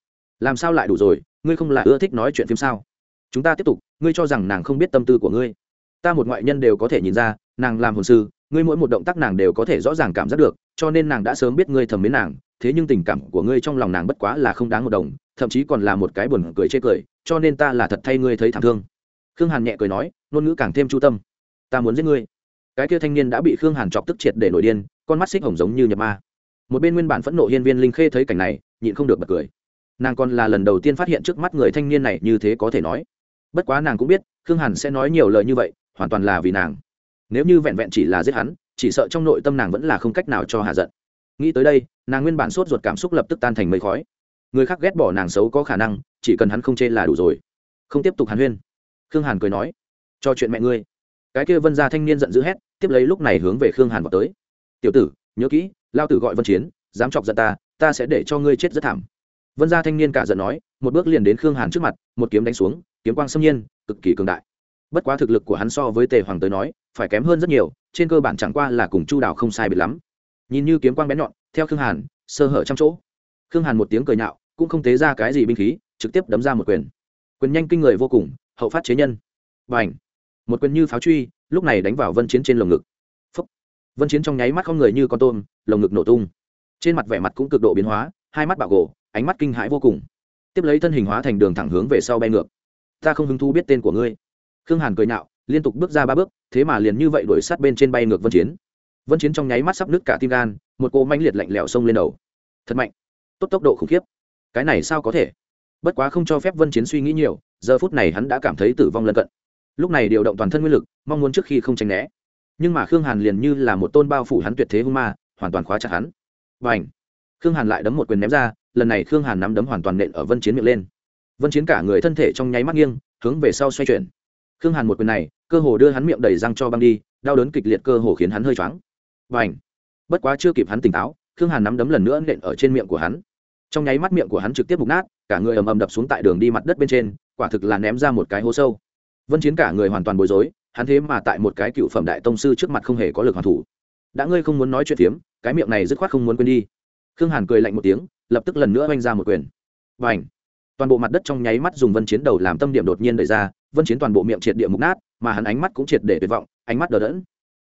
Làm sao lại đủ rồi? Ngươi không là ưa thích nói chuyện phim sao? Chúng ta tiếp tục, ngươi cho rằng nàng không biết tâm tư của ngươi. Ta một ngoại nhân đều có thể nhìn ra, nàng làm hồn sư ngươi mỗi một động tác nàng đều có thể rõ ràng cảm giác được, cho nên nàng đã sớm biết ngươi thầm mến nàng, thế nhưng tình cảm của ngươi trong lòng nàng bất quá là không đáng một đồng, thậm chí còn là một cái buồn cười chê cười, cho nên ta là thật thay ngươi thấy thảm thương. Khương hàn nhẹ cười nói, ngôn ngữ càng thêm chu tâm. Ta muốn giết ngươi. Cái kia thanh niên đã bị khương hàn chọc tức triệt để nổi điên, con mắt xích hồng giống như nhập ma. Một bên nguyên bản phẫn nộ hiên viên linh khê thấy cảnh này, nhịn không được bật cười. Nàng còn là lần đầu tiên phát hiện trước mắt người thanh niên này như thế có thể nói. Bất quá nàng cũng biết, khương hàn sẽ nói nhiều lời như vậy, hoàn toàn là vì nàng nếu như vẹn vẹn chỉ là giết hắn, chỉ sợ trong nội tâm nàng vẫn là không cách nào cho hạ giận. Nghĩ tới đây, nàng nguyên bản sốt ruột cảm xúc lập tức tan thành mây khói. Người khác ghét bỏ nàng xấu có khả năng, chỉ cần hắn không chê là đủ rồi. Không tiếp tục hàn huyên. Khương hàn cười nói, cho chuyện mẹ ngươi. Cái kia vân gia thanh niên giận dữ hét, tiếp lấy lúc này hướng về khương hàn vào tới. Tiểu tử, nhớ kỹ, lao tử gọi vân chiến, dám chọc giận ta ta sẽ để cho ngươi chết rất thảm. Vân gia thanh niên cả giận nói, một bước liền đến khương hàn trước mặt, một kiếm đánh xuống, kiếm quang xâm nhiên, cực kỳ cường đại bất quá thực lực của hắn so với tề hoàng tới nói, phải kém hơn rất nhiều, trên cơ bản chẳng qua là cùng chu đào không sai biệt lắm. Nhìn như kiếm quang bén nhọn, theo khương hàn, sơ hở trăm chỗ. Khương hàn một tiếng cười nhạo, cũng không tế ra cái gì binh khí, trực tiếp đấm ra một quyền. Quyền nhanh kinh người vô cùng, hậu phát chế nhân. Và ảnh một quyền như pháo truy, lúc này đánh vào vân chiến trên lồng ngực. Phúc. vân chiến trong nháy mắt không người như con tôm, lồng ngực nổ tung. Trên mặt vẻ mặt cũng cực độ biến hóa, hai mắt bạo gỗ ánh mắt kinh hãi vô cùng. Tiếp lấy thân hình hóa thành đường thẳng hướng về sau bay ngược. Ta không hứng thú biết tên của ngươi khương hàn cười nhạo, liên tục bước ra ba bước, thế mà liền như vậy đuổi sát bên trên bay ngược vân chiến. Vân chiến trong nháy mắt sắp nứt cả tim gan, một cô manh liệt lạnh lẽo xông lên đầu. Thật mạnh. Tốt tốc độ khủng khiếp. Cái này sao có thể? Bất quá không cho phép vân chiến suy nghĩ nhiều, giờ phút này hắn đã cảm thấy tử vong lân cận. Lúc này điều động toàn thân nguyên lực, mong muốn trước khi không tránh né. Nhưng mà khương hàn liền như là một tôn bao phủ hắn tuyệt thế hung ma, hoàn toàn khóa chặt hắn. Và ảnh khương hàn lại đấm một quyền ném ra, lần này khương hàn nắm đấm hoàn toàn nện ở vân chiến miệng lên. Vân chiến cả người thân thể trong nháy mắt nghiêng, hướng về sau xoay chuyển khương hàn một quyền này, cơ hồ đưa hắn miệng đầy răng cho băng đi, đau đớn kịch liệt cơ hồ khiến hắn hơi choáng. Và ảnh bất quá chưa kịp hắn tỉnh táo, khương hàn nắm đấm lần nữa nện ở trên miệng của hắn. Trong nháy mắt miệng của hắn trực tiếp bục nát, cả người ầm ầm đập xuống tại đường đi mặt đất bên trên, quả thực là ném ra một cái hố sâu. Vân chiến cả người hoàn toàn bối rối, hắn thế mà tại một cái cựu phẩm đại tông sư trước mặt không hề có lực hoàn thủ. Đã ngươi không muốn nói chuyện phiếm, cái miệng này dứt khoát không muốn quên đi. Khương hàn cười lạnh một tiếng, lập tức lần nữa oanh ra một quyền. Và ảnh toàn bộ mặt đất trong nháy mắt dùng vân chiến đầu làm tâm điểm đột nhiên đẩy ra vân chiến toàn bộ miệng triệt địa mục nát, mà hắn ánh mắt cũng triệt để tuyệt vọng, ánh mắt đờ đẫn.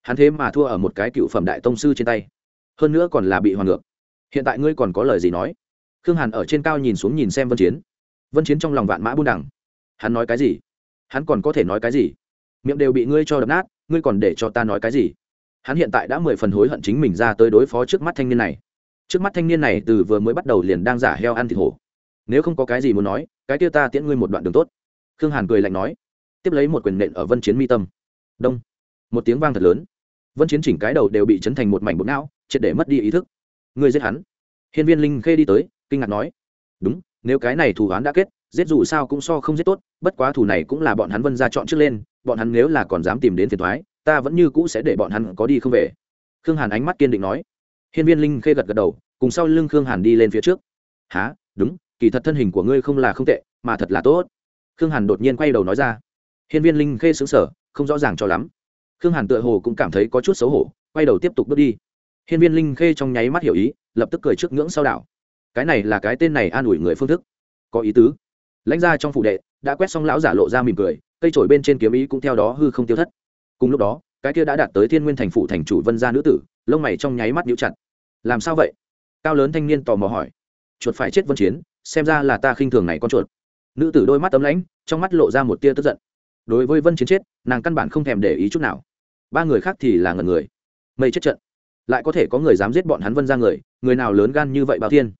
Hắn thế mà thua ở một cái cựu phẩm đại tông sư trên tay. Hơn nữa còn là bị hoàn ngược. Hiện tại ngươi còn có lời gì nói? Khương hàn ở trên cao nhìn xuống nhìn xem vân chiến. Vân chiến trong lòng vạn mã buôn đẳng hắn nói cái gì? Hắn còn có thể nói cái gì? Miệng đều bị ngươi cho đập nát, ngươi còn để cho ta nói cái gì? Hắn hiện tại đã mười phần hối hận chính mình ra tới đối phó trước mắt thanh niên này. Trước mắt thanh niên này từ vừa mới bắt đầu liền đang giả heo ăn thịt hổ. Nếu không có cái gì muốn nói, cái kia ta tiễn ngươi một đoạn đường tốt khương hàn cười lạnh nói, tiếp lấy một quyền nện ở vân chiến mi tâm. Đông. Một tiếng vang thật lớn. Vân chiến chỉnh cái đầu đều bị chấn thành một mảnh bột não, triệt để mất đi ý thức. Ngươi giết hắn. Hiên viên linh khê đi tới, kinh ngạc nói, đúng, nếu cái này thủ án đã kết, giết dù sao cũng so không giết tốt, bất quá thủ này cũng là bọn hắn vân ra chọn trước lên, bọn hắn nếu là còn dám tìm đến phiền thoái ta vẫn như cũ sẽ để bọn hắn có đi không về. Khương hàn ánh mắt kiên định nói. Hiên viên linh khê gật gật đầu, cùng sau lưng khương hàn đi lên phía trước. Há đúng, kỳ thật thân hình của ngươi không là không tệ, mà thật là tốt khương hàn đột nhiên quay đầu nói ra. Hiên viên linh khê xứng sở không rõ ràng cho lắm. Khương hàn tựa hồ cũng cảm thấy có chút xấu hổ, quay đầu tiếp tục bước đi. Hiên viên linh khê trong nháy mắt hiểu ý, lập tức cười trước ngưỡng sau đảo cái này là cái tên này an ủi người phương thức. Có ý tứ. Lãnh ra trong phủ đệ, đã quét xong lão giả lộ ra mỉm cười, cây trổi bên trên kiếm ý cũng theo đó hư không tiêu thất. Cùng lúc đó, cái kia đã đạt tới thiên nguyên thành phủ thành chủ vân gia nữ tử, lông mày trong nháy mắt nhíu chặt. Làm sao vậy? Cao lớn thanh niên tò mò hỏi. Chuột phải chết vân chiến, xem ra là ta khinh thường này con chuột nữ tử đôi mắt tấm lãnh, trong mắt lộ ra một tia tức giận. Đối với vân chiến chết, nàng căn bản không thèm để ý chút nào. Ba người khác thì là ngần người. Mây chết trận. Lại có thể có người dám giết bọn hắn vân ra người người nào lớn gan như vậy bao thiên?